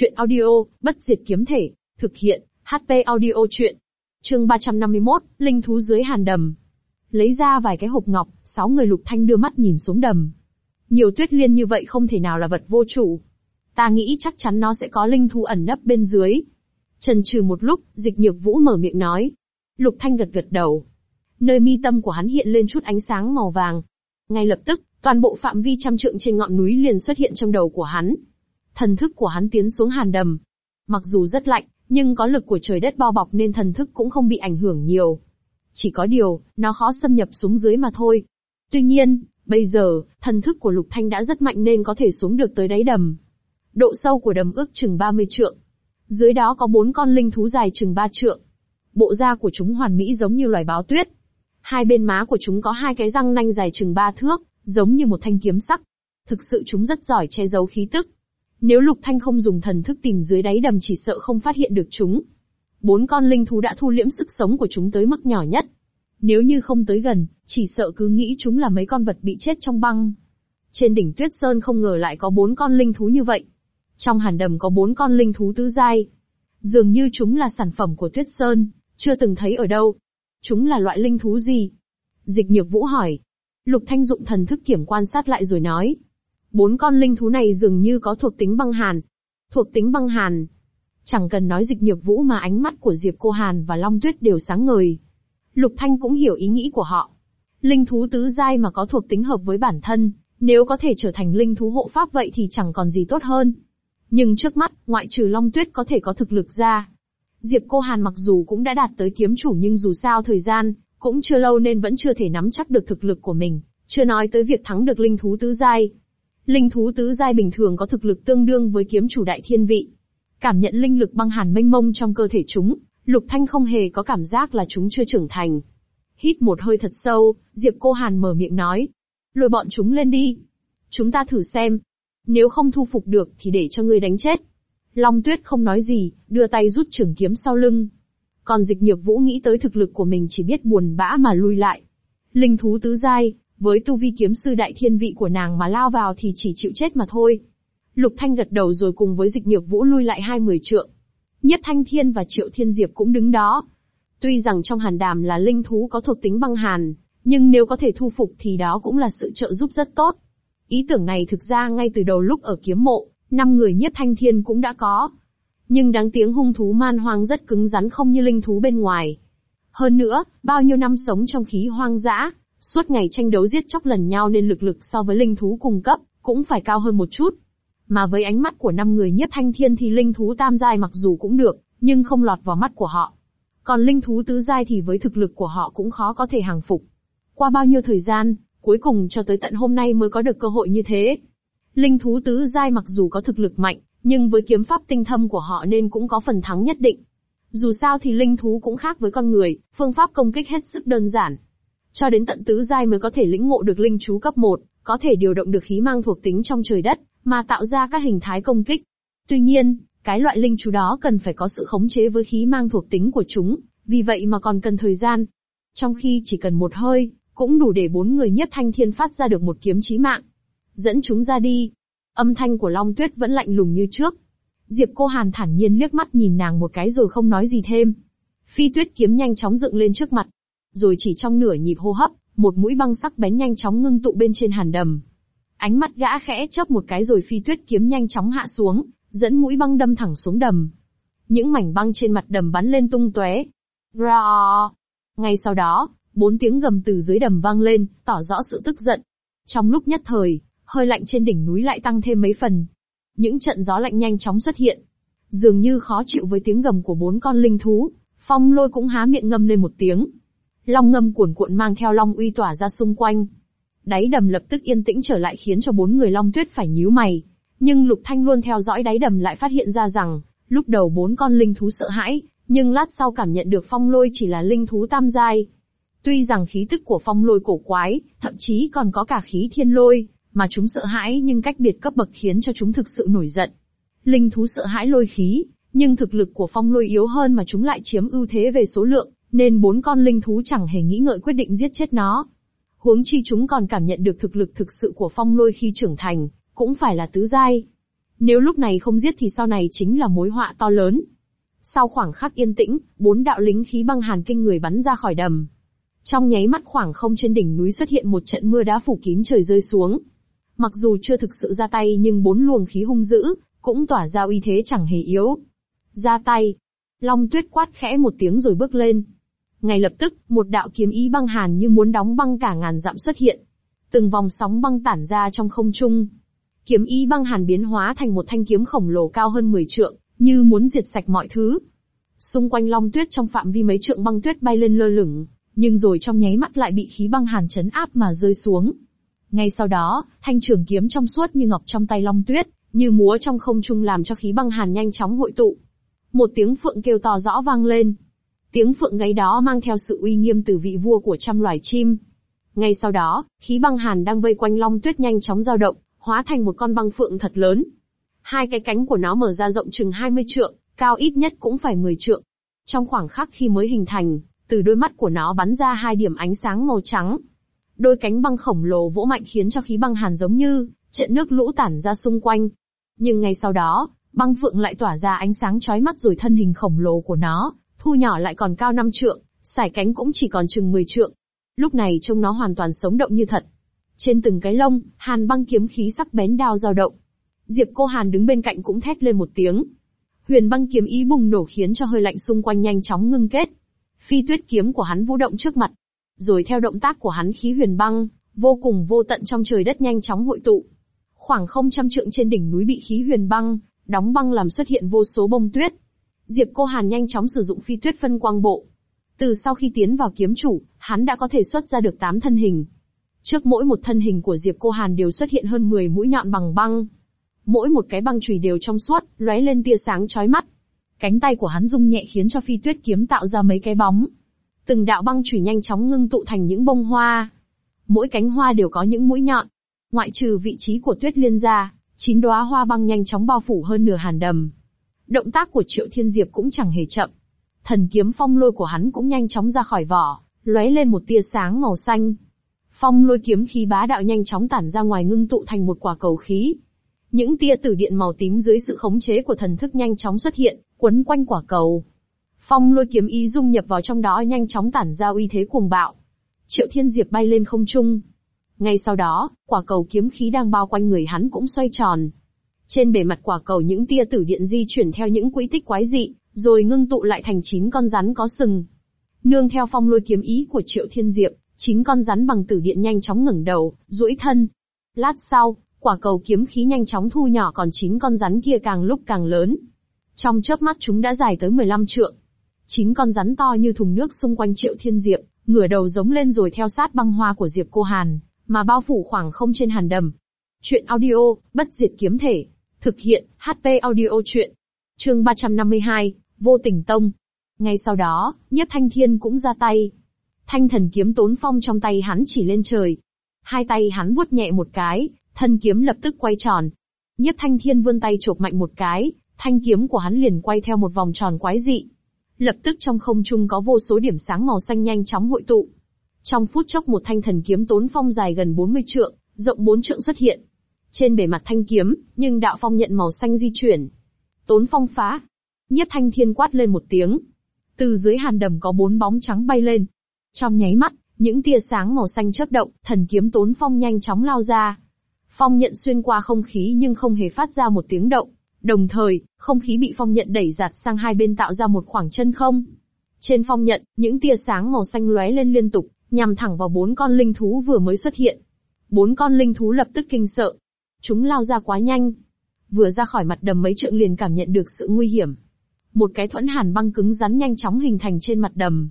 Chuyện audio, bất diệt kiếm thể, thực hiện, HP audio chuyện. Chương 351, Linh thú dưới hàn đầm. Lấy ra vài cái hộp ngọc, sáu người lục thanh đưa mắt nhìn xuống đầm. Nhiều tuyết liên như vậy không thể nào là vật vô chủ. Ta nghĩ chắc chắn nó sẽ có linh thú ẩn nấp bên dưới. Trần trừ một lúc, dịch nhược vũ mở miệng nói. Lục thanh gật gật đầu. Nơi mi tâm của hắn hiện lên chút ánh sáng màu vàng. Ngay lập tức, toàn bộ phạm vi trăm trượng trên ngọn núi liền xuất hiện trong đầu của hắn. Thần thức của hắn tiến xuống hàn đầm. Mặc dù rất lạnh, nhưng có lực của trời đất bao bọc nên thần thức cũng không bị ảnh hưởng nhiều. Chỉ có điều, nó khó xâm nhập xuống dưới mà thôi. Tuy nhiên, bây giờ, thần thức của Lục Thanh đã rất mạnh nên có thể xuống được tới đáy đầm. Độ sâu của đầm ước chừng 30 trượng. Dưới đó có bốn con linh thú dài chừng 3 trượng. Bộ da của chúng hoàn mỹ giống như loài báo tuyết. Hai bên má của chúng có hai cái răng nanh dài chừng 3 thước, giống như một thanh kiếm sắc. Thực sự chúng rất giỏi che giấu khí tức. Nếu Lục Thanh không dùng thần thức tìm dưới đáy đầm chỉ sợ không phát hiện được chúng. Bốn con linh thú đã thu liễm sức sống của chúng tới mức nhỏ nhất. Nếu như không tới gần, chỉ sợ cứ nghĩ chúng là mấy con vật bị chết trong băng. Trên đỉnh Tuyết Sơn không ngờ lại có bốn con linh thú như vậy. Trong hàn đầm có bốn con linh thú tứ giai. Dường như chúng là sản phẩm của Tuyết Sơn, chưa từng thấy ở đâu. Chúng là loại linh thú gì? Dịch Nhược Vũ hỏi. Lục Thanh dụng thần thức kiểm quan sát lại rồi nói. Bốn con linh thú này dường như có thuộc tính băng hàn. Thuộc tính băng hàn. Chẳng cần nói dịch nhược vũ mà ánh mắt của Diệp Cô Hàn và Long Tuyết đều sáng ngời. Lục Thanh cũng hiểu ý nghĩ của họ. Linh thú tứ giai mà có thuộc tính hợp với bản thân, nếu có thể trở thành linh thú hộ pháp vậy thì chẳng còn gì tốt hơn. Nhưng trước mắt, ngoại trừ Long Tuyết có thể có thực lực ra. Diệp Cô Hàn mặc dù cũng đã đạt tới kiếm chủ nhưng dù sao thời gian, cũng chưa lâu nên vẫn chưa thể nắm chắc được thực lực của mình, chưa nói tới việc thắng được linh thú tứ giai. Linh thú tứ giai bình thường có thực lực tương đương với kiếm chủ đại thiên vị. Cảm nhận linh lực băng hàn mênh mông trong cơ thể chúng, Lục Thanh không hề có cảm giác là chúng chưa trưởng thành. Hít một hơi thật sâu, Diệp Cô Hàn mở miệng nói. Lôi bọn chúng lên đi. Chúng ta thử xem. Nếu không thu phục được thì để cho ngươi đánh chết. Long Tuyết không nói gì, đưa tay rút trường kiếm sau lưng. Còn dịch nhược vũ nghĩ tới thực lực của mình chỉ biết buồn bã mà lui lại. Linh thú tứ giai, với tu vi kiếm sư đại thiên vị của nàng mà lao vào thì chỉ chịu chết mà thôi. Lục Thanh gật đầu rồi cùng với dịch nhược vũ lui lại hai mười trượng. Nhất Thanh Thiên và Triệu Thiên Diệp cũng đứng đó. Tuy rằng trong hàn đàm là linh thú có thuộc tính băng hàn, nhưng nếu có thể thu phục thì đó cũng là sự trợ giúp rất tốt. Ý tưởng này thực ra ngay từ đầu lúc ở kiếm mộ, năm người Nhất Thanh Thiên cũng đã có. Nhưng đáng tiếng hung thú man hoang rất cứng rắn không như linh thú bên ngoài. Hơn nữa, bao nhiêu năm sống trong khí hoang dã, Suốt ngày tranh đấu giết chóc lần nhau nên lực lực so với linh thú cung cấp, cũng phải cao hơn một chút. Mà với ánh mắt của năm người nhất thanh thiên thì linh thú tam giai mặc dù cũng được, nhưng không lọt vào mắt của họ. Còn linh thú tứ giai thì với thực lực của họ cũng khó có thể hàng phục. Qua bao nhiêu thời gian, cuối cùng cho tới tận hôm nay mới có được cơ hội như thế. Linh thú tứ giai mặc dù có thực lực mạnh, nhưng với kiếm pháp tinh thâm của họ nên cũng có phần thắng nhất định. Dù sao thì linh thú cũng khác với con người, phương pháp công kích hết sức đơn giản, cho đến tận tứ giai mới có thể lĩnh ngộ được linh chú cấp 1, có thể điều động được khí mang thuộc tính trong trời đất, mà tạo ra các hình thái công kích. Tuy nhiên, cái loại linh chú đó cần phải có sự khống chế với khí mang thuộc tính của chúng, vì vậy mà còn cần thời gian. Trong khi chỉ cần một hơi, cũng đủ để bốn người nhất thanh thiên phát ra được một kiếm chí mạng. Dẫn chúng ra đi. Âm thanh của Long Tuyết vẫn lạnh lùng như trước. Diệp Cô Hàn thản nhiên liếc mắt nhìn nàng một cái rồi không nói gì thêm. Phi Tuyết kiếm nhanh chóng dựng lên trước mặt, rồi chỉ trong nửa nhịp hô hấp, một mũi băng sắc bén nhanh chóng ngưng tụ bên trên hàn đầm. Ánh mắt gã khẽ chớp một cái rồi phi tuyết kiếm nhanh chóng hạ xuống, dẫn mũi băng đâm thẳng xuống đầm. Những mảnh băng trên mặt đầm bắn lên tung tóe. Ngay sau đó, bốn tiếng gầm từ dưới đầm vang lên, tỏ rõ sự tức giận. Trong lúc nhất thời, hơi lạnh trên đỉnh núi lại tăng thêm mấy phần. Những trận gió lạnh nhanh chóng xuất hiện. Dường như khó chịu với tiếng gầm của bốn con linh thú, phong lôi cũng há miệng ngâm lên một tiếng. Long ngâm cuồn cuộn mang theo long uy tỏa ra xung quanh. Đáy đầm lập tức yên tĩnh trở lại khiến cho bốn người long tuyết phải nhíu mày. Nhưng Lục Thanh luôn theo dõi đáy đầm lại phát hiện ra rằng, lúc đầu bốn con linh thú sợ hãi, nhưng lát sau cảm nhận được phong lôi chỉ là linh thú tam giai. Tuy rằng khí tức của phong lôi cổ quái, thậm chí còn có cả khí thiên lôi, mà chúng sợ hãi nhưng cách biệt cấp bậc khiến cho chúng thực sự nổi giận. Linh thú sợ hãi lôi khí, nhưng thực lực của phong lôi yếu hơn mà chúng lại chiếm ưu thế về số lượng, nên bốn con linh thú chẳng hề nghĩ ngợi quyết định giết chết nó. Huống chi chúng còn cảm nhận được thực lực thực sự của phong lôi khi trưởng thành, cũng phải là tứ giai. Nếu lúc này không giết thì sau này chính là mối họa to lớn. Sau khoảng khắc yên tĩnh, bốn đạo lính khí băng hàn kinh người bắn ra khỏi đầm. Trong nháy mắt khoảng không trên đỉnh núi xuất hiện một trận mưa đá phủ kín trời rơi xuống. Mặc dù chưa thực sự ra tay nhưng bốn luồng khí hung dữ, cũng tỏa ra uy thế chẳng hề yếu. Ra tay. Long tuyết quát khẽ một tiếng rồi bước lên. Ngay lập tức, một đạo kiếm ý băng hàn như muốn đóng băng cả ngàn dặm xuất hiện. Từng vòng sóng băng tản ra trong không trung. Kiếm ý băng hàn biến hóa thành một thanh kiếm khổng lồ cao hơn 10 trượng, như muốn diệt sạch mọi thứ. Xung quanh long tuyết trong phạm vi mấy trượng băng tuyết bay lên lơ lửng, nhưng rồi trong nháy mắt lại bị khí băng hàn chấn áp mà rơi xuống. Ngay sau đó, thanh trường kiếm trong suốt như ngọc trong tay long tuyết, như múa trong không trung làm cho khí băng hàn nhanh chóng hội tụ. Một tiếng phượng kêu to rõ vang lên. Tiếng phượng gáy đó mang theo sự uy nghiêm từ vị vua của trăm loài chim. Ngay sau đó, khí băng hàn đang vây quanh long tuyết nhanh chóng dao động, hóa thành một con băng phượng thật lớn. Hai cái cánh của nó mở ra rộng chừng 20 trượng, cao ít nhất cũng phải 10 trượng. Trong khoảng khắc khi mới hình thành, từ đôi mắt của nó bắn ra hai điểm ánh sáng màu trắng. Đôi cánh băng khổng lồ vỗ mạnh khiến cho khí băng hàn giống như trận nước lũ tản ra xung quanh. Nhưng ngay sau đó, băng phượng lại tỏa ra ánh sáng chói mắt rồi thân hình khổng lồ của nó, thu nhỏ lại còn cao 5 trượng, sải cánh cũng chỉ còn chừng 10 trượng. Lúc này trông nó hoàn toàn sống động như thật. Trên từng cái lông, hàn băng kiếm khí sắc bén đao dao động. Diệp cô hàn đứng bên cạnh cũng thét lên một tiếng. Huyền băng kiếm ý bùng nổ khiến cho hơi lạnh xung quanh nhanh chóng ngưng kết. Phi tuyết kiếm của hắn vũ động trước mặt. Rồi theo động tác của hắn khí huyền băng, vô cùng vô tận trong trời đất nhanh chóng hội tụ. Khoảng không trăm trượng trên đỉnh núi bị khí huyền băng, đóng băng làm xuất hiện vô số bông tuyết. Diệp Cô Hàn nhanh chóng sử dụng phi tuyết phân quang bộ. Từ sau khi tiến vào kiếm chủ, hắn đã có thể xuất ra được 8 thân hình. Trước mỗi một thân hình của Diệp Cô Hàn đều xuất hiện hơn 10 mũi nhọn bằng băng. Mỗi một cái băng chùy đều trong suốt, lóe lên tia sáng chói mắt. Cánh tay của hắn rung nhẹ khiến cho phi tuyết kiếm tạo ra mấy cái bóng. Từng đạo băng chùy nhanh chóng ngưng tụ thành những bông hoa. Mỗi cánh hoa đều có những mũi nhọn. Ngoại trừ vị trí của tuyết liên ra, chín đóa hoa băng nhanh chóng bao phủ hơn nửa hàn đầm. Động tác của Triệu Thiên Diệp cũng chẳng hề chậm. Thần kiếm phong lôi của hắn cũng nhanh chóng ra khỏi vỏ, lóe lên một tia sáng màu xanh. Phong lôi kiếm khí bá đạo nhanh chóng tản ra ngoài ngưng tụ thành một quả cầu khí. Những tia tử điện màu tím dưới sự khống chế của thần thức nhanh chóng xuất hiện, quấn quanh quả cầu. Phong lôi kiếm ý dung nhập vào trong đó nhanh chóng tản ra uy thế cuồng bạo. Triệu Thiên Diệp bay lên không trung. Ngay sau đó, quả cầu kiếm khí đang bao quanh người hắn cũng xoay tròn. Trên bề mặt quả cầu những tia tử điện di chuyển theo những quỹ tích quái dị, rồi ngưng tụ lại thành chín con rắn có sừng. Nương theo phong lôi kiếm ý của Triệu Thiên Diệp, chín con rắn bằng tử điện nhanh chóng ngẩng đầu, duỗi thân. Lát sau, quả cầu kiếm khí nhanh chóng thu nhỏ còn chín con rắn kia càng lúc càng lớn. Trong chớp mắt chúng đã dài tới 15 trượng. Chín con rắn to như thùng nước xung quanh Triệu Thiên Diệp, ngửa đầu giống lên rồi theo sát băng hoa của Diệp Cô Hàn, mà bao phủ khoảng không trên hàn đầm. Chuyện audio, bất diệt kiếm thể. Thực hiện, HP audio chuyện. Chương 352, Vô tình tông. Ngay sau đó, Nhiếp Thanh Thiên cũng ra tay. Thanh thần kiếm tốn phong trong tay hắn chỉ lên trời. Hai tay hắn vuốt nhẹ một cái, thân kiếm lập tức quay tròn. Nhiếp Thanh Thiên vươn tay chộp mạnh một cái, thanh kiếm của hắn liền quay theo một vòng tròn quái dị. Lập tức trong không trung có vô số điểm sáng màu xanh nhanh chóng hội tụ. Trong phút chốc một thanh thần kiếm tốn phong dài gần 40 trượng, rộng 4 trượng xuất hiện. Trên bề mặt thanh kiếm, nhưng đạo phong nhận màu xanh di chuyển. Tốn phong phá. nhất thanh thiên quát lên một tiếng. Từ dưới hàn đầm có bốn bóng trắng bay lên. Trong nháy mắt, những tia sáng màu xanh chớp động, thần kiếm tốn phong nhanh chóng lao ra. Phong nhận xuyên qua không khí nhưng không hề phát ra một tiếng động. Đồng thời, không khí bị phong nhận đẩy giạt sang hai bên tạo ra một khoảng chân không. Trên phong nhận, những tia sáng màu xanh lóe lên liên tục, nhằm thẳng vào bốn con linh thú vừa mới xuất hiện. Bốn con linh thú lập tức kinh sợ. Chúng lao ra quá nhanh. Vừa ra khỏi mặt đầm mấy trượng liền cảm nhận được sự nguy hiểm. Một cái thuẫn hàn băng cứng rắn nhanh chóng hình thành trên mặt đầm.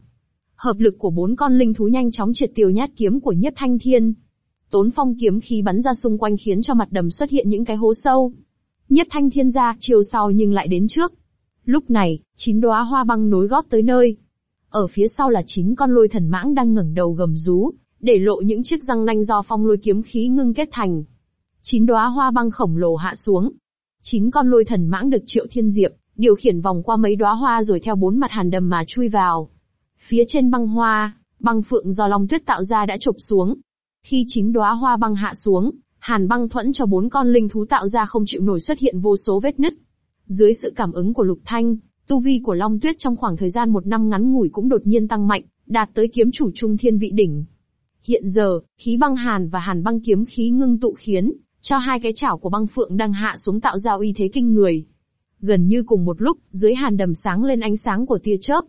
Hợp lực của bốn con linh thú nhanh chóng triệt tiêu nhát kiếm của Nhất Thanh Thiên. Tốn phong kiếm khí bắn ra xung quanh khiến cho mặt đầm xuất hiện những cái hố sâu. Nhất Thanh Thiên ra chiều sau nhưng lại đến trước. Lúc này, chín đóa hoa băng nối gót tới nơi. Ở phía sau là chín con lôi thần mãng đang ngẩng đầu gầm rú, để lộ những chiếc răng nanh do phong lôi kiếm khí ngưng kết thành. Chín đóa hoa băng khổng lồ hạ xuống. Chín con lôi thần mãng được Triệu Thiên Diệp điều khiển vòng qua mấy đóa hoa rồi theo bốn mặt hàn đầm mà chui vào. Phía trên băng hoa, băng phượng do Long Tuyết tạo ra đã chụp xuống. Khi chín đóa hoa băng hạ xuống, Hàn băng thuẫn cho bốn con linh thú tạo ra không chịu nổi xuất hiện vô số vết nứt. Dưới sự cảm ứng của Lục Thanh, tu vi của Long Tuyết trong khoảng thời gian một năm ngắn ngủi cũng đột nhiên tăng mạnh, đạt tới kiếm chủ trung thiên vị đỉnh. Hiện giờ, khí băng hàn và hàn băng kiếm khí ngưng tụ khiến cho hai cái chảo của băng phượng đang hạ xuống tạo ra uy thế kinh người. Gần như cùng một lúc, dưới hàn đầm sáng lên ánh sáng của tia chớp.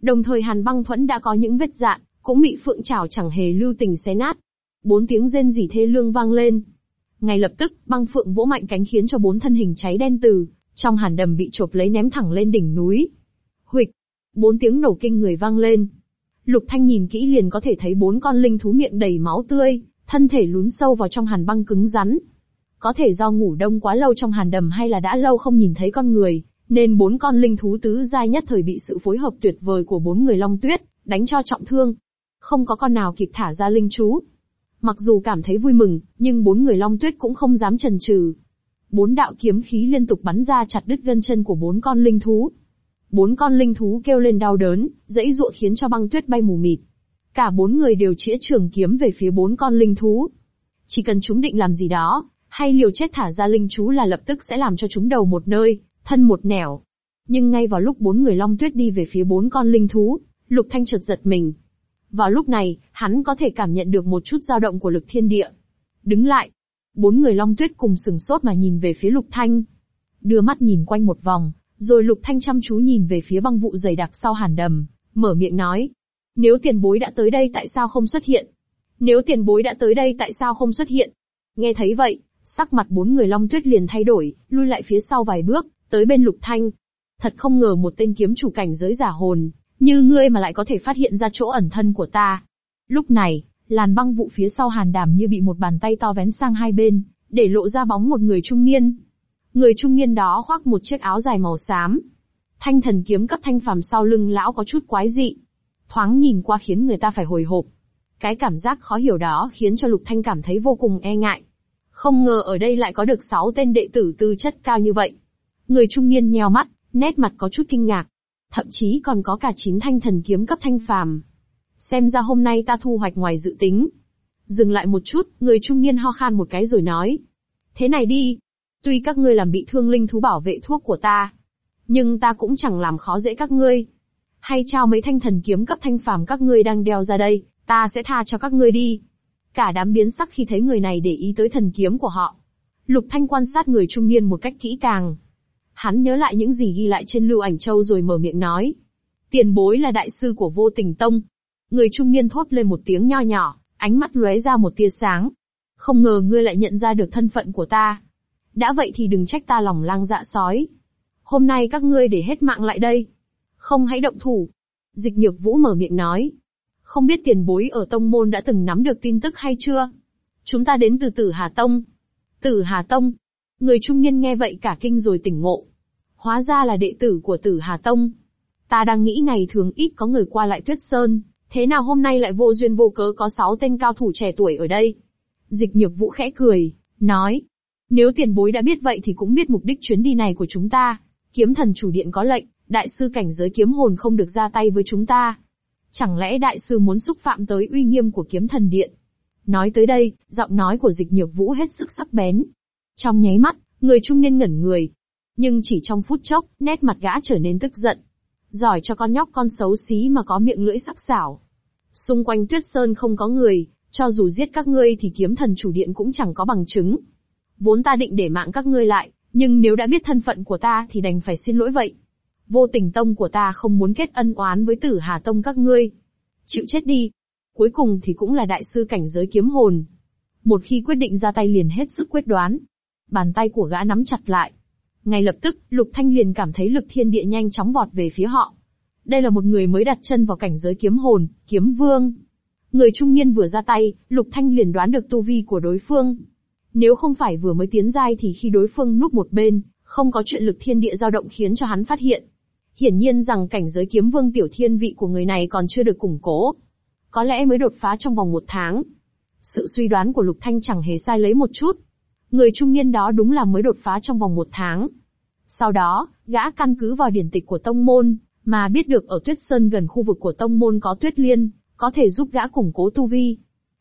Đồng thời hàn băng thuẫn đã có những vết dạn, cũng bị phượng chảo chẳng hề lưu tình xé nát. Bốn tiếng rên rỉ thê lương vang lên. Ngay lập tức, băng phượng vỗ mạnh cánh khiến cho bốn thân hình cháy đen từ trong hàn đầm bị chộp lấy ném thẳng lên đỉnh núi. Huịch, bốn tiếng nổ kinh người vang lên. Lục Thanh nhìn kỹ liền có thể thấy bốn con linh thú miệng đầy máu tươi, thân thể lún sâu vào trong hàn băng cứng rắn. Có thể do ngủ đông quá lâu trong hàn đầm hay là đã lâu không nhìn thấy con người, nên bốn con linh thú tứ giai nhất thời bị sự phối hợp tuyệt vời của bốn người long tuyết, đánh cho trọng thương. Không có con nào kịp thả ra linh chú. Mặc dù cảm thấy vui mừng, nhưng bốn người long tuyết cũng không dám chần chừ. Bốn đạo kiếm khí liên tục bắn ra chặt đứt gân chân của bốn con linh thú. Bốn con linh thú kêu lên đau đớn, dãy ruộng khiến cho băng tuyết bay mù mịt. Cả bốn người đều chĩa trường kiếm về phía bốn con linh thú. Chỉ cần chúng định làm gì đó, hay liều chết thả ra linh chú là lập tức sẽ làm cho chúng đầu một nơi, thân một nẻo. Nhưng ngay vào lúc bốn người long tuyết đi về phía bốn con linh thú, Lục Thanh chợt giật mình. Vào lúc này, hắn có thể cảm nhận được một chút dao động của lực thiên địa. Đứng lại. Bốn người long tuyết cùng sừng sốt mà nhìn về phía Lục Thanh. Đưa mắt nhìn quanh một vòng, rồi Lục Thanh chăm chú nhìn về phía băng vụ dày đặc sau hàn đầm, mở miệng nói. Nếu tiền bối đã tới đây tại sao không xuất hiện? Nếu tiền bối đã tới đây tại sao không xuất hiện? Nghe thấy vậy, sắc mặt bốn người Long Tuyết liền thay đổi, lui lại phía sau vài bước, tới bên Lục Thanh. Thật không ngờ một tên kiếm chủ cảnh giới giả hồn, như ngươi mà lại có thể phát hiện ra chỗ ẩn thân của ta. Lúc này, làn băng vụ phía sau hàn đàm như bị một bàn tay to vén sang hai bên, để lộ ra bóng một người trung niên. Người trung niên đó khoác một chiếc áo dài màu xám. Thanh thần kiếm cấp thanh phàm sau lưng lão có chút quái dị. Thoáng nhìn qua khiến người ta phải hồi hộp. Cái cảm giác khó hiểu đó khiến cho Lục Thanh cảm thấy vô cùng e ngại. Không ngờ ở đây lại có được sáu tên đệ tử tư chất cao như vậy. Người trung niên nheo mắt, nét mặt có chút kinh ngạc. Thậm chí còn có cả chín thanh thần kiếm cấp thanh phàm. Xem ra hôm nay ta thu hoạch ngoài dự tính. Dừng lại một chút, người trung niên ho khan một cái rồi nói. Thế này đi, Tuy các ngươi làm bị thương linh thú bảo vệ thuốc của ta, nhưng ta cũng chẳng làm khó dễ các ngươi. Hay trao mấy thanh thần kiếm cấp thanh phàm các ngươi đang đeo ra đây, ta sẽ tha cho các ngươi đi. Cả đám biến sắc khi thấy người này để ý tới thần kiếm của họ. Lục Thanh quan sát người trung niên một cách kỹ càng. Hắn nhớ lại những gì ghi lại trên lưu ảnh châu rồi mở miệng nói. Tiền bối là đại sư của vô tình tông. Người trung niên thốt lên một tiếng nho nhỏ, ánh mắt lóe ra một tia sáng. Không ngờ ngươi lại nhận ra được thân phận của ta. Đã vậy thì đừng trách ta lòng lang dạ sói. Hôm nay các ngươi để hết mạng lại đây. Không hãy động thủ. Dịch nhược vũ mở miệng nói. Không biết tiền bối ở tông môn đã từng nắm được tin tức hay chưa? Chúng ta đến từ tử Hà Tông. Tử Hà Tông. Người trung niên nghe vậy cả kinh rồi tỉnh ngộ. Hóa ra là đệ tử của tử Hà Tông. Ta đang nghĩ ngày thường ít có người qua lại tuyết sơn, thế nào hôm nay lại vô duyên vô cớ có sáu tên cao thủ trẻ tuổi ở đây? Dịch nhược vũ khẽ cười, nói, nếu tiền bối đã biết vậy thì cũng biết mục đích chuyến đi này của chúng ta. Kiếm thần chủ điện có lệnh, đại sư cảnh giới kiếm hồn không được ra tay với chúng ta. Chẳng lẽ đại sư muốn xúc phạm tới uy nghiêm của kiếm thần điện? Nói tới đây, giọng nói của dịch nhược vũ hết sức sắc bén. Trong nháy mắt, người trung niên ngẩn người. Nhưng chỉ trong phút chốc, nét mặt gã trở nên tức giận. Giỏi cho con nhóc con xấu xí mà có miệng lưỡi sắc sảo. Xung quanh tuyết sơn không có người, cho dù giết các ngươi thì kiếm thần chủ điện cũng chẳng có bằng chứng. Vốn ta định để mạng các ngươi lại, nhưng nếu đã biết thân phận của ta thì đành phải xin lỗi vậy. Vô tình tông của ta không muốn kết ân oán với tử hà tông các ngươi. Chịu chết đi. Cuối cùng thì cũng là đại sư cảnh giới kiếm hồn. Một khi quyết định ra tay liền hết sức quyết đoán. Bàn tay của gã nắm chặt lại. Ngay lập tức, Lục Thanh liền cảm thấy lực thiên địa nhanh chóng vọt về phía họ. Đây là một người mới đặt chân vào cảnh giới kiếm hồn, kiếm vương. Người trung niên vừa ra tay, Lục Thanh liền đoán được tu vi của đối phương. Nếu không phải vừa mới tiến giai thì khi đối phương núp một bên, không có chuyện lực thiên địa dao động khiến cho hắn phát hiện. Hiển nhiên rằng cảnh giới kiếm vương tiểu thiên vị của người này còn chưa được củng cố. Có lẽ mới đột phá trong vòng một tháng. Sự suy đoán của Lục Thanh chẳng hề sai lấy một chút. Người trung niên đó đúng là mới đột phá trong vòng một tháng. Sau đó, gã căn cứ vào điển tịch của tông môn, mà biết được ở tuyết sơn gần khu vực của tông môn có tuyết liên, có thể giúp gã củng cố tu vi.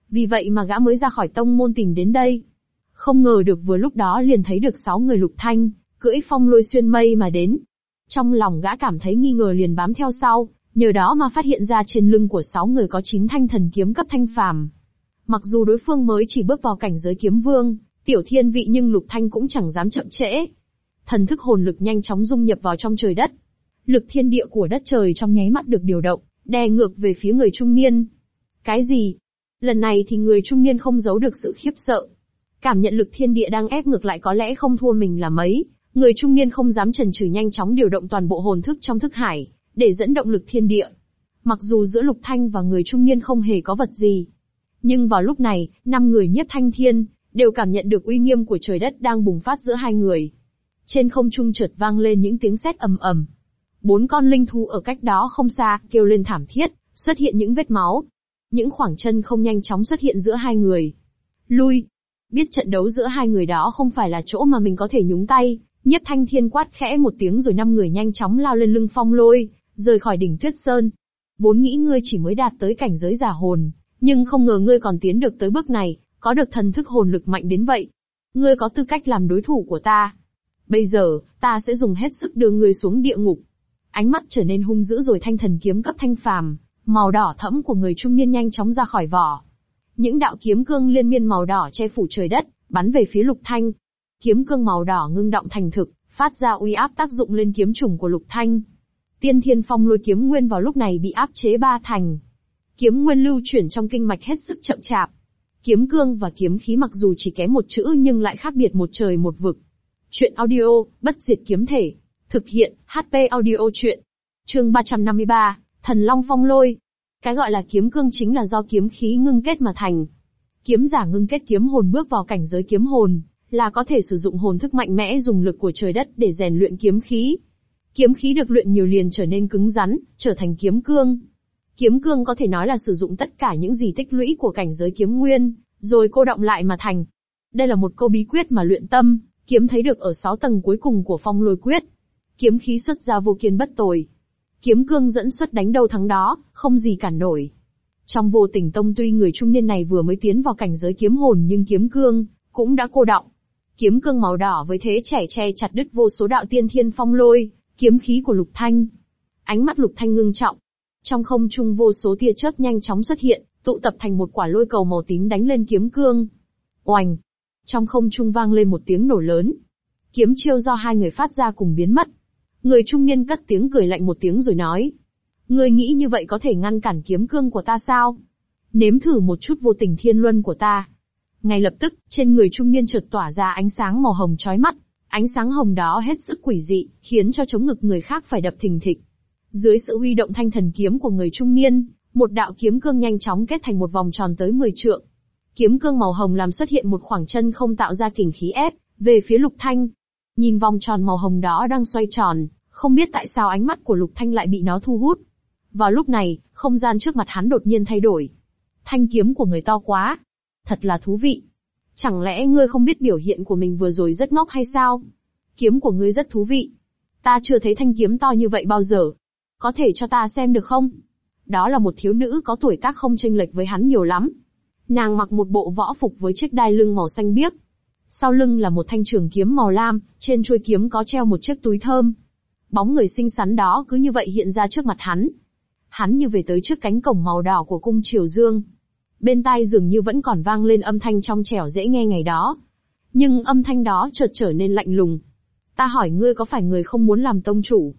Vì vậy mà gã mới ra khỏi tông môn tìm đến đây. Không ngờ được vừa lúc đó liền thấy được sáu người lục thanh, cưỡi phong lôi xuyên mây mà đến. Trong lòng gã cảm thấy nghi ngờ liền bám theo sau, nhờ đó mà phát hiện ra trên lưng của sáu người có chín thanh thần kiếm cấp thanh phàm. Mặc dù đối phương mới chỉ bước vào cảnh giới kiếm vương, tiểu thiên vị nhưng lục thanh cũng chẳng dám chậm trễ. Thần thức hồn lực nhanh chóng dung nhập vào trong trời đất. Lực thiên địa của đất trời trong nháy mắt được điều động, đè ngược về phía người trung niên. Cái gì? Lần này thì người trung niên không giấu được sự khiếp sợ. Cảm nhận lực thiên địa đang ép ngược lại có lẽ không thua mình là mấy, người trung niên không dám chần chừ nhanh chóng điều động toàn bộ hồn thức trong thức hải, để dẫn động lực thiên địa. Mặc dù giữa lục thanh và người trung niên không hề có vật gì, nhưng vào lúc này, năm người nhiếp thanh thiên, đều cảm nhận được uy nghiêm của trời đất đang bùng phát giữa hai người. Trên không trung chợt vang lên những tiếng sét ầm ầm. Bốn con linh thú ở cách đó không xa, kêu lên thảm thiết, xuất hiện những vết máu. Những khoảng chân không nhanh chóng xuất hiện giữa hai người. Lui! Biết trận đấu giữa hai người đó không phải là chỗ mà mình có thể nhúng tay, Nhất thanh thiên quát khẽ một tiếng rồi năm người nhanh chóng lao lên lưng phong lôi, rời khỏi đỉnh tuyết sơn. Vốn nghĩ ngươi chỉ mới đạt tới cảnh giới giả hồn, nhưng không ngờ ngươi còn tiến được tới bước này, có được thần thức hồn lực mạnh đến vậy. Ngươi có tư cách làm đối thủ của ta. Bây giờ, ta sẽ dùng hết sức đưa ngươi xuống địa ngục. Ánh mắt trở nên hung dữ rồi thanh thần kiếm cấp thanh phàm, màu đỏ thẫm của người trung niên nhanh chóng ra khỏi vỏ. Những đạo kiếm cương liên miên màu đỏ che phủ trời đất, bắn về phía lục thanh. Kiếm cương màu đỏ ngưng động thành thực, phát ra uy áp tác dụng lên kiếm trùng của lục thanh. Tiên thiên phong lôi kiếm nguyên vào lúc này bị áp chế ba thành. Kiếm nguyên lưu chuyển trong kinh mạch hết sức chậm chạp. Kiếm cương và kiếm khí mặc dù chỉ kém một chữ nhưng lại khác biệt một trời một vực. Chuyện audio, bất diệt kiếm thể. Thực hiện, HP audio chuyện. Chương 353, Thần Long Phong Lôi. Cái gọi là kiếm cương chính là do kiếm khí ngưng kết mà thành. Kiếm giả ngưng kết kiếm hồn bước vào cảnh giới kiếm hồn, là có thể sử dụng hồn thức mạnh mẽ dùng lực của trời đất để rèn luyện kiếm khí. Kiếm khí được luyện nhiều liền trở nên cứng rắn, trở thành kiếm cương. Kiếm cương có thể nói là sử dụng tất cả những gì tích lũy của cảnh giới kiếm nguyên, rồi cô động lại mà thành. Đây là một câu bí quyết mà luyện tâm, kiếm thấy được ở sáu tầng cuối cùng của phong lôi quyết. Kiếm khí xuất ra vô kiên bất tồi. Kiếm cương dẫn xuất đánh đâu thắng đó, không gì cản nổi. Trong vô tình tông tuy người trung niên này vừa mới tiến vào cảnh giới kiếm hồn nhưng kiếm cương, cũng đã cô động. Kiếm cương màu đỏ với thế trẻ che chặt đứt vô số đạo tiên thiên phong lôi, kiếm khí của lục thanh. Ánh mắt lục thanh ngưng trọng, trong không trung vô số tia chớp nhanh chóng xuất hiện, tụ tập thành một quả lôi cầu màu tím đánh lên kiếm cương. Oành! Trong không trung vang lên một tiếng nổ lớn. Kiếm chiêu do hai người phát ra cùng biến mất. Người trung niên cất tiếng cười lạnh một tiếng rồi nói. Người nghĩ như vậy có thể ngăn cản kiếm cương của ta sao? Nếm thử một chút vô tình thiên luân của ta. Ngay lập tức, trên người trung niên chợt tỏa ra ánh sáng màu hồng chói mắt. Ánh sáng hồng đó hết sức quỷ dị, khiến cho chống ngực người khác phải đập thình thịch. Dưới sự huy động thanh thần kiếm của người trung niên, một đạo kiếm cương nhanh chóng kết thành một vòng tròn tới 10 trượng. Kiếm cương màu hồng làm xuất hiện một khoảng chân không tạo ra kình khí ép, về phía lục thanh. Nhìn vòng tròn màu hồng đó đang xoay tròn, không biết tại sao ánh mắt của lục thanh lại bị nó thu hút. Vào lúc này, không gian trước mặt hắn đột nhiên thay đổi. Thanh kiếm của người to quá. Thật là thú vị. Chẳng lẽ ngươi không biết biểu hiện của mình vừa rồi rất ngốc hay sao? Kiếm của ngươi rất thú vị. Ta chưa thấy thanh kiếm to như vậy bao giờ. Có thể cho ta xem được không? Đó là một thiếu nữ có tuổi tác không chênh lệch với hắn nhiều lắm. Nàng mặc một bộ võ phục với chiếc đai lưng màu xanh biếc. Sau lưng là một thanh trường kiếm màu lam, trên chuôi kiếm có treo một chiếc túi thơm. Bóng người xinh xắn đó cứ như vậy hiện ra trước mặt hắn. Hắn như về tới trước cánh cổng màu đỏ của cung Triều Dương. Bên tai dường như vẫn còn vang lên âm thanh trong trẻo dễ nghe ngày đó. Nhưng âm thanh đó chợt trở nên lạnh lùng. Ta hỏi ngươi có phải người không muốn làm tông chủ?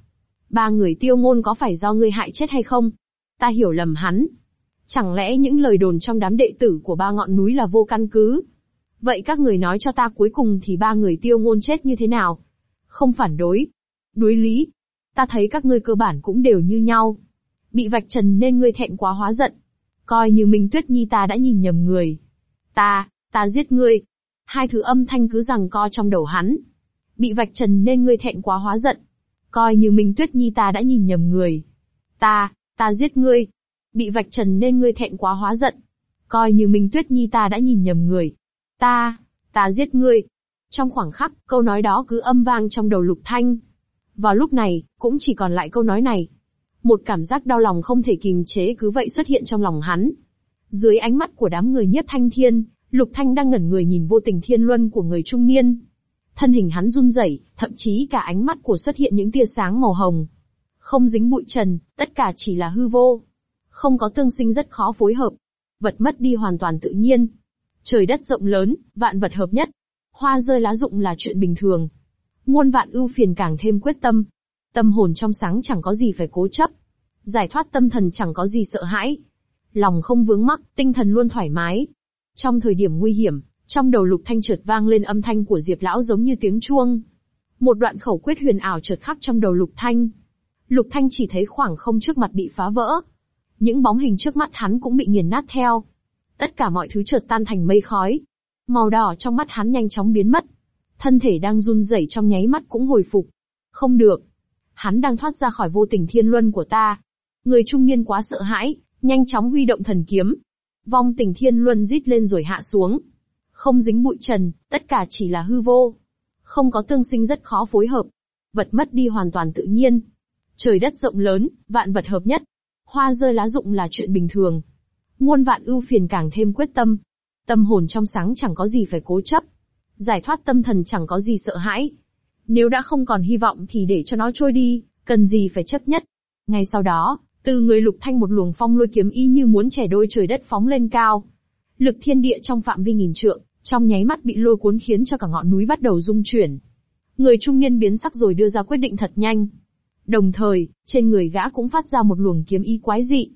Ba người tiêu ngôn có phải do ngươi hại chết hay không? Ta hiểu lầm hắn. Chẳng lẽ những lời đồn trong đám đệ tử của ba ngọn núi là vô căn cứ? Vậy các người nói cho ta cuối cùng thì ba người tiêu ngôn chết như thế nào? Không phản đối. Đối lý. Ta thấy các ngươi cơ bản cũng đều như nhau. Bị vạch trần nên ngươi thẹn quá hóa giận. Coi như Minh Tuyết Nhi ta đã nhìn nhầm người. Ta, ta giết ngươi. Hai thứ âm thanh cứ rằng co trong đầu hắn. Bị vạch trần nên ngươi thẹn quá hóa giận. Coi như Minh Tuyết Nhi ta đã nhìn nhầm người. Ta, ta giết ngươi. Bị vạch trần nên ngươi thẹn quá hóa giận. Coi như Minh Tuyết Nhi ta đã nhìn nhầm người. Ta, ta giết ngươi. Trong khoảng khắc, câu nói đó cứ âm vang trong đầu Lục Thanh. Vào lúc này, cũng chỉ còn lại câu nói này. Một cảm giác đau lòng không thể kìm chế cứ vậy xuất hiện trong lòng hắn. Dưới ánh mắt của đám người nhiếp thanh thiên, Lục Thanh đang ngẩn người nhìn vô tình thiên luân của người trung niên. Thân hình hắn run rẩy, thậm chí cả ánh mắt của xuất hiện những tia sáng màu hồng. Không dính bụi trần, tất cả chỉ là hư vô. Không có tương sinh rất khó phối hợp. Vật mất đi hoàn toàn tự nhiên. Trời đất rộng lớn, vạn vật hợp nhất. Hoa rơi lá rụng là chuyện bình thường. Muôn vạn ưu phiền càng thêm quyết tâm. Tâm hồn trong sáng chẳng có gì phải cố chấp. Giải thoát tâm thần chẳng có gì sợ hãi. Lòng không vướng mắc, tinh thần luôn thoải mái. Trong thời điểm nguy hiểm, trong đầu lục thanh chợt vang lên âm thanh của Diệp Lão giống như tiếng chuông. Một đoạn khẩu quyết huyền ảo chợt khắc trong đầu lục thanh. Lục thanh chỉ thấy khoảng không trước mặt bị phá vỡ. Những bóng hình trước mắt hắn cũng bị nghiền nát theo. Tất cả mọi thứ chợt tan thành mây khói. Màu đỏ trong mắt hắn nhanh chóng biến mất. Thân thể đang run rẩy trong nháy mắt cũng hồi phục. Không được. Hắn đang thoát ra khỏi vô tình thiên luân của ta. Người trung niên quá sợ hãi, nhanh chóng huy động thần kiếm. Vong tình thiên luân rít lên rồi hạ xuống. Không dính bụi trần, tất cả chỉ là hư vô. Không có tương sinh rất khó phối hợp. Vật mất đi hoàn toàn tự nhiên. Trời đất rộng lớn, vạn vật hợp nhất. Hoa rơi lá rụng là chuyện bình thường. Muôn vạn ưu phiền càng thêm quyết tâm. Tâm hồn trong sáng chẳng có gì phải cố chấp. Giải thoát tâm thần chẳng có gì sợ hãi. Nếu đã không còn hy vọng thì để cho nó trôi đi, cần gì phải chấp nhất. Ngay sau đó, từ người lục thanh một luồng phong lôi kiếm y như muốn trẻ đôi trời đất phóng lên cao. Lực thiên địa trong phạm vi nghìn trượng, trong nháy mắt bị lôi cuốn khiến cho cả ngọn núi bắt đầu rung chuyển. Người trung niên biến sắc rồi đưa ra quyết định thật nhanh. Đồng thời, trên người gã cũng phát ra một luồng kiếm y quái dị.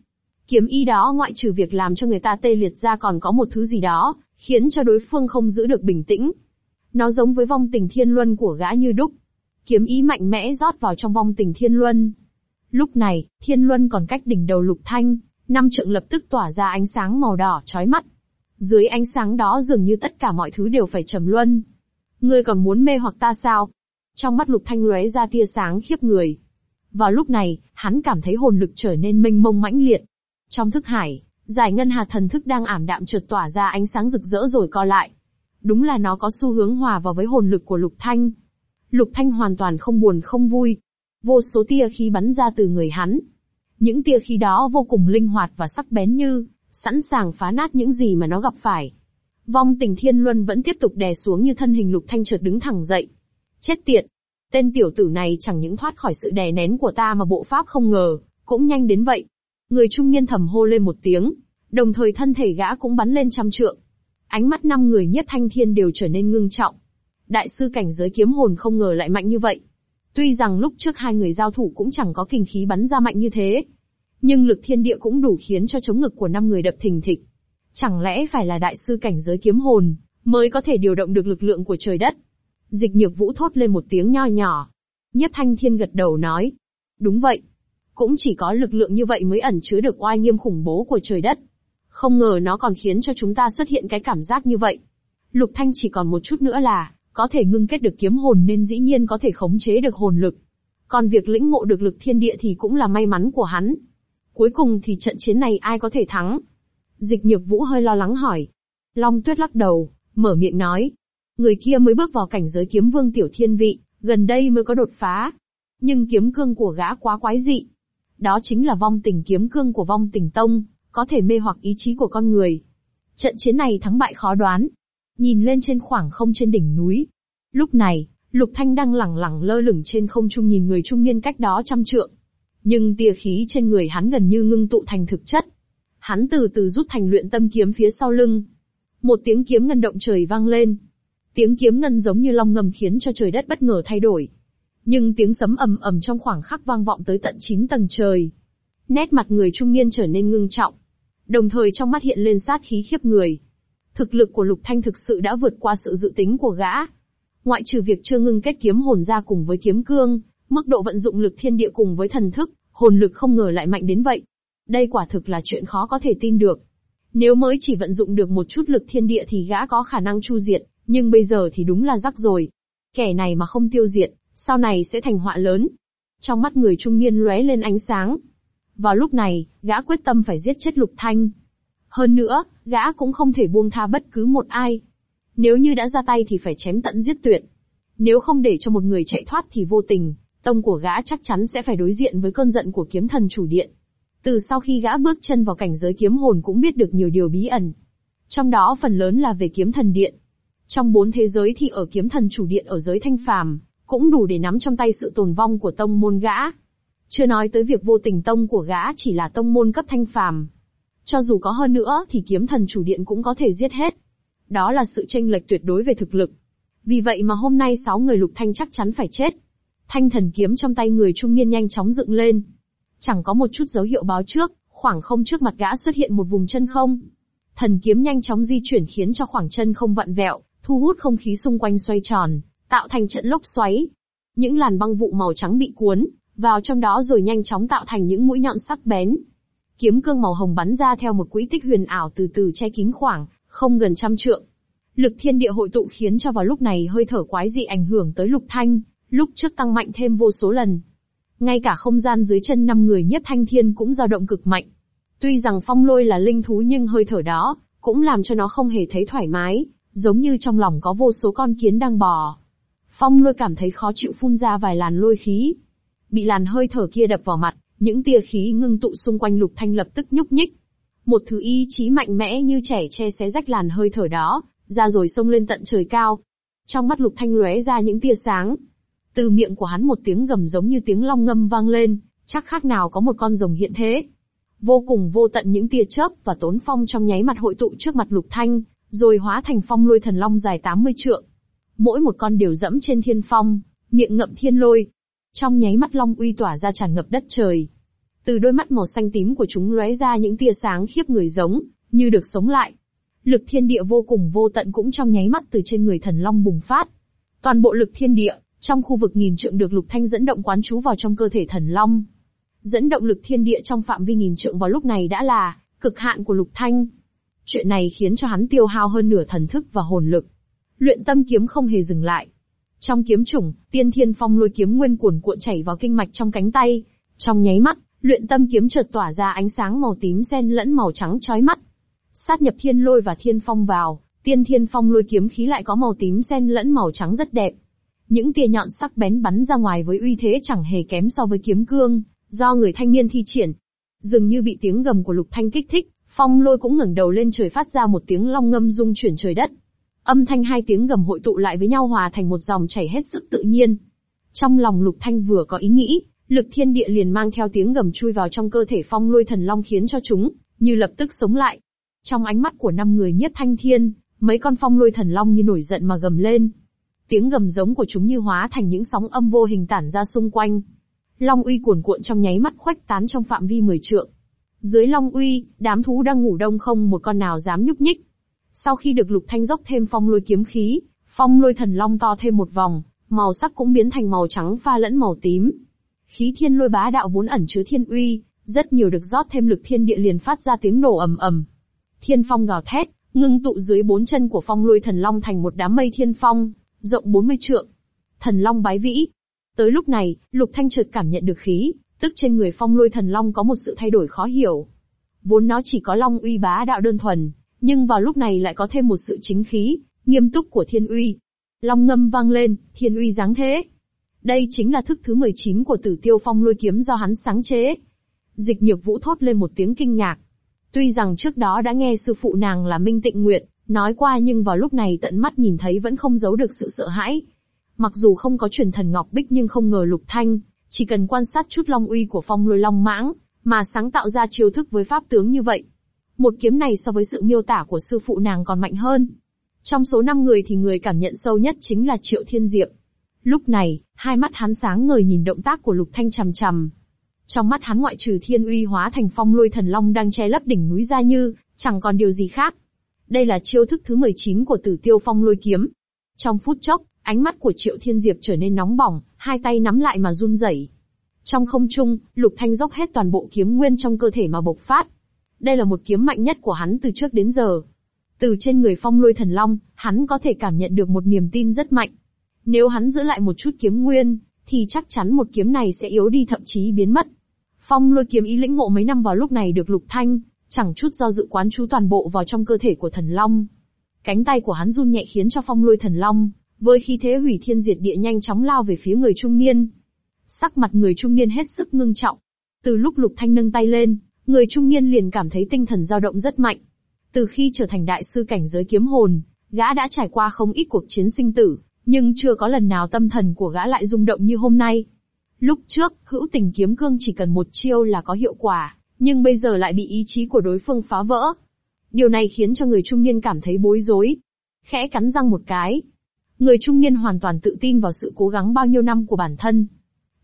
Kiếm y đó ngoại trừ việc làm cho người ta tê liệt ra còn có một thứ gì đó, khiến cho đối phương không giữ được bình tĩnh. Nó giống với vong tình thiên luân của gã như đúc. Kiếm ý mạnh mẽ rót vào trong vong tình thiên luân. Lúc này, thiên luân còn cách đỉnh đầu lục thanh, năm trượng lập tức tỏa ra ánh sáng màu đỏ chói mắt. Dưới ánh sáng đó dường như tất cả mọi thứ đều phải trầm luân. Ngươi còn muốn mê hoặc ta sao? Trong mắt lục thanh lóe ra tia sáng khiếp người. Vào lúc này, hắn cảm thấy hồn lực trở nên mênh mông mãnh liệt. Trong thức hải, giải ngân hà thần thức đang ảm đạm trượt tỏa ra ánh sáng rực rỡ rồi co lại. Đúng là nó có xu hướng hòa vào với hồn lực của lục thanh. Lục thanh hoàn toàn không buồn không vui. Vô số tia khí bắn ra từ người hắn. Những tia khí đó vô cùng linh hoạt và sắc bén như, sẵn sàng phá nát những gì mà nó gặp phải. Vong tình thiên luân vẫn tiếp tục đè xuống như thân hình lục thanh chợt đứng thẳng dậy. Chết tiệt! Tên tiểu tử này chẳng những thoát khỏi sự đè nén của ta mà bộ pháp không ngờ, cũng nhanh đến vậy. Người trung niên thầm hô lên một tiếng, đồng thời thân thể gã cũng bắn lên trăm trượng. Ánh mắt năm người nhất thanh thiên đều trở nên ngưng trọng. Đại sư cảnh giới kiếm hồn không ngờ lại mạnh như vậy. Tuy rằng lúc trước hai người giao thủ cũng chẳng có kinh khí bắn ra mạnh như thế, nhưng lực thiên địa cũng đủ khiến cho chống ngực của năm người đập thình thịch. Chẳng lẽ phải là đại sư cảnh giới kiếm hồn, mới có thể điều động được lực lượng của trời đất? Dịch nhược vũ thốt lên một tiếng nho nhỏ. Nhất thanh thiên gật đầu nói. Đúng vậy. Cũng chỉ có lực lượng như vậy mới ẩn chứa được oai nghiêm khủng bố của trời đất. Không ngờ nó còn khiến cho chúng ta xuất hiện cái cảm giác như vậy. Lục thanh chỉ còn một chút nữa là, có thể ngưng kết được kiếm hồn nên dĩ nhiên có thể khống chế được hồn lực. Còn việc lĩnh ngộ được lực thiên địa thì cũng là may mắn của hắn. Cuối cùng thì trận chiến này ai có thể thắng? Dịch nhược vũ hơi lo lắng hỏi. Long tuyết lắc đầu, mở miệng nói. Người kia mới bước vào cảnh giới kiếm vương tiểu thiên vị, gần đây mới có đột phá. Nhưng kiếm cương của gã quá quái dị. Đó chính là vong tình kiếm cương của vong tình tông, có thể mê hoặc ý chí của con người. Trận chiến này thắng bại khó đoán. Nhìn lên trên khoảng không trên đỉnh núi. Lúc này, Lục Thanh đang lẳng lẳng lơ lửng trên không trung nhìn người trung niên cách đó trăm trượng. Nhưng tia khí trên người hắn gần như ngưng tụ thành thực chất. Hắn từ từ rút thành luyện tâm kiếm phía sau lưng. Một tiếng kiếm ngân động trời vang lên. Tiếng kiếm ngân giống như long ngầm khiến cho trời đất bất ngờ thay đổi. Nhưng tiếng sấm ầm ầm trong khoảng khắc vang vọng tới tận 9 tầng trời. Nét mặt người trung niên trở nên ngưng trọng. Đồng thời trong mắt hiện lên sát khí khiếp người. Thực lực của Lục Thanh thực sự đã vượt qua sự dự tính của gã. Ngoại trừ việc chưa ngưng kết kiếm hồn ra cùng với kiếm cương, Mức độ vận dụng lực thiên địa cùng với thần thức, hồn lực không ngờ lại mạnh đến vậy. Đây quả thực là chuyện khó có thể tin được. Nếu mới chỉ vận dụng được một chút lực thiên địa thì gã có khả năng chu diệt, nhưng bây giờ thì đúng là rắc rồi. Kẻ này mà không tiêu diệt, sau này sẽ thành họa lớn. Trong mắt người trung niên lóe lên ánh sáng. Vào lúc này, gã quyết tâm phải giết chết Lục Thanh. Hơn nữa, gã cũng không thể buông tha bất cứ một ai. Nếu như đã ra tay thì phải chém tận giết tuyệt. Nếu không để cho một người chạy thoát thì vô tình, Tông của gã chắc chắn sẽ phải đối diện với cơn giận của kiếm thần chủ điện. Từ sau khi gã bước chân vào cảnh giới kiếm hồn cũng biết được nhiều điều bí ẩn. Trong đó phần lớn là về kiếm thần điện. Trong bốn thế giới thì ở kiếm thần chủ điện ở giới thanh phàm, cũng đủ để nắm trong tay sự tồn vong của tông môn gã. Chưa nói tới việc vô tình tông của gã chỉ là tông môn cấp thanh phàm. Cho dù có hơn nữa thì kiếm thần chủ điện cũng có thể giết hết. Đó là sự tranh lệch tuyệt đối về thực lực. Vì vậy mà hôm nay sáu người lục thanh chắc chắn phải chết. Thanh thần kiếm trong tay người trung niên nhanh chóng dựng lên. Chẳng có một chút dấu hiệu báo trước, khoảng không trước mặt gã xuất hiện một vùng chân không. Thần kiếm nhanh chóng di chuyển khiến cho khoảng chân không vặn vẹo, thu hút không khí xung quanh xoay tròn, tạo thành trận lốc xoáy. Những làn băng vụ màu trắng bị cuốn vào trong đó rồi nhanh chóng tạo thành những mũi nhọn sắc bén. Kiếm cương màu hồng bắn ra theo một quỹ tích huyền ảo từ từ che kín khoảng, không gần trăm trượng. Lực thiên địa hội tụ khiến cho vào lúc này hơi thở quái dị ảnh hưởng tới lục thanh, lúc trước tăng mạnh thêm vô số lần. Ngay cả không gian dưới chân năm người nhất thanh thiên cũng dao động cực mạnh. Tuy rằng phong lôi là linh thú nhưng hơi thở đó, cũng làm cho nó không hề thấy thoải mái, giống như trong lòng có vô số con kiến đang bò. Phong lôi cảm thấy khó chịu phun ra vài làn lôi khí. Bị làn hơi thở kia đập vào mặt, những tia khí ngưng tụ xung quanh lục thanh lập tức nhúc nhích. Một thứ ý chí mạnh mẽ như trẻ che xé rách làn hơi thở đó, ra rồi xông lên tận trời cao. Trong mắt lục thanh lóe ra những tia sáng. Từ miệng của hắn một tiếng gầm giống như tiếng long ngâm vang lên, chắc khác nào có một con rồng hiện thế. Vô cùng vô tận những tia chớp và tốn phong trong nháy mặt hội tụ trước mặt lục thanh, rồi hóa thành phong lôi thần long dài 80 trượng. Mỗi một con đều dẫm trên thiên phong, miệng ngậm thiên lôi. Trong nháy mắt long uy tỏa ra tràn ngập đất trời. Từ đôi mắt màu xanh tím của chúng lóe ra những tia sáng khiếp người giống, như được sống lại. Lực thiên địa vô cùng vô tận cũng trong nháy mắt từ trên người thần long bùng phát. Toàn bộ lực thiên địa, trong khu vực nghìn trượng được lục thanh dẫn động quán chú vào trong cơ thể thần long. Dẫn động lực thiên địa trong phạm vi nghìn trượng vào lúc này đã là cực hạn của lục thanh. Chuyện này khiến cho hắn tiêu hao hơn nửa thần thức và hồn lực. Luyện tâm kiếm không hề dừng lại. Trong kiếm chủng, tiên thiên phong lôi kiếm nguyên cuồn cuộn chảy vào kinh mạch trong cánh tay. Trong nháy mắt, luyện tâm kiếm chợt tỏa ra ánh sáng màu tím xen lẫn màu trắng chói mắt. Sát nhập thiên lôi và thiên phong vào, tiên thiên phong lôi kiếm khí lại có màu tím xen lẫn màu trắng rất đẹp. Những tia nhọn sắc bén bắn ra ngoài với uy thế chẳng hề kém so với kiếm cương, do người thanh niên thi triển. Dường như bị tiếng gầm của lục thanh kích thích, phong lôi cũng ngẩng đầu lên trời phát ra một tiếng long ngâm rung chuyển trời đất. Âm thanh hai tiếng gầm hội tụ lại với nhau hòa thành một dòng chảy hết sức tự nhiên. Trong lòng lục thanh vừa có ý nghĩ, lực thiên địa liền mang theo tiếng gầm chui vào trong cơ thể phong lôi thần long khiến cho chúng, như lập tức sống lại. Trong ánh mắt của năm người nhất thanh thiên, mấy con phong lôi thần long như nổi giận mà gầm lên. Tiếng gầm giống của chúng như hóa thành những sóng âm vô hình tản ra xung quanh. Long uy cuồn cuộn trong nháy mắt khuếch tán trong phạm vi 10 trượng. Dưới Long uy, đám thú đang ngủ đông không một con nào dám nhúc nhích. Sau khi được Lục Thanh dốc thêm phong lôi kiếm khí, phong lôi thần long to thêm một vòng, màu sắc cũng biến thành màu trắng pha lẫn màu tím. Khí thiên lôi bá đạo vốn ẩn chứa thiên uy, rất nhiều được rót thêm lực thiên địa liền phát ra tiếng nổ ầm ầm. Thiên phong gào thét, ngưng tụ dưới bốn chân của phong lôi thần long thành một đám mây thiên phong, rộng 40 trượng. Thần long bái vĩ. Tới lúc này, Lục Thanh chợt cảm nhận được khí, tức trên người phong lôi thần long có một sự thay đổi khó hiểu. Vốn nó chỉ có long uy bá đạo đơn thuần, nhưng vào lúc này lại có thêm một sự chính khí, nghiêm túc của thiên uy. Long ngâm vang lên, thiên uy dáng thế. Đây chính là thức thứ 19 của tử tiêu phong lôi kiếm do hắn sáng chế. Dịch nhược vũ thốt lên một tiếng kinh ngạc. Tuy rằng trước đó đã nghe sư phụ nàng là Minh Tịnh Nguyệt, nói qua nhưng vào lúc này tận mắt nhìn thấy vẫn không giấu được sự sợ hãi. Mặc dù không có truyền thần Ngọc Bích nhưng không ngờ Lục Thanh, chỉ cần quan sát chút long uy của phong lôi long mãng, mà sáng tạo ra chiêu thức với pháp tướng như vậy. Một kiếm này so với sự miêu tả của sư phụ nàng còn mạnh hơn. Trong số 5 người thì người cảm nhận sâu nhất chính là Triệu Thiên Diệp. Lúc này, hai mắt hắn sáng ngời nhìn động tác của Lục Thanh chằm chằm. Trong mắt hắn ngoại trừ thiên uy hóa thành phong lôi thần long đang che lấp đỉnh núi ra như, chẳng còn điều gì khác. Đây là chiêu thức thứ 19 của tử tiêu phong lôi kiếm. Trong phút chốc, ánh mắt của Triệu Thiên Diệp trở nên nóng bỏng, hai tay nắm lại mà run rẩy. Trong không trung, Lục Thanh dốc hết toàn bộ kiếm nguyên trong cơ thể mà bộc phát. Đây là một kiếm mạnh nhất của hắn từ trước đến giờ. Từ trên người phong lôi thần long, hắn có thể cảm nhận được một niềm tin rất mạnh. Nếu hắn giữ lại một chút kiếm nguyên, thì chắc chắn một kiếm này sẽ yếu đi thậm chí biến mất. Phong lôi kiếm ý lĩnh ngộ mấy năm vào lúc này được Lục Thanh, chẳng chút do dự quán chú toàn bộ vào trong cơ thể của thần long. Cánh tay của hắn run nhẹ khiến cho phong lôi thần long, với khí thế hủy thiên diệt địa nhanh chóng lao về phía người trung niên. Sắc mặt người trung niên hết sức ngưng trọng. Từ lúc Lục Thanh nâng tay lên, người trung niên liền cảm thấy tinh thần dao động rất mạnh. Từ khi trở thành đại sư cảnh giới kiếm hồn, gã đã trải qua không ít cuộc chiến sinh tử, nhưng chưa có lần nào tâm thần của gã lại rung động như hôm nay. Lúc trước, hữu tình kiếm cương chỉ cần một chiêu là có hiệu quả, nhưng bây giờ lại bị ý chí của đối phương phá vỡ. Điều này khiến cho người trung niên cảm thấy bối rối. Khẽ cắn răng một cái. Người trung niên hoàn toàn tự tin vào sự cố gắng bao nhiêu năm của bản thân.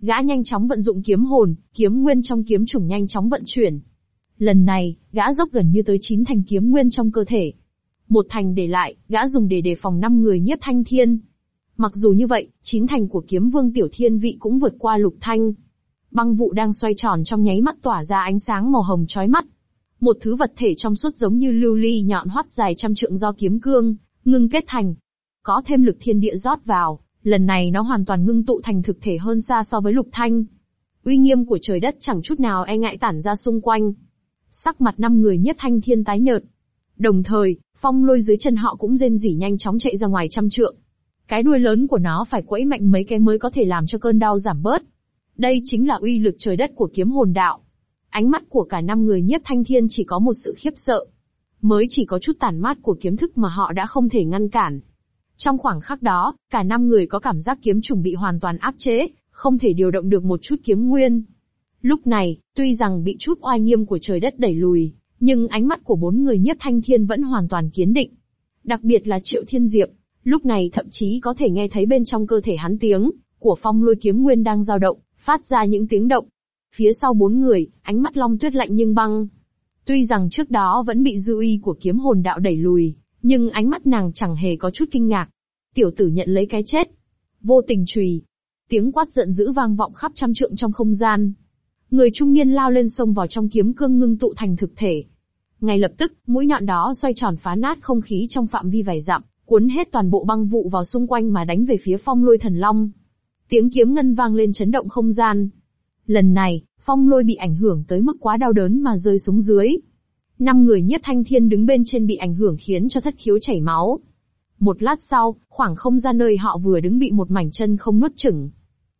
Gã nhanh chóng vận dụng kiếm hồn, kiếm nguyên trong kiếm chủng nhanh chóng vận chuyển. Lần này, gã dốc gần như tới chín thành kiếm nguyên trong cơ thể. Một thành để lại, gã dùng để đề phòng năm người nhiếp thanh thiên. Mặc dù như vậy, chín thành của kiếm vương tiểu thiên vị cũng vượt qua lục thanh. Băng vụ đang xoay tròn trong nháy mắt tỏa ra ánh sáng màu hồng chói mắt. Một thứ vật thể trong suốt giống như lưu ly nhọn hoắt dài trăm trượng do kiếm cương, ngưng kết thành. Có thêm lực thiên địa rót vào, lần này nó hoàn toàn ngưng tụ thành thực thể hơn xa so với lục thanh. Uy nghiêm của trời đất chẳng chút nào e ngại tản ra xung quanh. Sắc mặt năm người nhất thanh thiên tái nhợt. Đồng thời, phong lôi dưới chân họ cũng rên rỉ nhanh chóng chạy ra ngoài trăm trượng. Cái đuôi lớn của nó phải quẫy mạnh mấy cái mới có thể làm cho cơn đau giảm bớt. Đây chính là uy lực trời đất của kiếm hồn đạo. Ánh mắt của cả năm người nhiếp thanh thiên chỉ có một sự khiếp sợ. Mới chỉ có chút tàn mát của kiếm thức mà họ đã không thể ngăn cản. Trong khoảng khắc đó, cả năm người có cảm giác kiếm trùng bị hoàn toàn áp chế, không thể điều động được một chút kiếm nguyên. Lúc này, tuy rằng bị chút oai nghiêm của trời đất đẩy lùi, nhưng ánh mắt của bốn người nhiếp thanh thiên vẫn hoàn toàn kiên định. Đặc biệt là Triệu Thiên Diệp, lúc này thậm chí có thể nghe thấy bên trong cơ thể hắn tiếng của phong lôi kiếm nguyên đang dao động, phát ra những tiếng động. Phía sau bốn người, ánh mắt Long Tuyết lạnh nhưng băng. Tuy rằng trước đó vẫn bị dư uy của kiếm hồn đạo đẩy lùi, nhưng ánh mắt nàng chẳng hề có chút kinh ngạc. Tiểu tử nhận lấy cái chết. Vô tình trùy. Tiếng quát giận dữ vang vọng khắp trăm trượng trong không gian. Người trung niên lao lên sông vào trong kiếm cương ngưng tụ thành thực thể. Ngay lập tức, mũi nhọn đó xoay tròn phá nát không khí trong phạm vi vài dặm, cuốn hết toàn bộ băng vụ vào xung quanh mà đánh về phía phong lôi thần long. Tiếng kiếm ngân vang lên chấn động không gian. Lần này, phong lôi bị ảnh hưởng tới mức quá đau đớn mà rơi xuống dưới. Năm người nhiếp thanh thiên đứng bên trên bị ảnh hưởng khiến cho thất khiếu chảy máu. Một lát sau, khoảng không gian nơi họ vừa đứng bị một mảnh chân không nuốt chửng.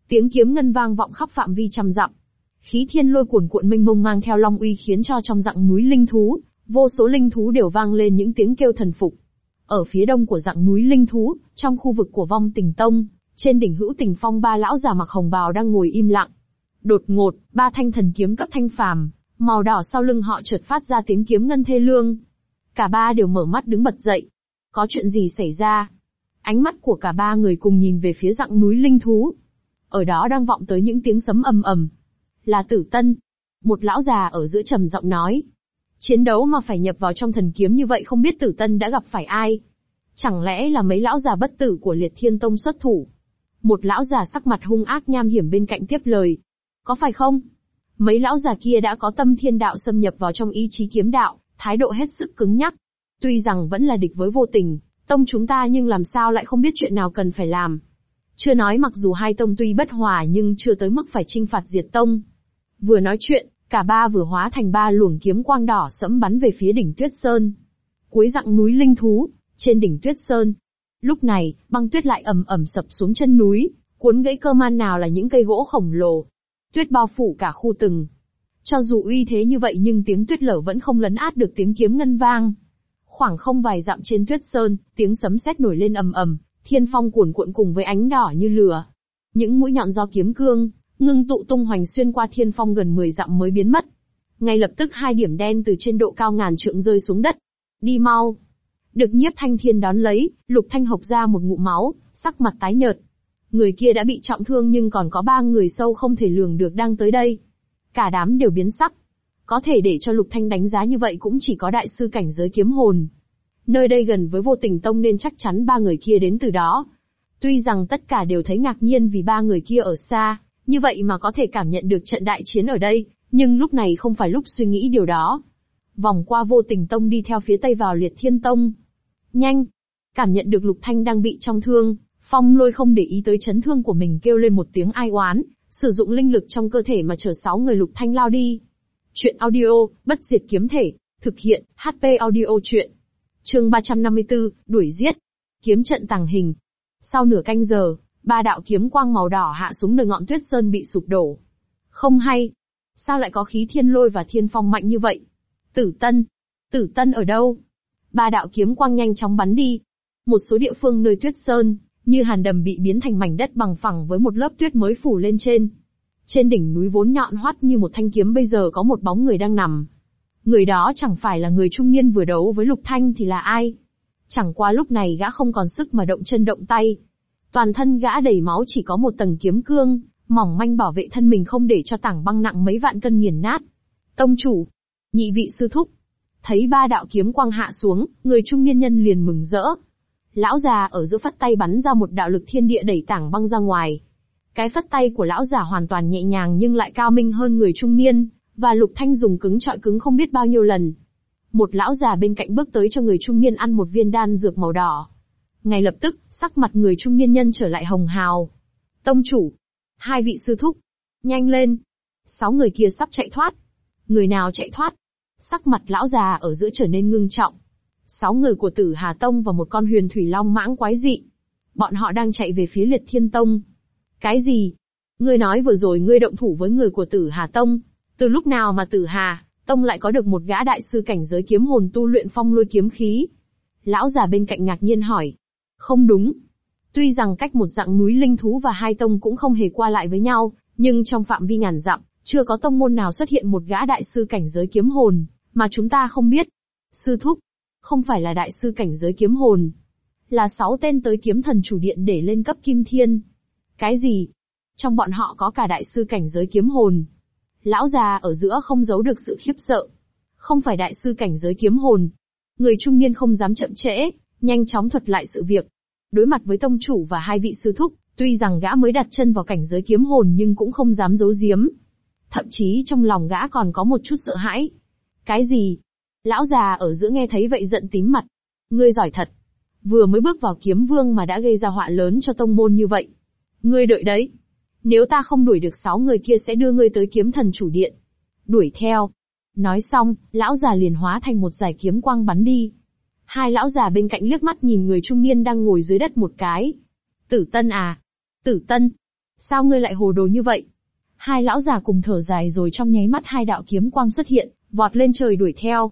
Tiếng kiếm ngân vang vọng khắp phạm vi trăm dặm. Khí thiên lôi cuồn cuộn mênh mông mang theo long uy khiến cho trong dặng núi linh thú, vô số linh thú đều vang lên những tiếng kêu thần phục. Ở phía đông của dặng núi linh thú, trong khu vực của vong tình tông, trên đỉnh hữu tình phong ba lão già mặc hồng bào đang ngồi im lặng. Đột ngột, ba thanh thần kiếm cấp thanh phàm, màu đỏ sau lưng họ chợt phát ra tiếng kiếm ngân thê lương. Cả ba đều mở mắt đứng bật dậy. Có chuyện gì xảy ra? Ánh mắt của cả ba người cùng nhìn về phía dặng núi linh thú. Ở đó đang vọng tới những tiếng sấm ầm ầm. Là tử tân. Một lão già ở giữa trầm giọng nói. Chiến đấu mà phải nhập vào trong thần kiếm như vậy không biết tử tân đã gặp phải ai. Chẳng lẽ là mấy lão già bất tử của liệt thiên tông xuất thủ? Một lão già sắc mặt hung ác nham hiểm bên cạnh tiếp lời. Có phải không? Mấy lão già kia đã có tâm thiên đạo xâm nhập vào trong ý chí kiếm đạo, thái độ hết sức cứng nhắc. Tuy rằng vẫn là địch với vô tình, tông chúng ta nhưng làm sao lại không biết chuyện nào cần phải làm. Chưa nói mặc dù hai tông tuy bất hòa nhưng chưa tới mức phải trinh phạt diệt tông. Vừa nói chuyện, cả ba vừa hóa thành ba luồng kiếm quang đỏ sẫm bắn về phía đỉnh Tuyết Sơn. Cuối dặng núi linh thú, trên đỉnh Tuyết Sơn, Lúc này, băng tuyết lại ầm ầm sập xuống chân núi, cuốn gãy cơ man nào là những cây gỗ khổng lồ. Tuyết bao phủ cả khu từng. Cho dù uy thế như vậy nhưng tiếng tuyết lở vẫn không lấn át được tiếng kiếm ngân vang. Khoảng không vài dặm trên tuyết sơn, tiếng sấm sét nổi lên ầm ầm, thiên phong cuồn cuộn cùng với ánh đỏ như lửa. Những mũi nhọn do kiếm cương, ngưng tụ tung hoành xuyên qua thiên phong gần 10 dặm mới biến mất. Ngay lập tức hai điểm đen từ trên độ cao ngàn trượng rơi xuống đất. Đi mau, được nhiếp thanh thiên đón lấy, lục thanh hộc ra một ngụm máu, sắc mặt tái nhợt. Người kia đã bị trọng thương nhưng còn có ba người sâu không thể lường được đang tới đây. Cả đám đều biến sắc. Có thể để cho lục thanh đánh giá như vậy cũng chỉ có đại sư cảnh giới kiếm hồn. Nơi đây gần với vô tình tông nên chắc chắn ba người kia đến từ đó. Tuy rằng tất cả đều thấy ngạc nhiên vì ba người kia ở xa, như vậy mà có thể cảm nhận được trận đại chiến ở đây, nhưng lúc này không phải lúc suy nghĩ điều đó. Vòng qua vô tình tông đi theo phía tây vào liệt thiên tông, Nhanh! Cảm nhận được Lục Thanh đang bị trong thương, Phong lôi không để ý tới chấn thương của mình kêu lên một tiếng ai oán, sử dụng linh lực trong cơ thể mà chở sáu người Lục Thanh lao đi. Chuyện audio, bất diệt kiếm thể, thực hiện, HP audio chuyện. Chương 354, đuổi giết. Kiếm trận tàng hình. Sau nửa canh giờ, ba đạo kiếm quang màu đỏ hạ xuống nơi ngọn tuyết sơn bị sụp đổ. Không hay. Sao lại có khí thiên lôi và thiên phong mạnh như vậy? Tử Tân. Tử Tân ở đâu? Ba đạo kiếm quang nhanh chóng bắn đi. Một số địa phương nơi tuyết sơn, như hàn đầm bị biến thành mảnh đất bằng phẳng với một lớp tuyết mới phủ lên trên. Trên đỉnh núi vốn nhọn hoắt như một thanh kiếm bây giờ có một bóng người đang nằm. Người đó chẳng phải là người trung niên vừa đấu với Lục Thanh thì là ai? Chẳng qua lúc này gã không còn sức mà động chân động tay. Toàn thân gã đầy máu chỉ có một tầng kiếm cương, mỏng manh bảo vệ thân mình không để cho tảng băng nặng mấy vạn cân nghiền nát. Tông chủ, nhị vị sư thúc, thấy ba đạo kiếm quang hạ xuống, người trung niên nhân liền mừng rỡ. Lão già ở giữa phất tay bắn ra một đạo lực thiên địa đẩy tảng băng ra ngoài. Cái phất tay của lão già hoàn toàn nhẹ nhàng nhưng lại cao minh hơn người trung niên, và lục thanh dùng cứng trọi cứng không biết bao nhiêu lần. Một lão già bên cạnh bước tới cho người trung niên ăn một viên đan dược màu đỏ. Ngay lập tức, sắc mặt người trung niên nhân trở lại hồng hào. Tông chủ, hai vị sư thúc, nhanh lên. Sáu người kia sắp chạy thoát. Người nào chạy thoát? Sắc mặt lão già ở giữa trở nên ngưng trọng. Sáu người của tử Hà Tông và một con huyền thủy long mãng quái dị. Bọn họ đang chạy về phía liệt thiên tông. Cái gì? Ngươi nói vừa rồi ngươi động thủ với người của tử Hà Tông. Từ lúc nào mà tử Hà, Tông lại có được một gã đại sư cảnh giới kiếm hồn tu luyện phong lôi kiếm khí? Lão già bên cạnh ngạc nhiên hỏi. Không đúng. Tuy rằng cách một dạng núi linh thú và hai tông cũng không hề qua lại với nhau, nhưng trong phạm vi ngàn dặm, chưa có tông môn nào xuất hiện một gã đại sư cảnh giới kiếm hồn, mà chúng ta không biết. Sư thúc, không phải là đại sư cảnh giới kiếm hồn, là sáu tên tới kiếm thần chủ điện để lên cấp kim thiên. Cái gì? Trong bọn họ có cả đại sư cảnh giới kiếm hồn. Lão già ở giữa không giấu được sự khiếp sợ. Không phải đại sư cảnh giới kiếm hồn. Người trung niên không dám chậm trễ, nhanh chóng thuật lại sự việc. Đối mặt với tông chủ và hai vị sư thúc, tuy rằng gã mới đặt chân vào cảnh giới kiếm hồn nhưng cũng không dám giấu giếm. Thậm chí trong lòng gã còn có một chút sợ hãi. Cái gì? Lão già ở giữa nghe thấy vậy giận tím mặt. Ngươi giỏi thật. Vừa mới bước vào kiếm vương mà đã gây ra họa lớn cho tông môn như vậy. Ngươi đợi đấy. Nếu ta không đuổi được sáu người kia sẽ đưa ngươi tới kiếm thần chủ điện. Đuổi theo. Nói xong, lão già liền hóa thành một giải kiếm quang bắn đi. Hai lão già bên cạnh liếc mắt nhìn người trung niên đang ngồi dưới đất một cái. Tử Tân à? Tử Tân? Sao ngươi lại hồ đồ như vậy? Hai lão già cùng thở dài rồi trong nháy mắt hai đạo kiếm quang xuất hiện, vọt lên trời đuổi theo.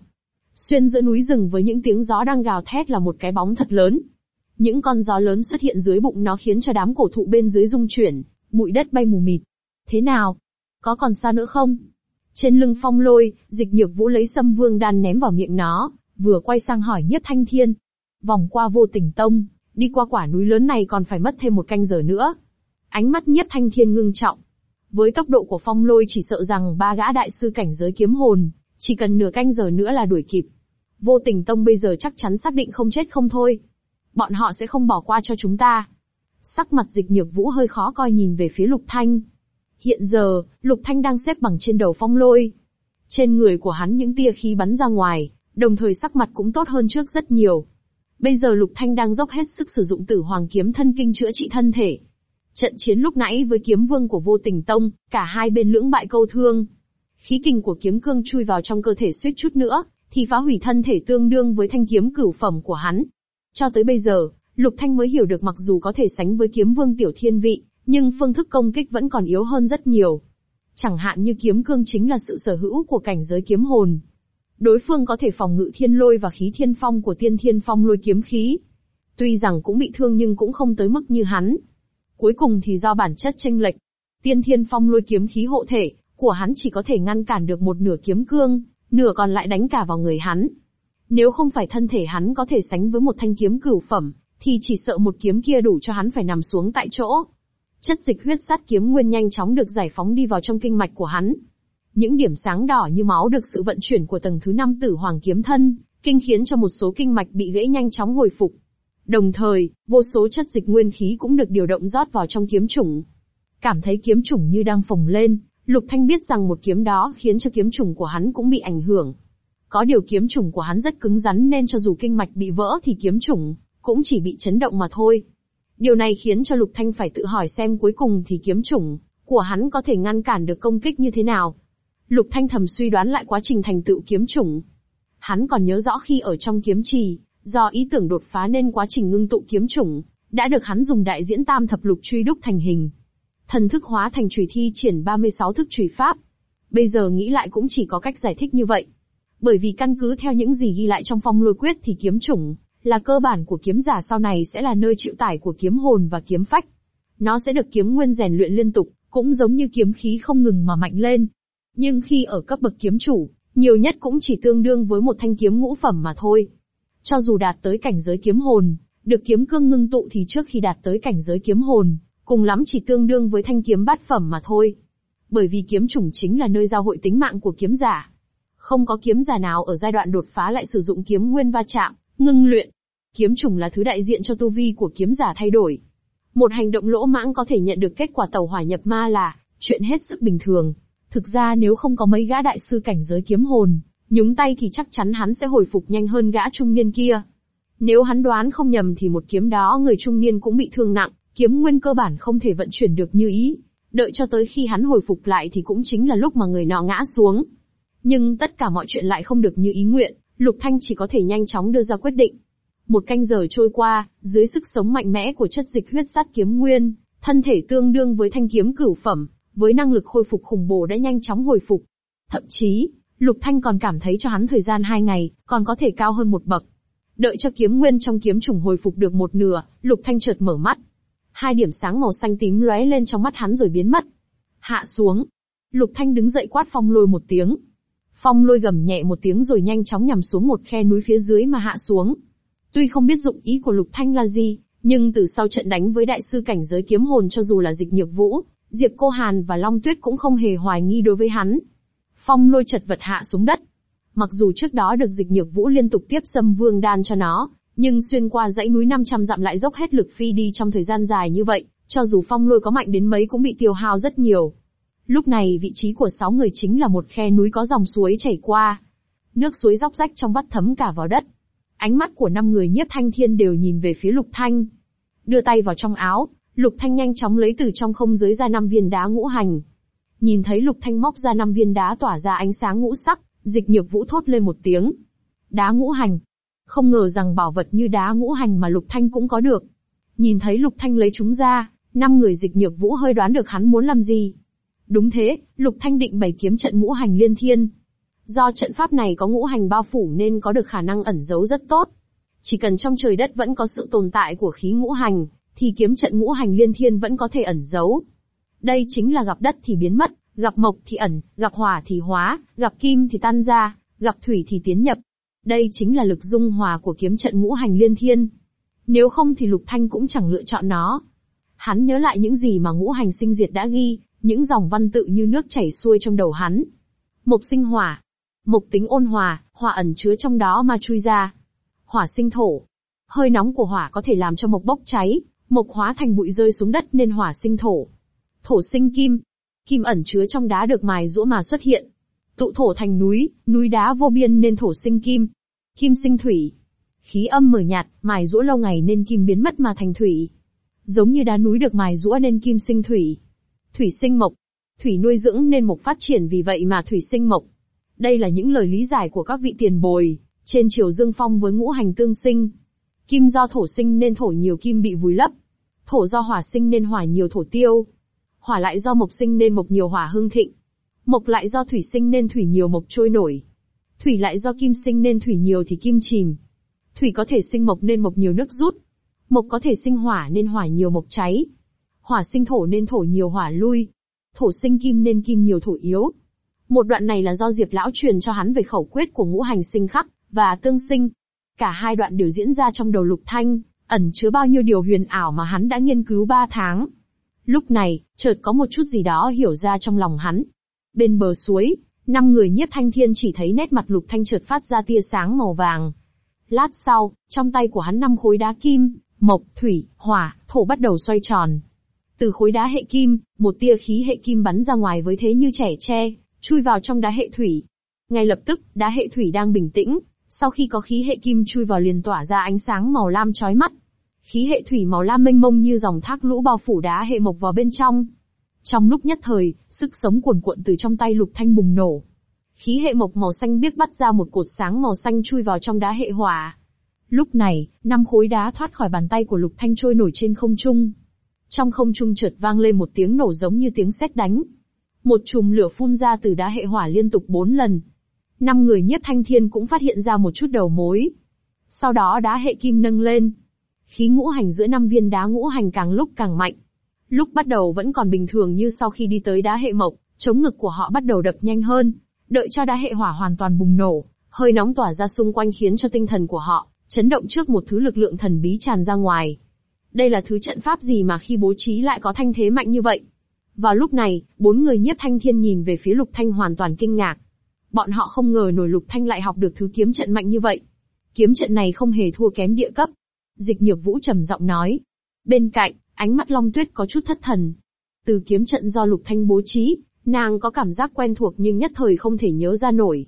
Xuyên giữa núi rừng với những tiếng gió đang gào thét là một cái bóng thật lớn. Những con gió lớn xuất hiện dưới bụng nó khiến cho đám cổ thụ bên dưới rung chuyển, bụi đất bay mù mịt. Thế nào? Có còn xa nữa không? Trên lưng phong lôi, dịch nhược vũ lấy sâm vương đan ném vào miệng nó, vừa quay sang hỏi nhiếp thanh thiên. Vòng qua vô tình tông, đi qua quả núi lớn này còn phải mất thêm một canh giờ nữa. Ánh mắt nhiếp thanh thiên ngưng trọng. Với tốc độ của phong lôi chỉ sợ rằng ba gã đại sư cảnh giới kiếm hồn, chỉ cần nửa canh giờ nữa là đuổi kịp. Vô tình tông bây giờ chắc chắn xác định không chết không thôi. Bọn họ sẽ không bỏ qua cho chúng ta. Sắc mặt dịch nhược vũ hơi khó coi nhìn về phía lục thanh. Hiện giờ, lục thanh đang xếp bằng trên đầu phong lôi. Trên người của hắn những tia khí bắn ra ngoài, đồng thời sắc mặt cũng tốt hơn trước rất nhiều. Bây giờ lục thanh đang dốc hết sức sử dụng tử hoàng kiếm thân kinh chữa trị thân thể. Trận chiến lúc nãy với kiếm vương của vô tình tông, cả hai bên lưỡng bại câu thương. Khí kình của kiếm cương chui vào trong cơ thể suýt chút nữa, thì phá hủy thân thể tương đương với thanh kiếm cửu phẩm của hắn. Cho tới bây giờ, Lục Thanh mới hiểu được mặc dù có thể sánh với kiếm vương tiểu thiên vị, nhưng phương thức công kích vẫn còn yếu hơn rất nhiều. Chẳng hạn như kiếm cương chính là sự sở hữu của cảnh giới kiếm hồn. Đối phương có thể phòng ngự thiên lôi và khí thiên phong của tiên thiên phong lôi kiếm khí. Tuy rằng cũng bị thương nhưng cũng không tới mức như hắn. Cuối cùng thì do bản chất tranh lệch. Tiên thiên phong lôi kiếm khí hộ thể, của hắn chỉ có thể ngăn cản được một nửa kiếm cương, nửa còn lại đánh cả vào người hắn. Nếu không phải thân thể hắn có thể sánh với một thanh kiếm cửu phẩm, thì chỉ sợ một kiếm kia đủ cho hắn phải nằm xuống tại chỗ. Chất dịch huyết sát kiếm nguyên nhanh chóng được giải phóng đi vào trong kinh mạch của hắn. Những điểm sáng đỏ như máu được sự vận chuyển của tầng thứ năm tử hoàng kiếm thân, kinh khiến cho một số kinh mạch bị gãy nhanh chóng hồi phục. Đồng thời, vô số chất dịch nguyên khí cũng được điều động rót vào trong kiếm chủng. Cảm thấy kiếm chủng như đang phồng lên, Lục Thanh biết rằng một kiếm đó khiến cho kiếm trùng của hắn cũng bị ảnh hưởng. Có điều kiếm trùng của hắn rất cứng rắn nên cho dù kinh mạch bị vỡ thì kiếm trùng cũng chỉ bị chấn động mà thôi. Điều này khiến cho Lục Thanh phải tự hỏi xem cuối cùng thì kiếm trùng của hắn có thể ngăn cản được công kích như thế nào. Lục Thanh thầm suy đoán lại quá trình thành tựu kiếm trùng. Hắn còn nhớ rõ khi ở trong kiếm trì, do ý tưởng đột phá nên quá trình ngưng tụ kiếm trùng đã được hắn dùng đại diễn tam thập lục truy đúc thành hình. Thần thức hóa thành chùy thi triển 36 thức chùy pháp. Bây giờ nghĩ lại cũng chỉ có cách giải thích như vậy. Bởi vì căn cứ theo những gì ghi lại trong phong lôi quyết thì kiếm chủng, là cơ bản của kiếm giả sau này sẽ là nơi chịu tải của kiếm hồn và kiếm phách. Nó sẽ được kiếm nguyên rèn luyện liên tục, cũng giống như kiếm khí không ngừng mà mạnh lên. Nhưng khi ở cấp bậc kiếm chủ, nhiều nhất cũng chỉ tương đương với một thanh kiếm ngũ phẩm mà thôi. Cho dù đạt tới cảnh giới kiếm hồn, được kiếm cương ngưng tụ thì trước khi đạt tới cảnh giới kiếm hồn, cùng lắm chỉ tương đương với thanh kiếm bát phẩm mà thôi. Bởi vì kiếm chủng chính là nơi giao hội tính mạng của kiếm giả. Không có kiếm giả nào ở giai đoạn đột phá lại sử dụng kiếm nguyên va chạm, ngưng luyện. Kiếm chủng là thứ đại diện cho tu vi của kiếm giả thay đổi. Một hành động lỗ mãng có thể nhận được kết quả tàu hỏa nhập ma là chuyện hết sức bình thường. Thực ra nếu không có mấy gã đại sư cảnh giới kiếm hồn, nhúng tay thì chắc chắn hắn sẽ hồi phục nhanh hơn gã trung niên kia. Nếu hắn đoán không nhầm thì một kiếm đó người trung niên cũng bị thương nặng, kiếm nguyên cơ bản không thể vận chuyển được như ý. Đợi cho tới khi hắn hồi phục lại thì cũng chính là lúc mà người nọ ngã xuống. Nhưng tất cả mọi chuyện lại không được như ý nguyện, Lục Thanh chỉ có thể nhanh chóng đưa ra quyết định. Một canh giờ trôi qua, dưới sức sống mạnh mẽ của chất dịch huyết sát kiếm nguyên, thân thể tương đương với thanh kiếm cửu phẩm, với năng lực khôi phục khủng bố đã nhanh chóng hồi phục. Thậm chí, Lục Thanh còn cảm thấy cho hắn thời gian hai ngày, còn có thể cao hơn một bậc. Đợi cho kiếm nguyên trong kiếm trùng hồi phục được một nửa, Lục Thanh chợt mở mắt. Hai điểm sáng màu xanh tím lóe lên trong mắt hắn rồi biến mất. Hạ xuống. Lục Thanh đứng dậy quát phong lôi một tiếng. Phong lôi gầm nhẹ một tiếng rồi nhanh chóng nhằm xuống một khe núi phía dưới mà hạ xuống. Tuy không biết dụng ý của Lục Thanh là gì, nhưng từ sau trận đánh với đại sư cảnh giới kiếm hồn cho dù là dịch nhược vũ, Diệp Cô Hàn và Long Tuyết cũng không hề hoài nghi đối với hắn. Phong lôi chật vật hạ xuống đất. Mặc dù trước đó được dịch nhược vũ liên tục tiếp xâm vương đan cho nó, nhưng xuyên qua dãy núi 500 dặm lại dốc hết lực phi đi trong thời gian dài như vậy, cho dù phong lôi có mạnh đến mấy cũng bị tiêu hao rất nhiều. Lúc này vị trí của sáu người chính là một khe núi có dòng suối chảy qua. Nước suối róc rách trong vắt thấm cả vào đất. Ánh mắt của năm người nhiếp thanh thiên đều nhìn về phía lục thanh. Đưa tay vào trong áo, lục thanh nhanh chóng lấy từ trong không giới ra năm viên đá ngũ hành. Nhìn thấy lục thanh móc ra năm viên đá tỏa ra ánh sáng ngũ sắc, dịch nhược vũ thốt lên một tiếng. Đá ngũ hành. Không ngờ rằng bảo vật như đá ngũ hành mà lục thanh cũng có được. Nhìn thấy lục thanh lấy chúng ra, năm người dịch nhược vũ hơi đoán được hắn muốn làm gì. Đúng thế, Lục Thanh định bày kiếm trận ngũ hành liên thiên. Do trận pháp này có ngũ hành bao phủ nên có được khả năng ẩn giấu rất tốt. Chỉ cần trong trời đất vẫn có sự tồn tại của khí ngũ hành, thì kiếm trận ngũ hành liên thiên vẫn có thể ẩn giấu. Đây chính là gặp đất thì biến mất, gặp mộc thì ẩn, gặp hỏa thì hóa, gặp kim thì tan ra, gặp thủy thì tiến nhập. Đây chính là lực dung hòa của kiếm trận ngũ hành liên thiên. Nếu không thì Lục Thanh cũng chẳng lựa chọn nó. Hắn nhớ lại những gì mà ngũ hành sinh diệt đã ghi, những dòng văn tự như nước chảy xuôi trong đầu hắn. Mộc sinh hỏa. Mộc tính ôn hòa, hỏa ẩn chứa trong đó mà chui ra. Hỏa sinh thổ. Hơi nóng của hỏa có thể làm cho mộc bốc cháy, mộc hóa thành bụi rơi xuống đất nên hỏa sinh thổ. Thổ sinh kim. Kim ẩn chứa trong đá được mài rũa mà xuất hiện. Tụ thổ thành núi, núi đá vô biên nên thổ sinh kim. Kim sinh thủy. Khí âm mở nhạt, mài rũa lâu ngày nên kim biến mất mà thành thủy. Giống như đá núi được mài rũa nên kim sinh thủy. Thủy sinh mộc. Thủy nuôi dưỡng nên mộc phát triển vì vậy mà thủy sinh mộc. Đây là những lời lý giải của các vị tiền bồi, trên chiều dương phong với ngũ hành tương sinh. Kim do thổ sinh nên thổ nhiều kim bị vùi lấp. Thổ do hỏa sinh nên hỏa nhiều thổ tiêu. Hỏa lại do mộc sinh nên mộc nhiều hỏa hưng thịnh. Mộc lại do thủy sinh nên thủy nhiều mộc trôi nổi. Thủy lại do kim sinh nên thủy nhiều thì kim chìm. Thủy có thể sinh mộc nên mộc nhiều nước rút. Mộc có thể sinh hỏa nên hỏa nhiều mộc cháy. Hỏa sinh thổ nên thổ nhiều hỏa lui. Thổ sinh kim nên kim nhiều thổ yếu. Một đoạn này là do Diệp Lão truyền cho hắn về khẩu quyết của ngũ hành sinh khắc, và tương sinh. Cả hai đoạn đều diễn ra trong đầu lục thanh, ẩn chứa bao nhiêu điều huyền ảo mà hắn đã nghiên cứu ba tháng. Lúc này, chợt có một chút gì đó hiểu ra trong lòng hắn. Bên bờ suối, năm người nhiếp thanh thiên chỉ thấy nét mặt lục thanh chợt phát ra tia sáng màu vàng. Lát sau, trong tay của hắn năm khối đá kim, mộc, thủy, hỏa, thổ bắt đầu xoay tròn. Từ khối đá hệ kim, một tia khí hệ kim bắn ra ngoài với thế như trẻ tre, chui vào trong đá hệ thủy. Ngay lập tức, đá hệ thủy đang bình tĩnh, sau khi có khí hệ kim chui vào liền tỏa ra ánh sáng màu lam chói mắt. Khí hệ thủy màu lam mênh mông như dòng thác lũ bao phủ đá hệ mộc vào bên trong. Trong lúc nhất thời, sức sống cuồn cuộn từ trong tay lục thanh bùng nổ. Khí hệ mộc màu xanh biếc bắt ra một cột sáng màu xanh chui vào trong đá hệ hỏa. Lúc này, năm khối đá thoát khỏi bàn tay của lục thanh trôi nổi trên không trung. Trong không trung chợt vang lên một tiếng nổ giống như tiếng sét đánh. Một chùm lửa phun ra từ đá hệ hỏa liên tục bốn lần. Năm người nhiếp thanh thiên cũng phát hiện ra một chút đầu mối. Sau đó đá hệ kim nâng lên. Khí ngũ hành giữa năm viên đá ngũ hành càng lúc càng mạnh. Lúc bắt đầu vẫn còn bình thường như sau khi đi tới đá hệ mộc, chống ngực của họ bắt đầu đập nhanh hơn. Đợi cho đá hệ hỏa hoàn toàn bùng nổ, hơi nóng tỏa ra xung quanh khiến cho tinh thần của họ chấn động trước một thứ lực lượng thần bí tràn ra ngoài. Đây là thứ trận pháp gì mà khi bố trí lại có thanh thế mạnh như vậy? Vào lúc này, bốn người nhiếp thanh thiên nhìn về phía lục thanh hoàn toàn kinh ngạc. Bọn họ không ngờ nổi lục thanh lại học được thứ kiếm trận mạnh như vậy. Kiếm trận này không hề thua kém địa cấp. Dịch nhược vũ trầm giọng nói. Bên cạnh, ánh mắt long tuyết có chút thất thần. Từ kiếm trận do lục thanh bố trí, nàng có cảm giác quen thuộc nhưng nhất thời không thể nhớ ra nổi.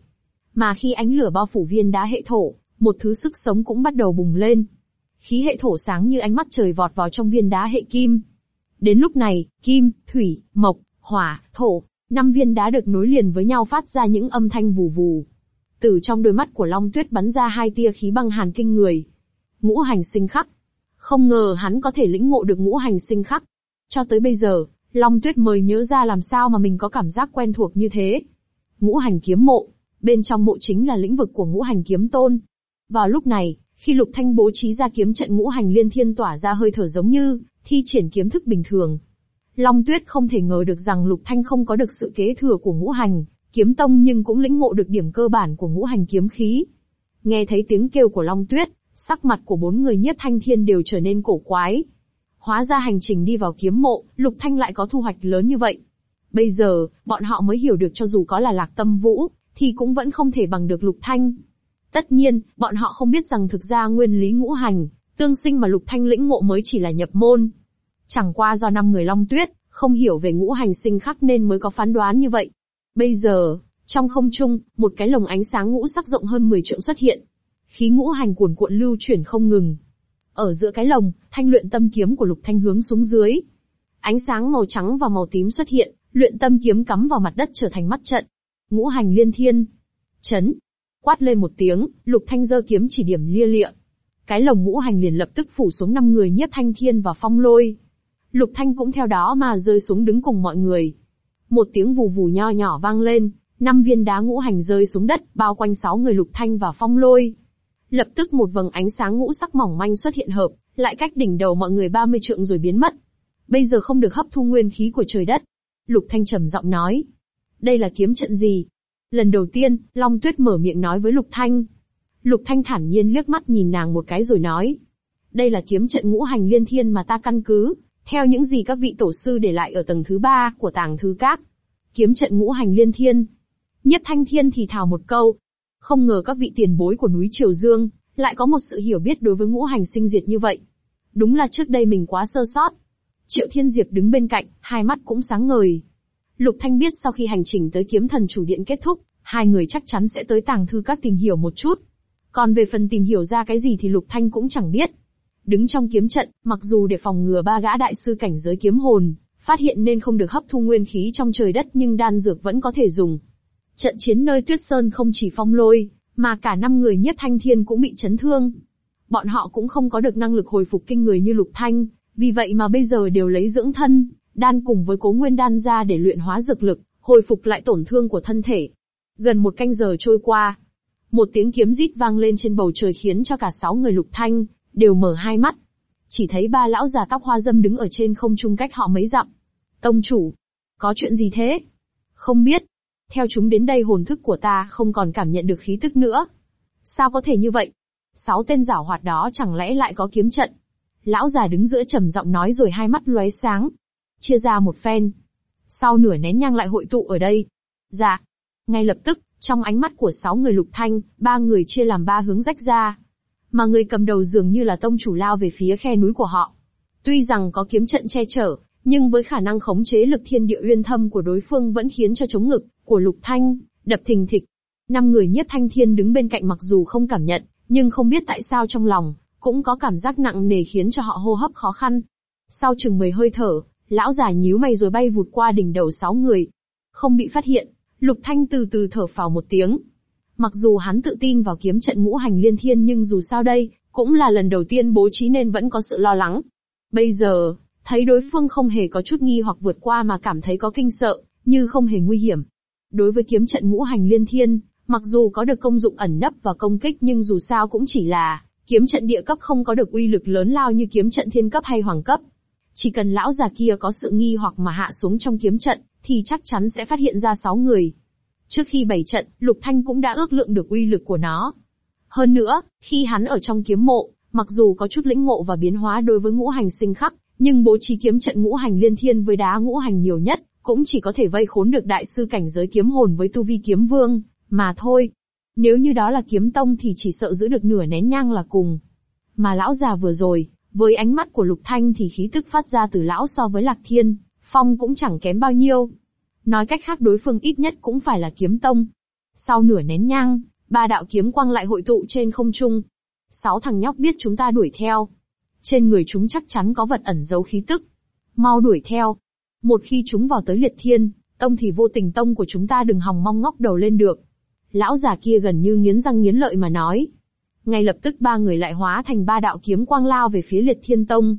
Mà khi ánh lửa bao phủ viên đá hệ thổ, một thứ sức sống cũng bắt đầu bùng lên. Khí hệ thổ sáng như ánh mắt trời vọt vào trong viên đá hệ kim. Đến lúc này, kim, thủy, mộc, hỏa, thổ, năm viên đá được nối liền với nhau phát ra những âm thanh vù vù. Từ trong đôi mắt của Long Tuyết bắn ra hai tia khí băng hàn kinh người. Ngũ hành sinh khắc. Không ngờ hắn có thể lĩnh ngộ được ngũ hành sinh khắc. Cho tới bây giờ, Long Tuyết mới nhớ ra làm sao mà mình có cảm giác quen thuộc như thế. Ngũ hành kiếm mộ. Bên trong mộ chính là lĩnh vực của ngũ hành kiếm tôn. Vào lúc này, khi Lục Thanh bố trí ra kiếm trận ngũ hành liên thiên tỏa ra hơi thở giống như thi triển kiếm thức bình thường. Long Tuyết không thể ngờ được rằng Lục Thanh không có được sự kế thừa của ngũ hành kiếm tông nhưng cũng lĩnh ngộ được điểm cơ bản của ngũ hành kiếm khí. Nghe thấy tiếng kêu của Long Tuyết, sắc mặt của bốn người Nhiếp thanh thiên đều trở nên cổ quái. Hóa ra hành trình đi vào kiếm mộ, Lục Thanh lại có thu hoạch lớn như vậy. Bây giờ, bọn họ mới hiểu được cho dù có là lạc tâm vũ, thì cũng vẫn không thể bằng được Lục Thanh. Tất nhiên, bọn họ không biết rằng thực ra nguyên lý ngũ hành, tương sinh mà Lục Thanh lĩnh ngộ mới chỉ là nhập môn. Chẳng qua do năm người Long Tuyết, không hiểu về ngũ hành sinh khắc nên mới có phán đoán như vậy. Bây giờ, trong không trung, một cái lồng ánh sáng ngũ sắc rộng hơn 10 trượng xuất hiện. Khí ngũ hành cuồn cuộn lưu chuyển không ngừng. Ở giữa cái lồng, thanh luyện tâm kiếm của Lục Thanh hướng xuống dưới. Ánh sáng màu trắng và màu tím xuất hiện, luyện tâm kiếm cắm vào mặt đất trở thành mắt trận. Ngũ hành liên thiên. Chấn, Quát lên một tiếng, Lục Thanh giơ kiếm chỉ điểm lia lịa. Cái lồng ngũ hành liền lập tức phủ xuống năm người nhiếp thanh thiên và phong lôi. Lục Thanh cũng theo đó mà rơi xuống đứng cùng mọi người. Một tiếng vù vù nho nhỏ vang lên, năm viên đá ngũ hành rơi xuống đất, bao quanh sáu người Lục Thanh và phong lôi. Lập tức một vầng ánh sáng ngũ sắc mỏng manh xuất hiện hợp, lại cách đỉnh đầu mọi người 30 trượng rồi biến mất. Bây giờ không được hấp thu nguyên khí của trời đất. Lục Thanh trầm giọng nói. Đây là kiếm trận gì? Lần đầu tiên, Long Tuyết mở miệng nói với Lục Thanh. Lục Thanh thản nhiên liếc mắt nhìn nàng một cái rồi nói. Đây là kiếm trận ngũ hành liên thiên mà ta căn cứ, theo những gì các vị tổ sư để lại ở tầng thứ ba của tàng thứ các. Kiếm trận ngũ hành liên thiên. Nhất Thanh Thiên thì thào một câu. Không ngờ các vị tiền bối của núi Triều Dương, lại có một sự hiểu biết đối với ngũ hành sinh diệt như vậy. Đúng là trước đây mình quá sơ sót. Triệu Thiên Diệp đứng bên cạnh, hai mắt cũng sáng ngời. Lục Thanh biết sau khi hành trình tới kiếm thần chủ điện kết thúc, hai người chắc chắn sẽ tới tàng thư các tìm hiểu một chút. Còn về phần tìm hiểu ra cái gì thì Lục Thanh cũng chẳng biết. Đứng trong kiếm trận, mặc dù để phòng ngừa ba gã đại sư cảnh giới kiếm hồn, phát hiện nên không được hấp thu nguyên khí trong trời đất nhưng đan dược vẫn có thể dùng. Trận chiến nơi Tuyết Sơn không chỉ phong lôi, mà cả năm người nhất thanh thiên cũng bị chấn thương. Bọn họ cũng không có được năng lực hồi phục kinh người như Lục Thanh, vì vậy mà bây giờ đều lấy dưỡng thân, đan cùng với cố nguyên đan ra để luyện hóa dược lực, hồi phục lại tổn thương của thân thể. Gần một canh giờ trôi qua, một tiếng kiếm rít vang lên trên bầu trời khiến cho cả sáu người lục thanh, đều mở hai mắt. Chỉ thấy ba lão già tóc hoa dâm đứng ở trên không trung cách họ mấy dặm. Tông chủ, có chuyện gì thế? Không biết. Theo chúng đến đây hồn thức của ta không còn cảm nhận được khí tức nữa. Sao có thể như vậy? Sáu tên giảo hoạt đó chẳng lẽ lại có kiếm trận? Lão già đứng giữa trầm giọng nói rồi hai mắt lóe sáng, chia ra một phen. Sau nửa nén nhang lại hội tụ ở đây. Dạ. Ngay lập tức, trong ánh mắt của sáu người lục thanh, ba người chia làm ba hướng rách ra. Mà người cầm đầu dường như là tông chủ lao về phía khe núi của họ. Tuy rằng có kiếm trận che chở, nhưng với khả năng khống chế lực thiên địa uyên thâm của đối phương vẫn khiến cho chống ngực của lục thanh đập thình thịch. Năm người nhiếp thanh thiên đứng bên cạnh mặc dù không cảm nhận, nhưng không biết tại sao trong lòng cũng có cảm giác nặng nề khiến cho họ hô hấp khó khăn. Sau chừng mười hơi thở, Lão già nhíu mày rồi bay vụt qua đỉnh đầu sáu người. Không bị phát hiện, Lục Thanh từ từ thở phào một tiếng. Mặc dù hắn tự tin vào kiếm trận ngũ hành liên thiên nhưng dù sao đây, cũng là lần đầu tiên bố trí nên vẫn có sự lo lắng. Bây giờ, thấy đối phương không hề có chút nghi hoặc vượt qua mà cảm thấy có kinh sợ, như không hề nguy hiểm. Đối với kiếm trận ngũ hành liên thiên, Mặc dù có được công dụng ẩn nấp và công kích nhưng dù sao cũng chỉ là kiếm trận địa cấp không có được uy lực lớn lao như kiếm trận thiên cấp hay hoàng cấp. Chỉ cần lão già kia có sự nghi hoặc mà hạ xuống trong kiếm trận, thì chắc chắn sẽ phát hiện ra sáu người. Trước khi bày trận, Lục Thanh cũng đã ước lượng được uy lực của nó. Hơn nữa, khi hắn ở trong kiếm mộ, mặc dù có chút lĩnh ngộ và biến hóa đối với ngũ hành sinh khắc, nhưng bố trí kiếm trận ngũ hành liên thiên với đá ngũ hành nhiều nhất, cũng chỉ có thể vây khốn được đại sư cảnh giới kiếm hồn với tu vi kiếm vương, mà thôi. Nếu như đó là kiếm tông thì chỉ sợ giữ được nửa nén nhang là cùng. Mà lão già vừa rồi, với ánh mắt của Lục Thanh thì khí tức phát ra từ lão so với Lạc Thiên, Phong cũng chẳng kém bao nhiêu. Nói cách khác đối phương ít nhất cũng phải là kiếm tông. Sau nửa nén nhang, ba đạo kiếm quang lại hội tụ trên không trung. Sáu thằng nhóc biết chúng ta đuổi theo. Trên người chúng chắc chắn có vật ẩn giấu khí tức. Mau đuổi theo. Một khi chúng vào tới liệt thiên, tông thì vô tình tông của chúng ta đừng hòng mong ngóc đầu lên được. Lão già kia gần như nghiến răng nghiến lợi mà nói. Ngay lập tức ba người lại hóa thành ba đạo kiếm quang lao về phía liệt thiên tông.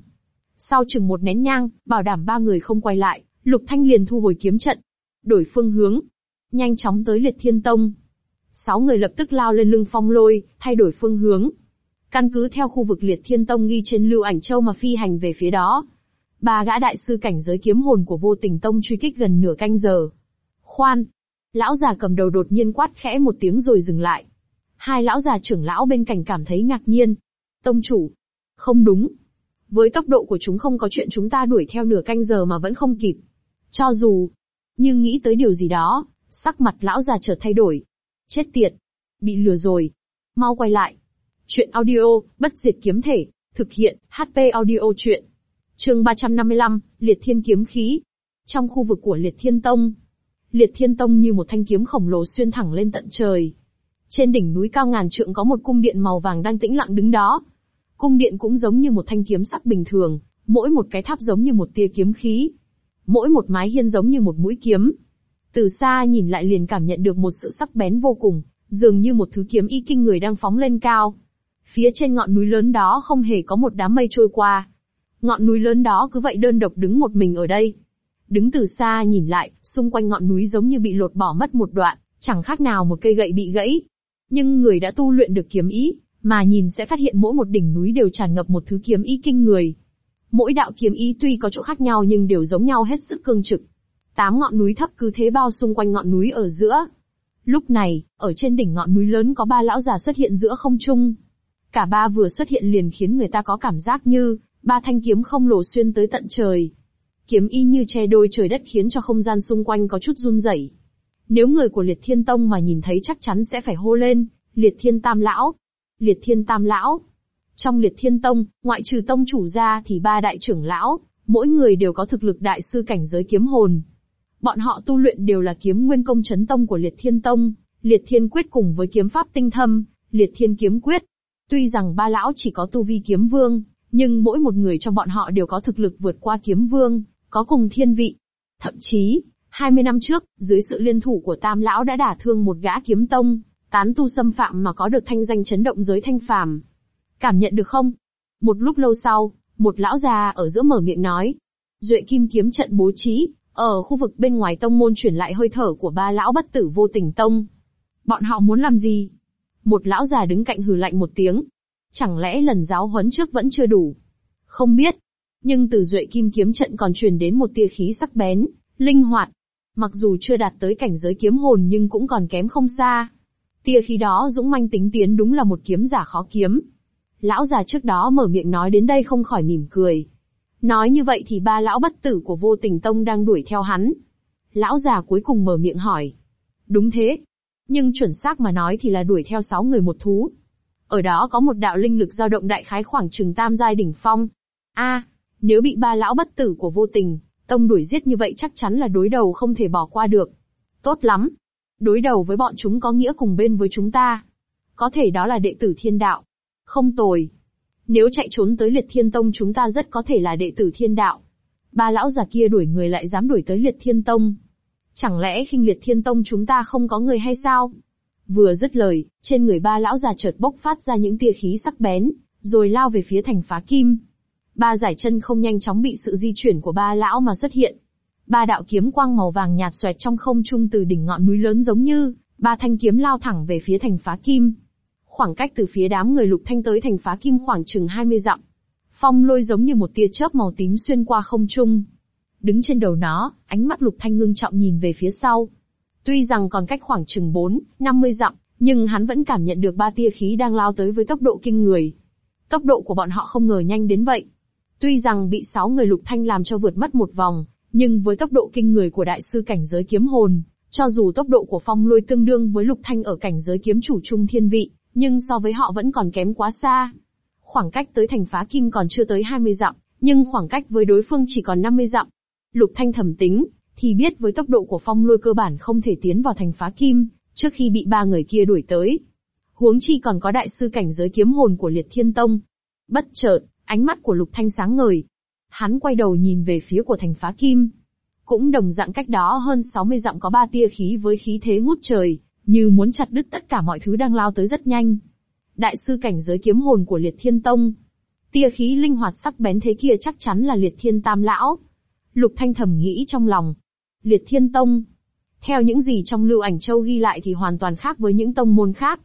Sau chừng một nén nhang, bảo đảm ba người không quay lại, Lục Thanh liền thu hồi kiếm trận. Đổi phương hướng. Nhanh chóng tới liệt thiên tông. Sáu người lập tức lao lên lưng phong lôi, thay đổi phương hướng. Căn cứ theo khu vực liệt thiên tông ghi trên lưu ảnh châu mà phi hành về phía đó. Ba gã đại sư cảnh giới kiếm hồn của vô tình tông truy kích gần nửa canh giờ. Khoan! Lão già cầm đầu đột nhiên quát khẽ một tiếng rồi dừng lại. Hai lão già trưởng lão bên cạnh cảm thấy ngạc nhiên. Tông chủ! Không đúng! Với tốc độ của chúng không có chuyện chúng ta đuổi theo nửa canh giờ mà vẫn không kịp. Cho dù, nhưng nghĩ tới điều gì đó, sắc mặt lão già chợt thay đổi. Chết tiệt! Bị lừa rồi! Mau quay lại! Chuyện audio, bất diệt kiếm thể, thực hiện, HP audio chuyện. Chương 355, Liệt Thiên Kiếm Khí. Trong khu vực của Liệt Thiên Tông, Liệt Thiên Tông như một thanh kiếm khổng lồ xuyên thẳng lên tận trời. Trên đỉnh núi cao ngàn trượng có một cung điện màu vàng đang tĩnh lặng đứng đó. Cung điện cũng giống như một thanh kiếm sắc bình thường, mỗi một cái tháp giống như một tia kiếm khí. Mỗi một mái hiên giống như một mũi kiếm. Từ xa nhìn lại liền cảm nhận được một sự sắc bén vô cùng, dường như một thứ kiếm y kinh người đang phóng lên cao. Phía trên ngọn núi lớn đó không hề có một đám mây trôi qua. Ngọn núi lớn đó cứ vậy đơn độc đứng một mình ở đây. Đứng từ xa nhìn lại, xung quanh ngọn núi giống như bị lột bỏ mất một đoạn, chẳng khác nào một cây gậy bị gãy. Nhưng người đã tu luyện được kiếm ý, mà nhìn sẽ phát hiện mỗi một đỉnh núi đều tràn ngập một thứ kiếm ý kinh người. Mỗi đạo kiếm ý tuy có chỗ khác nhau nhưng đều giống nhau hết sức cương trực. Tám ngọn núi thấp cứ thế bao xung quanh ngọn núi ở giữa. Lúc này, ở trên đỉnh ngọn núi lớn có ba lão già xuất hiện giữa không trung. Cả ba vừa xuất hiện liền khiến người ta có cảm giác như, ba thanh kiếm không lồ xuyên tới tận trời. Kiếm y như che đôi trời đất khiến cho không gian xung quanh có chút run rẩy. Nếu người của liệt thiên tông mà nhìn thấy chắc chắn sẽ phải hô lên, liệt thiên tam lão, liệt thiên tam lão. Trong liệt thiên tông, ngoại trừ tông chủ ra thì ba đại trưởng lão, mỗi người đều có thực lực đại sư cảnh giới kiếm hồn. Bọn họ tu luyện đều là kiếm nguyên công chấn tông của liệt thiên tông, liệt thiên quyết cùng với kiếm pháp tinh thâm, liệt thiên kiếm quyết. Tuy rằng ba lão chỉ có tu vi kiếm vương, nhưng mỗi một người trong bọn họ đều có thực lực vượt qua kiếm vương, có cùng thiên vị. Thậm chí, 20 năm trước, dưới sự liên thủ của tam lão đã đả thương một gã kiếm tông, tán tu xâm phạm mà có được thanh danh chấn động giới thanh phàm. Cảm nhận được không? Một lúc lâu sau, một lão già ở giữa mở miệng nói. Duệ kim kiếm trận bố trí, ở khu vực bên ngoài tông môn chuyển lại hơi thở của ba lão bất tử vô tình tông. Bọn họ muốn làm gì? Một lão già đứng cạnh hừ lạnh một tiếng. Chẳng lẽ lần giáo huấn trước vẫn chưa đủ? Không biết. Nhưng từ duệ kim kiếm trận còn truyền đến một tia khí sắc bén, linh hoạt. Mặc dù chưa đạt tới cảnh giới kiếm hồn nhưng cũng còn kém không xa. Tia khí đó dũng manh tính tiến đúng là một kiếm giả khó kiếm. Lão già trước đó mở miệng nói đến đây không khỏi mỉm cười. Nói như vậy thì ba lão bất tử của vô tình tông đang đuổi theo hắn. Lão già cuối cùng mở miệng hỏi. Đúng thế. Nhưng chuẩn xác mà nói thì là đuổi theo sáu người một thú. Ở đó có một đạo linh lực dao động đại khái khoảng chừng tam giai đỉnh phong. A, nếu bị ba lão bất tử của vô tình, tông đuổi giết như vậy chắc chắn là đối đầu không thể bỏ qua được. Tốt lắm, Đối đầu với bọn chúng có nghĩa cùng bên với chúng ta. Có thể đó là đệ tử thiên đạo. Không tồi. Nếu chạy trốn tới liệt thiên tông chúng ta rất có thể là đệ tử thiên đạo. Ba lão già kia đuổi người lại dám đuổi tới liệt thiên tông. Chẳng lẽ khinh liệt thiên tông chúng ta không có người hay sao? Vừa dứt lời, trên người ba lão già chợt bốc phát ra những tia khí sắc bén, rồi lao về phía thành phá kim. Ba giải chân không nhanh chóng bị sự di chuyển của ba lão mà xuất hiện, Ba đạo kiếm quang màu vàng nhạt xoẹt trong không trung từ đỉnh ngọn núi lớn giống như Ba thanh kiếm lao thẳng về phía thành phá kim. Khoảng cách từ phía đám người lục thanh tới thành phá kim khoảng chừng 20 dặm. Phong lôi giống như một tia chớp màu tím xuyên qua không trung. Đứng trên đầu nó, ánh mắt lục thanh ngưng trọng nhìn về phía sau. Tuy rằng còn cách khoảng chừng 4, 50 dặm, nhưng hắn vẫn cảm nhận được ba tia khí đang lao tới với tốc độ kinh người. Tốc độ của bọn họ không ngờ nhanh đến vậy. Tuy rằng bị sáu người lục thanh làm cho vượt mất một vòng, nhưng với tốc độ kinh người của đại sư cảnh giới kiếm hồn, cho dù tốc độ của phong lôi tương đương với lục thanh ở cảnh giới kiếm chủ trung thiên vị, nhưng so với họ vẫn còn kém quá xa. Khoảng cách tới thành phá kim còn chưa tới 20 dặm, nhưng khoảng cách với đối phương chỉ còn 50 dặm. Lục thanh thẩm tính, thì biết với tốc độ của phong lôi cơ bản không thể tiến vào thành phá kim, trước khi bị ba người kia đuổi tới. Huống chi còn có đại sư cảnh giới kiếm hồn của liệt thiên tông. Bất chợt, ánh mắt của lục thanh sáng ngời. Hắn quay đầu nhìn về phía của thành phá kim. Cũng đồng dạng cách đó hơn 60 dặm có ba tia khí với khí thế ngút trời, như muốn chặt đứt tất cả mọi thứ đang lao tới rất nhanh. Đại sư cảnh giới kiếm hồn của liệt thiên tông. Tia khí linh hoạt sắc bén thế kia chắc chắn là liệt thiên tam lão. Lục thanh thầm nghĩ trong lòng. Liệt thiên tông, theo những gì trong lưu ảnh châu ghi lại thì hoàn toàn khác với những tông môn khác.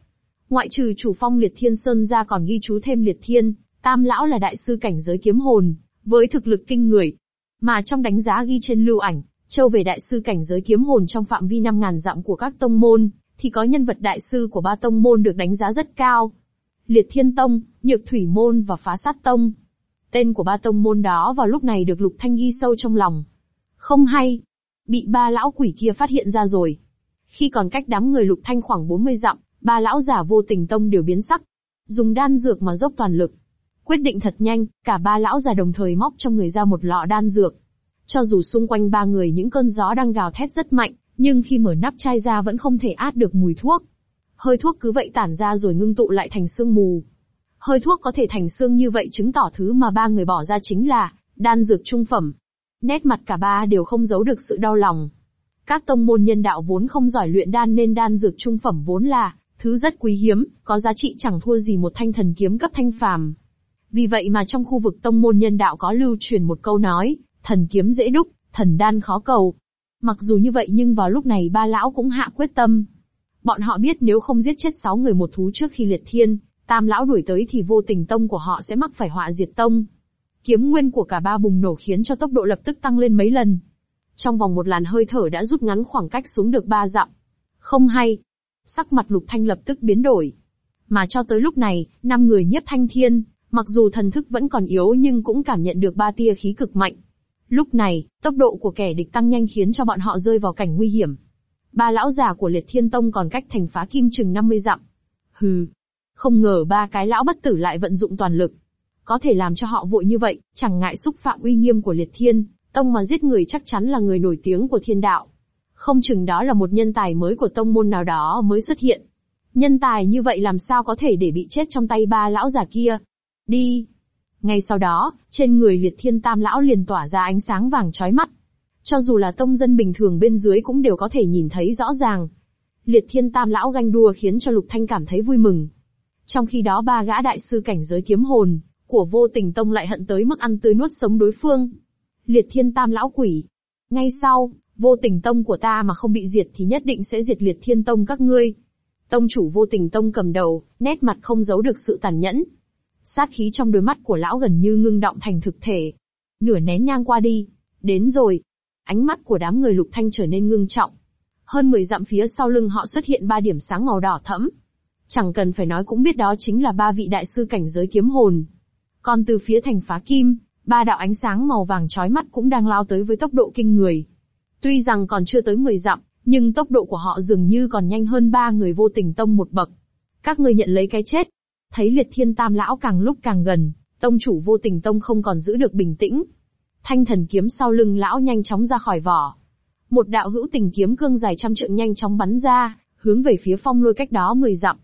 Ngoại trừ chủ phong liệt thiên sơn ra còn ghi chú thêm liệt thiên, tam lão là đại sư cảnh giới kiếm hồn, với thực lực kinh người. Mà trong đánh giá ghi trên lưu ảnh, châu về đại sư cảnh giới kiếm hồn trong phạm vi 5.000 dặm của các tông môn, thì có nhân vật đại sư của ba tông môn được đánh giá rất cao. Liệt Thiên Tông, Nhược Thủy Môn và Phá Sát Tông. Tên của ba tông môn đó vào lúc này được Lục Thanh ghi sâu trong lòng. Không hay, bị ba lão quỷ kia phát hiện ra rồi. Khi còn cách đám người lục thanh khoảng 40 dặm, ba lão giả vô tình tông đều biến sắc. Dùng đan dược mà dốc toàn lực. Quyết định thật nhanh, cả ba lão già đồng thời móc trong người ra một lọ đan dược. Cho dù xung quanh ba người những cơn gió đang gào thét rất mạnh, nhưng khi mở nắp chai ra vẫn không thể át được mùi thuốc. Hơi thuốc cứ vậy tản ra rồi ngưng tụ lại thành sương mù. Hơi thuốc có thể thành sương như vậy chứng tỏ thứ mà ba người bỏ ra chính là đan dược trung phẩm, Nét mặt cả ba đều không giấu được sự đau lòng. Các tông môn nhân đạo vốn không giỏi luyện đan nên đan dược trung phẩm vốn là thứ rất quý hiếm, có giá trị chẳng thua gì một thanh thần kiếm cấp thanh phàm. Vì vậy mà trong khu vực tông môn nhân đạo có lưu truyền một câu nói, thần kiếm dễ đúc, thần đan khó cầu. Mặc dù như vậy nhưng vào lúc này ba lão cũng hạ quyết tâm. Bọn họ biết nếu không giết chết sáu người một thú trước khi liệt thiên, tam lão đuổi tới thì vô tình tông của họ sẽ mắc phải họa diệt tông. Kiếm nguyên của cả ba bùng nổ khiến cho tốc độ lập tức tăng lên mấy lần. Trong vòng một làn hơi thở đã rút ngắn khoảng cách xuống được ba dặm. Không hay. Sắc mặt lục thanh lập tức biến đổi. Mà cho tới lúc này, năm người nhất thanh thiên, mặc dù thần thức vẫn còn yếu nhưng cũng cảm nhận được ba tia khí cực mạnh. Lúc này, tốc độ của kẻ địch tăng nhanh khiến cho bọn họ rơi vào cảnh nguy hiểm. Ba lão già của liệt thiên tông còn cách thành phá kim chừng 50 dặm. Hừ. Không ngờ ba cái lão bất tử lại vận dụng toàn lực. Có thể làm cho họ vội như vậy, chẳng ngại xúc phạm uy nghiêm của liệt thiên, tông mà giết người chắc chắn là người nổi tiếng của thiên đạo. Không chừng đó là một nhân tài mới của tông môn nào đó mới xuất hiện. Nhân tài như vậy làm sao có thể để bị chết trong tay ba lão già kia. Đi. Ngay sau đó, trên người liệt thiên tam lão liền tỏa ra ánh sáng vàng chói mắt. Cho dù là tông dân bình thường bên dưới cũng đều có thể nhìn thấy rõ ràng. Liệt thiên tam lão ganh đua khiến cho lục thanh cảm thấy vui mừng. Trong khi đó ba gã đại sư cảnh giới kiếm hồn, của vô tình tông lại hận tới mức ăn tươi nuốt sống đối phương. Liệt thiên tam lão quỷ. Ngay sau, vô tình tông của ta mà không bị diệt thì nhất định sẽ diệt liệt thiên tông các ngươi. Tông chủ vô tình tông cầm đầu, nét mặt không giấu được sự tàn nhẫn. Sát khí trong đôi mắt của lão gần như ngưng động thành thực thể. Nửa nén nhang qua đi. Đến rồi. Ánh mắt của đám người lục thanh trở nên ngưng trọng. Hơn 10 dặm phía sau lưng họ xuất hiện ba điểm sáng màu đỏ thẫm. Chẳng cần phải nói cũng biết đó chính là ba vị đại sư cảnh giới kiếm hồn. Còn từ phía thành phá kim, ba đạo ánh sáng màu vàng chói mắt cũng đang lao tới với tốc độ kinh người. Tuy rằng còn chưa tới 10 dặm, nhưng tốc độ của họ dường như còn nhanh hơn ba người vô tình tông một bậc. Các ngươi nhận lấy cái chết. Thấy liệt thiên tam lão càng lúc càng gần, tông chủ vô tình tông không còn giữ được bình tĩnh. Thanh thần kiếm sau lưng lão nhanh chóng ra khỏi vỏ. Một đạo hữu tình kiếm cương dài trăm trượng nhanh chóng bắn ra, hướng về phía phong lôi cách đó 10 dặm.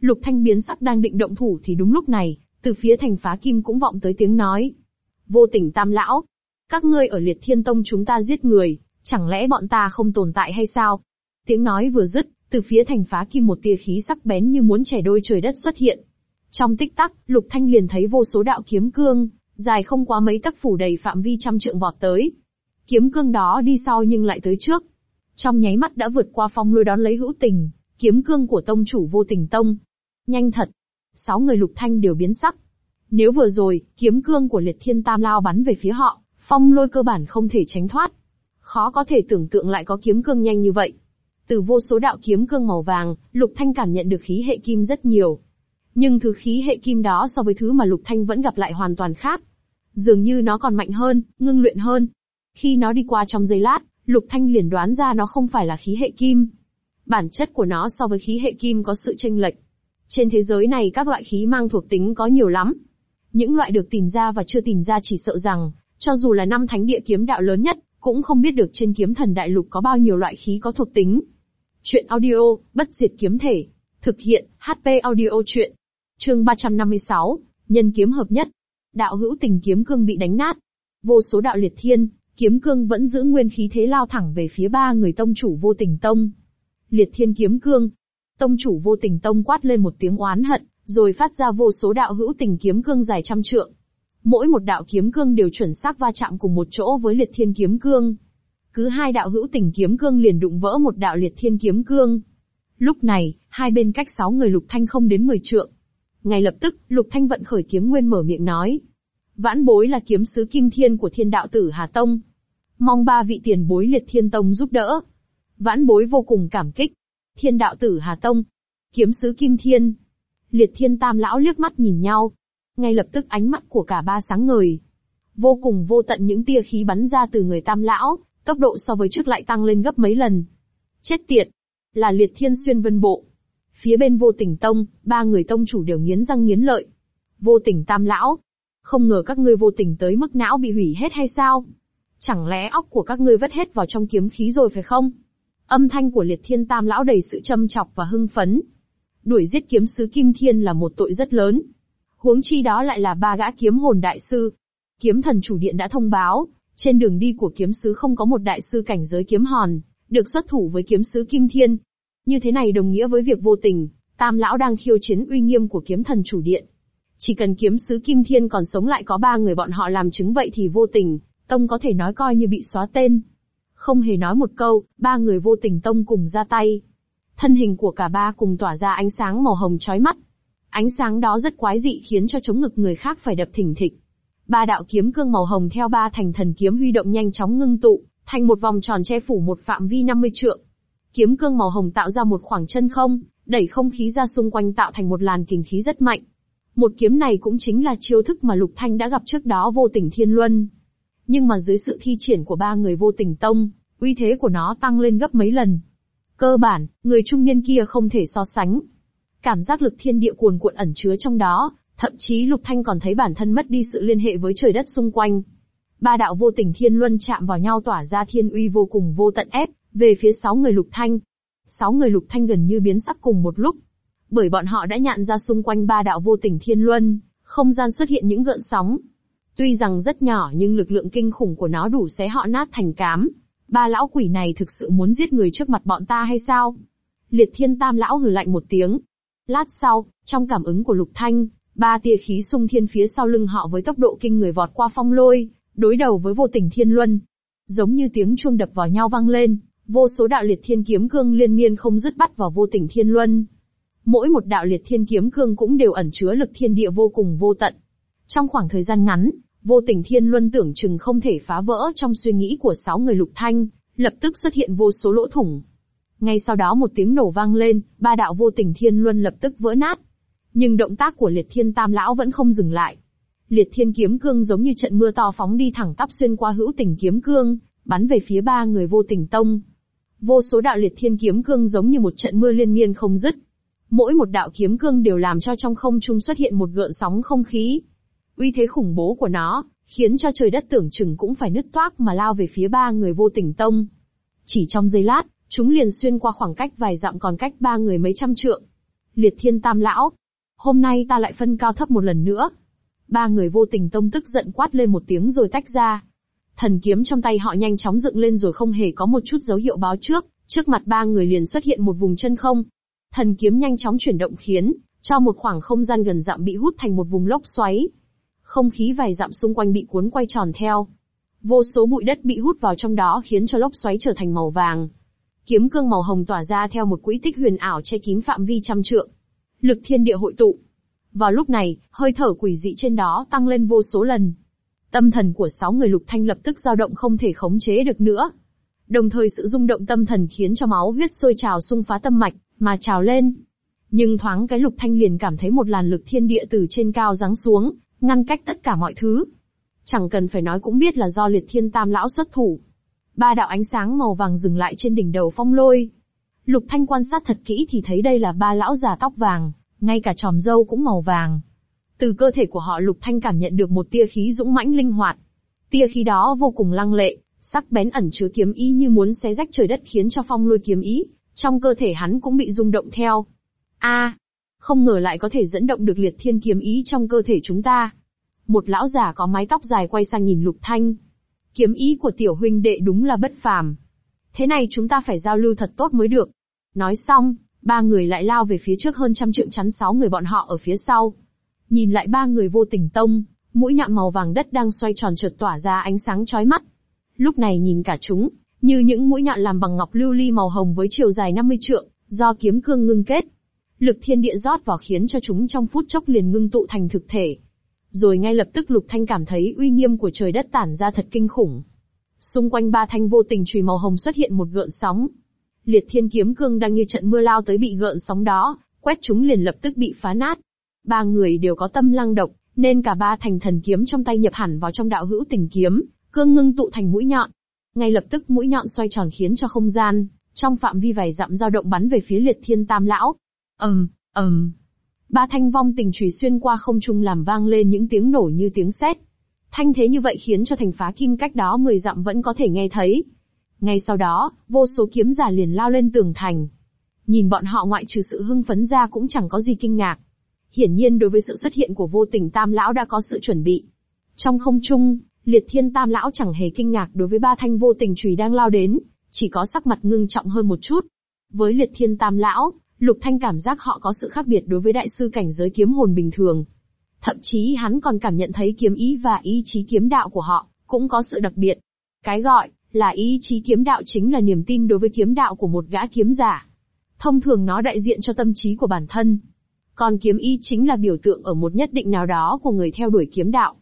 Lục thanh biến sắc đang định động thủ thì đúng lúc này, từ phía thành phá kim cũng vọng tới tiếng nói. Vô tình tam lão. Các ngươi ở liệt thiên tông chúng ta giết người, chẳng lẽ bọn ta không tồn tại hay sao? Tiếng nói vừa dứt, từ phía thành phá kim một tia khí sắc bén như muốn chẻ đôi trời đất xuất hiện. Trong tích tắc, Lục Thanh liền thấy vô số đạo kiếm cương, dài không quá mấy tấc phủ đầy phạm vi trăm trượng vọt tới. Kiếm cương đó đi sau nhưng lại tới trước. Trong nháy mắt đã vượt qua phong lôi đón lấy hữu tình, Kiếm cương của tông chủ vô tình tông. Nhanh thật. Sáu người lục thanh đều biến sắc. Nếu vừa rồi, kiếm cương của liệt thiên tam lao bắn về phía họ, phong lôi cơ bản không thể tránh thoát. Khó có thể tưởng tượng lại có kiếm cương nhanh như vậy. Từ vô số đạo kiếm cương màu vàng, lục thanh cảm nhận được khí hệ kim rất nhiều. Nhưng thứ khí hệ kim đó so với thứ mà lục thanh vẫn gặp lại hoàn toàn khác. Dường như nó còn mạnh hơn, ngưng luyện hơn. Khi nó đi qua trong giây lát, lục thanh liền đoán ra nó không phải là khí hệ kim. Bản chất của nó so với khí hệ kim có sự chênh lệch. Trên thế giới này các loại khí mang thuộc tính có nhiều lắm. Những loại được tìm ra và chưa tìm ra chỉ sợ rằng, cho dù là năm thánh địa kiếm đạo lớn nhất, cũng không biết được trên kiếm thần đại lục có bao nhiêu loại khí có thuộc tính. Chuyện audio, bất diệt kiếm thể. Thực hiện, HP audio chuyện. Chương 356, nhân kiếm hợp nhất. Đạo hữu tình kiếm cương bị đánh nát. Vô số đạo liệt thiên, kiếm cương vẫn giữ nguyên khí thế lao thẳng về phía ba người tông chủ vô tình tông. Liệt thiên kiếm cương. Tông chủ vô tình tông quát lên một tiếng oán hận, rồi phát ra vô số đạo hữu tình kiếm cương dài trăm trượng. Mỗi một đạo kiếm cương đều chuẩn xác va chạm cùng một chỗ với liệt thiên kiếm cương. Cứ hai đạo hữu tình kiếm cương liền đụng vỡ một đạo liệt thiên kiếm cương. Lúc này, hai bên cách sáu người lục thanh không đến mười trượng. Ngay lập tức, lục thanh vận khởi kiếm nguyên mở miệng nói. Vãn bối là kiếm sứ kim thiên của thiên đạo tử Hà Tông. Mong ba vị tiền bối liệt thiên tông giúp đỡ. Vãn bối vô cùng cảm kích. Thiên đạo tử Hà Tông. Kiếm sứ kim thiên. Liệt thiên tam lão liếc mắt nhìn nhau. Ngay lập tức ánh mắt của cả ba sáng ngời. Vô cùng vô tận những tia khí bắn ra từ người tam lão, tốc độ so với trước lại tăng lên gấp mấy lần. Chết tiệt! Là liệt thiên xuyên vân bộ. Phía bên vô tình tông, ba người tông chủ đều nghiến răng nghiến lợi. Vô tình tam lão. Không ngờ các ngươi vô tình tới mức não bị hủy hết hay sao? Chẳng lẽ óc của các ngươi vất hết vào trong kiếm khí rồi phải không? Âm thanh của liệt thiên tam lão đầy sự châm chọc và hưng phấn. Đuổi giết kiếm sứ Kim Thiên là một tội rất lớn. Huống chi đó lại là ba gã kiếm hồn đại sư. Kiếm thần chủ điện đã thông báo, trên đường đi của kiếm sứ không có một đại sư cảnh giới kiếm hòn, được xuất thủ với kiếm sứ Kim Thiên. Như thế này đồng nghĩa với việc vô tình, Tam lão đang khiêu chiến uy nghiêm của kiếm thần chủ điện. Chỉ cần kiếm sứ Kim Thiên còn sống lại có ba người bọn họ làm chứng vậy thì vô tình, tông có thể nói coi như bị xóa tên. Không hề nói một câu, ba người vô tình tông cùng ra tay. Thân hình của cả ba cùng tỏa ra ánh sáng màu hồng chói mắt. Ánh sáng đó rất quái dị khiến cho chống ngực người khác phải đập thỉnh thịch. Ba đạo kiếm cương màu hồng theo ba thành thần kiếm huy động nhanh chóng ngưng tụ, thành một vòng tròn che phủ một phạm vi 50 trượng. Kiếm cương màu hồng tạo ra một khoảng chân không, đẩy không khí ra xung quanh tạo thành một làn kình khí rất mạnh. Một kiếm này cũng chính là chiêu thức mà Lục Thanh đã gặp trước đó vô tình thiên luân. Nhưng mà dưới sự thi triển của ba người vô tình tông, uy thế của nó tăng lên gấp mấy lần. Cơ bản, người trung niên kia không thể so sánh. Cảm giác lực thiên địa cuồn cuộn ẩn chứa trong đó, thậm chí Lục Thanh còn thấy bản thân mất đi sự liên hệ với trời đất xung quanh. Ba đạo vô tình thiên luân chạm vào nhau tỏa ra thiên uy vô cùng vô tận ép, về phía sáu người Lục Thanh. Sáu người Lục Thanh gần như biến sắc cùng một lúc. Bởi bọn họ đã nhận ra xung quanh ba đạo vô tình thiên luân, không gian xuất hiện những gợn sóng. Tuy rằng rất nhỏ nhưng lực lượng kinh khủng của nó đủ xé họ nát thành cám. Ba lão quỷ này thực sự muốn giết người trước mặt bọn ta hay sao? Liệt thiên tam lão hừ lạnh một tiếng. Lát sau, trong cảm ứng của Lục Thanh, ba tia khí xung thiên phía sau lưng họ với tốc độ kinh người vọt qua phong lôi, đối đầu với vô tình thiên luân. Giống như tiếng chuông đập vào nhau vang lên, vô số đạo liệt thiên kiếm cương liên miên không dứt bắt vào vô tình thiên luân. Mỗi một đạo liệt thiên kiếm cương cũng đều ẩn chứa lực thiên địa vô cùng vô tận. Trong khoảng thời gian ngắn, vô tình thiên luân tưởng chừng không thể phá vỡ trong suy nghĩ của sáu người lục thanh, lập tức xuất hiện vô số lỗ thủng. Ngay sau đó một tiếng nổ vang lên, ba đạo vô tình thiên luân lập tức vỡ nát. Nhưng động tác của liệt thiên tam lão vẫn không dừng lại. Liệt thiên kiếm cương giống như trận mưa to phóng đi thẳng tắp xuyên qua hữu tình kiếm cương, bắn về phía ba người vô tình tông. Vô số đạo liệt thiên kiếm cương giống như một trận mưa liên miên không dứt. Mỗi một đạo kiếm cương đều làm cho trong không trung xuất hiện một gợn sóng không khí. Uy thế khủng bố của nó, khiến cho trời đất tưởng chừng cũng phải nứt toác mà lao về phía ba người vô tình tông. Chỉ trong giây lát, chúng liền xuyên qua khoảng cách vài dặm còn cách ba người mấy trăm trượng. Liệt thiên tam lão. Hôm nay ta lại phân cao thấp một lần nữa. Ba người vô tình tông tức giận quát lên một tiếng rồi tách ra. Thần kiếm trong tay họ nhanh chóng dựng lên rồi không hề có một chút dấu hiệu báo trước, trước mặt ba người liền xuất hiện một vùng chân không. Thần kiếm nhanh chóng chuyển động khiến, cho một khoảng không gian gần dặm bị hút thành một vùng lốc xoáy. Không khí vài dặm xung quanh bị cuốn quay tròn theo. Vô số bụi đất bị hút vào trong đó khiến cho lốc xoáy trở thành màu vàng. Kiếm cương màu hồng tỏa ra theo một quỹ tích huyền ảo che kín phạm vi trăm trượng. Lực thiên địa hội tụ. Vào lúc này, hơi thở quỷ dị trên đó tăng lên vô số lần. Tâm thần của sáu người lục thanh lập tức dao động không thể khống chế được nữa. Đồng thời sự rung động tâm thần khiến cho máu huyết sôi trào xung phá tâm mạch, mà trào lên. Nhưng thoáng cái lục thanh liền cảm thấy một làn lực thiên địa từ trên cao giáng xuống, ngăn cách tất cả mọi thứ. Chẳng cần phải nói cũng biết là do liệt thiên tam lão xuất thủ. Ba đạo ánh sáng màu vàng dừng lại trên đỉnh đầu phong lôi. Lục thanh quan sát thật kỹ thì thấy đây là ba lão già tóc vàng, ngay cả tròm dâu cũng màu vàng. Từ cơ thể của họ lục thanh cảm nhận được một tia khí dũng mãnh linh hoạt. Tia khí đó vô cùng lăng lệ, sắc bén ẩn chứa kiếm ý như muốn xé rách trời đất khiến cho phong lôi kiếm ý, trong cơ thể hắn cũng bị rung động theo. A, không ngờ lại có thể dẫn động được liệt thiên kiếm ý trong cơ thể chúng ta. Một lão già có mái tóc dài quay sang nhìn Lục Thanh. Kiếm ý của tiểu huynh đệ đúng là bất phàm. Thế này chúng ta phải giao lưu thật tốt mới được. Nói xong, ba người lại lao về phía trước hơn trăm trượng chắn sáu người bọn họ ở phía sau. Nhìn lại ba người vô tình tông, mũi nhọn màu vàng đất đang xoay tròn chợt tỏa ra ánh sáng chói mắt. Lúc này nhìn cả chúng, như những mũi nhọn làm bằng ngọc lưu ly màu hồng với chiều dài 50 trượng, do kiếm cương ngưng kết. Lực thiên địa rót vào khiến cho chúng trong phút chốc liền ngưng tụ thành thực thể. Rồi ngay lập tức Lục Thanh cảm thấy uy nghiêm của trời đất tản ra thật kinh khủng. Xung quanh ba thanh vô tình chùy màu hồng xuất hiện một gợn sóng. Liệt thiên kiếm cương đang như trận mưa lao tới bị gợn sóng đó, quét chúng liền lập tức bị phá nát. Ba người đều có tâm lăng độc, nên cả ba thành thần kiếm trong tay nhập hẳn vào trong đạo hữu tình kiếm, cương ngưng tụ thành mũi nhọn. Ngay lập tức mũi nhọn xoay tròn khiến cho không gian, trong phạm vi vài dặm dao động bắn về phía liệt thiên tam lão ầm, ầm, ba thanh vong tình chùy xuyên qua không trung làm vang lên những tiếng nổ như tiếng sét. Thanh thế như vậy khiến cho thành phá kim cách đó 10 dặm vẫn có thể nghe thấy. Ngay sau đó, vô số kiếm giả liền lao lên tường thành. Nhìn bọn họ ngoại trừ sự hưng phấn ra cũng chẳng có gì kinh ngạc. Hiển nhiên đối với sự xuất hiện của vô tình tam lão đã có sự chuẩn bị. Trong không trung, liệt thiên tam lão chẳng hề kinh ngạc đối với ba thanh vô tình chùy đang lao đến, chỉ có sắc mặt ngưng trọng hơn một chút. Với liệt thiên tam lão, Lục Thanh cảm giác họ có sự khác biệt đối với đại sư cảnh giới kiếm hồn bình thường. Thậm chí hắn còn cảm nhận thấy kiếm ý và ý chí kiếm đạo của họ, cũng có sự đặc biệt. Cái gọi là ý chí kiếm đạo chính là niềm tin đối với kiếm đạo của một gã kiếm giả. Thông thường nó đại diện cho tâm trí của bản thân. Còn kiếm ý chính là biểu tượng ở một nhất định nào đó của người theo đuổi kiếm đạo.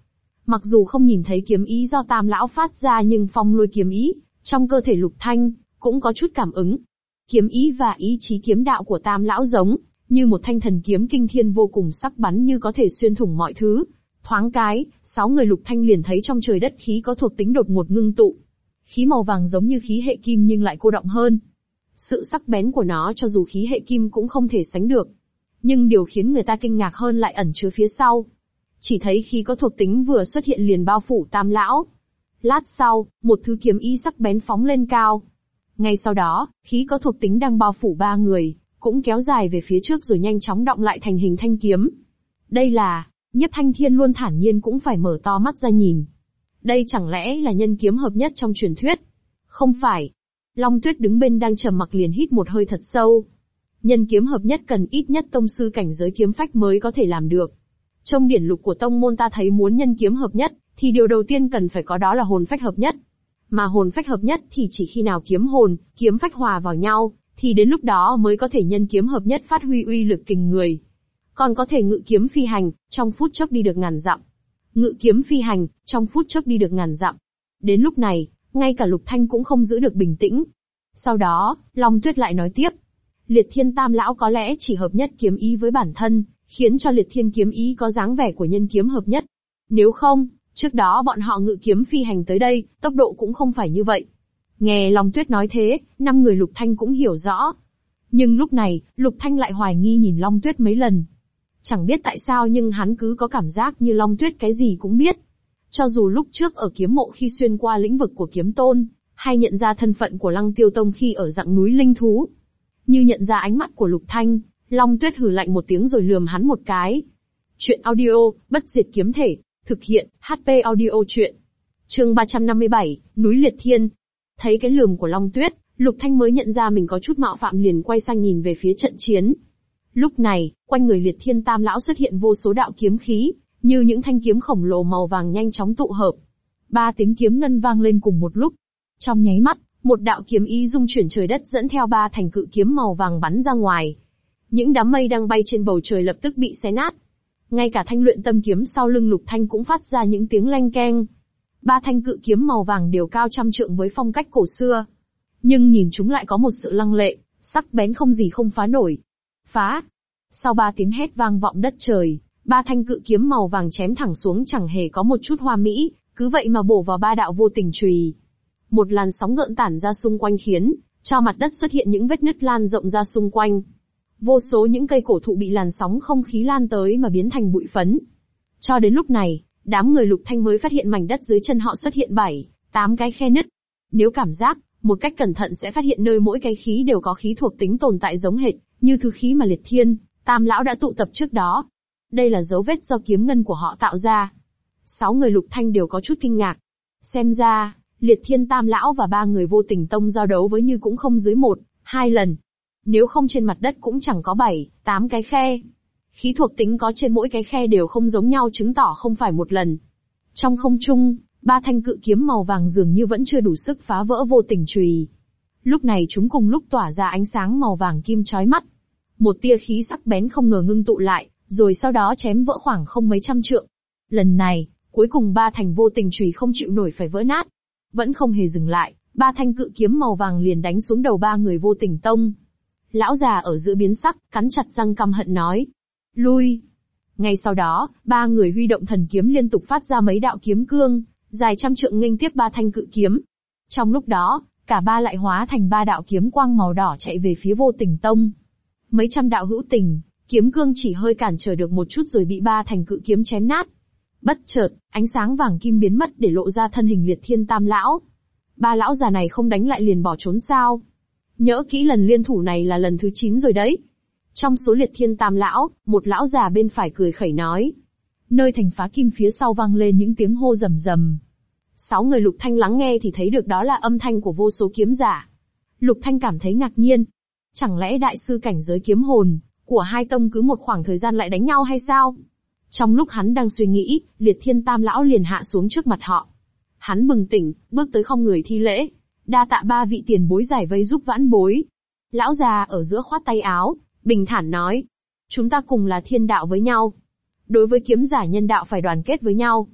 Mặc dù không nhìn thấy kiếm ý do tam lão phát ra nhưng phong lôi kiếm ý, trong cơ thể lục thanh, cũng có chút cảm ứng. Kiếm ý và ý chí kiếm đạo của tam lão giống, như một thanh thần kiếm kinh thiên vô cùng sắc bắn như có thể xuyên thủng mọi thứ. Thoáng cái, sáu người lục thanh liền thấy trong trời đất khí có thuộc tính đột ngột ngưng tụ. Khí màu vàng giống như khí hệ kim nhưng lại cô động hơn. Sự sắc bén của nó cho dù khí hệ kim cũng không thể sánh được. Nhưng điều khiến người ta kinh ngạc hơn lại ẩn chứa phía sau. Chỉ thấy khí có thuộc tính vừa xuất hiện liền bao phủ tam lão. Lát sau, một thứ kiếm ý sắc bén phóng lên cao, ngay sau đó, khí có thuộc tính đang bao phủ ba người, cũng kéo dài về phía trước rồi nhanh chóng động lại thành hình thanh kiếm. Đây là, Nhất thanh thiên luôn thản nhiên cũng phải mở to mắt ra nhìn. Đây chẳng lẽ là nhân kiếm hợp nhất trong truyền thuyết? Không phải. Long tuyết đứng bên đang trầm mặc liền hít một hơi thật sâu. Nhân kiếm hợp nhất cần ít nhất tông sư cảnh giới kiếm phách mới có thể làm được. Trong điển lục của tông môn ta thấy muốn nhân kiếm hợp nhất, thì điều đầu tiên cần phải có đó là hồn phách hợp nhất. Mà hồn phách hợp nhất thì chỉ khi nào kiếm hồn, kiếm phách hòa vào nhau, thì đến lúc đó mới có thể nhân kiếm hợp nhất phát huy uy lực kình người. Còn có thể ngự kiếm phi hành, trong phút chốc đi được ngàn dặm. Ngự kiếm phi hành, trong phút chốc đi được ngàn dặm. Đến lúc này, ngay cả Lục Thanh cũng không giữ được bình tĩnh. Sau đó, Long Tuyết lại nói tiếp. Liệt Thiên Tam Lão có lẽ chỉ hợp nhất kiếm ý với bản thân, khiến cho Liệt Thiên kiếm ý có dáng vẻ của nhân kiếm hợp nhất. Nếu không, Trước đó bọn họ ngự kiếm phi hành tới đây, tốc độ cũng không phải như vậy. Nghe Long Tuyết nói thế, năm người Lục Thanh cũng hiểu rõ. Nhưng lúc này, Lục Thanh lại hoài nghi nhìn Long Tuyết mấy lần. Chẳng biết tại sao nhưng hắn cứ có cảm giác như Long Tuyết cái gì cũng biết. Cho dù lúc trước ở kiếm mộ khi xuyên qua lĩnh vực của kiếm tôn, hay nhận ra thân phận của Lăng Tiêu Tông khi ở dạng núi linh thú. Như nhận ra ánh mắt của Lục Thanh, Long Tuyết hừ lạnh một tiếng rồi lườm hắn một cái. Chuyện audio, bất diệt kiếm thể, Thực hiện, HP audio chuyện. Chương 357, núi Liệt Thiên. Thấy cái lườm của Long Tuyết, Lục Thanh mới nhận ra mình có chút mạo phạm liền quay sang nhìn về phía trận chiến. Lúc này, quanh người Liệt Thiên Tam lão xuất hiện vô số đạo kiếm khí, như những thanh kiếm khổng lồ màu vàng nhanh chóng tụ hợp. Ba tiếng kiếm ngân vang lên cùng một lúc. Trong nháy mắt, Một đạo kiếm ý dung chuyển trời đất dẫn theo ba thành cự kiếm màu vàng bắn ra ngoài. Những đám mây đang bay trên bầu trời lập tức bị xé nát. Ngay cả thanh luyện tâm kiếm sau lưng lục thanh cũng phát ra những tiếng leng keng. Ba thanh cự kiếm màu vàng đều cao trăm trượng với phong cách cổ xưa. Nhưng nhìn chúng lại có một sự lăng lệ, sắc bén không gì không phá nổi. Phá! Sau ba tiếng hét vang vọng đất trời, ba thanh cự kiếm màu vàng chém thẳng xuống chẳng hề có một chút hoa mỹ, cứ vậy mà bổ vào ba đạo vô tình chùy. Một làn sóng gợn tản ra xung quanh khiến cho mặt đất xuất hiện những vết nứt lan rộng ra xung quanh. Vô số những cây cổ thụ bị làn sóng không khí lan tới mà biến thành bụi phấn. Cho đến lúc này, đám người lục thanh mới phát hiện mảnh đất dưới chân họ xuất hiện bảy, tám cái khe nứt. Nếu cảm giác, một cách cẩn thận sẽ phát hiện nơi mỗi cái khí đều có khí thuộc tính tồn tại giống hệt, như thứ khí mà liệt thiên, tam lão đã tụ tập trước đó. Đây là dấu vết do kiếm ngân của họ tạo ra. Sáu người lục thanh đều có chút kinh ngạc. Xem ra, liệt thiên tam lão và ba người vô tình tông giao đấu với như cũng không dưới một, hai lần. Nếu không trên mặt đất cũng chẳng có bảy, tám cái khe. Khí thuộc tính có trên mỗi cái khe đều không giống nhau chứng tỏ không phải một lần. Trong không trung, ba thanh cự kiếm màu vàng dường như vẫn chưa đủ sức phá vỡ vô tình chùy. Lúc này chúng cùng lúc tỏa ra ánh sáng màu vàng kim chói mắt. Một tia khí sắc bén không ngờ ngưng tụ lại, rồi sau đó chém vỡ khoảng không mấy trăm trượng. Lần này, cuối cùng ba thành vô tình chùy không chịu nổi phải vỡ nát. Vẫn không hề dừng lại, ba thanh cự kiếm màu vàng liền đánh xuống đầu ba người vô tình tông. Lão già ở giữa biến sắc, cắn chặt răng căm hận nói. Lui! Ngay sau đó, ba người huy động thần kiếm liên tục phát ra mấy đạo kiếm cương, dài trăm trượng nghênh tiếp ba thanh cự kiếm. Trong lúc đó, cả ba lại hóa thành ba đạo kiếm quang màu đỏ chạy về phía vô tình tông. Mấy trăm đạo hữu tình, kiếm cương chỉ hơi cản trở được một chút rồi bị ba thành cự kiếm chém nát. Bất chợt, ánh sáng vàng kim biến mất để lộ ra thân hình liệt thiên tam lão. Ba lão già này không đánh lại liền bỏ trốn sao. Nhớ kỹ lần liên thủ này là lần thứ 9 rồi đấy. Trong số liệt thiên tam lão, một lão già bên phải cười khẩy nói. Nơi thành phá kim phía sau vang lên những tiếng hô rầm rầm. Sáu người lục thanh lắng nghe thì thấy được đó là âm thanh của vô số kiếm giả. Lục thanh cảm thấy ngạc nhiên. Chẳng lẽ đại sư cảnh giới kiếm hồn, của hai tông cứ một khoảng thời gian lại đánh nhau hay sao? Trong lúc hắn đang suy nghĩ, liệt thiên tam lão liền hạ xuống trước mặt họ. Hắn bừng tỉnh, bước tới không người thi lễ. Đa tạ ba vị tiền bối giải vây giúp vãn bối. Lão già ở giữa khoát tay áo, bình thản nói. Chúng ta cùng là thiên đạo với nhau. Đối với kiếm giả nhân đạo phải đoàn kết với nhau.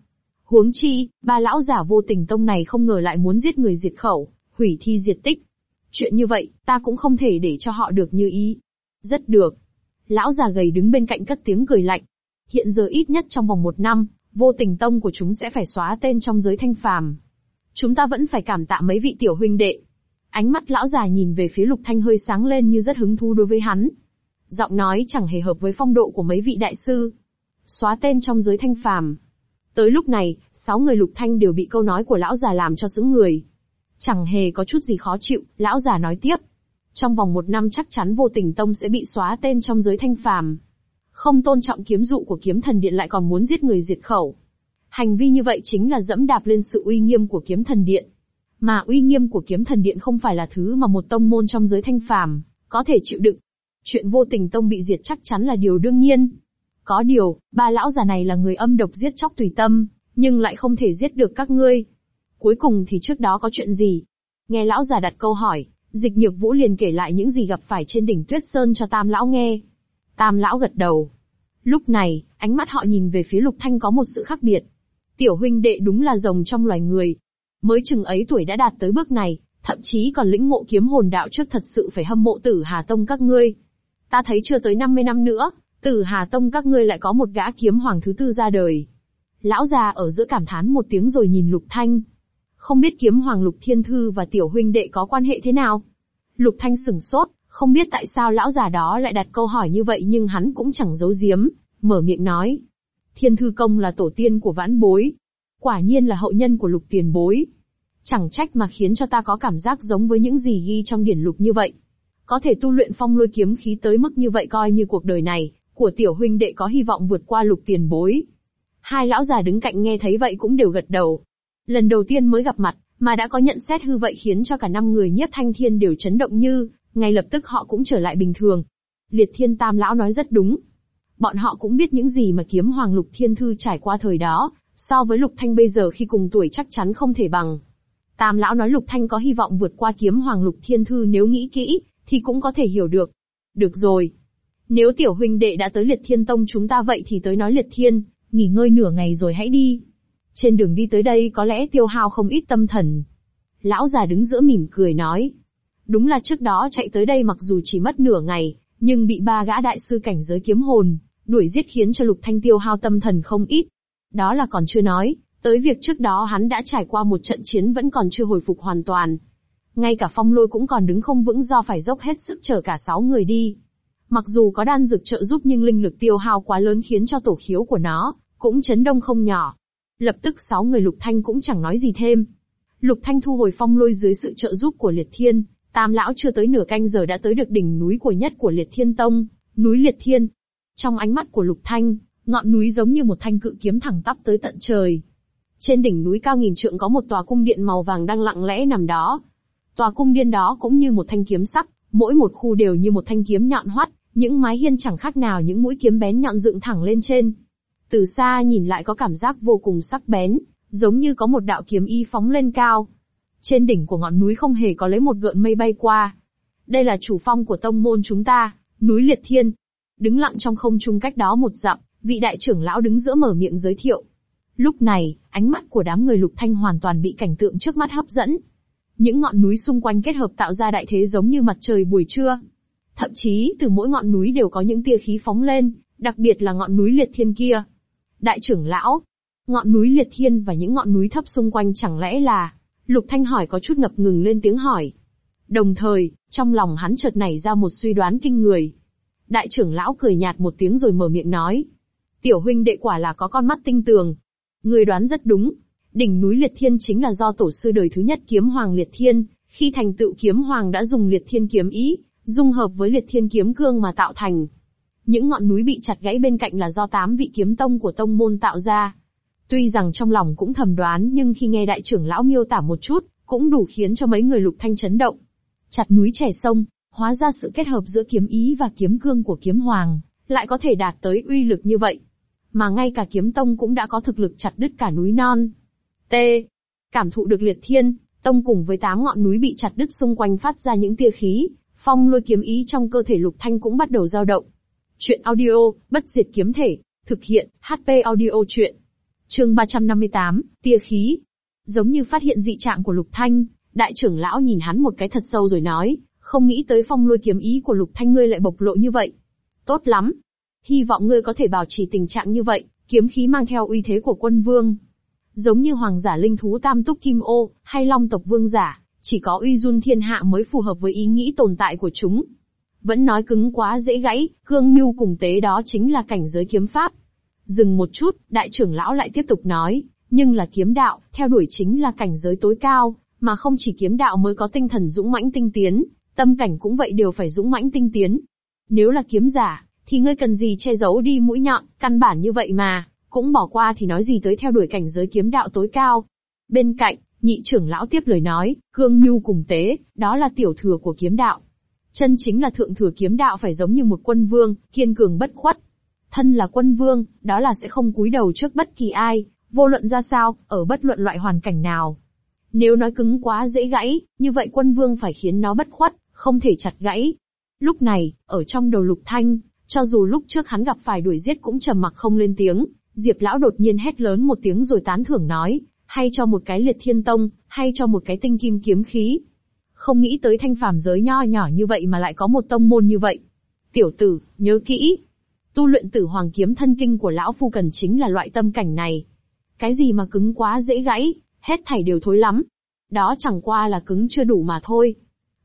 Huống chi, ba lão giả vô tình tông này không ngờ lại muốn giết người diệt khẩu, hủy thi diệt tích. Chuyện như vậy, ta cũng không thể để cho họ được như ý. Rất được. Lão già gầy đứng bên cạnh cất tiếng cười lạnh. Hiện giờ ít nhất trong vòng một năm, vô tình tông của chúng sẽ phải xóa tên trong giới thanh phàm. Chúng ta vẫn phải cảm tạ mấy vị tiểu huynh đệ. Ánh mắt lão già nhìn về phía lục thanh hơi sáng lên như rất hứng thú đối với hắn. Giọng nói chẳng hề hợp với phong độ của mấy vị đại sư. Xóa tên trong giới thanh phàm. Tới lúc này, sáu người lục thanh đều bị câu nói của lão già làm cho sững người. Chẳng hề có chút gì khó chịu, lão già nói tiếp. Trong vòng một năm chắc chắn vô tình tông sẽ bị xóa tên trong giới thanh phàm. Không tôn trọng kiếm dụ của kiếm thần điện lại còn muốn giết người diệt khẩu. Hành vi như vậy chính là dẫm đạp lên sự uy nghiêm của kiếm thần điện. Mà uy nghiêm của kiếm thần điện không phải là thứ mà một tông môn trong giới thanh phàm, có thể chịu đựng. Chuyện vô tình tông bị diệt chắc chắn là điều đương nhiên. Có điều, ba lão già này là người âm độc giết chóc tùy tâm, nhưng lại không thể giết được các ngươi. Cuối cùng thì trước đó có chuyện gì? Nghe lão già đặt câu hỏi, dịch nhược vũ liền kể lại những gì gặp phải trên đỉnh tuyết sơn cho tam lão nghe. Tam lão gật đầu. Lúc này, ánh mắt họ nhìn về phía lục thanh có một sự khác biệt. Tiểu huynh đệ đúng là rồng trong loài người. Mới chừng ấy tuổi đã đạt tới bước này, thậm chí còn lĩnh ngộ kiếm hồn đạo trước thật sự phải hâm mộ tử Hà Tông các ngươi. Ta thấy chưa tới 50 năm nữa, tử Hà Tông các ngươi lại có một gã kiếm hoàng thứ tư ra đời. Lão già ở giữa cảm thán một tiếng rồi nhìn Lục Thanh. Không biết kiếm hoàng Lục Thiên Thư và tiểu huynh đệ có quan hệ thế nào? Lục Thanh sửng sốt, không biết tại sao lão già đó lại đặt câu hỏi như vậy nhưng hắn cũng chẳng giấu giếm, mở miệng nói. Thiên Thư Công là tổ tiên của vãn bối. Quả nhiên là hậu nhân của lục tiền bối. Chẳng trách mà khiến cho ta có cảm giác giống với những gì ghi trong điển lục như vậy. Có thể tu luyện phong lôi kiếm khí tới mức như vậy coi như cuộc đời này, của tiểu huynh đệ có hy vọng vượt qua lục tiền bối. Hai lão già đứng cạnh nghe thấy vậy cũng đều gật đầu. Lần đầu tiên mới gặp mặt, mà đã có nhận xét hư vậy khiến cho cả năm người nhiếp thanh thiên đều chấn động như, ngay lập tức họ cũng trở lại bình thường. Liệt thiên tam lão nói rất đúng. Bọn họ cũng biết những gì mà kiếm hoàng lục thiên thư trải qua thời đó, so với lục thanh bây giờ khi cùng tuổi chắc chắn không thể bằng. Tam lão nói Lục Thanh có hy vọng vượt qua kiếm hoàng Lục Thiên Thư nếu nghĩ kỹ, thì cũng có thể hiểu được. Được rồi. Nếu tiểu huynh đệ đã tới liệt thiên tông chúng ta vậy thì tới nói liệt thiên, nghỉ ngơi nửa ngày rồi hãy đi. Trên đường đi tới đây có lẽ tiêu hao không ít tâm thần. Lão già đứng giữa mỉm cười nói. Đúng là trước đó chạy tới đây mặc dù chỉ mất nửa ngày, nhưng bị ba gã đại sư cảnh giới kiếm hồn, đuổi giết khiến cho Lục Thanh tiêu hao tâm thần không ít. Đó là còn chưa nói, tới việc trước đó hắn đã trải qua một trận chiến vẫn còn chưa hồi phục hoàn toàn. Ngay cả phong lôi cũng còn đứng không vững do phải dốc hết sức chở cả sáu người đi. Mặc dù có đan dược trợ giúp nhưng linh lực tiêu hao quá lớn khiến cho tổ khiếu của nó, cũng chấn đông không nhỏ. Lập tức sáu người Lục Thanh cũng chẳng nói gì thêm. Lục Thanh thu hồi phong lôi dưới sự trợ giúp của Liệt Thiên, Tam lão chưa tới nửa canh giờ đã tới được đỉnh núi của nhất của Liệt Thiên Tông, núi Liệt Thiên. Trong ánh mắt của Lục Thanh, ngọn núi giống như một thanh cự kiếm thẳng tắp tới tận trời. Trên đỉnh núi cao nghìn trượng có một tòa cung điện màu vàng đang lặng lẽ nằm đó. Tòa cung điện đó cũng như một thanh kiếm sắc, mỗi một khu đều như một thanh kiếm nhọn hoắt, những mái hiên chẳng khác nào những mũi kiếm bén nhọn dựng thẳng lên trên. Từ xa nhìn lại có cảm giác vô cùng sắc bén, giống như có một đạo kiếm y phóng lên cao. Trên đỉnh của ngọn núi không hề có lấy một gợn mây bay qua. Đây là chủ phong của tông môn chúng ta, núi Liệt Thiên. Đứng lặng trong không trung cách đó một dặm, vị đại trưởng lão đứng giữa mở miệng giới thiệu. Lúc này, ánh mắt của đám người lục thanh hoàn toàn bị cảnh tượng trước mắt hấp dẫn. Những ngọn núi xung quanh kết hợp tạo ra đại thế giống như mặt trời buổi trưa. Thậm chí, từ mỗi ngọn núi đều có những tia khí phóng lên, đặc biệt là ngọn núi liệt thiên kia. Đại trưởng lão, ngọn núi liệt thiên và những ngọn núi thấp xung quanh chẳng lẽ là... Lục Thanh hỏi có chút ngập ngừng lên tiếng hỏi. Đồng thời, trong lòng hắn chợt nảy ra một suy đoán kinh người. Đại trưởng lão cười nhạt một tiếng rồi mở miệng nói. Tiểu huynh đệ quả là có con mắt tinh tường. Người đoán rất đúng. Đỉnh núi Liệt Thiên chính là do tổ sư đời thứ nhất kiếm hoàng Liệt Thiên, khi thành tựu kiếm hoàng đã dùng Liệt Thiên kiếm ý, dung hợp với Liệt Thiên kiếm cương mà tạo thành. Những ngọn núi bị chặt gãy bên cạnh là do tám vị kiếm tông của tông môn tạo ra. Tuy rằng trong lòng cũng thầm đoán nhưng khi nghe đại trưởng lão miêu tả một chút, cũng đủ khiến cho mấy người lục thanh chấn động. Chặt núi trẻ sông, hóa ra sự kết hợp giữa kiếm ý và kiếm cương của kiếm hoàng, lại có thể đạt tới uy lực như vậy. Mà ngay cả kiếm tông cũng đã có thực lực chặt đứt cả núi non. T. Cảm thụ được liệt thiên, tông cùng với tám ngọn núi bị chặt đứt xung quanh phát ra những tia khí, phong lôi kiếm ý trong cơ thể lục thanh cũng bắt đầu dao động. Chuyện audio, bất diệt kiếm thể, thực hiện, HP audio chuyện. Chương 358, tia khí. Giống như phát hiện dị trạng của Lục Thanh, đại trưởng lão nhìn hắn một cái thật sâu rồi nói, không nghĩ tới phong lôi kiếm ý của Lục Thanh ngươi lại bộc lộ như vậy. Tốt lắm. Hy vọng ngươi có thể bảo trì tình trạng như vậy, kiếm khí mang theo uy thế của quân vương. Giống như hoàng giả linh thú tam túc kim ô, hay long tộc vương giả, chỉ có uy run thiên hạ mới phù hợp với ý nghĩ tồn tại của chúng. Vẫn nói cứng quá dễ gãy, cương mưu cùng tế đó chính là cảnh giới kiếm pháp. Dừng một chút, đại trưởng lão lại tiếp tục nói, nhưng là kiếm đạo, theo đuổi chính là cảnh giới tối cao, mà không chỉ kiếm đạo mới có tinh thần dũng mãnh tinh tiến, tâm cảnh cũng vậy đều phải dũng mãnh tinh tiến. Nếu là kiếm giả, thì ngươi cần gì che giấu đi mũi nhọn, căn bản như vậy mà, cũng bỏ qua thì nói gì tới theo đuổi cảnh giới kiếm đạo tối cao. Bên cạnh, nhị trưởng lão tiếp lời nói, cương nhu cùng tế, đó là tiểu thừa của kiếm đạo. Chân chính là thượng thừa kiếm đạo phải giống như một quân vương, kiên cường bất khuất, Thân là quân vương, đó là sẽ không cúi đầu trước bất kỳ ai, vô luận ra sao, ở bất luận loại hoàn cảnh nào. Nếu nói cứng quá dễ gãy, như vậy quân vương phải khiến nó bất khuất, không thể chặt gãy. Lúc này, ở trong đầu lục thanh, cho dù lúc trước hắn gặp phải đuổi giết cũng trầm mặc không lên tiếng, Diệp lão đột nhiên hét lớn một tiếng rồi tán thưởng nói, hay cho một cái liệt thiên tông, hay cho một cái tinh kim kiếm khí. Không nghĩ tới thanh phàm giới nho nhỏ như vậy mà lại có một tông môn như vậy. Tiểu tử, nhớ kỹ, Tu luyện tử hoàng kiếm thân kinh của lão phu cần chính là loại tâm cảnh này. Cái gì mà cứng quá dễ gãy, hết thảy đều thối lắm. Đó chẳng qua là cứng chưa đủ mà thôi.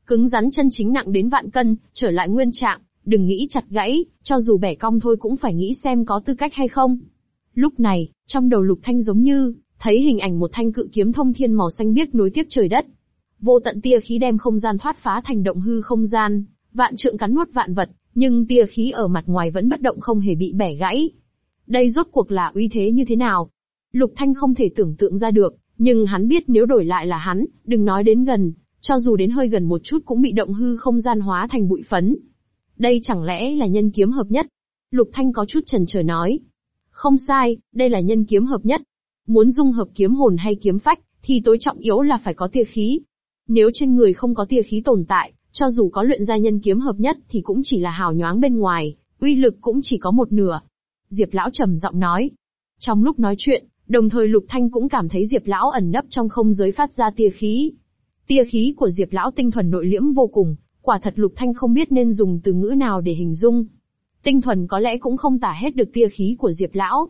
Cứng rắn chân chính nặng đến vạn cân, trở lại nguyên trạng, đừng nghĩ chặt gãy, cho dù bẻ cong thôi cũng phải nghĩ xem có tư cách hay không. Lúc này, trong đầu lục thanh giống như, thấy hình ảnh một thanh cự kiếm thông thiên màu xanh biếc nối tiếp trời đất. Vô tận tia khí đem không gian thoát phá thành động hư không gian, vạn trượng cắn nuốt vạn vật, nhưng tia khí ở mặt ngoài vẫn bất động không hề bị bẻ gãy. Đây rốt cuộc là uy thế như thế nào? Lục Thanh không thể tưởng tượng ra được, nhưng hắn biết nếu đổi lại là hắn, đừng nói đến gần, cho dù đến hơi gần một chút cũng bị động hư không gian hóa thành bụi phấn. Đây chẳng lẽ là nhân kiếm hợp nhất? Lục Thanh có chút chần chờ nói. Không sai, đây là nhân kiếm hợp nhất. Muốn dung hợp kiếm hồn hay kiếm phách, thì tối trọng yếu là phải có tia khí. Nếu trên người không có tia khí tồn tại, cho dù có luyện ra nhân kiếm hợp nhất thì cũng chỉ là hào nhoáng bên ngoài, uy lực cũng chỉ có một nửa. Diệp lão trầm giọng nói. Trong lúc nói chuyện, đồng thời Lục Thanh cũng cảm thấy Diệp lão ẩn nấp trong không giới phát ra tia khí. Tia khí của Diệp lão tinh thuần nội liễm vô cùng, quả thật Lục Thanh không biết nên dùng từ ngữ nào để hình dung. Tinh thuần có lẽ cũng không tả hết được tia khí của Diệp lão.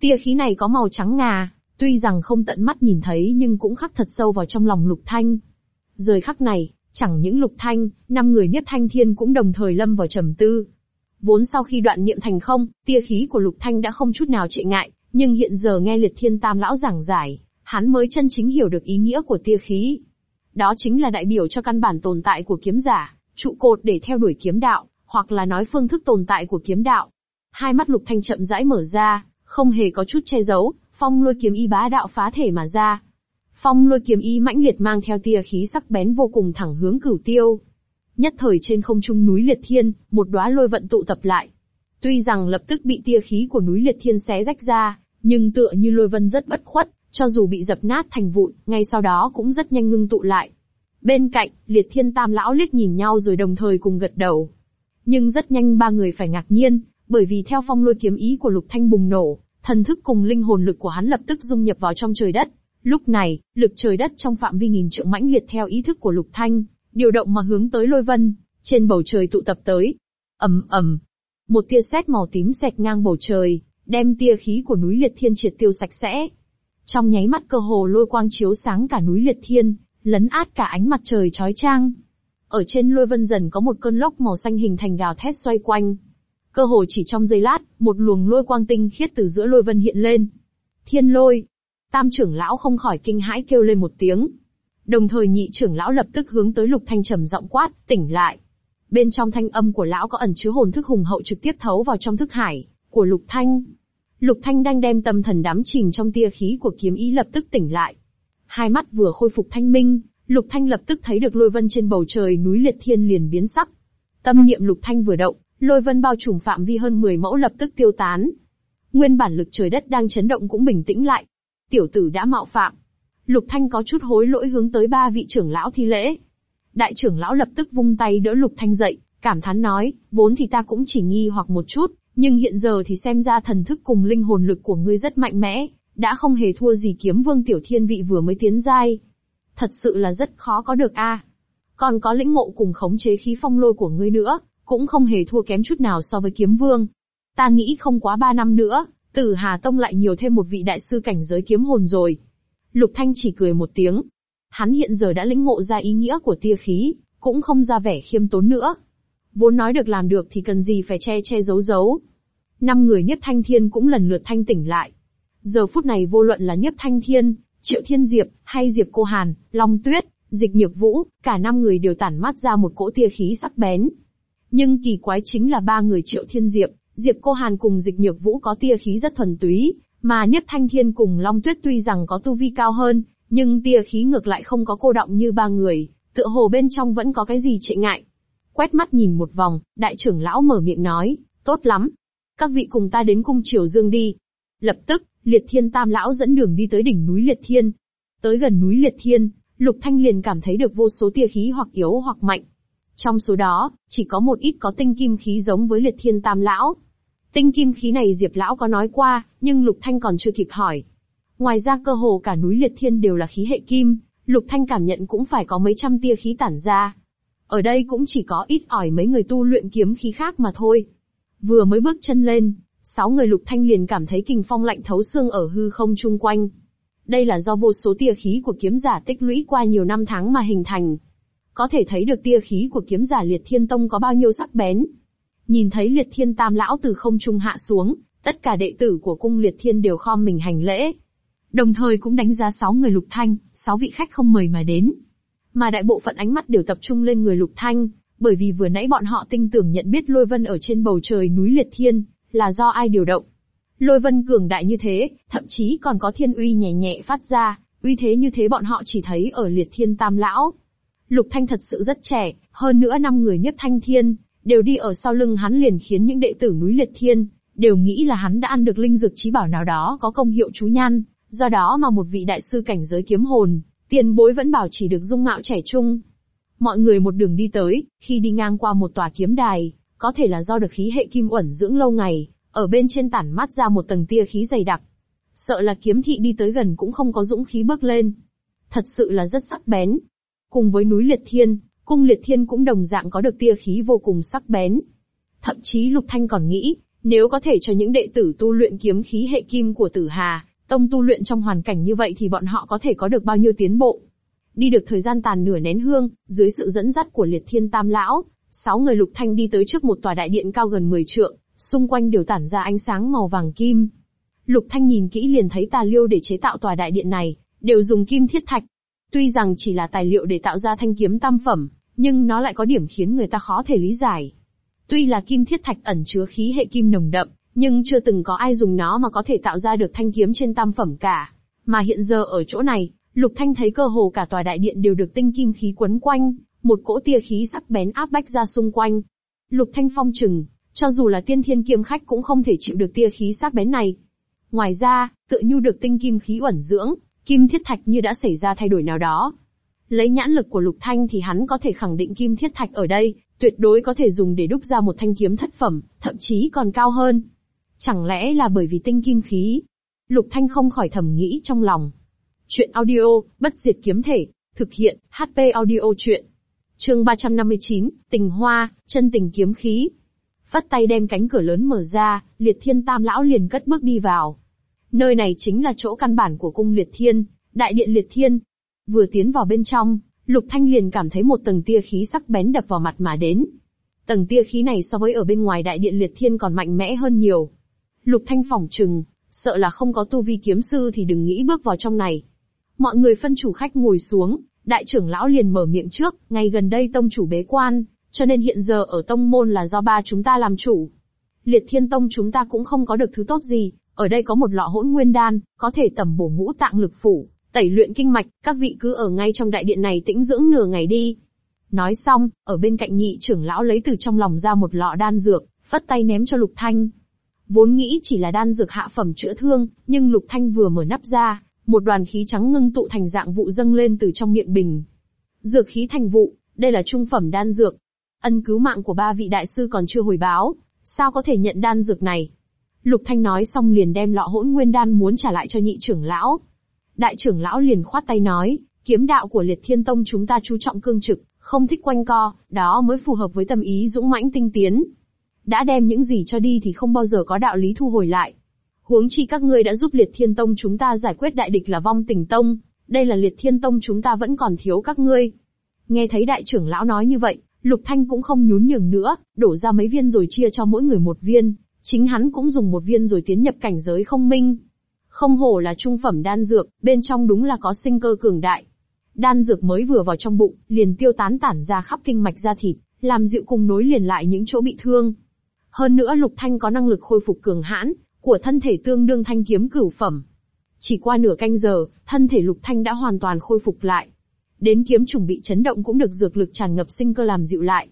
Tia khí này có màu trắng ngà, tuy rằng không tận mắt nhìn thấy nhưng cũng khắc thật sâu vào trong lòng Lục Thanh. Rời khắc này, chẳng những Lục Thanh, năm người nhất Thanh Thiên cũng đồng thời lâm vào trầm tư. Vốn sau khi đoạn niệm thành không, tia khí của Lục Thanh đã không chút nào trệ ngại, nhưng hiện giờ nghe Liệt Thiên Tam lão giảng giải, hắn mới chân chính hiểu được ý nghĩa của tia khí. Đó chính là đại biểu cho căn bản tồn tại của kiếm giả, trụ cột để theo đuổi kiếm đạo, hoặc là nói phương thức tồn tại của kiếm đạo. Hai mắt Lục Thanh chậm rãi mở ra, không hề có chút che giấu, phong lôi kiếm y bá đạo phá thể mà ra. Phong lôi kiếm y mãnh liệt mang theo tia khí sắc bén vô cùng thẳng hướng cửu tiêu. Nhất thời trên không trung núi liệt thiên, một đóa lôi vận tụ tập lại. Tuy rằng lập tức bị tia khí của núi liệt thiên xé rách ra, nhưng tựa như lôi vân rất bất khuất, cho dù bị dập nát thành vụn, ngay sau đó cũng rất nhanh ngưng tụ lại. Bên cạnh, liệt thiên tam lão liếc nhìn nhau rồi đồng thời cùng gật đầu. Nhưng rất nhanh ba người phải ngạc nhiên, bởi vì theo phong lôi kiếm ý của lục thanh bùng nổ, thần thức cùng linh hồn lực của hắn lập tức dung nhập vào trong trời đất. Lúc này, lực trời đất trong phạm vi nghìn trượng mãnh liệt theo ý thức của lục thanh, điều động mà hướng tới lôi vân, trên bầu trời tụ tập tới. ầm ầm, một tia sét màu tím xẹt ngang bầu trời, đem tia khí của núi liệt thiên triệt tiêu sạch sẽ. Trong nháy mắt cơ hồ lôi quang chiếu sáng cả núi liệt thiên, lấn át cả ánh mặt trời chói chang. Ở trên lôi vân dần có một cơn lốc màu xanh hình thành gào thét xoay quanh. Cơ hồ chỉ trong giây lát, một luồng lôi quang tinh khiết từ giữa lôi vân hiện lên. Thiên lôi. Tam trưởng lão không khỏi kinh hãi kêu lên một tiếng. Đồng thời nhị trưởng lão lập tức hướng tới lục thanh trầm giọng quát, tỉnh lại. Bên trong thanh âm của lão có ẩn chứa hồn thức hùng hậu trực tiếp thấu vào trong thức hải của lục thanh. Lục thanh đang đem tâm thần đắm chìm trong tia khí của kiếm ý lập tức tỉnh lại. Hai mắt vừa khôi phục thanh minh, Lục Thanh lập tức thấy được lôi vân trên bầu trời núi liệt thiên liền biến sắc. Tâm niệm Lục Thanh vừa động, lôi vân bao trùm phạm vi hơn 10 mẫu lập tức tiêu tán. Nguyên bản lực trời đất đang chấn động cũng bình tĩnh lại. Tiểu tử đã mạo phạm. Lục Thanh có chút hối lỗi hướng tới ba vị trưởng lão thi lễ. Đại trưởng lão lập tức vung tay đỡ Lục Thanh dậy, cảm thán nói, vốn thì ta cũng chỉ nghi hoặc một chút, nhưng hiện giờ thì xem ra thần thức cùng linh hồn lực của ngươi rất mạnh mẽ, đã không hề thua gì kiếm vương tiểu thiên vị vừa mới tiến giai. Thật sự là rất khó có được a. Còn có lĩnh ngộ cùng khống chế khí phong lôi của ngươi nữa, cũng không hề thua kém chút nào so với kiếm vương. Ta nghĩ không quá ba năm nữa, Tử Hà Tông lại nhiều thêm một vị đại sư cảnh giới kiếm hồn rồi. Lục Thanh chỉ cười một tiếng. Hắn hiện giờ đã lĩnh ngộ ra ý nghĩa của tia khí, cũng không ra vẻ khiêm tốn nữa. Vốn nói được làm được thì cần gì phải che che giấu giấu. Năm người nhất thanh thiên cũng lần lượt thanh tỉnh lại. Giờ phút này vô luận là Nhiếp Thanh Thiên, Triệu Thiên Diệp, hay Diệp Cô Hàn, Long Tuyết, Dịch Nhược Vũ, cả năm người đều tản mát ra một cỗ tia khí sắc bén. Nhưng kỳ quái chính là ba người Triệu Thiên Diệp, Diệp Cô Hàn cùng Dịch Nhược Vũ có tia khí rất thuần túy, mà Nhiếp Thanh Thiên cùng Long Tuyết tuy rằng có tu vi cao hơn, nhưng tia khí ngược lại không có cô động như ba người, tựa hồ bên trong vẫn có cái gì trệ ngại. Quét mắt nhìn một vòng, đại trưởng lão mở miệng nói, tốt lắm. Các vị cùng ta đến cung triều dương đi. Lập tức, Liệt Thiên Tam lão dẫn đường đi tới đỉnh núi Liệt Thiên. Tới gần núi Liệt Thiên, Lục Thanh liền cảm thấy được vô số tia khí hoặc yếu hoặc mạnh. Trong số đó, chỉ có một ít có tinh kim khí giống với Liệt Thiên Tam lão. Tinh kim khí này Diệp lão có nói qua, nhưng Lục Thanh còn chưa kịp hỏi. Ngoài ra cơ hồ cả núi Liệt Thiên đều là khí hệ kim, Lục Thanh cảm nhận cũng phải có mấy trăm tia khí tản ra. Ở đây cũng chỉ có ít ỏi mấy người tu luyện kiếm khí khác mà thôi. Vừa mới bước chân lên, sáu người lục thanh liền cảm thấy kình phong lạnh thấu xương ở hư không chung quanh. Đây là do vô số tia khí của kiếm giả tích lũy qua nhiều năm tháng mà hình thành. Có thể thấy được tia khí của kiếm giả liệt thiên tông có bao nhiêu sắc bén. Nhìn thấy liệt thiên tam lão từ không trung hạ xuống, tất cả đệ tử của cung liệt thiên đều khom mình hành lễ. Đồng thời cũng đánh giá sáu người lục thanh, sáu vị khách không mời mà đến. Mà đại bộ phận ánh mắt đều tập trung lên người lục thanh, bởi vì vừa nãy bọn họ tinh tưởng nhận biết lôi vân ở trên bầu trời núi liệt thiên, là do ai điều động. Lôi vân cường đại như thế, thậm chí còn có thiên uy nhẹ nhẹ phát ra, uy thế như thế bọn họ chỉ thấy ở liệt thiên tam lão. Lục Thanh thật sự rất trẻ, hơn nữa năm người nhất thanh thiên, đều đi ở sau lưng hắn liền khiến những đệ tử núi liệt thiên, đều nghĩ là hắn đã ăn được linh dược trí bảo nào đó có công hiệu chú nhan, Do đó mà một vị đại sư cảnh giới kiếm hồn, tiền bối vẫn bảo chỉ được dung mạo trẻ trung. Mọi người một đường đi tới, khi đi ngang qua một tòa kiếm đài, có thể là do được khí hệ kim uẩn dưỡng lâu ngày, ở bên trên tản mát ra một tầng tia khí dày đặc. Sợ là kiếm thị đi tới gần cũng không có dũng khí bước lên. Thật sự là rất sắc bén. Cùng với núi Liệt Thiên, cung Liệt Thiên cũng đồng dạng có được tia khí vô cùng sắc bén. Thậm chí Lục Thanh còn nghĩ, nếu có thể cho những đệ tử tu luyện kiếm khí hệ kim của Tử Hà, tông tu luyện trong hoàn cảnh như vậy thì bọn họ có thể có được bao nhiêu tiến bộ. Đi được thời gian tàn nửa nén hương, dưới sự dẫn dắt của Liệt Thiên Tam Lão, sáu người Lục Thanh đi tới trước một tòa đại điện cao gần 10 trượng, xung quanh đều tản ra ánh sáng màu vàng kim. Lục Thanh nhìn kỹ liền thấy tà liêu để chế tạo tòa đại điện này, đều dùng kim thiết thạch. Tuy rằng chỉ là tài liệu để tạo ra thanh kiếm tam phẩm, nhưng nó lại có điểm khiến người ta khó thể lý giải. Tuy là kim thiết thạch ẩn chứa khí hệ kim nồng đậm, nhưng chưa từng có ai dùng nó mà có thể tạo ra được thanh kiếm trên tam phẩm cả. Mà hiện giờ ở chỗ này, Lục Thanh thấy cơ hồ cả tòa đại điện đều được tinh kim khí quấn quanh, một cỗ tia khí sắc bén áp bách ra xung quanh. Lục Thanh phong trừng, cho dù là tiên thiên kiếm khách cũng không thể chịu được tia khí sắc bén này. Ngoài ra, tự như được tinh kim khí ẩn dưỡng, kim thiết thạch như đã xảy ra thay đổi nào đó. Lấy nhãn lực của Lục Thanh thì hắn có thể khẳng định kim thiết thạch ở đây, tuyệt đối có thể dùng để đúc ra một thanh kiếm thất phẩm, thậm chí còn cao hơn. Chẳng lẽ là bởi vì tinh kim khí? Lục Thanh không khỏi thầm nghĩ trong lòng. Chuyện audio, bất diệt kiếm thể, thực hiện, HP audio chuyện. Chương 359, Tình Hoa, chân tình kiếm khí. Vắt tay đem cánh cửa lớn mở ra, Liệt Thiên Tam lão liền cất bước đi vào. Nơi này chính là chỗ căn bản của cung Liệt Thiên, đại điện Liệt Thiên. Vừa tiến vào bên trong, Lục Thanh liền cảm thấy một tầng tia khí sắc bén đập vào mặt mà đến. Tầng tia khí này so với ở bên ngoài đại điện Liệt Thiên còn mạnh mẽ hơn nhiều. Lục Thanh phỏng trừng, sợ là không có tu vi kiếm sư thì đừng nghĩ bước vào trong này. Mọi người phân chủ khách ngồi xuống, đại trưởng lão liền mở miệng trước, ngày gần đây tông chủ bế quan, cho nên hiện giờ ở tông môn là do ba chúng ta làm chủ. Liệt thiên tông chúng ta cũng không có được thứ tốt gì, ở đây có một lọ hỗn nguyên đan, có thể tẩm bổ ngũ tạng lực phủ, tẩy luyện kinh mạch, các vị cứ ở ngay trong đại điện này tĩnh dưỡng nửa ngày đi. Nói xong, ở bên cạnh nhị trưởng lão lấy từ trong lòng ra một lọ đan dược, phất tay ném cho Lục Thanh. Vốn nghĩ chỉ là đan dược hạ phẩm chữa thương, nhưng Lục Thanh vừa mở nắp ra, một đoàn khí trắng ngưng tụ thành dạng vụ dâng lên từ trong miệng bình. Dược khí thành vụ, đây là trung phẩm đan dược. Ân cứu mạng của ba vị đại sư còn chưa hồi báo, sao có thể nhận đan dược này? Lục Thanh nói xong liền đem lọ hỗn nguyên đan muốn trả lại cho nhị trưởng lão. Đại trưởng lão liền khoát tay nói, kiếm đạo của liệt thiên tông chúng ta chú trọng cương trực, không thích quanh co, đó mới phù hợp với tâm ý dũng mãnh tinh tiến. Đã đem những gì cho đi thì không bao giờ có đạo lý thu hồi lại. Huống chi các ngươi đã giúp liệt thiên tông chúng ta giải quyết đại địch là vong tình tông, đây là liệt thiên tông chúng ta vẫn còn thiếu các ngươi. Nghe thấy đại trưởng lão nói như vậy, Lục Thanh cũng không nhún nhường nữa, đổ ra mấy viên rồi chia cho mỗi người một viên, chính hắn cũng dùng một viên rồi tiến nhập cảnh giới không minh. Không hổ là trung phẩm đan dược, bên trong đúng là có sinh cơ cường đại. Đan dược mới vừa vào trong bụng, liền tiêu tán tản ra khắp kinh mạch da thịt, làm dịu cùng nối liền lại những chỗ bị thương. Hơn nữa Lục Thanh có năng lực khôi phục cường hãn, của thân thể tương đương thanh kiếm cửu phẩm. Chỉ qua nửa canh giờ, thân thể Lục Thanh đã hoàn toàn khôi phục lại. Đến kiếm trùng bị chấn động cũng được dược lực tràn ngập sinh cơ làm dịu lại.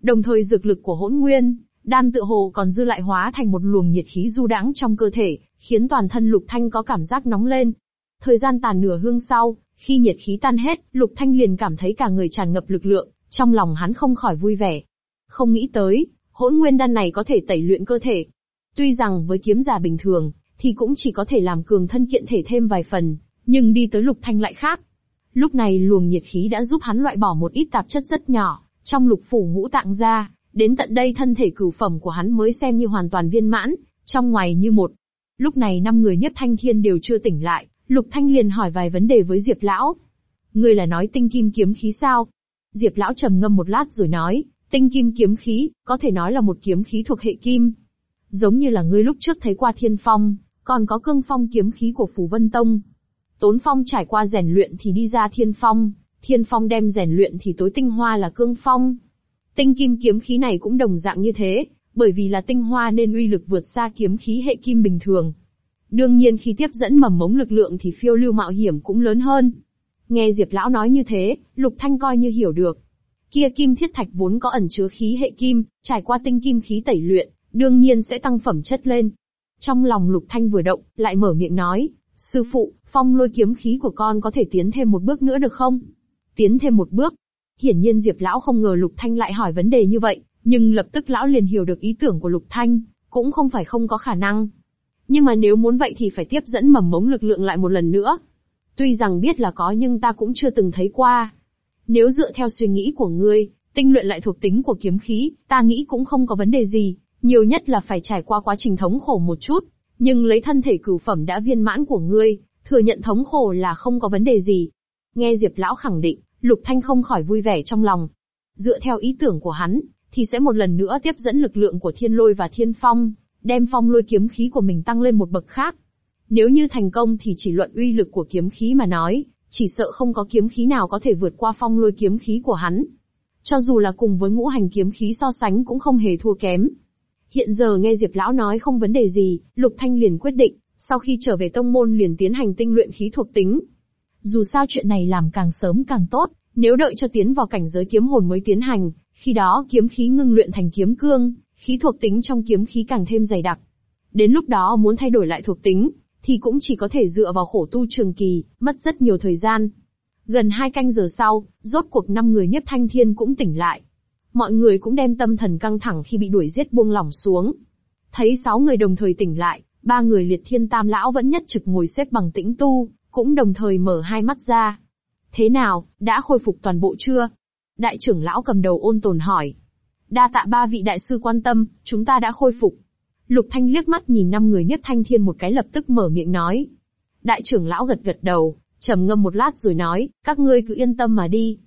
Đồng thời dược lực của hỗn nguyên, đan tự hồ còn dư lại hóa thành một luồng nhiệt khí du đãng trong cơ thể, khiến toàn thân Lục Thanh có cảm giác nóng lên. Thời gian tàn nửa hương sau, khi nhiệt khí tan hết, Lục Thanh liền cảm thấy cả người tràn ngập lực lượng, trong lòng hắn không khỏi vui vẻ. Không nghĩ tới, hỗn nguyên đan này có thể tẩy luyện cơ thể. Tuy rằng với kiếm giả bình thường, thì cũng chỉ có thể làm cường thân kiện thể thêm vài phần, nhưng đi tới Lục Thanh lại khác. Lúc này luồng nhiệt khí đã giúp hắn loại bỏ một ít tạp chất rất nhỏ, trong lục phủ ngũ tạng ra, đến tận đây thân thể cửu phẩm của hắn mới xem như hoàn toàn viên mãn, trong ngoài như một. Lúc này năm người nhất thanh thiên đều chưa tỉnh lại, Lục Thanh liền hỏi vài vấn đề với Diệp Lão. Ngươi là nói tinh kim kiếm khí sao? Diệp Lão trầm ngâm một lát rồi nói, tinh kim kiếm khí, có thể nói là một kiếm khí thuộc hệ kim. Giống như là ngươi lúc trước thấy qua thiên phong, còn có cương phong kiếm khí của Phủ Vân Tông. Tốn phong trải qua rèn luyện thì đi ra thiên phong, thiên phong đem rèn luyện thì tối tinh hoa là cương phong. Tinh kim kiếm khí này cũng đồng dạng như thế, bởi vì là tinh hoa nên uy lực vượt xa kiếm khí hệ kim bình thường. Đương nhiên khi tiếp dẫn mầm mống lực lượng thì phiêu lưu mạo hiểm cũng lớn hơn. Nghe Diệp Lão nói như thế, Lục Thanh coi như hiểu được. Kia kim thiết thạch vốn có ẩn chứa khí hệ kim, trải qua tinh kim khí tẩy luyện, đương nhiên sẽ tăng phẩm chất lên. Trong lòng Lục Thanh vừa động, lại mở miệng nói, Sư phụ, phong lôi kiếm khí của con có thể tiến thêm một bước nữa được không? Tiến thêm một bước. Hiển nhiên Diệp Lão không ngờ Lục Thanh lại hỏi vấn đề như vậy, nhưng lập tức Lão liền hiểu được ý tưởng của Lục Thanh, cũng không phải không có khả năng. Nhưng mà nếu muốn vậy thì phải tiếp dẫn mầm mống lực lượng lại một lần nữa. Tuy rằng biết là có nhưng ta cũng chưa từng thấy qua. Nếu dựa theo suy nghĩ của ngươi, tinh luyện lại thuộc tính của kiếm khí, ta nghĩ cũng không có vấn đề gì, nhiều nhất là phải trải qua quá trình thống khổ một chút. Nhưng lấy thân thể cửu phẩm đã viên mãn của ngươi, thừa nhận thống khổ là không có vấn đề gì. Nghe Diệp Lão khẳng định, Lục Thanh không khỏi vui vẻ trong lòng. Dựa theo ý tưởng của hắn, thì sẽ một lần nữa tiếp dẫn lực lượng của thiên lôi và thiên phong, đem phong lôi kiếm khí của mình tăng lên một bậc khác. Nếu như thành công thì chỉ luận uy lực của kiếm khí mà nói, chỉ sợ không có kiếm khí nào có thể vượt qua phong lôi kiếm khí của hắn. Cho dù là cùng với ngũ hành kiếm khí so sánh cũng không hề thua kém. Hiện giờ nghe Diệp Lão nói không vấn đề gì, Lục Thanh liền quyết định, sau khi trở về tông môn liền tiến hành tinh luyện khí thuộc tính. Dù sao chuyện này làm càng sớm càng tốt, nếu đợi cho tiến vào cảnh giới kiếm hồn mới tiến hành, khi đó kiếm khí ngưng luyện thành kiếm cương, khí thuộc tính trong kiếm khí càng thêm dày đặc. Đến lúc đó muốn thay đổi lại thuộc tính, thì cũng chỉ có thể dựa vào khổ tu trường kỳ, mất rất nhiều thời gian. Gần hai canh giờ sau, rốt cuộc năm người nhất thanh thiên cũng tỉnh lại. Mọi người cũng đem tâm thần căng thẳng khi bị đuổi giết buông lỏng xuống. Thấy sáu người đồng thời tỉnh lại, ba người liệt thiên tam lão vẫn nhất trực ngồi xếp bằng tĩnh tu, cũng đồng thời mở hai mắt ra. Thế nào, đã khôi phục toàn bộ chưa? Đại trưởng lão cầm đầu ôn tồn hỏi. Đa tạ ba vị đại sư quan tâm, chúng ta đã khôi phục. Lục Thanh liếc mắt nhìn năm người nhất thanh thiên một cái lập tức mở miệng nói. Đại trưởng lão gật gật đầu, trầm ngâm một lát rồi nói, các ngươi cứ yên tâm mà đi.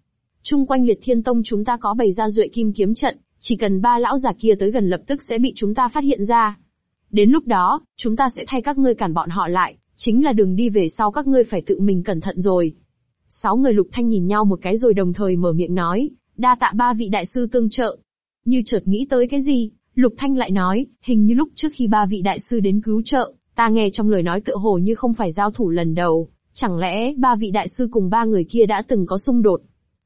Trung quanh liệt thiên tông chúng ta có bày ra duệ kim kiếm trận, chỉ cần ba lão già kia tới gần lập tức sẽ bị chúng ta phát hiện ra. Đến lúc đó, chúng ta sẽ thay các ngươi cản bọn họ lại, chính là đường đi về sau các ngươi phải tự mình cẩn thận rồi. Sáu người lục thanh nhìn nhau một cái rồi đồng thời mở miệng nói, đa tạ ba vị đại sư tương trợ. Như chợt nghĩ tới cái gì, lục thanh lại nói, hình như lúc trước khi ba vị đại sư đến cứu trợ, ta nghe trong lời nói tựa hồ như không phải giao thủ lần đầu, chẳng lẽ ba vị đại sư cùng ba người kia đã từng có xung đột?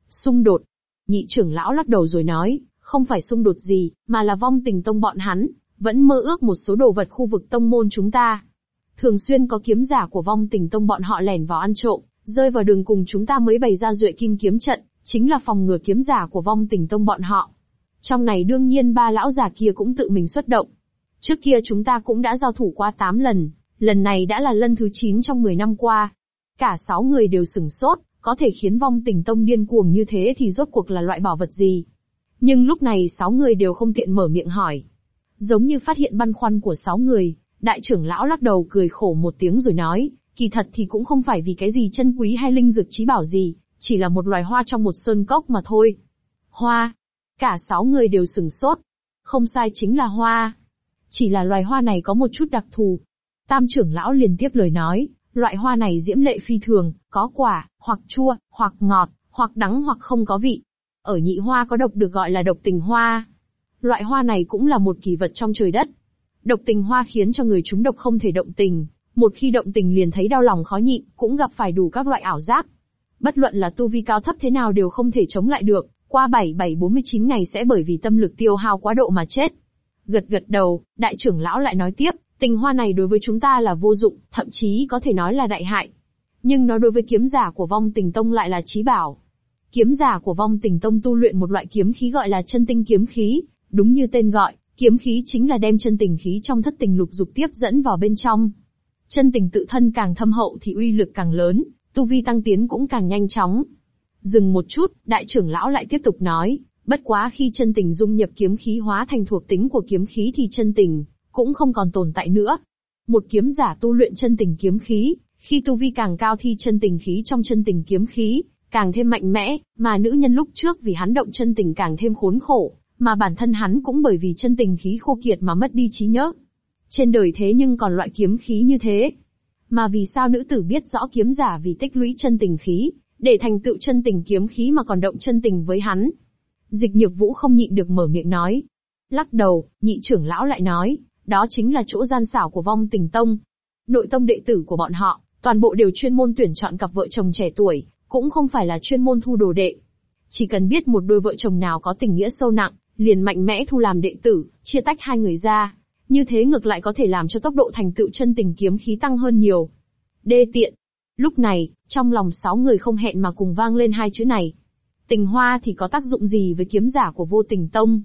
Xung đột? Nhị trưởng lão lắc đầu rồi nói, không phải xung đột gì, mà là vong tình tông bọn hắn, vẫn mơ ước một số đồ vật khu vực tông môn chúng ta. Thường xuyên có kiếm giả của vong tình tông bọn họ lẻn vào ăn trộm, rơi vào đường cùng chúng ta mới bày ra duệ kim kiếm trận, chính là phòng ngừa kiếm giả của vong tình tông bọn họ. Trong này đương nhiên ba lão già kia cũng tự mình xuất động. Trước kia chúng ta cũng đã giao thủ qua 8 lần, lần này đã là lần thứ 9 trong 10 năm qua. Cả 6 người đều sừng sốt, có thể khiến vong tình tông điên cuồng như thế thì rốt cuộc là loại bảo vật gì. Nhưng lúc này sáu người đều không tiện mở miệng hỏi. Giống như phát hiện băn khoăn của sáu người, đại trưởng lão lắc đầu cười khổ một tiếng rồi nói, kỳ thật thì cũng không phải vì cái gì chân quý hay linh dược trí bảo gì, chỉ là một loài hoa trong một sơn cốc mà thôi. Hoa. Cả sáu người đều sừng sốt. Không sai chính là hoa. Chỉ là loài hoa này có một chút đặc thù. Tam trưởng lão liền tiếp lời nói, loại hoa này diễm lệ phi thường, có quả, hoặc chua, hoặc ngọt, hoặc đắng hoặc không có vị. Ở nhị hoa có độc được gọi là độc tình hoa. Loại hoa này cũng là một kỳ vật trong trời đất. Độc tình hoa khiến cho người chúng độc không thể động tình, một khi động tình liền thấy đau lòng khó nhịn, cũng gặp phải đủ các loại ảo giác. Bất luận là tu vi cao thấp thế nào đều không thể chống lại được, qua 7749 ngày sẽ bởi vì tâm lực tiêu hao quá độ mà chết. Gật gật đầu, đại trưởng lão lại nói tiếp, tình hoa này đối với chúng ta là vô dụng, thậm chí có thể nói là đại hại. Nhưng nó đối với kiếm giả của vong tình tông lại là trí bảo. Kiếm giả của vong tình tông tu luyện một loại kiếm khí gọi là chân tinh kiếm khí, đúng như tên gọi, kiếm khí chính là đem chân tình khí trong thất tình lục dục tiếp dẫn vào bên trong. Chân tình tự thân càng thâm hậu thì uy lực càng lớn, tu vi tăng tiến cũng càng nhanh chóng. Dừng một chút, đại trưởng lão lại tiếp tục nói, bất quá khi chân tình dung nhập kiếm khí hóa thành thuộc tính của kiếm khí thì chân tình cũng không còn tồn tại nữa. Một kiếm giả tu luyện chân tình kiếm khí, khi tu vi càng cao thì chân tình khí trong chân tình kiếm khí càng thêm mạnh mẽ, mà nữ nhân lúc trước vì hắn động chân tình càng thêm khốn khổ, mà bản thân hắn cũng bởi vì chân tình khí khô kiệt mà mất đi trí nhớ. Trên đời thế nhưng còn loại kiếm khí như thế. Mà vì sao nữ tử biết rõ kiếm giả vì tích lũy chân tình khí, để thành tựu chân tình kiếm khí mà còn động chân tình với hắn? Dịch nhược vũ không nhịn được mở miệng nói. Lắc đầu, nhị trưởng lão lại nói, đó chính là chỗ gian xảo của vong tình tông. Nội tông đệ tử của bọn họ, toàn bộ đều chuyên môn tuyển chọn cặp vợ chồng trẻ tuổi, cũng không phải là chuyên môn thu đồ đệ. Chỉ cần biết một đôi vợ chồng nào có tình nghĩa sâu nặng, liền mạnh mẽ thu làm đệ tử, chia tách hai người ra. Như thế ngược lại có thể làm cho tốc độ thành tựu chân tình kiếm khí tăng hơn nhiều. Đê tiện. Lúc này, trong lòng sáu người không hẹn mà cùng vang lên hai chữ này. Tình hoa thì có tác dụng gì với kiếm giả của vô tình tông?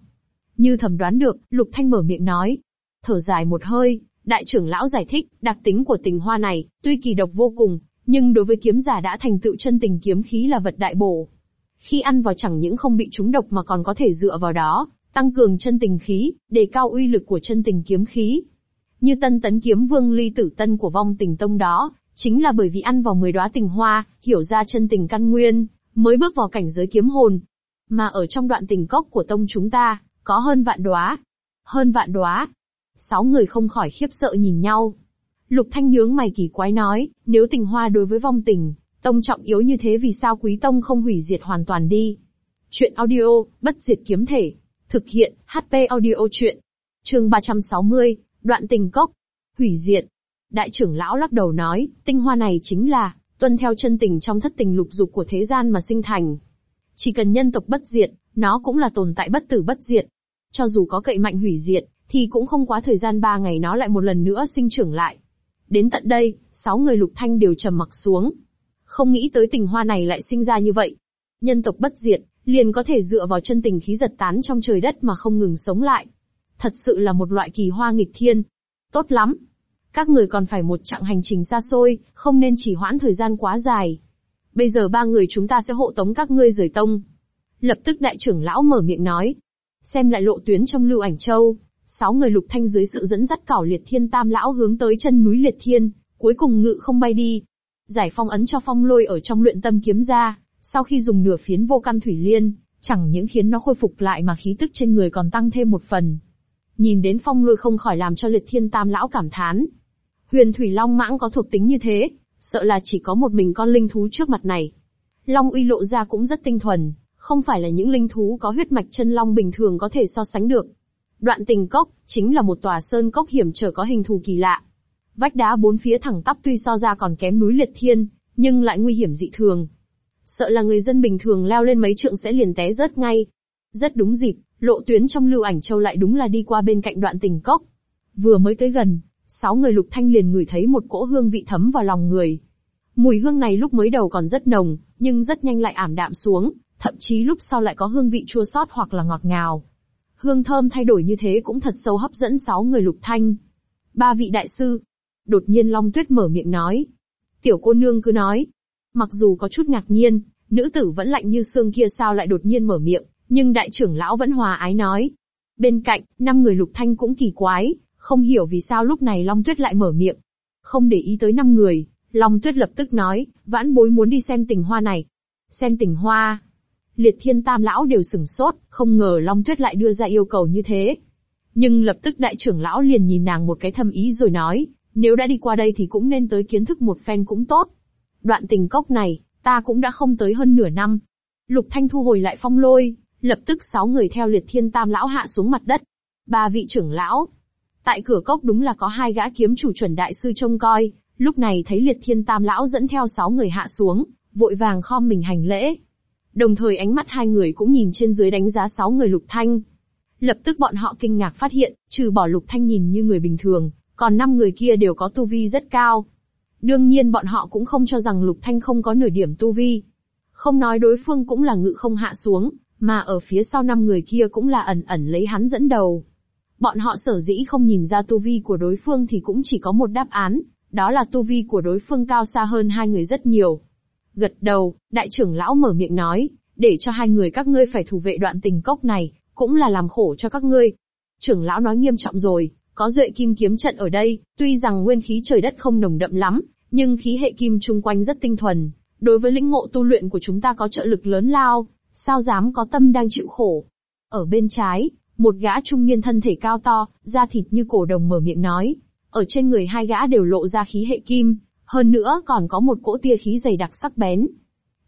Như thầm đoán được, Lục Thanh mở miệng nói. Thở dài một hơi, đại trưởng lão giải thích, đặc tính của tình hoa này, tuy kỳ độc vô cùng, nhưng đối với kiếm giả đã thành tựu chân tình kiếm khí là vật đại bổ. Khi ăn vào chẳng những không bị trúng độc mà còn có thể dựa vào đó, tăng cường chân tình khí, đề cao uy lực của chân tình kiếm khí. Như tân tấn kiếm vương ly tử tân của vong tình tông đó, chính là bởi vì ăn vào 10 đóa tình hoa, hiểu ra chân tình căn nguyên, mới bước vào cảnh giới kiếm hồn. Mà ở trong đoạn tình cốc của tông chúng ta, có hơn vạn đóa. Hơn vạn đóa. Sáu người không khỏi khiếp sợ nhìn nhau. Lục Thanh nhướng mày kỳ quái nói, nếu tình hoa đối với vong tình, tông trọng yếu như thế vì sao quý tông không hủy diệt hoàn toàn đi? Chuyện audio, bất diệt kiếm thể. Thực hiện, HP audio chuyện. Chương 360, đoạn tình cốc. Hủy diệt. Đại trưởng lão lắc đầu nói, tinh hoa này chính là, tuân theo chân tình trong thất tình lục dục của thế gian mà sinh thành. Chỉ cần nhân tộc bất diệt, nó cũng là tồn tại bất tử bất diệt. Cho dù có cậy mạnh hủy diệt, thì cũng không quá thời gian ba ngày nó lại một lần nữa sinh trưởng lại. Đến tận đây, sáu người lục thanh đều trầm mặc xuống. Không nghĩ tới tình hoa này lại sinh ra như vậy. Nhân tộc bất diệt, liền có thể dựa vào chân tình khí giật tán trong trời đất mà không ngừng sống lại. Thật sự là một loại kỳ hoa nghịch thiên. Tốt lắm. Các người còn phải một chặng hành trình xa xôi, không nên chỉ hoãn thời gian quá dài. Bây giờ ba người chúng ta sẽ hộ tống các ngươi rời tông. Lập tức đại trưởng lão mở miệng nói. Xem lại lộ tuyến trong lưu ảnh châu, sáu người lục thanh dưới sự dẫn dắt cảo liệt thiên tam lão hướng tới chân núi liệt thiên, cuối cùng ngự không bay đi. Giải phong ấn cho phong lôi ở trong luyện tâm kiếm ra, sau khi dùng nửa phiến vô căn thủy liên, chẳng những khiến nó khôi phục lại mà khí tức trên người còn tăng thêm một phần. Nhìn đến phong lôi không khỏi làm cho liệt thiên tam lão cảm thán. Huyền thủy long mãng có thuộc tính như thế, sợ là chỉ có một mình con linh thú trước mặt này. Long uy lộ ra cũng rất tinh thuần, không phải là những linh thú có huyết mạch chân long bình thường có thể so sánh được. Đoạn tình cốc, chính là một tòa sơn cốc hiểm trở có hình thù kỳ lạ. Vách đá bốn phía thẳng tắp tuy so ra còn kém núi liệt thiên, nhưng lại nguy hiểm dị thường. Sợ là người dân bình thường leo lên mấy trượng sẽ liền té rớt ngay. Rất đúng dịp, lộ tuyến trong lưu ảnh châu lại đúng là đi qua bên cạnh đoạn tình cốc. Vừa mới tới gần, sáu người lục thanh liền ngửi thấy một cỗ hương vị thấm vào lòng người. Mùi hương này lúc mới đầu còn rất nồng, nhưng rất nhanh lại ảm đạm xuống, thậm chí lúc sau lại có hương vị chua xót hoặc là ngọt ngào. Hương thơm thay đổi như thế cũng thật sâu hấp dẫn sáu người lục thanh. Ba vị đại sư. Đột nhiên Long Tuyết mở miệng nói. Tiểu cô nương cứ nói. Mặc dù có chút ngạc nhiên, nữ tử vẫn lạnh như xương kia sao lại đột nhiên mở miệng, nhưng đại trưởng lão vẫn hòa ái nói. Bên cạnh, năm người lục thanh cũng kỳ quái, không hiểu vì sao lúc này Long Tuyết lại mở miệng. Không để ý tới năm người, Long Tuyết lập tức nói, vãn bối muốn đi xem tình hoa này. Xem tình hoa. Liệt thiên tam lão đều sửng sốt, không ngờ Long Tuyết lại đưa ra yêu cầu như thế. Nhưng lập tức đại trưởng lão liền nhìn nàng một cái thâm ý rồi nói, nếu đã đi qua đây thì cũng nên tới kiến thức một phen cũng tốt. Đoạn tình cốc này, ta cũng đã không tới hơn nửa năm. Lục Thanh thu hồi lại phong lôi, lập tức sáu người theo liệt thiên tam lão hạ xuống mặt đất. Ba vị trưởng lão. Tại cửa cốc đúng là có hai gã kiếm chủ chuẩn đại sư trông coi, lúc này thấy liệt thiên tam lão dẫn theo sáu người hạ xuống, vội vàng khom mình hành lễ. Đồng thời ánh mắt hai người cũng nhìn trên dưới đánh giá sáu người lục thanh. Lập tức bọn họ kinh ngạc phát hiện, trừ bỏ lục thanh nhìn như người bình thường, còn năm người kia đều có tu vi rất cao. Đương nhiên bọn họ cũng không cho rằng lục thanh không có nửa điểm tu vi. Không nói đối phương cũng là ngự không hạ xuống, mà ở phía sau năm người kia cũng là ẩn ẩn lấy hắn dẫn đầu. Bọn họ sở dĩ không nhìn ra tu vi của đối phương thì cũng chỉ có một đáp án, đó là tu vi của đối phương cao xa hơn hai người rất nhiều. Gật đầu, đại trưởng lão mở miệng nói, để cho hai người các ngươi phải thủ vệ đoạn tình cốc này, cũng là làm khổ cho các ngươi. Trưởng lão nói nghiêm trọng rồi, có duệ kim kiếm trận ở đây, tuy rằng nguyên khí trời đất không nồng đậm lắm, nhưng khí hệ kim chung quanh rất tinh thuần. Đối với lĩnh ngộ tu luyện của chúng ta có trợ lực lớn lao, sao dám có tâm đang chịu khổ. Ở bên trái, một gã trung niên thân thể cao to, da thịt như cổ đồng mở miệng nói. Ở trên người hai gã đều lộ ra khí hệ kim, hơn nữa còn có một cỗ tia khí dày đặc sắc bén.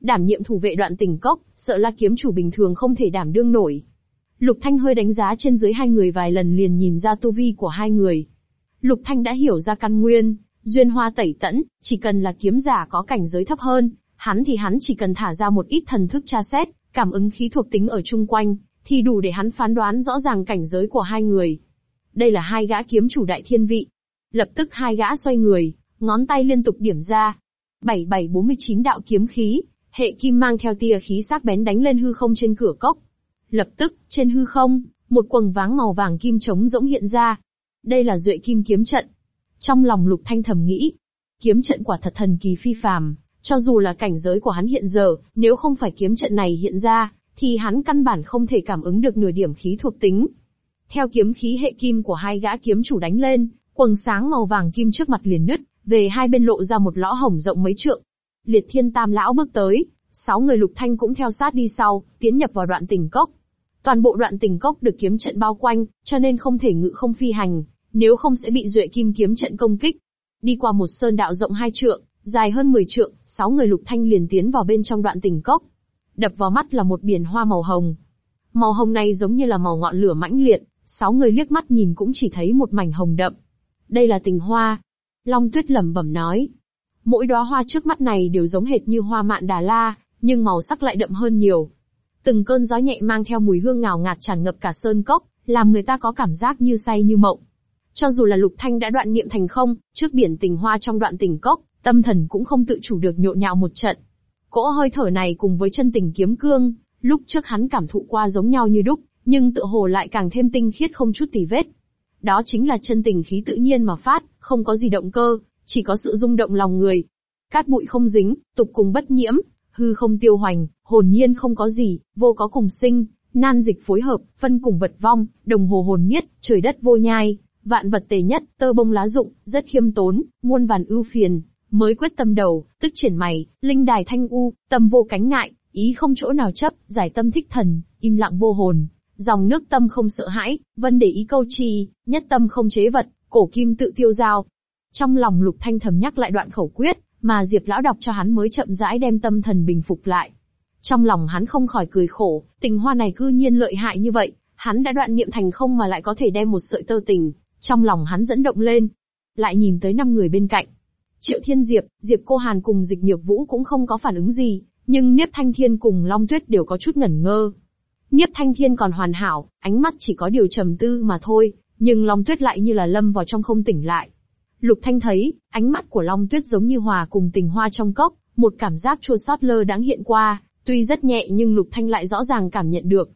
Đảm nhiệm thủ vệ đoạn tình cốc, sợ là kiếm chủ bình thường không thể đảm đương nổi. Lục Thanh hơi đánh giá trên dưới hai người vài lần liền nhìn ra tu vi của hai người. Lục Thanh đã hiểu ra căn nguyên, duyên hoa tẩy tẫn, chỉ cần là kiếm giả có cảnh giới thấp hơn, hắn thì hắn chỉ cần thả ra một ít thần thức tra xét, cảm ứng khí thuộc tính ở chung quanh, thì đủ để hắn phán đoán rõ ràng cảnh giới của hai người. Đây là hai gã kiếm chủ đại thiên vị. Lập tức hai gã xoay người, ngón tay liên tục điểm ra. 7749 đạo kiếm khí, hệ kim mang theo tia khí sắc bén đánh lên hư không trên cửa cốc. Lập tức, trên hư không, một quầng váng màu vàng kim trống rỗng hiện ra. Đây là duệ kim kiếm trận. Trong lòng lục thanh thầm nghĩ, kiếm trận quả thật thần kỳ phi phàm, cho dù là cảnh giới của hắn hiện giờ, nếu không phải kiếm trận này hiện ra, thì hắn căn bản không thể cảm ứng được nửa điểm khí thuộc tính. Theo kiếm khí hệ kim của hai gã kiếm chủ đánh lên, quầng sáng màu vàng kim trước mặt liền nứt, về hai bên lộ ra một lõ hổng rộng mấy trượng. Liệt Thiên Tam lão bước tới, sáu người lục thanh cũng theo sát đi sau, tiến nhập vào đoạn tình cốc. Toàn bộ đoạn tình cốc được kiếm trận bao quanh, cho nên không thể ngự không phi hành, nếu không sẽ bị duệ kim kiếm trận công kích. Đi qua một sơn đạo rộng hai trượng, dài hơn 10 trượng, sáu người lục thanh liền tiến vào bên trong đoạn tình cốc. Đập vào mắt là một biển hoa màu hồng. Màu hồng này giống như là màu ngọn lửa mãnh liệt, sáu người liếc mắt nhìn cũng chỉ thấy một mảnh hồng đậm. Đây là tình hoa. Long tuyết lẩm bẩm nói. Mỗi đóa hoa trước mắt này đều giống hệt như hoa mạn đà la, nhưng màu sắc lại đậm hơn nhiều. Từng cơn gió nhẹ mang theo mùi hương ngào ngạt tràn ngập cả sơn cốc, làm người ta có cảm giác như say như mộng. Cho dù là Lục Thanh đã đoạn niệm thành không, trước biển tình hoa trong đoạn tình cốc, tâm thần cũng không tự chủ được nhộn nhạo một trận. Cỗ hơi thở này cùng với chân tình kiếm cương, lúc trước hắn cảm thụ qua giống nhau như đúc, nhưng tự hồ lại càng thêm tinh khiết không chút tì vết. Đó chính là chân tình khí tự nhiên mà phát, không có gì động cơ, chỉ có sự rung động lòng người. Cát bụi không dính, tục cùng bất nhiễm, hư không tiêu hoành, hồn nhiên không có gì, vô có cùng sinh, nan dịch phối hợp, phân cùng vật vong, đồng hồ hồn nhất, trời đất vô nhai, vạn vật tề nhất, tơ bông lá dụng, rất khiêm tốn, muôn vàn ưu phiền, mới quyết tâm đầu, tức triển mày, linh đài thanh u, tâm vô cánh ngại, ý không chỗ nào chấp, giải tâm thích thần, im lặng vô hồn, dòng nước tâm không sợ hãi, vân để ý câu chi, nhất tâm không chế vật, cổ kim tự tiêu giao. Trong lòng lục thanh thầm nhắc lại đoạn khẩu quyết, mà Diệp lão đọc cho hắn mới chậm rãi đem tâm thần bình phục lại. Trong lòng hắn không khỏi cười khổ, tình hoa này cư nhiên lợi hại như vậy, hắn đã đoạn niệm thành không mà lại có thể đem một sợi tơ tình, trong lòng hắn dẫn động lên. Lại nhìn tới năm người bên cạnh. Triệu Thiên Diệp, Diệp Cô Hàn cùng Dịch Nhược Vũ cũng không có phản ứng gì, nhưng Niếp Thanh Thiên cùng Long Tuyết đều có chút ngẩn ngơ. Niếp Thanh Thiên còn hoàn hảo, ánh mắt chỉ có điều trầm tư mà thôi, nhưng Long Tuyết lại như là lâm vào trong không tỉnh lại. Lục Thanh thấy, ánh mắt của Long Tuyết giống như hòa cùng tình hoa trong cốc, một cảm giác chua xót lơ đáng hiện qua, tuy rất nhẹ nhưng Lục Thanh lại rõ ràng cảm nhận được.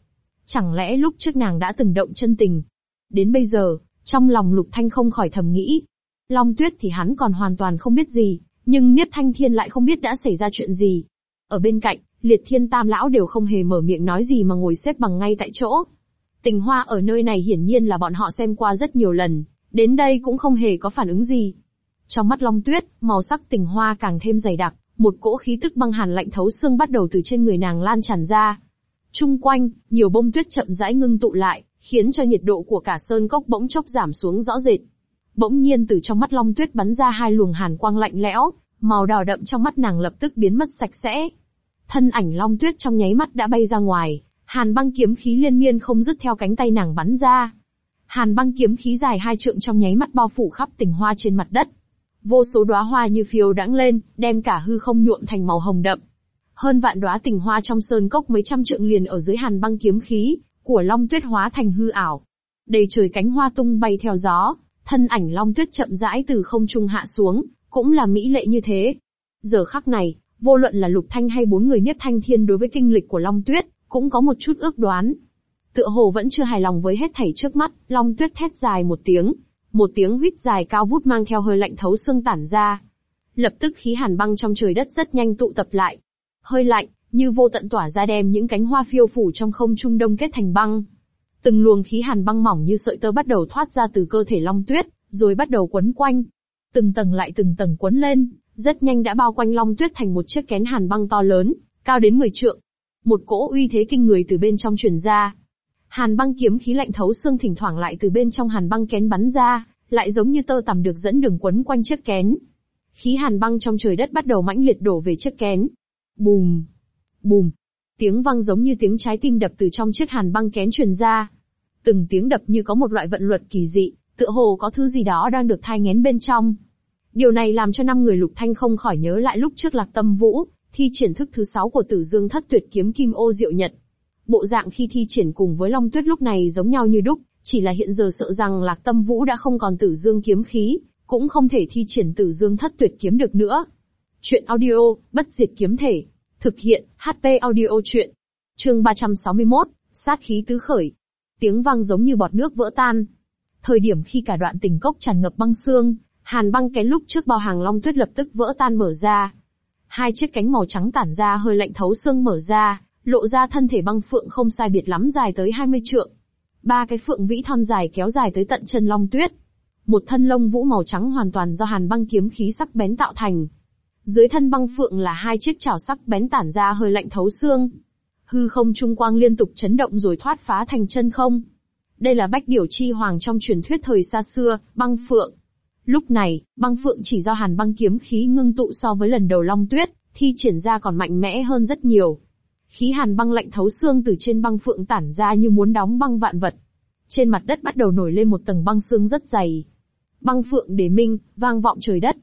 Chẳng lẽ lúc trước nàng đã từng động chân tình? Đến bây giờ, trong lòng Lục Thanh không khỏi thầm nghĩ. Long Tuyết thì hắn còn hoàn toàn không biết gì, nhưng Niếp Thanh Thiên lại không biết đã xảy ra chuyện gì. Ở bên cạnh, Liệt Thiên Tam Lão đều không hề mở miệng nói gì mà ngồi xếp bằng ngay tại chỗ. Tình hoa ở nơi này hiển nhiên là bọn họ xem qua rất nhiều lần, đến đây cũng không hề có phản ứng gì. Trong mắt Long Tuyết, màu sắc tình hoa càng thêm dày đặc, một cỗ khí tức băng hàn lạnh thấu xương bắt đầu từ trên người nàng lan tràn ra. Trung quanh, nhiều bông tuyết chậm rãi ngưng tụ lại, khiến cho nhiệt độ của cả sơn cốc bỗng chốc giảm xuống rõ rệt. Bỗng nhiên từ trong mắt Long Tuyết bắn ra hai luồng hàn quang lạnh lẽo, màu đỏ đậm trong mắt nàng lập tức biến mất sạch sẽ. Thân ảnh Long Tuyết trong nháy mắt đã bay ra ngoài, hàn băng kiếm khí liên miên không dứt theo cánh tay nàng bắn ra. Hàn băng kiếm khí dài hai trượng trong nháy mắt bao phủ khắp tình hoa trên mặt đất. Vô số đóa hoa như phiêu đãng lên, đem cả hư không nhuộm thành màu hồng đậm. Hơn vạn đóa tình hoa trong sơn cốc mấy trăm trượng liền ở dưới hàn băng kiếm khí, của Long Tuyết hóa thành hư ảo. Đầy trời cánh hoa tung bay theo gió, thân ảnh Long Tuyết chậm rãi từ không trung hạ xuống, cũng là mỹ lệ như thế. Giờ khắc này, vô luận là Lục Thanh hay bốn người Niếp Thanh Thiên đối với kinh lịch của Long Tuyết, cũng có một chút ước đoán. Tựa hồ vẫn chưa hài lòng với hết thảy trước mắt, Long Tuyết thét dài một tiếng, một tiếng huýt dài cao vút mang theo hơi lạnh thấu xương tản ra. Lập tức khí hàn băng trong trời đất rất nhanh tụ tập lại. Hơi lạnh, như vô tận tỏa ra đem những cánh hoa phiêu phủ trong không trung đông kết thành băng. Từng luồng khí hàn băng mỏng như sợi tơ bắt đầu thoát ra từ cơ thể Long Tuyết, rồi bắt đầu quấn quanh. Từng tầng lại từng tầng quấn lên, rất nhanh đã bao quanh Long Tuyết thành một chiếc kén hàn băng to lớn, cao đến 10 trượng. Một cỗ uy thế kinh người từ bên trong truyền ra. Hàn băng kiếm khí lạnh thấu xương thỉnh thoảng lại từ bên trong hàn băng kén bắn ra, lại giống như tơ tằm được dẫn đường quấn quanh chiếc kén. Khí hàn băng trong trời đất bắt đầu mãnh liệt đổ về chiếc kén. Bùm, Bùm! Tiếng vang giống như tiếng trái tim đập từ trong chiếc hàn băng kén truyền ra. Từng tiếng đập như có một loại vận luật kỳ dị, tựa hồ có thứ gì đó đang được thai ngén bên trong. Điều này làm cho năm người lục thanh không khỏi nhớ lại lúc trước lạc tâm vũ, thi triển thức thứ sáu của tử dương thất tuyệt kiếm kim ô diệu nhật. Bộ dạng khi thi triển cùng với long tuyết lúc này giống nhau như đúc, chỉ là hiện giờ sợ rằng lạc tâm vũ đã không còn tử dương kiếm khí, cũng không thể thi triển tử dương thất tuyệt kiếm được nữa. Chuyện audio, bất diệt kiếm thể. Thực hiện, HP audio chuyện. Chương 361, sát khí tứ khởi. Tiếng vang giống như bọt nước vỡ tan. Thời điểm khi cả đoạn tình cốc tràn ngập băng xương, hàn băng cái lúc trước bao hàng long tuyết lập tức vỡ tan mở ra. Hai chiếc cánh màu trắng tản ra hơi lạnh thấu xương mở ra, lộ ra thân thể băng phượng không sai biệt lắm dài tới 20 trượng. Ba cái phượng vĩ thon dài kéo dài tới tận chân long tuyết. Một thân lông vũ màu trắng hoàn toàn do hàn băng kiếm khí sắc bén tạo thành. Dưới thân băng phượng là hai chiếc chảo sắc bén tản ra hơi lạnh thấu xương. Hư không trung quang liên tục chấn động rồi thoát phá thành chân không. Đây là bách điểu chi hoàng trong truyền thuyết thời xa xưa, băng phượng. Lúc này, băng phượng chỉ do hàn băng kiếm khí ngưng tụ so với lần đầu long tuyết, thi triển ra còn mạnh mẽ hơn rất nhiều. Khí hàn băng lạnh thấu xương từ trên băng phượng tản ra như muốn đóng băng vạn vật. Trên mặt đất bắt đầu nổi lên một tầng băng xương rất dày. Băng phượng đế minh, vang vọng trời đất.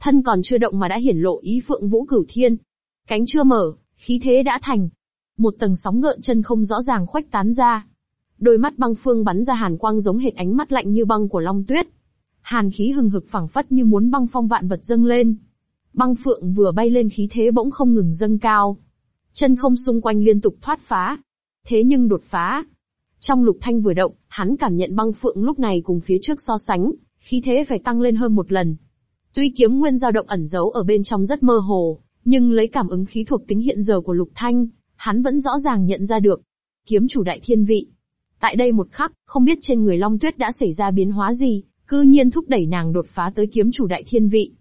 Thân còn chưa động mà đã hiển lộ ý phượng vũ cửu thiên. Cánh chưa mở, khí thế đã thành. Một tầng sóng gợn chân không rõ ràng khuếch tán ra. Đôi mắt băng phương bắn ra hàn quang giống hệt ánh mắt lạnh như băng của long tuyết. Hàn khí hừng hực phẳng phất như muốn băng phong vạn vật dâng lên. Băng phượng vừa bay lên khí thế bỗng không ngừng dâng cao. Chân không xung quanh liên tục thoát phá. Thế nhưng đột phá. Trong lục thanh vừa động, hắn cảm nhận băng phượng lúc này cùng phía trước so sánh, khí thế phải tăng lên hơn một lần. Tuy kiếm nguyên dao động ẩn giấu ở bên trong rất mơ hồ, nhưng lấy cảm ứng khí thuộc tính hiện giờ của lục thanh, hắn vẫn rõ ràng nhận ra được. Kiếm chủ đại thiên vị. Tại đây một khắc, không biết trên người Long Tuyết đã xảy ra biến hóa gì, cư nhiên thúc đẩy nàng đột phá tới kiếm chủ đại thiên vị.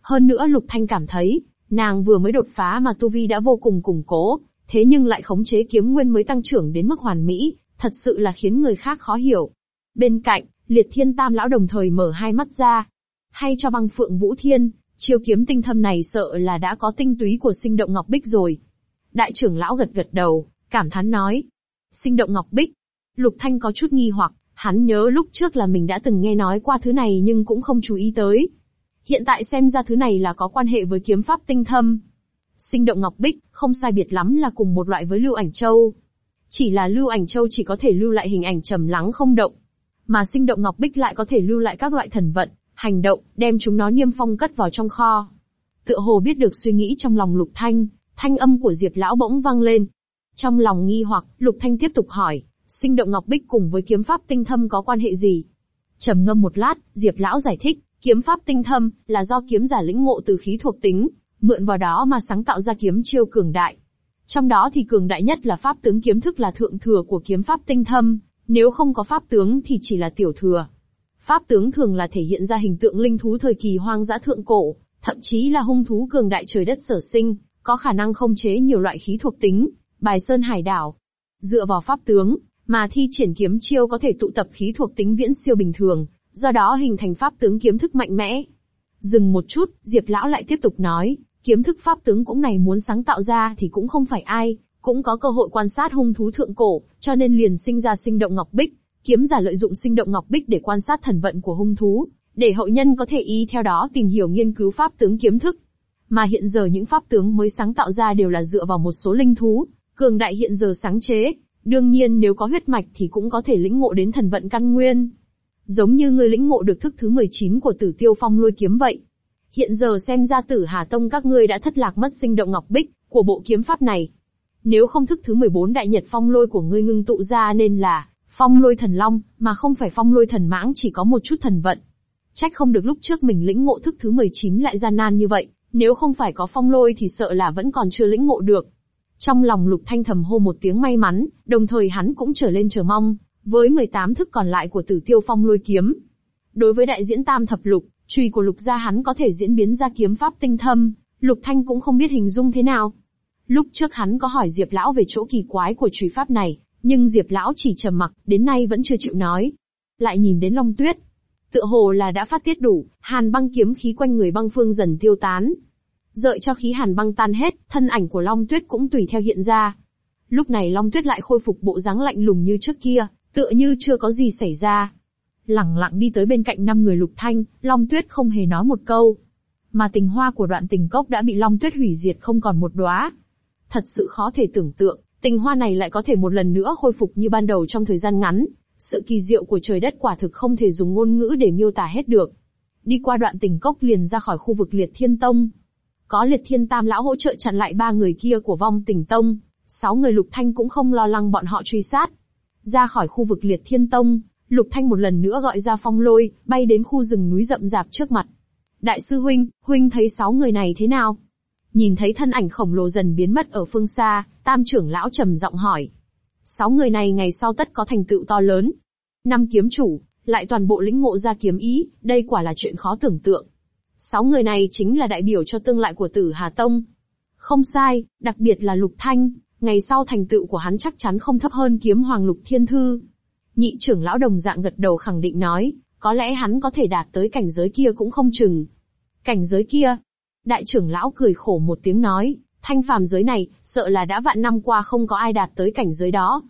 Hơn nữa Lục Thanh cảm thấy, nàng vừa mới đột phá mà tu vi đã vô cùng củng cố, thế nhưng lại khống chế kiếm nguyên mới tăng trưởng đến mức hoàn mỹ, thật sự là khiến người khác khó hiểu. Bên cạnh, Liệt Thiên Tam lão đồng thời mở hai mắt ra. Hay cho băng phượng vũ thiên, chiêu kiếm tinh thâm này sợ là đã có tinh túy của sinh động ngọc bích rồi. Đại trưởng lão gật gật đầu, cảm thán nói. Sinh động ngọc bích. Lục Thanh có chút nghi hoặc, hắn nhớ lúc trước là mình đã từng nghe nói qua thứ này nhưng cũng không chú ý tới. Hiện tại xem ra thứ này là có quan hệ với kiếm pháp tinh thâm. Sinh động ngọc bích, không sai biệt lắm là cùng một loại với lưu ảnh châu. Chỉ là lưu ảnh châu chỉ có thể lưu lại hình ảnh trầm lắng không động. Mà sinh động ngọc bích lại có thể lưu lại các loại thần vận, hành động, đem chúng nó niêm phong cất vào trong kho. Tựa hồ biết được suy nghĩ trong lòng lục thanh, thanh âm của Diệp lão bỗng vang lên. Trong lòng nghi hoặc, lục thanh tiếp tục hỏi, sinh động ngọc bích cùng với kiếm pháp tinh thâm có quan hệ gì? trầm ngâm một lát, Diệp lão giải thích, kiếm pháp tinh thâm là do kiếm giả lĩnh ngộ từ khí thuộc tính, mượn vào đó mà sáng tạo ra kiếm chiêu cường đại. Trong đó thì cường đại nhất là pháp tướng kiếm thức là thượng thừa của kiếm pháp tinh thâm, nếu không có pháp tướng thì chỉ là tiểu thừa. Pháp tướng thường là thể hiện ra hình tượng linh thú thời kỳ hoang dã thượng cổ, thậm chí là hung thú cường đại trời đất sở sinh, có khả năng không chế nhiều loại khí thuộc tính, bài sơn hải đảo. Dựa vào pháp tướng, mà thi triển kiếm chiêu có thể tụ tập khí thuộc tính viễn siêu bình thường, do đó hình thành pháp tướng kiếm thức mạnh mẽ. Dừng một chút, Diệp Lão lại tiếp tục nói, kiếm thức pháp tướng cũng này muốn sáng tạo ra thì cũng không phải ai, cũng có cơ hội quan sát hung thú thượng cổ, cho nên liền sinh ra sinh động ngọc bích, kiếm giả lợi dụng sinh động ngọc bích để quan sát thần vận của hung thú, để hậu nhân có thể ý theo đó tìm hiểu nghiên cứu pháp tướng kiếm thức. Mà hiện giờ những pháp tướng mới sáng tạo ra đều là dựa vào một số linh thú, cường đại hiện giờ sáng chế, đương nhiên nếu có huyết mạch thì cũng có thể lĩnh ngộ đến thần vận căn nguyên. Giống như người lĩnh ngộ được thức thứ 19 của tử tiêu phong lôi kiếm vậy. Hiện giờ xem ra tử Hà Tông các ngươi đã thất lạc mất sinh động ngọc bích, của bộ kiếm pháp này. Nếu không thức thứ 14 đại nhật phong lôi của ngươi ngưng tụ ra nên là, phong lôi thần long, mà không phải phong lôi thần mãng chỉ có một chút thần vận. Trách không được lúc trước mình lĩnh ngộ thức thứ 19 lại gian nan như vậy, nếu không phải có phong lôi thì sợ là vẫn còn chưa lĩnh ngộ được. Trong lòng lục thanh thầm hô một tiếng may mắn, đồng thời hắn cũng trở lên chờ mong, với 18 thức còn lại của tử tiêu phong lôi kiếm. Đối với đại diễn tam thập lục, truy của lục gia hắn có thể diễn biến ra kiếm pháp tinh thâm, lục thanh cũng không biết hình dung thế nào. Lúc trước hắn có hỏi Diệp Lão về chỗ kỳ quái của truy pháp này, nhưng Diệp Lão chỉ trầm mặc, đến nay vẫn chưa chịu nói. Lại nhìn đến Long Tuyết. Tựa hồ là đã phát tiết đủ, hàn băng kiếm khí quanh người băng phương dần tiêu tán. Đợi cho khí hàn băng tan hết, thân ảnh của Long Tuyết cũng tùy theo hiện ra. Lúc này Long Tuyết lại khôi phục bộ dáng lạnh lùng như trước kia, tựa như chưa có gì xảy ra. Lặng lặng đi tới bên cạnh năm người lục thanh, Long Tuyết không hề nói một câu. Mà tình hoa của đoạn tình cốc đã bị Long Tuyết hủy diệt không còn một đóa. Thật sự khó thể tưởng tượng, tình hoa này lại có thể một lần nữa khôi phục như ban đầu trong thời gian ngắn. Sự kỳ diệu của trời đất quả thực không thể dùng ngôn ngữ để miêu tả hết được. Đi qua đoạn tình cốc liền ra khỏi khu vực liệt thiên tông. Có liệt thiên tam lão hỗ trợ chặn lại ba người kia của vong tỉnh tông, sáu người lục thanh cũng không lo lắng bọn họ truy sát. Ra khỏi khu vực liệt thiên tông, lục thanh một lần nữa gọi ra phong lôi, bay đến khu rừng núi rậm rạp trước mặt. Đại sư huynh, huynh thấy sáu người này thế nào? Nhìn thấy thân ảnh khổng lồ dần biến mất ở phương xa, tam trưởng lão trầm giọng hỏi. Sáu người này ngày sau tất có thành tựu to lớn. Năm kiếm chủ, lại toàn bộ lĩnh ngộ ra kiếm ý, đây quả là chuyện khó tưởng tượng. Sáu người này chính là đại biểu cho tương lại của tử Hà Tông. Không sai, đặc biệt là Lục Thanh, ngày sau thành tựu của hắn chắc chắn không thấp hơn kiếm hoàng Lục Thiên Thư. Nhị trưởng lão đồng dạng gật đầu khẳng định nói, có lẽ hắn có thể đạt tới cảnh giới kia cũng không chừng. Cảnh giới kia? Đại trưởng lão cười khổ một tiếng nói, thanh phàm giới này, sợ là đã vạn năm qua không có ai đạt tới cảnh giới đó.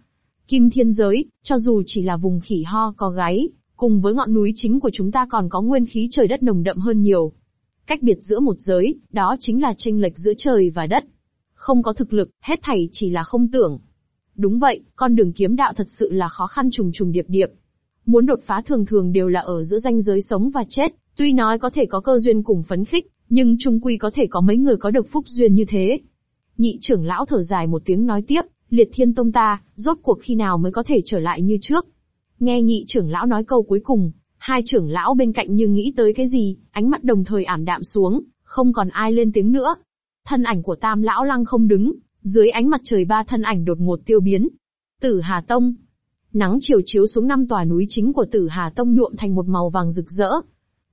Kim thiên giới, cho dù chỉ là vùng khỉ ho có gáy, cùng với ngọn núi chính của chúng ta còn có nguyên khí trời đất nồng đậm hơn nhiều. Cách biệt giữa một giới, đó chính là tranh lệch giữa trời và đất. Không có thực lực, hết thảy chỉ là không tưởng. Đúng vậy, con đường kiếm đạo thật sự là khó khăn trùng trùng điệp điệp. Muốn đột phá thường thường đều là ở giữa ranh giới sống và chết, tuy nói có thể có cơ duyên cùng phấn khích, nhưng trung quy có thể có mấy người có được phúc duyên như thế. Nhị trưởng lão thở dài một tiếng nói tiếp, liệt thiên tông ta, rốt cuộc khi nào mới có thể trở lại như trước. Nghe nhị trưởng lão nói câu cuối cùng, hai trưởng lão bên cạnh như nghĩ tới cái gì, ánh mắt đồng thời ảm đạm xuống, không còn ai lên tiếng nữa. Thân ảnh của tam lão lăng không đứng, dưới ánh mặt trời ba thân ảnh đột ngột tiêu biến. Tử Hà Tông. Nắng chiều chiếu xuống năm tòa núi chính của Tử Hà Tông nhuộm thành một màu vàng rực rỡ.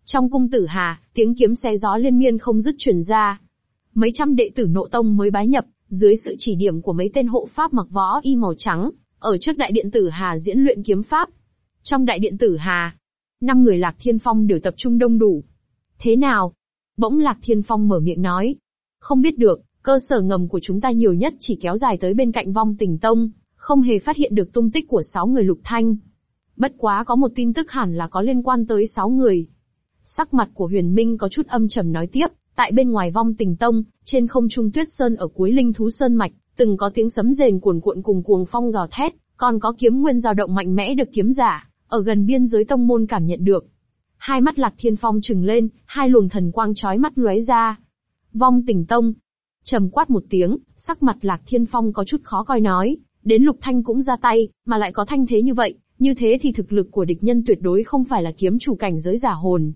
Trong cung Tử Hà, tiếng kiếm xe gió liên miên không dứt truyền ra. Mấy trăm đệ tử nộ tông mới bái nhập, dưới sự chỉ điểm của mấy tên hộ pháp mặc võ y màu trắng, ở trước đại điện tử Hà diễn luyện kiếm pháp. Trong đại điện tử Hà, năm người Lạc Thiên Phong đều tập trung đông đủ. Thế nào? Bỗng Lạc Thiên Phong mở miệng nói. Không biết được, cơ sở ngầm của chúng ta nhiều nhất chỉ kéo dài tới bên cạnh vong tình tông, không hề phát hiện được tung tích của sáu người lục thanh. Bất quá có một tin tức hẳn là có liên quan tới sáu người. Sắc mặt của huyền minh có chút âm trầm nói tiếp, tại bên ngoài vong tình tông, trên không trung tuyết sơn ở cuối linh thú sơn mạch, từng có tiếng sấm rền cuồn cuộn cùng cuồng phong gào thét, còn có kiếm nguyên dao động mạnh mẽ được kiếm giả, ở gần biên giới tông môn cảm nhận được. Hai mắt lạc thiên phong trừng lên, hai luồng thần quang chói mắt lóe ra. Vong tình tông. trầm quát một tiếng, sắc mặt lạc thiên phong có chút khó coi nói, đến lục thanh cũng ra tay, mà lại có thanh thế như vậy, như thế thì thực lực của địch nhân tuyệt đối không phải là kiếm chủ cảnh giới giả hồn.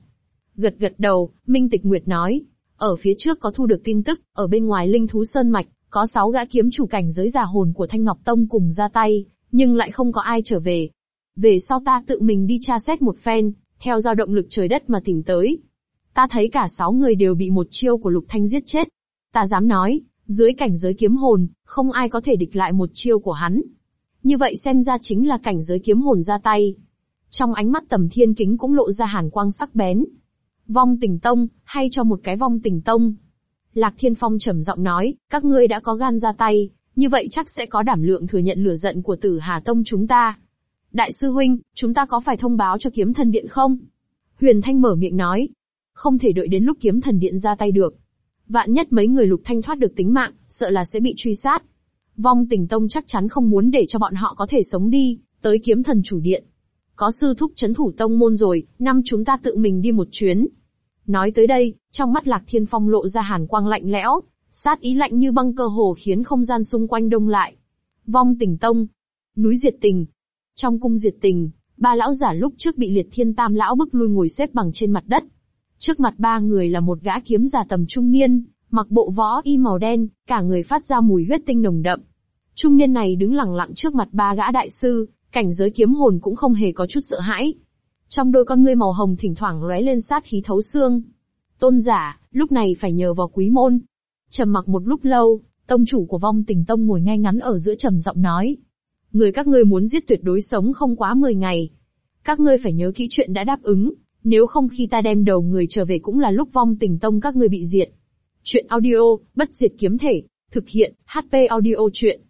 Gật gật đầu, Minh Tịch Nguyệt nói, ở phía trước có thu được tin tức, ở bên ngoài linh thú sơn mạch, có sáu gã kiếm chủ cảnh giới giả hồn của Thanh Ngọc Tông cùng ra tay, nhưng lại không có ai trở về. Về sau ta tự mình đi tra xét một phen, theo dao động lực trời đất mà tìm tới. Ta thấy cả sáu người đều bị một chiêu của Lục Thanh giết chết. Ta dám nói, dưới cảnh giới kiếm hồn, không ai có thể địch lại một chiêu của hắn. Như vậy xem ra chính là cảnh giới kiếm hồn ra tay. Trong ánh mắt tầm thiên kính cũng lộ ra hàn quang sắc bén. Vong tình tông, hay cho một cái vong tình tông. Lạc Thiên Phong trầm giọng nói, các ngươi đã có gan ra tay, như vậy chắc sẽ có đảm lượng thừa nhận lửa giận của tử Hà Tông chúng ta. Đại sư huynh, chúng ta có phải thông báo cho kiếm thần điện không? Huyền Thanh mở miệng nói. Không thể đợi đến lúc kiếm thần điện ra tay được. Vạn nhất mấy người lục thanh thoát được tính mạng, sợ là sẽ bị truy sát. Vong tình tông chắc chắn không muốn để cho bọn họ có thể sống đi, tới kiếm thần chủ điện. Có sư thúc chấn thủ tông môn rồi, năm chúng ta tự mình đi một chuyến. Nói tới đây, trong mắt lạc thiên phong lộ ra hàn quang lạnh lẽo, sát ý lạnh như băng cơ hồ khiến không gian xung quanh đông lại. Vong tình tông. Núi diệt tình. Trong cung diệt tình, ba lão giả lúc trước bị liệt thiên tam lão bức lui ngồi xếp bằng trên mặt đất. Trước mặt ba người là một gã kiếm giả tầm trung niên, mặc bộ võ y màu đen, cả người phát ra mùi huyết tinh nồng đậm. Trung niên này đứng lặng lặng trước mặt ba gã đại sư, cảnh giới kiếm hồn cũng không hề có chút sợ hãi. Trong đôi con ngươi màu hồng thỉnh thoảng lóe lên sát khí thấu xương. Tôn giả, lúc này phải nhờ vào quý môn. Trầm mặc một lúc lâu, tông chủ của vong tình tông ngồi ngay ngắn ở giữa trầm giọng nói. Người các ngươi muốn giết tuyệt đối sống không quá 10 ngày. Các ngươi phải nhớ kỹ chuyện đã đáp ứng, nếu không khi ta đem đầu người trở về cũng là lúc vong tình tông các ngươi bị diệt. Chuyện audio, bất diệt kiếm thể, thực hiện, HP audio chuyện.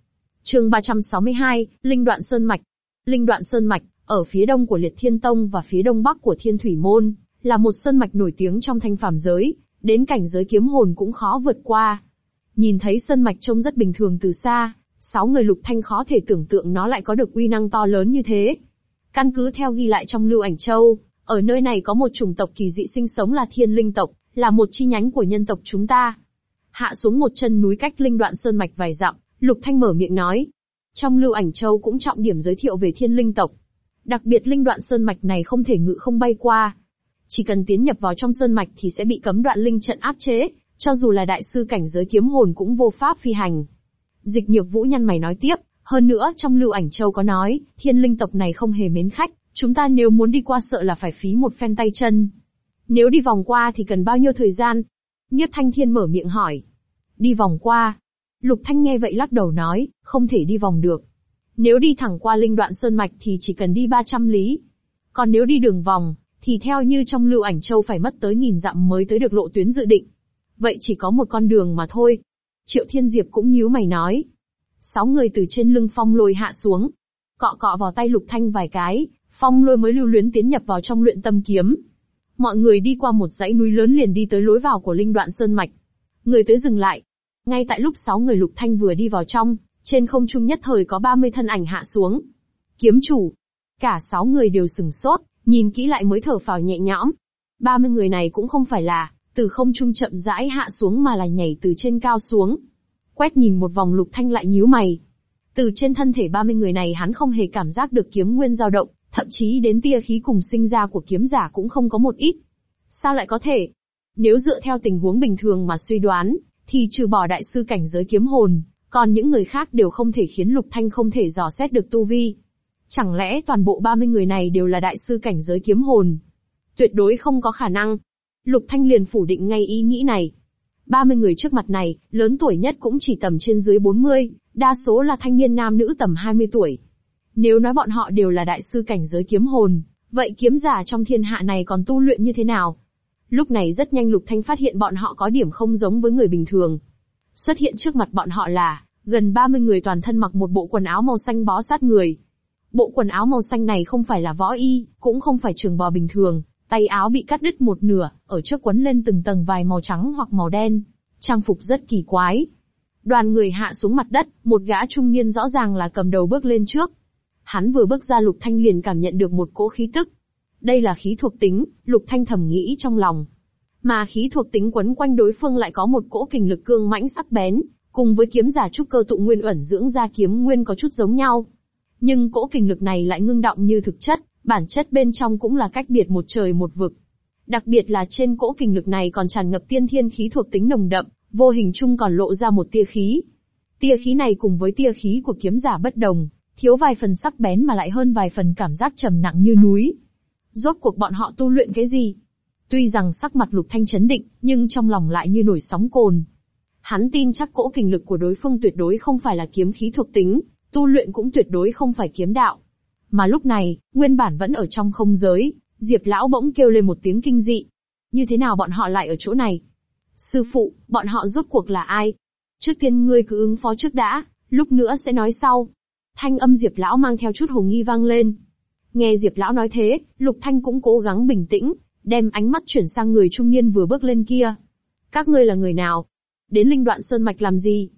Trường 362, Linh đoạn Sơn Mạch. Linh đoạn Sơn Mạch, ở phía đông của Liệt Thiên Tông và phía đông bắc của Thiên Thủy Môn, là một sơn mạch nổi tiếng trong thanh phàm giới, đến cảnh giới kiếm hồn cũng khó vượt qua. Nhìn thấy sơn mạch trông rất bình thường từ xa, sáu người lục thanh khó thể tưởng tượng nó lại có được uy năng to lớn như thế. Căn cứ theo ghi lại trong lưu ảnh châu, Ở nơi này có một chủng tộc kỳ dị sinh sống là thiên linh tộc, là một chi nhánh của nhân tộc chúng ta. Hạ xuống một chân núi cách linh đoạn sơn mạch vài dặm, Lục Thanh mở miệng nói. Trong lưu ảnh châu cũng trọng điểm giới thiệu về thiên linh tộc. Đặc biệt linh đoạn sơn mạch này không thể ngự không bay qua. Chỉ cần tiến nhập vào trong sơn mạch thì sẽ bị cấm đoạn linh trận áp chế, cho dù là đại sư cảnh giới kiếm hồn cũng vô pháp phi hành. Dịch nhược vũ nhăn mày nói tiếp, hơn nữa trong lưu ảnh châu có nói, thiên linh tộc này không hề mến khách, chúng ta nếu muốn đi qua sợ là phải phí một phen tay chân. Nếu đi vòng qua thì cần bao nhiêu thời gian? Nhiếp thanh thiên mở miệng hỏi. Đi vòng qua. Lục thanh nghe vậy lắc đầu nói, không thể đi vòng được. Nếu đi thẳng qua linh đoạn sơn mạch thì chỉ cần đi 300 lý. Còn nếu đi đường vòng, thì theo như trong lưu ảnh châu phải mất tới nghìn dặm mới tới được lộ tuyến dự định. Vậy chỉ có một con đường mà thôi. Triệu Thiên Diệp cũng nhíu mày nói. Sáu người từ trên lưng phong lôi hạ xuống. Cọ cọ vào tay lục thanh vài cái, phong lôi mới lưu luyến tiến nhập vào trong luyện tâm kiếm. Mọi người đi qua một dãy núi lớn liền đi tới lối vào của linh đoạn sơn mạch. Người tới dừng lại. Ngay tại lúc sáu người lục thanh vừa đi vào trong, trên không trung nhất thời có 30 thân ảnh hạ xuống. Kiếm chủ. Cả sáu người đều sừng sốt, nhìn kỹ lại mới thở phào nhẹ nhõm. 30 người này cũng không phải là, từ không trung chậm rãi hạ xuống mà là nhảy từ trên cao xuống. Quét nhìn một vòng lục thanh lại nhíu mày. Từ trên thân thể 30 người này hắn không hề cảm giác được kiếm nguyên dao động, thậm chí đến tia khí cùng sinh ra của kiếm giả cũng không có một ít. Sao lại có thể? Nếu dựa theo tình huống bình thường mà suy đoán, thì trừ bỏ đại sư cảnh giới kiếm hồn, còn những người khác đều không thể khiến Lục Thanh không thể dò xét được tu vi. Chẳng lẽ toàn bộ 30 người này đều là đại sư cảnh giới kiếm hồn? Tuyệt đối không có khả năng. Lục Thanh liền phủ định ngay ý nghĩ này. 30 người trước mặt này, lớn tuổi nhất cũng chỉ tầm trên dưới 40, đa số là thanh niên nam nữ tầm 20 tuổi. Nếu nói bọn họ đều là đại sư cảnh giới kiếm hồn, vậy kiếm giả trong thiên hạ này còn tu luyện như thế nào? Lúc này rất nhanh Lục Thanh phát hiện bọn họ có điểm không giống với người bình thường. Xuất hiện trước mặt bọn họ là, gần 30 người toàn thân mặc một bộ quần áo màu xanh bó sát người. Bộ quần áo màu xanh này không phải là võ y, cũng không phải trường bò bình thường, tay áo bị cắt đứt một nửa, ở trước quấn lên từng tầng vài màu trắng hoặc màu đen. Trang phục rất kỳ quái. Đoàn người hạ xuống mặt đất, một gã trung niên rõ ràng là cầm đầu bước lên trước. Hắn vừa bước ra Lục Thanh liền cảm nhận được một cỗ khí tức. Đây là khí thuộc tính, Lục Thanh thầm nghĩ trong lòng. Mà khí thuộc tính quấn quanh đối phương lại có một cỗ kình lực cương mãnh sắc bén, cùng với kiếm giả trúc cơ tụ nguyên ẩn dưỡng ra kiếm nguyên có chút giống nhau. Nhưng cỗ kình lực này lại ngưng động như thực chất, bản chất bên trong cũng là cách biệt một trời một vực. Đặc biệt là trên cỗ kình lực này còn tràn ngập tiên thiên khí thuộc tính nồng đậm, vô hình chung còn lộ ra một tia khí. Tia khí này cùng với tia khí của kiếm giả bất đồng, thiếu vài phần sắc bén mà lại hơn vài phần cảm giác trầm nặng như núi. Rốt cuộc bọn họ tu luyện cái gì? Tuy rằng sắc mặt lục thanh chấn định, nhưng trong lòng lại như nổi sóng cồn. Hắn tin chắc cỗ kình lực của đối phương tuyệt đối không phải là kiếm khí thuộc tính, tu luyện cũng tuyệt đối không phải kiếm đạo. Mà lúc này, nguyên bản vẫn ở trong không giới, Diệp lão bỗng kêu lên một tiếng kinh dị. Như thế nào bọn họ lại ở chỗ này? Sư phụ, bọn họ rốt cuộc là ai? Trước tiên ngươi cứ ứng phó trước đã, lúc nữa sẽ nói sau. Thanh âm Diệp lão mang theo chút hồ nghi vang lên. Nghe Diệp lão nói thế, Lục Thanh cũng cố gắng bình tĩnh, đem ánh mắt chuyển sang người trung niên vừa bước lên kia. Các ngươi là người nào? Đến linh đoạn sơn mạch làm gì?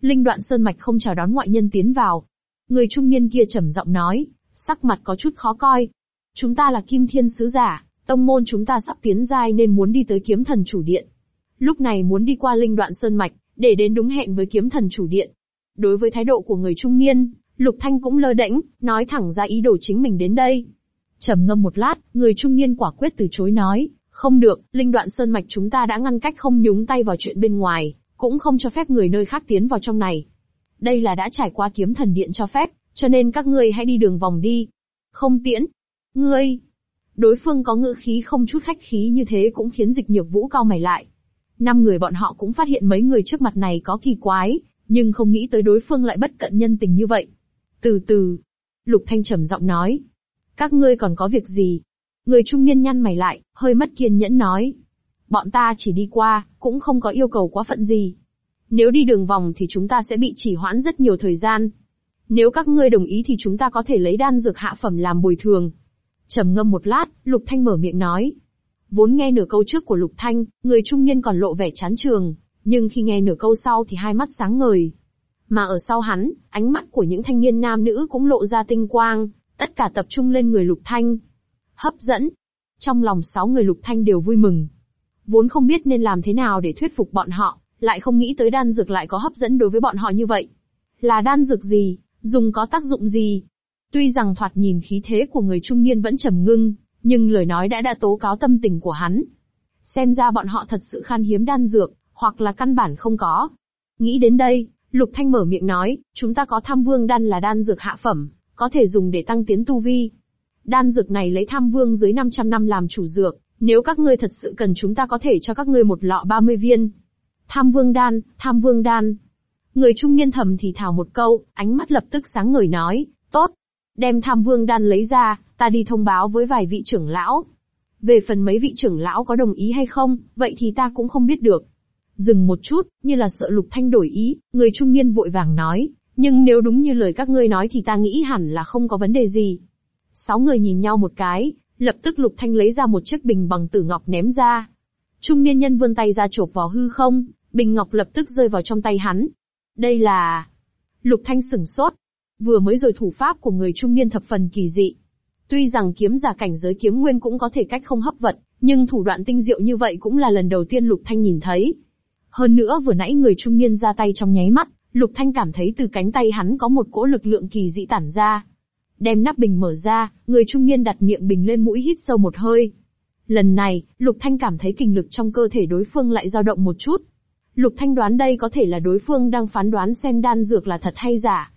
Linh đoạn sơn mạch không chào đón ngoại nhân tiến vào. Người trung niên kia trầm giọng nói, sắc mặt có chút khó coi. Chúng ta là kim thiên sứ giả, tông môn chúng ta sắp tiến giai nên muốn đi tới kiếm thần chủ điện. Lúc này muốn đi qua linh đoạn sơn mạch, để đến đúng hẹn với kiếm thần chủ điện. Đối với thái độ của người trung niên, Lục Thanh cũng lơ đễnh, nói thẳng ra ý đồ chính mình đến đây. trầm ngâm một lát, người trung niên quả quyết từ chối nói, không được, linh đoạn sơn mạch chúng ta đã ngăn cách không nhúng tay vào chuyện bên ngoài, cũng không cho phép người nơi khác tiến vào trong này. Đây là đã trải qua kiếm thần điện cho phép, cho nên các ngươi hãy đi đường vòng đi. Không tiễn. Ngươi. Đối phương có ngữ khí không chút khách khí như thế cũng khiến dịch nhược vũ cao mày lại. Năm người bọn họ cũng phát hiện mấy người trước mặt này có kỳ quái, nhưng không nghĩ tới đối phương lại bất cận nhân tình như vậy. Từ từ. Lục Thanh trầm giọng nói. Các ngươi còn có việc gì? Người trung niên nhăn mày lại, hơi mất kiên nhẫn nói. Bọn ta chỉ đi qua, cũng không có yêu cầu quá phận gì. Nếu đi đường vòng thì chúng ta sẽ bị chỉ hoãn rất nhiều thời gian. Nếu các ngươi đồng ý thì chúng ta có thể lấy đan dược hạ phẩm làm bồi thường. trầm ngâm một lát, Lục Thanh mở miệng nói. Vốn nghe nửa câu trước của Lục Thanh, người trung niên còn lộ vẻ chán trường, nhưng khi nghe nửa câu sau thì hai mắt sáng ngời. Mà ở sau hắn, ánh mắt của những thanh niên nam nữ cũng lộ ra tinh quang, tất cả tập trung lên người Lục Thanh. Hấp dẫn. Trong lòng sáu người lục thanh đều vui mừng. Vốn không biết nên làm thế nào để thuyết phục bọn họ, lại không nghĩ tới đan dược lại có hấp dẫn đối với bọn họ như vậy. Là đan dược gì, dùng có tác dụng gì? Tuy rằng thoạt nhìn khí thế của người trung niên vẫn trầm ngưng, nhưng lời nói đã đã tố cáo tâm tình của hắn. Xem ra bọn họ thật sự khan hiếm đan dược, hoặc là căn bản không có. Nghĩ đến đây, Lục Thanh mở miệng nói, chúng ta có tham vương đan là đan dược hạ phẩm, có thể dùng để tăng tiến tu vi. Đan dược này lấy tham vương dưới 500 năm làm chủ dược, nếu các ngươi thật sự cần chúng ta có thể cho các ngươi một lọ 30 viên. Tham vương đan, tham vương đan. Người trung niên thầm thì thào một câu, ánh mắt lập tức sáng ngời nói, tốt. Đem tham vương đan lấy ra, ta đi thông báo với vài vị trưởng lão. Về phần mấy vị trưởng lão có đồng ý hay không, vậy thì ta cũng không biết được. Dừng một chút, như là sợ Lục Thanh đổi ý, người trung niên vội vàng nói, nhưng nếu đúng như lời các ngươi nói thì ta nghĩ hẳn là không có vấn đề gì. Sáu người nhìn nhau một cái, lập tức Lục Thanh lấy ra một chiếc bình bằng tử ngọc ném ra. Trung niên nhân vươn tay ra chộp vào hư không, bình ngọc lập tức rơi vào trong tay hắn. Đây là... Lục Thanh sửng sốt. Vừa mới rồi thủ pháp của người trung niên thập phần kỳ dị. Tuy rằng kiếm giả cảnh giới kiếm nguyên cũng có thể cách không hấp vật, nhưng thủ đoạn tinh diệu như vậy cũng là lần đầu tiên Lục Thanh nhìn thấy. Hơn nữa vừa nãy người trung niên ra tay trong nháy mắt, Lục Thanh cảm thấy từ cánh tay hắn có một cỗ lực lượng kỳ dị tản ra. Đem nắp bình mở ra, người trung niên đặt miệng bình lên mũi hít sâu một hơi. Lần này, Lục Thanh cảm thấy kinh lực trong cơ thể đối phương lại dao động một chút. Lục Thanh đoán đây có thể là đối phương đang phán đoán xem đan dược là thật hay giả.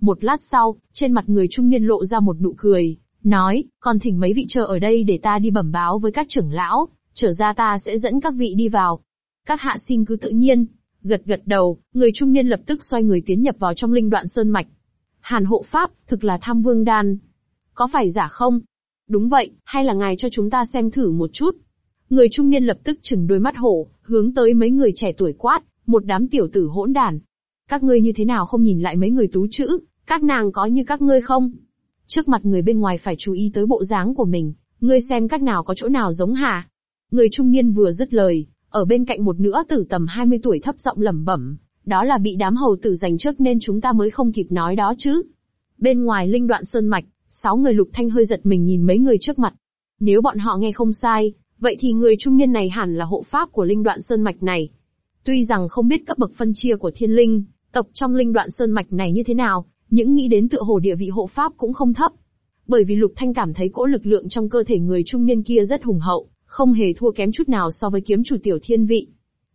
Một lát sau, trên mặt người trung niên lộ ra một nụ cười, nói, còn thỉnh mấy vị chờ ở đây để ta đi bẩm báo với các trưởng lão, trở ra ta sẽ dẫn các vị đi vào. Các hạ xin cứ tự nhiên. Gật gật đầu, người trung niên lập tức xoay người tiến nhập vào trong linh đoạn sơn mạch. Hàn hộ pháp, thực là tham vương đan. Có phải giả không? Đúng vậy, hay là ngài cho chúng ta xem thử một chút? Người trung niên lập tức chừng đôi mắt hổ, hướng tới mấy người trẻ tuổi quát, một đám tiểu tử hỗn đàn. Các ngươi như thế nào không nhìn lại mấy người tú chữ, các nàng có như các ngươi không? Trước mặt người bên ngoài phải chú ý tới bộ dáng của mình, ngươi xem các nào có chỗ nào giống hả? Người trung niên vừa dứt lời, ở bên cạnh một nữa tử tầm 20 tuổi thấp giọng lẩm bẩm, đó là bị đám hầu tử giành trước nên chúng ta mới không kịp nói đó chứ. Bên ngoài linh đoạn sơn mạch, sáu người lục thanh hơi giật mình nhìn mấy người trước mặt. Nếu bọn họ nghe không sai, vậy thì người trung niên này hẳn là hộ pháp của linh đoạn sơn mạch này. Tuy rằng không biết cấp bậc phân chia của thiên linh, tộc trong linh đoạn sơn mạch này như thế nào, những nghĩ đến tựa hồ địa vị hộ pháp cũng không thấp. Bởi vì lục thanh cảm thấy cỗ lực lượng trong cơ thể người trung niên kia rất hùng hậu, không hề thua kém chút nào so với kiếm chủ tiểu thiên vị.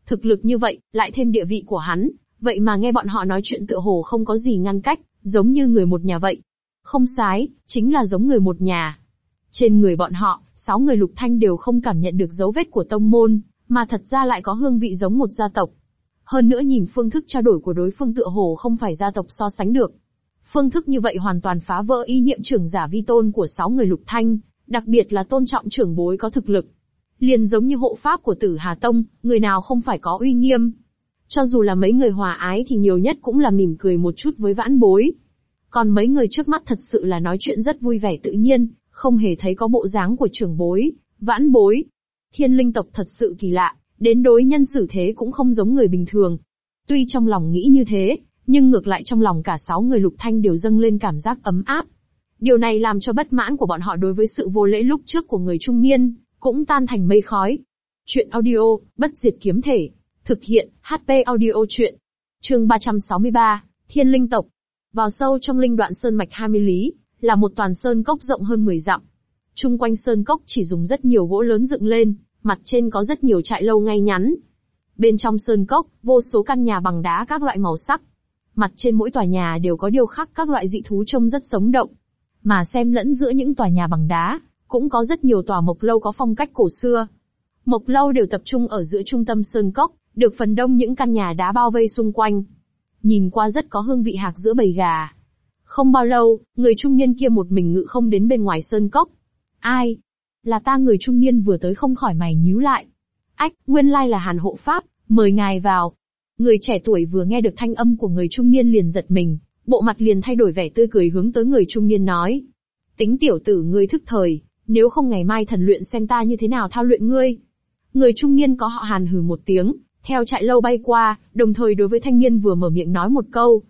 Thực lực như vậy, lại thêm địa vị của hắn, vậy mà nghe bọn họ nói chuyện tựa hồ không có gì ngăn cách, giống như người một nhà vậy. Không sái, chính là giống người một nhà. Trên người bọn họ, sáu người lục thanh đều không cảm nhận được dấu vết của tông môn, mà thật ra lại có hương vị giống một gia tộc. Hơn nữa nhìn phương thức trao đổi của đối phương tựa hồ không phải gia tộc so sánh được. Phương thức như vậy hoàn toàn phá vỡ ý niệm trưởng giả vi tôn của sáu người lục thanh, đặc biệt là tôn trọng trưởng bối có thực lực. Liền giống như hộ pháp của tử Hà Tông, người nào không phải có uy nghiêm. Cho dù là mấy người hòa ái thì nhiều nhất cũng là mỉm cười một chút với vãn bối. Còn mấy người trước mắt thật sự là nói chuyện rất vui vẻ tự nhiên, không hề thấy có bộ dáng của trưởng bối, vãn bối. Thiên linh tộc thật sự kỳ lạ, đến đối nhân xử thế cũng không giống người bình thường. Tuy trong lòng nghĩ như thế, nhưng ngược lại trong lòng cả sáu người lục thanh đều dâng lên cảm giác ấm áp. Điều này làm cho bất mãn của bọn họ đối với sự vô lễ lúc trước của người trung niên, cũng tan thành mây khói. Chuyện audio, bất diệt kiếm thể. Thực hiện, HP audio chuyện. Chương 363, Thiên Linh Tộc. Vào sâu trong linh đoạn sơn mạch 20 lý, là một toàn sơn cốc rộng hơn 10 dặm. Trung quanh sơn cốc chỉ dùng rất nhiều gỗ lớn dựng lên, mặt trên có rất nhiều trại lâu ngay nhắn. Bên trong sơn cốc, vô số căn nhà bằng đá các loại màu sắc. Mặt trên mỗi tòa nhà đều có điêu khắc các loại dị thú trông rất sống động. Mà xem lẫn giữa những tòa nhà bằng đá, cũng có rất nhiều tòa mộc lâu có phong cách cổ xưa. Mộc lâu đều tập trung ở giữa trung tâm sơn cốc, được phần đông những căn nhà đá bao vây xung quanh. Nhìn qua rất có hương vị hạc giữa bầy gà. Không bao lâu, người trung niên kia một mình ngự không đến bên ngoài sơn cốc. Ai? Là ta người trung niên vừa tới không khỏi mày nhíu lại. Ách, nguyên lai là hàn hộ pháp, mời ngài vào. Người trẻ tuổi vừa nghe được thanh âm của người trung niên liền giật mình, bộ mặt liền thay đổi vẻ tươi cười hướng tới người trung niên nói. Tính tiểu tử ngươi thức thời, nếu không ngày mai thần luyện xem ta như thế nào thao luyện ngươi. Người trung niên có họ hàn hừ một tiếng, theo chạy lâu bay qua, đồng thời đối với thanh niên vừa mở miệng nói một câu.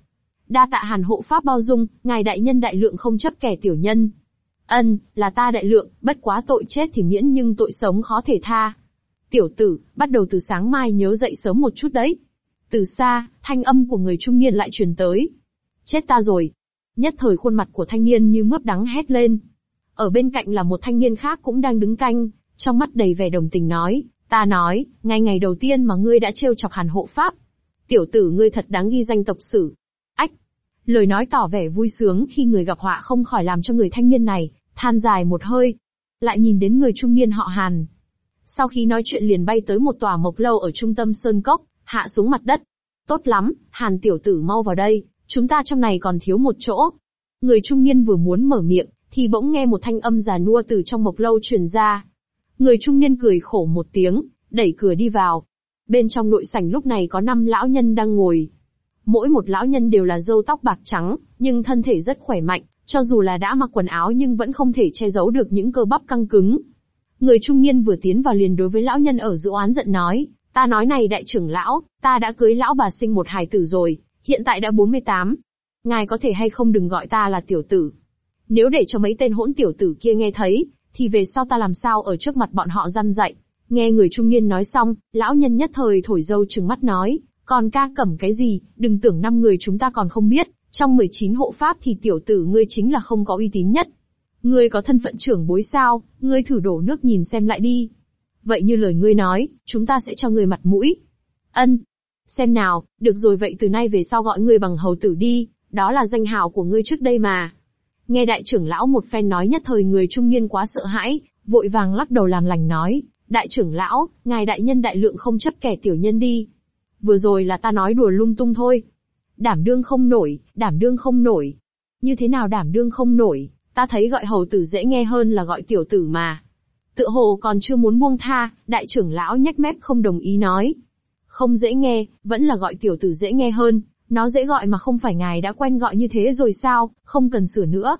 Đa tạ hàn hộ pháp bao dung, ngài đại nhân đại lượng không chấp kẻ tiểu nhân. Ân, là ta đại lượng, bất quá tội chết thì miễn nhưng tội sống khó thể tha. Tiểu tử, bắt đầu từ sáng mai nhớ dậy sớm một chút đấy. Từ xa, thanh âm của người trung niên lại truyền tới. Chết ta rồi. Nhất thời khuôn mặt của thanh niên như mướp đắng hét lên. Ở bên cạnh là một thanh niên khác cũng đang đứng canh, trong mắt đầy vẻ đồng tình nói, ta nói, ngay ngày đầu tiên mà ngươi đã trêu chọc hàn hộ pháp. Tiểu tử ngươi thật đáng ghi danh tộc sử. Lời nói tỏ vẻ vui sướng khi người gặp họa không khỏi làm cho người thanh niên này, than dài một hơi. Lại nhìn đến người trung niên họ hàn. Sau khi nói chuyện liền bay tới một tòa mộc lâu ở trung tâm Sơn Cốc, hạ xuống mặt đất. Tốt lắm, hàn tiểu tử mau vào đây, chúng ta trong này còn thiếu một chỗ. Người trung niên vừa muốn mở miệng, thì bỗng nghe một thanh âm già nua từ trong mộc lâu truyền ra. Người trung niên cười khổ một tiếng, đẩy cửa đi vào. Bên trong nội sảnh lúc này có năm lão nhân đang ngồi. Mỗi một lão nhân đều là râu tóc bạc trắng, nhưng thân thể rất khỏe mạnh, cho dù là đã mặc quần áo nhưng vẫn không thể che giấu được những cơ bắp căng cứng. Người trung niên vừa tiến vào liền đối với lão nhân ở giữa oán giận nói, ta nói này đại trưởng lão, ta đã cưới lão bà sinh một hài tử rồi, hiện tại đã 48. Ngài có thể hay không đừng gọi ta là tiểu tử. Nếu để cho mấy tên hỗn tiểu tử kia nghe thấy, thì về sau ta làm sao ở trước mặt bọn họ răn dạy. Nghe người trung niên nói xong, lão nhân nhất thời thổi dâu trừng mắt nói, còn ca cẩm cái gì, đừng tưởng năm người chúng ta còn không biết, trong 19 hộ pháp thì tiểu tử ngươi chính là không có uy tín nhất. Ngươi có thân phận trưởng bối sao, ngươi thử đổ nước nhìn xem lại đi. Vậy như lời ngươi nói, chúng ta sẽ cho ngươi mặt mũi. Ân. Xem nào, được rồi vậy từ nay về sau gọi ngươi bằng hầu tử đi, đó là danh hào của ngươi trước đây mà. Nghe đại trưởng lão một phen nói nhất thời người trung niên quá sợ hãi, vội vàng lắc đầu làm lành nói, đại trưởng lão, ngài đại nhân đại lượng không chấp kẻ tiểu nhân đi. Vừa rồi là ta nói đùa lung tung thôi. Đảm đương không nổi, đảm đương không nổi. Như thế nào đảm đương không nổi, ta thấy gọi hầu tử dễ nghe hơn là gọi tiểu tử mà. Tựa hồ còn chưa muốn buông tha, đại trưởng lão nhếch mép không đồng ý nói. Không dễ nghe, vẫn là gọi tiểu tử dễ nghe hơn, nó dễ gọi mà không phải ngài đã quen gọi như thế rồi sao, không cần sửa nữa.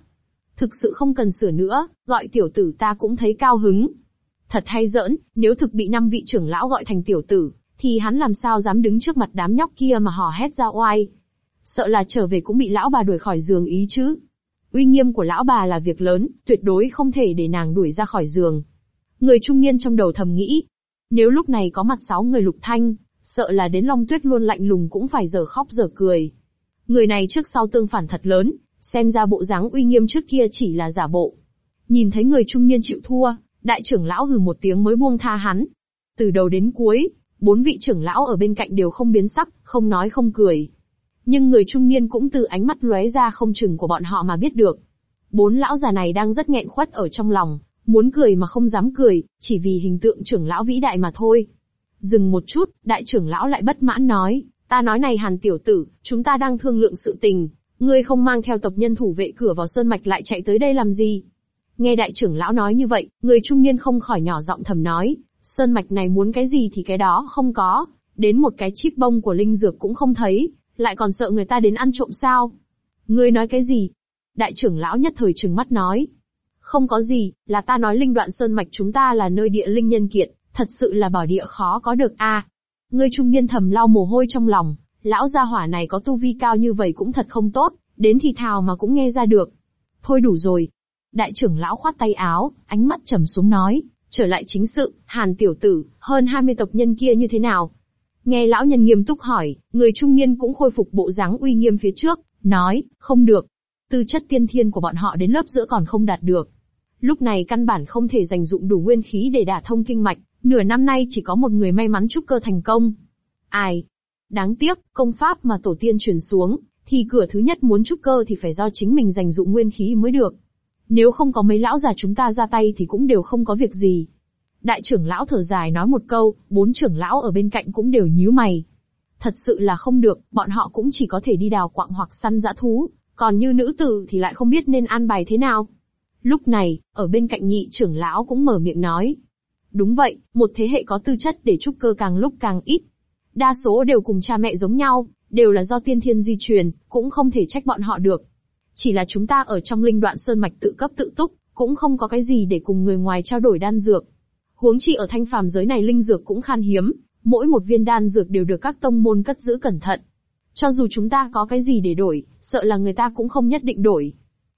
Thực sự không cần sửa nữa, gọi tiểu tử ta cũng thấy cao hứng. Thật hay giỡn, nếu thực bị năm vị trưởng lão gọi thành tiểu tử, thì hắn làm sao dám đứng trước mặt đám nhóc kia mà hò hét ra oai. Sợ là trở về cũng bị lão bà đuổi khỏi giường ý chứ. Uy nghiêm của lão bà là việc lớn, tuyệt đối không thể để nàng đuổi ra khỏi giường. Người trung niên trong đầu thầm nghĩ. Nếu lúc này có mặt sáu người lục thanh, sợ là đến Long Tuyết luôn lạnh lùng cũng phải giờ khóc giờ cười. Người này trước sau tương phản thật lớn, xem ra bộ dáng uy nghiêm trước kia chỉ là giả bộ. Nhìn thấy người trung niên chịu thua, đại trưởng lão hừ một tiếng mới buông tha hắn. Từ đầu đến cuối, bốn vị trưởng lão ở bên cạnh đều không biến sắc, không nói không cười. Nhưng người trung niên cũng từ ánh mắt lóe ra không chừng của bọn họ mà biết được. Bốn lão già này đang rất nghẹn khuất ở trong lòng, muốn cười mà không dám cười, chỉ vì hình tượng trưởng lão vĩ đại mà thôi. Dừng một chút, đại trưởng lão lại bất mãn nói, ta nói này hàn tiểu tử, chúng ta đang thương lượng sự tình, ngươi không mang theo tộc nhân thủ vệ cửa vào sơn mạch lại chạy tới đây làm gì? Nghe đại trưởng lão nói như vậy, người trung niên không khỏi nhỏ giọng thầm nói, sơn mạch này muốn cái gì thì cái đó không có, đến một cái chip bông của linh dược cũng không thấy, lại còn sợ người ta đến ăn trộm sao? Ngươi nói cái gì? Đại trưởng lão nhất thời trừng mắt nói. Không có gì, là ta nói linh đoạn sơn mạch chúng ta là nơi địa linh nhân kiệt, thật sự là bảo địa khó có được a. À, ngươi trung niên thầm lau mồ hôi trong lòng, lão gia hỏa này có tu vi cao như vậy cũng thật không tốt, đến thì thào mà cũng nghe ra được. Thôi đủ rồi. Đại trưởng lão khoát tay áo, ánh mắt trầm xuống nói, trở lại chính sự, hàn tiểu tử, hơn 20 tộc nhân kia như thế nào? Nghe lão nhân nghiêm túc hỏi, người trung niên cũng khôi phục bộ dáng uy nghiêm phía trước, nói, không được. Tư chất tiên thiên của bọn họ đến lớp giữa còn không đạt được. Lúc này căn bản không thể dành dụng đủ nguyên khí để đả thông kinh mạch, Nửa năm nay chỉ có một người may mắn trúc cơ thành công. Ai? Đáng tiếc, công pháp mà tổ tiên truyền xuống, thì cửa thứ nhất muốn trúc cơ thì phải do chính mình dành dụng nguyên khí mới được. Nếu không có mấy lão già chúng ta ra tay thì cũng đều không có việc gì. Đại trưởng lão thở dài nói một câu, bốn trưởng lão ở bên cạnh cũng đều nhíu mày. Thật sự là không được, bọn họ cũng chỉ có thể đi đào quạng hoặc săn dã thú, còn như nữ tử thì lại không biết nên an bài thế nào. Lúc này, ở bên cạnh nhị trưởng lão cũng mở miệng nói, Đúng vậy, một thế hệ có tư chất để trúc cơ càng lúc càng ít. Đa số đều cùng cha mẹ giống nhau, đều là do tiên thiên di truyền, cũng không thể trách bọn họ được. Chỉ là chúng ta ở trong linh đoạn sơn mạch tự cấp tự túc, cũng không có cái gì để cùng người ngoài trao đổi đan dược. Huống chi ở thanh phàm giới này linh dược cũng khan hiếm, mỗi một viên đan dược đều được các tông môn cất giữ cẩn thận. Cho dù chúng ta có cái gì để đổi, sợ là người ta cũng không nhất định đổi.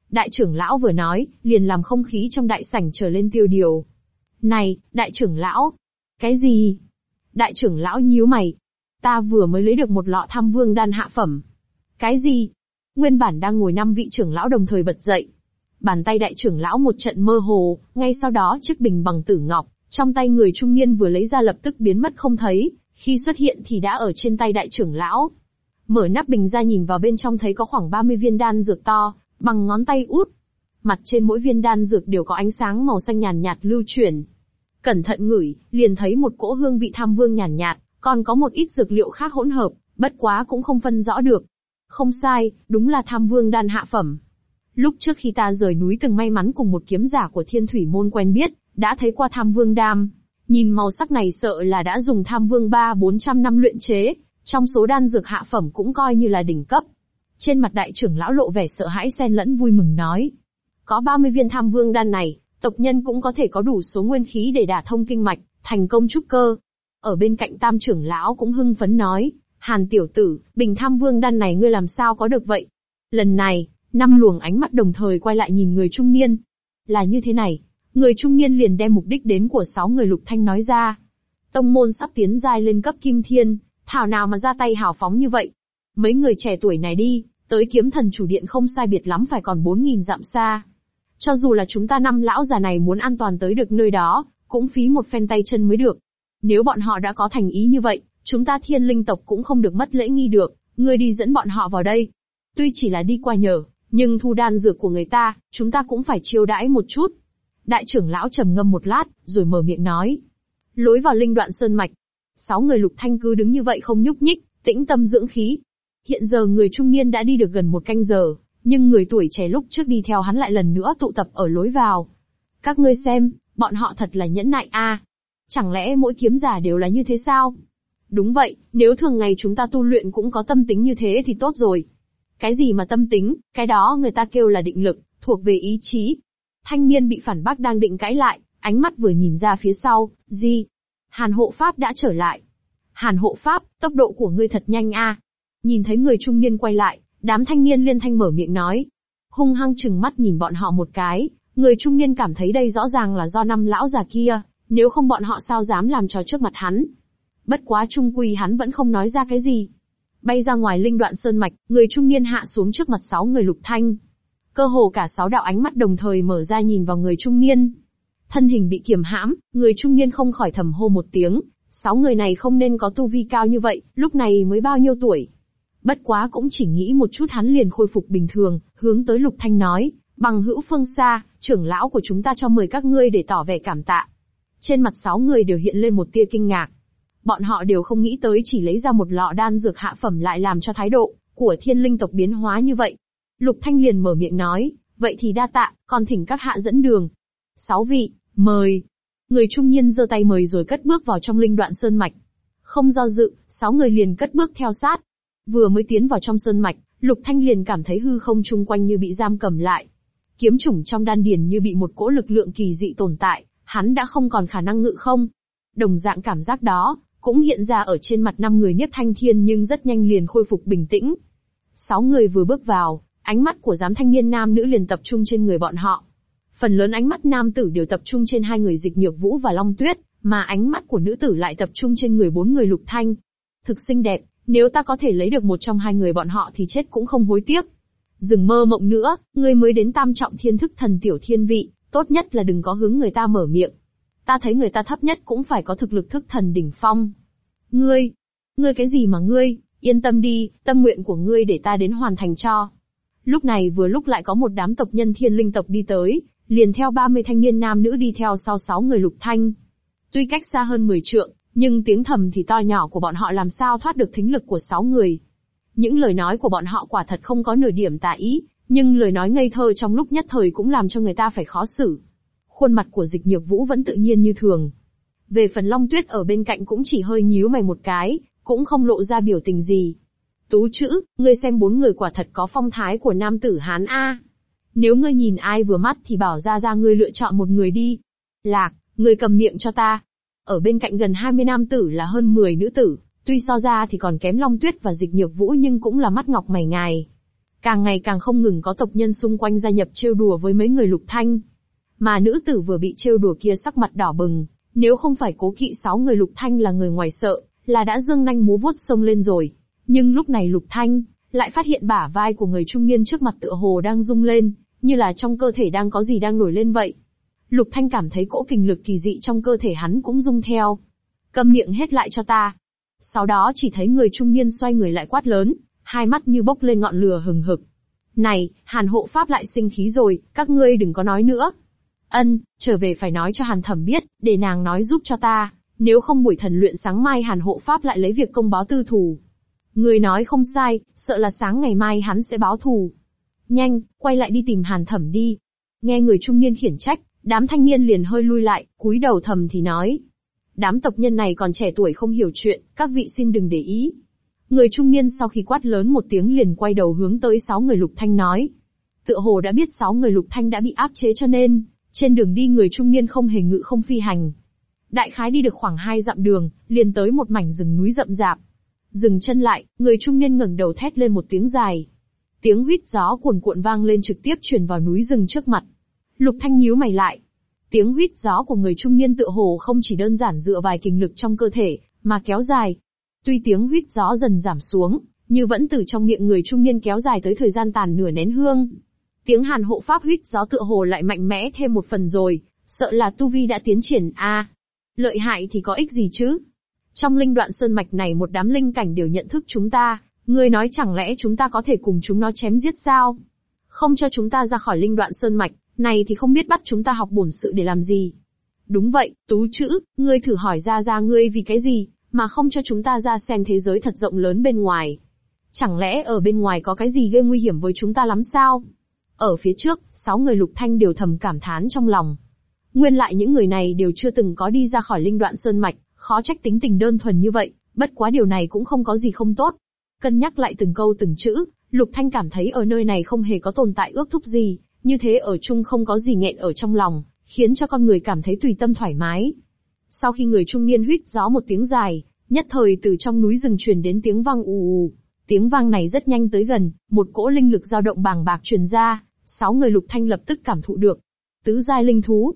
Đại trưởng lão vừa nói, liền làm không khí trong đại sảnh trở lên tiêu điều. Này, đại trưởng lão! Cái gì? Đại trưởng lão nhíu mày. Ta vừa mới lấy được một lọ tham vương đan hạ phẩm. Cái gì? Nguyên bản đang ngồi năm vị trưởng lão đồng thời bật dậy. Bàn tay đại trưởng lão một trận mơ hồ, ngay sau đó chiếc bình bằng tử ngọc, trong tay người trung niên vừa lấy ra lập tức biến mất không thấy, khi xuất hiện thì đã ở trên tay đại trưởng lão. Mở nắp bình ra nhìn vào bên trong thấy có khoảng 30 viên đan dược to, bằng ngón tay út. Mặt trên mỗi viên đan dược đều có ánh sáng màu xanh nhàn nhạt, lưu chuyển. Cẩn thận ngửi, liền thấy một cỗ hương vị tham vương nhàn nhạt, còn có một ít dược liệu khác hỗn hợp, bất quá cũng không phân rõ được. Không sai, đúng là tham vương đan hạ phẩm. Lúc trước khi ta rời núi từng may mắn cùng một kiếm giả của thiên thủy môn quen biết, đã thấy qua tham vương đam. Nhìn màu sắc này sợ là đã dùng tham vương ba bốn trăm năm luyện chế, trong số đan dược hạ phẩm cũng coi như là đỉnh cấp. Trên mặt đại trưởng lão lộ vẻ sợ hãi xen lẫn vui mừng nói. Có 30 viên tham vương đan này, tộc nhân cũng có thể có đủ số nguyên khí để đả thông kinh mạch, thành công trúc cơ. Ở bên cạnh tam trưởng lão cũng hưng phấn nói, Hàn tiểu tử, bình tham vương đan này ngươi làm sao có được vậy? Lần này, năm luồng ánh mắt đồng thời quay lại nhìn người trung niên. Là như thế này, người trung niên liền đem mục đích đến của sáu người lục thanh nói ra. Tông môn sắp tiến giai lên cấp kim thiên, thảo nào mà ra tay hào phóng như vậy. Mấy người trẻ tuổi này đi, tới kiếm thần chủ điện không sai biệt lắm phải còn 4.000 dặm xa. Cho dù là chúng ta năm lão già này muốn an toàn tới được nơi đó, cũng phí một phen tay chân mới được. Nếu bọn họ đã có thành ý như vậy, chúng ta thiên linh tộc cũng không được mất lễ nghi được, ngươi đi dẫn bọn họ vào đây. Tuy chỉ là đi qua nhờ, nhưng thu đan dược của người ta, chúng ta cũng phải chiêu đãi một chút. Đại trưởng lão trầm ngâm một lát, rồi mở miệng nói. Lối vào linh đoạn sơn mạch. Sáu người lục thanh cứ đứng như vậy không nhúc nhích, tĩnh tâm dưỡng khí. Hiện giờ người trung niên đã đi được gần một canh giờ, nhưng người tuổi trẻ lúc trước đi theo hắn lại lần nữa tụ tập ở lối vào. Các ngươi xem, bọn họ thật là nhẫn nại a. Chẳng lẽ mỗi kiếm giả đều là như thế sao? Đúng vậy, nếu thường ngày chúng ta tu luyện cũng có tâm tính như thế thì tốt rồi. Cái gì mà tâm tính, cái đó người ta kêu là định lực, thuộc về ý chí. Thanh niên bị phản bác đang định cãi lại, ánh mắt vừa nhìn ra phía sau, gì? Hàn hộ pháp đã trở lại. Hàn hộ pháp, tốc độ của ngươi thật nhanh a. Nhìn thấy người trung niên quay lại, đám thanh niên liên thanh mở miệng nói. Hung hăng chừng mắt nhìn bọn họ một cái, người trung niên cảm thấy đây rõ ràng là do năm lão già kia, nếu không bọn họ sao dám làm trò trước mặt hắn. Bất quá trung quy hắn vẫn không nói ra cái gì. Bay ra ngoài linh đoạn sơn mạch, người trung niên hạ xuống trước mặt sáu người lục thanh. Cơ hồ cả sáu đạo ánh mắt đồng thời mở ra nhìn vào người trung niên. Thân hình bị kiềm hãm, người trung niên không khỏi thầm hô một tiếng. Sáu người này không nên có tu vi cao như vậy, lúc này mới bao nhiêu tuổi. Bất quá cũng chỉ nghĩ một chút hắn liền khôi phục bình thường, hướng tới lục thanh nói, bằng hữu phương xa, trưởng lão của chúng ta cho mời các ngươi để tỏ vẻ cảm tạ. Trên mặt sáu người đều hiện lên một tia kinh ngạc. Bọn họ đều không nghĩ tới chỉ lấy ra một lọ đan dược hạ phẩm lại làm cho thái độ của thiên linh tộc biến hóa như vậy. Lục Thanh liền mở miệng nói, vậy thì đa tạ, còn thỉnh các hạ dẫn đường. Sáu vị, mời. Người trung niên giơ tay mời rồi cất bước vào trong linh đoạn sơn mạch. Không do dự, sáu người liền cất bước theo sát. Vừa mới tiến vào trong sơn mạch, Lục Thanh liền cảm thấy hư không chung quanh như bị giam cầm lại. Kiếm chủng trong đan điền như bị một cỗ lực lượng kỳ dị tồn tại, hắn đã không còn khả năng ngự không. Đồng dạng cảm giác đó, cũng hiện ra ở trên mặt năm người nhất thanh thiên nhưng rất nhanh liền khôi phục bình tĩnh. Sáu người vừa bước vào, ánh mắt của giám thanh niên nam nữ liền tập trung trên người bọn họ. Phần lớn ánh mắt nam tử đều tập trung trên hai người dịch nhược vũ và long tuyết, mà ánh mắt của nữ tử lại tập trung trên người bốn người lục thanh. Thực xinh đẹp, nếu ta có thể lấy được một trong hai người bọn họ thì chết cũng không hối tiếc. Dừng mơ mộng nữa, ngươi mới đến tam trọng thiên thức thần tiểu thiên vị, tốt nhất là đừng có hướng người ta mở miệng. Ta thấy người ta thấp nhất cũng phải có thực lực thức thần đỉnh phong. Ngươi, ngươi cái gì mà ngươi, yên tâm đi, tâm nguyện của ngươi để ta đến hoàn thành cho. Lúc này vừa lúc lại có một đám tộc nhân thiên linh tộc đi tới, liền theo 30 thanh niên nam nữ đi theo sau 6 người lục thanh. Tuy cách xa hơn 10 trượng, nhưng tiếng thầm thì to nhỏ của bọn họ làm sao thoát được thính lực của 6 người. Những lời nói của bọn họ quả thật không có nửa điểm tà ý, nhưng lời nói ngây thơ trong lúc nhất thời cũng làm cho người ta phải khó xử. Khuôn mặt của dịch nhược vũ vẫn tự nhiên như thường. Về phần long tuyết ở bên cạnh cũng chỉ hơi nhíu mày một cái, cũng không lộ ra biểu tình gì. Tú chữ, ngươi xem bốn người quả thật có phong thái của nam tử Hán A. Nếu ngươi nhìn ai vừa mắt thì bảo ra ra ngươi lựa chọn một người đi. Lạc, ngươi cầm miệng cho ta. Ở bên cạnh gần 20 nam tử là hơn 10 nữ tử, tuy so ra thì còn kém Long Tuyết và Dịch Nhược Vũ nhưng cũng là mắt ngọc mày ngài. Càng ngày càng không ngừng có tộc nhân xung quanh gia nhập trêu đùa với mấy người lục thanh. Mà nữ tử vừa bị trêu đùa kia sắc mặt đỏ bừng, nếu không phải cố kỵ sáu người lục thanh là người ngoài sợ, là đã dương nanh múa vuốt sông lên rồi. Nhưng lúc này lục thanh, lại phát hiện bả vai của người trung niên trước mặt tựa hồ đang rung lên, như là trong cơ thể đang có gì đang nổi lên vậy. Lục Thanh cảm thấy cỗ kình lực kỳ dị trong cơ thể hắn cũng rung theo. Câm miệng hết lại cho ta. Sau đó chỉ thấy người trung niên xoay người lại quát lớn, hai mắt như bốc lên ngọn lửa hừng hực. Này, Hàn hộ pháp lại sinh khí rồi, các ngươi đừng có nói nữa. Ân, trở về phải nói cho Hàn thẩm biết, để nàng nói giúp cho ta, nếu không buổi thần luyện sáng mai Hàn hộ pháp lại lấy việc công báo tư thù. Người nói không sai, sợ là sáng ngày mai hắn sẽ báo thù. Nhanh, quay lại đi tìm Hàn thẩm đi. Nghe người trung niên khiển trách, đám thanh niên liền hơi lui lại, cúi đầu thầm thì nói. Đám tộc nhân này còn trẻ tuổi không hiểu chuyện, các vị xin đừng để ý. Người trung niên sau khi quát lớn một tiếng liền quay đầu hướng tới sáu người lục thanh nói. Tựa hồ đã biết sáu người lục thanh đã bị áp chế cho nên, trên đường đi người trung niên không hề ngự không phi hành. Đại khái đi được khoảng hai dặm đường, liền tới một mảnh rừng núi rậm rạp. Dừng chân lại, người trung niên ngẩng đầu thét lên một tiếng dài. Tiếng huýt gió cuồn cuộn vang lên trực tiếp truyền vào núi rừng trước mặt. Lục Thanh nhíu mày lại. Tiếng huýt gió của người trung niên tựa hồ không chỉ đơn giản dựa vài kinh lực trong cơ thể, mà kéo dài. Tuy tiếng huýt gió dần giảm xuống, như vẫn từ trong miệng người trung niên kéo dài tới thời gian tàn nửa nén hương. Tiếng hàn hộ pháp huyết gió tựa hồ lại mạnh mẽ thêm một phần rồi, sợ là tu vi đã tiến triển a. lợi hại thì có ích gì chứ? Trong linh đoạn sơn mạch này một đám linh cảnh đều nhận thức chúng ta, ngươi nói chẳng lẽ chúng ta có thể cùng chúng nó chém giết sao? Không cho chúng ta ra khỏi linh đoạn sơn mạch, này thì không biết bắt chúng ta học bổn sự để làm gì. Đúng vậy, tú chữ, ngươi thử hỏi ra ra ngươi vì cái gì, mà không cho chúng ta ra xem thế giới thật rộng lớn bên ngoài. Chẳng lẽ ở bên ngoài có cái gì gây nguy hiểm với chúng ta lắm sao? Ở phía trước, sáu người lục thanh đều thầm cảm thán trong lòng. Nguyên lại những người này đều chưa từng có đi ra khỏi linh đoạn sơn mạch, khó trách tính tình đơn thuần như vậy, bất quá điều này cũng không có gì không tốt. Cân nhắc lại từng câu từng chữ, Lục Thanh cảm thấy ở nơi này không hề có tồn tại ước thúc gì, như thế ở chung không có gì nghẹn ở trong lòng, khiến cho con người cảm thấy tùy tâm thoải mái. Sau khi người trung niên huýt gió một tiếng dài, nhất thời từ trong núi rừng truyền đến tiếng vang ù ù. Tiếng vang này rất nhanh tới gần, một cỗ linh lực dao động bàng bạc truyền ra, sáu người lục thanh lập tức cảm thụ được. Tứ giai linh thú.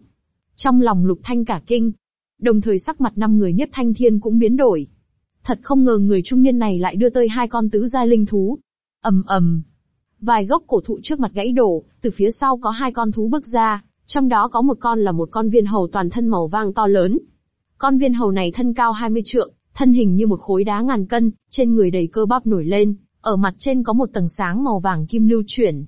Trong lòng lục thanh cả kinh. Đồng thời sắc mặt năm người nhất thanh thiên cũng biến đổi. Thật không ngờ người trung niên này lại đưa tới hai con tứ giai linh thú. ầm ầm, Vài gốc cổ thụ trước mặt gãy đổ, từ phía sau có hai con thú bước ra, trong đó có một con là một con viên hầu toàn thân màu vàng to lớn. Con viên hầu này thân cao 20 trượng, thân hình như một khối đá ngàn cân, trên người đầy cơ bắp nổi lên, ở mặt trên có một tầng sáng màu vàng kim lưu chuyển.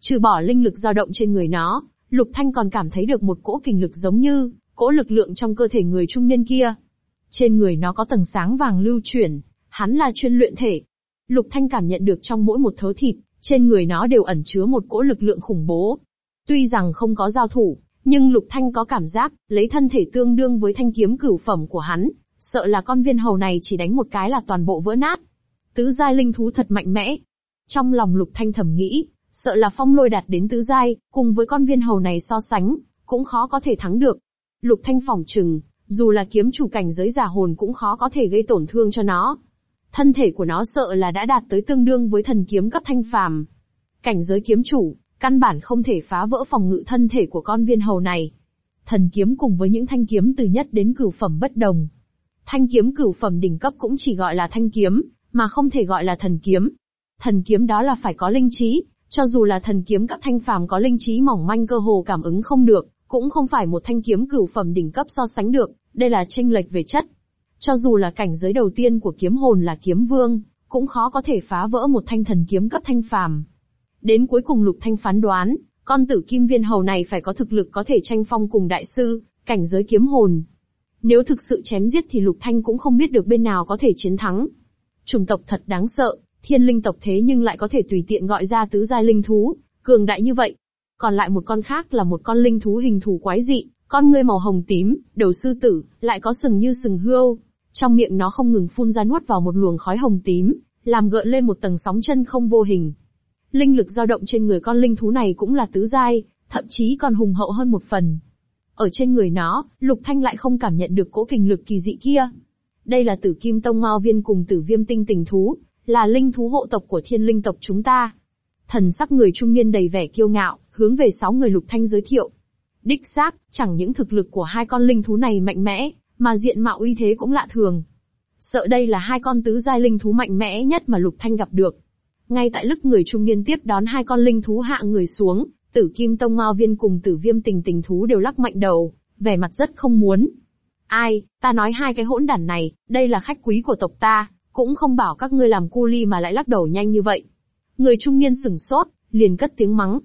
Trừ bỏ linh lực dao động trên người nó, Lục Thanh còn cảm thấy được một cỗ kình lực giống như cỗ lực lượng trong cơ thể người trung niên kia. Trên người nó có tầng sáng vàng lưu chuyển, hắn là chuyên luyện thể. Lục Thanh cảm nhận được trong mỗi một thớ thịt, trên người nó đều ẩn chứa một cỗ lực lượng khủng bố. Tuy rằng không có giao thủ, nhưng Lục Thanh có cảm giác, lấy thân thể tương đương với thanh kiếm cửu phẩm của hắn, sợ là con viên hầu này chỉ đánh một cái là toàn bộ vỡ nát. Tứ giai linh thú thật mạnh mẽ. Trong lòng Lục Thanh thầm nghĩ, sợ là phong lôi đạt đến tứ giai, cùng với con viên hầu này so sánh, cũng khó có thể thắng được. Lục Thanh phỏng chừng, dù là kiếm chủ cảnh giới giả hồn cũng khó có thể gây tổn thương cho nó. Thân thể của nó sợ là đã đạt tới tương đương với thần kiếm cấp thanh phàm. Cảnh giới kiếm chủ, căn bản không thể phá vỡ phòng ngự thân thể của con viên hầu này. Thần kiếm cùng với những thanh kiếm từ nhất đến cửu phẩm bất đồng. Thanh kiếm cửu phẩm đỉnh cấp cũng chỉ gọi là thanh kiếm, mà không thể gọi là thần kiếm. Thần kiếm đó là phải có linh trí, cho dù là thần kiếm cấp thanh phàm có linh trí mỏng manh cơ hồ cảm ứng không được, cũng không phải một thanh kiếm cửu phẩm đỉnh cấp so sánh được, đây là tranh lệch về chất. Cho dù là cảnh giới đầu tiên của kiếm hồn là kiếm vương, cũng khó có thể phá vỡ một thanh thần kiếm cấp thanh phàm. Đến cuối cùng Lục Thanh phán đoán, con tử kim viên hầu này phải có thực lực có thể tranh phong cùng đại sư, cảnh giới kiếm hồn. Nếu thực sự chém giết thì Lục Thanh cũng không biết được bên nào có thể chiến thắng. Chủng tộc thật đáng sợ, thiên linh tộc thế nhưng lại có thể tùy tiện gọi ra tứ giai linh thú, cường đại như vậy. Còn lại một con khác là một con linh thú hình thù quái dị, con ngươi màu hồng tím, đầu sư tử, lại có sừng như sừng hươu. Trong miệng nó không ngừng phun ra nuốt vào một luồng khói hồng tím, làm gợn lên một tầng sóng chân không vô hình. Linh lực dao động trên người con linh thú này cũng là tứ giai, thậm chí còn hùng hậu hơn một phần. Ở trên người nó, Lục Thanh lại không cảm nhận được cỗ kình lực kỳ dị kia. Đây là tử kim tông mao viên cùng tử viêm tinh tình thú, là linh thú hộ tộc của thiên linh tộc chúng ta. Thần sắc người trung niên đầy vẻ kiêu ngạo, hướng về sáu người lục thanh giới thiệu. Đích xác, chẳng những thực lực của hai con linh thú này mạnh mẽ, mà diện mạo uy thế cũng lạ thường. Sợ đây là hai con tứ giai linh thú mạnh mẽ nhất mà lục thanh gặp được. Ngay tại lúc người trung niên tiếp đón hai con linh thú hạ người xuống, tử kim tông ngao viên cùng tử viêm tình tình thú đều lắc mạnh đầu, vẻ mặt rất không muốn. Ai, ta nói hai cái hỗn đản này, đây là khách quý của tộc ta, cũng không bảo các ngươi làm cu ly mà lại lắc đầu nhanh như vậy. Người trung niên sừng sốt, liền cất tiếng mắng.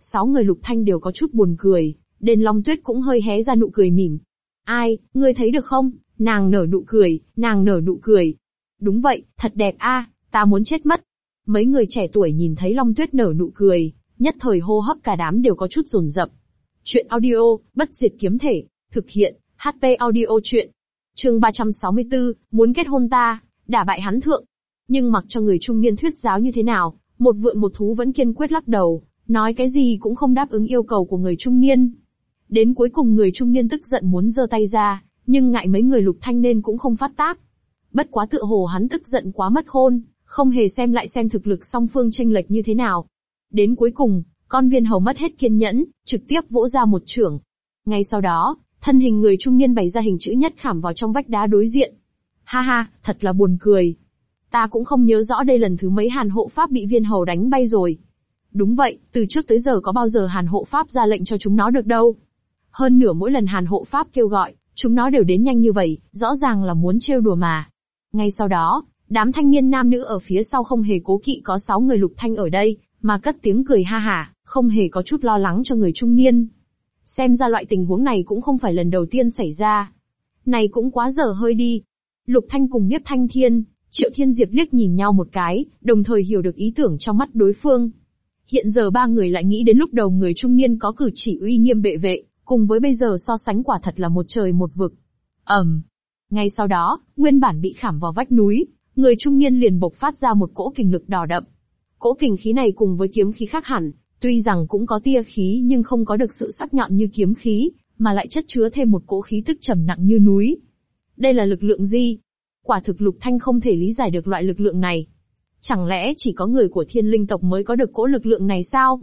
Sáu người lục thanh đều có chút buồn cười, đền long tuyết cũng hơi hé ra nụ cười mỉm. Ai, ngươi thấy được không, nàng nở nụ cười, nàng nở nụ cười. Đúng vậy, thật đẹp a, ta muốn chết mất. Mấy người trẻ tuổi nhìn thấy long tuyết nở nụ cười, nhất thời hô hấp cả đám đều có chút rồn rập. Chuyện audio, bất diệt kiếm thể, thực hiện, HP audio chuyện. Chương 364, muốn kết hôn ta, đả bại hắn thượng. Nhưng mặc cho người trung niên thuyết giáo như thế nào, một vượn một thú vẫn kiên quyết lắc đầu, nói cái gì cũng không đáp ứng yêu cầu của người trung niên. Đến cuối cùng người trung niên tức giận muốn giơ tay ra, nhưng ngại mấy người lục thanh nên cũng không phát tác. Bất quá tựa hồ hắn tức giận quá mất khôn, không hề xem lại xem thực lực song phương tranh lệch như thế nào. Đến cuối cùng, con viên hầu mất hết kiên nhẫn, trực tiếp vỗ ra một trưởng. Ngay sau đó, thân hình người trung niên bày ra hình chữ nhất khảm vào trong vách đá đối diện. Ha ha, thật là buồn cười. Ta cũng không nhớ rõ đây lần thứ mấy hàn hộ pháp bị viên hầu đánh bay rồi. Đúng vậy, từ trước tới giờ có bao giờ hàn hộ pháp ra lệnh cho chúng nó được đâu. Hơn nửa mỗi lần hàn hộ pháp kêu gọi, chúng nó đều đến nhanh như vậy, rõ ràng là muốn trêu đùa mà. Ngay sau đó, đám thanh niên nam nữ ở phía sau không hề cố kỵ có sáu người lục thanh ở đây, mà cất tiếng cười ha hả, không hề có chút lo lắng cho người trung niên. Xem ra loại tình huống này cũng không phải lần đầu tiên xảy ra. Này cũng quá dở hơi đi. Lục Thanh cùng Niếp Thanh Thiên, Triệu Thiên Diệp liếc nhìn nhau một cái, đồng thời hiểu được ý tưởng trong mắt đối phương. Hiện giờ ba người lại nghĩ đến lúc đầu người trung niên có cử chỉ uy nghiêm bệ vệ, cùng với bây giờ so sánh quả thật là một trời một vực. ầm, um. Ngay sau đó, nguyên bản bị khảm vào vách núi, người trung niên liền bộc phát ra một cỗ kình lực đỏ đậm. Cỗ kình khí này cùng với kiếm khí khác hẳn, tuy rằng cũng có tia khí nhưng không có được sự sắc nhọn như kiếm khí, mà lại chất chứa thêm một cỗ khí tức trầm nặng như núi. Đây là lực lượng gì? Quả thực Lục Thanh không thể lý giải được loại lực lượng này. Chẳng lẽ chỉ có người của thiên linh tộc mới có được cỗ lực lượng này sao?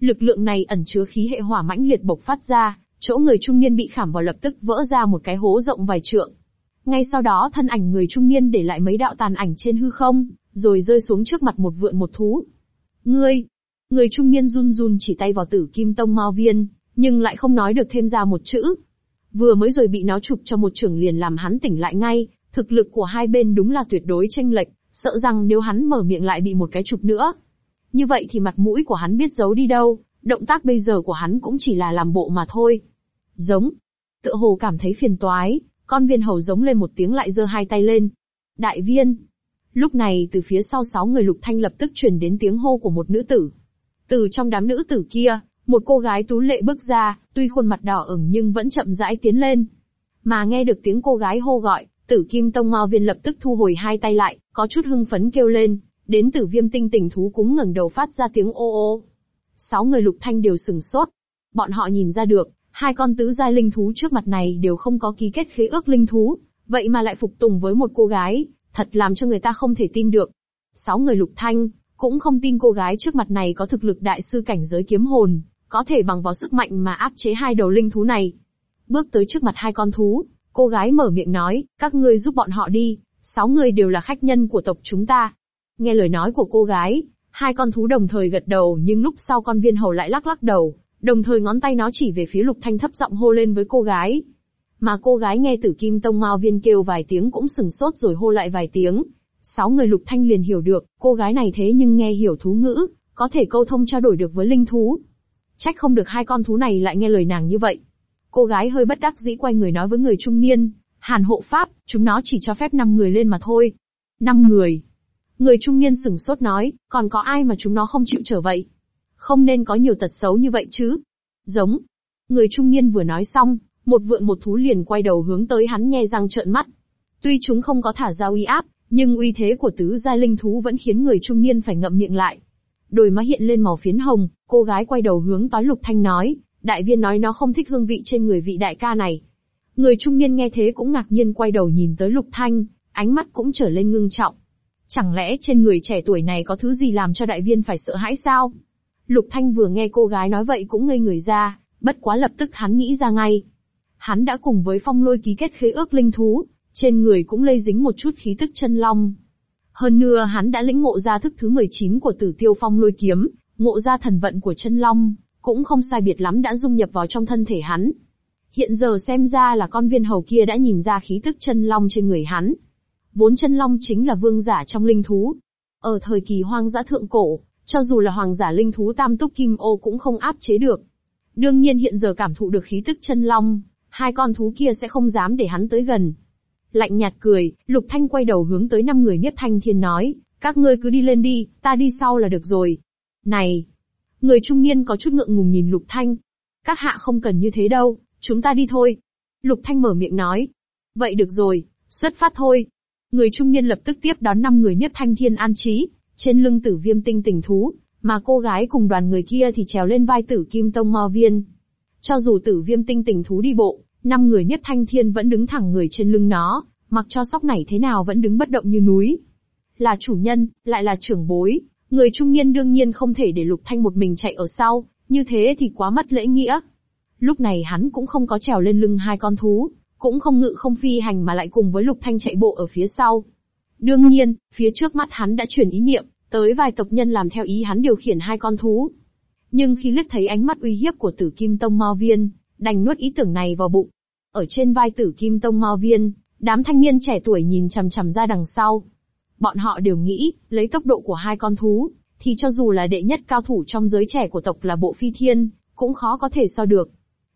Lực lượng này ẩn chứa khí hệ hỏa mãnh liệt bộc phát ra, chỗ người trung niên bị khảm vào lập tức vỡ ra một cái hố rộng vài trượng. Ngay sau đó thân ảnh người trung niên để lại mấy đạo tàn ảnh trên hư không, rồi rơi xuống trước mặt một vượn một thú. Ngươi! Người trung niên run run chỉ tay vào tử kim tông mao viên, nhưng lại không nói được thêm ra một chữ. Vừa mới rồi bị nó chụp cho một trưởng liền làm hắn tỉnh lại ngay, thực lực của hai bên đúng là tuyệt đối tranh lệch, sợ rằng nếu hắn mở miệng lại bị một cái chụp nữa. Như vậy thì mặt mũi của hắn biết giấu đi đâu, động tác bây giờ của hắn cũng chỉ là làm bộ mà thôi. Giống. Tựa hồ cảm thấy phiền toái, con viên hầu giống lên một tiếng lại giơ hai tay lên. Đại viên. Lúc này từ phía sau sáu người lục thanh lập tức truyền đến tiếng hô của một nữ tử. Từ trong đám nữ tử kia, một cô gái tú lệ bước ra, tuy khuôn mặt đỏ ửng nhưng vẫn chậm rãi tiến lên. Mà nghe được tiếng cô gái hô gọi, tử kim tông ngao viên lập tức thu hồi hai tay lại, có chút hưng phấn kêu lên, đến tử viêm tinh tỉnh thú cúng ngẩng đầu phát ra tiếng ô ô. Sáu người lục thanh đều sừng sốt. Bọn họ nhìn ra được, hai con tứ giai linh thú trước mặt này đều không có ký kết khế ước linh thú, vậy mà lại phục tùng với một cô gái, thật làm cho người ta không thể tin được. Sáu người lục thanh, cũng không tin cô gái trước mặt này có thực lực đại sư cảnh giới kiếm hồn, có thể bằng vào sức mạnh mà áp chế hai đầu linh thú này. Bước tới trước mặt hai con thú, cô gái mở miệng nói, các ngươi giúp bọn họ đi, sáu người đều là khách nhân của tộc chúng ta. Nghe lời nói của cô gái, hai con thú đồng thời gật đầu nhưng lúc sau con viên hầu lại lắc lắc đầu, đồng thời ngón tay nó chỉ về phía lục thanh thấp giọng hô lên với cô gái. Mà cô gái nghe tử kim tông mao viên kêu vài tiếng cũng sừng sốt rồi hô lại vài tiếng, Sáu người lục thanh liền hiểu được, cô gái này thế nhưng nghe hiểu thú ngữ, có thể câu thông trao đổi được với linh thú. Trách không được hai con thú này lại nghe lời nàng như vậy. Cô gái hơi bất đắc dĩ quay người nói với người trung niên, Hàn hộ pháp, chúng nó chỉ cho phép 5 người lên mà thôi. 5 người. Người trung niên sửng sốt nói, còn có ai mà chúng nó không chịu trở vậy? Không nên có nhiều tật xấu như vậy chứ. Giống. Người trung niên vừa nói xong, một vượn một thú liền quay đầu hướng tới hắn nhe răng trợn mắt. Tuy chúng không có thả ra uy áp, nhưng uy thế của tứ giai linh thú vẫn khiến người trung niên phải ngậm miệng lại. Đôi má hiện lên màu phiến hồng, cô gái quay đầu hướng tới Lục Thanh nói, đại viên nói nó không thích hương vị trên người vị đại ca này. Người trung niên nghe thế cũng ngạc nhiên quay đầu nhìn tới Lục Thanh, ánh mắt cũng trở lên ngưng trọng. Chẳng lẽ trên người trẻ tuổi này có thứ gì làm cho đại viên phải sợ hãi sao? Lục Thanh vừa nghe cô gái nói vậy cũng ngây người ra, bất quá lập tức hắn nghĩ ra ngay. Hắn đã cùng với phong lôi ký kết khế ước linh thú, trên người cũng lây dính một chút khí tức chân long. Hơn nữa hắn đã lĩnh ngộ ra thức thứ 19 của tử tiêu phong lôi kiếm, ngộ ra thần vận của chân long, cũng không sai biệt lắm đã dung nhập vào trong thân thể hắn. Hiện giờ xem ra là con viên hầu kia đã nhìn ra khí tức chân long trên người hắn. Vốn chân long chính là vương giả trong linh thú. Ở thời kỳ hoang dã thượng cổ, cho dù là hoàng giả linh thú tam túc kim ô cũng không áp chế được. Đương nhiên hiện giờ cảm thụ được khí tức chân long, hai con thú kia sẽ không dám để hắn tới gần. Lạnh nhạt cười, Lục Thanh quay đầu hướng tới năm người Niếp Thanh Thiên nói, các ngươi cứ đi lên đi, ta đi sau là được rồi. Này! Người trung niên có chút ngượng ngùng nhìn Lục Thanh. Các hạ không cần như thế đâu, chúng ta đi thôi. Lục Thanh mở miệng nói. Vậy được rồi, xuất phát thôi. Người trung niên lập tức tiếp đón năm người Niếp Thanh Thiên an trí, trên lưng tử viêm tinh tình thú, mà cô gái cùng đoàn người kia thì trèo lên vai tử kim tông Mò viên. Cho dù tử viêm tinh tình thú đi bộ, năm người nhất thanh thiên vẫn đứng thẳng người trên lưng nó, mặc cho sóc này thế nào vẫn đứng bất động như núi. Là chủ nhân, lại là trưởng bối, người trung niên đương nhiên không thể để lục thanh một mình chạy ở sau, như thế thì quá mất lễ nghĩa. Lúc này hắn cũng không có trèo lên lưng hai con thú, cũng không ngự không phi hành mà lại cùng với lục thanh chạy bộ ở phía sau. Đương nhiên, phía trước mắt hắn đã chuyển ý niệm, tới vài tộc nhân làm theo ý hắn điều khiển hai con thú. Nhưng khi liếc thấy ánh mắt uy hiếp của tử kim tông mò viên, đành nuốt ý tưởng này vào bụng. Ở trên vai tử kim tông mao viên, đám thanh niên trẻ tuổi nhìn chằm chằm ra đằng sau. Bọn họ đều nghĩ, lấy tốc độ của hai con thú, thì cho dù là đệ nhất cao thủ trong giới trẻ của tộc là bộ phi thiên, cũng khó có thể so được.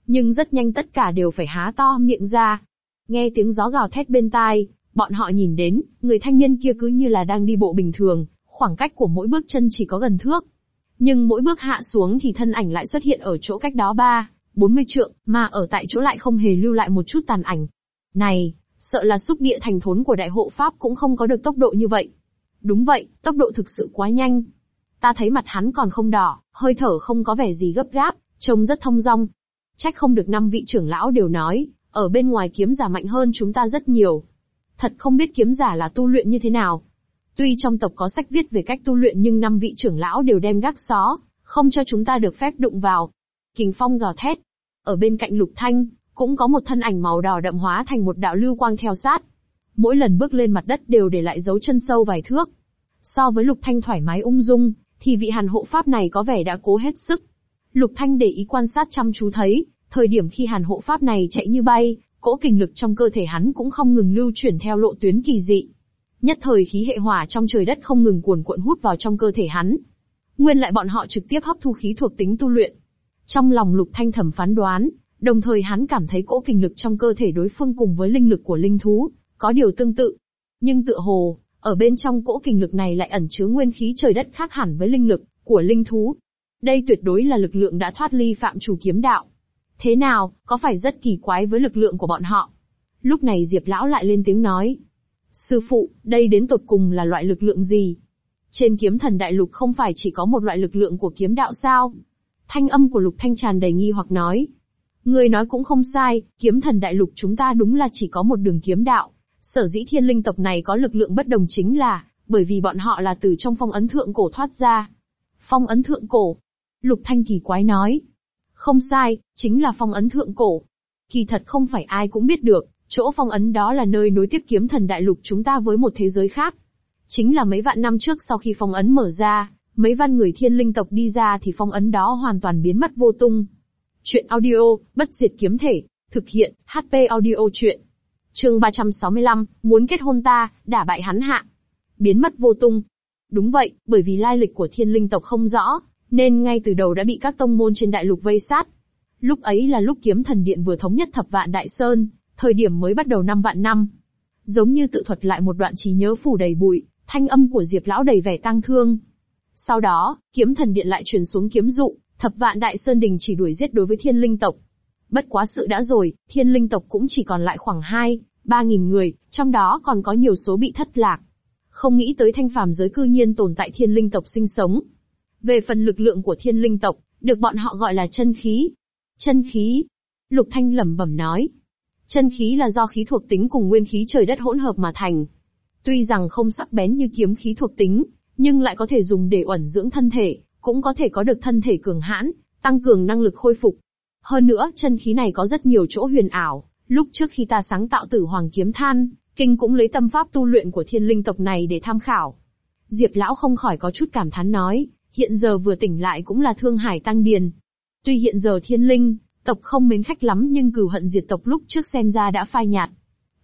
Nhưng rất nhanh tất cả đều phải há to miệng ra. Nghe tiếng gió gào thét bên tai, bọn họ nhìn đến, người thanh niên kia cứ như là đang đi bộ bình thường, khoảng cách của mỗi bước chân chỉ có gần thước. Nhưng mỗi bước hạ xuống thì thân ảnh lại xuất hiện ở chỗ cách đó ba, 40 trượng, mà ở tại chỗ lại không hề lưu lại một chút tàn ảnh. Này, sợ là xúc địa thành thốn của đại hộ Pháp cũng không có được tốc độ như vậy. Đúng vậy, tốc độ thực sự quá nhanh. Ta thấy mặt hắn còn không đỏ, hơi thở không có vẻ gì gấp gáp, trông rất thông dong. Trách không được năm vị trưởng lão đều nói, ở bên ngoài kiếm giả mạnh hơn chúng ta rất nhiều. Thật không biết kiếm giả là tu luyện như thế nào. Tuy trong tộc có sách viết về cách tu luyện nhưng năm vị trưởng lão đều đem gác xó, không cho chúng ta được phép đụng vào. Kình phong gào thét. Ở bên cạnh lục thanh, cũng có một thân ảnh màu đỏ đậm hóa thành một đạo lưu quang theo sát. Mỗi lần bước lên mặt đất đều để lại dấu chân sâu vài thước. So với lục thanh thoải mái ung dung, thì vị hàn hộ pháp này có vẻ đã cố hết sức. Lục thanh để ý quan sát chăm chú thấy, thời điểm khi hàn hộ pháp này chạy như bay, cỗ kình lực trong cơ thể hắn cũng không ngừng lưu chuyển theo lộ tuyến kỳ dị. Nhất thời khí hệ hỏa trong trời đất không ngừng cuồn cuộn hút vào trong cơ thể hắn. Nguyên lại bọn họ trực tiếp hấp thu khí thuộc tính tu luyện. Trong lòng lục thanh thẩm phán đoán, đồng thời hắn cảm thấy cỗ kình lực trong cơ thể đối phương cùng với linh lực của linh thú, có điều tương tự. Nhưng tựa hồ, ở bên trong cỗ kình lực này lại ẩn chứa nguyên khí trời đất khác hẳn với linh lực của linh thú. Đây tuyệt đối là lực lượng đã thoát ly phạm chủ kiếm đạo. Thế nào, có phải rất kỳ quái với lực lượng của bọn họ? Lúc này Diệp Lão lại lên tiếng nói. Sư phụ, đây đến tột cùng là loại lực lượng gì? Trên kiếm thần đại lục không phải chỉ có một loại lực lượng của kiếm đạo sao? Thanh âm của lục thanh tràn đầy nghi hoặc nói. Người nói cũng không sai, kiếm thần đại lục chúng ta đúng là chỉ có một đường kiếm đạo. Sở dĩ thiên linh tộc này có lực lượng bất đồng chính là, bởi vì bọn họ là từ trong phong ấn thượng cổ thoát ra. Phong ấn thượng cổ. Lục thanh kỳ quái nói. Không sai, chính là phong ấn thượng cổ. Kỳ thật không phải ai cũng biết được, Chỗ phong ấn đó là nơi nối tiếp kiếm thần đại lục chúng ta với một thế giới khác. Chính là mấy vạn năm trước sau khi phong ấn mở ra, mấy văn người thiên linh tộc đi ra thì phong ấn đó hoàn toàn biến mất vô tung. Chuyện audio, bất diệt kiếm thể, thực hiện, HP audio chuyện. Chương 365, muốn kết hôn ta, đả bại hắn hạ. Biến mất vô tung. Đúng vậy, bởi vì lai lịch của thiên linh tộc không rõ, nên ngay từ đầu đã bị các tông môn trên đại lục vây sát. Lúc ấy là lúc kiếm thần điện vừa thống nhất thập vạn đại sơn, thời điểm mới bắt đầu năm vạn năm. Giống như tự thuật lại một đoạn trí nhớ phủ đầy bụi, thanh âm của Diệp Lão đầy vẻ tang thương. Sau đó, kiếm thần điện lại truyền xuống kiếm dụ, thập vạn đại sơn đình chỉ đuổi giết đối với thiên linh tộc. Bất quá sự đã rồi, thiên linh tộc cũng chỉ còn lại khoảng 2, 3 nghìn người, trong đó còn có nhiều số bị thất lạc. Không nghĩ tới thanh phàm giới cư nhiên tồn tại thiên linh tộc sinh sống. Về phần lực lượng của thiên linh tộc, được bọn họ gọi là chân khí. Chân khí. Lục Thanh lẩm bẩm nói, Chân khí là do khí thuộc tính cùng nguyên khí trời đất hỗn hợp mà thành. Tuy rằng không sắc bén như kiếm khí thuộc tính, nhưng lại có thể dùng để ẩn dưỡng thân thể, cũng có thể có được thân thể cường hãn, tăng cường năng lực khôi phục. Hơn nữa, chân khí này có rất nhiều chỗ huyền ảo, lúc trước khi ta sáng tạo tử hoàng kiếm than, kinh cũng lấy tâm pháp tu luyện của thiên linh tộc này để tham khảo. Diệp lão không khỏi có chút cảm thán nói, hiện giờ vừa tỉnh lại cũng là thương hải tăng điền. Tuy hiện giờ thiên linh, tộc không mến khách lắm nhưng cừu hận diệt tộc lúc trước xem ra đã phai nhạt.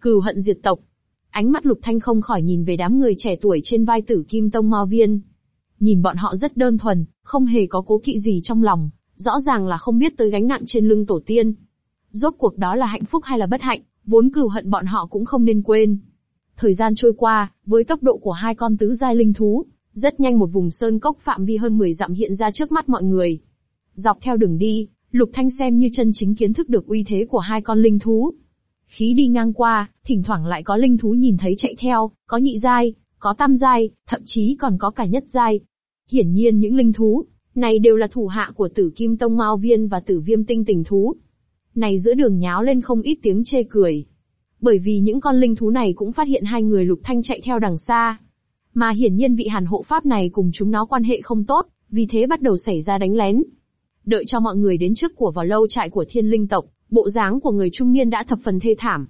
Cừu hận diệt tộc. Ánh mắt lục thanh không khỏi nhìn về đám người trẻ tuổi trên vai tử kim tông Ma viên. Nhìn bọn họ rất đơn thuần, không hề có cố kỵ gì trong lòng, rõ ràng là không biết tới gánh nặng trên lưng tổ tiên. Rốt cuộc đó là hạnh phúc hay là bất hạnh, vốn cừu hận bọn họ cũng không nên quên. Thời gian trôi qua, với tốc độ của hai con tứ giai linh thú, rất nhanh một vùng sơn cốc phạm vi hơn 10 dặm hiện ra trước mắt mọi người. Dọc theo đường đi, Lục Thanh xem như chân chính kiến thức được uy thế của hai con linh thú. Khí đi ngang qua, thỉnh thoảng lại có linh thú nhìn thấy chạy theo, có nhị giai, có tam giai, thậm chí còn có cả nhất giai. Hiển nhiên những linh thú này đều là thủ hạ của Tử Kim Tông Mao Viên và Tử Viêm Tinh Tình thú. Này giữa đường nháo lên không ít tiếng chê cười. Bởi vì những con linh thú này cũng phát hiện hai người Lục Thanh chạy theo đằng xa. Mà hiển nhiên vị hàn hộ pháp này cùng chúng nó quan hệ không tốt, vì thế bắt đầu xảy ra đánh lén. Đợi cho mọi người đến trước của vào lâu trại của thiên linh tộc, bộ dáng của người trung niên đã thập phần thê thảm.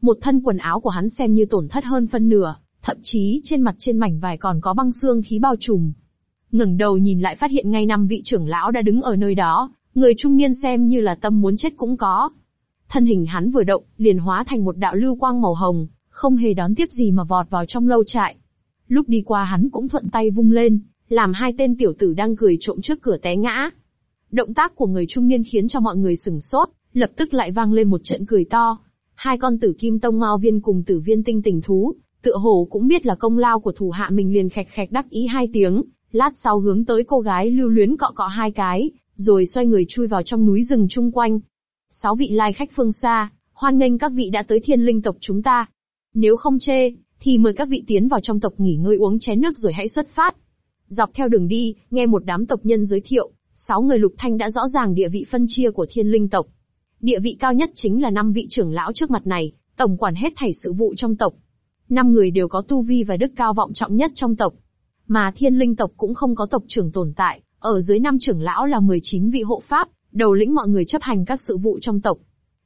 Một thân quần áo của hắn xem như tổn thất hơn phân nửa, thậm chí trên mặt trên mảnh vải còn có băng xương khí bao trùm. ngẩng đầu nhìn lại phát hiện ngay năm vị trưởng lão đã đứng ở nơi đó, người trung niên xem như là tâm muốn chết cũng có. Thân hình hắn vừa động, liền hóa thành một đạo lưu quang màu hồng, không hề đón tiếp gì mà vọt vào trong lâu trại. Lúc đi qua hắn cũng thuận tay vung lên, làm hai tên tiểu tử đang cười trộm trước cửa té ngã. Động tác của người trung niên khiến cho mọi người sừng sốt, lập tức lại vang lên một trận cười to. Hai con tử kim tông ngao viên cùng tử viên tinh tình thú, tựa hồ cũng biết là công lao của thủ hạ mình liền khạch khạch đắc ý hai tiếng, lát sau hướng tới cô gái lưu luyến cọ cọ hai cái, rồi xoay người chui vào trong núi rừng chung quanh. Sáu vị lai khách phương xa, hoan nghênh các vị đã tới thiên linh tộc chúng ta. Nếu không chê, thì mời các vị tiến vào trong tộc nghỉ ngơi uống chén nước rồi hãy xuất phát. Dọc theo đường đi, nghe một đám tộc nhân giới thiệu, sáu người lục thanh đã rõ ràng địa vị phân chia của thiên linh tộc. Địa vị cao nhất chính là năm vị trưởng lão trước mặt này, tổng quản hết thảy sự vụ trong tộc. Năm người đều có tu vi và đức cao vọng trọng nhất trong tộc. Mà thiên linh tộc cũng không có tộc trưởng tồn tại, ở dưới năm trưởng lão là 19 vị hộ pháp, đầu lĩnh mọi người chấp hành các sự vụ trong tộc.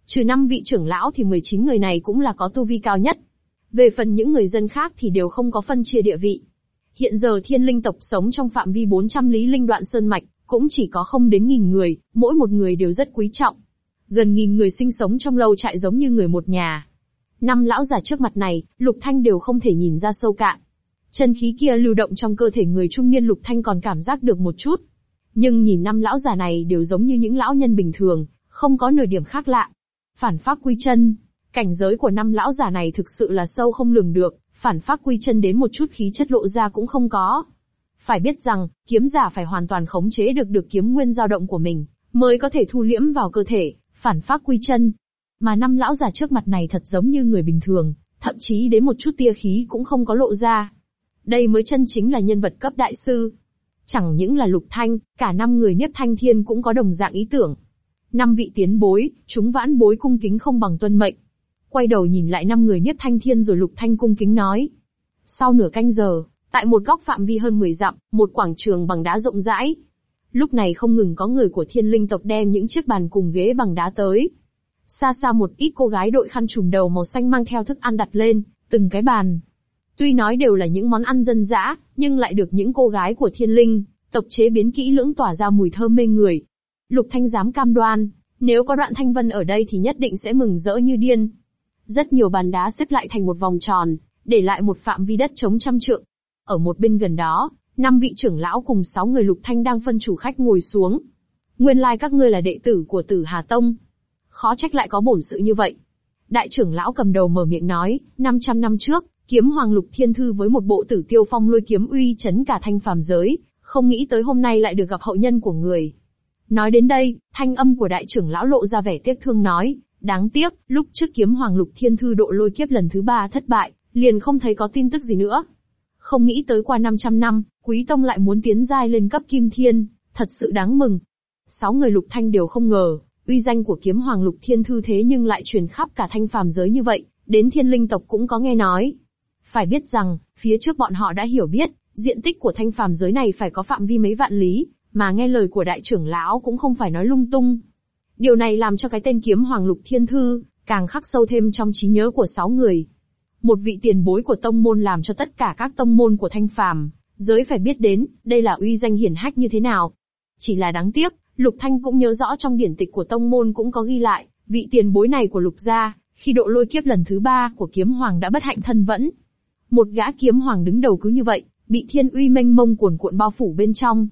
Trừ năm vị trưởng lão thì 19 người này cũng là có tu vi cao nhất. Về phần những người dân khác thì đều không có phân chia địa vị. Hiện giờ thiên linh tộc sống trong phạm vi 400 lý linh đoạn sơn mạch, cũng chỉ có không đến nghìn người, mỗi một người đều rất quý trọng. Gần nghìn người sinh sống trong lâu trại giống như người một nhà. Năm lão già trước mặt này, Lục Thanh đều không thể nhìn ra sâu cạn. Chân khí kia lưu động trong cơ thể người trung niên Lục Thanh còn cảm giác được một chút. Nhưng nhìn năm lão già này đều giống như những lão nhân bình thường, không có nửa điểm khác lạ. Phản phát quy chân, cảnh giới của năm lão già này thực sự là sâu không lường được, phản phát quy chân đến một chút khí chất lộ ra cũng không có. Phải biết rằng, kiếm giả phải hoàn toàn khống chế được được kiếm nguyên dao động của mình, mới có thể thu liễm vào cơ thể, phản phát quy chân. Mà năm lão già trước mặt này thật giống như người bình thường, thậm chí đến một chút tia khí cũng không có lộ ra. Đây mới chân chính là nhân vật cấp đại sư. Chẳng những là lục thanh, cả năm người nhất thanh thiên cũng có đồng dạng ý tưởng. Năm vị tiến bối, chúng vãn bối cung kính không bằng tuân mệnh. Quay đầu nhìn lại năm người nhất thanh thiên rồi lục thanh cung kính nói. Sau nửa canh giờ, Tại một góc phạm vi hơn 10 dặm, một quảng trường bằng đá rộng rãi. Lúc này không ngừng có người của thiên linh tộc đem những chiếc bàn cùng ghế bằng đá tới. Xa xa một ít cô gái đội khăn trùm đầu màu xanh mang theo thức ăn đặt lên, từng cái bàn. Tuy nói đều là những món ăn dân dã, nhưng lại được những cô gái của thiên linh, tộc chế biến kỹ lưỡng tỏa ra mùi thơm mê người. Lục Thanh dám cam đoan, nếu có đoạn thanh vân ở đây thì nhất định sẽ mừng rỡ như điên. Rất nhiều bàn đá xếp lại thành một vòng tròn, để lại một phạm vi đất trống trăm trượng. Ở một bên gần đó, năm vị trưởng lão cùng sáu người lục thanh đang phân chủ khách ngồi xuống. Nguyên lai like các ngươi là đệ tử của tử Hà Tông. Khó trách lại có bổn sự như vậy. Đại trưởng lão cầm đầu mở miệng nói, 500 năm trước, kiếm hoàng lục thiên thư với một bộ tử tiêu phong lôi kiếm uy chấn cả thanh phàm giới, không nghĩ tới hôm nay lại được gặp hậu nhân của người. Nói đến đây, thanh âm của đại trưởng lão lộ ra vẻ tiếc thương nói, đáng tiếc, lúc trước kiếm hoàng lục thiên thư độ lôi kiếp lần thứ ba thất bại, liền không thấy có tin tức gì nữa. Không nghĩ tới qua 500 năm, Quý Tông lại muốn tiến giai lên cấp Kim Thiên, thật sự đáng mừng. Sáu người lục thanh đều không ngờ, uy danh của kiếm hoàng lục thiên thư thế nhưng lại truyền khắp cả thanh phàm giới như vậy, đến thiên linh tộc cũng có nghe nói. Phải biết rằng, phía trước bọn họ đã hiểu biết, diện tích của thanh phàm giới này phải có phạm vi mấy vạn lý, mà nghe lời của đại trưởng lão cũng không phải nói lung tung. Điều này làm cho cái tên kiếm Hoàng Lục Thiên Thư, càng khắc sâu thêm trong trí nhớ của sáu người. Một vị tiền bối của tông môn làm cho tất cả các tông môn của thanh phàm, giới phải biết đến, đây là uy danh hiển hách như thế nào. Chỉ là đáng tiếc, Lục Thanh cũng nhớ rõ trong điển tịch của tông môn cũng có ghi lại, vị tiền bối này của Lục gia, khi độ lôi kiếp lần thứ ba của kiếm hoàng đã bất hạnh thân vẫn. Một gã kiếm hoàng đứng đầu cứ như vậy, bị thiên uy mênh mông cuồn cuộn bao phủ bên trong.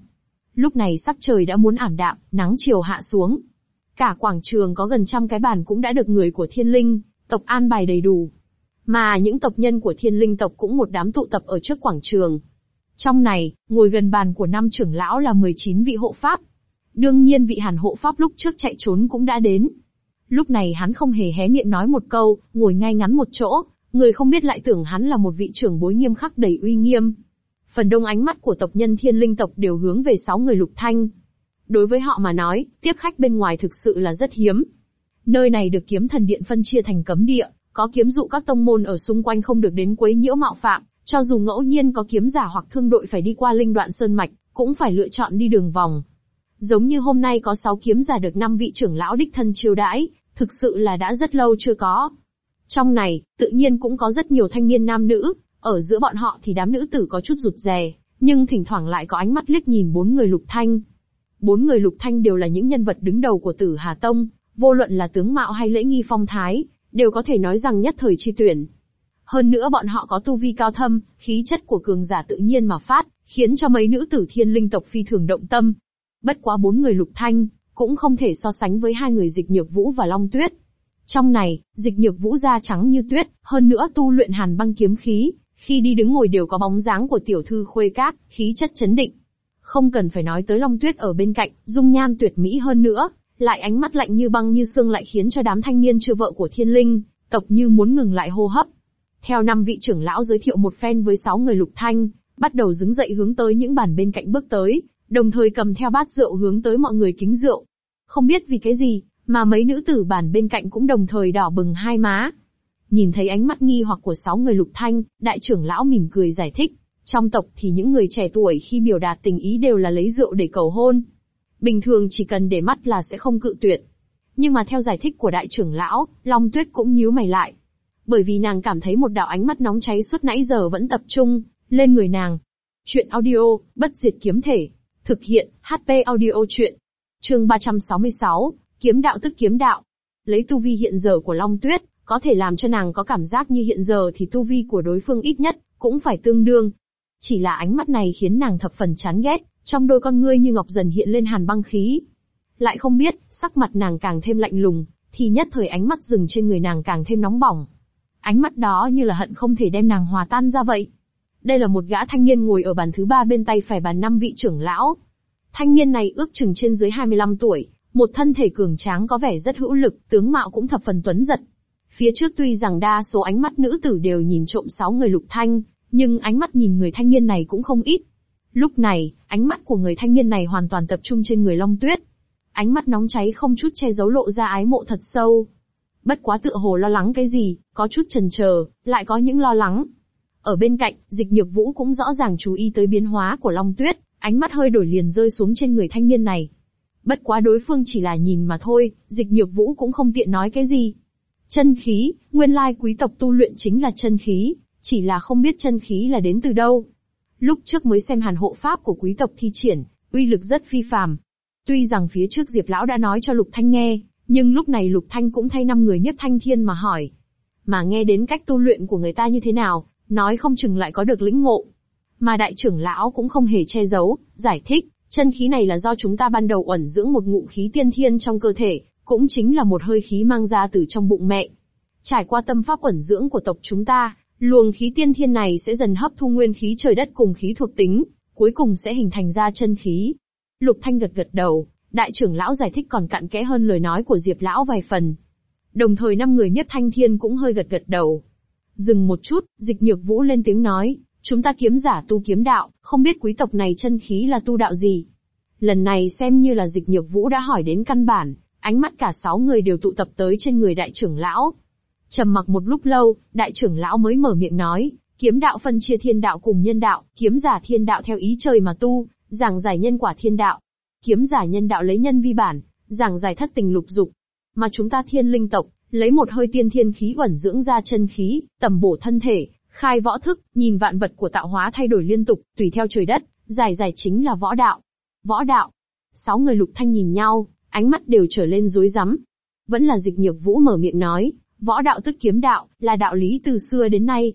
Lúc này sắc trời đã muốn ảm đạm, nắng chiều hạ xuống. Cả quảng trường có gần trăm cái bàn cũng đã được người của thiên linh, tộc an bài đầy đủ. Mà những tộc nhân của thiên linh tộc cũng một đám tụ tập ở trước quảng trường. Trong này, ngồi gần bàn của năm trưởng lão là 19 vị hộ pháp. Đương nhiên vị hàn hộ pháp lúc trước chạy trốn cũng đã đến. Lúc này hắn không hề hé miệng nói một câu, ngồi ngay ngắn một chỗ, người không biết lại tưởng hắn là một vị trưởng bối nghiêm khắc đầy uy nghiêm. Phần đông ánh mắt của tộc nhân thiên linh tộc đều hướng về sáu người lục thanh. Đối với họ mà nói, tiếp khách bên ngoài thực sự là rất hiếm. Nơi này được kiếm thần điện phân chia thành cấm địa, có kiếm dụ các tông môn ở xung quanh không được đến quấy nhiễu mạo phạm, cho dù ngẫu nhiên có kiếm giả hoặc thương đội phải đi qua linh đoạn sơn mạch, cũng phải lựa chọn đi đường vòng. Giống như hôm nay có sáu kiếm giả được năm vị trưởng lão đích thân chiêu đãi, thực sự là đã rất lâu chưa có. Trong này, tự nhiên cũng có rất nhiều thanh niên nam nữ, ở giữa bọn họ thì đám nữ tử có chút rụt rè, nhưng thỉnh thoảng lại có ánh mắt liếc nhìn bốn người lục thanh. Bốn người lục thanh đều là những nhân vật đứng đầu của tử Hà Tông, vô luận là tướng mạo hay lễ nghi phong thái, đều có thể nói rằng nhất thời chi tuyển. Hơn nữa bọn họ có tu vi cao thâm, khí chất của cường giả tự nhiên mà phát, khiến cho mấy nữ tử thiên linh tộc phi thường động tâm. Bất quá bốn người lục thanh, cũng không thể so sánh với hai người dịch nhược vũ và long tuyết. Trong này, dịch nhược vũ da trắng như tuyết, hơn nữa tu luyện hàn băng kiếm khí, khi đi đứng ngồi đều có bóng dáng của tiểu thư khuê cát, khí chất chấn định. Không cần phải nói tới Long Tuyết ở bên cạnh, dung nhan tuyệt mỹ hơn nữa, lại ánh mắt lạnh như băng như xương lại khiến cho đám thanh niên chưa vợ của thiên linh, tộc như muốn ngừng lại hô hấp. Theo năm vị trưởng lão giới thiệu một phen với sáu người lục thanh, bắt đầu đứng dậy hướng tới những bàn bên cạnh bước tới, đồng thời cầm theo bát rượu hướng tới mọi người kính rượu. Không biết vì cái gì, mà mấy nữ tử bàn bên cạnh cũng đồng thời đỏ bừng hai má. Nhìn thấy ánh mắt nghi hoặc của sáu người lục thanh, đại trưởng lão mỉm cười giải thích. Trong tộc thì những người trẻ tuổi khi biểu đạt tình ý đều là lấy rượu để cầu hôn. Bình thường chỉ cần để mắt là sẽ không cự tuyệt. Nhưng mà theo giải thích của đại trưởng lão, Long Tuyết cũng nhíu mày lại. Bởi vì nàng cảm thấy một đạo ánh mắt nóng cháy suốt nãy giờ vẫn tập trung, lên người nàng. Chuyện audio, bất diệt kiếm thể. Thực hiện, HP audio chuyện. Chương 366, kiếm đạo tức kiếm đạo. Lấy tu vi hiện giờ của Long Tuyết, có thể làm cho nàng có cảm giác như hiện giờ thì tu vi của đối phương ít nhất, cũng phải tương đương. Chỉ là ánh mắt này khiến nàng thập phần chán ghét, trong đôi con ngươi như ngọc dần hiện lên hàn băng khí. Lại không biết, sắc mặt nàng càng thêm lạnh lùng, thì nhất thời ánh mắt dừng trên người nàng càng thêm nóng bỏng. Ánh mắt đó như là hận không thể đem nàng hòa tan ra vậy. Đây là một gã thanh niên ngồi ở bàn thứ ba bên tay phải bàn năm vị trưởng lão. Thanh niên này ước chừng trên dưới 25 tuổi, một thân thể cường tráng có vẻ rất hữu lực, tướng mạo cũng thập phần tuấn giật. Phía trước tuy rằng đa số ánh mắt nữ tử đều nhìn trộm sáu người lục thanh, nhưng ánh mắt nhìn người thanh niên này cũng không ít. Lúc này, ánh mắt của người thanh niên này hoàn toàn tập trung trên người Long Tuyết. Ánh mắt nóng cháy không chút che giấu lộ ra ái mộ thật sâu. Bất quá tựa hồ lo lắng cái gì, có chút chần chờ, lại có những lo lắng. Ở bên cạnh, dịch nhược vũ cũng rõ ràng chú ý tới biến hóa của Long Tuyết, ánh mắt hơi đổi liền rơi xuống trên người thanh niên này. Bất quá đối phương chỉ là nhìn mà thôi, dịch nhược vũ cũng không tiện nói cái gì. Chân khí, nguyên lai quý tộc tu luyện chính là chân khí, chỉ là không biết chân khí là đến từ đâu. Lúc trước mới xem hàn hộ pháp của quý tộc thi triển, uy lực rất phi phàm. Tuy rằng phía trước Diệp Lão đã nói cho Lục Thanh nghe, nhưng lúc này Lục Thanh cũng thay năm người nhất thanh thiên mà hỏi. Mà nghe đến cách tu luyện của người ta như thế nào, nói không chừng lại có được lĩnh ngộ. Mà đại trưởng lão cũng không hề che giấu, giải thích, chân khí này là do chúng ta ban đầu ẩn dưỡng một ngụ khí tiên thiên trong cơ thể, cũng chính là một hơi khí mang ra từ trong bụng mẹ. Trải qua tâm pháp ẩn dưỡng của tộc chúng ta, luồng khí tiên thiên này sẽ dần hấp thu nguyên khí trời đất cùng khí thuộc tính, cuối cùng sẽ hình thành ra chân khí. Lục Thanh gật gật đầu, đại trưởng lão giải thích còn cặn kẽ hơn lời nói của Diệp lão vài phần. Đồng thời năm người nhất thanh thiên cũng hơi gật gật đầu. Dừng một chút, dịch nhược vũ lên tiếng nói, chúng ta kiếm giả tu kiếm đạo, không biết quý tộc này chân khí là tu đạo gì. Lần này xem như là dịch nhược vũ đã hỏi đến căn bản, Ánh mắt cả sáu người đều tụ tập tới trên người đại trưởng lão. trầm mặc một lúc lâu, đại trưởng lão mới mở miệng nói, Kiếm đạo phân chia thiên đạo cùng nhân đạo, kiếm giả thiên đạo theo ý trời mà tu, giảng giải nhân quả thiên đạo. Kiếm giả nhân đạo lấy nhân vi bản, giảng giải thất tình lục dục. Mà chúng ta thiên linh tộc, lấy một hơi tiên thiên khí ẩn dưỡng ra chân khí, tầm bổ thân thể, khai võ thức, nhìn vạn vật của tạo hóa thay đổi liên tục, tùy theo trời đất, giải giải chính là võ đạo. Võ đạo. Sáu người lục thanh nhìn nhau, ánh mắt đều trở lên rối rắm. Vẫn là dịch nhược vũ mở miệng nói, võ đạo tức kiếm đạo, là đạo lý từ xưa đến nay.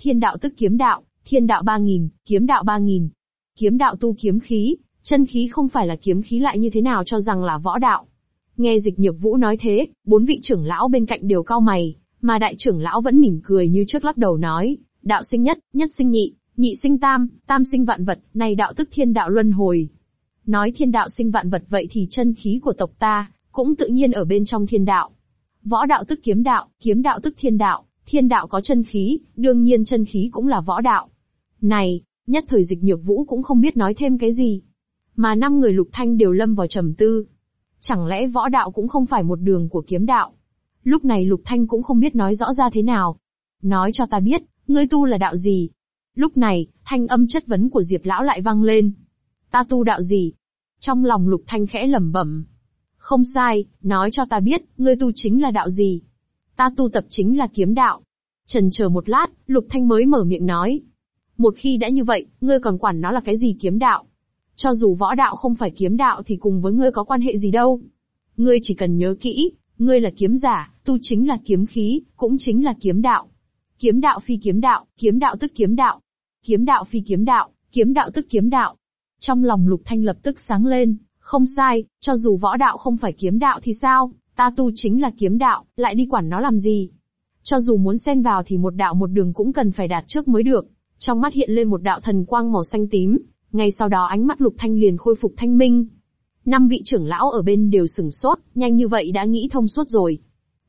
Thiên đạo tức kiếm đạo, thiên đạo ba nghìn, kiếm đạo ba nghìn. Kiếm đạo tu kiếm khí, chân khí không phải là kiếm khí lại như thế nào cho rằng là võ đạo. Nghe dịch nhược vũ nói thế, bốn vị trưởng lão bên cạnh đều cao mày, mà đại trưởng lão vẫn mỉm cười như trước lắc đầu nói, đạo sinh nhất, nhất sinh nhị, nhị sinh tam, tam sinh vạn vật, này đạo tức thiên đạo luân hồi. Nói thiên đạo sinh vạn vật vậy thì chân khí của tộc ta, cũng tự nhiên ở bên trong thiên đạo. Võ đạo tức kiếm đạo, kiếm đạo tức thiên đạo, thiên đạo có chân khí, đương nhiên chân khí cũng là võ đạo. Này, nhất thời dịch nhược vũ cũng không biết nói thêm cái gì. Mà năm người lục thanh đều lâm vào trầm tư. Chẳng lẽ võ đạo cũng không phải một đường của kiếm đạo? Lúc này lục thanh cũng không biết nói rõ ra thế nào. Nói cho ta biết, ngươi tu là đạo gì? Lúc này, thanh âm chất vấn của Diệp Lão lại vang lên. Ta tu đạo gì? Trong lòng lục thanh khẽ lẩm bẩm. Không sai, nói cho ta biết, ngươi tu chính là đạo gì? Ta tu tập chính là kiếm đạo. Trần chờ một lát, lục thanh mới mở miệng nói. Một khi đã như vậy, ngươi còn quản nó là cái gì kiếm đạo? Cho dù võ đạo không phải kiếm đạo thì cùng với ngươi có quan hệ gì đâu. Ngươi chỉ cần nhớ kỹ, ngươi là kiếm giả, tu chính là kiếm khí, cũng chính là kiếm đạo. Kiếm đạo phi kiếm đạo, kiếm đạo tức kiếm đạo. Kiếm đạo phi kiếm đạo, kiếm đạo tức kiếm đạo. Trong lòng Lục Thanh lập tức sáng lên, không sai, cho dù võ đạo không phải kiếm đạo thì sao, ta tu chính là kiếm đạo, lại đi quản nó làm gì. Cho dù muốn xen vào thì một đạo một đường cũng cần phải đạt trước mới được. Trong mắt hiện lên một đạo thần quang màu xanh tím, ngay sau đó ánh mắt Lục Thanh liền khôi phục thanh minh. Năm vị trưởng lão ở bên đều sừng sốt, nhanh như vậy đã nghĩ thông suốt rồi.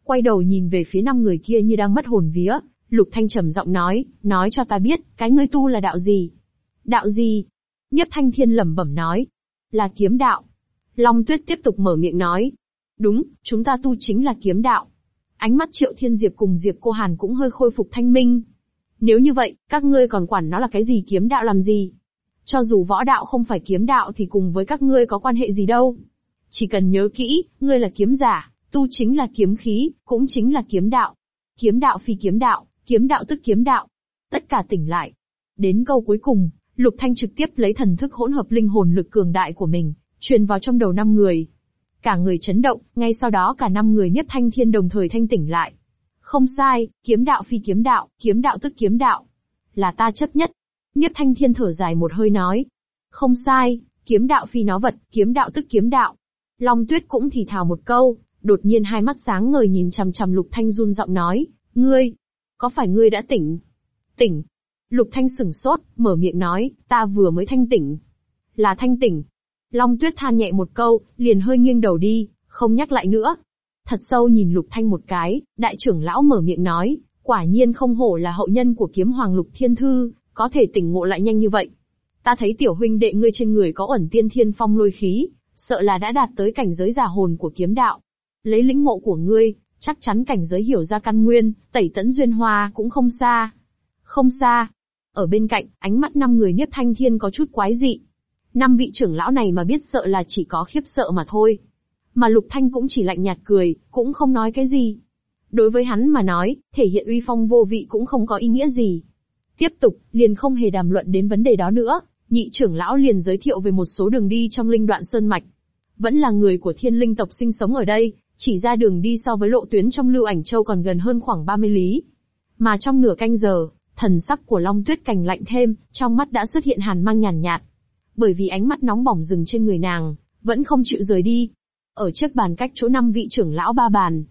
Quay đầu nhìn về phía năm người kia như đang mất hồn vía, Lục Thanh trầm giọng nói, nói cho ta biết, cái ngươi tu là đạo gì? Đạo gì? Nhiếp Thanh Thiên lẩm bẩm nói, là kiếm đạo. Long Tuyết tiếp tục mở miệng nói, đúng, chúng ta tu chính là kiếm đạo. Ánh mắt Triệu Thiên Diệp cùng Diệp Cô Hàn cũng hơi khôi phục thanh minh. Nếu như vậy, các ngươi còn quản nó là cái gì kiếm đạo làm gì? Cho dù võ đạo không phải kiếm đạo thì cùng với các ngươi có quan hệ gì đâu. Chỉ cần nhớ kỹ, ngươi là kiếm giả, tu chính là kiếm khí, cũng chính là kiếm đạo. Kiếm đạo phi kiếm đạo, kiếm đạo tức kiếm đạo. Tất cả tỉnh lại. Đến câu cuối cùng, Lục Thanh trực tiếp lấy thần thức hỗn hợp linh hồn lực cường đại của mình, truyền vào trong đầu năm người. Cả người chấn động, ngay sau đó cả năm người nhất thanh thiên đồng thời thanh tỉnh lại. Không sai, kiếm đạo phi kiếm đạo, kiếm đạo tức kiếm đạo. Là ta chấp nhất. Nhất thanh thiên thở dài một hơi nói. Không sai, kiếm đạo phi nó vật, kiếm đạo tức kiếm đạo. Long tuyết cũng thì thào một câu, đột nhiên hai mắt sáng ngời nhìn chằm chằm lục thanh run giọng nói, ngươi, có phải ngươi đã tỉnh? Tỉnh. Lục Thanh sửng sốt, mở miệng nói, ta vừa mới thanh tỉnh. Là thanh tỉnh. Long Tuyết than nhẹ một câu, liền hơi nghiêng đầu đi, không nhắc lại nữa. Thật sâu nhìn Lục Thanh một cái, đại trưởng lão mở miệng nói, quả nhiên không hổ là hậu nhân của kiếm hoàng Lục Thiên Thư, có thể tỉnh ngộ lại nhanh như vậy. Ta thấy tiểu huynh đệ ngươi trên người có ẩn tiên thiên phong lôi khí, sợ là đã đạt tới cảnh giới giả hồn của kiếm đạo. Lấy lĩnh ngộ của ngươi, chắc chắn cảnh giới hiểu ra căn nguyên, tẩy tẫn duyên hoa cũng không xa. Không xa. Ở bên cạnh, ánh mắt năm người Niếp Thanh Thiên có chút quái dị. Năm vị trưởng lão này mà biết sợ là chỉ có khiếp sợ mà thôi. Mà Lục Thanh cũng chỉ lạnh nhạt cười, cũng không nói cái gì. Đối với hắn mà nói, thể hiện uy phong vô vị cũng không có ý nghĩa gì. Tiếp tục, liền không hề đàm luận đến vấn đề đó nữa, nhị trưởng lão liền giới thiệu về một số đường đi trong linh đoạn sơn mạch. Vẫn là người của thiên linh tộc sinh sống ở đây, chỉ ra đường đi so với lộ tuyến trong lưu ảnh châu còn gần hơn khoảng 30 lý. Mà trong nửa canh giờ, thần sắc của Long Tuyết cành lạnh thêm, trong mắt đã xuất hiện hàn mang nhàn nhạt, Bởi vì ánh mắt nóng bỏng dừng trên người nàng, vẫn không chịu rời đi. Ở chiếc bàn cách chỗ năm vị trưởng lão ba bàn.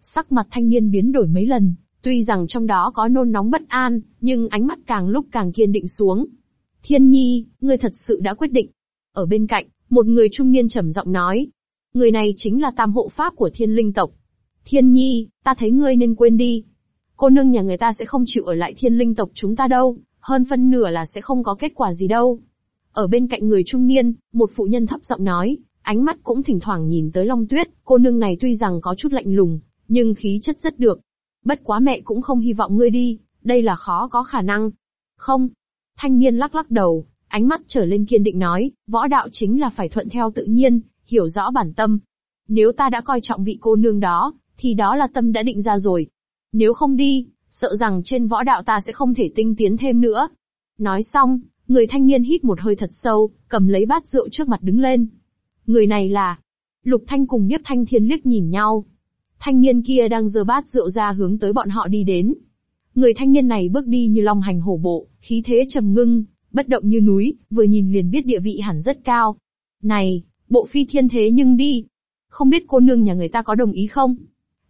Sắc mặt thanh niên biến đổi mấy lần, tuy rằng trong đó có nôn nóng bất an, nhưng ánh mắt càng lúc càng kiên định xuống. Thiên nhi, ngươi thật sự đã quyết định. Ở bên cạnh, một người trung niên trầm giọng nói, Người này chính là tam hộ pháp của thiên linh tộc. Thiên nhi, ta thấy ngươi nên quên đi. Cô nương nhà người ta sẽ không chịu ở lại thiên linh tộc chúng ta đâu, hơn phân nửa là sẽ không có kết quả gì đâu. Ở bên cạnh người trung niên, một phụ nhân thấp giọng nói, ánh mắt cũng thỉnh thoảng nhìn tới Long Tuyết, cô nương này tuy rằng có chút lạnh lùng, nhưng khí chất rất được. Bất quá mẹ cũng không hy vọng ngươi đi, đây là khó có khả năng. Không. Thanh niên lắc lắc đầu, ánh mắt trở lên kiên định nói, võ đạo chính là phải thuận theo tự nhiên, hiểu rõ bản tâm. Nếu ta đã coi trọng vị cô nương đó, thì đó là tâm đã định ra rồi. Nếu không đi, sợ rằng trên võ đạo ta sẽ không thể tinh tiến thêm nữa. Nói xong, người thanh niên hít một hơi thật sâu, cầm lấy bát rượu trước mặt đứng lên. Người này là... Lục Thanh cùng Niếp Thanh Thiên liếc nhìn nhau. Thanh niên kia đang giơ bát rượu ra hướng tới bọn họ đi đến. Người thanh niên này bước đi như long hành hổ bộ, khí thế trầm ngưng, bất động như núi, vừa nhìn liền biết địa vị hẳn rất cao. Này, bộ phi thiên thế nhưng đi. Không biết cô nương nhà người ta có đồng ý không?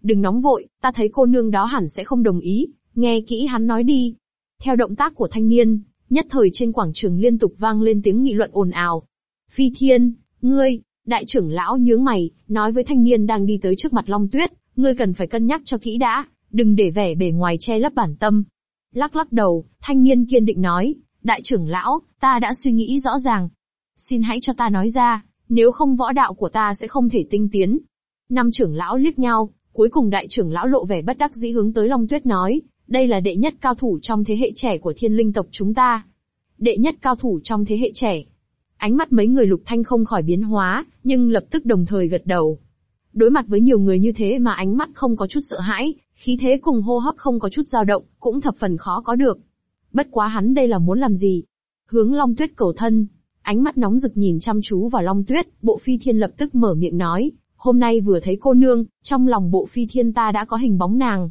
Đừng nóng vội, ta thấy cô nương đó hẳn sẽ không đồng ý, nghe kỹ hắn nói đi. Theo động tác của thanh niên, nhất thời trên quảng trường liên tục vang lên tiếng nghị luận ồn ào. Phi thiên, ngươi, đại trưởng lão nhướng mày, nói với thanh niên đang đi tới trước mặt Long Tuyết, ngươi cần phải cân nhắc cho kỹ đã, đừng để vẻ bề ngoài che lấp bản tâm. Lắc lắc đầu, thanh niên kiên định nói, đại trưởng lão, ta đã suy nghĩ rõ ràng. Xin hãy cho ta nói ra, nếu không võ đạo của ta sẽ không thể tinh tiến. Năm trưởng lão liếc nhau, cuối cùng đại trưởng lão lộ vẻ bất đắc dĩ hướng tới Long Tuyết nói, đây là đệ nhất cao thủ trong thế hệ trẻ của thiên linh tộc chúng ta. Đệ nhất cao thủ trong thế hệ trẻ. Ánh mắt mấy người lục thanh không khỏi biến hóa, nhưng lập tức đồng thời gật đầu. Đối mặt với nhiều người như thế mà ánh mắt không có chút sợ hãi, khí thế cùng hô hấp không có chút dao động, cũng thập phần khó có được. Bất quá hắn đây là muốn làm gì? Hướng Long Tuyết cầu thân, ánh mắt nóng rực nhìn chăm chú vào Long Tuyết, bộ phi thiên lập tức mở miệng nói, hôm nay vừa thấy cô nương, trong lòng bộ phi thiên ta đã có hình bóng nàng.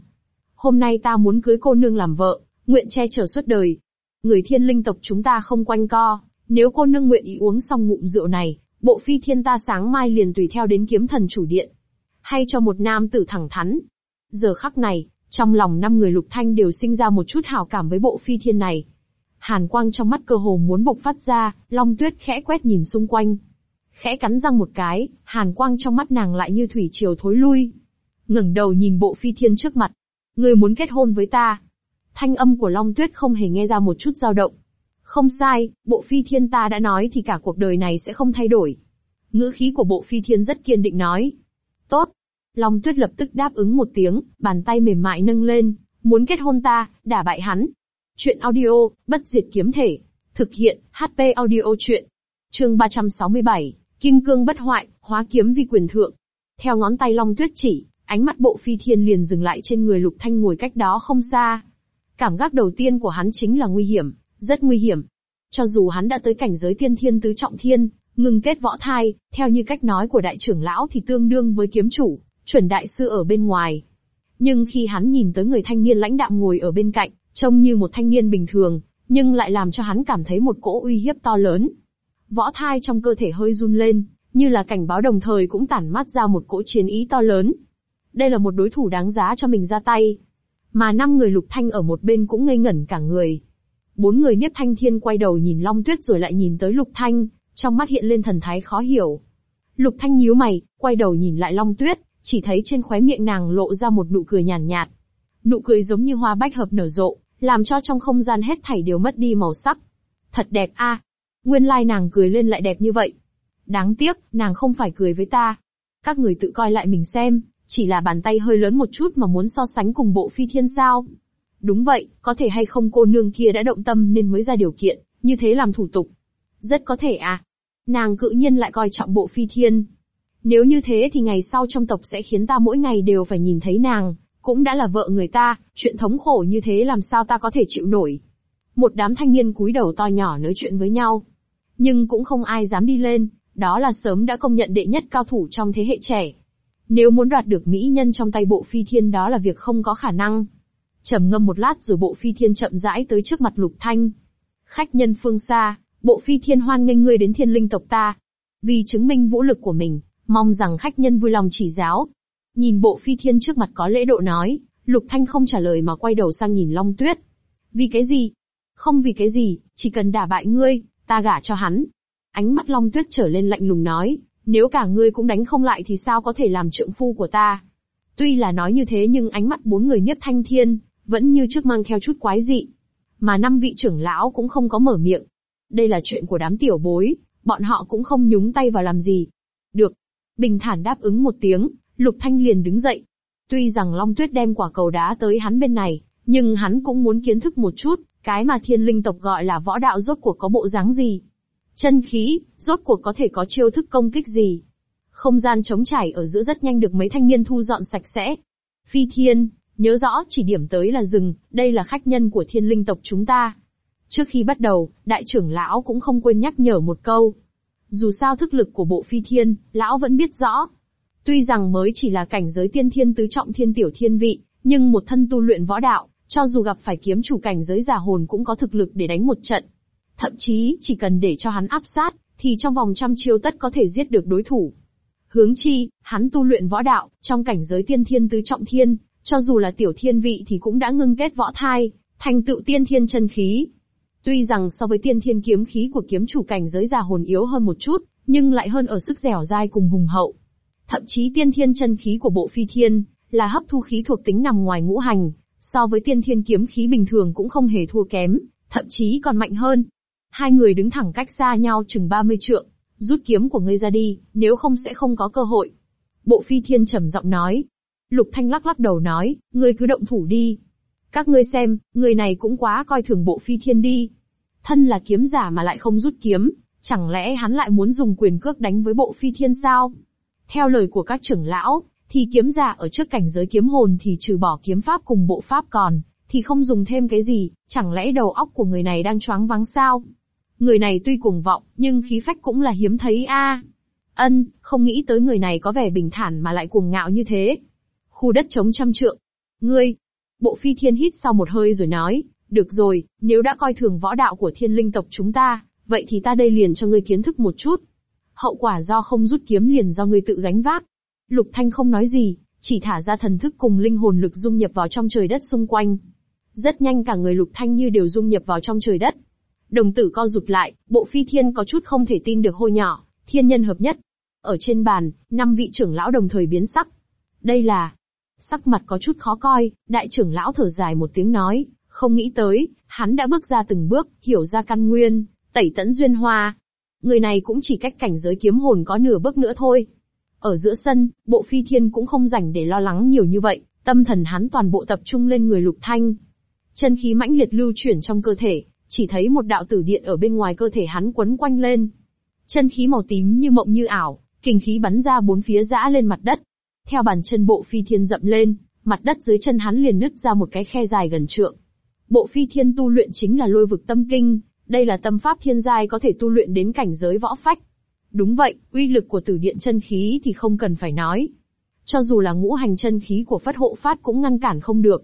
Hôm nay ta muốn cưới cô nương làm vợ, nguyện che chở suốt đời. Người thiên linh tộc chúng ta không quanh co, nếu cô nương nguyện ý uống xong ngụm rượu này, bộ phi thiên ta sáng mai liền tùy theo đến kiếm thần chủ điện. Hay cho một nam tử thẳng thắn. Giờ khắc này, trong lòng năm người lục thanh đều sinh ra một chút hảo cảm với bộ phi thiên này. Hàn quang trong mắt cơ hồ muốn bộc phát ra, long tuyết khẽ quét nhìn xung quanh. Khẽ cắn răng một cái, hàn quang trong mắt nàng lại như thủy triều thối lui. ngẩng đầu nhìn bộ phi thiên trước mặt. Người muốn kết hôn với ta. Thanh âm của long tuyết không hề nghe ra một chút dao động. Không sai, bộ phi thiên ta đã nói thì cả cuộc đời này sẽ không thay đổi. Ngữ khí của bộ phi thiên rất kiên định nói. Tốt. Long tuyết lập tức đáp ứng một tiếng, bàn tay mềm mại nâng lên, muốn kết hôn ta, đả bại hắn. Chuyện audio, bất diệt kiếm thể. Thực hiện, HP audio chuyện. Chương 367, Kim cương bất hoại, hóa kiếm vi quyền thượng. Theo ngón tay long tuyết chỉ, ánh mắt bộ phi thiên liền dừng lại trên người lục thanh ngồi cách đó không xa. Cảm giác đầu tiên của hắn chính là nguy hiểm, rất nguy hiểm. Cho dù hắn đã tới cảnh giới tiên thiên tứ trọng thiên, ngừng kết võ thai, theo như cách nói của đại trưởng lão thì tương đương với kiếm chủ, chuẩn đại sư ở bên ngoài. Nhưng khi hắn nhìn tới người thanh niên lãnh đạm ngồi ở bên cạnh, trông như một thanh niên bình thường, nhưng lại làm cho hắn cảm thấy một cỗ uy hiếp to lớn. Võ thai trong cơ thể hơi run lên, như là cảnh báo đồng thời cũng tản mắt ra một cỗ chiến ý to lớn. Đây là một đối thủ đáng giá cho mình ra tay. Mà năm người lục thanh ở một bên cũng ngây ngẩn cả người. Bốn người Niếp Thanh Thiên quay đầu nhìn Long Tuyết rồi lại nhìn tới Lục Thanh, trong mắt hiện lên thần thái khó hiểu. Lục Thanh nhíu mày, quay đầu nhìn lại Long Tuyết, chỉ thấy trên khóe miệng nàng lộ ra một nụ cười nhàn nhạt, nhạt. Nụ cười giống như hoa bách hợp nở rộ, làm cho trong không gian hết thảy đều mất đi màu sắc. Thật đẹp a. Nguyên lai nàng cười lên lại đẹp như vậy. Đáng tiếc, nàng không phải cười với ta. Các người tự coi lại mình xem, chỉ là bàn tay hơi lớn một chút mà muốn so sánh cùng bộ phi thiên sao. Đúng vậy, có thể hay không cô nương kia đã động tâm nên mới ra điều kiện, như thế làm thủ tục. Rất có thể à. Nàng cự nhiên lại coi trọng bộ phi thiên. Nếu như thế thì ngày sau trong tộc sẽ khiến ta mỗi ngày đều phải nhìn thấy nàng, cũng đã là vợ người ta, chuyện thống khổ như thế làm sao ta có thể chịu nổi. Một đám thanh niên cúi đầu to nhỏ nói chuyện với nhau. Nhưng cũng không ai dám đi lên, đó là sớm đã công nhận đệ nhất cao thủ trong thế hệ trẻ. Nếu muốn đoạt được mỹ nhân trong tay bộ phi thiên đó là việc không có khả năng trầm ngâm một lát rồi bộ phi thiên chậm rãi tới trước mặt lục thanh. Khách nhân phương xa, bộ phi thiên hoan nghênh ngươi đến thiên linh tộc ta. Vì chứng minh vũ lực của mình, mong rằng khách nhân vui lòng chỉ giáo. Nhìn bộ phi thiên trước mặt có lễ độ nói, lục thanh không trả lời mà quay đầu sang nhìn long tuyết. Vì cái gì? Không vì cái gì, chỉ cần đả bại ngươi, ta gả cho hắn. Ánh mắt long tuyết trở lên lạnh lùng nói, nếu cả ngươi cũng đánh không lại thì sao có thể làm trượng phu của ta? Tuy là nói như thế nhưng ánh mắt bốn người nhất thanh thiên, vẫn như trước mang theo chút quái dị. Mà năm vị trưởng lão cũng không có mở miệng. Đây là chuyện của đám tiểu bối, bọn họ cũng không nhúng tay vào làm gì. Được. Bình thản đáp ứng một tiếng, Lục Thanh liền đứng dậy. Tuy rằng Long Tuyết đem quả cầu đá tới hắn bên này, nhưng hắn cũng muốn kiến thức một chút, Cái mà thiên linh tộc gọi là võ đạo rốt cuộc có bộ dáng gì? Chân khí, rốt cuộc có thể có chiêu thức công kích gì? Không gian trống trải ở giữa rất nhanh được mấy thanh niên thu dọn sạch sẽ. Phi thiên, nhớ rõ chỉ điểm tới là rừng, đây là khách nhân của thiên linh tộc chúng ta. Trước khi bắt đầu, đại trưởng lão cũng không quên nhắc nhở một câu. Dù sao thức lực của bộ phi thiên, lão vẫn biết rõ. Tuy rằng mới chỉ là cảnh giới tiên thiên tứ trọng thiên tiểu thiên vị, nhưng một thân tu luyện võ đạo, cho dù gặp phải kiếm chủ cảnh giới giả hồn cũng có thực lực để đánh một trận. Thậm chí, chỉ cần để cho hắn áp sát, thì trong vòng trăm chiêu tất có thể giết được đối thủ. Hướng chi, hắn tu luyện võ đạo, trong cảnh giới tiên thiên tứ trọng thiên, cho dù là tiểu thiên vị thì cũng đã ngưng kết võ thai, thành tựu tiên thiên chân khí. Tuy rằng so với tiên thiên kiếm khí của kiếm chủ cảnh giới già hồn yếu hơn một chút, nhưng lại hơn ở sức dẻo dai cùng hùng hậu. Thậm chí tiên thiên chân khí của bộ phi thiên, là hấp thu khí thuộc tính nằm ngoài ngũ hành, so với tiên thiên kiếm khí bình thường cũng không hề thua kém, thậm chí còn mạnh hơn. Hai người đứng thẳng cách xa nhau chừng 30 trượng, rút kiếm của ngươi ra đi, nếu không sẽ không có cơ hội. Bộ phi thiên trầm giọng nói. Lục Thanh lắc lắc đầu nói, ngươi cứ động thủ đi. Các ngươi xem, người này cũng quá coi thường bộ phi thiên đi. Thân là kiếm giả mà lại không rút kiếm, chẳng lẽ hắn lại muốn dùng quyền cước đánh với bộ phi thiên sao? Theo lời của các trưởng lão, thì kiếm giả ở trước cảnh giới kiếm hồn thì trừ bỏ kiếm pháp cùng bộ pháp còn, thì không dùng thêm cái gì, chẳng lẽ đầu óc của người này đang choáng váng sao? Người này tuy cuồng vọng, nhưng khí phách cũng là hiếm thấy a. Ân, không nghĩ tới người này có vẻ bình thản mà lại cuồng ngạo như thế. Khu đất trống trăm trượng. Ngươi. Bộ phi thiên hít sau một hơi rồi nói, được rồi, nếu đã coi thường võ đạo của thiên linh tộc chúng ta, vậy thì ta đây liền cho ngươi kiến thức một chút. Hậu quả do không rút kiếm liền do ngươi tự gánh vác. Lục Thanh không nói gì, chỉ thả ra thần thức cùng linh hồn lực dung nhập vào trong trời đất xung quanh. Rất nhanh cả người Lục Thanh như đều dung nhập vào trong trời đất. Đồng tử co rụt lại, bộ phi thiên có chút không thể tin được hôi nhỏ, thiên nhân hợp nhất. Ở trên bàn, năm vị trưởng lão đồng thời biến sắc. Đây là... Sắc mặt có chút khó coi, đại trưởng lão thở dài một tiếng nói, không nghĩ tới, hắn đã bước ra từng bước, hiểu ra căn nguyên, tẩy tẫn duyên hoa. Người này cũng chỉ cách cảnh giới kiếm hồn có nửa bước nữa thôi. Ở giữa sân, bộ phi thiên cũng không rảnh để lo lắng nhiều như vậy, tâm thần hắn toàn bộ tập trung lên người lục thanh. Chân khí mãnh liệt lưu chuyển trong cơ thể, chỉ thấy một đạo tử điện ở bên ngoài cơ thể hắn quấn quanh lên. Chân khí màu tím như mộng như ảo, kinh khí bắn ra bốn phía dã lên mặt đất. Theo bàn chân bộ phi thiên dậm lên, mặt đất dưới chân hắn liền nứt ra một cái khe dài gần trượng. Bộ phi thiên tu luyện chính là lôi vực tâm kinh, đây là tâm pháp thiên giai có thể tu luyện đến cảnh giới võ phách. Đúng vậy, uy lực của tử điện chân khí thì không cần phải nói. Cho dù là ngũ hành chân khí của Phất Hộ Phát cũng ngăn cản không được.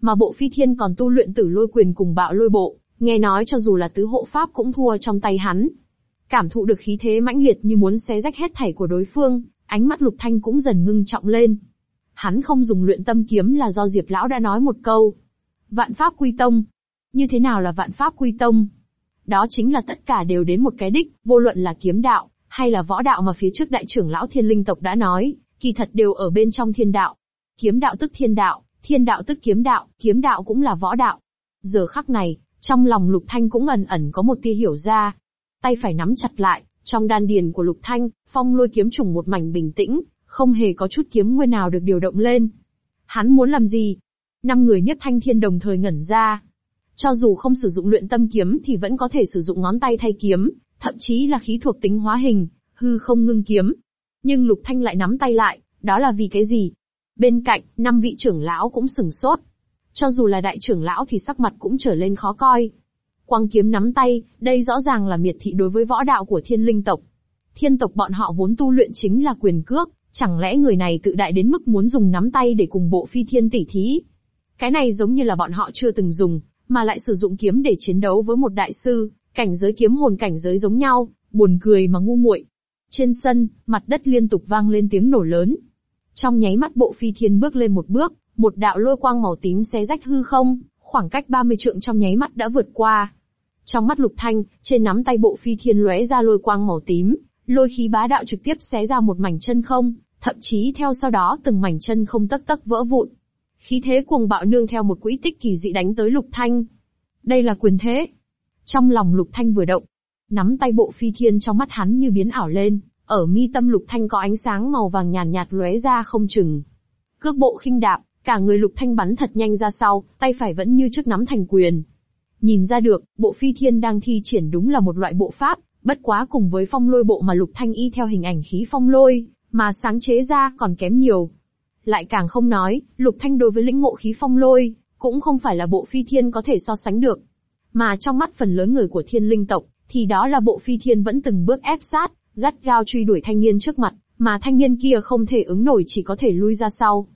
Mà bộ phi thiên còn tu luyện tử lôi quyền cùng bạo lôi bộ, nghe nói cho dù là tứ hộ Pháp cũng thua trong tay hắn. Cảm thụ được khí thế mãnh liệt như muốn xé rách hết thảy của đối phương, ánh mắt lục thanh cũng dần ngưng trọng lên. Hắn không dùng luyện tâm kiếm là do Diệp Lão đã nói một câu. Vạn Pháp Quy Tông. Như thế nào là Vạn Pháp Quy Tông? Đó chính là tất cả đều đến một cái đích, vô luận là kiếm đạo, hay là võ đạo mà phía trước đại trưởng lão thiên linh tộc đã nói, kỳ thật đều ở bên trong thiên đạo. Kiếm đạo tức thiên đạo, thiên đạo tức kiếm đạo, kiếm đạo cũng là võ đạo. Giờ khắc này, trong lòng lục thanh cũng ẩn ẩn có một tia hiểu ra. Tay phải nắm chặt lại, trong đan điền của lục thanh, phong lôi kiếm trùng một mảnh bình tĩnh, không hề có chút kiếm nguyên nào được điều động lên. Hắn muốn làm gì? Năm người nhất thanh thiên đồng thời ngẩn ra. Cho dù không sử dụng luyện tâm kiếm thì vẫn có thể sử dụng ngón tay thay kiếm, thậm chí là khí thuộc tính hóa hình, hư không ngưng kiếm. Nhưng Lục Thanh lại nắm tay lại, đó là vì cái gì? Bên cạnh, năm vị trưởng lão cũng sừng sốt. Cho dù là đại trưởng lão thì sắc mặt cũng trở lên khó coi. Quang kiếm nắm tay, đây rõ ràng là miệt thị đối với võ đạo của thiên linh tộc. Thiên tộc bọn họ vốn tu luyện chính là quyền cước, chẳng lẽ người này tự đại đến mức muốn dùng nắm tay để cùng bộ phi thiên tỷ thí? Cái này giống như là bọn họ chưa từng dùng, mà lại sử dụng kiếm để chiến đấu với một đại sư, Cảnh giới kiếm hồn cảnh giới giống nhau, buồn cười mà ngu muội. Trên sân, mặt đất liên tục vang lên tiếng nổ lớn. Trong nháy mắt bộ phi thiên bước lên một bước, một đạo lôi quang màu tím xé rách hư không, khoảng cách 30 trượng trong nháy mắt đã vượt qua. Trong mắt lục thanh, trên nắm tay bộ phi thiên lóe ra lôi quang màu tím, lôi khí bá đạo trực tiếp xé ra một mảnh chân không, thậm chí theo sau đó từng mảnh chân không tấc tấc vỡ vụn. Khí thế cuồng bạo nương theo một quỹ tích kỳ dị đánh tới lục thanh. Đây là quyền thế, trong lòng Lục Thanh vừa động, nắm tay bộ phi thiên trong mắt hắn như biến ảo lên, ở mi tâm Lục Thanh có ánh sáng màu vàng nhàn nhạt, nhạt lóe ra không chừng. Cước bộ khinh đạp, cả người Lục Thanh bắn thật nhanh ra sau, tay phải vẫn như trước nắm thành quyền. Nhìn ra được, bộ phi thiên đang thi triển đúng là một loại bộ pháp, bất quá cùng với phong lôi bộ mà Lục Thanh y theo hình ảnh khí phong lôi, mà sáng chế ra còn kém nhiều. Lại càng không nói, Lục Thanh đối với lĩnh ngộ khí phong lôi, cũng không phải là bộ phi thiên có thể so sánh được. Mà trong mắt phần lớn người của thiên linh tộc, thì đó là bộ phi thiên vẫn từng bước ép sát, gắt gao truy đuổi thanh niên trước mặt, mà thanh niên kia không thể ứng nổi chỉ có thể lui ra sau.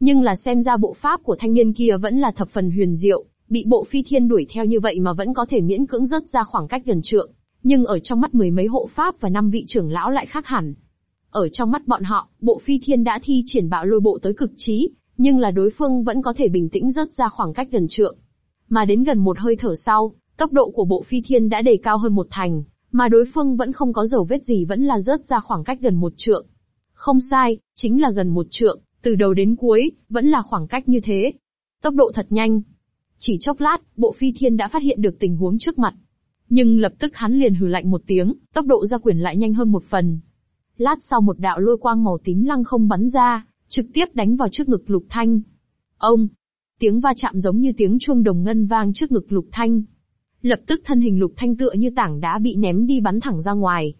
Nhưng là xem ra bộ pháp của thanh niên kia vẫn là thập phần huyền diệu, bị bộ phi thiên đuổi theo như vậy mà vẫn có thể miễn cưỡng rớt ra khoảng cách gần trượng. Nhưng ở trong mắt mười mấy hộ pháp và năm vị trưởng lão lại khác hẳn. Ở trong mắt bọn họ, bộ phi thiên đã thi triển bạo lôi bộ tới cực trí, nhưng là đối phương vẫn có thể bình tĩnh rớt ra khoảng cách gần trượng. Mà đến gần một hơi thở sau, tốc độ của bộ phi thiên đã đề cao hơn một thành, mà đối phương vẫn không có dấu vết gì vẫn là rớt ra khoảng cách gần một trượng. Không sai, chính là gần một trượng, từ đầu đến cuối, vẫn là khoảng cách như thế. Tốc độ thật nhanh. Chỉ chốc lát, bộ phi thiên đã phát hiện được tình huống trước mặt. Nhưng lập tức hắn liền hừ lạnh một tiếng, tốc độ ra quyền lại nhanh hơn một phần. Lát sau một đạo lôi quang màu tím lăng không bắn ra, trực tiếp đánh vào trước ngực lục thanh. Ông! Tiếng va chạm giống như tiếng chuông đồng ngân vang trước ngực lục thanh. Lập tức thân hình lục thanh tựa như tảng đá bị ném đi bắn thẳng ra ngoài.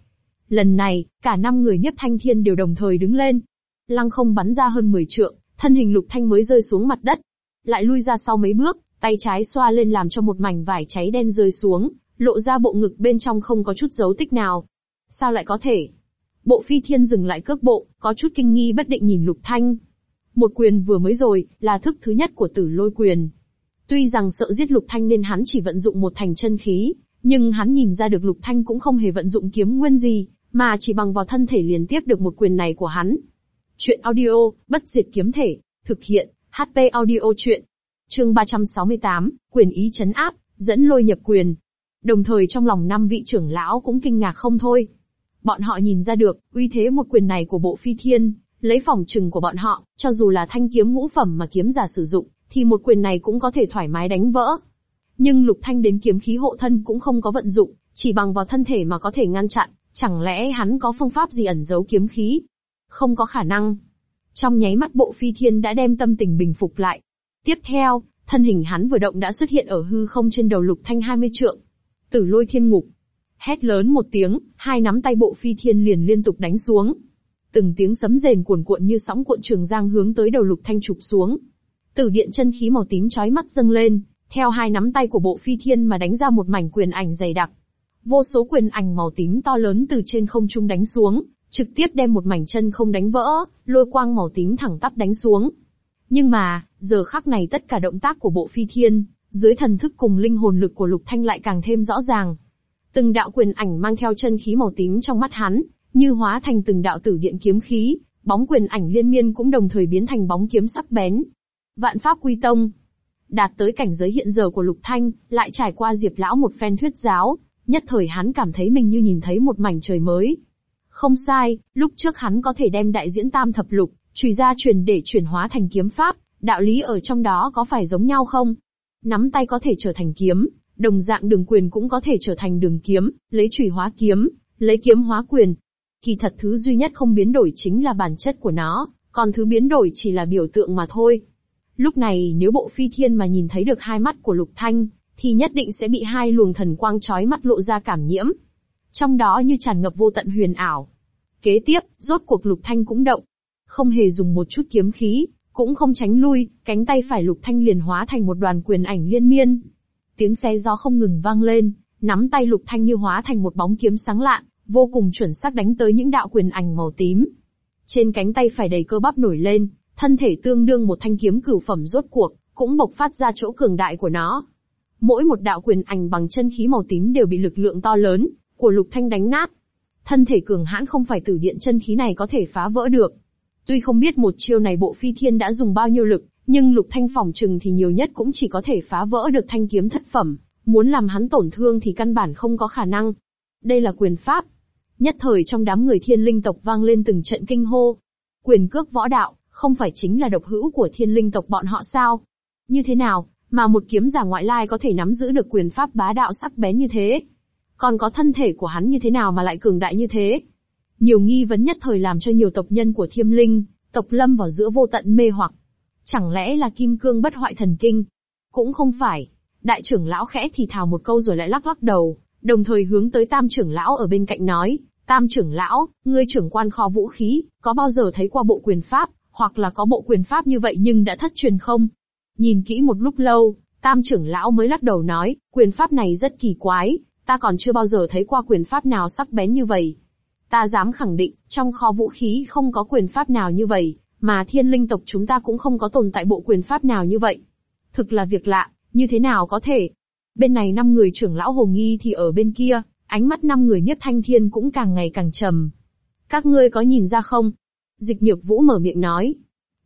Lần này, cả năm người nhất thanh thiên đều đồng thời đứng lên. Lăng không bắn ra hơn 10 trượng, thân hình lục thanh mới rơi xuống mặt đất. Lại lui ra sau mấy bước, tay trái xoa lên làm cho một mảnh vải cháy đen rơi xuống, lộ ra bộ ngực bên trong không có chút dấu tích nào. Sao lại có thể? Bộ phi thiên dừng lại cước bộ, có chút kinh nghi bất định nhìn lục thanh. Một quyền vừa mới rồi, là thức thứ nhất của tử lôi quyền. Tuy rằng sợ giết lục thanh nên hắn chỉ vận dụng một thành chân khí, nhưng hắn nhìn ra được lục thanh cũng không hề vận dụng kiếm nguyên gì, mà chỉ bằng vào thân thể liền tiếp được một quyền này của hắn. Chuyện audio, bất diệt kiếm thể, thực hiện, HP audio chuyện. Chương 368, quyền ý chấn áp, dẫn lôi nhập quyền. Đồng thời trong lòng năm vị trưởng lão cũng kinh ngạc không thôi. Bọn họ nhìn ra được, uy thế một quyền này của bộ phi thiên, lấy phòng trừng của bọn họ, cho dù là thanh kiếm ngũ phẩm mà kiếm giả sử dụng, thì một quyền này cũng có thể thoải mái đánh vỡ. Nhưng lục thanh đến kiếm khí hộ thân cũng không có vận dụng, chỉ bằng vào thân thể mà có thể ngăn chặn, chẳng lẽ hắn có phương pháp gì ẩn giấu kiếm khí? Không có khả năng. Trong nháy mắt bộ phi thiên đã đem tâm tình bình phục lại. Tiếp theo, thân hình hắn vừa động đã xuất hiện ở hư không trên đầu lục thanh 20 trượng. Tử lôi thiên ngục. Hét lớn một tiếng, hai nắm tay bộ phi thiên liền liên tục đánh xuống. Từng tiếng sấm rền cuồn cuộn như sóng cuộn trường giang hướng tới đầu lục thanh chụp xuống. Tử điện chân khí màu tím chói mắt dâng lên, theo hai nắm tay của bộ phi thiên mà đánh ra một mảnh quyền ảnh dày đặc. Vô số quyền ảnh màu tím to lớn từ trên không trung đánh xuống, trực tiếp đem một mảnh chân không đánh vỡ, lôi quang màu tím thẳng tắp đánh xuống. Nhưng mà, giờ khắc này tất cả động tác của bộ phi thiên, dưới thần thức cùng linh hồn lực của lục thanh lại càng thêm rõ ràng. Từng đạo quyền ảnh mang theo chân khí màu tím trong mắt hắn, như hóa thành từng đạo tử điện kiếm khí, bóng quyền ảnh liên miên cũng đồng thời biến thành bóng kiếm sắc bén. Vạn pháp quy tông. Đạt tới cảnh giới hiện giờ của Lục Thanh, lại trải qua Diệp Lão một phen thuyết giáo, nhất thời hắn cảm thấy mình như nhìn thấy một mảnh trời mới. Không sai, lúc trước hắn có thể đem đại diễn tam thập lục, trùy ra truyền để chuyển hóa thành kiếm pháp, đạo lý ở trong đó có phải giống nhau không? Nắm tay có thể trở thành kiếm, đồng dạng đường quyền cũng có thể trở thành đường kiếm, lấy trùy hóa kiếm, lấy kiếm hóa quyền. Kỳ thật thứ duy nhất không biến đổi chính là bản chất của nó, còn thứ biến đổi chỉ là biểu tượng mà thôi. Lúc này nếu bộ phi thiên mà nhìn thấy được hai mắt của Lục Thanh, thì nhất định sẽ bị hai luồng thần quang chói mắt lộ ra cảm nhiễm. Trong đó như tràn ngập vô tận huyền ảo. Kế tiếp, rốt cuộc Lục Thanh cũng động. Không hề dùng một chút kiếm khí, cũng không tránh lui, cánh tay phải Lục Thanh liền hóa thành một đoàn quyền ảnh liên miên. Tiếng xe gió không ngừng vang lên, nắm tay Lục Thanh như hóa thành một bóng kiếm sáng lạn, vô cùng chuẩn xác đánh tới những đạo quyền ảnh màu tím. Trên cánh tay phải đầy cơ bắp nổi lên, thân thể tương đương một thanh kiếm cửu phẩm rốt cuộc, cũng bộc phát ra chỗ cường đại của nó. Mỗi một đạo quyền ảnh bằng chân khí màu tím đều bị lực lượng to lớn của Lục Thanh đánh nát. Thân thể cường hãn không phải tử điện chân khí này có thể phá vỡ được. Tuy không biết một chiêu này bộ phi thiên đã dùng bao nhiêu lực, nhưng Lục Thanh phòng trừng thì nhiều nhất cũng chỉ có thể phá vỡ được thanh kiếm thất phẩm, muốn làm hắn tổn thương thì căn bản không có khả năng. Đây là quyền pháp. Nhất thời trong đám người thiên linh tộc vang lên từng trận kinh hô. Quyền cước võ đạo, không phải chính là độc hữu của thiên linh tộc bọn họ sao? Như thế nào, mà một kiếm giả ngoại lai có thể nắm giữ được quyền pháp bá đạo sắc bén như thế? Còn có thân thể của hắn như thế nào mà lại cường đại như thế? Nhiều nghi vấn nhất thời làm cho nhiều tộc nhân của thiêm linh, tộc lâm vào giữa vô tận mê hoặc. Chẳng lẽ là kim cương bất hoại thần kinh? Cũng không phải. Đại trưởng lão khẽ thì thào một câu rồi lại lắc lắc đầu, đồng thời hướng tới tam trưởng lão ở bên cạnh nói, tam trưởng lão, ngươi trưởng quan kho vũ khí, có bao giờ thấy qua bộ quyền pháp, hoặc là có bộ quyền pháp như vậy nhưng đã thất truyền không? Nhìn kỹ một lúc lâu, tam trưởng lão mới lắc đầu nói, quyền pháp này rất kỳ quái, ta còn chưa bao giờ thấy qua quyền pháp nào sắc bén như vậy. Ta dám khẳng định, trong kho vũ khí không có quyền pháp nào như vậy, mà thiên linh tộc chúng ta cũng không có tồn tại bộ quyền pháp nào như vậy. Thực là việc lạ, như thế nào có thể? Bên này năm người trưởng lão hồ nghi thì ở bên kia, ánh mắt năm người nhất thanh thiên cũng càng ngày càng trầm. Các ngươi có nhìn ra không? Dịch nhược vũ mở miệng nói.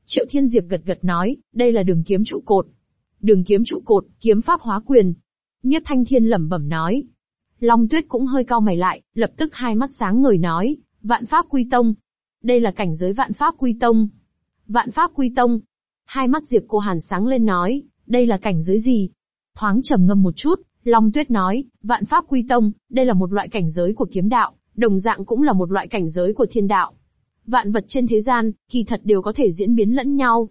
Triệu Thiên Diệp gật gật nói, đây là đường kiếm trụ cột. Đường kiếm trụ cột, kiếm pháp hóa quyền. Nhất thanh thiên lẩm bẩm nói. Long tuyết cũng hơi cao mày lại, lập tức hai mắt sáng ngời nói, vạn pháp quy tông. Đây là cảnh giới vạn pháp quy tông. Vạn pháp quy tông. Hai mắt Diệp cô Hàn sáng lên nói, đây là cảnh giới gì? Thoáng trầm ngâm một chút, Long Tuyết nói, vạn pháp quy tông, đây là một loại cảnh giới của kiếm đạo, đồng dạng cũng là một loại cảnh giới của thiên đạo. Vạn vật trên thế gian, kỳ thật đều có thể diễn biến lẫn nhau.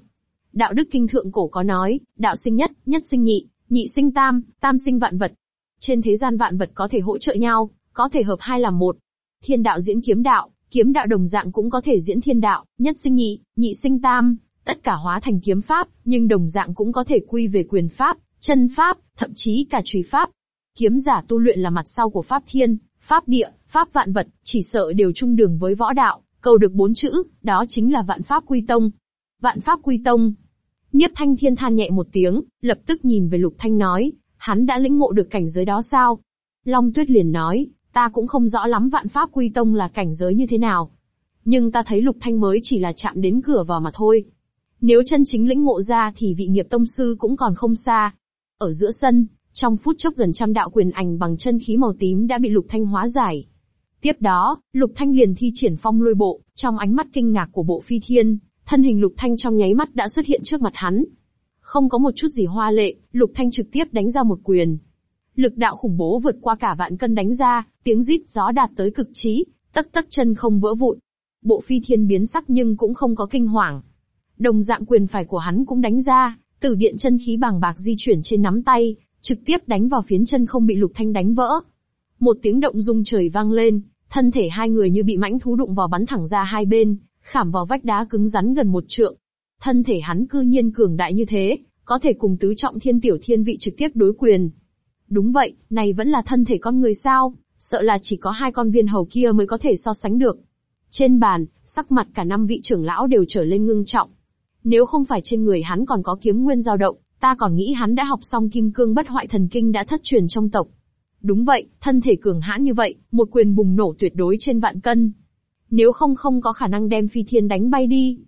Đạo đức kinh thượng cổ có nói, đạo sinh nhất, nhất sinh nhị, nhị sinh tam, tam sinh vạn vật. Trên thế gian vạn vật có thể hỗ trợ nhau, có thể hợp hai làm một. Thiên đạo diễn kiếm đạo, kiếm đạo đồng dạng cũng có thể diễn thiên đạo, nhất sinh nhị, nhị sinh tam, tất cả hóa thành kiếm pháp, nhưng đồng dạng cũng có thể quy về quyền pháp, chân pháp, thậm chí cả trùy pháp. Kiếm giả tu luyện là mặt sau của pháp thiên, pháp địa, pháp vạn vật, chỉ sợ đều chung đường với võ đạo, cầu được bốn chữ, đó chính là vạn pháp quy tông. Vạn pháp quy tông. Nhiếp thanh thiên than nhẹ một tiếng, lập tức nhìn về lục thanh nói, hắn đã lĩnh ngộ được cảnh giới đó sao? Long tuyết liền nói, ta cũng không rõ lắm vạn pháp quy tông là cảnh giới như thế nào. Nhưng ta thấy lục thanh mới chỉ là chạm đến cửa vào mà thôi. Nếu chân chính lĩnh ngộ ra thì vị nghiệp tông sư cũng còn không xa. Ở giữa sân, trong phút chốc gần trăm đạo quyền ảnh bằng chân khí màu tím đã bị Lục Thanh hóa giải. Tiếp đó, Lục Thanh liền thi triển phong lôi bộ, trong ánh mắt kinh ngạc của bộ phi thiên, thân hình Lục Thanh trong nháy mắt đã xuất hiện trước mặt hắn. Không có một chút gì hoa lệ, Lục Thanh trực tiếp đánh ra một quyền. Lực đạo khủng bố vượt qua cả vạn cân đánh ra, tiếng rít gió đạt tới cực trí, tất tất chân không vỡ vụn. Bộ phi thiên biến sắc nhưng cũng không có kinh hoàng. Đồng dạng quyền phải của hắn cũng đánh ra, tử điện chân khí bàng bạc di chuyển trên nắm tay, trực tiếp đánh vào phiến chân không bị Lục Thanh đánh vỡ. Một tiếng động rung trời vang lên, thân thể hai người như bị mãnh thú đụng vào bắn thẳng ra hai bên, khảm vào vách đá cứng rắn gần một trượng. Thân thể hắn cư nhiên cường đại như thế, có thể cùng tứ trọng thiên tiểu thiên vị trực tiếp đối quyền. Đúng vậy, này vẫn là thân thể con người sao, sợ là chỉ có hai con viên hầu kia mới có thể so sánh được. Trên bàn, sắc mặt cả năm vị trưởng lão đều trở lên ngưng trọng. Nếu không phải trên người hắn còn có kiếm nguyên dao động, ta còn nghĩ hắn đã học xong kim cương bất hoại thần kinh đã thất truyền trong tộc. Đúng vậy, thân thể cường hãn như vậy, một quyền bùng nổ tuyệt đối trên vạn cân. Nếu không không có khả năng đem phi thiên đánh bay đi.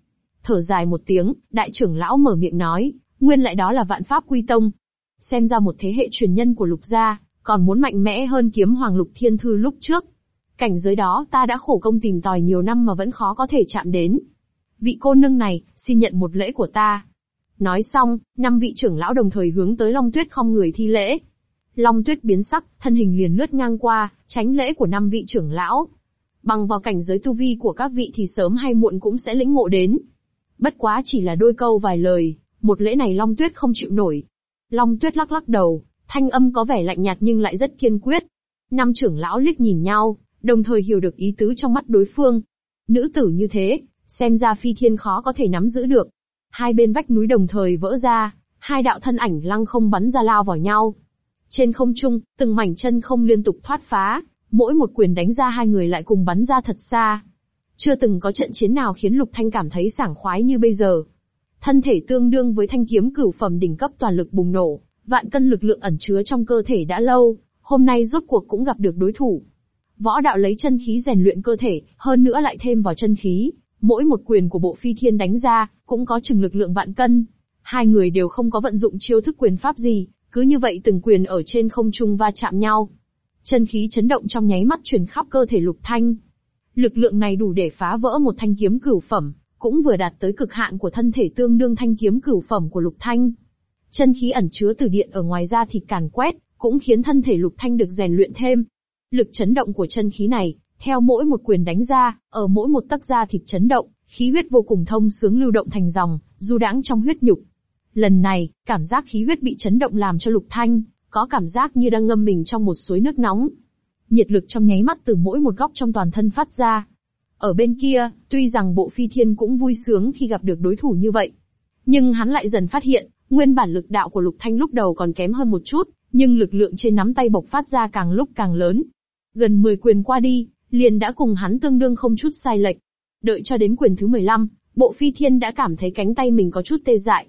Thở dài một tiếng, đại trưởng lão mở miệng nói, nguyên lại đó là vạn pháp quy tông. Xem ra một thế hệ truyền nhân của lục gia, còn muốn mạnh mẽ hơn kiếm hoàng lục thiên thư lúc trước. Cảnh giới đó ta đã khổ công tìm tòi nhiều năm mà vẫn khó có thể chạm đến. Vị cô nương này, xin nhận một lễ của ta. Nói xong, năm vị trưởng lão đồng thời hướng tới Long Tuyết không người thi lễ. Long Tuyết biến sắc, thân hình liền lướt ngang qua, tránh lễ của năm vị trưởng lão. Bằng vào cảnh giới tu vi của các vị thì sớm hay muộn cũng sẽ lĩnh ngộ đến. Bất quá chỉ là đôi câu vài lời, một lễ này Long Tuyết không chịu nổi. Long Tuyết lắc lắc đầu, thanh âm có vẻ lạnh nhạt nhưng lại rất kiên quyết. Năm trưởng lão liếc nhìn nhau, đồng thời hiểu được ý tứ trong mắt đối phương. Nữ tử như thế, xem ra phi thiên khó có thể nắm giữ được. Hai bên vách núi đồng thời vỡ ra, hai đạo thân ảnh lăng không bắn ra lao vào nhau. Trên không trung, từng mảnh chân không liên tục thoát phá, mỗi một quyền đánh ra hai người lại cùng bắn ra thật xa. Chưa từng có trận chiến nào khiến Lục Thanh cảm thấy sảng khoái như bây giờ. Thân thể tương đương với thanh kiếm cửu phẩm đỉnh cấp toàn lực bùng nổ, vạn cân lực lượng ẩn chứa trong cơ thể đã lâu, hôm nay rốt cuộc cũng gặp được đối thủ. Võ đạo lấy chân khí rèn luyện cơ thể, hơn nữa lại thêm vào chân khí, Mỗi một quyền của bộ phi thiên đánh ra, cũng có chừng lực lượng vạn cân. Hai người đều không có vận dụng chiêu thức quyền pháp gì, cứ như vậy từng quyền ở trên không trung va chạm nhau. Chân khí chấn động trong nháy mắt truyền khắp cơ thể lục thanh. Lực lượng này đủ để phá vỡ một thanh kiếm cửu phẩm, cũng vừa đạt tới cực hạn của thân thể tương đương thanh kiếm cửu phẩm của lục thanh. Chân khí ẩn chứa từ điện ở ngoài da thịt càn quét, cũng khiến thân thể lục thanh được rèn luyện thêm. Lực chấn động của chân khí này, theo mỗi một quyền đánh ra, ở mỗi một tấc da thịt chấn động, khí huyết vô cùng thông sướng lưu động thành dòng, du đãng trong huyết nhục. Lần này, cảm giác khí huyết bị chấn động làm cho Lục Thanh, có cảm giác như đang ngâm mình trong một suối nước nóng. Nhiệt lực trong nháy mắt từ mỗi một góc trong toàn thân phát ra. Ở bên kia, tuy rằng bộ phi thiên cũng vui sướng khi gặp được đối thủ như vậy. Nhưng hắn lại dần phát hiện, nguyên bản lực đạo của Lục Thanh lúc đầu còn kém hơn một chút, nhưng lực lượng trên nắm tay bộc phát ra càng lúc càng lớn. Gần 10 quyền qua đi, liền đã cùng hắn tương đương không chút sai lệch. Đợi cho đến quyền thứ 15, bộ phi thiên đã cảm thấy cánh tay mình có chút tê dại.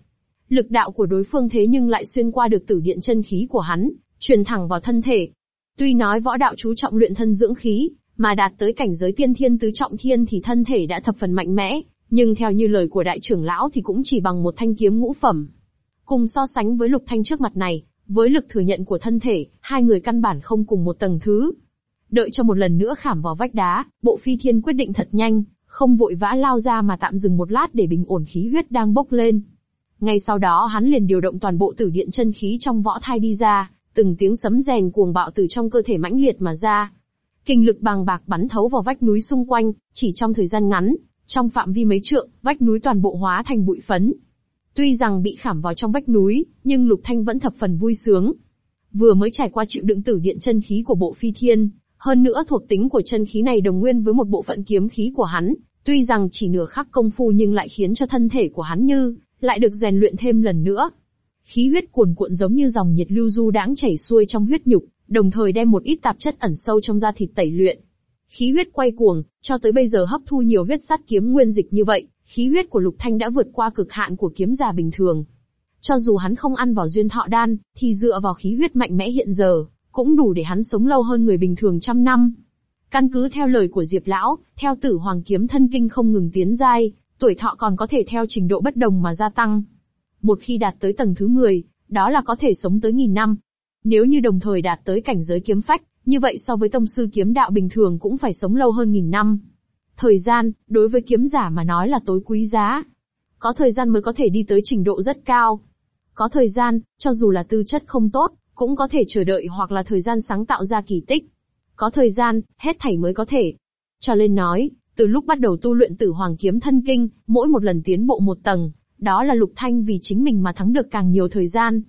Lực đạo của đối phương thế nhưng lại xuyên qua được tử điện chân khí của hắn, truyền thẳng vào thân thể. Tuy nói võ đạo chú trọng luyện thân dưỡng khí, mà đạt tới cảnh giới tiên thiên tứ trọng thiên thì thân thể đã thập phần mạnh mẽ, nhưng theo như lời của đại trưởng lão thì cũng chỉ bằng một thanh kiếm ngũ phẩm. Cùng so sánh với lục thanh trước mặt này, với lực thừa nhận của thân thể, hai người căn bản không cùng một tầng thứ. Đợi cho một lần nữa khảm vào vách đá, bộ phi thiên quyết định thật nhanh, không vội vã lao ra mà tạm dừng một lát để bình ổn khí huyết đang bốc lên. Ngay sau đó hắn liền điều động toàn bộ tử điện chân khí trong võ thai đi ra, từng tiếng sấm rèn cuồng bạo từ trong cơ thể mãnh liệt mà ra. Kinh lực bàng bạc bắn thấu vào vách núi xung quanh, chỉ trong thời gian ngắn, trong phạm vi mấy trượng, vách núi toàn bộ hóa thành bụi phấn. Tuy rằng bị khảm vào trong vách núi, nhưng Lục Thanh vẫn thập phần vui sướng. Vừa mới trải qua chịu đựng tử điện chân khí của bộ phi thiên, hơn nữa thuộc tính của chân khí này đồng nguyên với một bộ phận kiếm khí của hắn, tuy rằng chỉ nửa khắc công phu nhưng lại khiến cho thân thể của hắn như, lại được rèn luyện thêm lần nữa. Khí huyết cuồn cuộn giống như dòng nhiệt lưu du đãng chảy xuôi trong huyết nhục, đồng thời đem một ít tạp chất ẩn sâu trong da thịt tẩy luyện. Khí huyết quay cuồng, cho tới bây giờ hấp thu nhiều huyết sắt kiếm nguyên dịch như vậy, khí huyết của Lục Thanh đã vượt qua cực hạn của kiếm giả bình thường. Cho dù hắn không ăn vào duyên thọ đan, thì dựa vào khí huyết mạnh mẽ hiện giờ, cũng đủ để hắn sống lâu hơn người bình thường trăm năm. Căn cứ theo lời của Diệp Lão, theo tử hoàng kiếm thân kinh không ngừng tiến giai, tuổi thọ còn có thể theo trình độ bất đồng mà gia tăng. Một khi đạt tới tầng thứ 10, đó là có thể sống tới nghìn năm. Nếu như đồng thời đạt tới cảnh giới kiếm phách, như vậy so với tông sư kiếm đạo bình thường cũng phải sống lâu hơn nghìn năm. Thời gian, đối với kiếm giả mà nói là tối quý giá. Có thời gian mới có thể đi tới trình độ rất cao. Có thời gian, cho dù là tư chất không tốt, cũng có thể chờ đợi hoặc là thời gian sáng tạo ra kỳ tích. Có thời gian, hết thảy mới có thể. Cho nên nói, từ lúc bắt đầu tu luyện tử hoàng kiếm thân kinh, mỗi một lần tiến bộ một tầng, đó là lục thanh vì chính mình mà thắng được càng nhiều thời gian.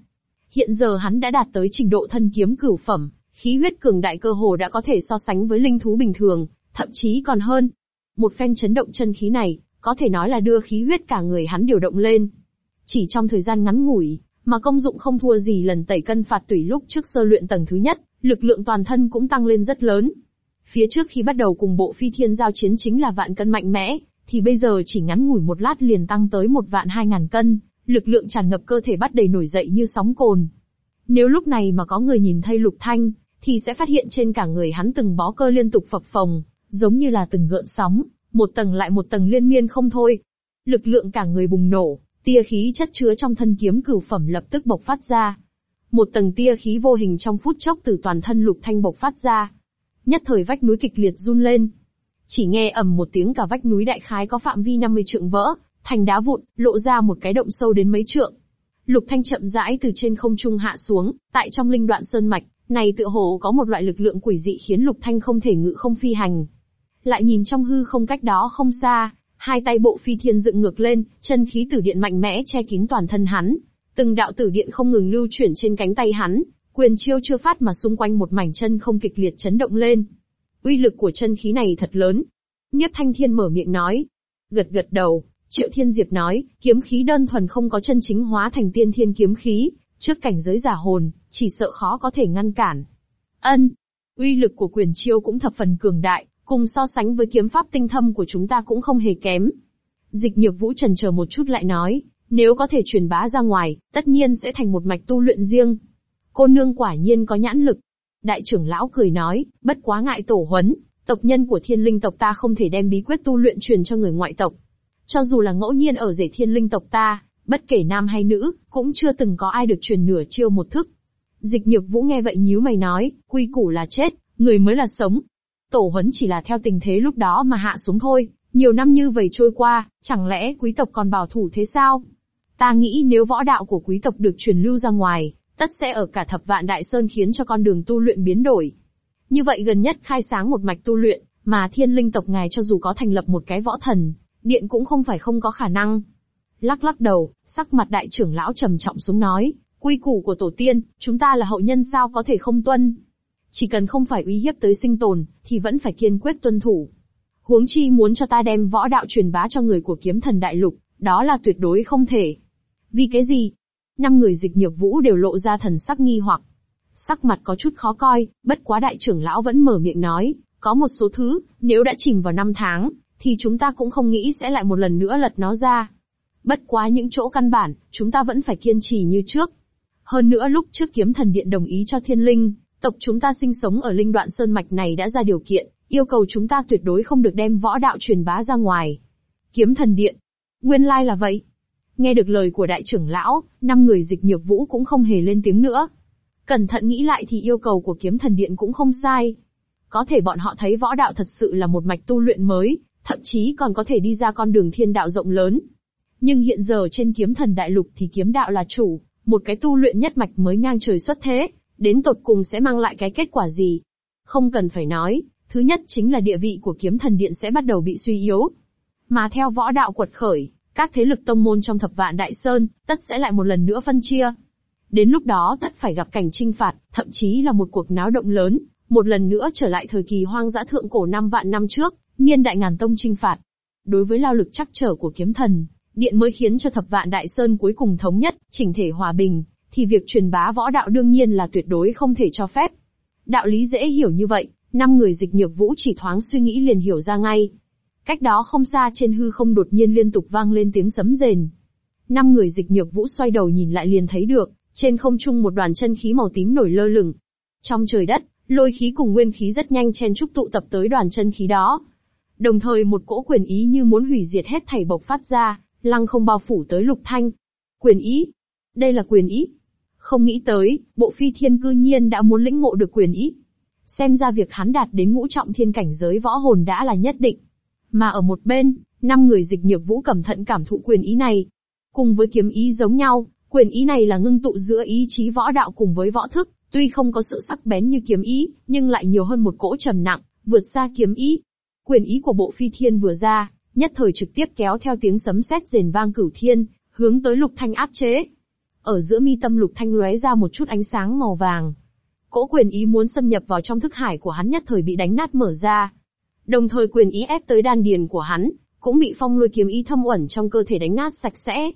Hiện giờ hắn đã đạt tới trình độ thân kiếm cửu phẩm, khí huyết cường đại cơ hồ đã có thể so sánh với linh thú bình thường, thậm chí còn hơn. Một phen chấn động chân khí này, có thể nói là đưa khí huyết cả người hắn điều động lên. Chỉ trong thời gian ngắn ngủi, mà công dụng không thua gì lần tẩy cân phạt tủy lúc trước sơ luyện tầng thứ nhất, lực lượng toàn thân cũng tăng lên rất lớn. Phía trước khi bắt đầu cùng bộ phi thiên giao chiến chính là vạn cân mạnh mẽ, thì bây giờ chỉ ngắn ngủi một lát liền tăng tới một vạn hai ngàn cân, lực lượng tràn ngập cơ thể bắt đầy nổi dậy như sóng cồn. Nếu lúc này mà có người nhìn thấy lục thanh, thì sẽ phát hiện trên cả người hắn từng bó cơ liên tục phập phồng, giống như là từng gợn sóng, một tầng lại một tầng liên miên không thôi. Lực lượng cả người bùng nổ, tia khí chất chứa trong thân kiếm cửu phẩm lập tức bộc phát ra. Một tầng tia khí vô hình trong phút chốc từ toàn thân lục thanh bộc phát ra. Nhất thời vách núi kịch liệt run lên. Chỉ nghe ầm một tiếng cả vách núi đại khái có phạm vi 50 trượng vỡ, thành đá vụn, lộ ra một cái động sâu đến mấy trượng. Lục Thanh chậm rãi từ trên không trung hạ xuống, tại trong linh đoạn sơn mạch, này tựa hồ có một loại lực lượng quỷ dị khiến Lục Thanh không thể ngự không phi hành. Lại nhìn trong hư không cách đó không xa, hai tay bộ phi thiên dựng ngược lên, chân khí tử điện mạnh mẽ che kín toàn thân hắn. Từng đạo tử điện không ngừng lưu chuyển trên cánh tay hắn, quyền chiêu chưa phát mà xung quanh một mảnh chân không kịch liệt chấn động lên. Uy lực của chân khí này thật lớn. Nhất Thanh Thiên mở miệng nói. Gật gật đầu, Triệu Thiên Diệp nói, kiếm khí đơn thuần không có chân chính hóa thành tiên thiên kiếm khí, trước cảnh giới giả hồn, chỉ sợ khó có thể ngăn cản. Ân, uy lực của quyền chiêu cũng thập phần cường đại, cùng so sánh với kiếm pháp tinh thâm của chúng ta cũng không hề kém. Dịch nhược vũ trần chờ một chút lại nói, nếu có thể truyền bá ra ngoài, tất nhiên sẽ thành một mạch tu luyện riêng. Cô nương quả nhiên có nhãn lực. Đại trưởng lão cười nói, bất quá ngại tổ huấn, tộc nhân của thiên linh tộc ta không thể đem bí quyết tu luyện truyền cho người ngoại tộc. Cho dù là ngẫu nhiên ở rể thiên linh tộc ta, bất kể nam hay nữ, cũng chưa từng có ai được truyền nửa chiêu một thức. Dịch nhược vũ nghe vậy nhíu mày nói, quy củ là chết, người mới là sống. Tổ huấn chỉ là theo tình thế lúc đó mà hạ xuống thôi, nhiều năm như vậy trôi qua, chẳng lẽ quý tộc còn bảo thủ thế sao? Ta nghĩ nếu võ đạo của quý tộc được truyền lưu ra ngoài, tất sẽ ở cả thập vạn đại sơn khiến cho con đường tu luyện biến đổi. Như vậy gần nhất khai sáng một mạch tu luyện, mà thiên linh tộc ngài cho dù có thành lập một cái võ thần, điện cũng không phải không có khả năng. Lắc lắc đầu, sắc mặt đại trưởng lão trầm trọng xuống nói, quy củ của tổ tiên, chúng ta là hậu nhân sao có thể không tuân. Chỉ cần không phải uy hiếp tới sinh tồn, thì vẫn phải kiên quyết tuân thủ. Huống chi muốn cho ta đem võ đạo truyền bá cho người của kiếm thần đại lục, đó là tuyệt đối không thể. Vì cái gì? Năm người dịch nhược vũ đều lộ ra thần sắc nghi hoặc. Sắc mặt có chút khó coi, bất quá đại trưởng lão vẫn mở miệng nói, có một số thứ, nếu đã chìm vào năm tháng, thì chúng ta cũng không nghĩ sẽ lại một lần nữa lật nó ra. Bất quá những chỗ căn bản, chúng ta vẫn phải kiên trì như trước. Hơn nữa lúc trước kiếm thần điện đồng ý cho thiên linh, tộc chúng ta sinh sống ở linh đoạn sơn mạch này đã ra điều kiện, yêu cầu chúng ta tuyệt đối không được đem võ đạo truyền bá ra ngoài. Kiếm thần điện. Nguyên lai là vậy. Nghe được lời của đại trưởng lão, năm người dịch nhược vũ cũng không hề lên tiếng nữa. Cẩn thận nghĩ lại thì yêu cầu của kiếm thần điện cũng không sai. Có thể bọn họ thấy võ đạo thật sự là một mạch tu luyện mới, thậm chí còn có thể đi ra con đường thiên đạo rộng lớn. Nhưng hiện giờ trên kiếm thần đại lục thì kiếm đạo là chủ, một cái tu luyện nhất mạch mới ngang trời xuất thế, đến tột cùng sẽ mang lại cái kết quả gì? Không cần phải nói, thứ nhất chính là địa vị của kiếm thần điện sẽ bắt đầu bị suy yếu. Mà theo võ đạo quật khởi, các thế lực tông môn trong thập vạn đại sơn, tất sẽ lại một lần nữa phân chia. Đến lúc đó tất phải gặp cảnh trinh phạt, thậm chí là một cuộc náo động lớn, một lần nữa trở lại thời kỳ hoang dã thượng cổ năm vạn năm trước, niên đại ngàn tông trinh phạt. Đối với lao lực chắc trở của kiếm thần, điện mới khiến cho thập vạn đại sơn cuối cùng thống nhất, chỉnh thể hòa bình, thì việc truyền bá võ đạo đương nhiên là tuyệt đối không thể cho phép. Đạo lý dễ hiểu như vậy, năm người dịch nhược vũ chỉ thoáng suy nghĩ liền hiểu ra ngay. Cách đó không xa trên hư không đột nhiên liên tục vang lên tiếng sấm rền. Năm người dịch nhược vũ xoay đầu nhìn lại liền thấy được, trên không trung một đoàn chân khí màu tím nổi lơ lửng. Trong trời đất, lôi khí cùng nguyên khí rất nhanh chen chúc tụ tập tới đoàn chân khí đó. Đồng thời một cỗ quyền ý như muốn hủy diệt hết thảy bộc phát ra, lăng không bao phủ tới lục thanh. Quyền ý? Đây là quyền ý. Không nghĩ tới, bộ phi thiên cư nhiên đã muốn lĩnh ngộ được quyền ý. Xem ra việc hắn đạt đến ngũ trọng thiên cảnh giới võ hồn đã là nhất định. Mà ở một bên, năm người dịch nhược vũ cẩn thận cảm thụ quyền ý này. Cùng với kiếm ý giống nhau, quyền ý này là ngưng tụ giữa ý chí võ đạo cùng với võ thức, tuy không có sự sắc bén như kiếm ý, nhưng lại nhiều hơn một cỗ trầm nặng, vượt xa kiếm ý. Quyền ý của bộ phi thiên vừa ra, nhất thời trực tiếp kéo theo tiếng sấm sét rền vang cửu thiên, hướng tới lục thanh áp chế. Ở giữa mi tâm lục thanh lóe ra một chút ánh sáng màu vàng. Cỗ quyền ý muốn xâm nhập vào trong thức hải của hắn nhất thời bị đánh nát mở ra. Đồng thời quyền ý ép tới đan điền của hắn, cũng bị phong lôi kiếm ý thâm uẩn trong cơ thể đánh nát sạch sẽ.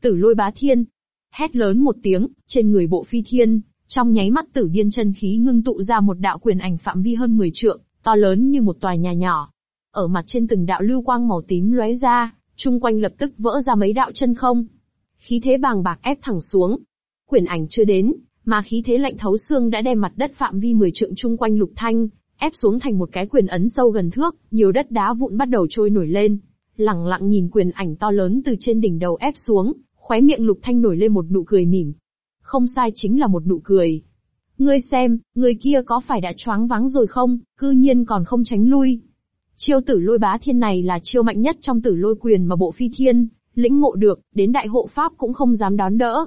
Tử lôi bá thiên. Hét lớn một tiếng, trên người bộ phi thiên, trong nháy mắt tử điên chân khí ngưng tụ ra một đạo quyền ảnh phạm vi hơn 10 trượng, to lớn như một tòa nhà nhỏ. Ở mặt trên từng đạo lưu quang màu tím lóe ra, chung quanh lập tức vỡ ra mấy đạo chân không. Khí thế bàng bạc ép thẳng xuống. Quyền ảnh chưa đến, mà khí thế lạnh thấu xương đã đem mặt đất phạm vi 10 trượng chung quanh lục thanh, ép xuống thành một cái quyền ấn sâu gần thước, nhiều đất đá vụn bắt đầu trôi nổi lên. Lặng lặng nhìn quyền ảnh to lớn từ trên đỉnh đầu ép xuống, khóe miệng lục thanh nổi lên một nụ cười mỉm. Không sai chính là một nụ cười. Ngươi xem, người kia có phải đã choáng váng rồi không, cư nhiên còn không tránh lui. Chiêu tử lôi bá thiên này là chiêu mạnh nhất trong tử lôi quyền mà bộ phi thiên, lĩnh ngộ được, đến đại hộ pháp cũng không dám đón đỡ.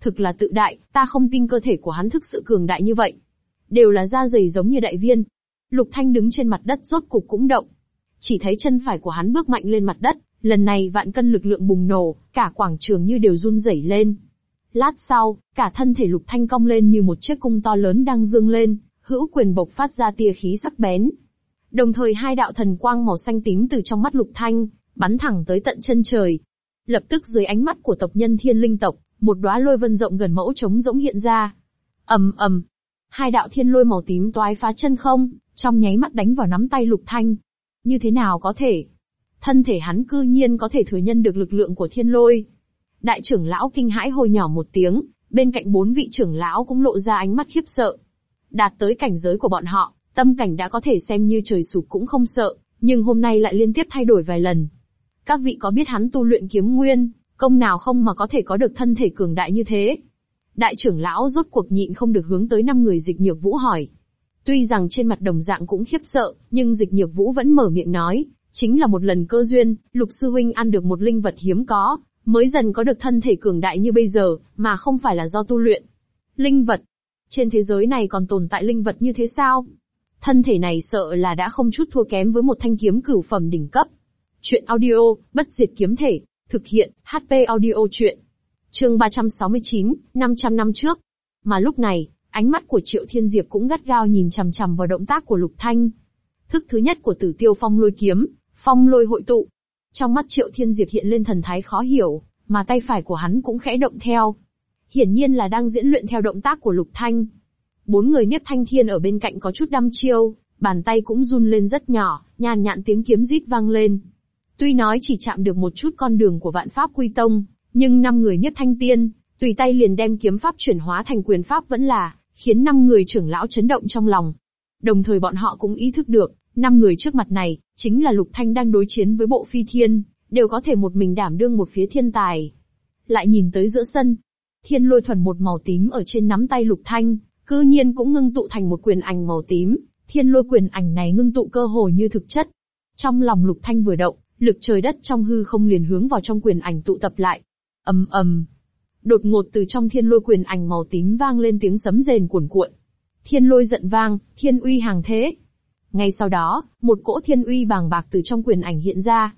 Thực là tự đại, ta không tin cơ thể của hắn thực sự cường đại như vậy. Đều là da dày giống như đại viên. Lục Thanh đứng trên mặt đất rốt cục cũng động. Chỉ thấy chân phải của hắn bước mạnh lên mặt đất, lần này vạn cân lực lượng bùng nổ, cả quảng trường như đều run rẩy lên. Lát sau, cả thân thể Lục Thanh cong lên như một chiếc cung to lớn đang dương lên, hữu quyền bộc phát ra tia khí sắc bén. Đồng thời hai đạo thần quang màu xanh tím từ trong mắt Lục Thanh, bắn thẳng tới tận chân trời. Lập tức dưới ánh mắt của tộc nhân thiên linh tộc, một đóa lôi vân rộng gần mẫu trống rỗng hiện ra. ầm ầm, hai đạo thiên lôi màu tím toái phá chân không, trong nháy mắt đánh vào nắm tay Lục Thanh. Như thế nào có thể? Thân thể hắn cư nhiên có thể thừa nhân được lực lượng của thiên lôi. Đại trưởng lão kinh hãi hồi nhỏ một tiếng, bên cạnh bốn vị trưởng lão cũng lộ ra ánh mắt khiếp sợ. Đạt tới cảnh giới của bọn họ, tâm cảnh đã có thể xem như trời sụp cũng không sợ, nhưng hôm nay lại liên tiếp thay đổi vài lần. Các vị có biết hắn tu luyện kiếm nguyên, công nào không mà có thể có được thân thể cường đại như thế? Đại trưởng lão rốt cuộc nhịn không được hướng tới năm người dịch nhược vũ hỏi. Tuy rằng trên mặt đồng dạng cũng khiếp sợ, nhưng dịch nhược vũ vẫn mở miệng nói, chính là một lần cơ duyên, lục sư huynh ăn được một linh vật hiếm có, mới dần có được thân thể cường đại như bây giờ, mà không phải là do tu luyện. Linh vật. Trên thế giới này còn tồn tại linh vật như thế sao? Thân thể này sợ là đã không chút thua kém với một thanh kiếm cửu phẩm đỉnh cấp. Chuyện audio, bất diệt kiếm thể, Thực hiện, HP audio chuyện. Chương 369, 500 năm trước. Mà lúc này, ánh mắt của Triệu Thiên Diệp cũng gắt gao nhìn chằm chằm vào động tác của Lục Thanh. Thức thứ nhất của tử tiêu phong lôi kiếm, phong lôi hội tụ. Trong mắt Triệu Thiên Diệp hiện lên thần thái khó hiểu, mà tay phải của hắn cũng khẽ động theo. Hiển nhiên là đang diễn luyện theo động tác của Lục Thanh. Bốn người Niếp Thanh Thiên ở bên cạnh có chút đăm chiêu, bàn tay cũng run lên rất nhỏ, nhàn nhạn tiếng kiếm rít vang lên. Tuy nói chỉ chạm được một chút con đường của vạn pháp quy tông, nhưng năm người nhất Thanh Tiên, tùy tay liền đem kiếm pháp chuyển hóa thành quyền pháp vẫn là, khiến năm người trưởng lão chấn động trong lòng. Đồng thời bọn họ cũng ý thức được, năm người trước mặt này, chính là Lục Thanh đang đối chiến với bộ phi thiên, đều có thể một mình đảm đương một phía thiên tài. Lại nhìn tới giữa sân, thiên lôi thuần một màu tím ở trên nắm tay Lục Thanh, cư nhiên cũng ngưng tụ thành một quyền ảnh màu tím, thiên lôi quyền ảnh này ngưng tụ cơ hồ như thực chất. Trong lòng Lục Thanh vừa động, lực trời đất trong hư không liền hướng vào trong quyền ảnh tụ tập lại ầm ầm, đột ngột từ trong thiên lôi quyền ảnh màu tím vang lên tiếng sấm rền cuồn cuộn. Thiên lôi giận vang, thiên uy hàng thế. Ngay sau đó, một cỗ thiên uy bàng bạc từ trong quyền ảnh hiện ra.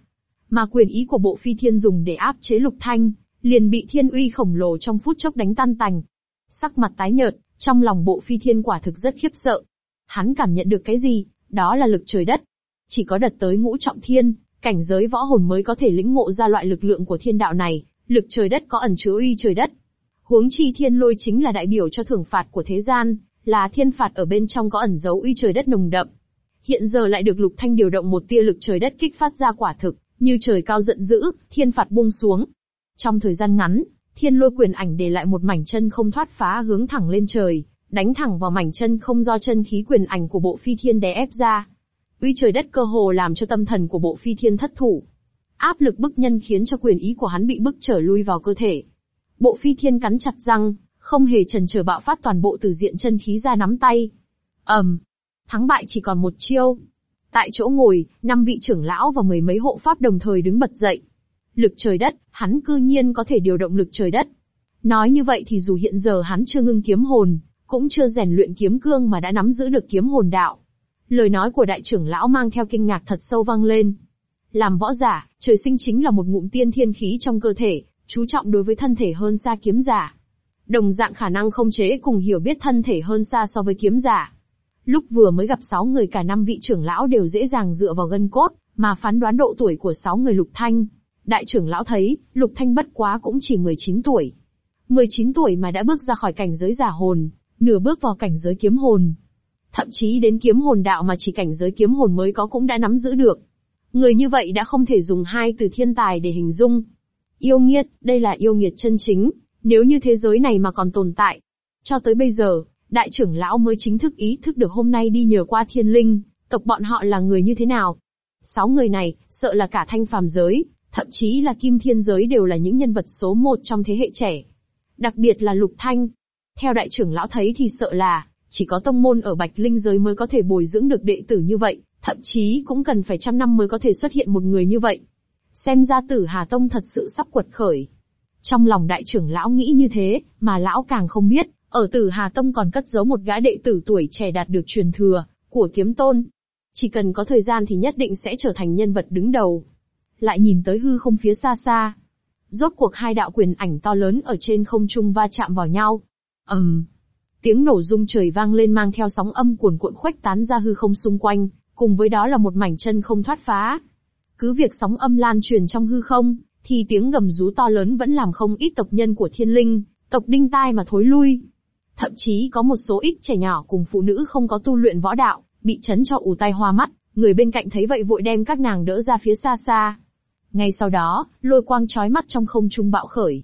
Mà quyền ý của bộ phi thiên dùng để áp chế lục thanh, liền bị thiên uy khổng lồ trong phút chốc đánh tan tành. Sắc mặt tái nhợt, trong lòng bộ phi thiên quả thực rất khiếp sợ. Hắn cảm nhận được cái gì, đó là lực trời đất. Chỉ có đợt tới ngũ trọng thiên, cảnh giới võ hồn mới có thể lĩnh ngộ ra loại lực lượng của thiên đạo này, lực trời đất có ẩn chứa uy trời đất. Huống chi thiên lôi chính là đại biểu cho thưởng phạt của thế gian, là thiên phạt ở bên trong có ẩn dấu uy trời đất nồng đậm. Hiện giờ lại được Lục Thanh điều động một tia lực trời đất kích phát ra quả thực, như trời cao giận dữ, thiên phạt buông xuống. Trong thời gian ngắn, thiên lôi quyền ảnh để lại một mảnh chân không thoát phá hướng thẳng lên trời, đánh thẳng vào mảnh chân không do chân khí quyền ảnh của bộ phi thiên đè ép ra. Uy trời đất cơ hồ làm cho tâm thần của bộ phi thiên thất thủ. Áp lực bức nhân khiến cho quyền ý của hắn bị bức trở lui vào cơ thể. Bộ phi thiên cắn chặt răng, không hề chần chờ bạo phát toàn bộ từ diện chân khí ra nắm tay. ầm, um, thắng bại chỉ còn một chiêu. Tại chỗ ngồi, năm vị trưởng lão và mười mấy hộ pháp đồng thời đứng bật dậy. Lực trời đất, hắn cư nhiên có thể điều động lực trời đất. Nói như vậy thì dù hiện giờ hắn chưa ngưng kiếm hồn, cũng chưa rèn luyện kiếm cương mà đã nắm giữ được kiếm hồn đạo. Lời nói của đại trưởng lão mang theo kinh ngạc thật sâu vang lên. Làm võ giả, trời sinh chính là một ngụm tiên thiên khí trong cơ thể, chú trọng đối với thân thể hơn xa kiếm giả. Đồng dạng khả năng không chế cùng hiểu biết thân thể hơn xa so với kiếm giả. Lúc vừa mới gặp sáu người cả năm vị trưởng lão đều dễ dàng dựa vào gân cốt, mà phán đoán độ tuổi của sáu người lục thanh. Đại trưởng lão thấy, lục thanh bất quá cũng chỉ 19 tuổi. 19 tuổi mà đã bước ra khỏi cảnh giới giả hồn, nửa bước vào cảnh giới kiếm hồn. Thậm chí đến kiếm hồn đạo mà chỉ cảnh giới kiếm hồn mới có cũng đã nắm giữ được. Người như vậy đã không thể dùng hai từ thiên tài để hình dung. Yêu nghiệt, đây là yêu nghiệt chân chính, nếu như thế giới này mà còn tồn tại. Cho tới bây giờ, đại trưởng lão mới chính thức ý thức được hôm nay đi nhờ qua thiên linh, tộc bọn họ là người như thế nào. Sáu người này, sợ là cả thanh phàm giới, thậm chí là kim thiên giới đều là những nhân vật số một trong thế hệ trẻ. Đặc biệt là lục thanh. Theo đại trưởng lão thấy thì sợ là, chỉ có tông môn ở Bạch Linh giới mới có thể bồi dưỡng được đệ tử như vậy, thậm chí cũng cần phải trăm năm mới có thể xuất hiện một người như vậy. Xem ra tử Hà Tông thật sự sắp quật khởi. Trong lòng đại trưởng lão nghĩ như thế, mà lão càng không biết, ở tử Hà Tông còn cất giấu một gã đệ tử tuổi trẻ đạt được truyền thừa, của kiếm tôn. Chỉ cần có thời gian thì nhất định sẽ trở thành nhân vật đứng đầu. Lại nhìn tới hư không phía xa xa. Rốt cuộc hai đạo quyền ảnh to lớn ở trên không trung va chạm vào nhau. ầm, um, tiếng nổ rung trời vang lên mang theo sóng âm cuồn cuộn khuếch tán ra hư không xung quanh, cùng với đó là một mảnh chân không thoát phá. Cứ việc sóng âm lan truyền trong hư không, thì tiếng gầm rú to lớn vẫn làm không ít tộc nhân của thiên linh, tộc đinh tai mà thối lui. Thậm chí có một số ít trẻ nhỏ cùng phụ nữ không có tu luyện võ đạo, bị chấn cho ù tai hoa mắt, người bên cạnh thấy vậy vội đem các nàng đỡ ra phía xa xa. Ngay sau đó, lôi quang chói mắt trong không trung bạo khởi.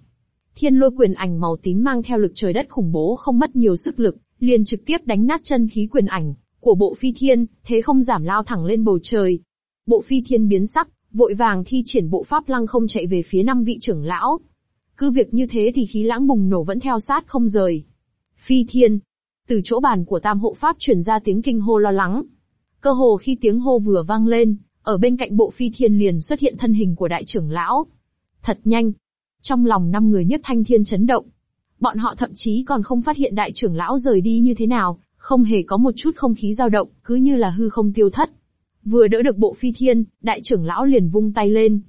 Thiên lôi quyền ảnh màu tím mang theo lực trời đất khủng bố không mất nhiều sức lực, liền trực tiếp đánh nát chân khí quyền ảnh của bộ phi thiên, thế không giảm lao thẳng lên bầu trời. Bộ phi thiên biến sắc, vội vàng thi triển bộ pháp lăng không chạy về phía năm vị trưởng lão. Cứ việc như thế thì khí lãng bùng nổ vẫn theo sát không rời. Phi thiên. Từ chỗ bàn của tam hộ pháp truyền ra tiếng kinh hô lo lắng. Cơ hồ khi tiếng hô vừa vang lên, ở bên cạnh bộ phi thiên liền xuất hiện thân hình của đại trưởng lão. Thật nhanh. Trong lòng năm người nhất thanh thiên chấn động. Bọn họ thậm chí còn không phát hiện đại trưởng lão rời đi như thế nào, không hề có một chút không khí dao động, cứ như là hư không tiêu thất. Vừa đỡ được bộ phi thiên, đại trưởng lão liền vung tay lên.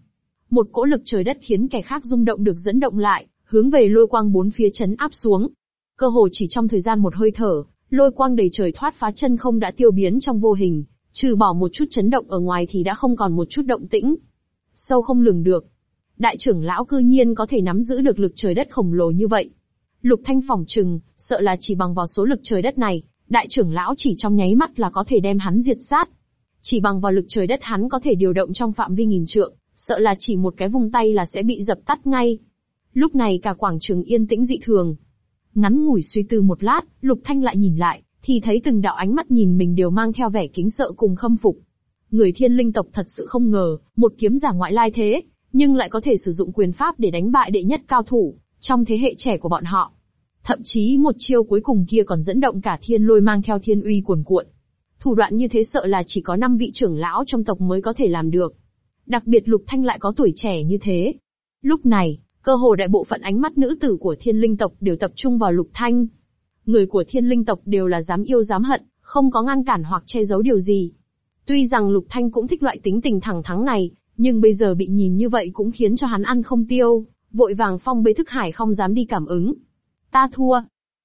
một cỗ lực trời đất khiến kẻ khác rung động được dẫn động lại, hướng về lôi quang bốn phía chấn áp xuống. Cơ hồ chỉ trong thời gian một hơi thở, lôi quang đầy trời thoát phá chân không đã tiêu biến trong vô hình, trừ bỏ một chút chấn động ở ngoài thì đã không còn một chút động tĩnh. Sâu không lường được. Đại trưởng lão cư nhiên có thể nắm giữ được lực trời đất khổng lồ như vậy. Lục Thanh phòng trừng, sợ là chỉ bằng vào số lực trời đất này, đại trưởng lão chỉ trong nháy mắt là có thể đem hắn diệt sát. Chỉ bằng vào lực trời đất hắn có thể điều động trong phạm vi nghìn trượng, sợ là chỉ một cái vùng tay là sẽ bị dập tắt ngay. Lúc này cả quảng trường yên tĩnh dị thường. Ngắn ngủi suy tư một lát, Lục Thanh lại nhìn lại, thì thấy từng đạo ánh mắt nhìn mình đều mang theo vẻ kính sợ cùng khâm phục. Người thiên linh tộc thật sự không ngờ, một kiếm giả ngoại lai thế, nhưng lại có thể sử dụng quyền pháp để đánh bại đệ nhất cao thủ, trong thế hệ trẻ của bọn họ. Thậm chí một chiêu cuối cùng kia còn dẫn động cả thiên lôi mang theo thiên uy cuồn cuộn. Thủ đoạn như thế sợ là chỉ có năm vị trưởng lão trong tộc mới có thể làm được. Đặc biệt Lục Thanh lại có tuổi trẻ như thế. Lúc này, cơ hồ đại bộ phận ánh mắt nữ tử của thiên linh tộc đều tập trung vào Lục Thanh. Người của thiên linh tộc đều là dám yêu dám hận, không có ngăn cản hoặc che giấu điều gì. Tuy rằng Lục Thanh cũng thích loại tính tình thẳng thắn này, nhưng bây giờ bị nhìn như vậy cũng khiến cho hắn ăn không tiêu, vội vàng phong bế thức hải không dám đi cảm ứng. Ta thua.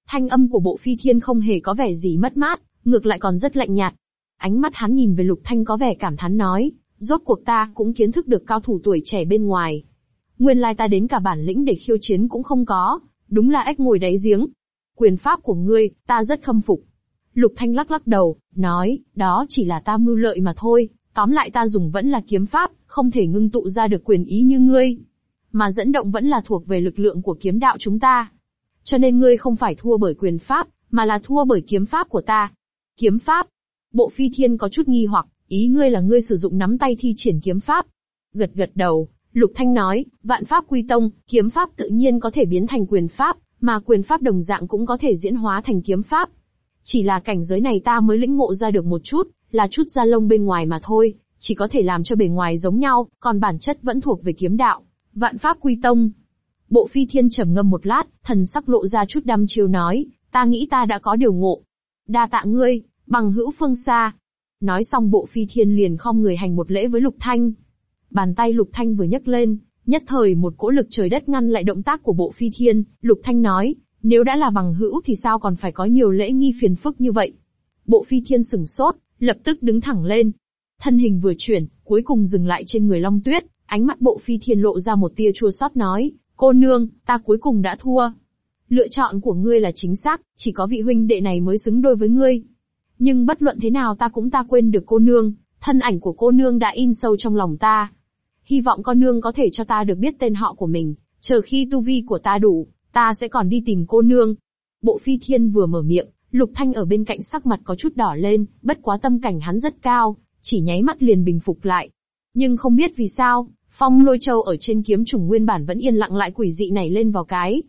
Thanh âm của bộ phi thiên không hề có vẻ gì mất mát, ngược lại còn rất lạnh nhạt. Ánh mắt hắn nhìn về Lục Thanh có vẻ cảm thán nói, rốt cuộc ta cũng kiến thức được cao thủ tuổi trẻ bên ngoài. Nguyên lai ta đến cả bản lĩnh để khiêu chiến cũng không có, đúng là ếch ngồi đáy giếng. Quyền pháp của ngươi, ta rất khâm phục. Lục Thanh lắc lắc đầu, nói, đó chỉ là ta mưu lợi mà thôi, tóm lại ta dùng vẫn là kiếm pháp, không thể ngưng tụ ra được quyền ý như ngươi. Mà dẫn động vẫn là thuộc về lực lượng của kiếm đạo chúng ta. Cho nên ngươi không phải thua bởi quyền pháp, mà là thua bởi kiếm pháp của ta. Kiếm pháp. Bộ phi thiên có chút nghi hoặc, ý ngươi là ngươi sử dụng nắm tay thi triển kiếm pháp. Gật gật đầu, Lục Thanh nói, vạn pháp quy tông, kiếm pháp tự nhiên có thể biến thành quyền pháp, mà quyền pháp đồng dạng cũng có thể diễn hóa thành kiếm pháp. Chỉ là cảnh giới này ta mới lĩnh ngộ ra được một chút, là chút da lông bên ngoài mà thôi, chỉ có thể làm cho bề ngoài giống nhau, còn bản chất vẫn thuộc về kiếm đạo. Vạn pháp quy tông. Bộ phi thiên trầm ngâm một lát, thần sắc lộ ra chút đăm chiêu nói, ta nghĩ ta đã có điều ngộ. Đa tạ ngươi, bằng hữu phương xa. Nói xong bộ phi thiên liền không người hành một lễ với lục thanh. Bàn tay lục thanh vừa nhấc lên, nhất thời một cỗ lực trời đất ngăn lại động tác của bộ phi thiên, lục thanh nói, nếu đã là bằng hữu thì sao còn phải có nhiều lễ nghi phiền phức như vậy. Bộ phi thiên sừng sốt, lập tức đứng thẳng lên. Thân hình vừa chuyển, cuối cùng dừng lại trên người Long Tuyết, ánh mắt bộ phi thiên lộ ra một tia chua xót nói, cô nương, ta cuối cùng đã thua. Lựa chọn của ngươi là chính xác, chỉ có vị huynh đệ này mới xứng đôi với ngươi. Nhưng bất luận thế nào ta cũng ta quên được cô nương, thân ảnh của cô nương đã in sâu trong lòng ta. Hy vọng con nương có thể cho ta được biết tên họ của mình, chờ khi tu vi của ta đủ, ta sẽ còn đi tìm cô nương. Bộ phi thiên vừa mở miệng, Lục Thanh ở bên cạnh sắc mặt có chút đỏ lên, bất quá tâm cảnh hắn rất cao, chỉ nháy mắt liền bình phục lại. Nhưng không biết vì sao, phong lôi châu ở trên kiếm trùng nguyên bản vẫn yên lặng lại quỷ dị này lên vào cái.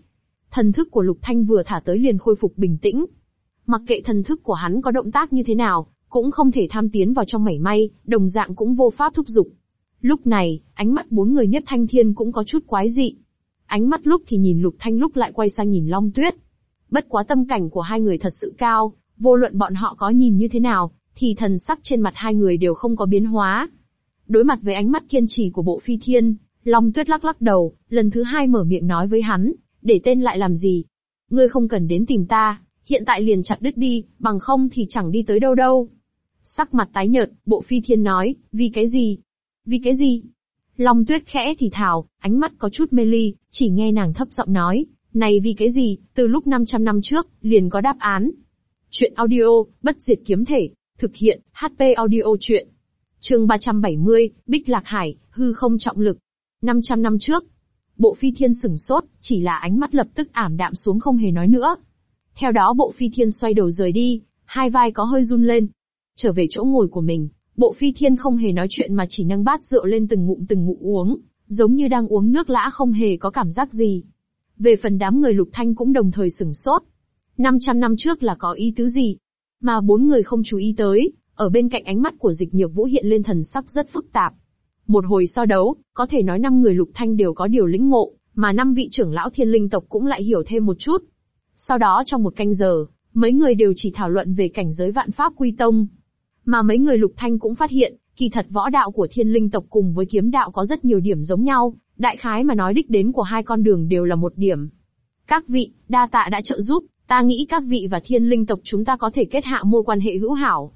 Thần thức của Lục Thanh vừa thả tới liền khôi phục bình tĩnh. Mặc kệ thần thức của hắn có động tác như thế nào, cũng không thể tham tiến vào trong mảy may, đồng dạng cũng vô pháp thúc giục. Lúc này, ánh mắt bốn người nhất thanh thiên cũng có chút quái dị. Ánh mắt lúc thì nhìn Lục Thanh lúc lại quay sang nhìn Long Tuyết. Bất quá tâm cảnh của hai người thật sự cao, vô luận bọn họ có nhìn như thế nào, thì thần sắc trên mặt hai người đều không có biến hóa. Đối mặt với ánh mắt kiên trì của bộ phi thiên, Long Tuyết lắc lắc đầu, lần thứ hai mở miệng nói với hắn, để tên lại làm gì? Ngươi không cần đến tìm ta, hiện tại liền chặt đứt đi, bằng không thì chẳng đi tới đâu đâu. Sắc mặt tái nhợt, bộ phi thiên nói, vì cái gì? Vì cái gì? Long tuyết khẽ thì thào, ánh mắt có chút mê ly, chỉ nghe nàng thấp giọng nói, này vì cái gì, từ lúc 500 năm trước, liền có đáp án. Chuyện audio, bất diệt kiếm thể, thực hiện, HP audio chuyện. Trường 370, Bích Lạc Hải, hư không trọng lực. 500 năm trước, bộ phi thiên sửng sốt, chỉ là ánh mắt lập tức ảm đạm xuống không hề nói nữa. Theo đó bộ phi thiên xoay đầu rời đi, hai vai có hơi run lên. Trở về chỗ ngồi của mình, bộ phi thiên không hề nói chuyện mà chỉ nâng bát rượu lên từng ngụm từng ngụm uống, giống như đang uống nước lã không hề có cảm giác gì. Về phần đám người lục thanh cũng đồng thời sửng sốt. 500 năm trước là có ý tứ gì? Mà bốn người không chú ý tới, ở bên cạnh ánh mắt của dịch nhược vũ hiện lên thần sắc rất phức tạp. Một hồi so đấu, có thể nói năm người lục thanh đều có điều lĩnh ngộ, mà năm vị trưởng lão thiên linh tộc cũng lại hiểu thêm một chút. Sau đó trong một canh giờ, mấy người đều chỉ thảo luận về cảnh giới vạn pháp quy tông. Mà mấy người lục thanh cũng phát hiện, Kỳ thật võ đạo của thiên linh tộc cùng với kiếm đạo có rất nhiều điểm giống nhau, đại khái mà nói đích đến của hai con đường đều là một điểm. Các vị, đa tạ đã trợ giúp, ta nghĩ các vị và thiên linh tộc chúng ta có thể kết hạ mối quan hệ hữu hảo.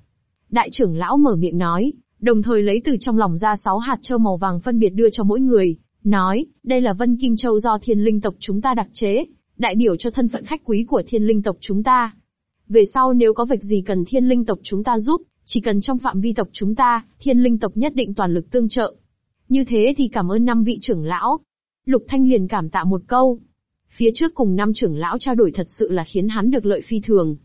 Đại trưởng lão mở miệng nói, đồng thời lấy từ trong lòng ra sáu hạt châu màu vàng phân biệt đưa cho mỗi người, nói, đây là vân kim châu do thiên linh tộc chúng ta đặc chế, đại biểu cho thân phận khách quý của thiên linh tộc chúng ta. Về sau nếu có việc gì cần thiên linh tộc chúng ta giúp, chỉ cần trong phạm vi tộc chúng ta, thiên linh tộc nhất định toàn lực tương trợ. Như thế thì cảm ơn năm vị trưởng lão. Lục Thanh liền cảm tạ một câu. Phía trước cùng năm trưởng lão trao đổi thật sự là khiến hắn được lợi phi thường.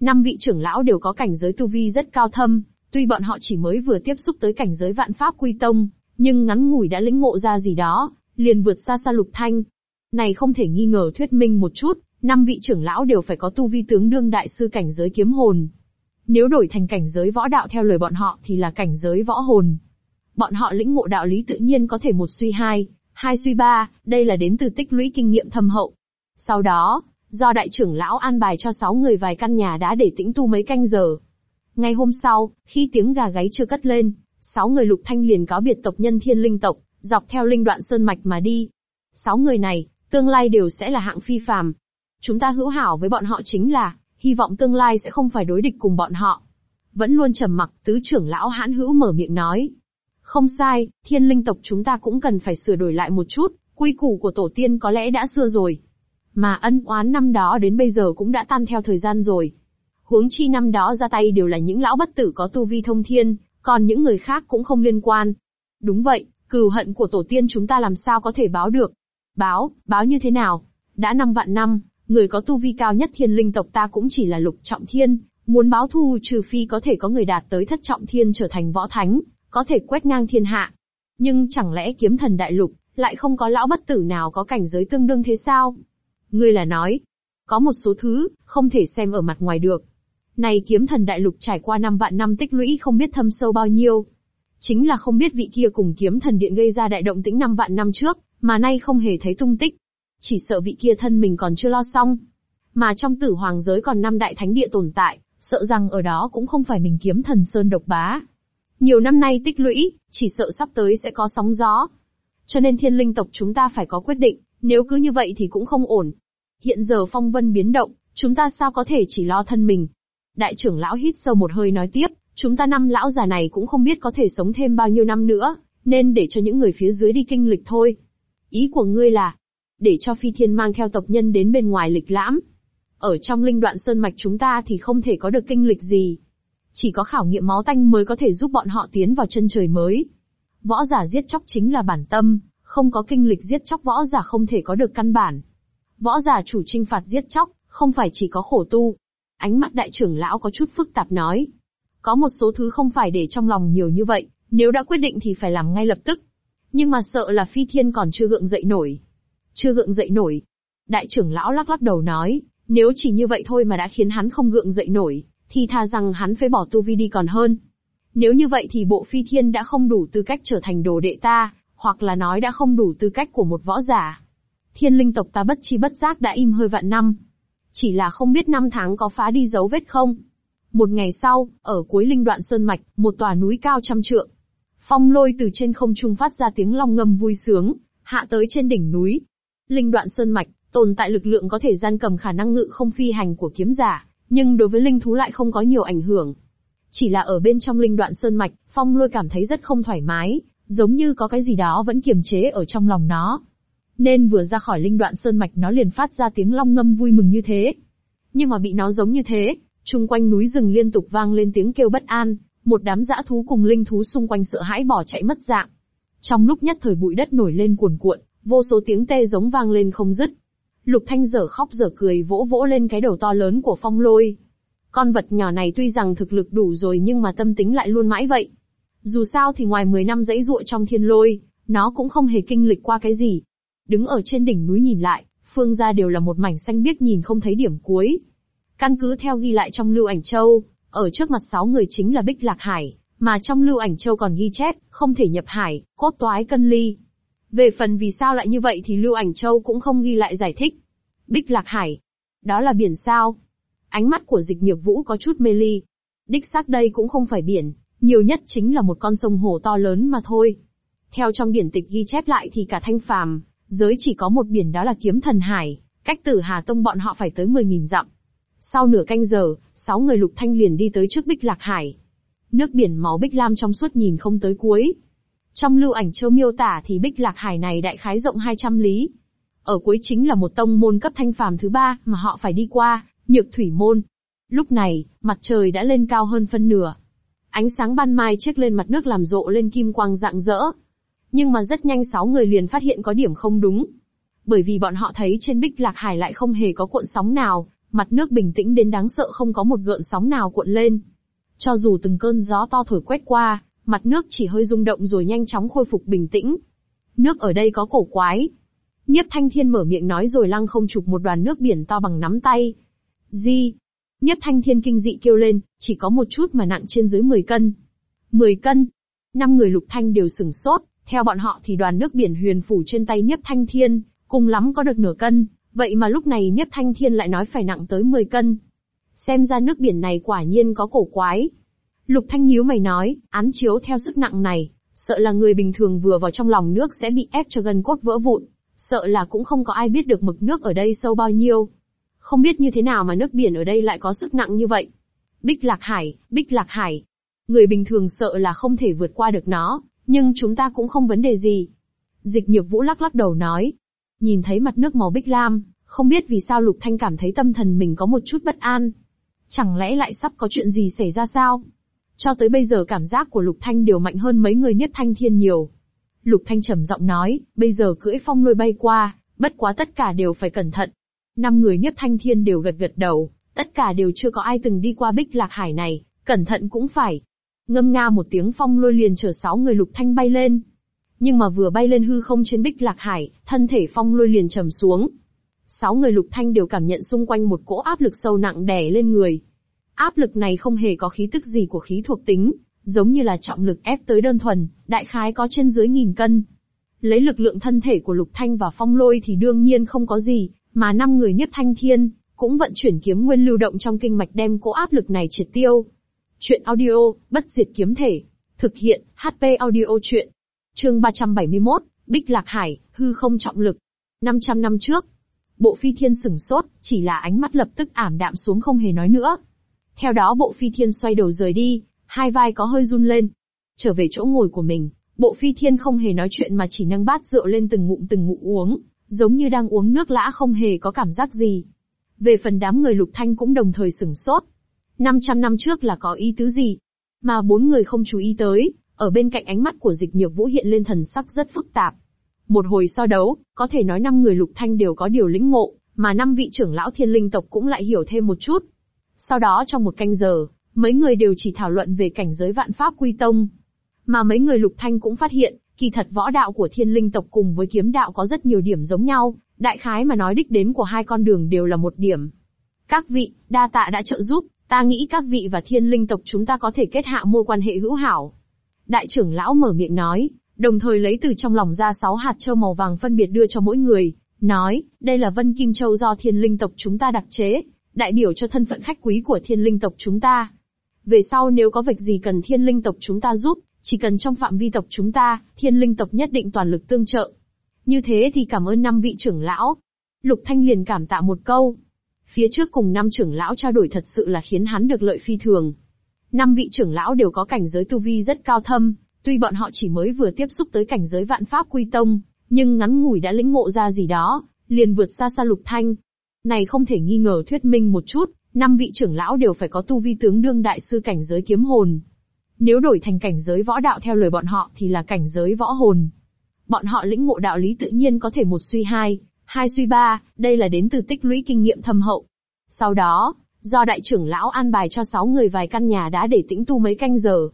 Năm vị trưởng lão đều có cảnh giới tu vi rất cao thâm, tuy bọn họ chỉ mới vừa tiếp xúc tới cảnh giới vạn pháp quy tông, nhưng ngắn ngủi đã lĩnh ngộ ra gì đó, liền vượt xa xa Lục Thanh. Này không thể nghi ngờ thuyết minh một chút, năm vị trưởng lão đều phải có tu vi tướng đương đại sư cảnh giới kiếm hồn. Nếu đổi thành cảnh giới võ đạo theo lời bọn họ thì là cảnh giới võ hồn. Bọn họ lĩnh ngộ đạo lý tự nhiên có thể một suy hai, hai suy ba, đây là đến từ tích lũy kinh nghiệm thâm hậu. Sau đó, do đại trưởng lão an bài cho sáu người vài căn nhà đã để tĩnh tu mấy canh giờ. Ngày hôm sau, khi tiếng gà gáy chưa cất lên, sáu người lục thanh liền cáo biệt tộc nhân thiên linh tộc, dọc theo linh đoạn sơn mạch mà đi. Sáu người này, tương lai đều sẽ là hạng phi phàm. Chúng ta hữu hảo với bọn họ chính là, hy vọng tương lai sẽ không phải đối địch cùng bọn họ. Vẫn luôn trầm mặc, tứ trưởng lão hãn hữu mở miệng nói. Không sai, thiên linh tộc chúng ta cũng cần phải sửa đổi lại một chút, quy củ của tổ tiên có lẽ đã xưa rồi. Mà ân oán năm đó đến bây giờ cũng đã tan theo thời gian rồi. Huống chi năm đó ra tay đều là những lão bất tử có tu vi thông thiên, còn những người khác cũng không liên quan. Đúng vậy, cừu hận của tổ tiên chúng ta làm sao có thể báo được. Báo, báo như thế nào? Đã năm vạn năm, người có tu vi cao nhất thiên linh tộc ta cũng chỉ là lục trọng thiên, muốn báo thù trừ phi có thể có người đạt tới thất trọng thiên trở thành võ thánh, có thể quét ngang thiên hạ. Nhưng chẳng lẽ kiếm thần đại lục, lại không có lão bất tử nào có cảnh giới tương đương thế sao? Ngươi là nói, có một số thứ, không thể xem ở mặt ngoài được. Này kiếm thần đại lục trải qua năm vạn năm tích lũy không biết thâm sâu bao nhiêu. Chính là không biết vị kia cùng kiếm thần điện gây ra đại động tĩnh năm vạn năm trước, mà nay không hề thấy tung tích. Chỉ sợ vị kia thân mình còn chưa lo xong. Mà trong tử hoàng giới còn năm đại thánh địa tồn tại, sợ rằng ở đó cũng không phải mình kiếm thần sơn độc bá. Nhiều năm nay tích lũy, chỉ sợ sắp tới sẽ có sóng gió. Cho nên thiên linh tộc chúng ta phải có quyết định, nếu cứ như vậy thì cũng không ổn. Hiện giờ phong vân biến động, chúng ta sao có thể chỉ lo thân mình. Đại trưởng lão hít sâu một hơi nói tiếp, chúng ta năm lão già này cũng không biết có thể sống thêm bao nhiêu năm nữa, nên để cho những người phía dưới đi kinh lịch thôi. Ý của ngươi là, để cho phi thiên mang theo tộc nhân đến bên ngoài lịch lãm. Ở trong linh đoạn sơn mạch chúng ta thì không thể có được kinh lịch gì. Chỉ có khảo nghiệm máu tanh mới có thể giúp bọn họ tiến vào chân trời mới. Võ giả giết chóc chính là bản tâm, không có kinh lịch giết chóc võ giả không thể có được căn bản. Võ giả chủ trinh phạt giết chóc, không phải chỉ có khổ tu. Ánh mắt đại trưởng lão có chút phức tạp nói. Có một số thứ không phải để trong lòng nhiều như vậy, nếu đã quyết định thì phải làm ngay lập tức. Nhưng mà sợ là phi thiên còn chưa gượng dậy nổi. Chưa gượng dậy nổi. Đại trưởng lão lắc lắc đầu nói, nếu chỉ như vậy thôi mà đã khiến hắn không gượng dậy nổi, thì thà rằng hắn phải bỏ tu vi đi còn hơn. Nếu như vậy thì bộ phi thiên đã không đủ tư cách trở thành đồ đệ ta, hoặc là nói đã không đủ tư cách của một võ giả. Thiên linh tộc ta bất chi bất giác đã im hơi vạn năm. Chỉ là không biết năm tháng có phá đi dấu vết không. Một ngày sau, ở cuối linh đoạn sơn mạch, một tòa núi cao trăm trượng. Phong lôi từ trên không trung phát ra tiếng long ngâm vui sướng, hạ tới trên đỉnh núi. Linh đoạn sơn mạch, tồn tại lực lượng có thể gian cầm khả năng ngự không phi hành của kiếm giả, nhưng đối với linh thú lại không có nhiều ảnh hưởng. Chỉ là ở bên trong linh đoạn sơn mạch, phong lôi cảm thấy rất không thoải mái, giống như có cái gì đó vẫn kiềm chế ở trong lòng nó. Nên vừa ra khỏi linh đoạn sơn mạch nó liền phát ra tiếng long ngâm vui mừng như thế. Nhưng mà bị nó giống như thế, chung quanh núi rừng liên tục vang lên tiếng kêu bất an, một đám dã thú cùng linh thú xung quanh sợ hãi bỏ chạy mất dạng. Trong lúc nhất thời bụi đất nổi lên cuồn cuộn, vô số tiếng tê giống vang lên không dứt. Lục Thanh dở khóc dở cười vỗ vỗ lên cái đầu to lớn của phong lôi. Con vật nhỏ này tuy rằng thực lực đủ rồi nhưng mà tâm tính lại luôn mãi vậy. Dù sao thì ngoài 10 năm dãy ruộng trong thiên lôi, nó cũng không hề kinh lịch qua cái gì. Đứng ở trên đỉnh núi nhìn lại, phương ra đều là một mảnh xanh biếc nhìn không thấy điểm cuối. Căn cứ theo ghi lại trong lưu ảnh châu, ở trước mặt sáu người chính là Bích Lạc Hải, mà trong lưu ảnh châu còn ghi chép, không thể nhập hải, cốt toái cân ly. Về phần vì sao lại như vậy thì lưu ảnh châu cũng không ghi lại giải thích. Bích Lạc Hải. Đó là biển sao. Ánh mắt của dịch nhược vũ có chút mê ly. Đích xác đây cũng không phải biển, nhiều nhất chính là một con sông hồ to lớn mà thôi. Theo trong điển tịch ghi chép lại thì cả thanh phàm, giới chỉ có một biển đó là kiếm thần hải, cách tử Hà Tông bọn họ phải tới 10.000 dặm. Sau nửa canh giờ, sáu người lục thanh liền đi tới trước bích lạc hải. Nước biển máu bích lam trong suốt nhìn không tới cuối. Trong lưu ảnh châu miêu tả thì bích lạc hải này đại khái rộng 200 lý. Ở cuối chính là một tông môn cấp thanh phàm thứ ba mà họ phải đi qua, nhược thủy môn. Lúc này, mặt trời đã lên cao hơn phân nửa. Ánh sáng ban mai chiếc lên mặt nước làm rộ lên kim quang rạng rỡ. Nhưng mà rất nhanh sáu người liền phát hiện có điểm không đúng. Bởi vì bọn họ thấy trên bích lạc hải lại không hề có cuộn sóng nào, mặt nước bình tĩnh đến đáng sợ không có một gợn sóng nào cuộn lên. Cho dù từng cơn gió to thổi quét qua, mặt nước chỉ hơi rung động rồi nhanh chóng khôi phục bình tĩnh. Nước ở đây có cổ quái. Nhiếp Thanh Thiên mở miệng nói rồi lăng không chụp một đoàn nước biển to bằng nắm tay. Di. Nhất Thanh Thiên kinh dị kêu lên, chỉ có một chút mà nặng trên dưới 10 cân. 10 cân. Năm người lục thanh đều sửng sốt, theo bọn họ thì đoàn nước biển huyền phủ trên tay Nhất Thanh Thiên, cùng lắm có được nửa cân, vậy mà lúc này Nhất Thanh Thiên lại nói phải nặng tới 10 cân. Xem ra nước biển này quả nhiên có cổ quái. Lục Thanh nhíu mày nói, án chiếu theo sức nặng này, sợ là người bình thường vừa vào trong lòng nước sẽ bị ép cho gần cốt vỡ vụn, sợ là cũng không có ai biết được mực nước ở đây sâu bao nhiêu. Không biết như thế nào mà nước biển ở đây lại có sức nặng như vậy. Bích Lạc Hải, Bích Lạc Hải. Người bình thường sợ là không thể vượt qua được nó, nhưng chúng ta cũng không vấn đề gì. Dịch nhược vũ lắc lắc đầu nói. Nhìn thấy mặt nước màu bích lam, không biết vì sao Lục Thanh cảm thấy tâm thần mình có một chút bất an. Chẳng lẽ lại sắp có chuyện gì xảy ra sao? Cho tới bây giờ cảm giác của Lục Thanh đều mạnh hơn mấy người nhất thanh thiên nhiều. Lục Thanh trầm giọng nói, bây giờ cưỡi phong lôi bay qua, bất quá tất cả đều phải cẩn thận. Năm người nhất thanh thiên đều gật gật đầu, tất cả đều chưa có ai từng đi qua bích lạc hải này, cẩn thận cũng phải. Ngâm nga một tiếng phong lôi liền chở sáu người Lục Thanh bay lên. Nhưng mà vừa bay lên hư không trên bích lạc hải, thân thể phong lôi liền trầm xuống. Sáu người Lục Thanh đều cảm nhận xung quanh một cỗ áp lực sâu nặng đè lên người, Áp lực này không hề có khí tức gì của khí thuộc tính, giống như là trọng lực ép tới đơn thuần, đại khái có trên dưới nghìn cân. Lấy lực lượng thân thể của Lục Thanh và Phong Lôi thì đương nhiên không có gì, mà năm người nhất thanh thiên, cũng vận chuyển kiếm nguyên lưu động trong kinh mạch đem cố áp lực này triệt tiêu. Chuyện audio, bất diệt kiếm thể. Thực hiện, HP audio chuyện. Chương 371, Bích Lạc Hải, hư không trọng lực. 500 năm trước, bộ phi thiên sửng sốt, chỉ là ánh mắt lập tức ảm đạm xuống không hề nói nữa. Theo đó bộ phi thiên xoay đầu rời đi, hai vai có hơi run lên. Trở về chỗ ngồi của mình, bộ phi thiên không hề nói chuyện mà chỉ nâng bát rượu lên từng ngụm từng ngụm uống, giống như đang uống nước lã không hề có cảm giác gì. Về phần đám người lục thanh cũng đồng thời sửng sốt. 500 năm trước là có ý tứ gì? Mà bốn người không chú ý tới, ở bên cạnh ánh mắt của dịch nhược vũ hiện lên thần sắc rất phức tạp. Một hồi so đấu, có thể nói năm người lục thanh đều có điều lĩnh ngộ, mà năm vị trưởng lão thiên linh tộc cũng lại hiểu thêm một chút. Sau đó trong một canh giờ, mấy người đều chỉ thảo luận về cảnh giới vạn pháp quy tông. Mà mấy người lục thanh cũng phát hiện, kỳ thật võ đạo của thiên linh tộc cùng với kiếm đạo có rất nhiều điểm giống nhau, đại khái mà nói đích đến của hai con đường đều là một điểm. Các vị, đa tạ đã trợ giúp, ta nghĩ các vị và thiên linh tộc chúng ta có thể kết hạ mối quan hệ hữu hảo. Đại trưởng lão mở miệng nói, đồng thời lấy từ trong lòng ra sáu hạt châu màu vàng phân biệt đưa cho mỗi người, nói, đây là vân kim châu do thiên linh tộc chúng ta đặc chế, đại biểu cho thân phận khách quý của thiên linh tộc chúng ta. Về sau nếu có việc gì cần thiên linh tộc chúng ta giúp, chỉ cần trong phạm vi tộc chúng ta, thiên linh tộc nhất định toàn lực tương trợ. Như thế thì cảm ơn năm vị trưởng lão. Lục Thanh liền cảm tạ một câu. Phía trước cùng năm trưởng lão trao đổi thật sự là khiến hắn được lợi phi thường. Năm vị trưởng lão đều có cảnh giới tu vi rất cao thâm, tuy bọn họ chỉ mới vừa tiếp xúc tới cảnh giới vạn pháp quy tông, nhưng ngắn ngủi đã lĩnh ngộ ra gì đó, liền vượt xa xa Lục Thanh, này không thể nghi ngờ thuyết minh một chút, năm vị trưởng lão đều phải có tu vi tướng đương đại sư cảnh giới kiếm hồn. Nếu đổi thành cảnh giới võ đạo theo lời bọn họ thì là cảnh giới võ hồn. Bọn họ lĩnh ngộ đạo lý tự nhiên có thể một suy hai, hai suy ba, đây là đến từ tích lũy kinh nghiệm thâm hậu. Sau đó, do đại trưởng lão an bài cho sáu người vài căn nhà đã để tĩnh tu mấy canh giờ.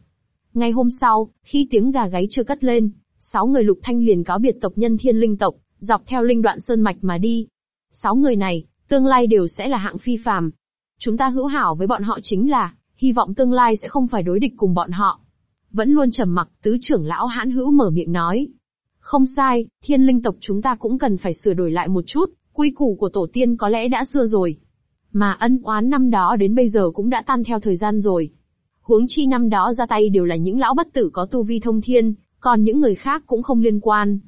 Ngày hôm sau, khi tiếng gà gáy chưa cất lên, sáu người lục thanh liền cáo biệt tộc nhân thiên linh tộc, dọc theo linh đoạn sơn mạch mà đi. Sáu người này, tương lai đều sẽ là hạng phi phàm. Chúng ta hữu hảo với bọn họ chính là, hy vọng tương lai sẽ không phải đối địch cùng bọn họ. Vẫn luôn trầm mặc, tứ trưởng lão hãn hữu mở miệng nói. Không sai, thiên linh tộc chúng ta cũng cần phải sửa đổi lại một chút, quy củ của tổ tiên có lẽ đã xưa rồi. Mà ân oán năm đó đến bây giờ cũng đã tan theo thời gian rồi. Huống chi năm đó ra tay đều là những lão bất tử có tu vi thông thiên, còn những người khác cũng không liên quan.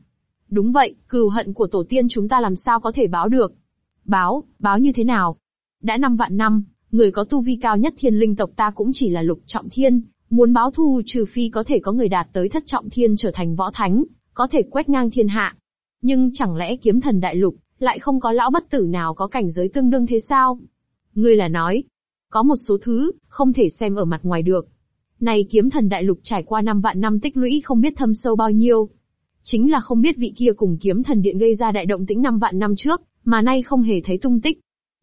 Đúng vậy, cừu hận của tổ tiên chúng ta làm sao có thể báo được. Báo, báo như thế nào? Đã năm vạn năm, người có tu vi cao nhất thiên linh tộc ta cũng chỉ là lục trọng thiên, muốn báo thù trừ phi có thể có người đạt tới thất trọng thiên trở thành võ thánh, có thể quét ngang thiên hạ. Nhưng chẳng lẽ kiếm thần đại lục, lại không có lão bất tử nào có cảnh giới tương đương thế sao? Ngươi là nói, có một số thứ, không thể xem ở mặt ngoài được. Này kiếm thần đại lục trải qua năm vạn năm tích lũy không biết thâm sâu bao nhiêu. Chính là không biết vị kia cùng kiếm thần điện gây ra đại động tĩnh năm vạn năm trước, mà nay không hề thấy tung tích.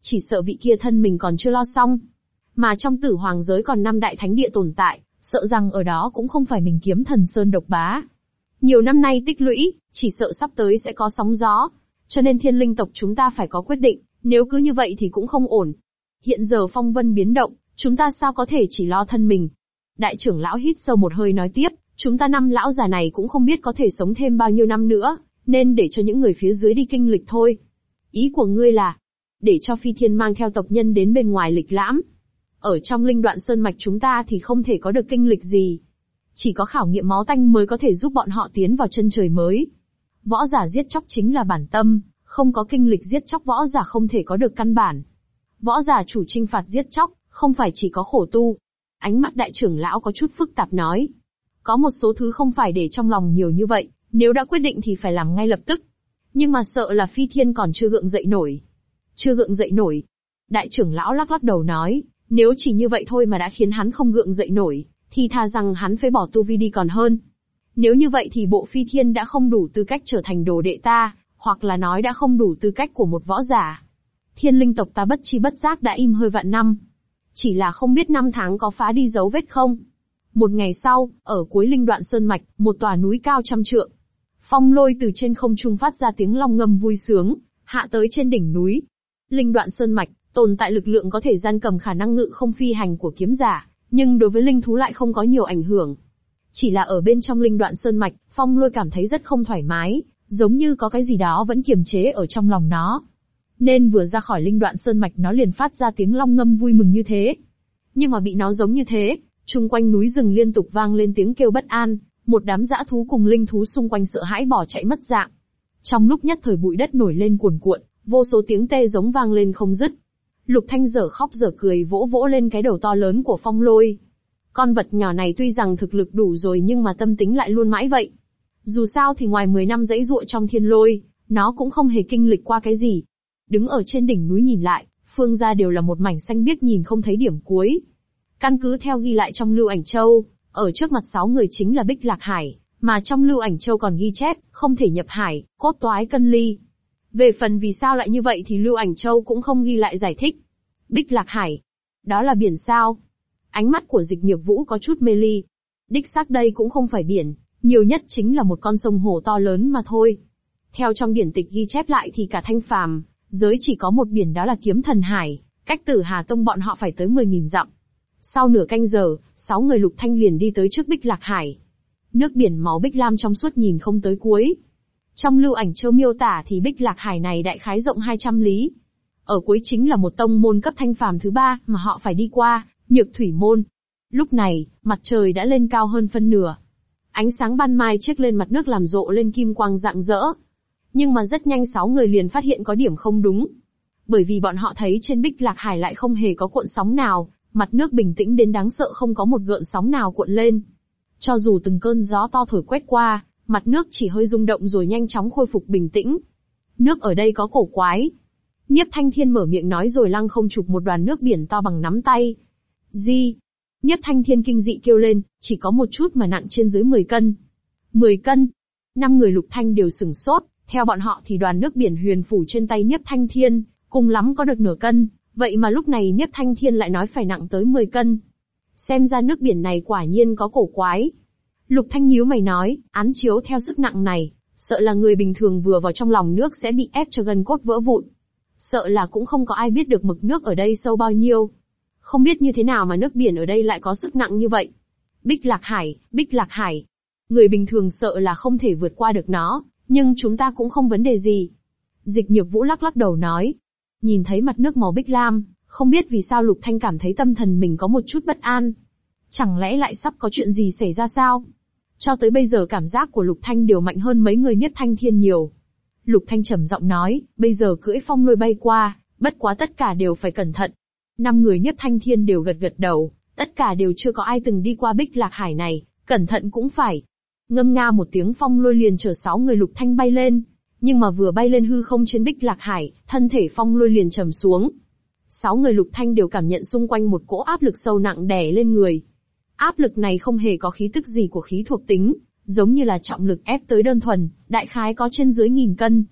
Chỉ sợ vị kia thân mình còn chưa lo xong. Mà trong tử hoàng giới còn năm đại thánh địa tồn tại, sợ rằng ở đó cũng không phải mình kiếm thần sơn độc bá. Nhiều năm nay tích lũy, chỉ sợ sắp tới sẽ có sóng gió. Cho nên thiên linh tộc chúng ta phải có quyết định, nếu cứ như vậy thì cũng không ổn. Hiện giờ phong vân biến động, chúng ta sao có thể chỉ lo thân mình. Đại trưởng lão hít sâu một hơi nói tiếp, chúng ta năm lão già này cũng không biết có thể sống thêm bao nhiêu năm nữa, nên để cho những người phía dưới đi kinh lịch thôi. Ý của ngươi là, để cho phi thiên mang theo tộc nhân đến bên ngoài lịch lãm. Ở trong linh đoạn sơn mạch chúng ta thì không thể có được kinh lịch gì. Chỉ có khảo nghiệm máu tanh mới có thể giúp bọn họ tiến vào chân trời mới. Võ giả giết chóc chính là bản tâm, không có kinh lịch giết chóc võ giả không thể có được căn bản. Võ giả chủ trinh phạt giết chóc, không phải chỉ có khổ tu. Ánh mắt đại trưởng lão có chút phức tạp nói. Có một số thứ không phải để trong lòng nhiều như vậy, nếu đã quyết định thì phải làm ngay lập tức. Nhưng mà sợ là phi thiên còn chưa gượng dậy nổi. Chưa gượng dậy nổi. Đại trưởng lão lắc lắc đầu nói, nếu chỉ như vậy thôi mà đã khiến hắn không gượng dậy nổi, thì tha rằng hắn phải bỏ tu vi đi còn hơn. Nếu như vậy thì bộ phi thiên đã không đủ tư cách trở thành đồ đệ ta, hoặc là nói đã không đủ tư cách của một võ giả. Thiên linh tộc ta bất chi bất giác đã im hơi vạn năm. Chỉ là không biết năm tháng có phá đi dấu vết không. Một ngày sau, ở cuối linh đoạn sơn mạch, một tòa núi cao trăm trượng. Phong lôi từ trên không trung phát ra tiếng long ngâm vui sướng, hạ tới trên đỉnh núi. Linh đoạn sơn mạch, tồn tại lực lượng có thể gian cầm khả năng ngự không phi hành của kiếm giả, nhưng đối với linh thú lại không có nhiều ảnh hưởng. Chỉ là ở bên trong linh đoạn sơn mạch, phong lôi cảm thấy rất không thoải mái, giống như có cái gì đó vẫn kiềm chế ở trong lòng nó. Nên vừa ra khỏi linh đoạn sơn mạch nó liền phát ra tiếng long ngâm vui mừng như thế. Nhưng mà bị nó giống như thế, chung quanh núi rừng liên tục vang lên tiếng kêu bất an, một đám dã thú cùng linh thú xung quanh sợ hãi bỏ chạy mất dạng. Trong lúc nhất thời bụi đất nổi lên cuồn cuộn, vô số tiếng tê giống vang lên không dứt. Lục Thanh dở khóc dở cười vỗ vỗ lên cái đầu to lớn của phong lôi. Con vật nhỏ này tuy rằng thực lực đủ rồi nhưng mà tâm tính lại luôn mãi vậy. Dù sao thì ngoài 10 năm dãy ruộng trong thiên lôi, nó cũng không hề kinh lịch qua cái gì. Đứng ở trên đỉnh núi nhìn lại, phương ra đều là một mảnh xanh biếc nhìn không thấy điểm cuối. Căn cứ theo ghi lại trong lưu ảnh châu, ở trước mặt sáu người chính là Bích Lạc Hải, mà trong lưu ảnh châu còn ghi chép, không thể nhập hải, cốt toái cân ly. Về phần vì sao lại như vậy thì lưu ảnh châu cũng không ghi lại giải thích. Bích Lạc Hải. Đó là biển sao? Ánh mắt của dịch nhược vũ có chút mê ly. Đích xác đây cũng không phải biển, nhiều nhất chính là một con sông hồ to lớn mà thôi. Theo trong điển tịch ghi chép lại thì cả thanh phàm, giới chỉ có một biển đó là kiếm thần hải, cách tử Hà Tông bọn họ phải tới 10.000 dặm. Sau nửa canh giờ, sáu người lục thanh liền đi tới trước Bích Lạc Hải. Nước biển máu bích lam trong suốt nhìn không tới cuối. Trong lưu ảnh châu miêu tả thì Bích Lạc Hải này đại khái rộng 200 lý. Ở cuối chính là một tông môn cấp thanh phàm thứ ba mà họ phải đi qua, nhược thủy môn. Lúc này, mặt trời đã lên cao hơn phân nửa. Ánh sáng ban mai chiếc lên mặt nước làm rộ lên kim quang rạng rỡ. Nhưng mà rất nhanh sáu người liền phát hiện có điểm không đúng. Bởi vì bọn họ thấy trên Bích Lạc Hải lại không hề có cuộn sóng nào, mặt nước bình tĩnh đến đáng sợ không có một gợn sóng nào cuộn lên. Cho dù từng cơn gió to thổi quét qua, mặt nước chỉ hơi rung động rồi nhanh chóng khôi phục bình tĩnh. Nước ở đây có cổ quái. Nhiếp Thanh Thiên mở miệng nói rồi lăng không chụp một đoàn nước biển to bằng nắm tay. Di. Nhiếp Thanh Thiên kinh dị kêu lên, chỉ có một chút mà nặng trên dưới 10 cân. 10 cân. Năm người lục thanh đều sừng sốt, theo bọn họ thì đoàn nước biển huyền phủ trên tay Nhiếp Thanh Thiên, cùng lắm có được nửa cân, Vậy mà lúc này Niếp Thanh Thiên lại nói phải nặng tới 10 cân. Xem ra nước biển này quả nhiên có cổ quái. Lục Thanh nhíu mày nói, án chiếu theo sức nặng này, sợ là người bình thường vừa vào trong lòng nước sẽ bị ép cho gần cốt vỡ vụn. Sợ là cũng không có ai biết được mực nước ở đây sâu bao nhiêu. Không biết như thế nào mà nước biển ở đây lại có sức nặng như vậy. Bích Lạc Hải, Bích Lạc Hải. Người bình thường sợ là không thể vượt qua được nó, nhưng chúng ta cũng không vấn đề gì. Dịch nhược vũ lắc lắc đầu nói, Nhìn thấy mặt nước màu bích lam, không biết vì sao Lục Thanh cảm thấy tâm thần mình có một chút bất an. Chẳng lẽ lại sắp có chuyện gì xảy ra sao? Cho tới bây giờ cảm giác của Lục Thanh đều mạnh hơn mấy người nhất thanh thiên nhiều. Lục Thanh trầm giọng nói, bây giờ cưỡi phong lôi bay qua, bất quá tất cả đều phải cẩn thận. Năm người nhất thanh thiên đều gật gật đầu, tất cả đều chưa có ai từng đi qua bích lạc hải này, cẩn thận cũng phải. Ngâm nga một tiếng phong lôi liền chở sáu người Lục Thanh bay lên, nhưng mà vừa bay lên hư không trên bích lạc hải, thân thể phong lôi liền trầm xuống. Sáu người Lục Thanh đều cảm nhận xung quanh một cỗ áp lực sâu nặng đè lên người. Áp lực này không hề có khí tức gì của khí thuộc tính, giống như là trọng lực ép tới đơn thuần, đại khái có trên dưới nghìn cân.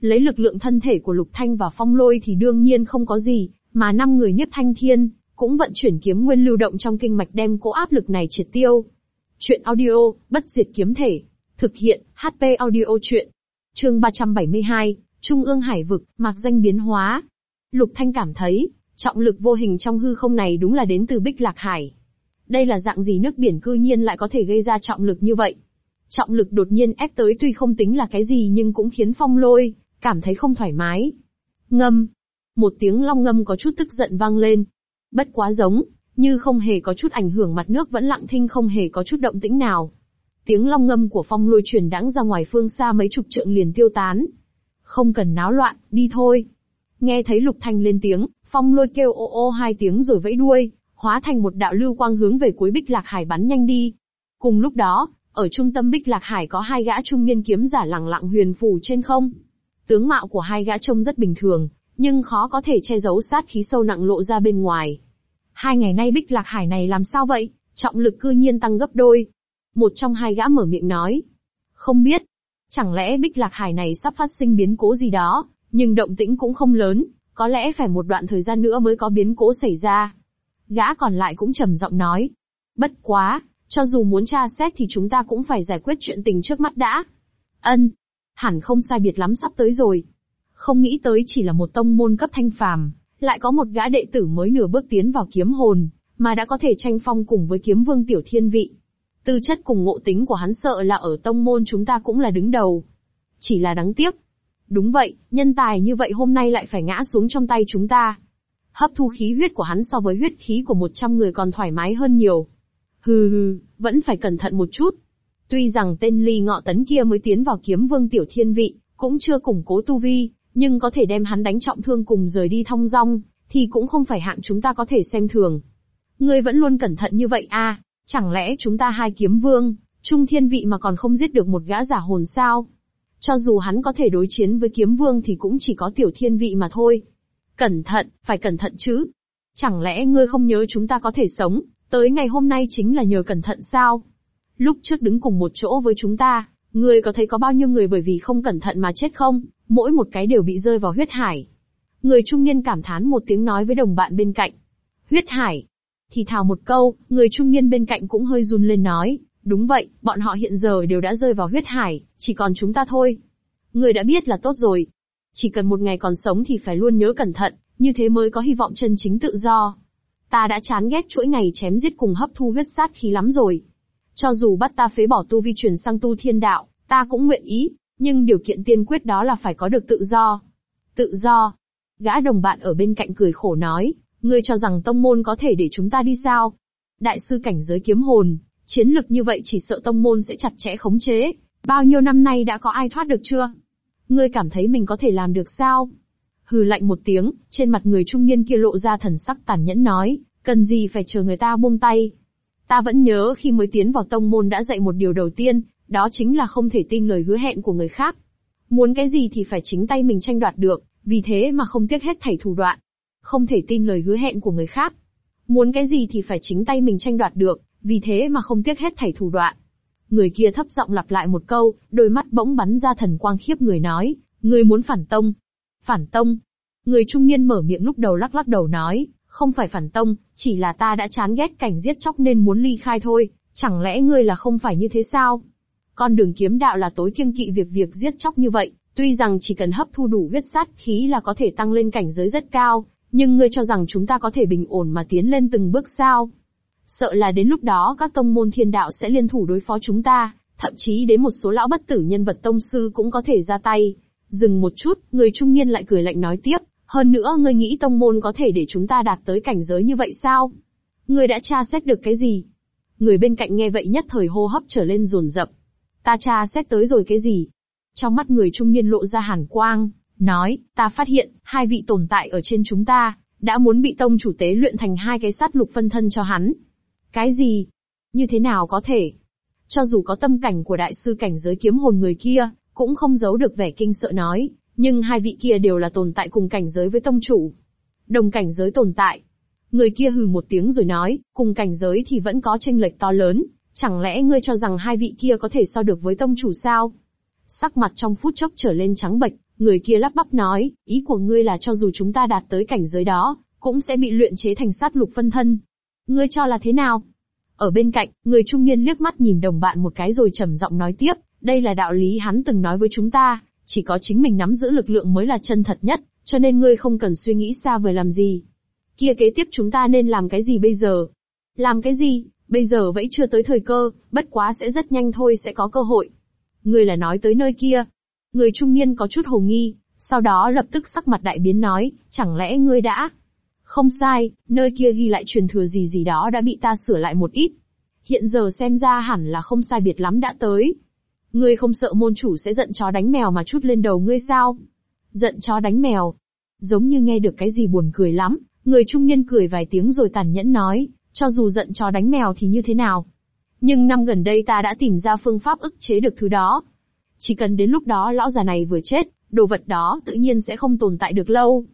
Lấy lực lượng thân thể của Lục Thanh và Phong Lôi thì đương nhiên không có gì, mà năm người nhất thanh thiên, cũng vận chuyển kiếm nguyên lưu động trong kinh mạch đem cỗ áp lực này triệt tiêu. Chuyện audio, bất diệt kiếm thể. Thực hiện, HP audio chuyện. Chương 372, Trung ương hải vực, mạc danh biến hóa. Lục Thanh cảm thấy, trọng lực vô hình trong hư không này đúng là đến từ Bích Lạc Hải. Đây là dạng gì nước biển cư nhiên lại có thể gây ra trọng lực như vậy? Trọng lực đột nhiên ép tới tuy không tính là cái gì nhưng cũng khiến phong lôi, cảm thấy không thoải mái. Ngâm. Một tiếng long ngâm có chút tức giận vang lên. Bất quá giống, như không hề có chút ảnh hưởng mặt nước vẫn lặng thinh không hề có chút động tĩnh nào. Tiếng long ngâm của phong lôi truyền đãng ra ngoài phương xa mấy chục trượng liền tiêu tán. Không cần náo loạn, đi thôi. Nghe thấy lục thanh lên tiếng, phong lôi kêu ô ô hai tiếng rồi vẫy đuôi, hóa thành một đạo lưu quang hướng về cuối bích lạc hải bắn nhanh đi. Cùng lúc đó, ở trung tâm bích lạc hải có hai gã trung niên kiếm giả lẳng lặng huyền phù trên không. Tướng mạo của hai gã trông rất bình thường, nhưng khó có thể che giấu sát khí sâu nặng lộ ra bên ngoài. Hai ngày nay bích lạc hải này làm sao vậy? Trọng lực cư nhiên tăng gấp đôi. Một trong hai gã mở miệng nói. Không biết. Chẳng lẽ bích lạc hải này sắp phát sinh biến cố gì đó, nhưng động tĩnh cũng không lớn, có lẽ phải một đoạn thời gian nữa mới có biến cố xảy ra. Gã còn lại cũng trầm giọng nói. Bất quá, cho dù muốn tra xét thì chúng ta cũng phải giải quyết chuyện tình trước mắt đã. Ân. Hẳn không sai biệt lắm sắp tới rồi. Không nghĩ tới chỉ là một tông môn cấp thanh phàm, lại có một gã đệ tử mới nửa bước tiến vào kiếm hồn, mà đã có thể tranh phong cùng với kiếm vương tiểu thiên vị. Tư chất cùng ngộ tính của hắn sợ là ở tông môn chúng ta cũng là đứng đầu. Chỉ là đáng tiếc. Đúng vậy, nhân tài như vậy hôm nay lại phải ngã xuống trong tay chúng ta. Hấp thu khí huyết của hắn so với huyết khí của 100 người còn thoải mái hơn nhiều. Hừ hừ, vẫn phải cẩn thận một chút. Tuy rằng tên ly ngọ tấn kia mới tiến vào kiếm vương tiểu thiên vị, cũng chưa củng cố tu vi, nhưng có thể đem hắn đánh trọng thương cùng rời đi thong dong, thì cũng không phải hạng chúng ta có thể xem thường. Ngươi vẫn luôn cẩn thận như vậy à, chẳng lẽ chúng ta hai kiếm vương, trung thiên vị mà còn không giết được một gã giả hồn sao? Cho dù hắn có thể đối chiến với kiếm vương thì cũng chỉ có tiểu thiên vị mà thôi. Cẩn thận, phải cẩn thận chứ. Chẳng lẽ ngươi không nhớ chúng ta có thể sống, tới ngày hôm nay chính là nhờ cẩn thận sao? Lúc trước đứng cùng một chỗ với chúng ta, ngươi có thấy có bao nhiêu người bởi vì không cẩn thận mà chết không? Mỗi một cái đều bị rơi vào huyết hải. Người trung niên cảm thán một tiếng nói với đồng bạn bên cạnh. Huyết hải. Thì thào một câu, người trung niên bên cạnh cũng hơi run lên nói, đúng vậy, bọn họ hiện giờ đều đã rơi vào huyết hải, chỉ còn chúng ta thôi. Người đã biết là tốt rồi. Chỉ cần một ngày còn sống thì phải luôn nhớ cẩn thận, như thế mới có hy vọng chân chính tự do. Ta đã chán ghét chuỗi ngày chém giết cùng hấp thu huyết sát khí lắm rồi. Cho dù bắt ta phế bỏ tu vi chuyển sang tu thiên đạo, ta cũng nguyện ý, nhưng điều kiện tiên quyết đó là phải có được tự do. Tự do. Gã đồng bạn ở bên cạnh cười khổ nói, ngươi cho rằng tông môn có thể để chúng ta đi sao? Đại sư cảnh giới kiếm hồn, chiến lực như vậy chỉ sợ tông môn sẽ chặt chẽ khống chế. Bao nhiêu năm nay đã có ai thoát được chưa? Ngươi cảm thấy mình có thể làm được sao? Hừ lạnh một tiếng, trên mặt người trung niên kia lộ ra thần sắc tàn nhẫn nói, cần gì phải chờ người ta buông tay. Ta vẫn nhớ khi mới tiến vào tông môn đã dạy một điều đầu tiên, đó chính là không thể tin lời hứa hẹn của người khác. Muốn cái gì thì phải chính tay mình tranh đoạt được, vì thế mà không tiếc hết thảy thủ đoạn. Không thể tin lời hứa hẹn của người khác. Muốn cái gì thì phải chính tay mình tranh đoạt được, vì thế mà không tiếc hết thảy thủ đoạn. Người kia thấp giọng lặp lại một câu, đôi mắt bỗng bắn ra thần quang khiếp người nói, người muốn phản tông. Phản tông. Người trung niên mở miệng lúc đầu lắc lắc đầu nói, không phải phản tông, chỉ là ta đã chán ghét cảnh giết chóc nên muốn ly khai thôi, chẳng lẽ ngươi là không phải như thế sao? Con đường kiếm đạo là tối kiêng kỵ việc việc giết chóc như vậy, tuy rằng chỉ cần hấp thu đủ huyết sát khí là có thể tăng lên cảnh giới rất cao, nhưng ngươi cho rằng chúng ta có thể bình ổn mà tiến lên từng bước sao? Sợ là đến lúc đó các tông môn thiên đạo sẽ liên thủ đối phó chúng ta, thậm chí đến một số lão bất tử nhân vật tông sư cũng có thể ra tay. Dừng một chút, người trung niên lại cười lạnh nói tiếp, hơn nữa ngươi nghĩ tông môn có thể để chúng ta đạt tới cảnh giới như vậy sao? Ngươi đã tra xét được cái gì? Người bên cạnh nghe vậy nhất thời hô hấp trở lên rồn rập. Ta tra xét tới rồi cái gì? Trong mắt người trung niên lộ ra hàn quang, nói, ta phát hiện, hai vị tồn tại ở trên chúng ta, đã muốn bị tông chủ tế luyện thành hai cái sát lục phân thân cho hắn. Cái gì? Như thế nào có thể? Cho dù có tâm cảnh của đại sư cảnh giới kiếm hồn người kia, cũng không giấu được vẻ kinh sợ nói, nhưng hai vị kia đều là tồn tại cùng cảnh giới với tông chủ. Đồng cảnh giới tồn tại. Người kia hừ một tiếng rồi nói, cùng cảnh giới thì vẫn có tranh lệch to lớn, chẳng lẽ ngươi cho rằng hai vị kia có thể so được với tông chủ sao? Sắc mặt trong phút chốc trở lên trắng bệch, người kia lắp bắp nói, ý của ngươi là cho dù chúng ta đạt tới cảnh giới đó, cũng sẽ bị luyện chế thành sát lục phân thân. Ngươi cho là thế nào? Ở bên cạnh, người trung niên liếc mắt nhìn đồng bạn một cái rồi trầm giọng nói tiếp, đây là đạo lý hắn từng nói với chúng ta, chỉ có chính mình nắm giữ lực lượng mới là chân thật nhất, cho nên ngươi không cần suy nghĩ xa vời làm gì. Kia kế tiếp chúng ta nên làm cái gì bây giờ? Làm cái gì? Bây giờ vẫn chưa tới thời cơ, bất quá sẽ rất nhanh thôi sẽ có cơ hội. Ngươi là nói tới nơi kia. Người trung niên có chút hồ nghi, sau đó lập tức sắc mặt đại biến nói, chẳng lẽ ngươi đã... Không sai, nơi kia ghi lại truyền thừa gì gì đó đã bị ta sửa lại một ít. Hiện giờ xem ra hẳn là không sai biệt lắm đã tới. Ngươi không sợ môn chủ sẽ giận chó đánh mèo mà chút lên đầu ngươi sao? Giận chó đánh mèo. Giống như nghe được cái gì buồn cười lắm, người trung niên cười vài tiếng rồi tàn nhẫn nói, cho dù giận chó đánh mèo thì như thế nào? Nhưng năm gần đây ta đã tìm ra phương pháp ức chế được thứ đó. Chỉ cần đến lúc đó lão già này vừa chết, đồ vật đó tự nhiên sẽ không tồn tại được lâu.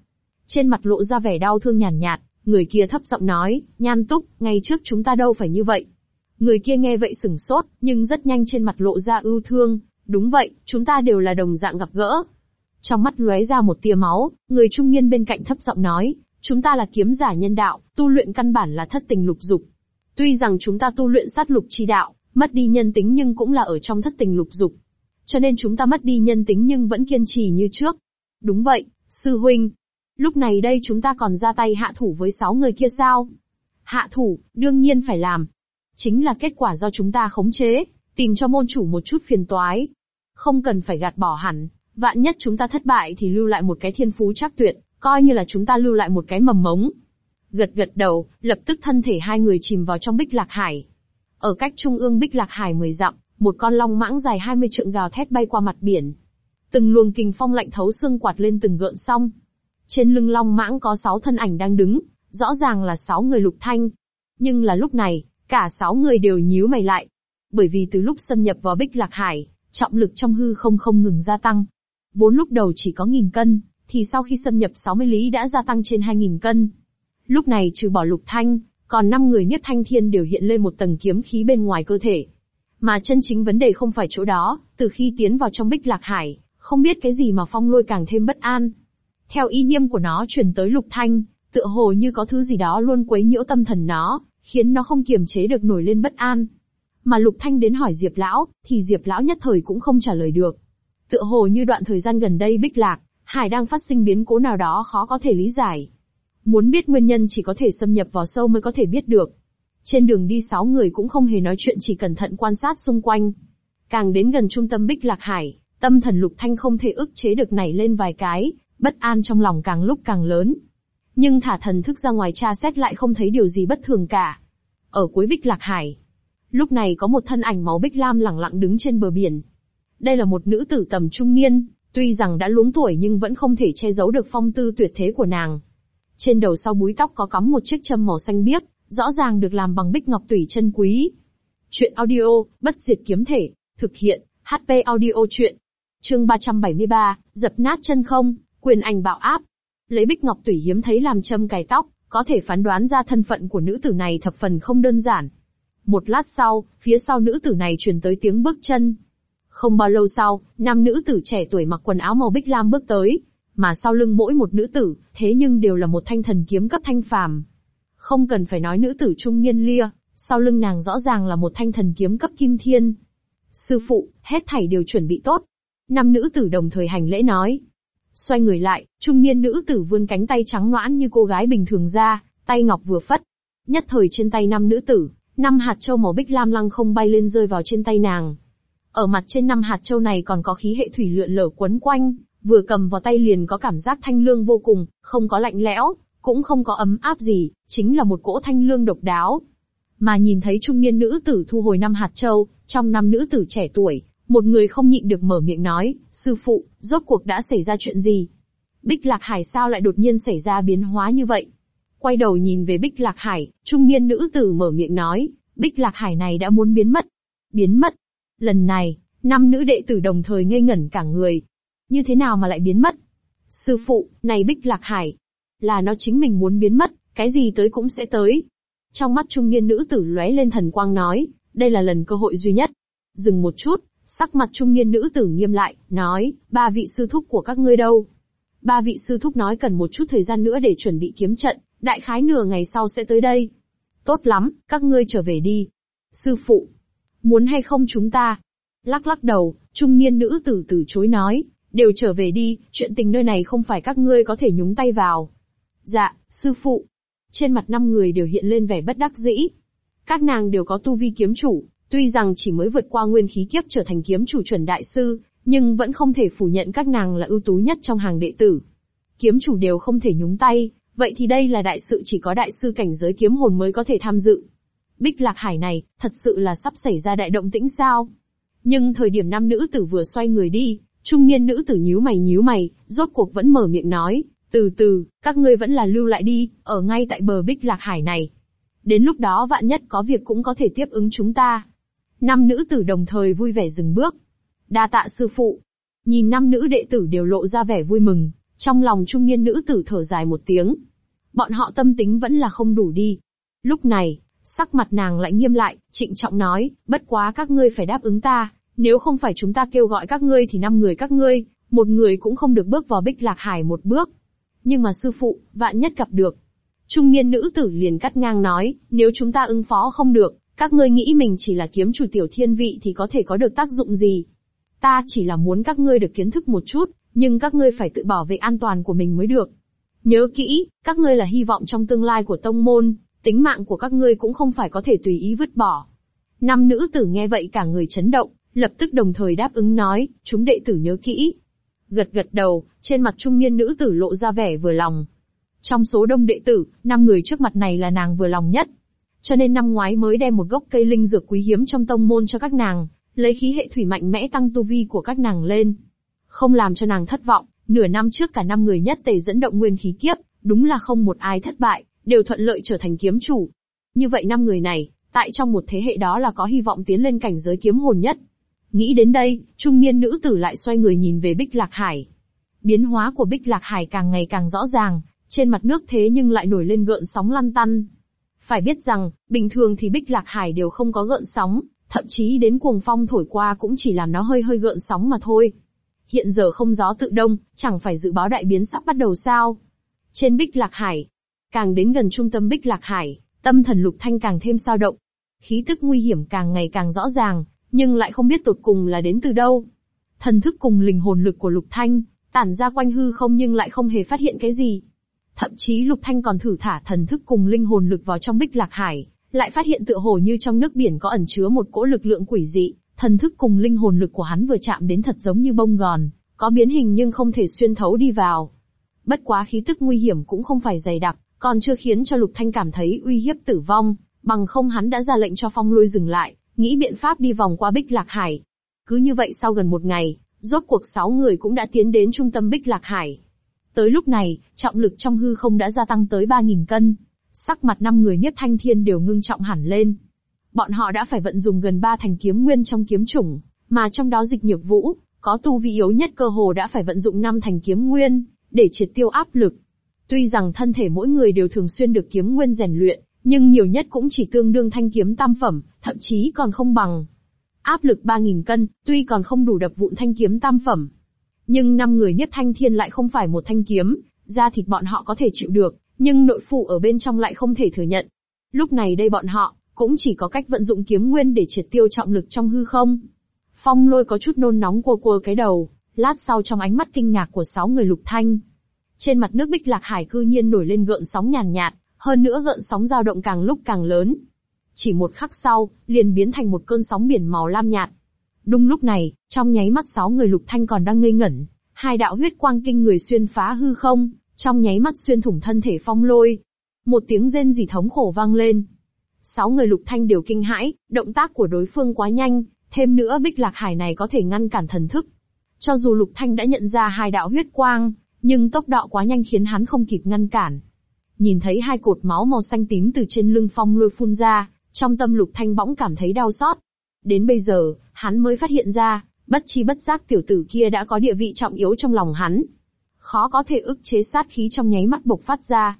Trên mặt lộ ra vẻ đau thương nhàn nhạt, nhạt, người kia thấp giọng nói, nhan túc, ngày trước chúng ta đâu phải như vậy. Người kia nghe vậy sửng sốt, nhưng rất nhanh trên mặt lộ ra ưu thương, đúng vậy, chúng ta đều là đồng dạng gặp gỡ. Trong mắt lóe ra một tia máu, người trung niên bên cạnh thấp giọng nói, chúng ta là kiếm giả nhân đạo, tu luyện căn bản là thất tình lục dục. Tuy rằng chúng ta tu luyện sát lục chi đạo, mất đi nhân tính nhưng cũng là ở trong thất tình lục dục. Cho nên chúng ta mất đi nhân tính nhưng vẫn kiên trì như trước. Đúng vậy, sư huynh. Lúc này đây chúng ta còn ra tay hạ thủ với sáu người kia sao? Hạ thủ, đương nhiên phải làm, chính là kết quả do chúng ta khống chế, tìm cho môn chủ một chút phiền toái. Không cần phải gạt bỏ hẳn, vạn nhất chúng ta thất bại thì lưu lại một cái thiên phú chắc tuyệt, coi như là chúng ta lưu lại một cái mầm mống. Gật gật đầu, lập tức thân thể hai người chìm vào trong bích lạc hải. Ở cách trung ương bích lạc hải 10 dặm, một con long mãng dài 20 trượng gào thét bay qua mặt biển. Từng luồng kình phong lạnh thấu xương quạt lên từng gợn song. Trên lưng long mãng có sáu thân ảnh đang đứng, rõ ràng là sáu người lục thanh. Nhưng là lúc này, Cả sáu người đều nhíu mày lại. Bởi vì từ lúc xâm nhập vào Bích Lạc Hải, trọng lực trong hư không không ngừng gia tăng. Vốn lúc đầu chỉ có nghìn cân, thì sau khi xâm nhập 60 lý đã gia tăng trên 2.000 cân. Lúc này trừ bỏ lục thanh, còn 5 người nhất thanh thiên đều hiện lên một tầng kiếm khí bên ngoài cơ thể. Mà chân chính vấn đề không phải chỗ đó, từ khi tiến vào trong bích lạc hải, không biết cái gì mà phong lôi càng thêm bất an. Theo ý niệm của nó truyền tới lục thanh, tựa hồ như có thứ gì đó luôn quấy nhiễu tâm thần nó, khiến nó không kiềm chế được nổi lên bất an. Mà Lục Thanh đến hỏi Diệp Lão, thì Diệp Lão nhất thời cũng không trả lời được. Tựa hồ như đoạn thời gian gần đây Bích Lạc, Hải đang phát sinh biến cố nào đó khó có thể lý giải. Muốn biết nguyên nhân chỉ có thể xâm nhập vào sâu mới có thể biết được. Trên đường đi sáu người cũng không hề nói chuyện chỉ cẩn thận quan sát xung quanh. Càng đến gần trung tâm Bích Lạc Hải, tâm thần Lục Thanh không thể ức chế được nảy lên vài cái, bất an trong lòng càng lúc càng lớn. Nhưng thả thần thức ra ngoài tra xét lại không thấy điều gì bất thường cả. Ở cuối Bích Lạc Hải, lúc này có một thân ảnh máu bích lam lẳng lặng đứng trên bờ biển. Đây là một nữ tử tầm trung niên, tuy rằng đã luống tuổi nhưng vẫn không thể che giấu được phong tư tuyệt thế của nàng. Trên đầu sau búi tóc có cắm một chiếc châm màu xanh biếc, rõ ràng được làm bằng bích ngọc tủy chân quý. Chuyện audio, bất diệt kiếm thể, thực hiện, HP audio chuyện. Chương 373, dập nát chân không, quyền ảnh bạo áp, Lấy bích ngọc tủy hiếm thấy làm châm cài tóc, có thể phán đoán ra thân phận của nữ tử này thập phần không đơn giản. Một lát sau, phía sau nữ tử này truyền tới tiếng bước chân. Không bao lâu sau, năm nữ tử trẻ tuổi mặc quần áo màu bích lam bước tới, mà sau lưng mỗi một nữ tử, thế nhưng đều là một thanh thần kiếm cấp thanh phàm. Không cần phải nói nữ tử trung niên lia, sau lưng nàng rõ ràng là một thanh thần kiếm cấp kim thiên. Sư phụ, hết thảy đều chuẩn bị tốt. Năm nữ tử đồng thời hành lễ nói. Xoay người lại, trung niên nữ tử vươn cánh tay trắng noãn như cô gái bình thường ra, tay ngọc vừa phất. Nhất thời trên tay năm nữ tử, năm hạt châu màu bích lam lăng không bay lên rơi vào trên tay nàng. Ở mặt trên năm hạt châu này còn có khí hệ thủy lượn lở quấn quanh, vừa cầm vào tay liền có cảm giác thanh lương vô cùng, không có lạnh lẽo, cũng không có ấm áp gì, chính là một cỗ thanh lương độc đáo. Mà nhìn thấy trung niên nữ tử thu hồi năm hạt châu, trong năm nữ tử trẻ tuổi, một người không nhịn được mở miệng nói, sư phụ, rốt cuộc đã xảy ra chuyện gì? Bích Lạc Hải sao lại đột nhiên xảy ra biến hóa như vậy? Quay đầu nhìn về Bích Lạc Hải, trung niên nữ tử mở miệng nói, Bích Lạc Hải này đã muốn biến mất. Biến mất. Lần này, năm nữ đệ tử đồng thời ngây ngẩn cả người. Như thế nào mà lại biến mất? Sư phụ, này Bích Lạc Hải. Là nó chính mình muốn biến mất, cái gì tới cũng sẽ tới. Trong mắt trung niên nữ tử lóe lên thần quang nói, đây là lần cơ hội duy nhất. Dừng một chút, sắc mặt trung niên nữ tử nghiêm lại, nói, ba vị sư thúc của các ngươi đâu? Ba vị sư thúc nói cần một chút thời gian nữa để chuẩn bị kiếm trận, đại khái nửa ngày sau sẽ tới đây. Tốt lắm, các ngươi trở về đi. Sư phụ, muốn hay không chúng ta? Lắc lắc đầu, trung niên nữ tử từ chối nói, đều trở về đi, chuyện tình nơi này không phải các ngươi có thể nhúng tay vào. Dạ, sư phụ. Trên mặt năm người đều hiện lên vẻ bất đắc dĩ. Các nàng đều có tu vi kiếm chủ, tuy rằng chỉ mới vượt qua nguyên khí kiếp trở thành kiếm chủ chuẩn đại sư, nhưng vẫn không thể phủ nhận các nàng là ưu tú nhất trong hàng đệ tử. Kiếm chủ đều không thể nhúng tay, vậy thì đây là đại sự chỉ có đại sư cảnh giới kiếm hồn mới có thể tham dự. Bích Lạc Hải này, thật sự là sắp xảy ra đại động tĩnh sao? Nhưng thời điểm nam nữ tử vừa xoay người đi, trung niên nữ tử nhíu mày nhíu mày, rốt cuộc vẫn mở miệng nói, từ từ, các ngươi vẫn là lưu lại đi, ở ngay tại bờ Bích Lạc Hải này. Đến lúc đó vạn nhất có việc cũng có thể tiếp ứng chúng ta. Năm nữ tử đồng thời vui vẻ dừng bước. Đa tạ sư phụ. Nhìn năm nữ đệ tử đều lộ ra vẻ vui mừng, trong lòng trung niên nữ tử thở dài một tiếng. Bọn họ tâm tính vẫn là không đủ đi. Lúc này, sắc mặt nàng lại nghiêm lại, trịnh trọng nói, bất quá các ngươi phải đáp ứng ta, nếu không phải chúng ta kêu gọi các ngươi thì năm người các ngươi, một người cũng không được bước vào bích lạc hải một bước. Nhưng mà sư phụ, vạn nhất gặp được. Trung niên nữ tử liền cắt ngang nói, nếu chúng ta ứng phó không được, các ngươi nghĩ mình chỉ là kiếm chủ tiểu thiên vị thì có thể có được tác dụng gì? Ta chỉ là muốn các ngươi được kiến thức một chút, nhưng các ngươi phải tự bảo vệ an toàn của mình mới được. Nhớ kỹ, các ngươi là hy vọng trong tương lai của tông môn, tính mạng của các ngươi cũng không phải có thể tùy ý vứt bỏ. Năm nữ tử nghe vậy cả người chấn động, lập tức đồng thời đáp ứng nói, chúng đệ tử nhớ kỹ. Gật gật đầu, trên mặt trung niên nữ tử lộ ra vẻ vừa lòng. Trong số đông đệ tử, năm người trước mặt này là nàng vừa lòng nhất. Cho nên năm ngoái mới đem một gốc cây linh dược quý hiếm trong tông môn cho các nàng, lấy khí hệ thủy mạnh mẽ tăng tu vi của các nàng lên. Không làm cho nàng thất vọng, nửa năm trước cả năm người nhất tề dẫn động nguyên khí kiếp, đúng là không một ai thất bại, đều thuận lợi trở thành kiếm chủ. Như vậy năm người này, tại trong một thế hệ đó là có hy vọng tiến lên cảnh giới kiếm hồn nhất. Nghĩ đến đây, trung niên nữ tử lại xoay người nhìn về Bích Lạc Hải. Biến hóa của Bích Lạc Hải càng ngày càng rõ ràng, trên mặt nước thế nhưng lại nổi lên gợn sóng lăn tăn. Phải biết rằng, bình thường thì Bích Lạc Hải đều không có gợn sóng, thậm chí đến cuồng phong thổi qua cũng chỉ làm nó hơi hơi gợn sóng mà thôi. Hiện giờ không gió tự đông, chẳng phải dự báo đại biến sắp bắt đầu sao? Trên Bích Lạc Hải, càng đến gần trung tâm Bích Lạc Hải, tâm thần Lục Thanh càng thêm sao động. Khí tức nguy hiểm càng ngày càng rõ ràng, nhưng lại không biết tột cùng là đến từ đâu. Thần thức cùng linh hồn lực của Lục Thanh, tản ra quanh hư không nhưng lại không hề phát hiện cái gì. Thậm chí Lục Thanh còn thử thả thần thức cùng linh hồn lực vào trong Bích Lạc Hải, lại phát hiện tựa hồ như trong nước biển có ẩn chứa một cỗ lực lượng quỷ dị, thần thức cùng linh hồn lực của hắn vừa chạm đến thật giống như bông gòn, có biến hình nhưng không thể xuyên thấu đi vào. Bất quá khí tức nguy hiểm cũng không phải dày đặc, còn chưa khiến cho Lục Thanh cảm thấy uy hiếp tử vong, bằng không hắn đã ra lệnh cho phong lôi dừng lại, nghĩ biện pháp đi vòng qua Bích Lạc Hải. Cứ như vậy sau gần một ngày, rốt cuộc sáu người cũng đã tiến đến trung tâm Bích Lạc Hải. Tới lúc này, trọng lực trong hư không đã gia tăng tới 3.000 cân. Sắc mặt năm người nhất Thanh Thiên đều ngưng trọng hẳn lên. Bọn họ đã phải vận dùng gần ba thành kiếm nguyên trong kiếm chủng, mà trong đó dịch nhược vũ, có tu vi yếu nhất cơ hồ đã phải vận dụng năm thành kiếm nguyên, để triệt tiêu áp lực. Tuy rằng thân thể mỗi người đều thường xuyên được kiếm nguyên rèn luyện, nhưng nhiều nhất cũng chỉ tương đương thanh kiếm tam phẩm, thậm chí còn không bằng. Áp lực 3.000 cân, tuy còn không đủ đập vụn thanh kiếm tam phẩm. Nhưng năm người nhất thanh thiên lại không phải một thanh kiếm, da thịt bọn họ có thể chịu được, nhưng nội phụ ở bên trong lại không thể thừa nhận. Lúc này đây bọn họ, cũng chỉ có cách vận dụng kiếm nguyên để triệt tiêu trọng lực trong hư không. Phong lôi có chút nôn nóng cua cua cái đầu, lát sau trong ánh mắt kinh ngạc của sáu người lục thanh. Trên mặt nước bích lạc hải cư nhiên nổi lên gợn sóng nhàn nhạt, hơn nữa gợn sóng dao động càng lúc càng lớn. Chỉ một khắc sau, liền biến thành một cơn sóng biển màu lam nhạt. Đúng lúc này, trong nháy mắt sáu người lục thanh còn đang ngây ngẩn, hai đạo huyết quang kinh người xuyên phá hư không, trong nháy mắt xuyên thủng thân thể phong lôi. Một tiếng rên rỉ thống khổ vang lên. Sáu người lục thanh đều kinh hãi, động tác của đối phương quá nhanh, thêm nữa bích lạc hải này có thể ngăn cản thần thức. Cho dù lục thanh đã nhận ra hai đạo huyết quang, nhưng tốc độ quá nhanh khiến hắn không kịp ngăn cản. Nhìn thấy hai cột máu màu xanh tím từ trên lưng phong lôi phun ra, trong tâm lục thanh bỗng cảm thấy đau xót. Đến bây giờ, hắn mới phát hiện ra, bất chi bất giác tiểu tử kia đã có địa vị trọng yếu trong lòng hắn. Khó có thể ức chế sát khí trong nháy mắt bộc phát ra.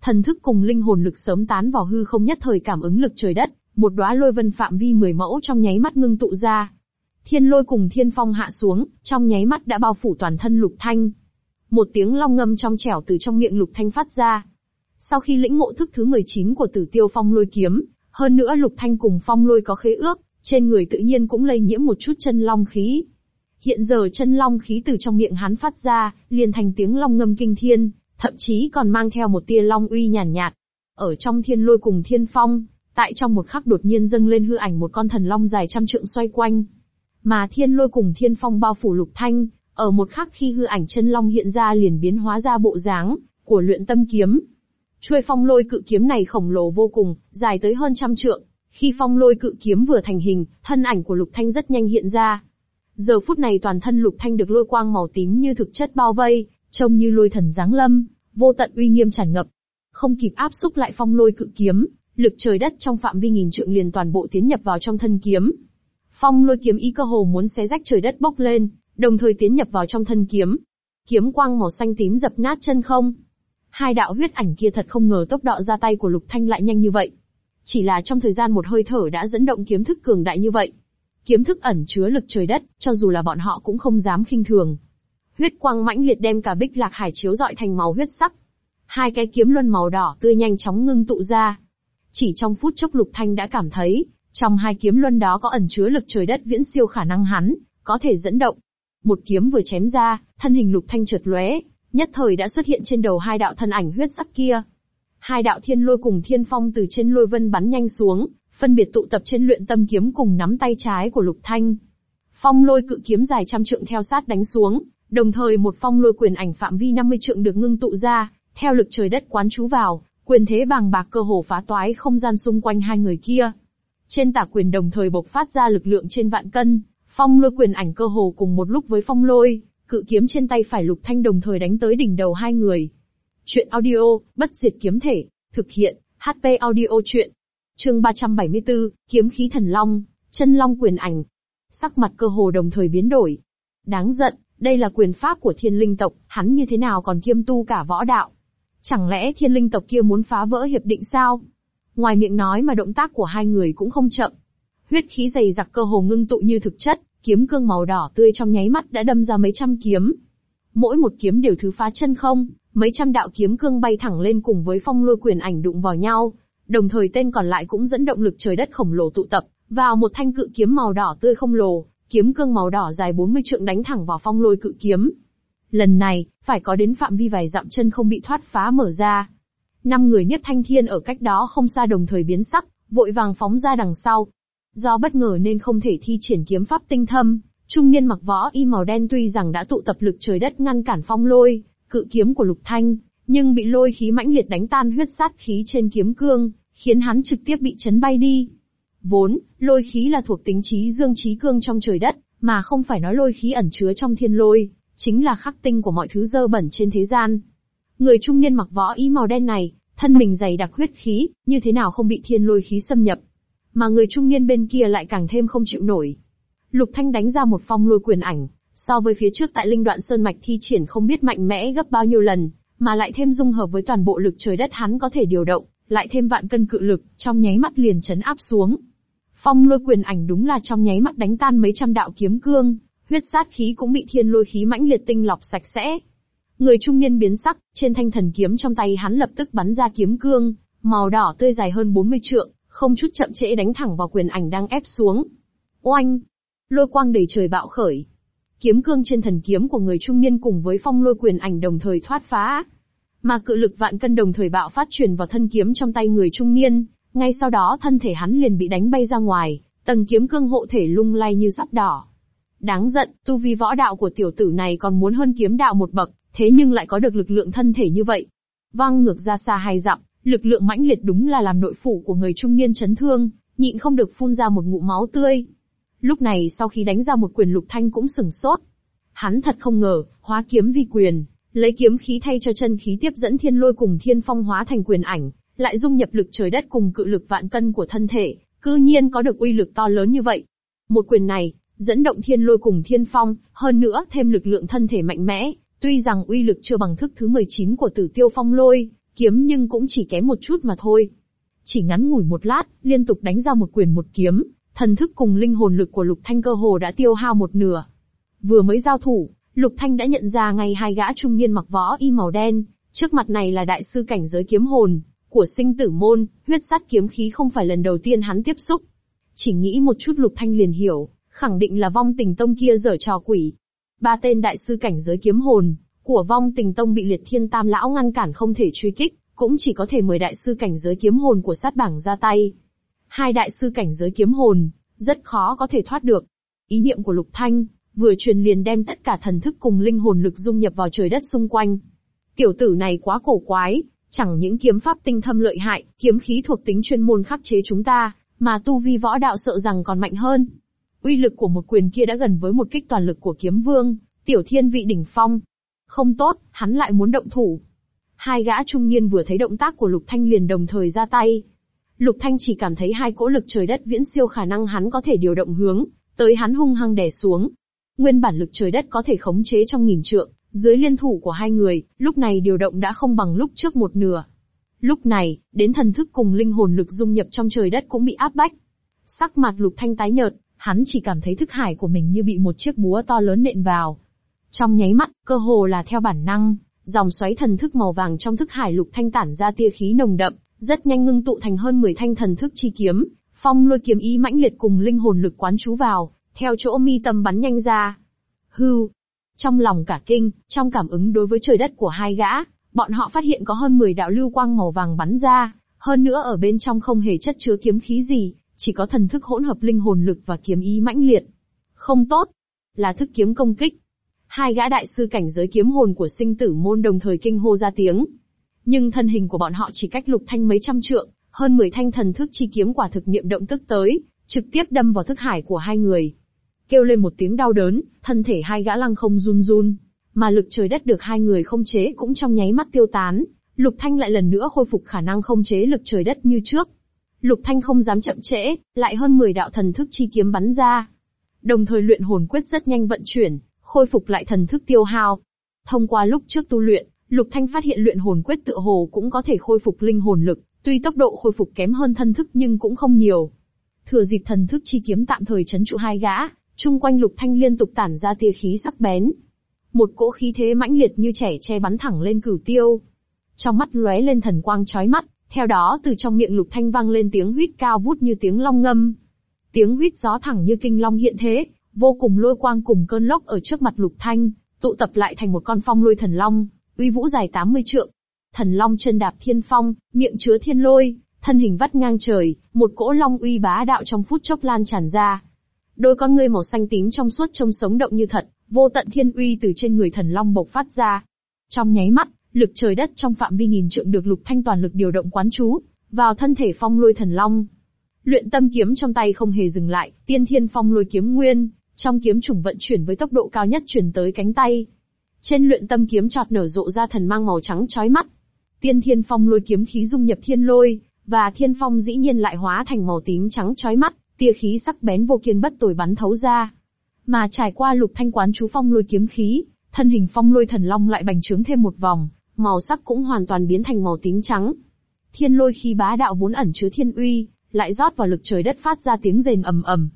Thần thức cùng linh hồn lực sớm tán vào hư không nhất thời cảm ứng lực trời đất, một đóa lôi vân phạm vi 10 mẫu trong nháy mắt ngưng tụ ra. Thiên lôi cùng thiên phong hạ xuống, trong nháy mắt đã bao phủ toàn thân lục thanh. Một tiếng long ngâm trong trẻo từ trong miệng lục thanh phát ra. Sau khi lĩnh ngộ thức thứ 19 của tử tiêu phong lôi kiếm, hơn nữa lục thanh cùng phong lôi có khế ước, trên người tự nhiên cũng lây nhiễm một chút chân long khí. Hiện giờ chân long khí từ trong miệng hắn phát ra, liền thành tiếng long ngâm kinh thiên, thậm chí còn mang theo một tia long uy nhàn nhạt, nhạt. Ở trong thiên lôi cùng thiên phong, tại trong một khắc đột nhiên dâng lên hư ảnh một con thần long dài trăm trượng xoay quanh. Mà thiên lôi cùng thiên phong bao phủ lục thanh, ở một khắc khi hư ảnh chân long hiện ra liền biến hóa ra bộ dáng của luyện tâm kiếm. Chuôi phong lôi cự kiếm này khổng lồ vô cùng, dài tới hơn trăm trượng. Khi phong lôi cự kiếm vừa thành hình, thân ảnh của lục thanh rất nhanh hiện ra. Giờ phút này toàn thân lục thanh được lôi quang màu tím như thực chất bao vây, trông như lôi thần giáng lâm, vô tận uy nghiêm tràn ngập. Không kịp áp xúc lại phong lôi cự kiếm, lực trời đất trong phạm vi nghìn trượng liền toàn bộ tiến nhập vào trong thân kiếm. Phong lôi kiếm ý cơ hồ muốn xé rách trời đất bốc lên, đồng thời tiến nhập vào trong thân kiếm. Kiếm quang màu xanh tím dập nát chân không. Hai đạo huyết ảnh kia thật không ngờ tốc độ ra tay của Lục Thanh lại nhanh như vậy. Chỉ là trong thời gian một hơi thở đã dẫn động kiếm thức cường đại như vậy. Kiếm thức ẩn chứa lực trời đất, cho dù là bọn họ cũng không dám khinh thường. Huyết quang mãnh liệt đem cả bích lạc hải chiếu dọi thành màu huyết sắc. Hai cái kiếm luân màu đỏ tươi nhanh chóng ngưng tụ ra. Chỉ trong phút chốc Lục Thanh đã cảm thấy, trong hai kiếm luân đó có ẩn chứa lực trời đất viễn siêu khả năng hắn, có thể dẫn động. Một kiếm vừa chém ra, thân hình Lục Thanh trượt lóe, nhất thời đã xuất hiện trên đầu hai đạo thân ảnh huyết sắc kia. Hai đạo thiên lôi cùng thiên phong từ trên lôi vân bắn nhanh xuống, phân biệt tụ tập trên luyện tâm kiếm cùng nắm tay trái của Lục Thanh. Phong lôi cự kiếm dài trăm trượng theo sát đánh xuống, đồng thời một phong lôi quyền ảnh phạm vi 50 trượng được ngưng tụ ra, theo lực trời đất quán chú vào, quyền thế bàng bạc cơ hồ phá toái không gian xung quanh hai người kia. Trên tả quyền đồng thời bộc phát ra lực lượng trên vạn cân, phong lôi quyền ảnh cơ hồ cùng một lúc với phong lôi, cự kiếm trên tay phải lục thanh đồng thời đánh tới đỉnh đầu hai người. Chuyện audio, bất diệt kiếm thể, thực hiện, HP audio chuyện. Chương 374, kiếm khí thần long, chân long quyền ảnh. Sắc mặt cơ hồ đồng thời biến đổi. Đáng giận, đây là quyền pháp của thiên linh tộc, hắn như thế nào còn kiêm tu cả võ đạo. Chẳng lẽ thiên linh tộc kia muốn phá vỡ hiệp định sao? Ngoài miệng nói mà động tác của hai người cũng không chậm. Huyết khí dày dặc cơ hồ ngưng tụ như thực chất, kiếm cương màu đỏ tươi trong nháy mắt đã đâm ra mấy trăm kiếm. Mỗi một kiếm đều thứ phá chân không, mấy trăm đạo kiếm cương bay thẳng lên cùng với phong lôi quyền ảnh đụng vào nhau, đồng thời tên còn lại cũng dẫn động lực trời đất khổng lồ tụ tập vào một thanh cự kiếm màu đỏ tươi không lồ, kiếm cương màu đỏ dài 40 trượng đánh thẳng vào phong lôi cự kiếm. Lần này, phải có đến phạm vi vài dặm chân không bị thoát phá mở ra. Năm người nhất thanh thiên ở cách đó không xa đồng thời biến sắc, vội vàng phóng ra đằng sau. Do bất ngờ nên không thể thi triển kiếm pháp tinh thâm, trung niên mặc võ y màu đen tuy rằng đã tụ tập lực trời đất ngăn cản phong lôi, cự kiếm của lục thanh, nhưng bị lôi khí mãnh liệt đánh tan huyết sát khí trên kiếm cương, khiến hắn trực tiếp bị chấn bay đi. Vốn, lôi khí là thuộc tính trí dương trí cương trong trời đất, mà không phải nói lôi khí ẩn chứa trong thiên lôi, chính là khắc tinh của mọi thứ dơ bẩn trên thế gian. Người trung niên mặc võ y màu đen này, thân mình dày đặc huyết khí, như thế nào không bị thiên lôi khí xâm nhập. Mà người trung niên bên kia lại càng thêm không chịu nổi. Lục Thanh đánh ra một phong lôi quyền ảnh, so với phía trước tại linh đoạn sơn mạch thi triển không biết mạnh mẽ gấp bao nhiêu lần, mà lại thêm dung hợp với toàn bộ lực trời đất hắn có thể điều động, lại thêm vạn cân cự lực, trong nháy mắt liền chấn áp xuống. Phong lôi quyền ảnh đúng là trong nháy mắt đánh tan mấy trăm đạo kiếm cương, huyết sát khí cũng bị thiên lôi khí mãnh liệt tinh lọc sạch sẽ. Người trung niên biến sắc, trên thanh thần kiếm trong tay hắn lập tức bắn ra kiếm cương, màu đỏ tươi dài hơn 40 trượng, không chút chậm trễ đánh thẳng vào quyền ảnh đang ép xuống. Oanh! Lôi quang đầy trời bạo khởi. Kiếm cương trên thần kiếm của người trung niên cùng với phong lôi quyền ảnh đồng thời thoát phá. Mà cự lực vạn cân đồng thời bạo phát truyền vào thân kiếm trong tay người trung niên, ngay sau đó thân thể hắn liền bị đánh bay ra ngoài, tầng kiếm cương hộ thể lung lay như sắp đỏ. Đáng giận, tu vi võ đạo của tiểu tử này còn muốn hơn kiếm đạo một bậc, thế nhưng lại có được lực lượng thân thể như vậy. Văng ngược ra xa hai dặm, Lực lượng mãnh liệt đúng là làm nội phủ của người trung niên chấn thương, nhịn không được phun ra một ngụm máu tươi. Lúc này sau khi đánh ra một quyền lục thanh cũng sừng sốt. Hắn thật không ngờ, hóa kiếm vi quyền, lấy kiếm khí thay cho chân khí tiếp dẫn thiên lôi cùng thiên phong hóa thành quyền ảnh, lại dung nhập lực trời đất cùng cự lực vạn cân của thân thể, cư nhiên có được uy lực to lớn như vậy. Một quyền này, dẫn động thiên lôi cùng thiên phong, hơn nữa thêm lực lượng thân thể mạnh mẽ, tuy rằng uy lực chưa bằng thức thứ 19 của tử tiêu phong lôi, kiếm nhưng cũng chỉ kém một chút mà thôi. Chỉ ngắn ngủi một lát, liên tục đánh ra một quyền một kiếm, thần thức cùng linh hồn lực của Lục Thanh cơ hồ đã tiêu hao một nửa. Vừa mới giao thủ, Lục Thanh đã nhận ra ngay hai gã trung niên mặc võ y màu đen, trước mặt này là đại sư cảnh giới kiếm hồn, của sinh tử môn, huyết sát kiếm khí không phải lần đầu tiên hắn tiếp xúc. Chỉ nghĩ một chút Lục Thanh liền hiểu, khẳng định là vong tình tông kia dở trò quỷ. Ba tên đại sư cảnh giới kiếm hồn, của vong tình tông bị liệt thiên tam lão ngăn cản không thể truy kích, cũng chỉ có thể mời đại sư cảnh giới kiếm hồn của sát bảng ra tay. Hai đại sư cảnh giới kiếm hồn, rất khó có thể thoát được. Ý niệm của Lục Thanh, vừa truyền liền đem tất cả thần thức cùng linh hồn lực dung nhập vào trời đất xung quanh. Tiểu tử này quá cổ quái, chẳng những kiếm pháp tinh thâm lợi hại, kiếm khí thuộc tính chuyên môn khắc chế chúng ta, mà tu vi võ đạo sợ rằng còn mạnh hơn. Uy lực của một quyền kia đã gần với một kích toàn lực của kiếm vương, tiểu thiên vị đỉnh phong. Không tốt, hắn lại muốn động thủ. Hai gã trung niên vừa thấy động tác của Lục Thanh liền đồng thời ra tay. Lục Thanh chỉ cảm thấy hai cỗ lực trời đất viễn siêu khả năng hắn có thể điều động hướng, tới hắn hung hăng đè xuống. Nguyên bản lực trời đất có thể khống chế trong nghìn trượng, dưới liên thủ của hai người, lúc này điều động đã không bằng lúc trước một nửa. Lúc này, đến thần thức cùng linh hồn lực dung nhập trong trời đất cũng bị áp bách. Sắc mặt lục thanh tái nhợt, hắn chỉ cảm thấy thức hải của mình như bị một chiếc búa to lớn nện vào. Trong nháy mắt, cơ hồ là theo bản năng, dòng xoáy thần thức màu vàng trong thức hải lục thanh tản ra tia khí nồng đậm, rất nhanh ngưng tụ thành hơn 10 thanh thần thức chi kiếm, phong lôi kiếm ý mãnh liệt cùng linh hồn lực quán chú vào, theo chỗ mi tâm bắn nhanh ra. Hưu, trong lòng cả kinh, trong cảm ứng đối với trời đất của hai gã, bọn họ phát hiện có hơn 10 đạo lưu quang màu vàng bắn ra, hơn nữa ở bên trong không hề chất chứa kiếm khí gì, chỉ có thần thức hỗn hợp linh hồn lực và kiếm ý mãnh liệt. Không tốt, là thức kiếm công kích. Hai gã đại sư cảnh giới kiếm hồn của sinh tử môn đồng thời kinh hô ra tiếng. Nhưng thân hình của bọn họ chỉ cách lục thanh mấy trăm trượng, hơn 10 thanh thần thức chi kiếm quả thực niệm động tức tới, trực tiếp đâm vào thức hải của hai người kêu lên một tiếng đau đớn, thân thể hai gã lăng không run run, mà lực trời đất được hai người không chế cũng trong nháy mắt tiêu tán, Lục Thanh lại lần nữa khôi phục khả năng không chế lực trời đất như trước. Lục Thanh không dám chậm trễ, lại hơn 10 đạo thần thức chi kiếm bắn ra. Đồng thời luyện hồn quyết rất nhanh vận chuyển, khôi phục lại thần thức tiêu hao. Thông qua lúc trước tu luyện, Lục Thanh phát hiện luyện hồn quyết tựa hồ cũng có thể khôi phục linh hồn lực, tuy tốc độ khôi phục kém hơn thân thức nhưng cũng không nhiều. Thừa dịp thần thức chi kiếm tạm thời chấn trụ hai gã, Trung quanh lục thanh liên tục tản ra tia khí sắc bén. Một cỗ khí thế mãnh liệt như trẻ che bắn thẳng lên cửu tiêu. Trong mắt lóe lên thần quang chói mắt, theo đó từ trong miệng lục thanh vang lên tiếng huýt cao vút như tiếng long ngâm. Tiếng huýt gió thẳng như kinh long hiện thế, vô cùng lôi quang cùng cơn lốc ở trước mặt lục thanh, tụ tập lại thành một con phong lôi thần long, uy vũ dài 80 trượng. Thần long chân đạp thiên phong, miệng chứa thiên lôi, thân hình vắt ngang trời, một cỗ long uy bá đạo trong phút chốc lan tràn ra, Đôi con ngươi màu xanh tím trong suốt trông sống động như thật, vô tận thiên uy từ trên người thần long bộc phát ra. Trong nháy mắt, lực trời đất trong phạm vi nghìn trượng được lục thanh toàn lực điều động quán chú, vào thân thể phong lôi thần long. Luyện tâm kiếm trong tay không hề dừng lại, tiên thiên phong lôi kiếm nguyên, trong kiếm trùng vận chuyển với tốc độ cao nhất chuyển tới cánh tay. Trên luyện tâm kiếm chọt nở rộ ra thần mang màu trắng chói mắt. Tiên thiên phong lôi kiếm khí dung nhập thiên lôi, và thiên phong dĩ nhiên lại hóa thành màu tím trắng chói mắt tia khí sắc bén vô kiên bất tồi bắn thấu ra. Mà trải qua lục thanh quán chú phong lôi kiếm khí, thân hình phong lôi thần long lại bành trướng thêm một vòng, màu sắc cũng hoàn toàn biến thành màu tím trắng. Thiên lôi khí bá đạo vốn ẩn chứa thiên uy, lại rót vào lực trời đất phát ra tiếng rền ầm ầm.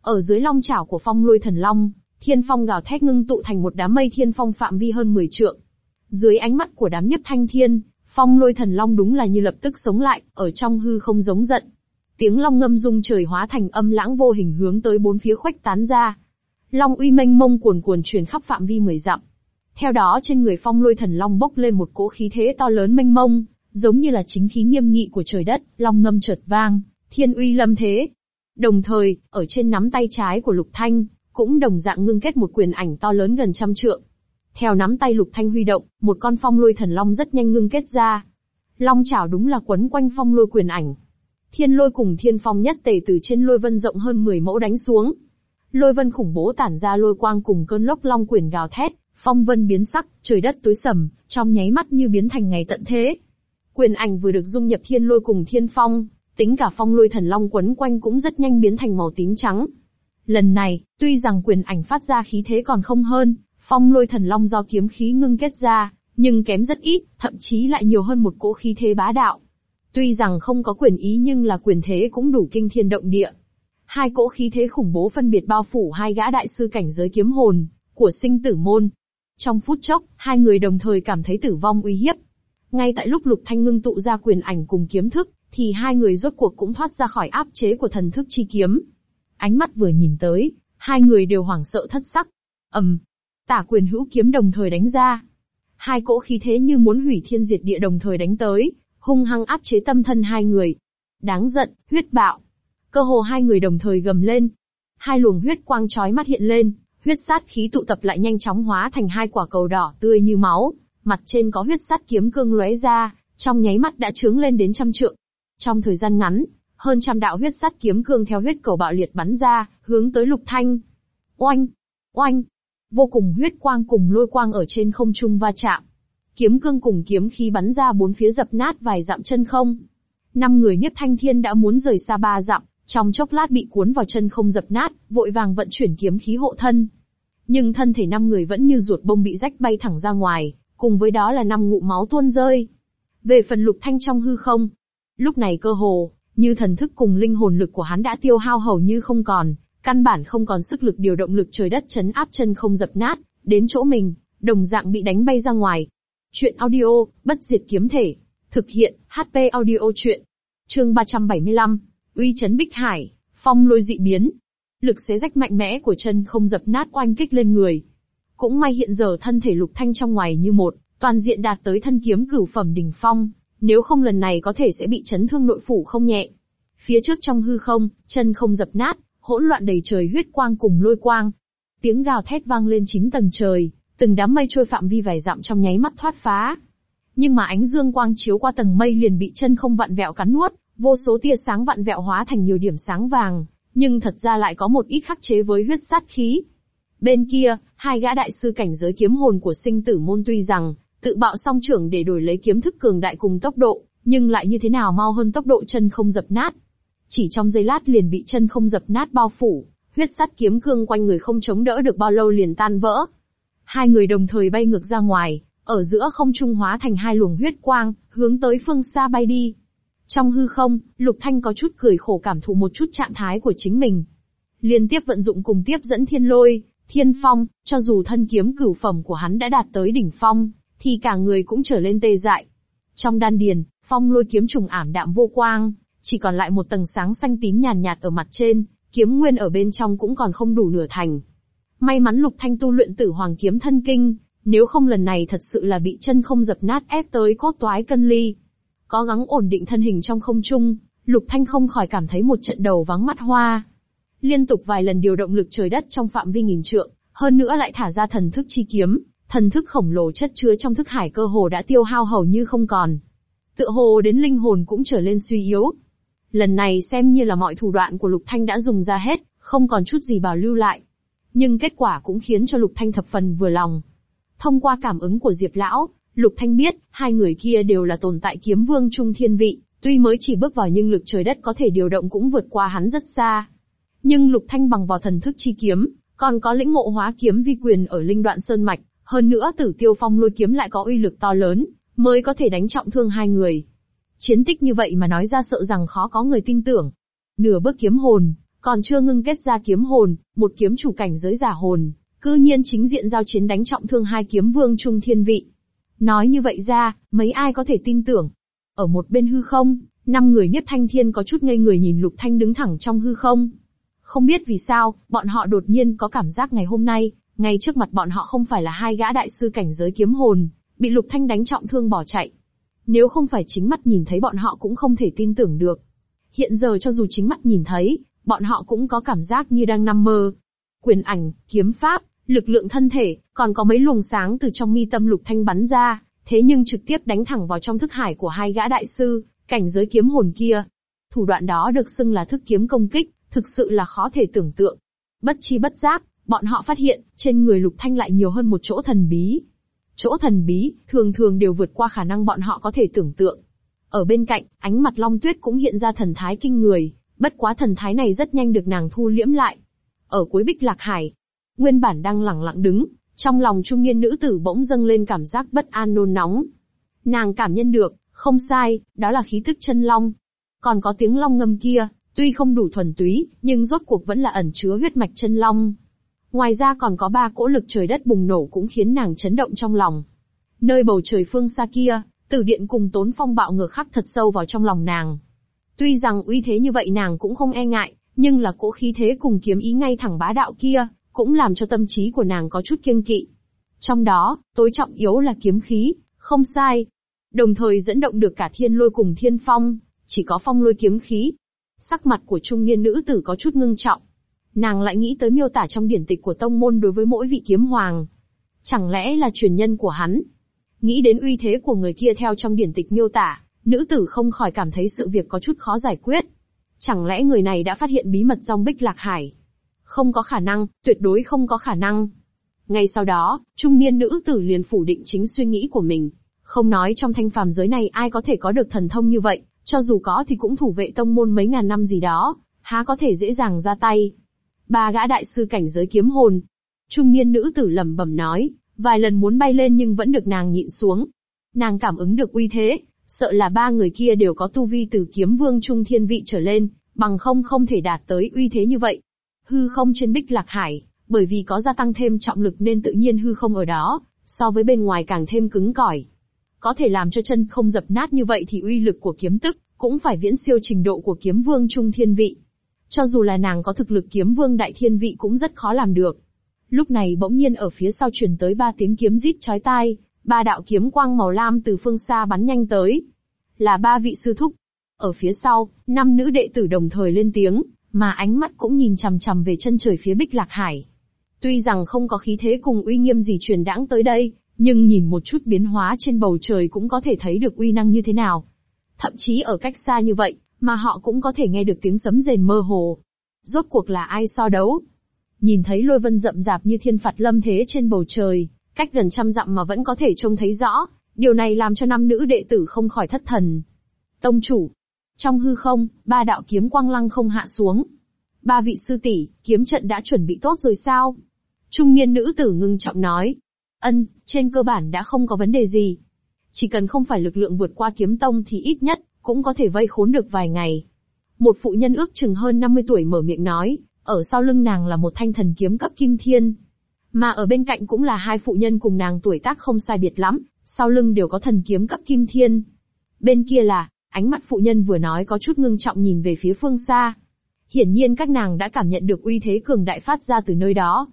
Ở dưới long chảo của phong lôi thần long, thiên phong gào thét ngưng tụ thành một đám mây thiên phong phạm vi hơn 10 trượng. Dưới ánh mắt của đám nhấp thanh thiên, phong lôi thần long đúng là như lập tức sống lại, ở trong hư không giống giận, Tiếng long ngâm rung trời hóa thành âm lãng vô hình hướng tới bốn phía khuếch tán ra. Long uy mênh mông cuồn cuồn truyền khắp phạm vi mười dặm. Theo đó trên người phong lôi thần long bốc lên một cỗ khí thế to lớn mênh mông, giống như là chính khí nghiêm nghị của trời đất, long ngâm chợt vang, thiên uy lâm thế. Đồng thời, ở trên nắm tay trái của Lục Thanh, cũng đồng dạng ngưng kết một quyền ảnh to lớn gần trăm trượng. Theo nắm tay Lục Thanh huy động, một con phong lôi thần long rất nhanh ngưng kết ra. Long chảo đúng là quấn quanh phong lôi quyền ảnh. Thiên lôi cùng thiên phong nhất tề từ trên lôi vân rộng hơn 10 mẫu đánh xuống. Lôi vân khủng bố tản ra lôi quang cùng cơn lốc long quyền gào thét, phong vân biến sắc, trời đất tối sầm, trong nháy mắt như biến thành ngày tận thế. Quyền ảnh vừa được dung nhập thiên lôi cùng thiên phong, tính cả phong lôi thần long quấn quanh cũng rất nhanh biến thành màu tím trắng. Lần này, tuy rằng quyền ảnh phát ra khí thế còn không hơn, phong lôi thần long do kiếm khí ngưng kết ra, nhưng kém rất ít, thậm chí lại nhiều hơn một cỗ khí thế bá đạo. Tuy rằng không có quyền ý nhưng là quyền thế cũng đủ kinh thiên động địa. Hai cỗ khí thế khủng bố phân biệt bao phủ hai gã đại sư cảnh giới kiếm hồn, của sinh tử môn. Trong phút chốc, hai người đồng thời cảm thấy tử vong uy hiếp. Ngay tại lúc Lục Thanh ngưng tụ ra quyền ảnh cùng kiếm thức, thì hai người rốt cuộc cũng thoát ra khỏi áp chế của thần thức chi kiếm. Ánh mắt vừa nhìn tới, hai người đều hoảng sợ thất sắc. ầm, um, tả quyền hữu kiếm đồng thời đánh ra. Hai cỗ khí thế như muốn hủy thiên diệt địa đồng thời đánh tới, hung hăng áp chế tâm thân hai người. Đáng giận, huyết bạo. Cơ hồ hai người đồng thời gầm lên. Hai luồng huyết quang chói mắt hiện lên, huyết sát khí tụ tập lại nhanh chóng hóa thành hai quả cầu đỏ tươi như máu, mặt trên có huyết sát kiếm cương lóe ra, trong nháy mắt đã trướng lên đến trăm trượng. Trong thời gian ngắn, hơn trăm đạo huyết sát kiếm cương theo huyết cầu bạo liệt bắn ra, hướng tới Lục Thanh. Oanh! Oanh! Vô cùng huyết quang cùng lôi quang ở trên không trung va chạm. Kiếm cương cùng kiếm khí bắn ra bốn phía dập nát vài dặm chân không. Năm người Niếp thanh thiên đã muốn rời xa ba dặm, trong chốc lát bị cuốn vào chân không dập nát, vội vàng vận chuyển kiếm khí hộ thân. Nhưng thân thể năm người vẫn như ruột bông bị rách bay thẳng ra ngoài, cùng với đó là năm ngụ máu tuôn rơi. Về phần lục thanh trong hư không, lúc này cơ hồ, như thần thức cùng linh hồn lực của hắn đã tiêu hao hầu như không còn, căn bản không còn sức lực điều động lực trời đất chấn áp chân không dập nát, đến chỗ mình, đồng dạng bị đánh bay ra ngoài. Chuyện audio, bất diệt kiếm thể. Thực hiện, HP audio chuyện. Chương 375, uy chấn Bích Hải, phong lôi dị biến. Lực xé rách mạnh mẽ của chân không dập nát oanh kích lên người. Cũng may hiện giờ thân thể lục thanh trong ngoài như một, toàn diện đạt tới thân kiếm cửu phẩm đỉnh phong, nếu không lần này có thể sẽ bị chấn thương nội phủ không nhẹ. Phía trước trong hư không, chân không dập nát, hỗn loạn đầy trời huyết quang cùng lôi quang. Tiếng gào thét vang lên chín tầng trời, từng đám mây trôi phạm vi vài dặm trong nháy mắt thoát phá. Nhưng mà ánh dương quang chiếu qua tầng mây liền bị chân không vặn vẹo cắn nuốt, vô số tia sáng vặn vẹo hóa thành nhiều điểm sáng vàng, nhưng thật ra lại có một ít khắc chế với huyết sát khí. Bên kia, hai gã đại sư cảnh giới kiếm hồn của sinh tử môn tuy rằng tự bạo song trưởng để đổi lấy kiếm thức cường đại cùng tốc độ, nhưng lại như thế nào mau hơn tốc độ chân không dập nát. Chỉ trong giây lát liền bị chân không dập nát bao phủ, huyết sắt kiếm cương quanh người không chống đỡ được bao lâu liền tan vỡ. Hai người đồng thời bay ngược ra ngoài, ở giữa không trung hóa thành hai luồng huyết quang, hướng tới phương xa bay đi. Trong hư không, Lục Thanh có chút cười khổ cảm thụ một chút trạng thái của chính mình. Liên tiếp vận dụng cùng tiếp dẫn thiên lôi, thiên phong, cho dù thân kiếm cửu phẩm của hắn đã đạt tới đỉnh phong, thì cả người cũng trở lên tê dại. Trong đan điền, phong lôi kiếm trùng ảm đạm vô quang, chỉ còn lại một tầng sáng xanh tím nhàn nhạt ở mặt trên, kiếm nguyên ở bên trong cũng còn không đủ nửa thành. May mắn Lục Thanh tu luyện tử hoàng kiếm thân kinh, nếu không lần này thật sự là bị chân không dập nát ép tới cốt toái cân ly. Có gắng ổn định thân hình trong không trung, Lục Thanh không khỏi cảm thấy một trận đầu vắng mắt hoa. Liên tục vài lần điều động lực trời đất trong phạm vi nghìn trượng, hơn nữa lại thả ra thần thức chi kiếm, thần thức khổng lồ chất chứa trong thức hải cơ hồ đã tiêu hao hầu như không còn. Tựa hồ đến linh hồn cũng trở lên suy yếu. Lần này xem như là mọi thủ đoạn của Lục Thanh đã dùng ra hết, không còn chút gì bảo lưu lại. Nhưng kết quả cũng khiến cho Lục Thanh thập phần vừa lòng. Thông qua cảm ứng của Diệp Lão, Lục Thanh biết, hai người kia đều là tồn tại kiếm vương trung thiên vị, tuy mới chỉ bước vào nhưng lực trời đất có thể điều động cũng vượt qua hắn rất xa. Nhưng Lục Thanh bằng vào thần thức chi kiếm, còn có lĩnh ngộ hóa kiếm vi quyền ở linh đoạn sơn mạch, hơn nữa tử tiêu phong lôi kiếm lại có uy lực to lớn, mới có thể đánh trọng thương hai người. Chiến tích như vậy mà nói ra sợ rằng khó có người tin tưởng. Nửa bước kiếm hồn, còn chưa ngưng kết ra kiếm hồn, một kiếm chủ cảnh giới giả hồn, cư nhiên chính diện giao chiến đánh trọng thương hai kiếm vương trung thiên vị. Nói như vậy ra, mấy ai có thể tin tưởng. Ở một bên hư không, năm người nhất thanh thiên có chút ngây người nhìn lục thanh đứng thẳng trong hư không. Không biết vì sao, bọn họ đột nhiên có cảm giác ngày hôm nay, ngay trước mặt bọn họ không phải là hai gã đại sư cảnh giới kiếm hồn, bị Lục Thanh đánh trọng thương bỏ chạy. Nếu không phải chính mắt nhìn thấy bọn họ cũng không thể tin tưởng được. Hiện giờ cho dù chính mắt nhìn thấy, bọn họ cũng có cảm giác như đang nằm mơ. Quyền ảnh, kiếm pháp, lực lượng thân thể, còn có mấy luồng sáng từ trong mi tâm Lục Thanh bắn ra, thế nhưng trực tiếp đánh thẳng vào trong thức hải của hai gã đại sư, cảnh giới kiếm hồn kia. Thủ đoạn đó được xưng là thức kiếm công kích, thực sự là khó thể tưởng tượng. Bất chi bất giác, bọn họ phát hiện, trên người Lục Thanh lại nhiều hơn một chỗ thần bí. Chỗ thần bí, thường thường đều vượt qua khả năng bọn họ có thể tưởng tượng. Ở bên cạnh, ánh mặt Long Tuyết cũng hiện ra thần thái kinh người, bất quá thần thái này rất nhanh được nàng thu liễm lại. Ở cuối bích lạc hải, nguyên bản đang lẳng lặng đứng, trong lòng trung niên nữ tử bỗng dâng lên cảm giác bất an nôn nóng. Nàng cảm nhận được, không sai, đó là khí tức chân long. Còn có tiếng long ngâm kia, tuy không đủ thuần túy, nhưng rốt cuộc vẫn là ẩn chứa huyết mạch chân long. Ngoài ra còn có ba cỗ lực trời đất bùng nổ cũng khiến nàng chấn động trong lòng. Nơi bầu trời phương xa kia, tử điện cùng tốn phong bạo ngược khắc thật sâu vào trong lòng nàng. Tuy rằng uy thế như vậy nàng cũng không e ngại, nhưng là cỗ khí thế cùng kiếm ý ngay thẳng bá đạo kia, cũng làm cho tâm trí của nàng có chút kiêng kỵ. Trong đó, tối trọng yếu là kiếm khí, không sai. Đồng thời dẫn động được cả thiên lôi cùng thiên phong, chỉ có phong lôi kiếm khí. Sắc mặt của trung niên nữ tử có chút ngưng trọng. Nàng lại nghĩ tới miêu tả trong điển tịch của tông môn đối với mỗi vị kiếm hoàng. Chẳng lẽ là truyền nhân của hắn? Nghĩ đến uy thế của người kia theo trong điển tịch miêu tả, nữ tử không khỏi cảm thấy sự việc có chút khó giải quyết. Chẳng lẽ người này đã phát hiện bí mật dòng bích lạc hải? Không có khả năng, tuyệt đối không có khả năng. Ngay sau đó, trung niên nữ tử liền phủ định chính suy nghĩ của mình. Không nói trong thanh phàm giới này ai có thể có được thần thông như vậy, cho dù có thì cũng thủ vệ tông môn mấy ngàn năm gì đó, há có thể dễ dàng ra tay. Ba gã đại sư cảnh giới kiếm hồn. Trung niên nữ tử lẩm bẩm nói, vài lần muốn bay lên nhưng vẫn được nàng nhịn xuống. Nàng cảm ứng được uy thế, sợ là ba người kia đều có tu vi từ kiếm vương trung thiên vị trở lên, bằng không không thể đạt tới uy thế như vậy. Hư không trên bích lạc hải, bởi vì có gia tăng thêm trọng lực nên tự nhiên hư không ở đó, so với bên ngoài càng thêm cứng cỏi. Có thể làm cho chân không dập nát như vậy thì uy lực của kiếm tức, cũng phải viễn siêu trình độ của kiếm vương trung thiên vị. Cho dù là nàng có thực lực kiếm vương đại thiên vị cũng rất khó làm được. Lúc này bỗng nhiên ở phía sau truyền tới ba tiếng kiếm rít chói tai, ba đạo kiếm quang màu lam từ phương xa bắn nhanh tới. Là ba vị sư thúc. Ở phía sau, năm nữ đệ tử đồng thời lên tiếng, mà ánh mắt cũng nhìn chằm chằm về chân trời phía Bích Lạc Hải. Tuy rằng không có khí thế cùng uy nghiêm gì truyền đãng tới đây, nhưng nhìn một chút biến hóa trên bầu trời cũng có thể thấy được uy năng như thế nào. Thậm chí ở cách xa như vậy, mà họ cũng có thể nghe được tiếng sấm rền mơ hồ. Rốt cuộc là ai so đấu? Nhìn thấy lôi vân rậm rạp như thiên phạt lâm thế trên bầu trời, cách gần trăm dặm mà vẫn có thể trông thấy rõ, điều này làm cho năm nữ đệ tử không khỏi thất thần. Tông chủ, trong hư không, ba đạo kiếm quang lăng không hạ xuống. Ba vị sư tỷ, kiếm trận đã chuẩn bị tốt rồi sao? Trung niên nữ tử ngưng trọng nói. Ân, trên cơ bản đã không có vấn đề gì. Chỉ cần không phải lực lượng vượt qua kiếm tông thì ít nhất, cũng có thể vây khốn được vài ngày. Một phụ nhân ước chừng hơn 50 tuổi mở miệng nói, ở sau lưng nàng là một thanh thần kiếm cấp kim thiên. Mà ở bên cạnh cũng là hai phụ nhân cùng nàng tuổi tác không sai biệt lắm, sau lưng đều có thần kiếm cấp kim thiên. Bên kia là, Ánh mắt phụ nhân vừa nói có chút ngưng trọng nhìn về phía phương xa. Hiển nhiên các nàng đã cảm nhận được uy thế cường đại phát ra từ nơi đó.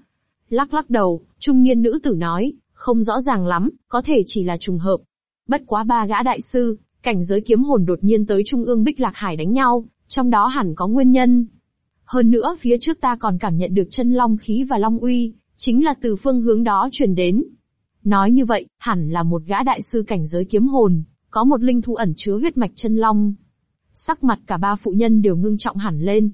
Lắc lắc đầu, trung niên nữ tử nói, không rõ ràng lắm, có thể chỉ là trùng hợp. Bất quá ba gã đại sư, cảnh giới kiếm hồn đột nhiên tới trung ương Bích Lạc Hải đánh nhau, trong đó hẳn có nguyên nhân. Hơn nữa phía trước ta còn cảm nhận được chân long khí và long uy, chính là từ phương hướng đó truyền đến. Nói như vậy, hẳn là một gã đại sư cảnh giới kiếm hồn, có một linh thú ẩn chứa huyết mạch chân long. Sắc mặt cả ba phụ nhân đều ngưng trọng hẳn lên.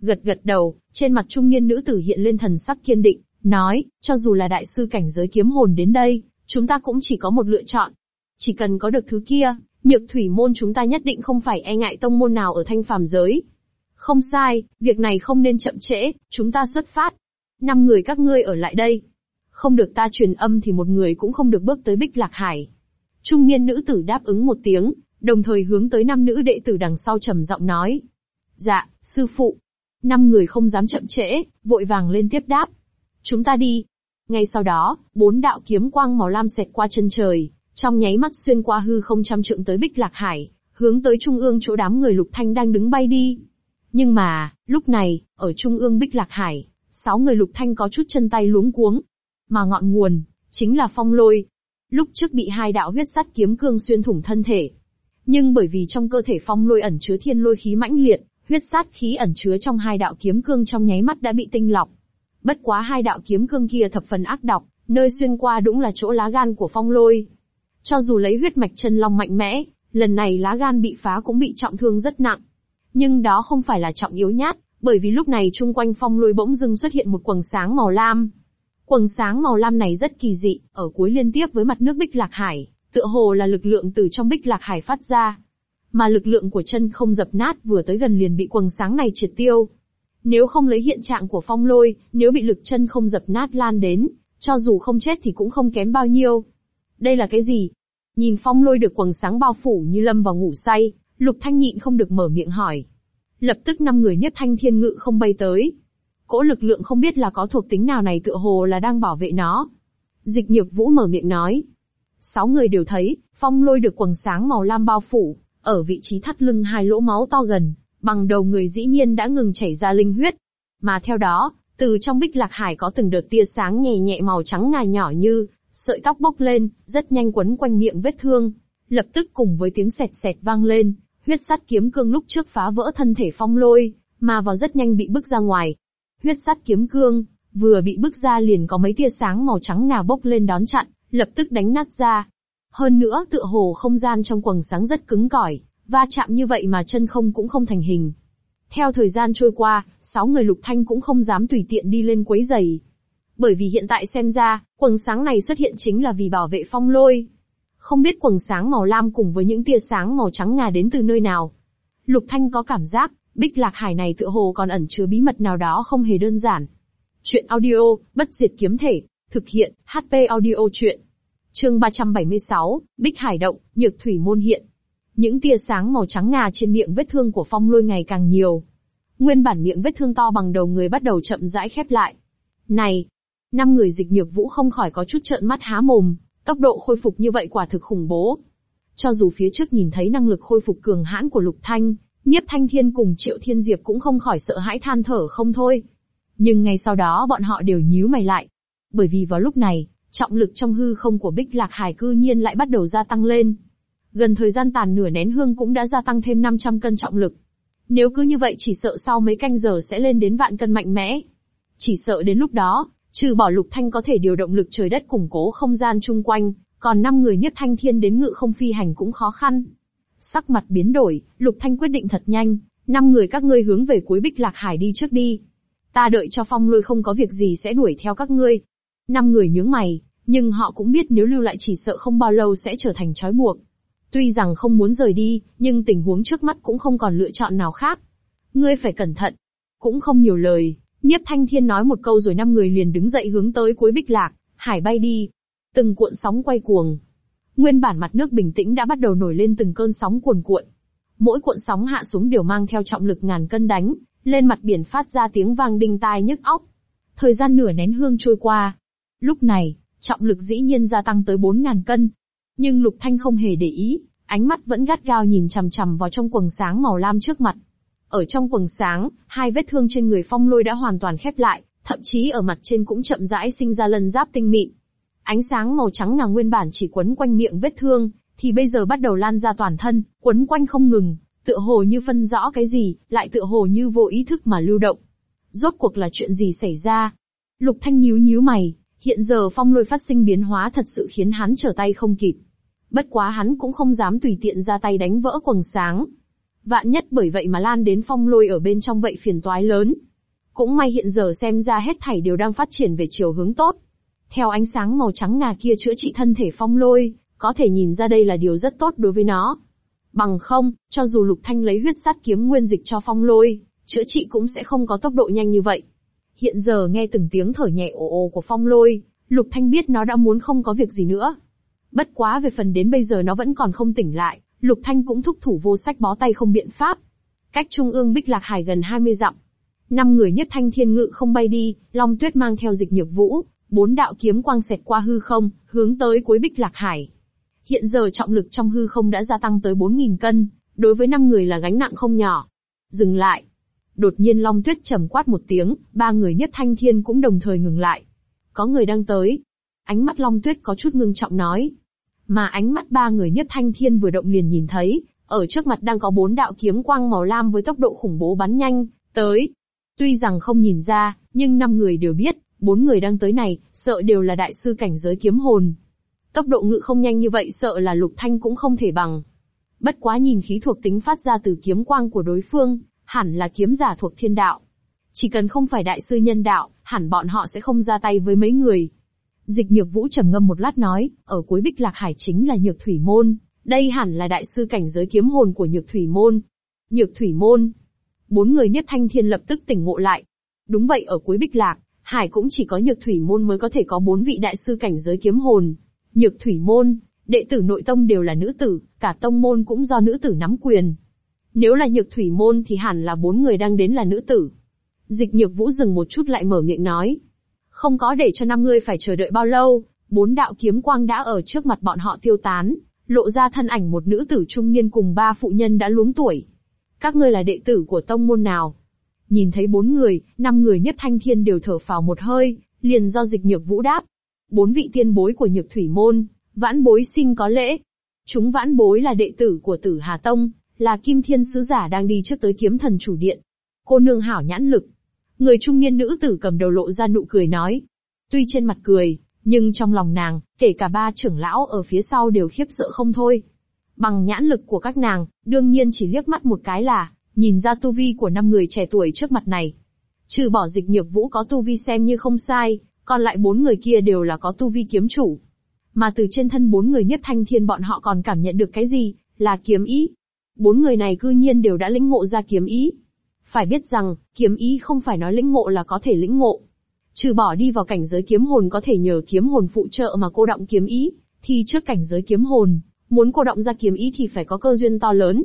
Gật gật đầu, trên mặt trung niên nữ tử hiện lên thần sắc kiên định, nói, cho dù là đại sư cảnh giới kiếm hồn đến đây, chúng ta cũng chỉ có một lựa chọn. Chỉ cần có được thứ kia, nhược thủy môn chúng ta nhất định không phải e ngại tông môn nào ở thanh phàm giới. Không sai, việc này không nên chậm trễ, chúng ta xuất phát. Năm người các ngươi ở lại đây. Không được ta truyền âm thì một người cũng không được bước tới Bích Lạc Hải. Trung niên nữ tử đáp ứng một tiếng, đồng thời hướng tới năm nữ đệ tử đằng sau trầm giọng nói. Dạ, sư phụ. Năm người không dám chậm trễ, vội vàng lên tiếp đáp. Chúng ta đi. Ngay sau đó, bốn đạo kiếm quang màu lam xẹt qua chân trời, trong nháy mắt xuyên qua hư không trăm trượng tới Bích Lạc Hải, hướng tới trung ương chỗ đám người Lục Thanh đang đứng bay đi. Nhưng mà, lúc này, ở trung ương Bích Lạc Hải, sáu người Lục Thanh có chút chân tay luống cuống. Mà ngọn nguồn, chính là phong lôi, Lúc trước bị hai đạo huyết sắt kiếm cương xuyên thủng thân thể. Nhưng bởi vì trong cơ thể phong lôi ẩn chứa thiên lôi khí mãnh liệt, huyết sát khí ẩn chứa trong hai đạo kiếm cương trong nháy mắt đã bị tinh lọc. Bất quá hai đạo kiếm cương kia thập phần ác độc, nơi xuyên qua đúng là chỗ lá gan của phong lôi. Cho dù lấy huyết mạch chân long mạnh mẽ, lần này lá gan bị phá cũng bị trọng thương rất nặng. Nhưng đó không phải là trọng yếu nhát, bởi vì lúc này chung quanh phong lôi bỗng dưng xuất hiện một quầng sáng màu lam. Quầng sáng màu lam này rất kỳ dị, ở cuối liên tiếp với mặt nước Bích Lạc Hải, tựa hồ là lực lượng từ trong Bích Lạc Hải phát ra. Mà lực lượng của chân không dập nát vừa tới gần liền bị quầng sáng này triệt tiêu. Nếu không lấy hiện trạng của phong lôi, nếu bị lực chân không dập nát lan đến, cho dù không chết thì cũng không kém bao nhiêu. Đây là cái gì? Nhìn phong lôi được quầng sáng bao phủ như lâm vào ngủ say, lục thanh nhịn không được mở miệng hỏi. Lập tức năm người nhất thanh thiên ngự không bay tới. Cỗ lực lượng không biết là có thuộc tính nào này tựa hồ là đang bảo vệ nó. Dịch nhược vũ mở miệng nói. Sáu người đều thấy, phong lôi được quầng sáng màu lam bao phủ, ở vị trí thắt lưng hai lỗ máu to gần, bằng đầu người dĩ nhiên đã ngừng chảy ra linh huyết. Mà theo đó, từ trong bích lạc hải có từng đợt tia sáng nhẹ nhẹ màu trắng ngà nhỏ như sợi tóc bốc lên, rất nhanh quấn quanh miệng vết thương. Lập tức cùng với tiếng sẹt sẹt vang lên, huyết sắt kiếm cương lúc trước phá vỡ thân thể phong lôi, mà vào rất nhanh bị bức ra ngoài. Huyết sắt kiếm cương, vừa bị bức ra liền có mấy tia sáng màu trắng ngà bốc lên đón chặn, lập tức đánh nát ra. Hơn nữa tựa hồ không gian trong quầng sáng rất cứng cỏi, va chạm như vậy mà chân không cũng không thành hình. Theo thời gian trôi qua, sáu người lục thanh cũng không dám tùy tiện đi lên quấy giày. Bởi vì hiện tại xem ra, quầng sáng này xuất hiện chính là vì bảo vệ phong lôi. Không biết quầng sáng màu lam cùng với những tia sáng màu trắng ngà đến từ nơi nào. Lục Thanh có cảm giác, Bích Lạc Hải này tựa hồ còn ẩn chứa bí mật nào đó không hề đơn giản. Chuyện audio, bất diệt kiếm thể, thực hiện, HP audio chuyện. Chương 376, Bích Hải động, nhược thủy môn hiện. Những tia sáng màu trắng ngà trên miệng vết thương của phong lôi ngày càng nhiều. Nguyên bản miệng vết thương to bằng đầu người bắt đầu chậm rãi khép lại. Này, năm người dịch nhược vũ không khỏi có chút trợn mắt há mồm, tốc độ khôi phục như vậy quả thực khủng bố. Cho dù phía trước nhìn thấy năng lực khôi phục cường hãn của Lục Thanh, Nhiếp Thanh Thiên cùng Triệu Thiên Diệp cũng không khỏi sợ hãi than thở không thôi. Nhưng ngay sau đó bọn họ đều nhíu mày lại. Bởi vì vào lúc này, trọng lực trong hư không của Bích Lạc Hải cư nhiên lại bắt đầu gia tăng lên. Gần thời gian tàn nửa nén hương cũng đã gia tăng thêm 500 cân trọng lực. Nếu cứ như vậy chỉ sợ sau mấy canh giờ sẽ lên đến vạn cân mạnh mẽ. Chỉ sợ đến lúc đó, Trừ bỏ Lục Thanh có thể điều động lực trời đất củng cố không gian chung quanh, còn năm người nhất thanh thiên đến ngự không phi hành cũng khó khăn. Sắc mặt biến đổi, Lục Thanh quyết định thật nhanh, năm người các ngươi hướng về cuối Bích Lạc Hải đi trước đi. Ta đợi cho phong lôi không có việc gì sẽ đuổi theo các ngươi. Năm người nhướng mày, nhưng họ cũng biết nếu lưu lại chỉ sợ không bao lâu sẽ trở thành trói buộc. Tuy rằng không muốn rời đi, nhưng tình huống trước mắt cũng không còn lựa chọn nào khác. Ngươi phải cẩn thận. Cũng không nhiều lời, Nhiếp Thanh Thiên nói một câu rồi năm người liền đứng dậy hướng tới cuối bích lạc, hải bay đi. Từng cuộn sóng quay cuồng. Nguyên bản mặt nước bình tĩnh đã bắt đầu nổi lên từng cơn sóng cuồn cuộn. Mỗi cuộn sóng hạ xuống đều mang theo trọng lực ngàn cân đánh, lên mặt biển phát ra tiếng vang đinh tai nhức óc. Thời gian nửa nén hương trôi qua. Lúc này, trọng lực dĩ nhiên gia tăng tới 4.000 cân. Nhưng Lục Thanh không hề để ý, ánh mắt vẫn gắt gao nhìn chằm chằm vào trong quầng sáng màu lam trước mặt. Ở trong quầng sáng, hai vết thương trên người phong lôi đã hoàn toàn khép lại, thậm chí ở mặt trên cũng chậm rãi sinh ra lân giáp tinh mịn. Ánh sáng màu trắng ngà nguyên bản chỉ quấn quanh miệng vết thương, thì bây giờ bắt đầu lan ra toàn thân, quấn quanh không ngừng, tựa hồ như phân rõ cái gì, lại tựa hồ như vô ý thức mà lưu động. Rốt cuộc là chuyện gì xảy ra? Lục Thanh nhíu nhíu mày, hiện giờ phong lôi phát sinh biến hóa thật sự khiến hắn trở tay không kịp. Bất quá hắn cũng không dám tùy tiện ra tay đánh vỡ quầng sáng, Vạn nhất bởi vậy mà lan đến phong lôi ở bên trong vậy phiền toái lớn. Cũng may hiện giờ xem ra hết thảy đều đang phát triển về chiều hướng tốt. Theo ánh sáng màu trắng ngà kia chữa trị thân thể phong lôi, có thể nhìn ra đây là điều rất tốt đối với nó. Bằng không, cho dù Lục Thanh lấy huyết sát kiếm nguyên dịch cho phong lôi, chữa trị cũng sẽ không có tốc độ nhanh như vậy. Hiện giờ nghe từng tiếng thở nhẹ ồ ồ của phong lôi, Lục Thanh biết nó đã muốn không có việc gì nữa. Bất quá về phần đến bây giờ nó vẫn còn không tỉnh lại, Lục Thanh cũng thúc thủ vô sách bó tay không biện pháp. Cách trung ương Bích Lạc Hải gần 20 dặm. Năm người nhất thanh thiên ngự không bay đi, Long Tuyết mang theo dịch nhược vũ, bốn đạo kiếm quang xẹt qua hư không, hướng tới cuối Bích Lạc Hải. Hiện giờ trọng lực trong hư không đã gia tăng tới 4.000 cân, đối với năm người là gánh nặng không nhỏ. Dừng lại. Đột nhiên Long Tuyết trầm quát một tiếng, ba người nhất thanh thiên cũng đồng thời ngừng lại. Có người đang tới. Ánh mắt Long Tuyết có chút ngưng trọng nói, mà ánh mắt ba người nhất thanh thiên vừa động liền nhìn thấy, ở trước mặt đang có bốn đạo kiếm quang màu lam với tốc độ khủng bố bắn nhanh, tới. Tuy rằng không nhìn ra, nhưng năm người đều biết, bốn người đang tới này, sợ đều là đại sư cảnh giới kiếm hồn. Tốc độ ngự không nhanh như vậy sợ là Lục Thanh cũng không thể bằng. Bất quá nhìn khí thuộc tính phát ra từ kiếm quang của đối phương, hẳn là kiếm giả thuộc thiên đạo. Chỉ cần không phải đại sư nhân đạo, hẳn bọn họ sẽ không ra tay với mấy người. Dịch nhược vũ trầm ngâm một lát nói, ở cuối bích lạc hải chính là nhược thủy môn, đây hẳn là đại sư cảnh giới kiếm hồn của nhược thủy môn. Nhược thủy môn. Bốn người Niết Thanh Thiên lập tức tỉnh ngộ lại. Đúng vậy ở cuối bích lạc, hải cũng chỉ có nhược thủy môn mới có thể có bốn vị đại sư cảnh giới kiếm hồn. Nhược thủy môn, đệ tử nội tông đều là nữ tử, cả tông môn cũng do nữ tử nắm quyền. Nếu là nhược thủy môn thì hẳn là bốn người đang đến là nữ tử. Dịch nhược vũ dừng một chút lại mở miệng nói. Không có để cho năm người phải chờ đợi bao lâu, bốn đạo kiếm quang đã ở trước mặt bọn họ tiêu tán, lộ ra thân ảnh một nữ tử trung niên cùng ba phụ nhân đã luống tuổi. Các ngươi là đệ tử của tông môn nào? Nhìn thấy bốn người, năm người nhất thanh thiên đều thở phào một hơi, liền do dịch nhược vũ đáp. Bốn vị tiên bối của nhược thủy môn, vãn bối xin có lễ. Chúng vãn bối là đệ tử của tử Hà Tông, là kim thiên sứ giả đang đi trước tới kiếm thần chủ điện. Cô nương hảo nhãn lực. Người trung niên nữ tử cầm đầu lộ ra nụ cười nói. Tuy trên mặt cười, nhưng trong lòng nàng, kể cả ba trưởng lão ở phía sau đều khiếp sợ không thôi. Bằng nhãn lực của các nàng, đương nhiên chỉ liếc mắt một cái là, nhìn ra tu vi của năm người trẻ tuổi trước mặt này. Trừ bỏ dịch nhược vũ có tu vi xem như không sai, còn lại bốn người kia đều là có tu vi kiếm chủ. Mà từ trên thân bốn người nhất thanh thiên bọn họ còn cảm nhận được cái gì, là kiếm ý. Bốn người này cư nhiên đều đã lĩnh ngộ ra kiếm ý. Phải biết rằng, kiếm ý không phải nói lĩnh ngộ là có thể lĩnh ngộ. Trừ bỏ đi vào cảnh giới kiếm hồn có thể nhờ kiếm hồn phụ trợ mà cô động kiếm ý, thì trước cảnh giới kiếm hồn, muốn cô động ra kiếm ý thì phải có cơ duyên to lớn.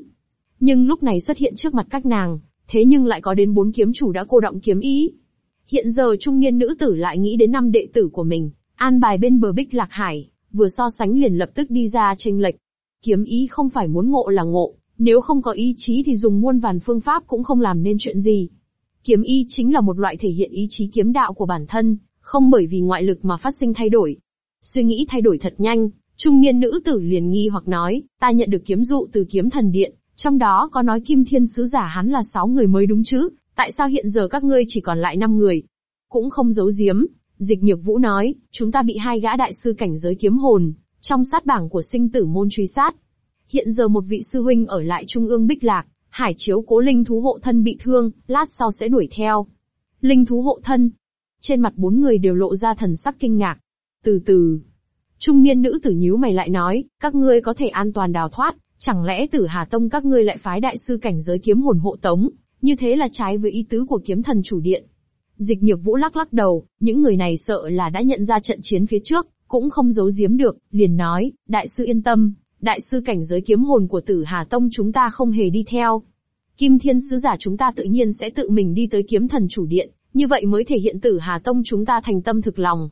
Nhưng lúc này xuất hiện trước mặt các nàng, thế nhưng lại có đến bốn kiếm chủ đã cô động kiếm ý. Hiện giờ trung niên nữ tử lại nghĩ đến năm đệ tử của mình, an bài bên bờ bích lạc hải, vừa so sánh liền lập tức đi ra tranh lệch. Kiếm ý không phải muốn ngộ là ngộ, nếu không có ý chí thì dùng muôn vàn phương pháp cũng không làm nên chuyện gì. Kiếm ý chính là một loại thể hiện ý chí kiếm đạo của bản thân, không bởi vì ngoại lực mà phát sinh thay đổi. Suy nghĩ thay đổi thật nhanh, trung niên nữ tử liền nghi hoặc nói, ta nhận được kiếm dụ từ kiếm thần điện, trong đó có nói kim thiên sứ giả hắn là sáu người mới đúng chứ, tại sao hiện giờ các ngươi chỉ còn lại năm người? Cũng không giấu giếm, dịch nhược vũ nói, chúng ta bị hai gã đại sư cảnh giới kiếm hồn, trong sát bảng của sinh tử môn truy sát. Hiện giờ một vị sư huynh ở lại trung ương bích lạc, hải chiếu cố linh thú hộ thân bị thương, lát sau sẽ đuổi theo. Linh thú hộ thân. Trên mặt bốn người đều lộ ra thần sắc kinh ngạc. Từ từ. Trung niên nữ tử nhíu mày lại nói, các ngươi có thể an toàn đào thoát, chẳng lẽ tử Hà Tông các ngươi lại phái đại sư cảnh giới kiếm hồn hộ tống, như thế là trái với ý tứ của kiếm thần chủ điện. Dịch nhược vũ lắc lắc đầu, những người này sợ là đã nhận ra trận chiến phía trước, cũng không giấu giếm được, liền nói, đại sư yên tâm, đại sư cảnh giới kiếm hồn của tử Hà Tông chúng ta không hề đi theo. Kim Thiên Sứ Giả chúng ta tự nhiên sẽ tự mình đi tới kiếm thần chủ điện, như vậy mới thể hiện tử Hà Tông chúng ta thành tâm thực lòng.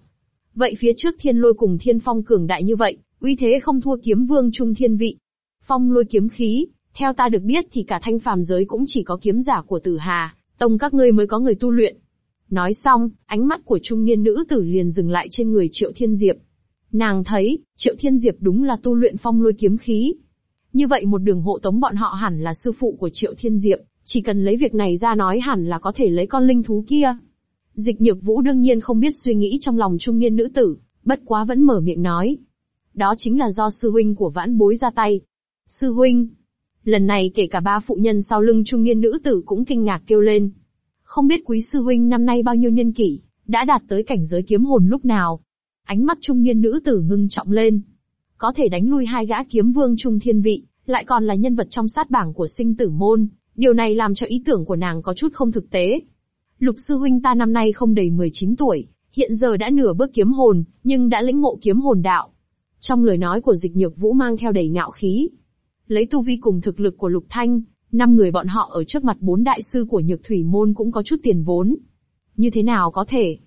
Vậy phía trước thiên lôi cùng thiên phong cường đại như vậy, uy thế không thua kiếm vương trung thiên vị. Phong lôi kiếm khí, theo ta được biết thì cả thanh phàm giới cũng chỉ có kiếm giả của tử Hà, Tông các ngươi mới có người tu luyện. Nói xong, ánh mắt của trung niên nữ tử liền dừng lại trên người Triệu Thiên Diệp. Nàng thấy, Triệu Thiên Diệp đúng là tu luyện phong lôi kiếm khí. Như vậy một đường hộ tống bọn họ hẳn là sư phụ của Triệu Thiên Diệp, chỉ cần lấy việc này ra nói hẳn là có thể lấy con linh thú kia. Dịch nhược vũ đương nhiên không biết suy nghĩ trong lòng trung niên nữ tử, bất quá vẫn mở miệng nói. Đó chính là do sư huynh của vãn bối ra tay. Sư huynh. Lần này kể cả ba phụ nhân sau lưng trung niên nữ tử cũng kinh ngạc kêu lên. Không biết quý sư huynh năm nay bao nhiêu niên kỷ, đã đạt tới cảnh giới kiếm hồn lúc nào. Ánh mắt trung niên nữ tử ngưng trọng lên. Có thể đánh lui hai gã kiếm vương trung thiên vị, lại còn là nhân vật trong sát bảng của sinh tử môn, điều này làm cho ý tưởng của nàng có chút không thực tế. Lục sư huynh ta năm nay không đầy 19 tuổi, hiện giờ đã nửa bước kiếm hồn, nhưng đã lĩnh ngộ kiếm hồn đạo. Trong lời nói của dịch nhược vũ mang theo đầy ngạo khí. Lấy tu vi cùng thực lực của lục thanh, năm người bọn họ ở trước mặt bốn đại sư của nhược thủy môn cũng có chút tiền vốn. Như thế nào có thể?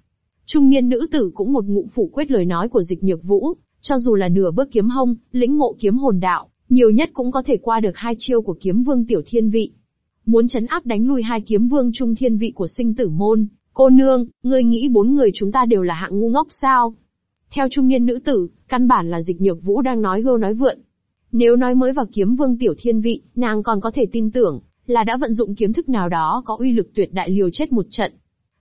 Trung niên nữ tử cũng một ngụm phủ quyết lời nói của dịch nhược vũ, cho dù là nửa bước kiếm hông, lĩnh ngộ kiếm hồn đạo, nhiều nhất cũng có thể qua được hai chiêu của kiếm vương tiểu thiên vị. Muốn chấn áp đánh lui hai kiếm vương trung thiên vị của sinh tử môn, cô nương, ngươi nghĩ bốn người chúng ta đều là hạng ngu ngốc sao? Theo trung niên nữ tử, căn bản là dịch nhược vũ đang nói gâu nói vượn. Nếu nói mới vào kiếm vương tiểu thiên vị, nàng còn có thể tin tưởng, là đã vận dụng kiếm thức nào đó có uy lực tuyệt đại liều chết một trận.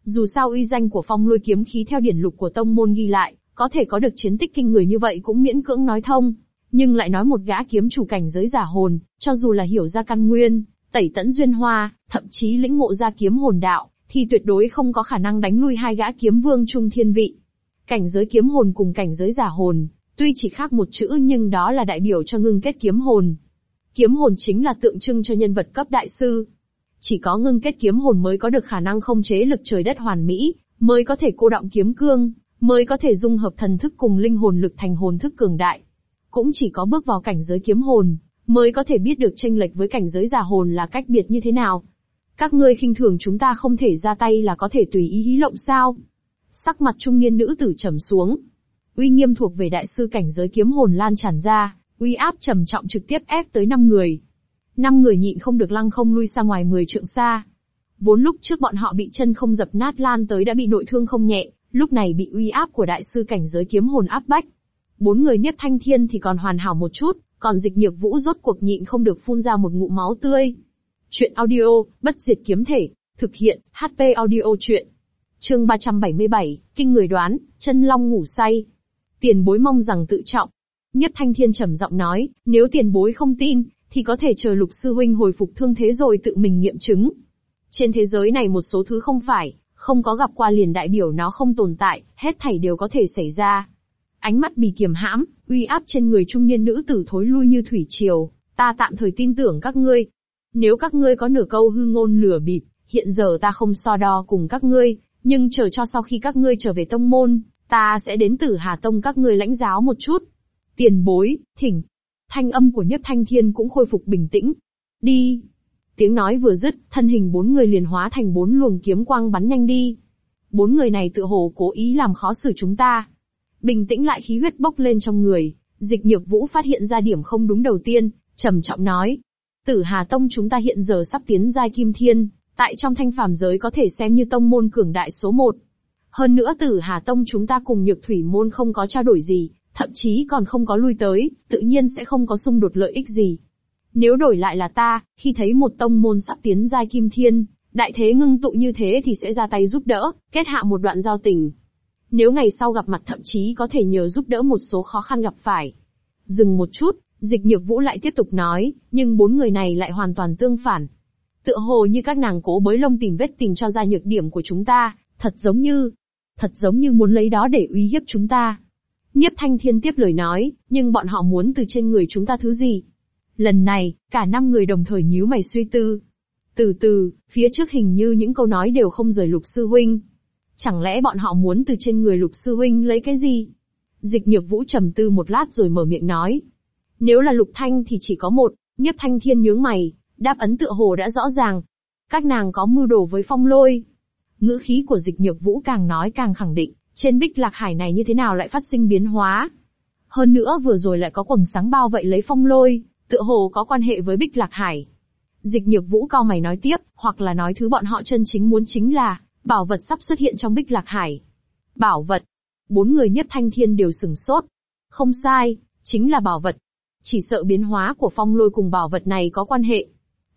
Dù sao uy danh của phong lôi kiếm khí theo điển lục của tông môn ghi lại, Có thể có được chiến tích kinh người như vậy cũng miễn cưỡng nói thông, nhưng lại nói một gã kiếm chủ cảnh giới giả hồn, cho dù là hiểu ra căn nguyên, tẩy tẫn duyên hoa, thậm chí lĩnh ngộ ra kiếm hồn đạo, thì tuyệt đối không có khả năng đánh lui hai gã kiếm vương trung thiên vị. Cảnh giới kiếm hồn cùng cảnh giới giả hồn, tuy chỉ khác một chữ nhưng đó là đại biểu cho ngưng kết kiếm hồn. Kiếm hồn chính là tượng trưng cho nhân vật cấp đại sư. Chỉ có ngưng kết kiếm hồn mới có được khả năng không chế lực trời đất hoàn mỹ, mới có thể cô động kiếm cương, mới có thể dung hợp thần thức cùng linh hồn lực thành hồn thức cường đại. Cũng chỉ có bước vào cảnh giới kiếm hồn, mới có thể biết được tranh lệch với cảnh giới giả hồn là cách biệt như thế nào. Các ngươi khinh thường chúng ta không thể ra tay là có thể tùy ý hí lộng sao? Sắc mặt trung niên nữ tử trầm xuống. Uy nghiêm thuộc về đại sư cảnh giới kiếm hồn lan tràn ra, uy áp trầm trọng trực tiếp ép tới năm người. Năm người nhịn không được lăng không lui ra ngoài 10 trượng xa. Vốn lúc trước bọn họ bị chân không dập nát lan tới đã bị nội thương không nhẹ, lúc này bị uy áp của đại sư cảnh giới kiếm hồn áp bách. Bốn người Niếp Thanh Thiên thì còn hoàn hảo một chút, còn dịch nhược vũ rốt cuộc nhịn không được phun ra một ngụm máu tươi. Chuyện audio, bất diệt kiếm thể, thực hiện, HP audio chuyện. Chương 377, kinh người đoán, chân long ngủ say. Tiền bối mong rằng tự trọng. Nhất Thanh Thiên trầm giọng nói, nếu tiền bối không tin, thì có thể chờ lục sư huynh hồi phục thương thế rồi tự mình nghiệm chứng. Trên thế giới này một số thứ không phải, không có gặp qua liền đại biểu nó không tồn tại, hết thảy đều có thể xảy ra. Ánh mắt bì kiềm hãm, uy áp trên người trung niên nữ tử thối lui như thủy triều, ta tạm thời tin tưởng các ngươi. Nếu các ngươi có nửa câu hư ngôn lửa bịp, hiện giờ ta không so đo cùng các ngươi, nhưng chờ cho sau khi các ngươi trở về tông môn, ta sẽ đến tử Hà Tông các ngươi lãnh giáo một chút. Tiền bối, thỉnh. Thanh âm của Nhất Thanh Thiên cũng khôi phục bình tĩnh. Đi. Tiếng nói vừa dứt, thân hình bốn người liền hóa thành bốn luồng kiếm quang bắn nhanh đi. Bốn người này tự hồ cố ý làm khó xử chúng ta. Bình tĩnh lại khí huyết bốc lên trong người, dịch nhược vũ phát hiện ra điểm không đúng đầu tiên, trầm trọng nói. Tử Hà Tông chúng ta hiện giờ sắp tiến giai kim thiên, tại trong thanh phàm giới có thể xem như tông môn cường đại số một. Hơn nữa Tử Hà Tông chúng ta cùng nhược thủy môn không có trao đổi gì, thậm chí còn không có lui tới, tự nhiên sẽ không có xung đột lợi ích gì. Nếu đổi lại là ta, khi thấy một tông môn sắp tiến giai kim thiên, đại thế ngưng tụ như thế thì sẽ ra tay giúp đỡ, kết hạ một đoạn giao tình. Nếu ngày sau gặp mặt thậm chí có thể nhờ giúp đỡ một số khó khăn gặp phải. Dừng một chút, dịch nhược vũ lại tiếp tục nói, nhưng bốn người này lại hoàn toàn tương phản. Tựa hồ như các nàng cố bới lông tìm vết tìm cho ra nhược điểm của chúng ta, thật giống như, thật giống như muốn lấy đó để uy hiếp chúng ta. Nhiếp thanh thiên tiếp lời nói, nhưng bọn họ muốn từ trên người chúng ta thứ gì? Lần này, cả năm người đồng thời nhíu mày suy tư. Từ từ, phía trước hình như những câu nói đều không rời lục sư huynh. Chẳng lẽ bọn họ muốn từ trên người lục sư huynh lấy cái gì? Dịch nhược vũ trầm tư một lát rồi mở miệng nói. Nếu là lục thanh thì chỉ có một, nhiếp thanh thiên nhướng mày, đáp ấn tựa hồ đã rõ ràng. Các nàng có mưu đồ với phong lôi. Ngữ khí của dịch nhược vũ càng nói càng khẳng định, trên bích lạc hải này như thế nào lại phát sinh biến hóa. Hơn nữa vừa rồi lại có quầng sáng bao vậy lấy phong lôi, tựa hồ có quan hệ với bích lạc hải. Dịch nhược vũ cao mày nói tiếp, hoặc là nói thứ bọn họ chân chính muốn chính là, bảo vật sắp xuất hiện trong bích lạc hải. Bảo vật. Bốn người nhất thanh thiên đều sừng sốt. Không sai, chính là bảo vật. Chỉ sợ biến hóa của phong lôi cùng bảo vật này có quan hệ.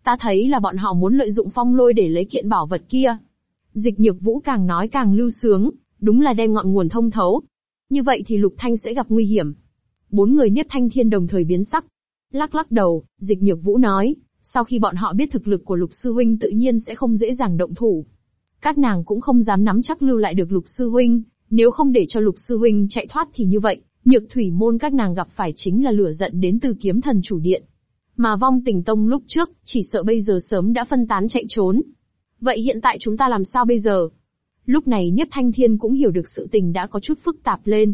Ta thấy là bọn họ muốn lợi dụng phong lôi để lấy kiện bảo vật kia. Dịch nhược vũ càng nói càng lưu sướng, đúng là đem ngọn nguồn thông thấu. Như vậy thì lục thanh sẽ gặp nguy hiểm. Bốn người niếp thanh thiên đồng thời biến sắc. Lắc lắc đầu, dịch nhược vũ nói, sau khi bọn họ biết thực lực của lục sư huynh tự nhiên sẽ không dễ dàng động thủ. Các nàng cũng không dám nắm chắc lưu lại được lục sư huynh, nếu không để cho lục sư huynh chạy thoát thì như vậy, nhược thủy môn các nàng gặp phải chính là lửa giận đến từ kiếm thần chủ điện. Mà vong tình tông lúc trước, chỉ sợ bây giờ sớm đã phân tán chạy trốn. Vậy hiện tại chúng ta làm sao bây giờ? Lúc này Nhất Thanh Thiên cũng hiểu được sự tình đã có chút phức tạp lên.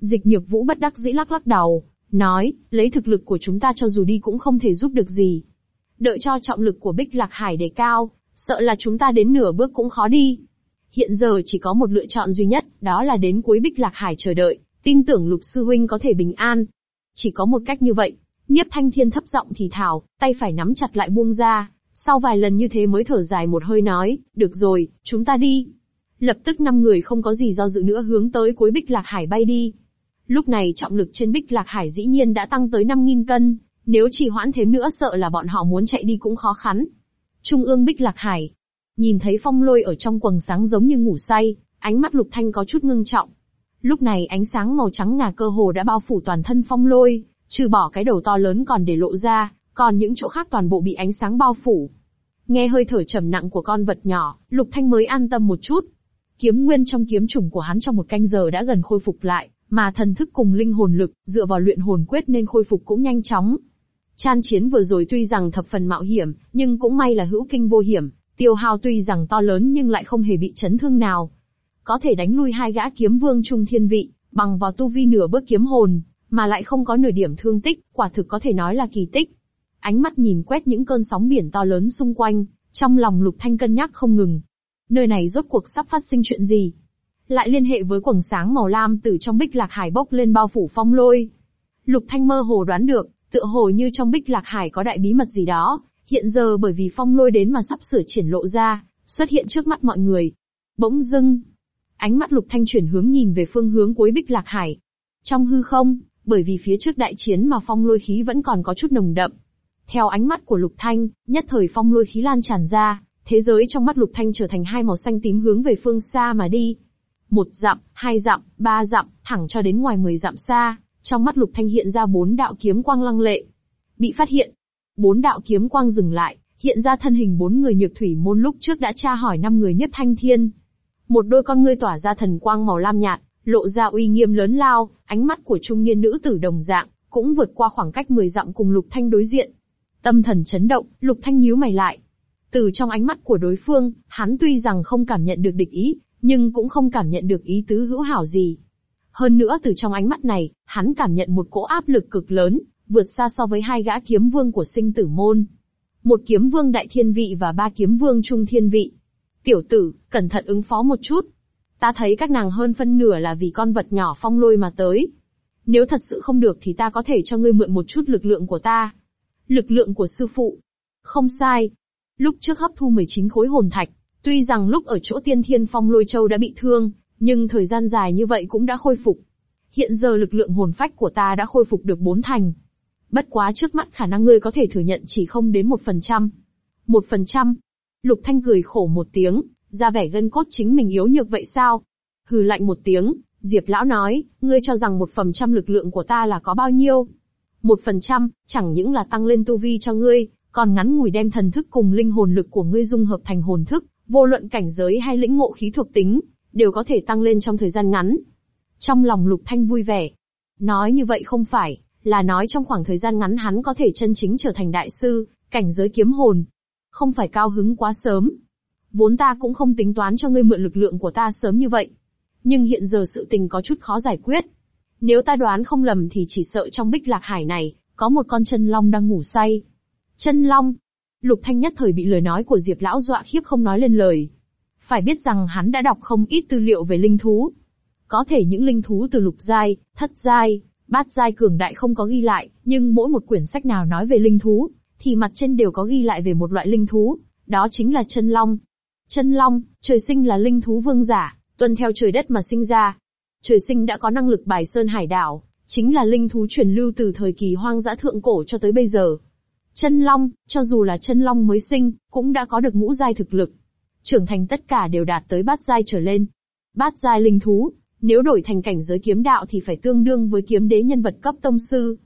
Dịch nhược vũ bất đắc dĩ lắc lắc đầu, nói, lấy thực lực của chúng ta cho dù đi cũng không thể giúp được gì. Đợi cho trọng lực của Bích Lạc Hải đề cao, sợ là chúng ta đến nửa bước cũng khó đi. Hiện giờ chỉ có một lựa chọn duy nhất, đó là đến cuối Bích Lạc Hải chờ đợi, tin tưởng Lục Sư Huynh có thể bình an. Chỉ có một cách như vậy, Nhiếp Thanh Thiên thấp giọng thì thào, tay phải nắm chặt lại buông ra, sau vài lần như thế mới thở dài một hơi nói, được rồi, chúng ta đi. Lập tức năm người không có gì do dự nữa hướng tới cuối Bích Lạc Hải bay đi. Lúc này trọng lực trên Bích Lạc Hải dĩ nhiên đã tăng tới 5.000 cân, nếu trì hoãn thêm nữa sợ là bọn họ muốn chạy đi cũng khó khăn. Trung ương Bích Lạc Hải. Nhìn thấy phong lôi ở trong quầng sáng giống như ngủ say, ánh mắt Lục Thanh có chút ngưng trọng. Lúc này ánh sáng màu trắng ngà cơ hồ đã bao phủ toàn thân phong lôi, trừ bỏ cái đầu to lớn còn để lộ ra, còn những chỗ khác toàn bộ bị ánh sáng bao phủ. Nghe hơi thở trầm nặng của con vật nhỏ, Lục Thanh mới an tâm một chút. Kiếm nguyên trong kiếm trùng của hắn trong một canh giờ đã gần khôi phục lại, mà thần thức cùng linh hồn lực, dựa vào luyện hồn quyết nên khôi phục cũng nhanh chóng. Chan chiến vừa rồi tuy rằng thập phần mạo hiểm, nhưng cũng may là hữu kinh vô hiểm, tiêu hao tuy rằng to lớn nhưng lại không hề bị chấn thương nào. Có thể đánh lui hai gã kiếm vương trung thiên vị, bằng vào tu vi nửa bước kiếm hồn, mà lại không có nửa điểm thương tích, quả thực có thể nói là kỳ tích. Ánh mắt nhìn quét những cơn sóng biển to lớn xung quanh, trong lòng Lục Thanh cân nhắc không ngừng. Nơi này rốt cuộc sắp phát sinh chuyện gì? Lại liên hệ với quầng sáng màu lam từ trong bích lạc hải bốc lên bao phủ phong lôi. Lục Thanh mơ hồ đoán được, tựa hồ như trong bích lạc hải có đại bí mật gì đó, hiện giờ bởi vì phong lôi đến mà sắp sửa triển lộ ra, xuất hiện trước mắt mọi người. Bỗng dưng, ánh mắt Lục Thanh chuyển hướng nhìn về phương hướng cuối bích lạc hải. Trong hư không, bởi vì phía trước đại chiến mà phong lôi khí vẫn còn có chút nồng đậm. Theo ánh mắt của Lục Thanh, nhất thời phong lôi khí lan tràn ra, thế giới trong mắt Lục Thanh trở thành hai màu xanh tím hướng về phương xa mà đi. Một dặm, hai dặm, ba dặm, thẳng cho đến ngoài mười dặm xa, trong mắt Lục Thanh hiện ra bốn đạo kiếm quang lăng lệ. Bị phát hiện. Bốn đạo kiếm quang dừng lại, hiện ra thân hình bốn người nhược thủy môn lúc trước đã tra hỏi năm người nhất thanh thiên. Một đôi con ngươi tỏa ra thần quang màu lam nhạt, lộ ra uy nghiêm lớn lao, ánh mắt của trung niên nữ tử đồng dạng, cũng vượt qua khoảng cách 10 dặm cùng Lục Thanh đối diện. Tâm thần chấn động, Lục Thanh nhíu mày lại. Từ trong ánh mắt của đối phương, hắn tuy rằng không cảm nhận được địch ý, nhưng cũng không cảm nhận được ý tứ hữu hảo gì. Hơn nữa từ trong ánh mắt này, hắn cảm nhận một cỗ áp lực cực lớn, vượt xa so với hai gã kiếm vương của sinh tử môn. Một kiếm vương đại thiên vị và ba kiếm vương trung thiên vị. Tiểu tử, cẩn thận ứng phó một chút. Ta thấy các nàng hơn phân nửa là vì con vật nhỏ phong lôi mà tới. Nếu thật sự không được thì ta có thể cho ngươi mượn một chút lực lượng của ta. Lực lượng của sư phụ. Không sai. Lúc trước hấp thu 19 khối hồn thạch, tuy rằng lúc ở chỗ tiên thiên phong lôi châu đã bị thương, nhưng thời gian dài như vậy cũng đã khôi phục. Hiện giờ lực lượng hồn phách của ta đã khôi phục được bốn thành. Bất quá trước mắt khả năng ngươi có thể thừa nhận chỉ không đến một phần trăm. Một phần trăm. Lục Thanh cười khổ một tiếng, ra vẻ gân cốt chính mình yếu nhược vậy sao? Hừ lạnh một tiếng, Diệp lão nói, ngươi cho rằng một phần trăm lực lượng của ta là có bao nhiêu? Một phần trăm, chẳng những là tăng lên tu vi cho ngươi, còn ngắn ngủi đem thần thức cùng linh hồn lực của ngươi dung hợp thành hồn thức, vô luận cảnh giới hay lĩnh ngộ khí thuộc tính, đều có thể tăng lên trong thời gian ngắn. Trong lòng Lục Thanh vui vẻ. Nói như vậy không phải, là nói trong khoảng thời gian ngắn hắn có thể chân chính trở thành đại sư, cảnh giới kiếm hồn. Không phải cao hứng quá sớm. Vốn ta cũng không tính toán cho ngươi mượn lực lượng của ta sớm như vậy. Nhưng hiện giờ sự tình có chút khó giải quyết. Nếu ta đoán không lầm thì chỉ sợ trong bích lạc hải này, có một con chân long đang ngủ say. Chân long. Lục Thanh nhất thời bị lời nói của Diệp Lão dọa khiếp không nói lên lời. Phải biết rằng hắn đã đọc không ít tư liệu về linh thú. Có thể những linh thú từ lục giai, thất giai, bát giai cường đại không có ghi lại, nhưng mỗi một quyển sách nào nói về linh thú, thì mặt trên đều có ghi lại về một loại linh thú, đó chính là chân long. Chân long, trời sinh là linh thú vương giả, tuân theo trời đất mà sinh ra. Trời sinh đã có năng lực bài sơn hải đảo, chính là linh thú truyền lưu từ thời kỳ hoang dã thượng cổ cho tới bây giờ. Chân long, cho dù là chân long mới sinh, cũng đã có được ngũ giai thực lực trưởng thành tất cả đều đạt tới bát giai trở lên. Bát giai linh thú, nếu đổi thành cảnh giới kiếm đạo thì phải tương đương với kiếm đế nhân vật cấp tông sư.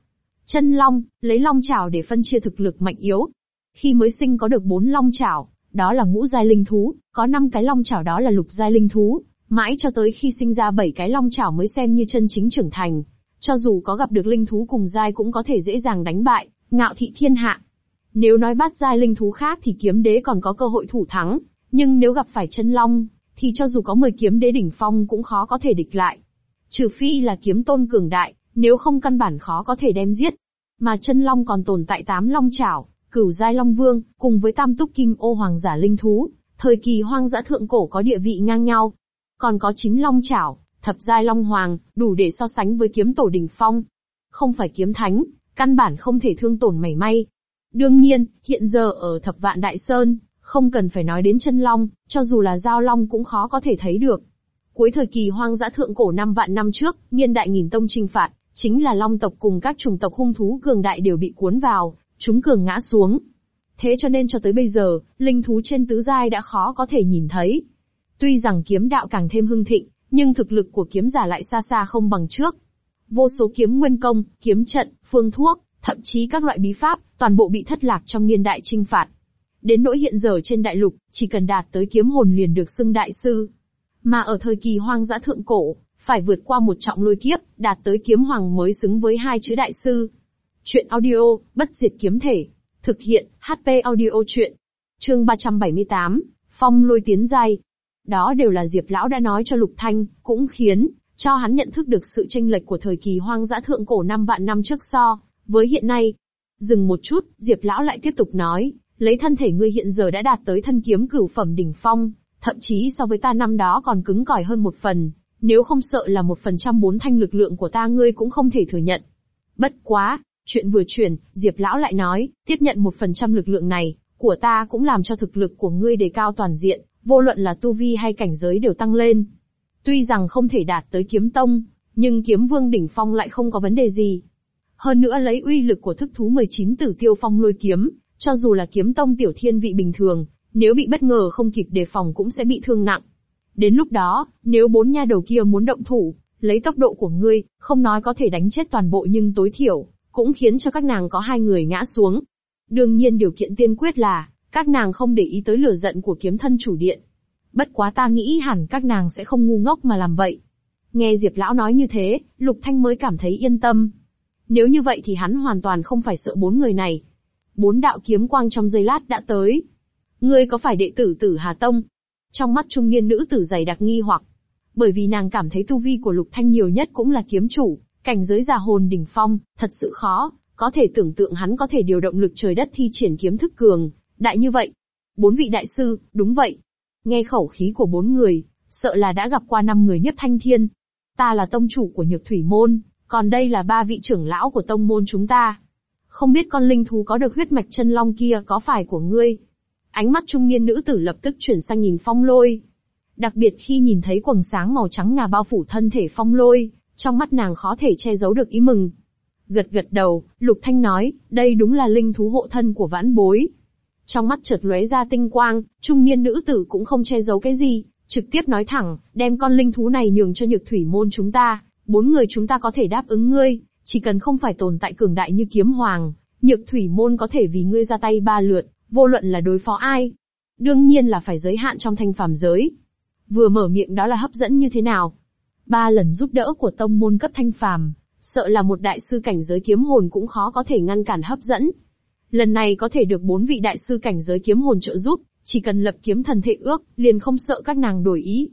Chân long, lấy long chảo để phân chia thực lực mạnh yếu. Khi mới sinh có được bốn long chảo, đó là ngũ giai linh thú, có năm cái long chảo đó là lục giai linh thú, mãi cho tới khi sinh ra bảy cái long chảo mới xem như chân chính trưởng thành. Cho dù có gặp được linh thú cùng giai cũng có thể dễ dàng đánh bại, ngạo thị thiên hạ. Nếu nói bát giai linh thú khác thì kiếm đế còn có cơ hội thủ thắng, nhưng nếu gặp phải chân long, thì cho dù có 10 kiếm đế đỉnh phong cũng khó có thể địch lại. Trừ phi là kiếm tôn cường đại, nếu không căn bản khó có thể đem giết. Mà chân long còn tồn tại tám long chảo, cửu giai long vương, cùng với tam túc kim ô hoàng giả linh thú, thời kỳ hoang dã thượng cổ có địa vị ngang nhau. Còn có chín long chảo, thập giai long hoàng, đủ để so sánh với kiếm tổ đỉnh phong. Không phải kiếm thánh, căn bản không thể thương tổn mảy may. Đương nhiên, hiện giờ ở thập vạn đại sơn, không cần phải nói đến chân long, cho dù là giao long cũng khó có thể thấy được. Cuối thời kỳ hoang dã thượng cổ năm vạn năm trước, niên đại nghìn tông trinh phạt, chính là long tộc cùng các chủng tộc hung thú cường đại đều bị cuốn vào, chúng cường ngã xuống. Thế cho nên cho tới bây giờ, linh thú trên tứ giai đã khó có thể nhìn thấy. Tuy rằng kiếm đạo càng thêm hưng thịnh, Nhưng thực lực của kiếm giả lại xa xa không bằng trước. Vô số kiếm nguyên công, kiếm trận, phương thuốc, thậm chí các loại bí pháp, toàn bộ bị thất lạc trong niên đại trinh phạt. Đến nỗi hiện giờ trên đại lục, chỉ cần đạt tới kiếm hồn liền được xưng đại sư. Mà ở thời kỳ hoang dã thượng cổ, phải vượt qua một trọng lôi kiếp, đạt tới kiếm hoàng mới xứng với hai chữ đại sư. Chuyện audio, bất diệt kiếm thể. Thực hiện, HP audio chuyện. Chương 378, Phong lôi tiến giai. Đó đều là Diệp Lão đã nói cho Lục Thanh, cũng khiến cho hắn nhận thức được sự tranh lệch của thời kỳ hoang dã thượng cổ năm vạn năm trước so với hiện nay. Dừng một chút, Diệp Lão lại tiếp tục nói, lấy thân thể ngươi hiện giờ đã đạt tới thân kiếm cửu phẩm đỉnh phong, thậm chí so với ta năm đó còn cứng cỏi hơn một phần, nếu không sợ là một phần trăm bốn thanh lực lượng của ta ngươi cũng không thể thừa nhận. Bất quá, chuyện vừa chuyển, Diệp Lão lại nói, tiếp nhận một phần trăm lực lượng này, của ta cũng làm cho thực lực của ngươi đề cao toàn diện, vô luận là tu vi hay cảnh giới đều tăng lên. Tuy rằng không thể đạt tới kiếm tông, nhưng kiếm vương đỉnh phong lại không có vấn đề gì. Hơn nữa lấy uy lực của thức thú 19 tử tiêu phong lôi kiếm, cho dù là kiếm tông tiểu thiên vị bình thường, nếu bị bất ngờ không kịp đề phòng cũng sẽ bị thương nặng. Đến lúc đó, nếu bốn nha đầu kia muốn động thủ, lấy tốc độ của ngươi, không nói có thể đánh chết toàn bộ nhưng tối thiểu, cũng khiến cho các nàng có hai người ngã xuống. Đương nhiên điều kiện tiên quyết là, các nàng không để ý tới lửa giận của kiếm thân chủ điện. Bất quá ta nghĩ hẳn các nàng sẽ không ngu ngốc mà làm vậy. Nghe Diệp Lão nói như thế, Lục Thanh mới cảm thấy yên tâm. Nếu như vậy thì hắn hoàn toàn không phải sợ bốn người này. Bốn đạo kiếm quang trong giây lát đã tới. Ngươi có phải đệ tử tử Hà Tông? Trong mắt trung niên nữ tử dày đặc nghi hoặc. Bởi vì nàng cảm thấy tu vi của Lục Thanh nhiều nhất cũng là kiếm chủ, cảnh giới già hồn đỉnh phong, thật sự khó, có thể tưởng tượng hắn có thể điều động lực trời đất thi triển kiếm thức cường, đại như vậy. Bốn vị đại sư, đúng vậy. Nghe khẩu khí của bốn người, sợ là đã gặp qua năm người nhất thanh thiên. Ta là tông chủ của nhược thủy môn, còn đây là ba vị trưởng lão của tông môn chúng ta. Không biết con linh thú có được huyết mạch chân long kia có phải của ngươi? Ánh mắt trung niên nữ tử lập tức chuyển sang nhìn phong lôi. Đặc biệt khi nhìn thấy quầng sáng màu trắng ngà bao phủ thân thể phong lôi, trong mắt nàng khó thể che giấu được ý mừng. Gật gật đầu, Lục Thanh nói, đây đúng là linh thú hộ thân của vãn bối. Trong mắt chợt lóe ra tinh quang, trung niên nữ tử cũng không che giấu cái gì, trực tiếp nói thẳng, đem con linh thú này nhường cho nhược thủy môn chúng ta, bốn người chúng ta có thể đáp ứng ngươi, chỉ cần không phải tồn tại cường đại như kiếm hoàng, nhược thủy môn có thể vì ngươi ra tay ba lượt, vô luận là đối phó ai. Đương nhiên là phải giới hạn trong thanh phàm giới. Vừa mở miệng đó là hấp dẫn như thế nào? Ba lần giúp đỡ của tông môn cấp thanh phàm, sợ là một đại sư cảnh giới kiếm hồn cũng khó có thể ngăn cản hấp dẫn. Lần này có thể được bốn vị đại sư cảnh giới kiếm hồn trợ giúp, chỉ cần lập kiếm thần thệ ước, liền không sợ các nàng đổi ý.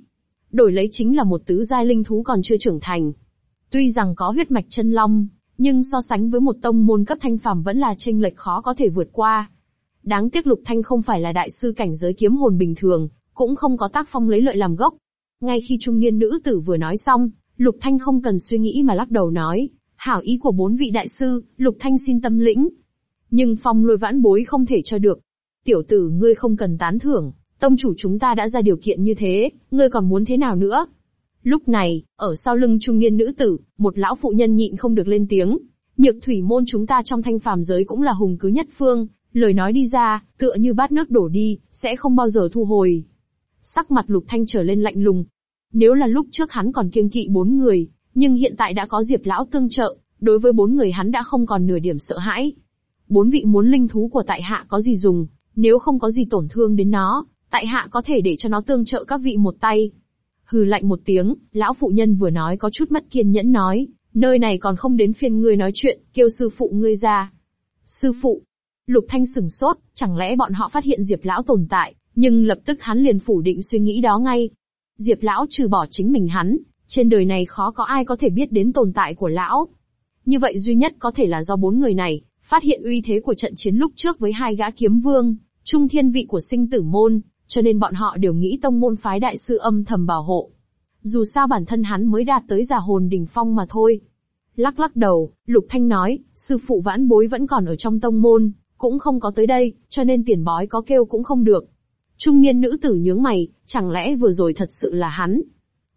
Đổi lấy chính là một tứ giai linh thú còn chưa trưởng thành. Tuy rằng có huyết mạch chân long, nhưng so sánh với một tông môn cấp thanh phàm vẫn là tranh lệch khó có thể vượt qua. Đáng tiếc Lục Thanh không phải là đại sư cảnh giới kiếm hồn bình thường, cũng không có tác phong lấy lợi làm gốc. Ngay khi trung niên nữ tử vừa nói xong, Lục Thanh không cần suy nghĩ mà lắc đầu nói, hảo ý của bốn vị đại sư, Lục Thanh xin tâm lĩnh. Nhưng phong lôi vãn bối không thể cho được. Tiểu tử ngươi không cần tán thưởng, tông chủ chúng ta đã ra điều kiện như thế, ngươi còn muốn thế nào nữa? Lúc này, ở sau lưng trung niên nữ tử, một lão phụ nhân nhịn không được lên tiếng. Nhược thủy môn chúng ta trong thanh phàm giới cũng là hùng cứ nhất phương, lời nói đi ra, tựa như bát nước đổ đi, sẽ không bao giờ thu hồi. Sắc mặt lục thanh trở lên lạnh lùng, nếu là lúc trước hắn còn kiêng kỵ bốn người, nhưng hiện tại đã có Diệp Lão tương trợ, đối với bốn người hắn đã không còn nửa điểm sợ hãi. Bốn vị muốn linh thú của tại hạ có gì dùng, nếu không có gì tổn thương đến nó, tại hạ có thể để cho nó tương trợ các vị một tay. Hừ lạnh một tiếng, lão phụ nhân vừa nói có chút mất kiên nhẫn nói, nơi này còn không đến phiên ngươi nói chuyện, kêu sư phụ ngươi ra. Sư phụ. Lục Thanh sừng sốt, chẳng lẽ bọn họ phát hiện Diệp Lão tồn tại, nhưng lập tức hắn liền phủ định suy nghĩ đó ngay. Diệp lão trừ bỏ chính mình hắn, trên đời này khó có ai có thể biết đến tồn tại của lão. Như vậy duy nhất có thể là do bốn người này, phát hiện uy thế của trận chiến lúc trước với hai gã kiếm vương, trung thiên vị của sinh tử môn, cho nên bọn họ đều nghĩ tông môn phái đại sư âm thầm bảo hộ. Dù sao bản thân hắn mới đạt tới giả hồn đỉnh phong mà thôi. Lắc lắc đầu, Lục Thanh nói, sư phụ vãn bối vẫn còn ở trong tông môn, cũng không có tới đây, cho nên tiền bói có kêu cũng không được. Trung niên nữ tử nhướng mày, chẳng lẽ vừa rồi thật sự là hắn?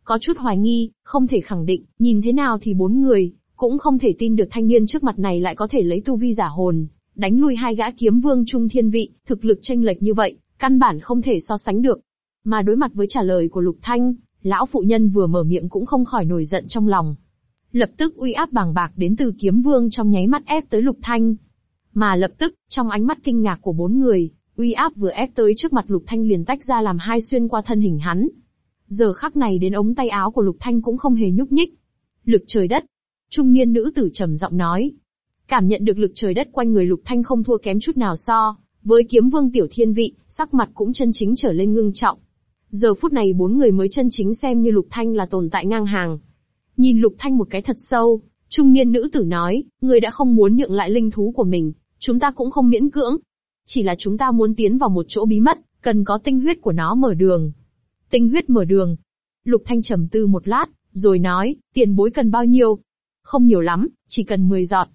Có chút hoài nghi, không thể khẳng định, nhìn thế nào thì bốn người, cũng không thể tin được thanh niên trước mặt này lại có thể lấy tu vi giả hồn, đánh lui hai gã kiếm vương trung thiên vị, thực lực tranh lệch như vậy, căn bản không thể so sánh được. Mà đối mặt với trả lời của Lục Thanh, Lão phụ nhân vừa mở miệng cũng không khỏi nổi giận trong lòng. Lập tức uy áp bàng bạc đến từ kiếm vương trong nháy mắt ép tới lục thanh. Mà lập tức, trong ánh mắt kinh ngạc của bốn người, uy áp vừa ép tới trước mặt lục thanh liền tách ra làm hai xuyên qua thân hình hắn. Giờ khắc này đến ống tay áo của lục thanh cũng không hề nhúc nhích. Lực trời đất. Trung niên nữ tử trầm giọng nói. Cảm nhận được lực trời đất quanh người lục thanh không thua kém chút nào so, với kiếm vương tiểu thiên vị, sắc mặt cũng chân chính trở lên ngưng trọng. Giờ phút này bốn người mới chân chính xem như Lục Thanh là tồn tại ngang hàng. Nhìn Lục Thanh một cái thật sâu, trung niên nữ tử nói, người đã không muốn nhượng lại linh thú của mình, chúng ta cũng không miễn cưỡng. Chỉ là chúng ta muốn tiến vào một chỗ bí mật, cần có tinh huyết của nó mở đường. Tinh huyết mở đường. Lục Thanh trầm tư một lát, rồi nói, tiền bối cần bao nhiêu? Không nhiều lắm, chỉ cần 10 giọt.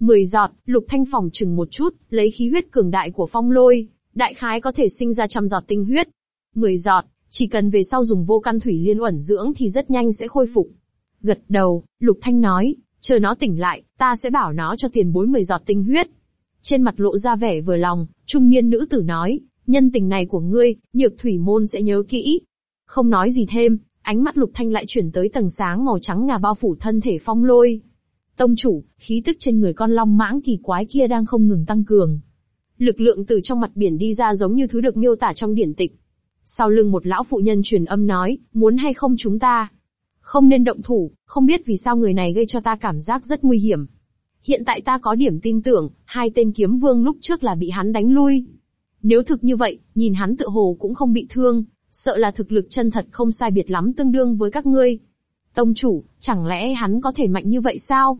10 giọt, Lục Thanh phòng chừng một chút, lấy khí huyết cường đại của phong lôi, đại khái có thể sinh ra trăm giọt tinh huyết. 10 giọt, chỉ cần về sau dùng vô căn thủy liên uẩn dưỡng thì rất nhanh sẽ khôi phục. Gật đầu, Lục Thanh nói, chờ nó tỉnh lại, ta sẽ bảo nó cho tiền bối 10 giọt tinh huyết. Trên mặt lộ ra vẻ vừa lòng, trung niên nữ tử nói, nhân tình này của ngươi, nhược thủy môn sẽ nhớ kỹ. Không nói gì thêm, ánh mắt Lục Thanh lại chuyển tới tầng sáng màu trắng ngà bao phủ thân thể phong lôi. Tông chủ, khí tức trên người con long mãng kỳ quái kia đang không ngừng tăng cường. Lực lượng từ trong mặt biển đi ra giống như thứ được miêu tả trong điển tịch. Sau lưng một lão phụ nhân truyền âm nói, muốn hay không chúng ta? Không nên động thủ, không biết vì sao người này gây cho ta cảm giác rất nguy hiểm. Hiện tại ta có điểm tin tưởng, hai tên kiếm vương lúc trước là bị hắn đánh lui. Nếu thực như vậy, nhìn hắn tự hồ cũng không bị thương, sợ là thực lực chân thật không sai biệt lắm tương đương với các ngươi. Tông chủ, chẳng lẽ hắn có thể mạnh như vậy sao?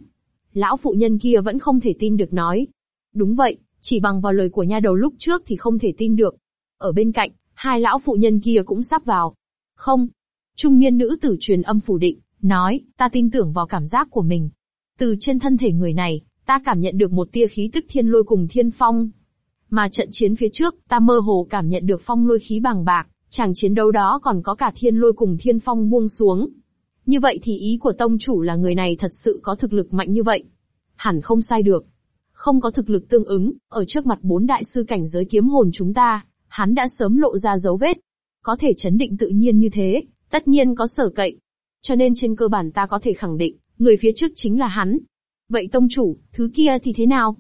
Lão phụ nhân kia vẫn không thể tin được nói. Đúng vậy, chỉ bằng vào lời của nha đầu lúc trước thì không thể tin được. Ở bên cạnh, hai lão phụ nhân kia cũng sắp vào. Không. Trung niên nữ tử truyền âm phủ định, nói, ta tin tưởng vào cảm giác của mình. Từ trên thân thể người này, ta cảm nhận được một tia khí tức thiên lôi cùng thiên phong. Mà trận chiến phía trước, ta mơ hồ cảm nhận được phong lôi khí bàng bạc, chẳng chiến đấu đó còn có cả thiên lôi cùng thiên phong buông xuống. Như vậy thì ý của tông chủ là người này thật sự có thực lực mạnh như vậy. Hẳn không sai được. Không có thực lực tương ứng, ở trước mặt bốn đại sư cảnh giới kiếm hồn chúng ta, hắn đã sớm lộ ra dấu vết. Có thể chấn định tự nhiên như thế, tất nhiên có sở cậy. Cho nên trên cơ bản ta có thể khẳng định, người phía trước chính là hắn. Vậy tông chủ, thứ kia thì thế nào?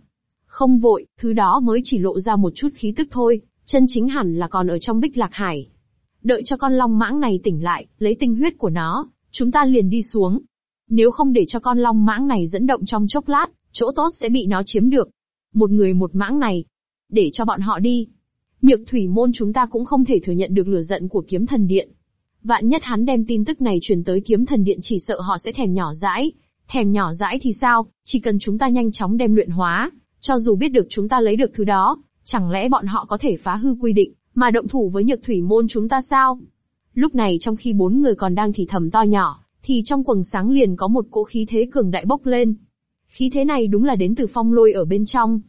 Không vội, thứ đó mới chỉ lộ ra một chút khí tức thôi, chân chính hẳn là còn ở trong bích lạc hải. Đợi cho con long mãng này tỉnh lại, lấy tinh huyết của nó, chúng ta liền đi xuống. Nếu không để cho con long mãng này dẫn động trong chốc lát, chỗ tốt sẽ bị nó chiếm được. Một người một mãng này. Để cho bọn họ đi. Nhược thủy môn chúng ta cũng không thể thừa nhận được lửa giận của kiếm thần điện. Vạn nhất hắn đem tin tức này truyền tới kiếm thần điện chỉ sợ họ sẽ thèm nhỏ dãi. Thèm nhỏ dãi thì sao, chỉ cần chúng ta nhanh chóng đem luyện hóa, cho dù biết được chúng ta lấy được thứ đó, chẳng lẽ bọn họ có thể phá hư quy định, mà động thủ với nhược thủy môn chúng ta sao? Lúc này trong khi bốn người còn đang thì thầm to nhỏ, thì trong quầng sáng liền có một cỗ khí thế cường đại bốc lên. Khí thế này đúng là đến từ phong lôi ở bên trong.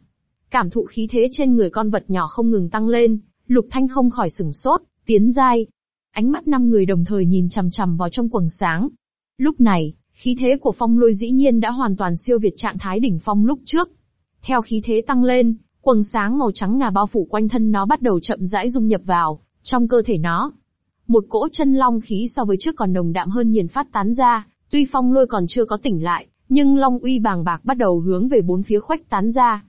Cảm thụ khí thế trên người con vật nhỏ không ngừng tăng lên, Lục Thanh không khỏi sửng sốt, tiến dai. Ánh mắt năm người đồng thời nhìn chằm chằm vào trong quầng sáng. Lúc này, khí thế của phong lôi dĩ nhiên đã hoàn toàn siêu việt trạng thái đỉnh phong lúc trước. Theo khí thế tăng lên, quầng sáng màu trắng ngà bao phủ quanh thân nó bắt đầu chậm rãi dung nhập vào, trong cơ thể nó. Một cỗ chân long khí so với trước còn nồng đạm hơn nhiền phát tán ra, tuy phong lôi còn chưa có tỉnh lại, nhưng long uy bàng bạc bắt đầu hướng về bốn phía khuếch tán ra.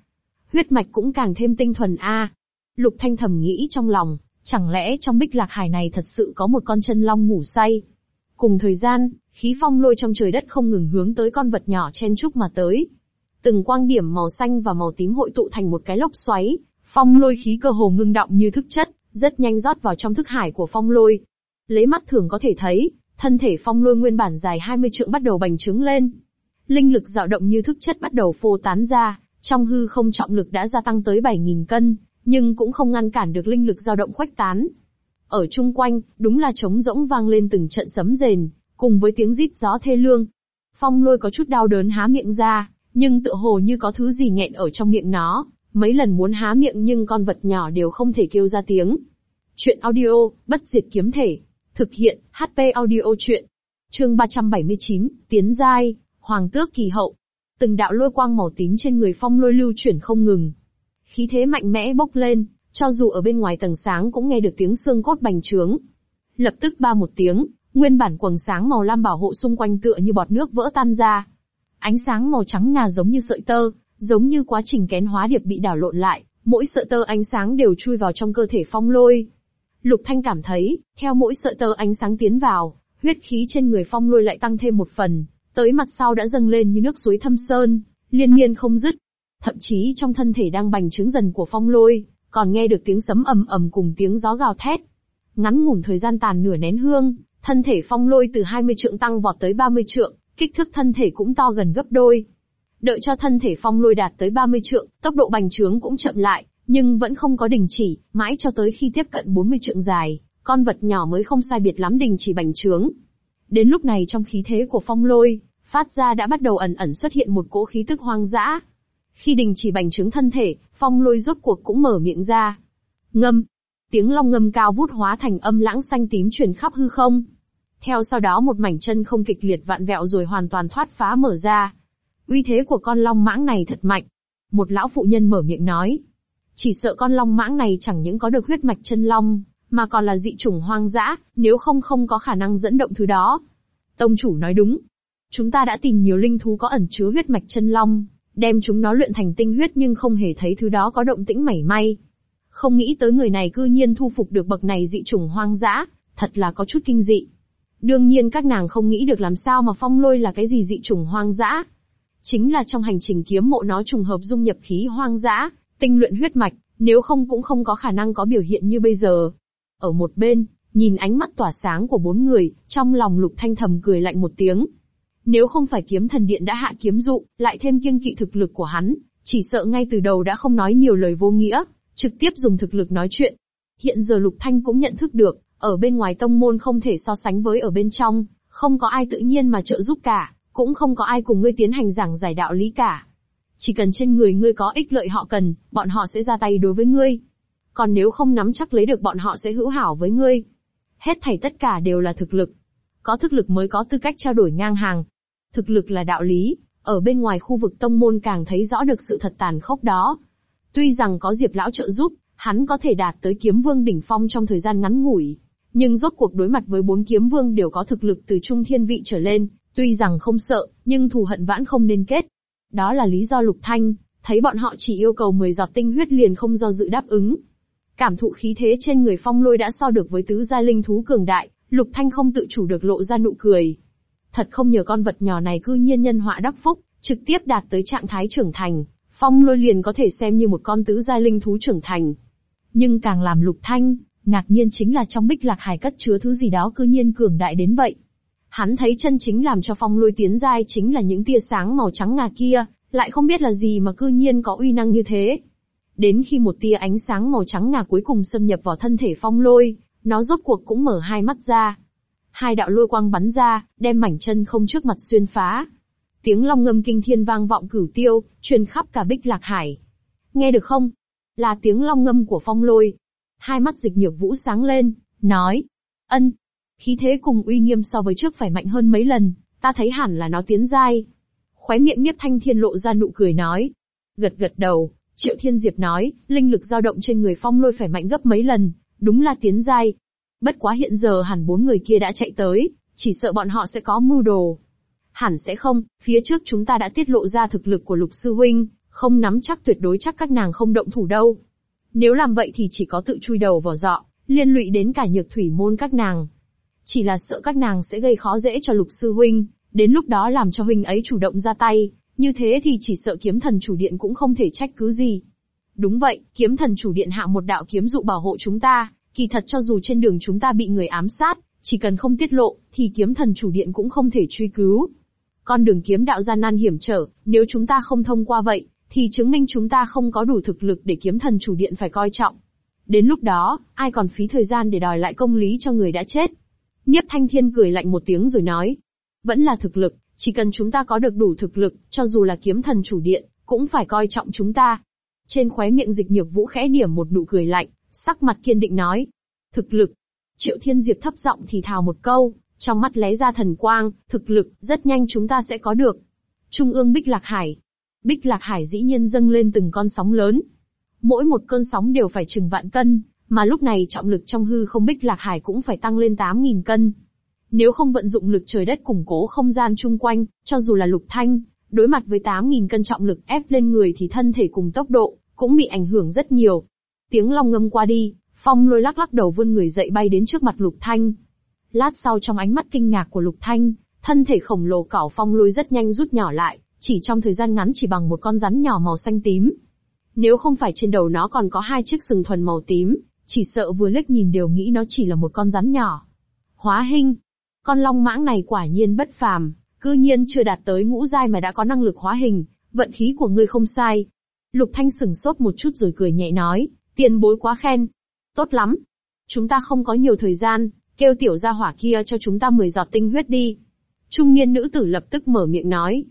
Huyết mạch cũng càng thêm tinh thuần a. Lục Thanh thầm nghĩ trong lòng, chẳng lẽ trong bích lạc hải này thật sự có một con chân long ngủ say? Cùng thời gian, khí phong lôi trong trời đất không ngừng hướng tới con vật nhỏ chen trúc mà tới. Từng quang điểm màu xanh và màu tím hội tụ thành một cái lốc xoáy, phong lôi khí cơ hồ ngưng động như thức chất, rất nhanh rót vào trong thức hải của phong lôi. Lấy mắt thường có thể thấy, thân thể phong lôi nguyên bản dài 20 trượng bắt đầu bành trướng lên. Linh lực dao động như thức chất bắt đầu phô tán ra, trong hư không trọng lực đã gia tăng tới 7.000 cân, nhưng cũng không ngăn cản được linh lực dao động khuếch tán. Ở chung quanh, đúng là trống rỗng vang lên từng trận sấm rền, cùng với tiếng rít gió thê lương. Phong lôi có chút đau đớn há miệng ra, nhưng tựa hồ như có thứ gì nghẹn ở trong miệng nó, mấy lần muốn há miệng nhưng con vật nhỏ đều không thể kêu ra tiếng. Chuyện audio, bất diệt kiếm thể. Thực hiện, HP audio chuyện. Chương 379, Tiến Giai, Hoàng tước kỳ hậu. Từng đạo lôi quang màu tím trên người phong lôi lưu chuyển không ngừng. Khí thế mạnh mẽ bốc lên, cho dù ở bên ngoài tầng sáng cũng nghe được tiếng xương cốt bành trướng. Lập tức ba một tiếng, Nguyên bản quầng sáng màu lam bảo hộ xung quanh tựa như bọt nước vỡ tan ra. Ánh sáng màu trắng ngà giống như sợi tơ, giống như quá trình kén hóa điệp bị đảo lộn lại, mỗi sợi tơ ánh sáng đều chui vào trong cơ thể phong lôi. Lục Thanh cảm thấy, theo mỗi sợi tơ ánh sáng tiến vào, huyết khí trên người phong lôi lại tăng thêm một phần, tới mặt sau đã dâng lên như nước suối thâm sơn, liên miên không dứt. Thậm chí trong thân thể đang bành trướng dần của phong lôi, còn nghe được tiếng sấm ầm ầm cùng tiếng gió gào thét. Ngắn ngủn thời gian tàn nửa nén hương, thân thể phong lôi từ 20 trượng tăng vọt tới 30 trượng, kích thước thân thể cũng to gần gấp đôi. Đợi cho thân thể phong lôi đạt tới 30 trượng, tốc độ bành trướng cũng chậm lại, nhưng vẫn không có đình chỉ, mãi cho tới khi tiếp cận 40 trượng dài, con vật nhỏ mới không sai biệt lắm đình chỉ bành trướng. Đến lúc này trong khí thế của phong lôi, phát ra đã bắt đầu ẩn ẩn xuất hiện một cỗ khí tức hoang dã. Khi đình chỉ bành trướng thân thể, phong lôi rốt cuộc cũng mở miệng ra. Ngâm. Tiếng long ngâm cao vút hóa thành âm lãng xanh tím truyền khắp hư không. Theo sau đó một mảnh chân không kịch liệt vạn vẹo rồi hoàn toàn thoát phá mở ra. Uy thế của con long mãng này thật mạnh. Một lão phụ nhân mở miệng nói. Chỉ sợ con long mãng này chẳng những có được huyết mạch chân long, mà còn là dị chủng hoang dã, nếu không không có khả năng dẫn động thứ đó. Tông chủ nói đúng. Chúng ta đã tìm nhiều linh thú có ẩn chứa huyết mạch chân long, đem chúng nó luyện thành tinh huyết nhưng không hề thấy thứ đó có động tĩnh mảy may. Không nghĩ tới người này cư nhiên thu phục được bậc này dị chủng hoang dã, thật là có chút kinh dị. Đương nhiên các nàng không nghĩ được làm sao mà phong lôi là cái gì dị trùng hoang dã. Chính là trong hành trình kiếm mộ nó trùng hợp dung nhập khí hoang dã, tinh luyện huyết mạch, nếu không cũng không có khả năng có biểu hiện như bây giờ. Ở một bên, nhìn ánh mắt tỏa sáng của bốn người, trong lòng lục thanh thầm cười lạnh một tiếng. Nếu không phải kiếm thần điện đã hạ kiếm dụ, lại thêm kiêng kỵ thực lực của hắn, chỉ sợ ngay từ đầu đã không nói nhiều lời vô nghĩa, trực tiếp dùng thực lực nói chuyện. Hiện giờ lục thanh cũng nhận thức được, ở bên ngoài tông môn không thể so sánh với ở bên trong, không có ai tự nhiên mà trợ giúp cả, cũng không có ai cùng ngươi tiến hành giảng giải đạo lý cả. Chỉ cần trên người ngươi có ích lợi họ cần, bọn họ sẽ ra tay đối với ngươi. Còn nếu không nắm chắc lấy được bọn họ sẽ hữu hảo với ngươi. Hết thảy tất cả đều là thực lực. Có thực lực mới có tư cách trao đổi ngang hàng. Thực lực là đạo lý, ở bên ngoài khu vực tông môn càng thấy rõ được sự thật tàn khốc đó. Tuy rằng có Diệp Lão trợ giúp, hắn có thể đạt tới kiếm vương đỉnh phong trong thời gian ngắn ngủi. Nhưng rốt cuộc đối mặt với bốn kiếm vương đều có thực lực từ trung thiên vị trở lên, tuy rằng không sợ, nhưng thù hận vãn không nên kết. Đó là lý do Lục Thanh, thấy bọn họ chỉ yêu cầu 10 giọt tinh huyết liền không do dự đáp ứng. Cảm thụ khí thế trên người phong lôi đã so được với tứ gia linh thú cường đại, Lục Thanh không tự chủ được lộ ra nụ cười. Thật không nhờ con vật nhỏ này cư nhiên nhân họa đắc phúc, trực tiếp đạt tới trạng thái trưởng thành, phong lôi liền có thể xem như một con tứ gia linh thú trưởng thành. Nhưng càng làm Lục Thanh, ngạc nhiên chính là trong bích lạc hải cất chứa thứ gì đó cư nhiên cường đại đến vậy. Hắn thấy chân chính làm cho phong lôi tiến giai chính là những tia sáng màu trắng ngà kia, lại không biết là gì mà cư nhiên có uy năng như thế. Đến khi một tia ánh sáng màu trắng ngà cuối cùng xâm nhập vào thân thể phong lôi, nó rốt cuộc cũng mở hai mắt ra. Hai đạo lôi quang bắn ra, đem mảnh chân không trước mặt xuyên phá. Tiếng long ngâm kinh thiên vang vọng cửu tiêu, truyền khắp cả bích lạc hải. Nghe được không? Là tiếng long ngâm của phong lôi. Hai mắt dịch nhược vũ sáng lên, nói. Ân, Khí thế cùng uy nghiêm so với trước phải mạnh hơn mấy lần, ta thấy hẳn là nó tiến giai. Khóe miệng Niếp Thanh Thiên lộ ra nụ cười nói. Gật gật đầu, Triệu Thiên Diệp nói, linh lực dao động trên người phong lôi phải mạnh gấp mấy lần, đúng là tiến giai. Bất quá hiện giờ hẳn bốn người kia đã chạy tới, chỉ sợ bọn họ sẽ có mưu đồ. Hẳn sẽ không, phía trước chúng ta đã tiết lộ ra thực lực của lục sư huynh, không nắm chắc tuyệt đối chắc các nàng không động thủ đâu. Nếu làm vậy thì chỉ có tự chui đầu vào dọ, liên lụy đến cả nhược thủy môn các nàng. Chỉ là sợ các nàng sẽ gây khó dễ cho lục sư huynh, đến lúc đó làm cho huynh ấy chủ động ra tay, như thế thì chỉ sợ kiếm thần chủ điện cũng không thể trách cứ gì. Đúng vậy, kiếm thần chủ điện hạ một đạo kiếm dụ bảo hộ chúng ta, kỳ thật cho dù trên đường chúng ta bị người ám sát, chỉ cần không tiết lộ, thì kiếm thần chủ điện cũng không thể truy cứu. Con đường kiếm đạo gian nan hiểm trở, nếu chúng ta không thông qua vậy, thì chứng minh chúng ta không có đủ thực lực để kiếm thần chủ điện phải coi trọng. Đến lúc đó, ai còn phí thời gian để đòi lại công lý cho người đã chết. Nhiếp Thanh Thiên cười lạnh một tiếng rồi nói. Vẫn là thực lực, chỉ cần chúng ta có được đủ thực lực, cho dù là kiếm thần chủ điện, cũng phải coi trọng chúng ta. Trên khóe miệng dịch nhược vũ khẽ điểm một nụ cười lạnh, sắc mặt kiên định nói. Thực lực. Triệu Thiên Diệp thấp giọng thì thào một câu, trong mắt lóe ra thần quang, thực lực, rất nhanh chúng ta sẽ có được. Trung ương Bích Lạc Hải. Bích Lạc Hải dĩ nhiên dâng lên từng con sóng lớn. Mỗi một cơn sóng đều phải chừng vạn cân, mà lúc này trọng lực trong hư không bích lạc hải cũng phải tăng lên 8.000 cân. Nếu không vận dụng lực trời đất củng cố không gian chung quanh, cho dù là Lục Thanh, đối mặt với 8.000 cân trọng lực ép lên người thì thân thể cùng tốc độ, cũng bị ảnh hưởng rất nhiều. Tiếng long ngâm qua đi, phong lôi lắc lắc đầu vươn người dậy bay đến trước mặt Lục Thanh. Lát sau trong ánh mắt kinh ngạc của Lục Thanh, thân thể khổng lồ cỏ phong lôi rất nhanh rút nhỏ lại, chỉ trong thời gian ngắn chỉ bằng một con rắn nhỏ màu xanh tím. Nếu không phải trên đầu nó còn có hai chiếc sừng thuần màu tím, chỉ sợ vừa liếc nhìn đều nghĩ nó chỉ là một con rắn nhỏ. Hóa hình. Con long mãng này quả nhiên bất phàm, cư nhiên chưa đạt tới ngũ giai mà đã có năng lực hóa hình, vận khí của ngươi không sai. Lục Thanh sừng sốt một chút rồi cười nhẹ nói, tiền bối quá khen. Tốt lắm. Chúng ta không có nhiều thời gian, kêu tiểu gia hỏa kia cho chúng ta 10 giọt tinh huyết đi. Trung niên nữ tử lập tức mở miệng nói.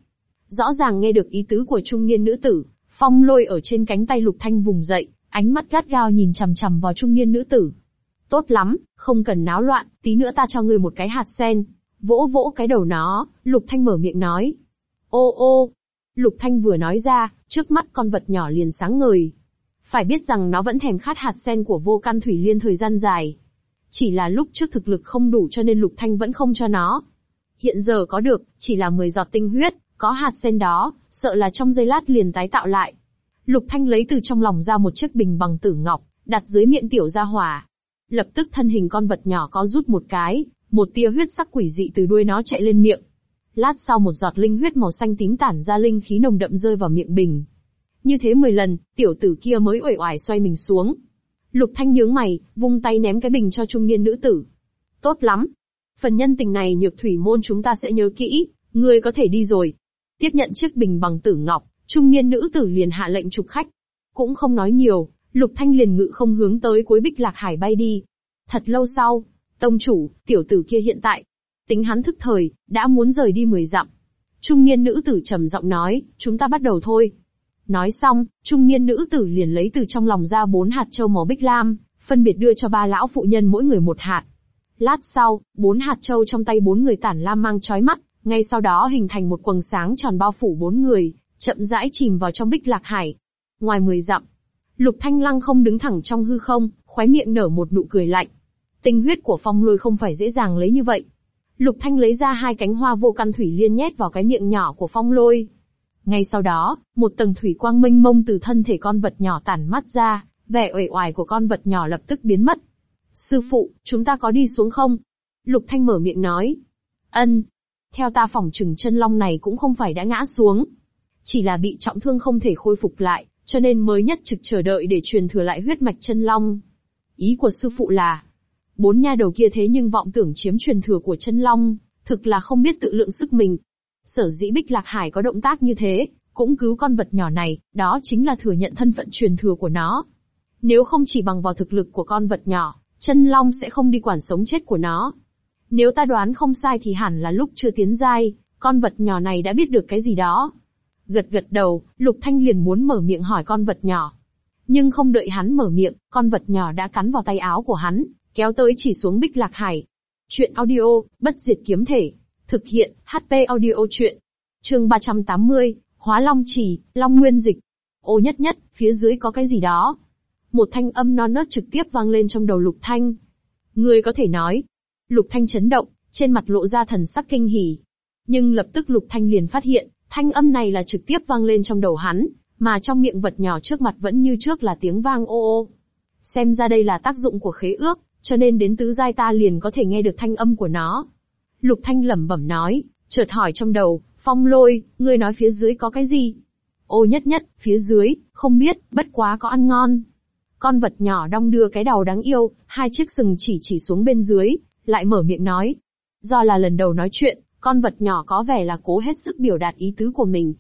Rõ ràng nghe được ý tứ của trung niên nữ tử, phong lôi ở trên cánh tay lục thanh vùng dậy, ánh mắt gắt gao nhìn chằm chằm vào trung niên nữ tử. Tốt lắm, không cần náo loạn, tí nữa ta cho ngươi một cái hạt sen. Vỗ vỗ cái đầu nó, lục thanh mở miệng nói. Ô ô, lục thanh vừa nói ra, trước mắt con vật nhỏ liền sáng ngời. Phải biết rằng nó vẫn thèm khát hạt sen của vô căn thủy liên thời gian dài. Chỉ là lúc trước thực lực không đủ cho nên lục thanh vẫn không cho nó. Hiện giờ có được, chỉ là 10 giọt tinh huyết, có hạt sen đó, sợ là trong giây lát liền tái tạo lại. Lục Thanh lấy từ trong lòng ra một chiếc bình bằng tử ngọc, đặt dưới miệng tiểu gia hỏa. Lập tức thân hình con vật nhỏ có rút một cái, một tia huyết sắc quỷ dị từ đuôi nó chạy lên miệng. Lát sau một giọt linh huyết màu xanh tím tản ra linh khí nồng đậm rơi vào miệng bình. Như thế 10 lần, tiểu tử kia mới uể oải xoay mình xuống. Lục Thanh nhướng mày, vung tay ném cái bình cho trung niên nữ tử. Tốt lắm. Phần nhân tình này nhược thủy môn chúng ta sẽ nhớ kỹ, ngươi có thể đi rồi. Tiếp nhận chiếc bình bằng tử ngọc, trung niên nữ tử liền hạ lệnh trục khách. Cũng không nói nhiều, Lục Thanh liền ngự không hướng tới cuối bích lạc hải bay đi. Thật lâu sau, tông chủ, tiểu tử kia hiện tại, tính hắn thức thời, đã muốn rời đi mười dặm. Trung niên nữ tử trầm giọng nói, chúng ta bắt đầu thôi. Nói xong, trung niên nữ tử liền lấy từ trong lòng ra bốn hạt châu màu bích lam, phân biệt đưa cho ba lão phụ nhân mỗi người một hạt. Lát sau, bốn hạt châu trong tay bốn người tản lam mang chói mắt, ngay sau đó hình thành một quầng sáng tròn bao phủ bốn người, chậm rãi chìm vào trong bích lạc hải. Ngoài mười dặm, Lục Thanh Lăng không đứng thẳng trong hư không, khóe miệng nở một nụ cười lạnh. Tinh huyết của phong lôi không phải dễ dàng lấy như vậy. Lục Thanh lấy ra hai cánh hoa vô căn thủy liên nhét vào cái miệng nhỏ của phong lôi. Ngay sau đó, một tầng thủy quang minh mông từ thân thể con vật nhỏ tản mắt ra, vẻ uể oải của con vật nhỏ lập tức biến mất. Sư phụ, chúng ta có đi xuống không? Lục Thanh mở miệng nói. Ân. Theo ta phỏng chừng chân long này cũng không phải đã ngã xuống. Chỉ là bị trọng thương không thể khôi phục lại, cho nên mới nhất trực chờ đợi để truyền thừa lại huyết mạch chân long. Ý của sư phụ là, bốn nha đầu kia thế nhưng vọng tưởng chiếm truyền thừa của chân long, thực là không biết tự lượng sức mình. Sở dĩ Bích Lạc Hải có động tác như thế, cũng cứu con vật nhỏ này, đó chính là thừa nhận thân phận truyền thừa của nó. Nếu không chỉ bằng vào thực lực của con vật nhỏ, chân long sẽ không đi quản sống chết của nó. Nếu ta đoán không sai thì hẳn là lúc chưa tiến giai, con vật nhỏ này đã biết được cái gì đó. Gật gật đầu, Lục Thanh liền muốn mở miệng hỏi con vật nhỏ. Nhưng không đợi hắn mở miệng, con vật nhỏ đã cắn vào tay áo của hắn, kéo tới chỉ xuống bích lạc hải. Chuyện audio, bất diệt kiếm thể. Thực hiện, HP audio chuyện. Chương 380, Hóa Long Chỉ, Long Nguyên Dịch. Ô nhất nhất, phía dưới có cái gì đó. Một thanh âm non nớt trực tiếp vang lên trong đầu Lục Thanh. Người có thể nói. Lục Thanh chấn động, trên mặt lộ ra thần sắc kinh hỉ. Nhưng lập tức Lục Thanh liền phát hiện, Thanh âm này là trực tiếp vang lên trong đầu hắn, mà trong miệng vật nhỏ trước mặt vẫn như trước là tiếng vang ô ô. Xem ra đây là tác dụng của khế ước, cho nên đến tứ giai ta liền có thể nghe được thanh âm của nó. Lục Thanh lẩm bẩm nói, chợt hỏi trong đầu, phong lôi, ngươi nói phía dưới có cái gì? Ô nhất nhất, phía dưới, không biết, bất quá có ăn ngon. Con vật nhỏ đong đưa cái đầu đáng yêu, hai chiếc sừng chỉ chỉ xuống bên dưới, lại mở miệng nói. Do là lần đầu nói chuyện, con vật nhỏ có vẻ là cố hết sức biểu đạt ý tứ của mình.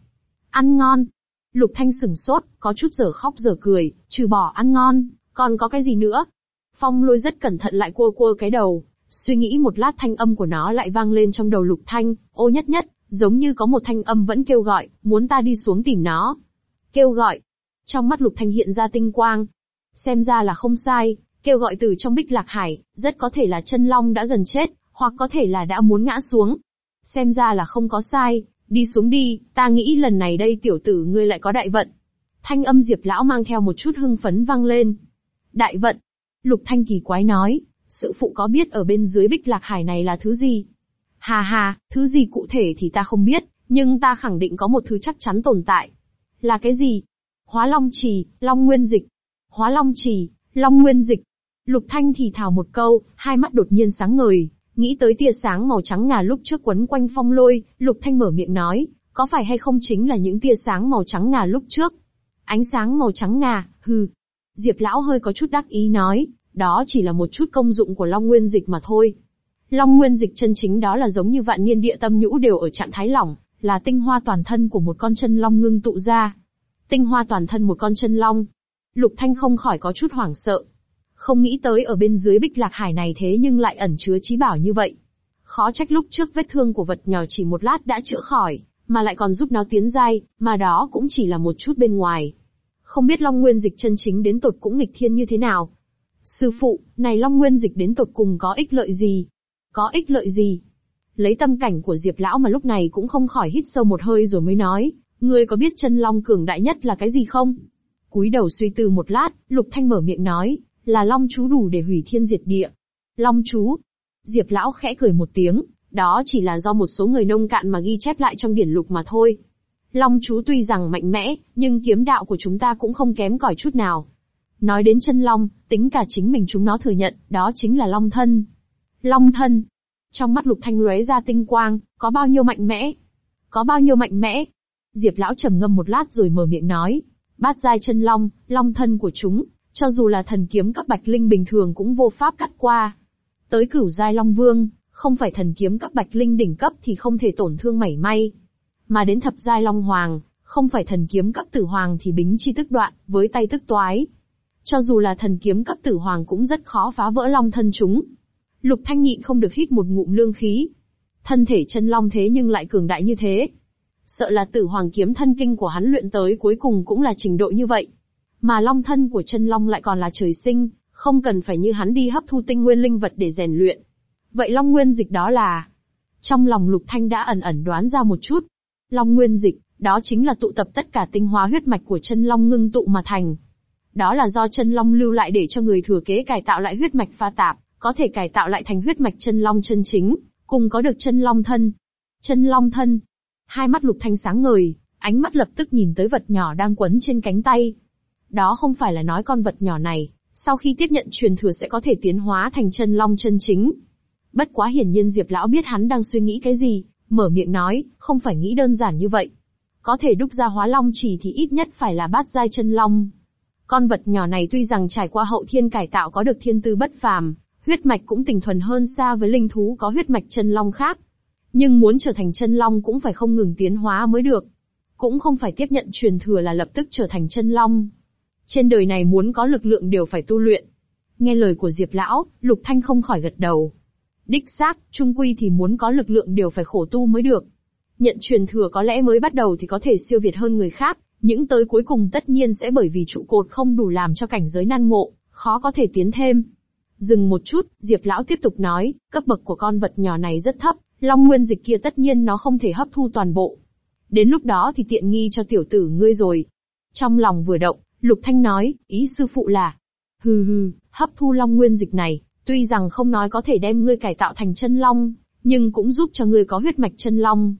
Ăn ngon. Lục Thanh sừng sốt, có chút giờ khóc giờ cười, trừ bỏ ăn ngon, còn có cái gì nữa? Phong lôi rất cẩn thận lại cua cua cái đầu, suy nghĩ một lát thanh âm của nó lại vang lên trong đầu Lục Thanh, ô nhất nhất, giống như có một thanh âm vẫn kêu gọi, muốn ta đi xuống tìm nó. Kêu gọi. Trong mắt Lục Thanh hiện ra tinh quang. Xem ra là không sai, kêu gọi từ trong bích lạc hải, rất có thể là chân long đã gần chết, hoặc có thể là đã muốn ngã xuống. Xem ra là không có sai, đi xuống đi, ta nghĩ lần này đây tiểu tử ngươi lại có đại vận. Thanh âm Diệp lão mang theo một chút hưng phấn vang lên. Đại vận. Lục Thanh kỳ quái nói, sự phụ có biết ở bên dưới bích lạc hải này là thứ gì? Hà hà, thứ gì cụ thể thì ta không biết, nhưng ta khẳng định có một thứ chắc chắn tồn tại. Là cái gì? Hóa long trì, long nguyên dịch. Hóa long trì, long nguyên dịch. Lục Thanh thì thào một câu, hai mắt đột nhiên sáng ngời, nghĩ tới tia sáng màu trắng ngà lúc trước quấn quanh phong lôi, Lục Thanh mở miệng nói, có phải hay không chính là những tia sáng màu trắng ngà lúc trước? Ánh sáng màu trắng ngà, hừ. Diệp lão hơi có chút đắc ý nói, đó chỉ là một chút công dụng của Long Nguyên Dịch mà thôi. Long Nguyên Dịch chân chính đó là giống như vạn niên địa tâm nhũ đều ở trạng thái lỏng, là tinh hoa toàn thân của một con chân long ngưng tụ ra. Tinh hoa toàn thân một con chân long. Lục Thanh không khỏi có chút hoảng sợ. Không nghĩ tới ở bên dưới bích lạc hải này thế nhưng lại ẩn chứa trí bảo như vậy. Khó trách lúc trước vết thương của vật nhỏ chỉ một lát đã chữa khỏi, mà lại còn giúp nó tiến dai, mà đó cũng chỉ là một chút bên ngoài. Không biết Long Nguyên Dịch chân chính đến tột cũng nghịch thiên như thế nào. Sư phụ, này Long Nguyên Dịch đến tột cùng có ích lợi gì? Có ích lợi gì? Lấy tâm cảnh của Diệp Lão mà lúc này cũng không khỏi hít sâu một hơi rồi mới nói, ngươi có biết chân Long cường đại nhất là cái gì không? Cúi đầu suy tư một lát, Lục Thanh mở miệng nói, là Long chú đủ để hủy thiên diệt địa. Long chú? Diệp Lão khẽ cười một tiếng, đó chỉ là do một số người nông cạn mà ghi chép lại trong điển lục mà thôi. Long chú tuy rằng mạnh mẽ, nhưng kiếm đạo của chúng ta cũng không kém cỏi chút nào. Nói đến chân long, tính cả chính mình chúng nó thừa nhận, đó chính là long thân. Long thân. Trong mắt lục thanh lóe ra tinh quang, có bao nhiêu mạnh mẽ? Có bao nhiêu mạnh mẽ? Diệp lão trầm ngâm một lát rồi mở miệng nói. Bát giai chân long, long thân của chúng, cho dù là thần kiếm cấp bạch linh bình thường cũng vô pháp cắt qua. Tới cửu giai long vương, không phải thần kiếm cấp bạch linh đỉnh cấp thì không thể tổn thương mảy may. Mà đến thập giai long hoàng, không phải thần kiếm cấp tử hoàng thì bính chi tức đoạn, với tay tức toái. Cho dù là thần kiếm cấp tử hoàng cũng rất khó phá vỡ long thân chúng. Lục Thanh nhịn không được hít một ngụm lương khí. Thân thể chân long thế nhưng lại cường đại như thế. Sợ là tử hoàng kiếm thân kinh của hắn luyện tới cuối cùng cũng là trình độ như vậy. Mà long thân của chân long lại còn là trời sinh, không cần phải như hắn đi hấp thu tinh nguyên linh vật để rèn luyện. Vậy long nguyên dịch đó là... Trong lòng lục thanh đã ẩn ẩn đoán ra một chút. Long nguyên dịch, đó chính là tụ tập tất cả tinh hóa huyết mạch của chân long ngưng tụ mà thành. Đó là do chân long lưu lại để cho người thừa kế cải tạo lại huyết mạch pha tạp, có thể cải tạo lại thành huyết mạch chân long chân chính, cùng có được chân long thân. Chân long thân. Hai mắt lục thanh sáng ngời, ánh mắt lập tức nhìn tới vật nhỏ đang quấn trên cánh tay. Đó không phải là nói con vật nhỏ này, sau khi tiếp nhận truyền thừa sẽ có thể tiến hóa thành chân long chân chính. Bất quá hiển nhiên Diệp Lão biết hắn đang suy nghĩ cái gì, mở miệng nói, không phải nghĩ đơn giản như vậy. Có thể đúc ra hóa long chỉ thì ít nhất phải là bát giai chân long. Con vật nhỏ này tuy rằng trải qua hậu thiên cải tạo có được thiên tư bất phàm, huyết mạch cũng tình thuần hơn xa với linh thú có huyết mạch chân long khác. Nhưng muốn trở thành chân long cũng phải không ngừng tiến hóa mới được. Cũng không phải tiếp nhận truyền thừa là lập tức trở thành chân long. Trên đời này muốn có lực lượng đều phải tu luyện. Nghe lời của Diệp Lão, Lục Thanh không khỏi gật đầu. Đích xác, trung quy thì muốn có lực lượng đều phải khổ tu mới được. Nhận truyền thừa có lẽ mới bắt đầu thì có thể siêu việt hơn người khác, những tới cuối cùng tất nhiên sẽ bởi vì trụ cột không đủ làm cho cảnh giới nan ngộ, khó có thể tiến thêm. Dừng một chút, Diệp Lão tiếp tục nói, cấp bậc của con vật nhỏ này rất thấp, long nguyên dịch kia tất nhiên nó không thể hấp thu toàn bộ. Đến lúc đó thì tiện nghi cho tiểu tử ngươi rồi. Trong lòng vừa động, Lục Thanh nói, ý sư phụ là, hừ hừ, hấp thu long nguyên dịch này, Tuy rằng không nói có thể đem ngươi cải tạo thành chân long, nhưng cũng giúp cho ngươi có huyết mạch chân long.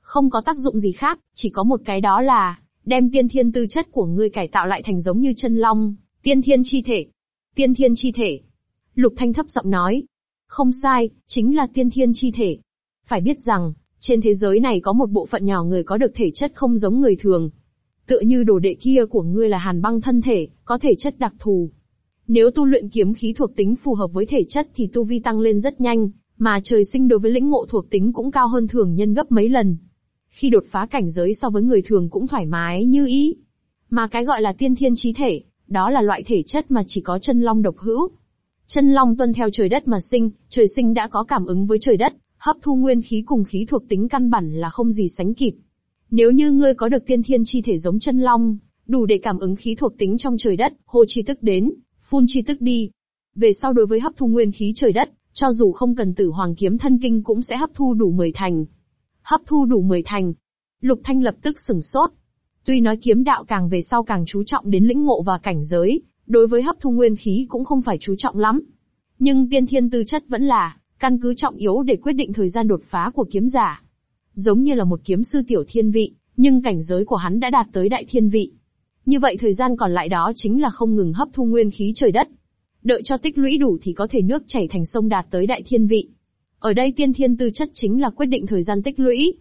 Không có tác dụng gì khác, chỉ có một cái đó là, đem tiên thiên tư chất của ngươi cải tạo lại thành giống như chân long, tiên thiên chi thể. Tiên thiên chi thể. Lục Thanh thấp giọng nói. Không sai, chính là tiên thiên chi thể. Phải biết rằng, trên thế giới này có một bộ phận nhỏ người có được thể chất không giống người thường. Tựa như đồ đệ kia của ngươi là hàn băng thân thể, có thể chất đặc thù. Nếu tu luyện kiếm khí thuộc tính phù hợp với thể chất thì tu vi tăng lên rất nhanh, mà trời sinh đối với lĩnh ngộ thuộc tính cũng cao hơn thường nhân gấp mấy lần. Khi đột phá cảnh giới so với người thường cũng thoải mái như ý. Mà cái gọi là tiên thiên trí thể, đó là loại thể chất mà chỉ có chân long độc hữu. Chân long tuân theo trời đất mà sinh, trời sinh đã có cảm ứng với trời đất, hấp thu nguyên khí cùng khí thuộc tính căn bản là không gì sánh kịp. Nếu như ngươi có được tiên thiên chi thể giống chân long, đủ để cảm ứng khí thuộc tính trong trời đất, hô chi tức đến, phun chi tức đi. Về sau đối với hấp thu nguyên khí trời đất, cho dù không cần tử hoàng kiếm thân kinh cũng sẽ hấp thu đủ 10 thành. Hấp thu đủ 10 thành. Lục Thanh lập tức sừng sốt. Tuy nói kiếm đạo càng về sau càng chú trọng đến lĩnh ngộ và cảnh giới, đối với hấp thu nguyên khí cũng không phải chú trọng lắm. Nhưng tiên thiên tư chất vẫn là, căn cứ trọng yếu để quyết định thời gian đột phá của kiếm giả. Giống như là một kiếm sư tiểu thiên vị, nhưng cảnh giới của hắn đã đạt tới đại thiên vị. Như vậy thời gian còn lại đó chính là không ngừng hấp thu nguyên khí trời đất. Đợi cho tích lũy đủ thì có thể nước chảy thành sông đạt tới đại thiên vị. Ở đây tiên thiên tư chất chính là quyết định thời gian tích lũy.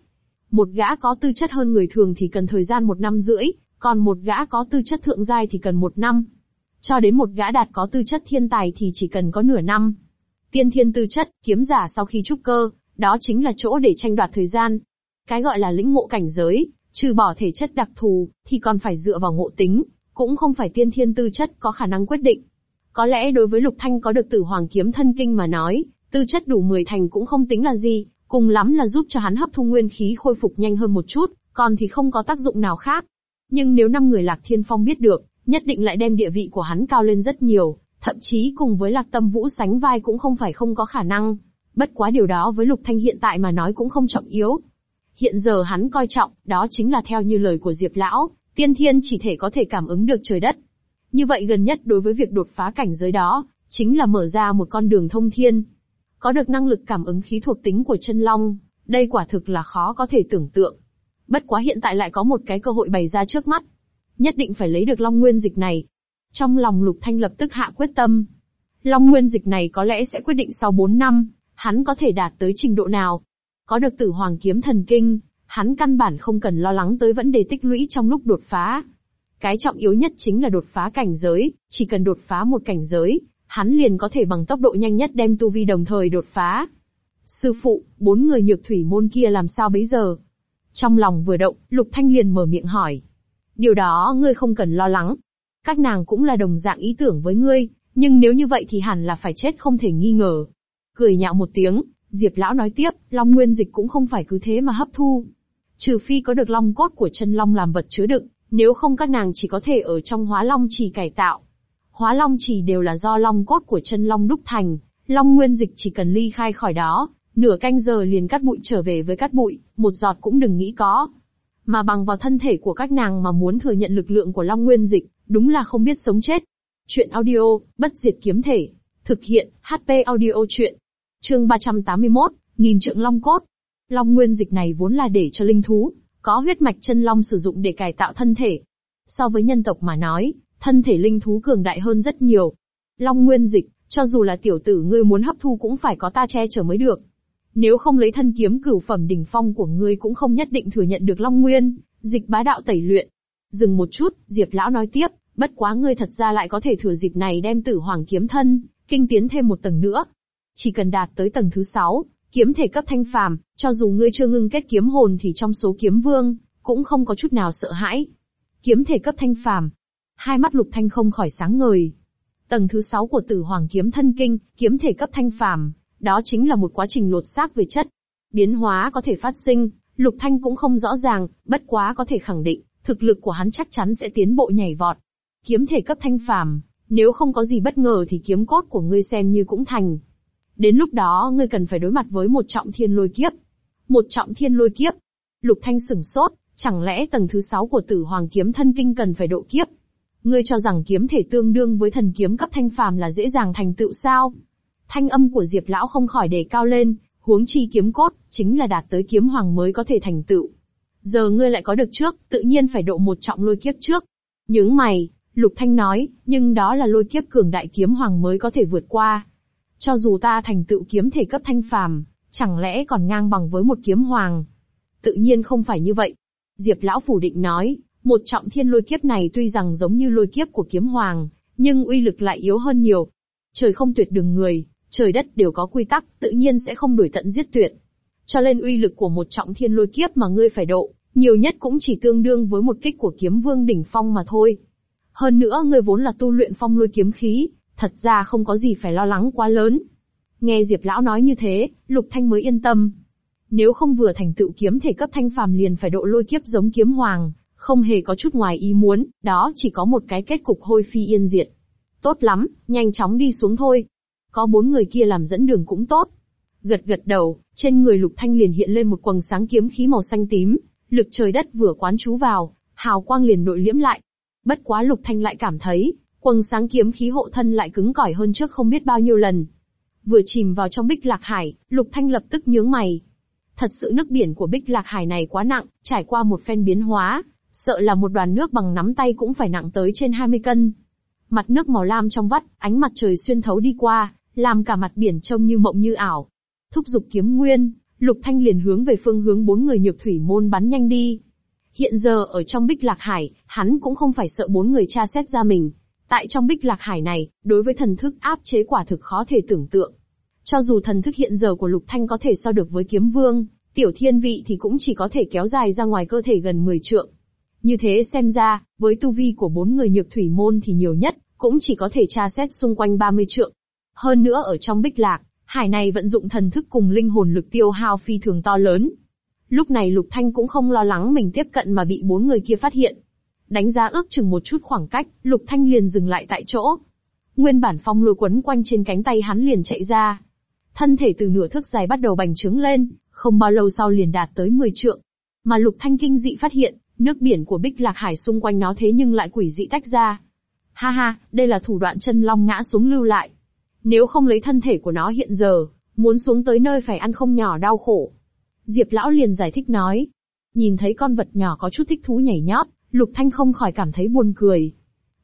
Một gã có tư chất hơn người thường thì cần thời gian một năm rưỡi, còn một gã có tư chất thượng giai thì cần một năm. Cho đến một gã đạt có tư chất thiên tài thì chỉ cần có nửa năm. Tiên thiên tư chất, kiếm giả sau khi trúc cơ, đó chính là chỗ để tranh đoạt thời gian. Cái gọi là lĩnh ngộ cảnh giới, trừ bỏ thể chất đặc thù, thì còn phải dựa vào ngộ tính, cũng không phải tiên thiên tư chất có khả năng quyết định. Có lẽ đối với Lục Thanh có được tử hoàng kiếm thân kinh mà nói, tư chất đủ 10 thành cũng không tính là gì, cùng lắm là giúp cho hắn hấp thu nguyên khí khôi phục nhanh hơn một chút, còn thì không có tác dụng nào khác. Nhưng nếu năm người Lạc Thiên Phong biết được, nhất định lại đem địa vị của hắn cao lên rất nhiều, thậm chí cùng với Lạc Tâm Vũ sánh vai cũng không phải không có khả năng. Bất quá điều đó với Lục Thanh hiện tại mà nói cũng không trọng yếu. Hiện giờ hắn coi trọng, đó chính là theo như lời của Diệp Lão, tiên thiên chỉ thể có thể cảm ứng được trời đất. Như vậy gần nhất đối với việc đột phá cảnh giới đó, chính là mở ra một con đường thông thiên. Có được năng lực cảm ứng khí thuộc tính của chân long, đây quả thực là khó có thể tưởng tượng. Bất quá hiện tại lại có một cái cơ hội bày ra trước mắt. Nhất định phải lấy được long nguyên dịch này. Trong lòng Lục Thanh lập tức hạ quyết tâm. Long nguyên dịch này có lẽ sẽ quyết định sau 4 năm, hắn có thể đạt tới trình độ nào. Có được tử hoàng kiếm thần kinh, hắn căn bản không cần lo lắng tới vấn đề tích lũy trong lúc đột phá. Cái trọng yếu nhất chính là đột phá cảnh giới, chỉ cần đột phá một cảnh giới, hắn liền có thể bằng tốc độ nhanh nhất đem tu vi đồng thời đột phá. Sư phụ, bốn người nhược thủy môn kia làm sao bấy giờ? Trong lòng vừa động, Lục Thanh liền mở miệng hỏi. Điều đó ngươi không cần lo lắng. Các nàng cũng là đồng dạng ý tưởng với ngươi, nhưng nếu như vậy thì hẳn là phải chết không thể nghi ngờ. Cười nhạo một tiếng, Diệp Lão nói tiếp, Long Nguyên Dịch cũng không phải cứ thế mà hấp thu. Trừ phi có được long cốt của chân long làm vật chứa đựng, nếu không các nàng chỉ có thể ở trong hóa long trì cải tạo. Hóa long trì đều là do long cốt của chân long đúc thành, long nguyên dịch chỉ cần ly khai khỏi đó, nửa canh giờ liền cắt bụi trở về với cắt bụi, một giọt cũng đừng nghĩ có. Mà bằng vào thân thể của các nàng mà muốn thừa nhận lực lượng của long nguyên dịch, đúng là không biết sống chết. Chuyện audio, bất diệt kiếm thể. Thực hiện, HP audio chuyện. Chương 381, nghìn trượng long cốt. Long nguyên dịch này vốn là để cho linh thú, có huyết mạch chân long sử dụng để cải tạo thân thể. So với nhân tộc mà nói, thân thể linh thú cường đại hơn rất nhiều. Long nguyên dịch, cho dù là tiểu tử ngươi muốn hấp thu cũng phải có ta che chở mới được. Nếu không lấy thân kiếm cửu phẩm đỉnh phong của ngươi cũng không nhất định thừa nhận được long nguyên, dịch bá đạo tẩy luyện. Dừng một chút, Diệp lão nói tiếp, bất quá ngươi thật ra lại có thể thừa dịp này đem tử hoàng kiếm thân, kinh tiến thêm một tầng nữa. Chỉ cần đạt tới tầng thứ sáu, Kiếm thể cấp thanh phàm, cho dù ngươi chưa ngưng kết kiếm hồn thì trong số kiếm vương, cũng không có chút nào sợ hãi. Kiếm thể cấp thanh phàm. Hai mắt lục thanh không khỏi sáng ngời. Tầng thứ sáu của tử hoàng kiếm thân kinh, kiếm thể cấp thanh phàm, đó chính là một quá trình lột xác về chất. Biến hóa có thể phát sinh, lục thanh cũng không rõ ràng, bất quá có thể khẳng định, thực lực của hắn chắc chắn sẽ tiến bộ nhảy vọt. Kiếm thể cấp thanh phàm, nếu không có gì bất ngờ thì kiếm cốt của ngươi xem như cũng thành. Đến lúc đó ngươi cần phải đối mặt với một trọng thiên lôi kiếp. Một trọng thiên lôi kiếp. Lục Thanh sửng sốt, chẳng lẽ tầng thứ sáu của tử hoàng kiếm thân kinh cần phải độ kiếp? Ngươi cho rằng kiếm thể tương đương với thần kiếm cấp thanh phàm là dễ dàng thành tựu sao? Thanh âm của Diệp Lão không khỏi đề cao lên, huống chi kiếm cốt, chính là đạt tới kiếm hoàng mới có thể thành tựu. Giờ ngươi lại có được trước, tự nhiên phải độ một trọng lôi kiếp trước. Những mày, Lục Thanh nói, nhưng đó là lôi kiếp cường đại kiếm hoàng mới có thể vượt qua. Cho dù ta thành tựu kiếm thể cấp thanh phàm, chẳng lẽ còn ngang bằng với một kiếm hoàng? Tự nhiên không phải như vậy. Diệp lão phủ định nói, một trọng thiên lôi kiếp này tuy rằng giống như lôi kiếp của kiếm hoàng, nhưng uy lực lại yếu hơn nhiều. Trời không tuyệt đường người, trời đất đều có quy tắc, tự nhiên sẽ không đuổi tận giết tuyệt. Cho nên uy lực của một trọng thiên lôi kiếp mà ngươi phải độ, nhiều nhất cũng chỉ tương đương với một kích của kiếm vương đỉnh phong mà thôi. Hơn nữa ngươi vốn là tu luyện phong lôi kiếm khí, Thật ra không có gì phải lo lắng quá lớn. Nghe Diệp Lão nói như thế, Lục Thanh mới yên tâm. Nếu không vừa thành tựu kiếm thể cấp thanh phàm liền phải độ lôi kiếp giống kiếm hoàng, không hề có chút ngoài ý muốn, đó chỉ có một cái kết cục hôi phi yên diệt. Tốt lắm, nhanh chóng đi xuống thôi. Có bốn người kia làm dẫn đường cũng tốt. Gật gật đầu, trên người Lục Thanh liền hiện lên một quầng sáng kiếm khí màu xanh tím, lực trời đất vừa quán chú vào, hào quang liền nội liễm lại. Bất quá Lục Thanh lại cảm thấy, Quầng sáng kiếm khí hộ thân lại cứng cỏi hơn trước không biết bao nhiêu lần. Vừa chìm vào trong bích lạc hải, Lục Thanh lập tức nhướng mày. Thật sự nước biển của bích lạc hải này quá nặng, trải qua một phen biến hóa, sợ là một đoàn nước bằng nắm tay cũng phải nặng tới trên 20 cân. Mặt nước màu lam trong vắt, ánh mặt trời xuyên thấu đi qua, làm cả mặt biển trông như mộng như ảo. Thúc giục kiếm nguyên, Lục Thanh liền hướng về phương hướng bốn người nhược thủy môn bắn nhanh đi. Hiện giờ ở trong Bích Lạc Hải, hắn cũng không phải sợ bốn người tra xét ra mình. Tại trong Bích Lạc Hải này, đối với thần thức áp chế quả thực khó thể tưởng tượng. Cho dù thần thức hiện giờ của Lục Thanh có thể so được với kiếm vương, tiểu thiên vị thì cũng chỉ có thể kéo dài ra ngoài cơ thể gần 10 trượng. Như thế xem ra, với tu vi của bốn người nhược thủy môn thì nhiều nhất, cũng chỉ có thể tra xét xung quanh 30 trượng. Hơn nữa ở trong bích lạc, hải này vận dụng thần thức cùng linh hồn lực tiêu hao phi thường to lớn. Lúc này Lục Thanh cũng không lo lắng mình tiếp cận mà bị bốn người kia phát hiện. Đánh giá ước chừng một chút khoảng cách, Lục Thanh liền dừng lại tại chỗ. Nguyên bản phong lôi quấn quanh trên cánh tay hắn liền chạy ra. Thân thể từ nửa thước dài bắt đầu bành trướng lên, không bao lâu sau liền đạt tới 10 trượng. Mà Lục Thanh kinh dị phát hiện, nước biển của Bích Lạc Hải xung quanh nó thế nhưng lại quỷ dị tách ra. Ha ha, đây là thủ đoạn chân long ngã xuống lưu lại. Nếu không lấy thân thể của nó hiện giờ, muốn xuống tới nơi phải ăn không nhỏ đau khổ. Diệp lão liền giải thích nói. Nhìn thấy con vật nhỏ có chút thích thú nhảy nhót, Lục Thanh không khỏi cảm thấy buồn cười.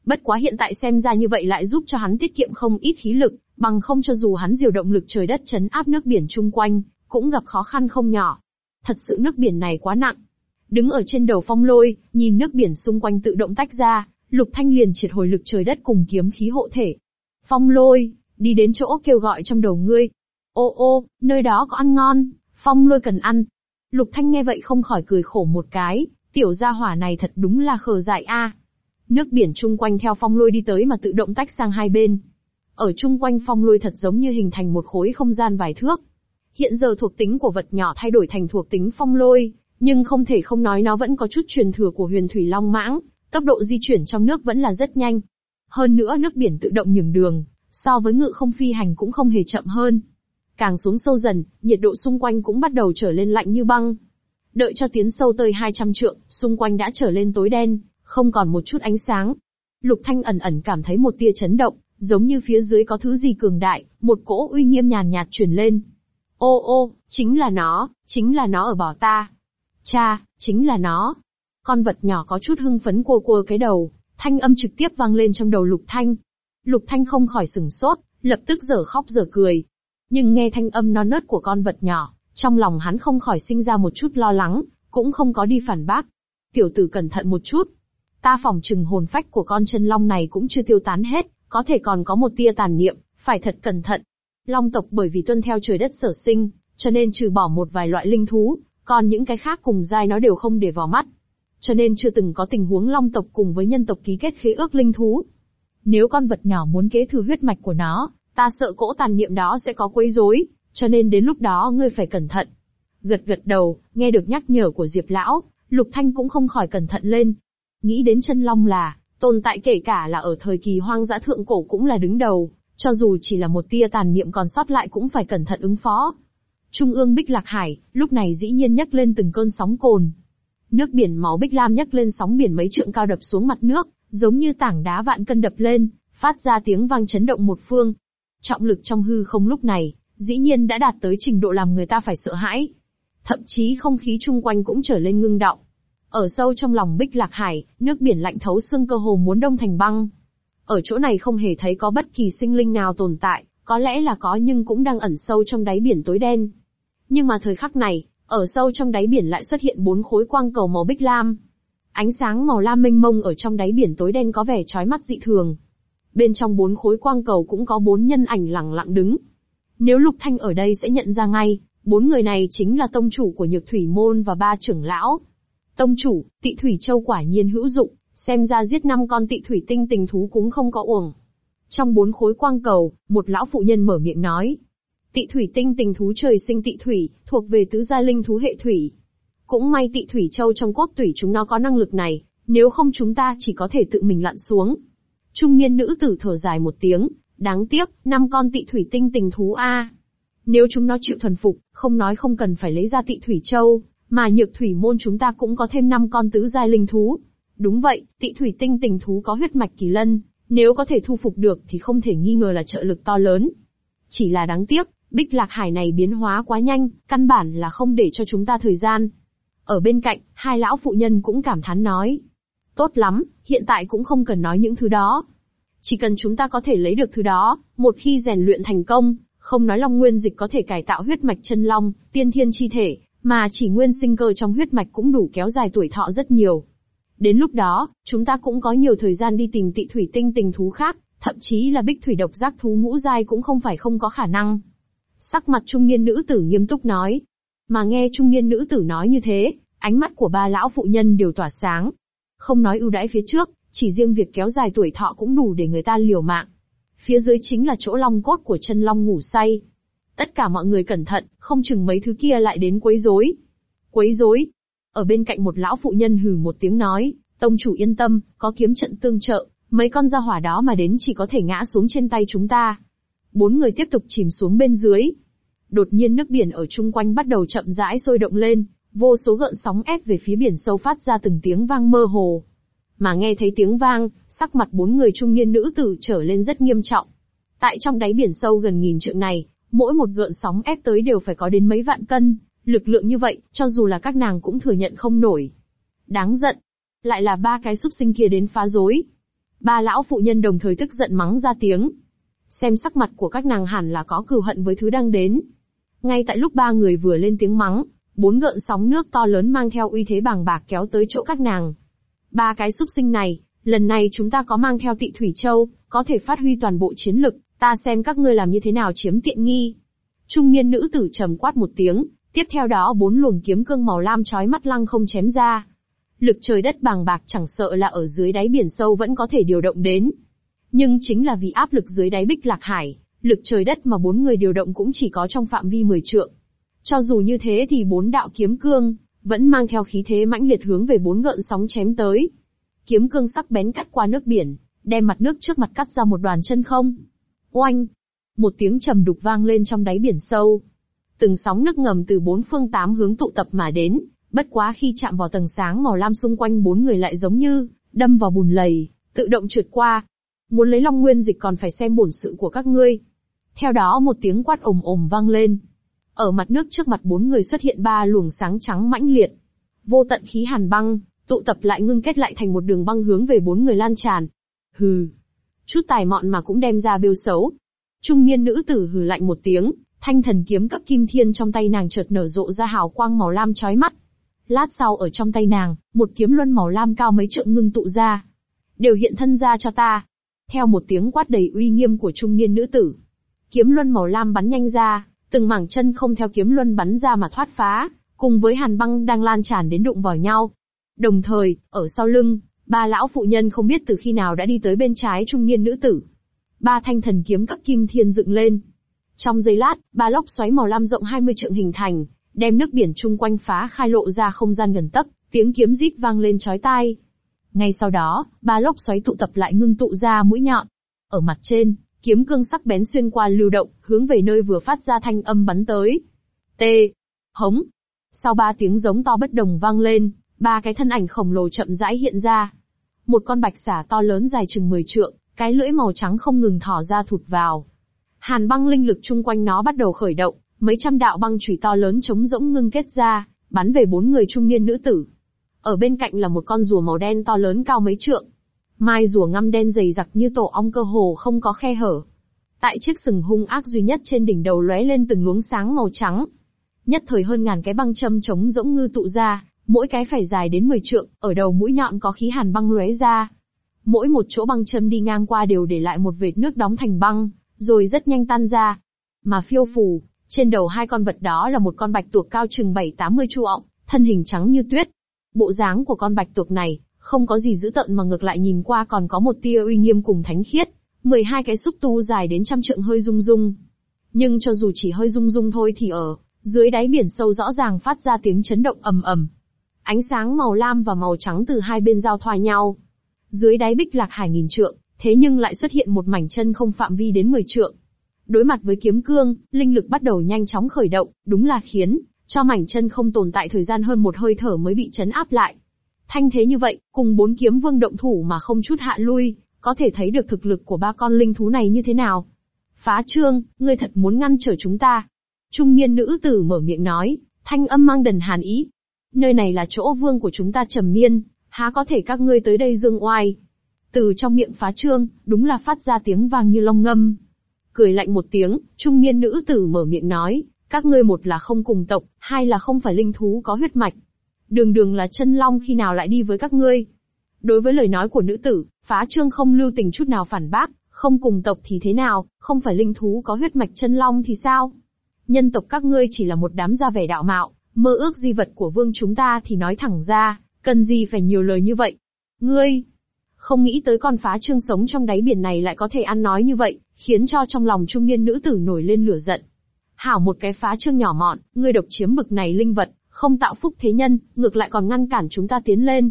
Bất quá hiện tại xem ra như vậy lại giúp cho hắn tiết kiệm không ít khí lực, bằng không cho dù hắn diều động lực trời đất chấn áp nước biển chung quanh, cũng gặp khó khăn không nhỏ. Thật sự nước biển này quá nặng. Đứng ở trên đầu phong lôi, nhìn nước biển xung quanh tự động tách ra, Lục Thanh liền triệt hồi lực trời đất cùng kiếm khí hộ thể. Phong lôi, đi đến chỗ kêu gọi trong đầu ngươi. Ô ô, nơi đó có ăn ngon, phong lôi cần ăn. Lục Thanh nghe vậy không khỏi cười khổ một cái, tiểu gia hỏa này thật đúng là khờ dại a. Nước biển chung quanh theo phong lôi đi tới mà tự động tách sang hai bên. Ở chung quanh phong lôi thật giống như hình thành một khối không gian vài thước. Hiện giờ thuộc tính của vật nhỏ thay đổi thành thuộc tính phong lôi, nhưng không thể không nói nó vẫn có chút truyền thừa của huyền thủy long mãng, tốc độ di chuyển trong nước vẫn là rất nhanh. Hơn nữa nước biển tự động nhường đường, so với ngự không phi hành cũng không hề chậm hơn. Càng xuống sâu dần, nhiệt độ xung quanh cũng bắt đầu trở lên lạnh như băng. Đợi cho tiến sâu tới 200 trượng, xung quanh đã trở lên tối đen, không còn một chút ánh sáng. Lục Thanh ẩn ẩn cảm thấy một tia chấn động, giống như phía dưới có thứ gì cường đại, một cỗ uy nghiêm nhàn nhạt truyền lên. Ô ô, chính là nó, chính là nó ở bỏ ta. Cha, chính là nó. Con vật nhỏ có chút hưng phấn cua cua cái đầu, thanh âm trực tiếp vang lên trong đầu Lục Thanh. Lục Thanh không khỏi sừng sốt, lập tức giở khóc giở cười. Nhưng nghe thanh âm non nớt của con vật nhỏ, trong lòng hắn không khỏi sinh ra một chút lo lắng, cũng không có đi phản bác. Tiểu tử cẩn thận một chút. Ta phòng trừng hồn phách của con chân long này cũng chưa tiêu tán hết, có thể còn có một tia tàn niệm, phải thật cẩn thận. Long tộc bởi vì tuân theo trời đất sở sinh, cho nên trừ bỏ một vài loại linh thú, còn những cái khác cùng giai nó đều không để vào mắt. Cho nên chưa từng có tình huống long tộc cùng với nhân tộc ký kết khế ước linh thú. Nếu con vật nhỏ muốn kế thừa huyết mạch của nó, ta sợ cỗ tàn niệm đó sẽ có quấy rối, cho nên đến lúc đó ngươi phải cẩn thận. Gật gật đầu, nghe được nhắc nhở của Diệp Lão, Lục Thanh cũng không khỏi cẩn thận lên. Nghĩ đến chân long là, tồn tại kể cả là ở thời kỳ hoang dã thượng cổ cũng là đứng đầu, cho dù chỉ là một tia tàn niệm còn sót lại cũng phải cẩn thận ứng phó. Trung ương Bích Lạc Hải, lúc này dĩ nhiên nhấc lên từng cơn sóng cồn. Nước biển máu bích lam nhấc lên sóng biển mấy trượng cao đập xuống mặt nước, giống như tảng đá vạn cân đập lên, phát ra tiếng vang chấn động một phương. Trọng lực trong hư không lúc này, dĩ nhiên đã đạt tới trình độ làm người ta phải sợ hãi. Thậm chí không khí chung quanh cũng trở lên ngưng động. Ở sâu trong lòng Bích Lạc Hải, nước biển lạnh thấu xương cơ hồ muốn đông thành băng. Ở chỗ này không hề thấy có bất kỳ sinh linh nào tồn tại, có lẽ là có nhưng cũng đang ẩn sâu trong đáy biển tối đen. Nhưng mà thời khắc này, ở sâu trong đáy biển lại xuất hiện bốn khối quang cầu màu bích lam. Ánh sáng màu lam mênh mông ở trong đáy biển tối đen có vẻ chói mắt dị thường. Bên trong bốn khối quang cầu cũng có bốn nhân ảnh lặng lặng đứng. Nếu Lục Thanh ở đây sẽ nhận ra ngay, bốn người này chính là tông chủ của Nhược Thủy Môn và ba trưởng lão. Tông chủ, tị Thủy Châu quả nhiên hữu dụng, xem ra giết năm con tị thủy tinh tình thú cũng không có uổng. Trong bốn khối quang cầu, một lão phụ nhân mở miệng nói, Tị thủy tinh tình thú trời sinh tị thủy, thuộc về tứ gia linh thú hệ thủy. Cũng may tị thủy châu trong cốt tủy chúng nó có năng lực này, nếu không chúng ta chỉ có thể tự mình lặn xuống. Trung niên nữ tử thở dài một tiếng, đáng tiếc, năm con tị thủy tinh tình thú A. Nếu chúng nó chịu thuần phục, không nói không cần phải lấy ra tị thủy châu, mà nhược thủy môn chúng ta cũng có thêm năm con tứ giai linh thú. Đúng vậy, tị thủy tinh tình thú có huyết mạch kỳ lân, nếu có thể thu phục được thì không thể nghi ngờ là trợ lực to lớn. Chỉ là đáng tiếc, Bích Lạc Hải này biến hóa quá nhanh, căn bản là không để cho chúng ta thời gian. Ở bên cạnh, hai lão phụ nhân cũng cảm thán nói. Tốt lắm, hiện tại cũng không cần nói những thứ đó. Chỉ cần chúng ta có thể lấy được thứ đó, một khi rèn luyện thành công, không nói long nguyên dịch có thể cải tạo huyết mạch chân long, tiên thiên chi thể, mà chỉ nguyên sinh cơ trong huyết mạch cũng đủ kéo dài tuổi thọ rất nhiều. Đến lúc đó, chúng ta cũng có nhiều thời gian đi tìm tị thủy tinh tình thú khác, thậm chí là bích thủy độc giác thú ngũ giai cũng không phải không có khả năng. Sắc mặt trung niên nữ tử nghiêm túc nói. Mà nghe trung niên nữ tử nói như thế, ánh mắt của ba lão phụ nhân đều tỏa sáng. Không nói ưu đãi phía trước, chỉ riêng việc kéo dài tuổi thọ cũng đủ để người ta liều mạng. Phía dưới chính là chỗ long cốt của chân long ngủ say. Tất cả mọi người cẩn thận, không chừng mấy thứ kia lại đến quấy rối. Quấy rối. Ở bên cạnh một lão phụ nhân hừ một tiếng nói, tông chủ yên tâm, có kiếm trận tương trợ, mấy con gia hỏa đó mà đến chỉ có thể ngã xuống trên tay chúng ta. Bốn người tiếp tục chìm xuống bên dưới. Đột nhiên nước biển ở chung quanh bắt đầu chậm rãi sôi động lên, vô số gợn sóng ép về phía biển sâu phát ra từng tiếng vang mơ hồ. Mà nghe thấy tiếng vang, sắc mặt bốn người trung niên nữ tử trở lên rất nghiêm trọng. Tại trong đáy biển sâu gần nghìn trượng này, mỗi một gợn sóng ép tới đều phải có đến mấy vạn cân, lực lượng như vậy, cho dù là các nàng cũng thừa nhận không nổi. Đáng giận. Lại là ba cái súc sinh kia đến phá rối. Ba lão phụ nhân đồng thời tức giận mắng ra tiếng. Xem sắc mặt của các nàng hẳn là có cừu hận với thứ đang đến. Ngay tại lúc ba người vừa lên tiếng mắng, bốn gợn sóng nước to lớn mang theo uy thế bàng bạc kéo tới chỗ các nàng. Ba cái xúc sinh này, lần này chúng ta có mang theo tị thủy châu, có thể phát huy toàn bộ chiến lực, ta xem các ngươi làm như thế nào chiếm tiện nghi. Trung niên nữ tử trầm quát một tiếng, tiếp theo đó bốn luồng kiếm cương màu lam chói mắt lăng không chém ra. Lực trời đất bàng bạc chẳng sợ là ở dưới đáy biển sâu vẫn có thể điều động đến. Nhưng chính là vì áp lực dưới đáy bích lạc hải, lực trời đất mà bốn người điều động cũng chỉ có trong phạm vi 10 trượng. Cho dù như thế thì bốn đạo kiếm cương, vẫn mang theo khí thế mãnh liệt hướng về bốn gợn sóng chém tới. Kiếm cương sắc bén cắt qua nước biển, đem mặt nước trước mặt cắt ra một đoàn chân không. Oanh! Một tiếng trầm đục vang lên trong đáy biển sâu. Từng sóng nước ngầm từ bốn phương tám hướng tụ tập mà đến, bất quá khi chạm vào tầng sáng màu lam xung quanh bốn người lại giống như, đâm vào bùn lầy, tự động trượt qua. Muốn lấy long nguyên dịch còn phải xem bổn sự của các ngươi. Theo đó một tiếng quát ồm ồm vang lên, ở mặt nước trước mặt bốn người xuất hiện ba luồng sáng trắng mãnh liệt. Vô tận khí hàn băng, tụ tập lại ngưng kết lại thành một đường băng hướng về bốn người lan tràn. Hừ. Chút tài mọn mà cũng đem ra bêu xấu. Trung niên nữ tử hừ lạnh một tiếng, thanh thần kiếm cấp kim thiên trong tay nàng chợt nở rộ ra hào quang màu lam chói mắt. Lát sau ở trong tay nàng, một kiếm luân màu lam cao mấy trượng ngưng tụ ra. Đều hiện thân ra cho ta. Theo một tiếng quát đầy uy nghiêm của trung niên nữ tử. Kiếm luân màu lam bắn nhanh ra, từng mảng chân không theo kiếm luân bắn ra mà thoát phá, cùng với hàn băng đang lan tràn đến đụng vào nhau. Đồng thời, ở sau lưng, ba lão phụ nhân không biết từ khi nào đã đi tới bên trái trung niên nữ tử. Ba thanh thần kiếm các kim thiên dựng lên. Trong giây lát, ba lốc xoáy màu lam rộng 20 trượng hình thành, đem nước biển chung quanh phá khai lộ ra không gian gần tấc, tiếng kiếm rít vang lên chói tai. Ngay sau đó, ba lốc xoáy tụ tập lại ngưng tụ ra mũi nhọn. Ở mặt trên, Kiếm cương sắc bén xuyên qua lưu động, hướng về nơi vừa phát ra thanh âm bắn tới. T. Hống. Sau ba tiếng giống to bất đồng vang lên, ba cái thân ảnh khổng lồ chậm rãi hiện ra. Một con bạch xả to lớn dài chừng 10 trượng, cái lưỡi màu trắng không ngừng thỏ ra thụt vào. Hàn băng linh lực chung quanh nó bắt đầu khởi động, mấy trăm đạo băng chủy to lớn chống rỗng ngưng kết ra, bắn về bốn người trung niên nữ tử. Ở bên cạnh là một con rùa màu đen to lớn cao mấy trượng, Mai rùa ngăm đen dày dặc như tổ ong cơ hồ không có khe hở. Tại chiếc sừng hung ác duy nhất trên đỉnh đầu lóe lên từng luống sáng màu trắng. Nhất thời hơn ngàn cái băng châm chống rỗng ngư tụ ra, mỗi cái phải dài đến 10 trượng, ở đầu mũi nhọn có khí hàn băng lóe ra. Mỗi một chỗ băng châm đi ngang qua đều để lại một vệt nước đóng thành băng, rồi rất nhanh tan ra. Mà phiêu phù, trên đầu hai con vật đó là một con bạch tuộc cao chừng 7-80 chu ọng, thân hình trắng như tuyết. Bộ dáng của con bạch tuộc này, không có gì dữ tợn mà ngược lại nhìn qua còn có một tia uy nghiêm cùng thánh khiết. 12 cái xúc tu dài đến trăm trượng hơi rung rung. Nhưng cho dù chỉ hơi rung rung thôi thì ở dưới đáy biển sâu rõ ràng phát ra tiếng chấn động ầm ầm. Ánh sáng màu lam và màu trắng từ hai bên giao thoa nhau. Dưới đáy bích lạc hải nghìn trượng, thế nhưng lại xuất hiện một mảnh chân không phạm vi đến 10 trượng. Đối mặt với kiếm cương, linh lực bắt đầu nhanh chóng khởi động, đúng là khiến cho mảnh chân không tồn tại thời gian hơn một hơi thở mới bị chấn áp lại. Thanh thế như vậy, cùng bốn kiếm vương động thủ mà không chút hạ lui, có thể thấy được thực lực của ba con linh thú này như thế nào. Phá trương, ngươi thật muốn ngăn trở chúng ta. Trung niên nữ tử mở miệng nói, thanh âm mang đần hàn ý. Nơi này là chỗ vương của chúng ta trầm miên, há có thể các ngươi tới đây dương oai. Từ trong miệng phá trương, đúng là phát ra tiếng vang như long ngâm. Cười lạnh một tiếng, trung niên nữ tử mở miệng nói, các ngươi một là không cùng tộc, hai là không phải linh thú có huyết mạch. Đường đường là chân long khi nào lại đi với các ngươi. Đối với lời nói của nữ tử, phá trương không lưu tình chút nào phản bác, không cùng tộc thì thế nào, không phải linh thú có huyết mạch chân long thì sao? Nhân tộc các ngươi chỉ là một đám gia vẻ đạo mạo, mơ ước di vật của vương chúng ta thì nói thẳng ra, cần gì phải nhiều lời như vậy? Ngươi, không nghĩ tới con phá trương sống trong đáy biển này lại có thể ăn nói như vậy, khiến cho trong lòng trung niên nữ tử nổi lên lửa giận. Hảo một cái phá trương nhỏ mọn, ngươi độc chiếm bực này linh vật, không tạo phúc thế nhân, ngược lại còn ngăn cản chúng ta tiến lên.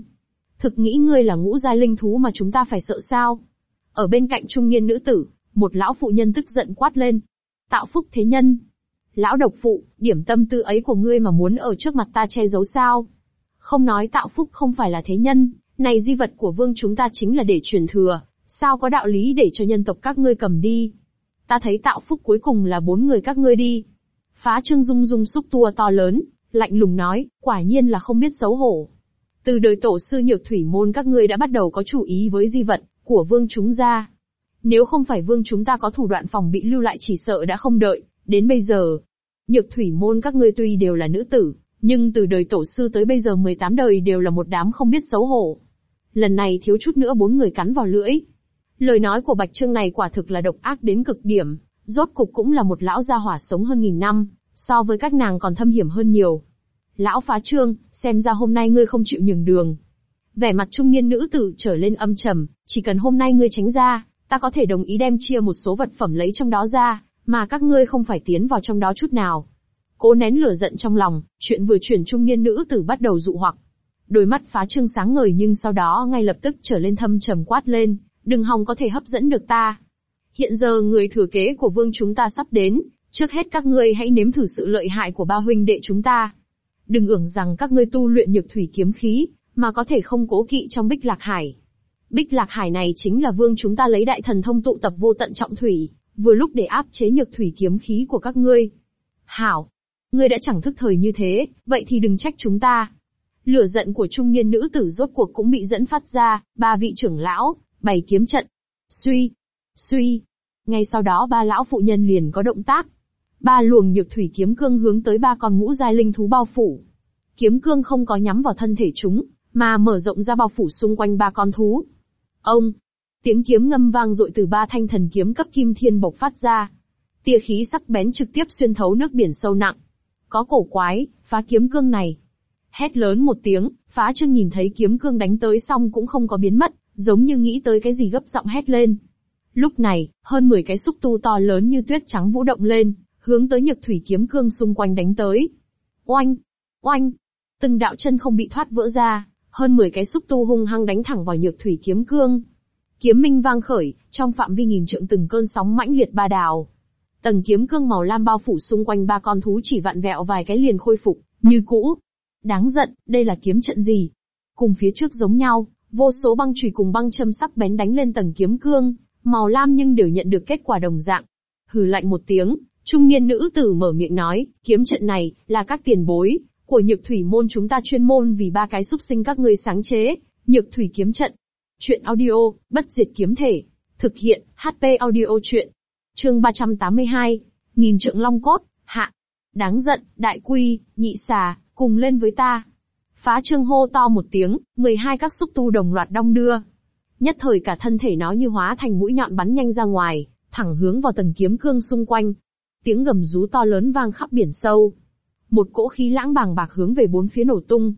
Thực nghĩ ngươi là ngũ giai linh thú mà chúng ta phải sợ sao? Ở bên cạnh trung niên nữ tử, một lão phụ nhân tức giận quát lên. Tạo phúc thế nhân. Lão độc phụ, điểm tâm tư ấy của ngươi mà muốn ở trước mặt ta che giấu sao? Không nói tạo phúc không phải là thế nhân, này di vật của vương chúng ta chính là để truyền thừa, sao có đạo lý để cho nhân tộc các ngươi cầm đi? Ta thấy tạo phúc cuối cùng là bốn người các ngươi đi. Phá trương dung dung xúc tua to lớn, lạnh lùng nói, quả nhiên là không biết xấu hổ. Từ đời tổ sư nhược thủy môn các ngươi đã bắt đầu có chủ ý với di vật của vương chúng ra. Nếu không phải vương chúng ta có thủ đoạn phòng bị lưu lại chỉ sợ đã không đợi, đến bây giờ. Nhược thủy môn các ngươi tuy đều là nữ tử, nhưng từ đời tổ sư tới bây giờ 18 đời đều là một đám không biết xấu hổ. Lần này thiếu chút nữa bốn người cắn vào lưỡi. Lời nói của Bạch Trương này quả thực là độc ác đến cực điểm, rốt cục cũng là một lão gia hỏa sống hơn nghìn năm, so với các nàng còn thâm hiểm hơn nhiều. Lão phá trương, xem ra hôm nay ngươi không chịu nhường đường. Vẻ mặt trung niên nữ tử trở lên âm trầm, chỉ cần hôm nay ngươi tránh ra, ta có thể đồng ý đem chia một số vật phẩm lấy trong đó ra, mà các ngươi không phải tiến vào trong đó chút nào. Cố nén lửa giận trong lòng, chuyện vừa chuyển trung niên nữ tử bắt đầu dụ hoặc. Đôi mắt phá trương sáng ngời nhưng sau đó ngay lập tức trở lên thâm trầm quát lên, đừng hòng có thể hấp dẫn được ta. Hiện giờ người thừa kế của vương chúng ta sắp đến, trước hết các ngươi hãy nếm thử sự lợi hại của ba huynh đệ chúng ta. Đừng ưởng rằng các ngươi tu luyện nhược thủy kiếm khí, mà có thể không cố kỵ trong bích lạc hải. Bích lạc hải này chính là vương chúng ta lấy đại thần thông tụ tập vô tận trọng thủy, vừa lúc để áp chế nhược thủy kiếm khí của các ngươi. Hảo! Ngươi đã chẳng thức thời như thế, vậy thì đừng trách chúng ta. Lửa giận của trung niên nữ tử rốt cuộc cũng bị dẫn phát ra, ba vị trưởng lão, bày kiếm trận. Suy! Suy! Ngay sau đó ba lão phụ nhân liền có động tác. Ba luồng nhược thủy kiếm cương hướng tới ba con ngũ giai linh thú bao phủ. Kiếm cương không có nhắm vào thân thể chúng, mà mở rộng ra bao phủ xung quanh ba con thú. Ông! Tiếng kiếm ngâm vang dội từ ba thanh thần kiếm cấp kim thiên bộc phát ra. Tia khí sắc bén trực tiếp xuyên thấu nước biển sâu nặng. Có cổ quái, phá kiếm cương này. Hét lớn một tiếng, phá trương nhìn thấy kiếm cương đánh tới xong cũng không có biến mất, giống như nghĩ tới cái gì gấp giọng hét lên. Lúc này, hơn 10 cái xúc tu to lớn như tuyết trắng vũ động lên, hướng tới nhược thủy kiếm cương xung quanh đánh tới. Oanh! Oanh! Từng đạo chân không bị thoát vỡ ra, hơn 10 cái xúc tu hung hăng đánh thẳng vào nhược thủy kiếm cương. Kiếm minh vang khởi, trong phạm vi nghìn trượng từng cơn sóng mãnh liệt ba đào. Tầng kiếm cương màu lam bao phủ xung quanh ba con thú chỉ vặn vẹo vài cái liền khôi phục, như cũ. Đáng giận, đây là kiếm trận gì? Cùng phía trước giống nhau, vô số băng chùy cùng băng châm sắc bén đánh lên tầng kiếm cương, màu lam nhưng đều nhận được kết quả đồng dạng. Hừ lạnh một tiếng, trung niên nữ tử mở miệng nói, kiếm trận này, là các tiền bối, của nhược thủy môn chúng ta chuyên môn vì ba cái xúc sinh các ngươi sáng chế, nhược thủy kiếm trận. Chuyện audio, bất diệt kiếm thể. Thực hiện, HP audio chuyện. Chương 382, nghìn trượng long cốt, hạ. Đáng giận, đại quy, nhị xà, cùng lên với ta. Phá trương hô to một tiếng, 12 các xúc tu đồng loạt đong đưa. Nhất thời cả thân thể nó như hóa thành mũi nhọn bắn nhanh ra ngoài, thẳng hướng vào tầng kiếm cương xung quanh. Tiếng gầm rú to lớn vang khắp biển sâu. Một cỗ khí lãng bàng bạc hướng về bốn phía nổ tung.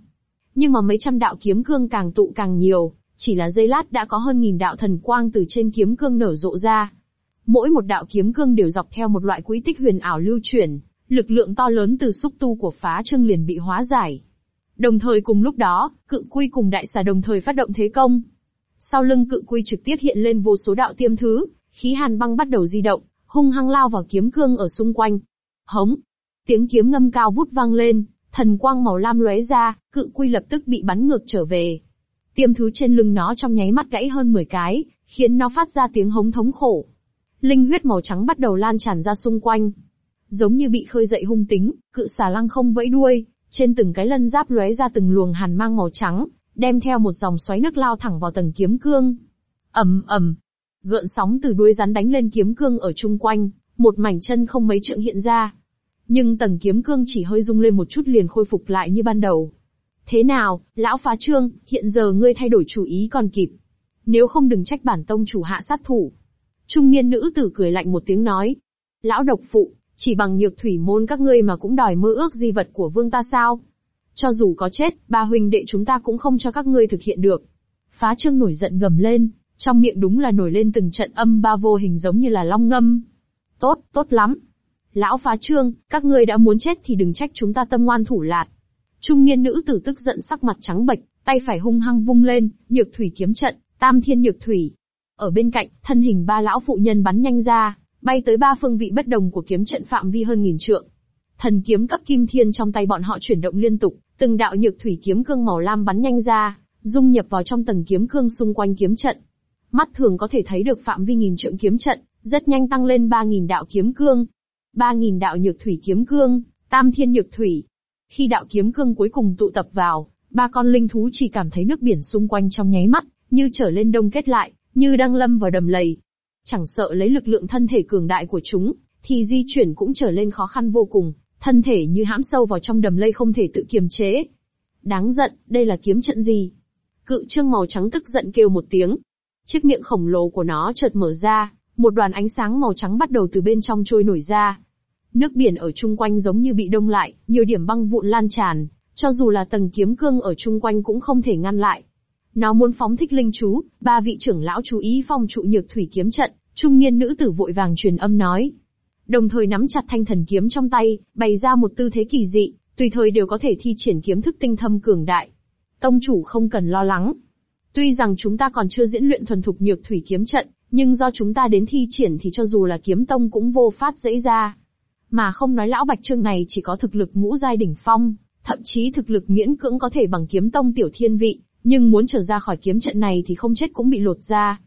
Nhưng mà mấy trăm đạo kiếm cương càng tụ càng nhiều, chỉ là giây lát đã có hơn nghìn đạo thần quang từ trên kiếm cương nở rộ ra. Mỗi một đạo kiếm cương đều dọc theo một loại quỹ tích huyền ảo lưu chuyển, lực lượng to lớn từ xúc tu của phá trương liền bị hóa giải. Đồng thời cùng lúc đó, cự quy cùng đại xà đồng thời phát động thế công. Sau lưng cự quy trực tiếp hiện lên vô số đạo tiêm thứ, khí hàn băng bắt đầu di động, hung hăng lao vào kiếm cương ở xung quanh. Hống! Tiếng kiếm ngâm cao vút vang lên, thần quang màu lam lóe ra, cự quy lập tức bị bắn ngược trở về. Tiêm thứ trên lưng nó trong nháy mắt gãy hơn 10 cái, khiến nó phát ra tiếng hống thống khổ. Linh huyết màu trắng bắt đầu lan tràn ra xung quanh. Giống như bị khơi dậy hung tính, cự xà lăng không vẫy đuôi, trên từng cái lân giáp lóe ra từng luồng hàn mang màu trắng, đem theo một dòng xoáy nước lao thẳng vào tầng kiếm cương. ầm ầm, gợn sóng từ đuôi rắn đánh lên kiếm cương ở chung quanh, một mảnh chân không mấy trượng hiện ra. Nhưng tầng kiếm cương chỉ hơi rung lên một chút liền khôi phục lại như ban đầu. Thế nào, lão phá trương, hiện giờ ngươi thay đổi chủ ý còn kịp. Nếu không đừng trách bản tông chủ hạ sát thủ. Trung niên nữ tử cười lạnh một tiếng nói. Lão độc phụ, chỉ bằng nhược thủy môn các ngươi mà cũng đòi mơ ước di vật của vương ta sao? Cho dù có chết, ba huynh đệ chúng ta cũng không cho các ngươi thực hiện được. Phá trương nổi giận gầm lên, trong miệng đúng là nổi lên từng trận âm ba vô hình giống như là long ngâm. Tốt, tốt lắm. Lão phá trương, các ngươi đã muốn chết thì đừng trách chúng ta tâm ngoan thủ lạt. Trung niên nữ tử tức giận sắc mặt trắng bệch, tay phải hung hăng vung lên, nhược thủy kiếm trận, tam thiên nhược thủy. Ở bên cạnh, thân hình ba lão phụ nhân bắn nhanh ra, bay tới ba phương vị bất đồng của kiếm trận phạm vi hơn nghìn trượng. Thần kiếm cấp kim thiên trong tay bọn họ chuyển động liên tục, từng đạo nhược thủy kiếm cương màu lam bắn nhanh ra, dung nhập vào trong tầng kiếm cương xung quanh kiếm trận. Mắt thường có thể thấy được phạm vi nghìn trượng kiếm trận, rất nhanh tăng lên 3.000 đạo kiếm cương. 3.000 đạo nhược thủy kiếm cương, tam thiên nhược thủy. Khi đạo kiếm cương cuối cùng tụ tập vào, ba con linh thú chỉ cảm thấy nước biển xung quanh trong nháy mắt, như trở lên đông kết lại, như đang lâm vào đầm lầy. Chẳng sợ lấy lực lượng thân thể cường đại của chúng, thì di chuyển cũng trở lên khó khăn vô cùng, thân thể như hãm sâu vào trong đầm lây không thể tự kiềm chế. Đáng giận, đây là kiếm trận gì? Cự trương màu trắng tức giận kêu một tiếng. Chiếc miệng khổng lồ của nó chợt mở ra, một đoàn ánh sáng màu trắng bắt đầu từ bên trong trôi nổi ra. Nước biển ở chung quanh giống như bị đông lại, nhiều điểm băng vụn lan tràn, cho dù là tầng kiếm cương ở chung quanh cũng không thể ngăn lại. Nó muốn phóng thích linh chú, ba vị trưởng lão chú ý phong trụ nhược thủy kiếm trận, trung niên nữ tử vội vàng truyền âm nói. Đồng thời nắm chặt thanh thần kiếm trong tay, bày ra một tư thế kỳ dị, tùy thời đều có thể thi triển kiếm thức tinh thâm cường đại. Tông chủ không cần lo lắng. Tuy rằng chúng ta còn chưa diễn luyện thuần thục nhược thủy kiếm trận, nhưng do chúng ta đến thi triển thì cho dù là kiếm tông cũng vô phát dễ ra. Mà không nói lão Bạch Trương này chỉ có thực lực ngũ giai đỉnh phong, thậm chí thực lực miễn cưỡng có thể bằng kiếm tông tiểu thiên vị, nhưng muốn trở ra khỏi kiếm trận này thì không chết cũng bị lột ra.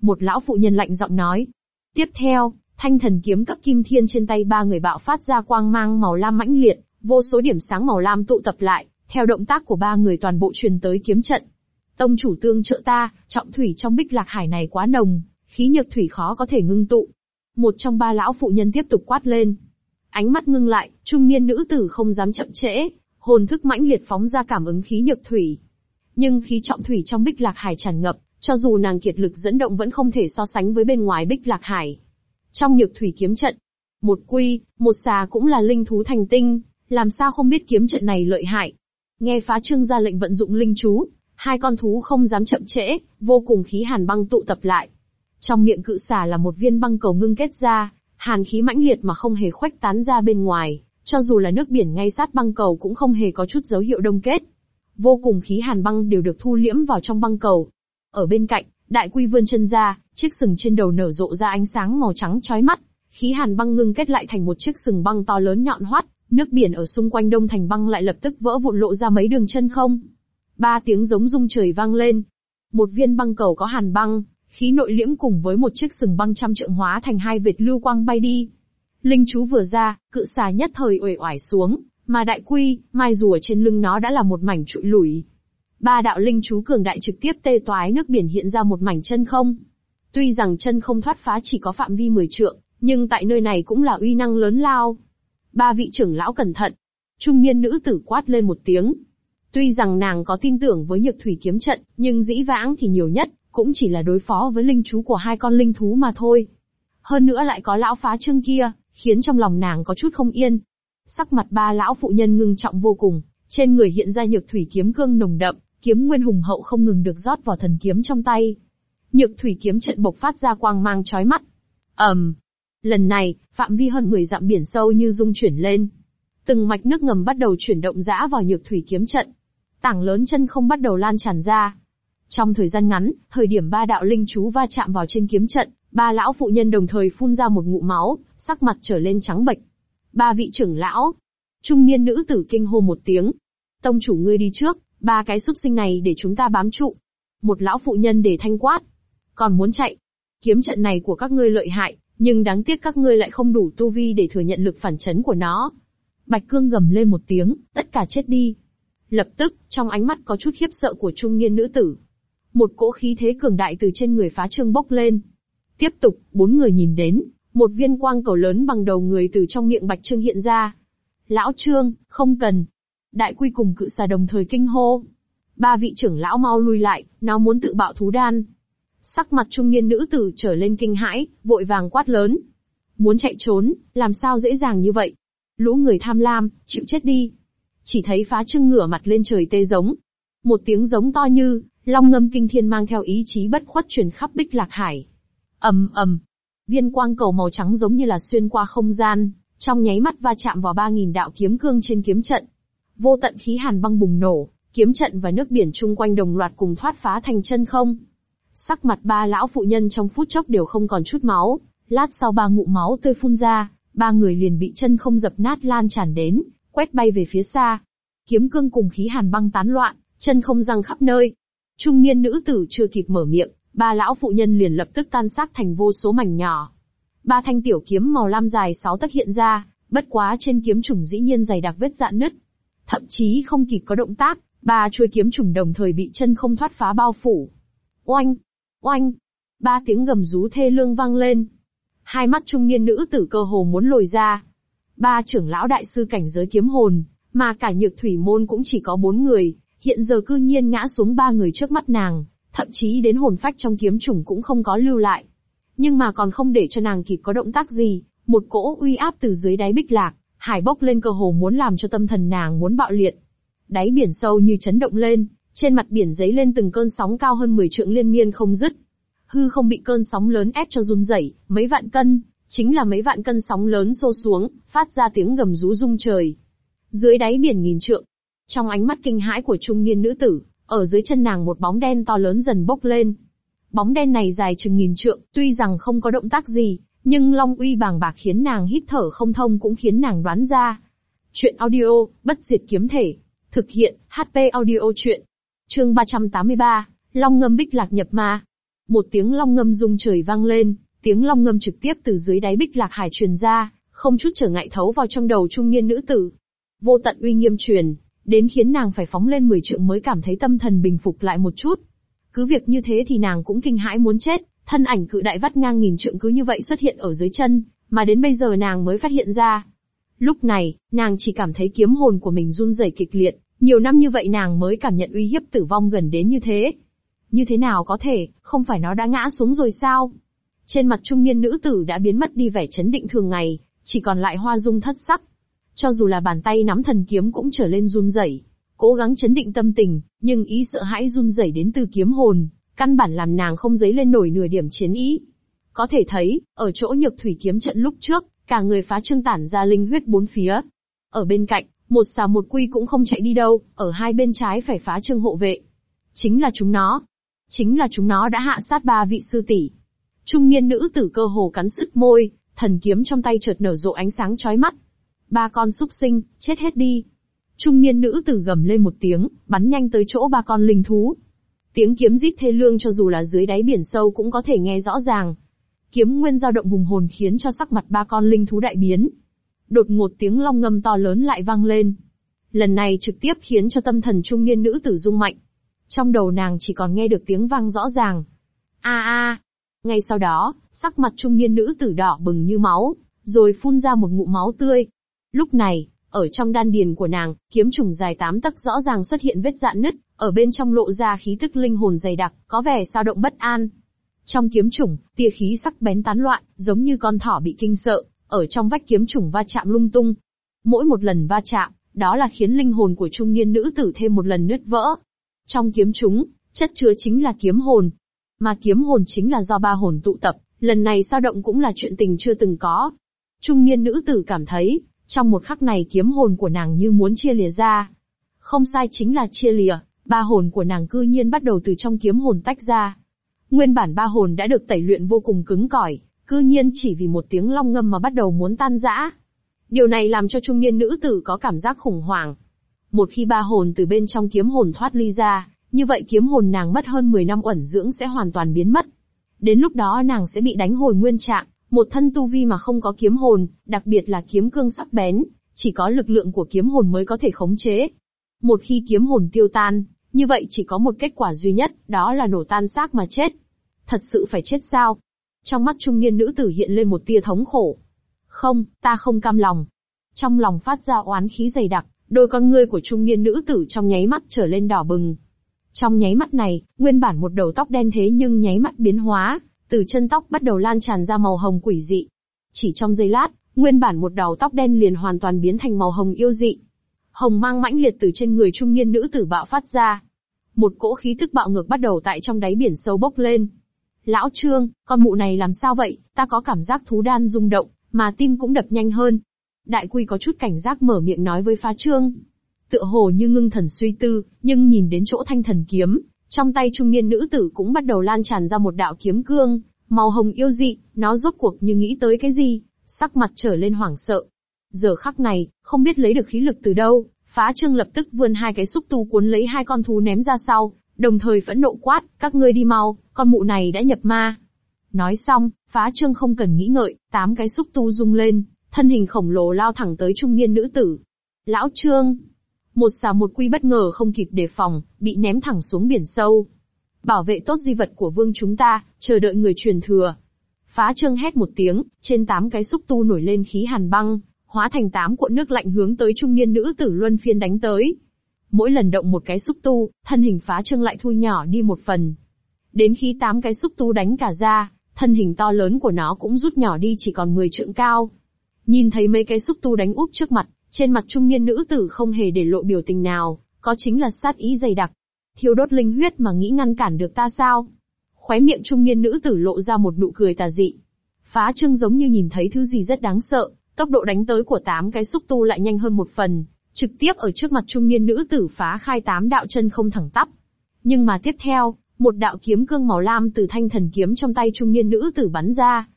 Một lão phụ nhân lạnh giọng nói. Tiếp theo, thanh thần kiếm cấp kim thiên trên tay ba người bạo phát ra quang mang màu lam mãnh liệt, vô số điểm sáng màu lam tụ tập lại, theo động tác của ba người toàn bộ truyền tới kiếm trận. Tông chủ tương trợ ta, trọng thủy trong bích lạc hải này quá nồng, khí nhược thủy khó có thể ngưng tụ. Một trong ba lão phụ nhân tiếp tục quát lên. Ánh mắt ngưng lại, trung niên nữ tử không dám chậm trễ, hồn thức mãnh liệt phóng ra cảm ứng khí nhược thủy. Nhưng khí trọng thủy trong bích lạc hải tràn ngập, cho dù nàng kiệt lực dẫn động vẫn không thể so sánh với bên ngoài bích lạc hải. Trong nhược thủy kiếm trận, một quy, một xà cũng là linh thú thành tinh, làm sao không biết kiếm trận này lợi hại. Nghe phá trương ra lệnh vận dụng linh chú, hai con thú không dám chậm trễ, vô cùng khí hàn băng tụ tập lại. Trong miệng cự xà là một viên băng cầu ngưng kết ra, hàn khí mãnh liệt mà không hề khuếch tán ra bên ngoài, cho dù là nước biển ngay sát băng cầu cũng không hề có chút dấu hiệu đông kết. Vô cùng khí hàn băng đều được thu liễm vào trong băng cầu. Ở bên cạnh, đại quy vươn chân ra, chiếc sừng trên đầu nở rộ ra ánh sáng màu trắng chói mắt, khí hàn băng ngưng kết lại thành một chiếc sừng băng to lớn nhọn hoắt, nước biển ở xung quanh đông thành băng lại lập tức vỡ vụn lộ ra mấy đường chân không. Ba tiếng giống rung trời vang lên. Một viên băng cầu có hàn băng, khí nội liễm cùng với một chiếc sừng băng trăm trượng hóa thành hai vệt lưu quang bay đi. Linh chú vừa ra, cự xà nhất thời uể oải xuống, mà đại quy, mai rùa trên lưng nó đã là một mảnh trụi lủi. Ba đạo linh chú cường đại trực tiếp tê toái nước biển hiện ra một mảnh chân không. Tuy rằng chân không thoát phá chỉ có phạm vi 10 trượng, nhưng tại nơi này cũng là uy năng lớn lao. Ba vị trưởng lão cẩn thận. Trung niên nữ tử quát lên một tiếng. Tuy rằng nàng có tin tưởng với nhược thủy kiếm trận, nhưng dĩ vãng thì nhiều nhất, cũng chỉ là đối phó với linh chú của hai con linh thú mà thôi. Hơn nữa lại có lão phá trương kia, khiến trong lòng nàng có chút không yên. Sắc mặt ba lão phụ nhân ngưng trọng vô cùng, trên người hiện ra nhược thủy kiếm cương nồng đậm, kiếm nguyên hùng hậu không ngừng được rót vào thần kiếm trong tay. Nhược thủy kiếm trận bộc phát ra quang mang chói mắt. ầm, um, lần này phạm vi hơn 10 dặm biển sâu như rung chuyển lên. Từng mạch nước ngầm bắt đầu chuyển động dã vào nhược thủy kiếm trận. Tảng lớn chân không bắt đầu lan tràn ra. Trong thời gian ngắn, thời điểm ba đạo linh chú va chạm vào trên kiếm trận, ba lão phụ nhân đồng thời phun ra một ngụm máu, sắc mặt trở lên trắng bệch. Ba vị trưởng lão, trung niên nữ tử kinh hô một tiếng. Tông chủ ngươi đi trước, ba cái súc sinh này để chúng ta bám trụ. Một lão phụ nhân để thanh quát. Còn muốn chạy. Kiếm trận này của các ngươi lợi hại, Nhưng đáng tiếc các ngươi lại không đủ tu vi để thừa nhận lực phản chấn của nó. Bạch Cương gầm lên một tiếng, tất cả chết đi. Lập tức, trong ánh mắt có chút khiếp sợ của trung niên nữ tử. Một cỗ khí thế cường đại từ trên người phá trương bốc lên. Tiếp tục, bốn người nhìn đến, một viên quang cầu lớn bằng đầu người từ trong miệng Bạch Trương hiện ra. Lão Trương, không cần. Đại quy cùng cự xà đồng thời kinh hô. Ba vị trưởng lão mau lui lại, nó muốn tự bạo thú đan. Sắc mặt trung niên nữ tử trở lên kinh hãi, vội vàng quát lớn. Muốn chạy trốn, làm sao dễ dàng như vậy? Lũ người tham lam, chịu chết đi. Chỉ thấy phá trưng ngửa mặt lên trời tê giống. Một tiếng giống to như, long ngâm kinh thiên mang theo ý chí bất khuất truyền khắp bích lạc hải. ầm ầm, viên quang cầu màu trắng giống như là xuyên qua không gian, trong nháy mắt va chạm vào ba nghìn đạo kiếm cương trên kiếm trận. Vô tận khí hàn băng bùng nổ, kiếm trận và nước biển chung quanh đồng loạt cùng thoát phá thành chân không. Sắc mặt ba lão phụ nhân trong phút chốc đều không còn chút máu, lát sau ba ngụ máu tươi phun ra, ba người liền bị chân không dập nát lan tràn đến, quét bay về phía xa. Kiếm cương cùng khí hàn băng tán loạn, chân không răng khắp nơi. Trung niên nữ tử chưa kịp mở miệng, ba lão phụ nhân liền lập tức tan xác thành vô số mảnh nhỏ. Ba thanh tiểu kiếm màu lam dài sáu tấc hiện ra, bất quá trên kiếm trùng dĩ nhiên dày đặc vết dạn nứt. Thậm chí không kịp có động tác, ba chuôi kiếm trùng đồng thời bị chân không thoát phá bao phủ. Oanh! Oanh! Ba tiếng gầm rú thê lương vang lên. Hai mắt trung niên nữ tử cơ hồ muốn lồi ra. Ba trưởng lão đại sư cảnh giới kiếm hồn, mà cả nhược thủy môn cũng chỉ có bốn người, hiện giờ cư nhiên ngã xuống ba người trước mắt nàng, thậm chí đến hồn phách trong kiếm trùng cũng không có lưu lại. Nhưng mà còn không để cho nàng kịp có động tác gì, một cỗ uy áp từ dưới đáy bích lạc, hải bốc lên cơ hồ muốn làm cho tâm thần nàng muốn bạo liệt. Đáy biển sâu như chấn động lên, trên mặt biển giấy lên từng cơn sóng cao hơn 10 trượng liên miên không dứt. Hư không bị cơn sóng lớn ép cho run rẩy, mấy vạn cân, chính là mấy vạn cân sóng lớn xô xuống, phát ra tiếng gầm rú rung trời. Dưới đáy biển nghìn trượng, trong ánh mắt kinh hãi của trung niên nữ tử, ở dưới chân nàng một bóng đen to lớn dần bốc lên. Bóng đen này dài chừng nghìn trượng, tuy rằng không có động tác gì, nhưng long uy bàng bạc khiến nàng hít thở không thông cũng khiến nàng đoán ra. Chuyện audio, bất diệt kiếm thể. Thực hiện, HP audio chuyện. Chương 383, Long ngâm bích lạc nhập ma. Một tiếng long ngâm rung trời vang lên, tiếng long ngâm trực tiếp từ dưới đáy bích lạc hải truyền ra, không chút trở ngại thấu vào trong đầu trung niên nữ tử. Vô tận uy nghiêm truyền, đến khiến nàng phải phóng lên 10 trượng mới cảm thấy tâm thần bình phục lại một chút. Cứ việc như thế thì nàng cũng kinh hãi muốn chết, thân ảnh cự đại vắt ngang nghìn trượng cứ như vậy xuất hiện ở dưới chân, mà đến bây giờ nàng mới phát hiện ra. Lúc này, nàng chỉ cảm thấy kiếm hồn của mình run rẩy kịch liệt, nhiều năm như vậy nàng mới cảm nhận uy hiếp tử vong gần đến như thế. Như thế nào có thể, không phải nó đã ngã xuống rồi sao? Trên mặt trung niên nữ tử đã biến mất đi vẻ chấn định thường ngày, chỉ còn lại hoa dung thất sắc. Cho dù là bàn tay nắm thần kiếm cũng trở lên run rẩy, cố gắng chấn định tâm tình, nhưng ý sợ hãi run rẩy đến từ kiếm hồn, căn bản làm nàng không dấy lên nổi nửa điểm chiến ý. Có thể thấy, ở chỗ nhược thủy kiếm trận lúc trước, cả người phá trương tản ra linh huyết bốn phía. Ở bên cạnh, một xà một quy cũng không chạy đi đâu, ở hai bên trái phải phá trương hộ vệ. Chính là chúng nó. Chính là chúng nó đã hạ sát ba vị sư tỷ. Trung niên nữ tử cơ hồ cắn sứt môi, thần kiếm trong tay chợt nở rộ ánh sáng chói mắt. Ba con súc sinh, chết hết đi. Trung niên nữ tử gầm lên một tiếng, bắn nhanh tới chỗ ba con linh thú. Tiếng kiếm rít thê lương cho dù là dưới đáy biển sâu cũng có thể nghe rõ ràng. Kiếm nguyên dao động hùng hồn khiến cho sắc mặt ba con linh thú đại biến. Đột ngột tiếng long ngâm to lớn lại vang lên. Lần này trực tiếp khiến cho tâm thần trung niên nữ tử rung mạnh. Trong đầu nàng chỉ còn nghe được tiếng vang rõ ràng. A a. Ngay sau đó, sắc mặt trung niên nữ tử đỏ bừng như máu, rồi phun ra một ngụm máu tươi. Lúc này, ở trong đan điền của nàng, kiếm trùng dài tám tấc rõ ràng xuất hiện vết dạn nứt, ở bên trong lộ ra khí tức linh hồn dày đặc, có vẻ sao động bất an. Trong kiếm trùng, tia khí sắc bén tán loạn, giống như con thỏ bị kinh sợ, ở trong vách kiếm trùng va chạm lung tung. Mỗi một lần va chạm, đó là khiến linh hồn của trung niên nữ tử thêm một lần nứt vỡ. Trong kiếm chúng, chất chứa chính là kiếm hồn. Mà kiếm hồn chính là do ba hồn tụ tập, lần này sao động cũng là chuyện tình chưa từng có. Trung niên nữ tử cảm thấy, trong một khắc này kiếm hồn của nàng như muốn chia lìa ra. Không sai chính là chia lìa, ba hồn của nàng cư nhiên bắt đầu từ trong kiếm hồn tách ra. Nguyên bản ba hồn đã được tẩy luyện vô cùng cứng cỏi, cư nhiên chỉ vì một tiếng long ngâm mà bắt đầu muốn tan rã. Điều này làm cho trung niên nữ tử có cảm giác khủng hoảng. Một khi ba hồn từ bên trong kiếm hồn thoát ly ra, như vậy kiếm hồn nàng mất hơn 10 năm ẩn dưỡng sẽ hoàn toàn biến mất. Đến lúc đó nàng sẽ bị đánh hồi nguyên trạng, Một thân tu vi mà không có kiếm hồn, đặc biệt là kiếm cương sắc bén, chỉ có lực lượng của kiếm hồn mới có thể khống chế. Một khi kiếm hồn tiêu tan, như vậy chỉ có một kết quả duy nhất, đó là nổ tan xác mà chết. Thật sự phải chết sao? Trong mắt trung niên nữ tử hiện lên một tia thống khổ. Không, ta không cam lòng. Trong lòng phát ra oán khí dày đặc, đôi con ngươi của trung niên nữ tử trong nháy mắt trở lên đỏ bừng. Trong nháy mắt này, nguyên bản một đầu tóc đen thế nhưng nháy mắt biến hóa, từ chân tóc bắt đầu lan tràn ra màu hồng quỷ dị. Chỉ trong giây lát, nguyên bản một đầu tóc đen liền hoàn toàn biến thành màu hồng yêu dị. Hồng mang mãnh liệt từ trên người trung niên nữ tử bạo phát ra. Một cỗ khí tức bạo ngược bắt đầu tại trong đáy biển sâu bốc lên. Lão Trương, con mụ này làm sao vậy, ta có cảm giác thú đan rung động, mà tim cũng đập nhanh hơn. Đại quy có chút cảnh giác mở miệng nói với phá trương. Tựa hồ như ngưng thần suy tư, nhưng nhìn đến chỗ thanh thần kiếm, trong tay trung niên nữ tử cũng bắt đầu lan tràn ra một đạo kiếm cương, màu hồng yêu dị, nó rốt cuộc như nghĩ tới cái gì, sắc mặt trở lên hoảng sợ. Giờ khắc này, không biết lấy được khí lực từ đâu, phá trương lập tức vươn hai cái xúc tu cuốn lấy hai con thú ném ra sau, đồng thời phẫn nộ quát, các ngươi đi mau, con mụ này đã nhập ma. Nói xong, phá trương không cần nghĩ ngợi, tám cái xúc tu rung lên, thân hình khổng lồ lao thẳng tới trung niên nữ tử. Lão trương, một xà một quy bất ngờ không kịp đề phòng, bị ném thẳng xuống biển sâu. Bảo vệ tốt di vật của vương chúng ta, chờ đợi người truyền thừa. Phá trương hét một tiếng, trên tám cái xúc tu nổi lên khí hàn băng, hóa thành tám cuộn nước lạnh hướng tới trung niên nữ tử luân phiên đánh tới. Mỗi lần động một cái xúc tu, thân hình phá trương lại thu nhỏ đi một phần. Đến khi tám cái xúc tu đánh cả ra, thân hình to lớn của nó cũng rút nhỏ đi chỉ còn 10 trượng cao. Nhìn thấy mấy cái xúc tu đánh úp trước mặt, trên mặt trung niên nữ tử không hề để lộ biểu tình nào, có chính là sát ý dày đặc. Thiêu đốt linh huyết mà nghĩ ngăn cản được ta sao? Khóe miệng trung niên nữ tử lộ ra một nụ cười tà dị. Phá trương giống như nhìn thấy thứ gì rất đáng sợ, tốc độ đánh tới của tám cái xúc tu lại nhanh hơn một phần, trực tiếp ở trước mặt trung niên nữ tử phá khai tám đạo chân không thẳng tắp. Nhưng mà tiếp theo, một đạo kiếm cương màu lam từ thanh thần kiếm trong tay trung niên nữ tử bắn ra.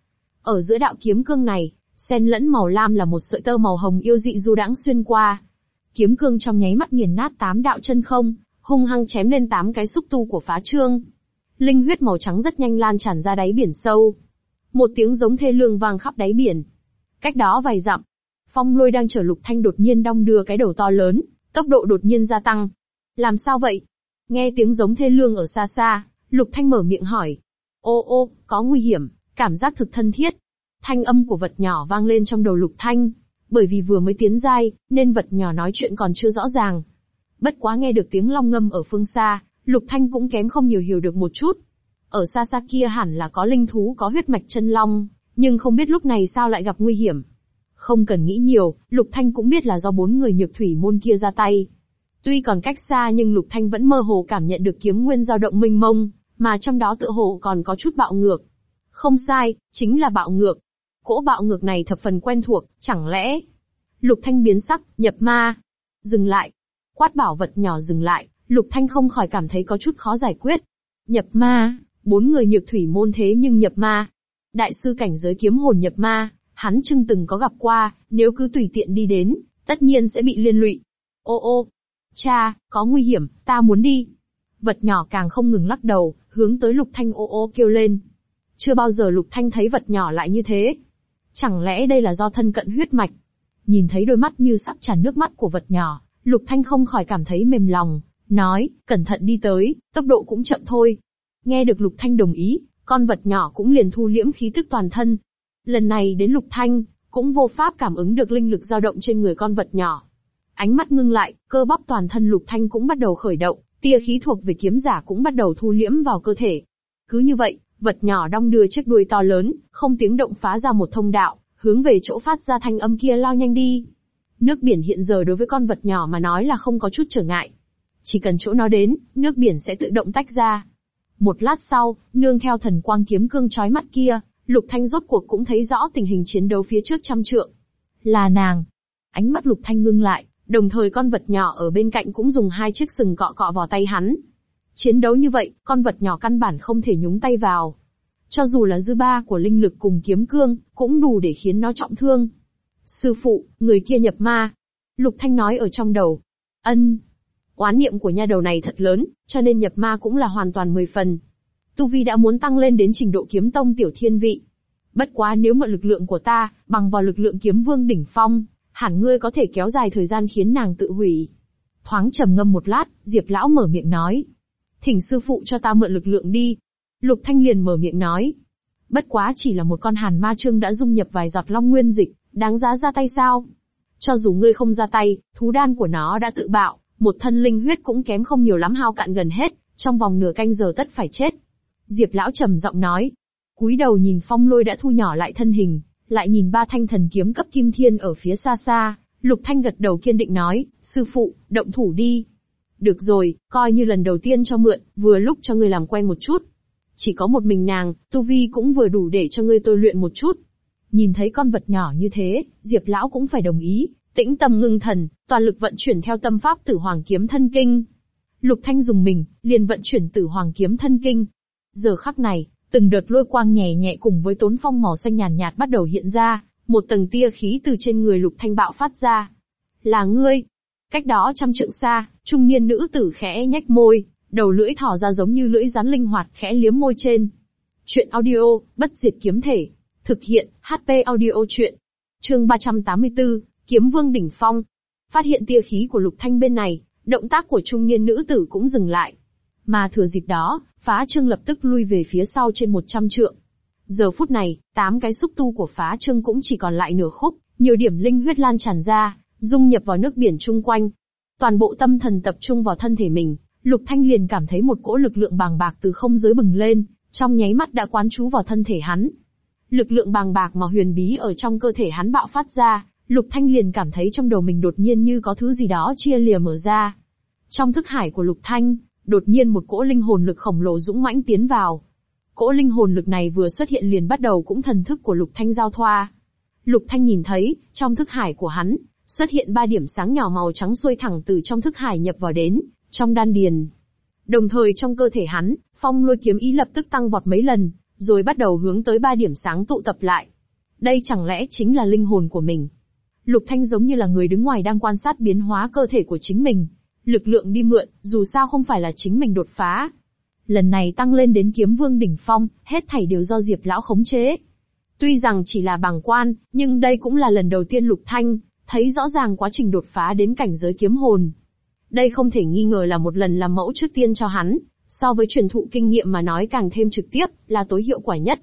Ở giữa đạo kiếm cương này, xen lẫn màu lam là một sợi tơ màu hồng yêu dị du đãng xuyên qua. Kiếm cương trong nháy mắt nghiền nát tám đạo chân không, hung hăng chém lên tám cái xúc tu của phá trương. Linh huyết màu trắng rất nhanh lan tràn ra đáy biển sâu. Một tiếng giống thê lương vang khắp đáy biển. Cách đó vài dặm, phong lôi đang chở lục thanh đột nhiên đong đưa cái đầu to lớn, tốc độ đột nhiên gia tăng. Làm sao vậy? Nghe tiếng giống thê lương ở xa xa, lục thanh mở miệng hỏi. Ô ô, có nguy hiểm, cảm giác thực thân thiết. Thanh âm của vật nhỏ vang lên trong đầu lục thanh. Bởi vì vừa mới tiến giai, nên vật nhỏ nói chuyện còn chưa rõ ràng. Bất quá nghe được tiếng long ngâm ở phương xa, lục thanh cũng kém không nhiều hiểu được một chút. Ở xa xa kia hẳn là có linh thú có huyết mạch chân long, nhưng không biết lúc này sao lại gặp nguy hiểm. Không cần nghĩ nhiều, Lục Thanh cũng biết là do bốn người nhược thủy môn kia ra tay. Tuy còn cách xa nhưng Lục Thanh vẫn mơ hồ cảm nhận được kiếm nguyên dao động mênh mông, mà trong đó tự hồ còn có chút bạo ngược. Không sai, chính là bạo ngược. Cỗ bạo ngược này thập phần quen thuộc, chẳng lẽ... Lục Thanh biến sắc, nhập ma. Dừng lại. Quát bảo vật nhỏ dừng lại, Lục Thanh không khỏi cảm thấy có chút khó giải quyết. Nhập ma, bốn người nhược thủy môn thế nhưng nhập ma. Đại sư cảnh giới kiếm hồn nhập ma, hắn chưng từng có gặp qua, nếu cứ tùy tiện đi đến, tất nhiên sẽ bị liên lụy. Ô ô, cha, có nguy hiểm, ta muốn đi. Vật nhỏ càng không ngừng lắc đầu, hướng tới Lục Thanh ô ô kêu lên. Chưa bao giờ Lục Thanh thấy vật nhỏ lại như thế. Chẳng lẽ đây là do thân cận huyết mạch? Nhìn thấy đôi mắt như sắp tràn nước mắt của vật nhỏ, Lục Thanh không khỏi cảm thấy mềm lòng, nói, cẩn thận đi tới, tốc độ cũng chậm thôi. Nghe được Lục Thanh đồng ý, con vật nhỏ cũng liền thu liễm khí tức toàn thân, Lần này đến Lục Thanh, cũng vô pháp cảm ứng được linh lực dao động trên người con vật nhỏ. Ánh mắt ngưng lại, cơ bắp toàn thân Lục Thanh cũng bắt đầu khởi động, tia khí thuộc về kiếm giả cũng bắt đầu thu liễm vào cơ thể. Cứ như vậy, vật nhỏ đong đưa chiếc đuôi to lớn, không tiếng động phá ra một thông đạo, hướng về chỗ phát ra thanh âm kia lao nhanh đi. Nước biển hiện giờ đối với con vật nhỏ mà nói là không có chút trở ngại. Chỉ cần chỗ nó đến, nước biển sẽ tự động tách ra. Một lát sau, nương theo thần quang kiếm cương chói mắt kia, Lục Thanh rốt cuộc cũng thấy rõ tình hình chiến đấu phía trước trăm trượng. Là nàng. Ánh mắt Lục Thanh ngưng lại, đồng thời con vật nhỏ ở bên cạnh cũng dùng hai chiếc sừng cọ cọ vào tay hắn. Chiến đấu như vậy, con vật nhỏ căn bản không thể nhúng tay vào. Cho dù là dư ba của linh lực cùng kiếm cương, cũng đủ để khiến nó trọng thương. Sư phụ, người kia nhập ma. Lục Thanh nói ở trong đầu. Ân. Oán niệm của nha đầu này thật lớn, cho nên nhập ma cũng là hoàn toàn mười phần. Tu Vi đã muốn tăng lên đến trình độ kiếm tông tiểu thiên vị. Bất quá nếu mượn lực lượng của ta, bằng vào lực lượng kiếm vương đỉnh phong, hẳn ngươi có thể kéo dài thời gian khiến nàng tự hủy. Thoáng trầm ngâm một lát, Diệp lão mở miệng nói. Thỉnh sư phụ cho ta mượn lực lượng đi. Lục Thanh liền mở miệng nói. Bất quá chỉ là một con hàn ma trương đã dung nhập vài giọt long nguyên dịch, đáng giá ra tay sao? Cho dù ngươi không ra tay, thú đan của nó đã tự bạo, một thân linh huyết cũng kém không nhiều lắm hao cạn gần hết, trong vòng nửa canh giờ tất phải chết. Diệp lão trầm giọng nói. Cúi đầu nhìn phong lôi đã thu nhỏ lại thân hình, lại nhìn ba thanh thần kiếm cấp kim thiên ở phía xa xa, lục thanh gật đầu kiên định nói, sư phụ, động thủ đi. Được rồi, coi như lần đầu tiên cho mượn, vừa lúc cho ngươi làm quen một chút. Chỉ có một mình nàng, tu vi cũng vừa đủ để cho ngươi tôi luyện một chút. Nhìn thấy con vật nhỏ như thế, Diệp lão cũng phải đồng ý, tĩnh tâm ngưng thần, toàn lực vận chuyển theo tâm pháp tử hoàng kiếm thân kinh. Lục Thanh dùng mình, liền vận chuyển tử hoàng kiếm thân kinh. Giờ khắc này, từng đợt lôi quang nhẹ nhẹ cùng với tốn phong màu xanh nhàn nhạt, bắt đầu hiện ra, một tầng tia khí từ trên người Lục Thanh bạo phát ra. Là ngươi. Cách đó trăm trượng xa, trung niên nữ tử khẽ nhếch môi, đầu lưỡi thỏ ra giống như lưỡi rắn linh hoạt khẽ liếm môi trên. Chuyện audio, bất diệt kiếm thể. Thực hiện, HP audio chuyện. Chương 384, Kiếm Vương Đỉnh Phong. Phát hiện tia khí của Lục Thanh bên này, động tác của trung niên nữ tử cũng dừng lại. Mà thừa dịp đó, phá trương lập tức lui về phía sau trên 100 trượng. Giờ phút này, tám cái xúc tu của phá trương cũng chỉ còn lại nửa khúc, nhiều điểm linh huyết lan tràn ra, dung nhập vào nước biển chung quanh. Toàn bộ tâm thần tập trung vào thân thể mình, Lục Thanh liền cảm thấy một cỗ lực lượng bàng bạc từ không giới bừng lên, trong nháy mắt đã quán trú vào thân thể hắn. Lực lượng bàng bạc mà huyền bí ở trong cơ thể hắn bạo phát ra, Lục Thanh liền cảm thấy trong đầu mình đột nhiên như có thứ gì đó chia lìa mở ra. Trong thức hải của Lục Thanh, đột nhiên một cỗ linh hồn lực khổng lồ dũng mãnh tiến vào. Cỗ linh hồn lực này vừa xuất hiện liền bắt đầu cũng thần thức của Lục Thanh giao thoa. Lục Thanh nhìn thấy, trong thức hải của hắn, xuất hiện ba điểm sáng nhỏ màu trắng xuôi thẳng từ trong thức hải nhập vào đến, trong đan điền. Đồng thời trong cơ thể hắn, phong lôi kiếm ý lập tức tăng vọt mấy lần, rồi bắt đầu hướng tới ba điểm sáng tụ tập lại. Đây chẳng lẽ chính là linh hồn của mình? Lục Thanh giống như là người đứng ngoài đang quan sát biến hóa cơ thể của chính mình. Lực lượng đi mượn, dù sao không phải là chính mình đột phá. Lần này tăng lên đến kiếm vương đỉnh phong, hết thảy đều do Diệp Lão khống chế. Tuy rằng chỉ là bằng quan, nhưng đây cũng là lần đầu tiên Lục Thanh, thấy rõ ràng quá trình đột phá đến cảnh giới kiếm hồn. Đây không thể nghi ngờ là một lần làm mẫu trước tiên cho hắn, so với truyền thụ kinh nghiệm mà nói càng thêm trực tiếp, là tối hiệu quả nhất.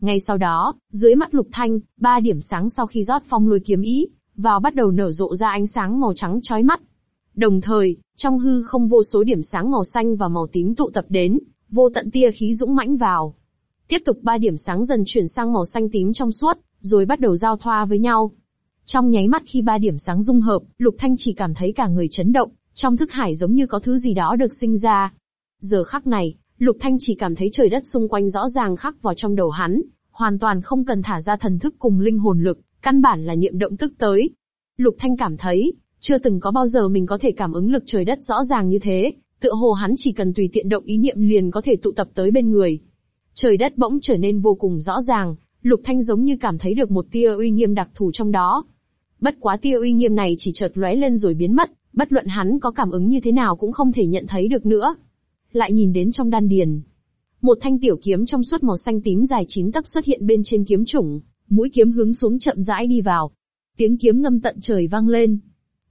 Ngay sau đó, dưới mắt Lục Thanh, ba điểm sáng sau khi rót phong lôi kiếm ý, vào bắt đầu nở rộ ra ánh sáng màu trắng chói mắt. Đồng thời, trong hư không vô số điểm sáng màu xanh và màu tím tụ tập đến, vô tận tia khí dũng mãnh vào. Tiếp tục ba điểm sáng dần chuyển sang màu xanh tím trong suốt, rồi bắt đầu giao thoa với nhau. Trong nháy mắt khi ba điểm sáng dung hợp, Lục Thanh chỉ cảm thấy cả người chấn động, trong thức hải giống như có thứ gì đó được sinh ra. Giờ khắc này, Lục Thanh chỉ cảm thấy trời đất xung quanh rõ ràng khắc vào trong đầu hắn, hoàn toàn không cần thả ra thần thức cùng linh hồn lực, căn bản là niệm động tức tới. Lục Thanh cảm thấy, chưa từng có bao giờ mình có thể cảm ứng lực trời đất rõ ràng như thế, tựa hồ hắn chỉ cần tùy tiện động ý niệm liền có thể tụ tập tới bên người. Trời đất bỗng trở nên vô cùng rõ ràng, Lục Thanh giống như cảm thấy được một tia uy nghiêm đặc thù trong đó. Bất quá tia uy nghiêm này chỉ chợt lóe lên rồi biến mất, bất luận hắn có cảm ứng như thế nào cũng không thể nhận thấy được nữa. Lại nhìn đến trong đan điền. Một thanh tiểu kiếm trong suốt màu xanh tím dài chín tấc xuất hiện bên trên kiếm chủng, mũi kiếm hướng xuống chậm rãi đi vào. Tiếng kiếm ngâm tận trời vang lên.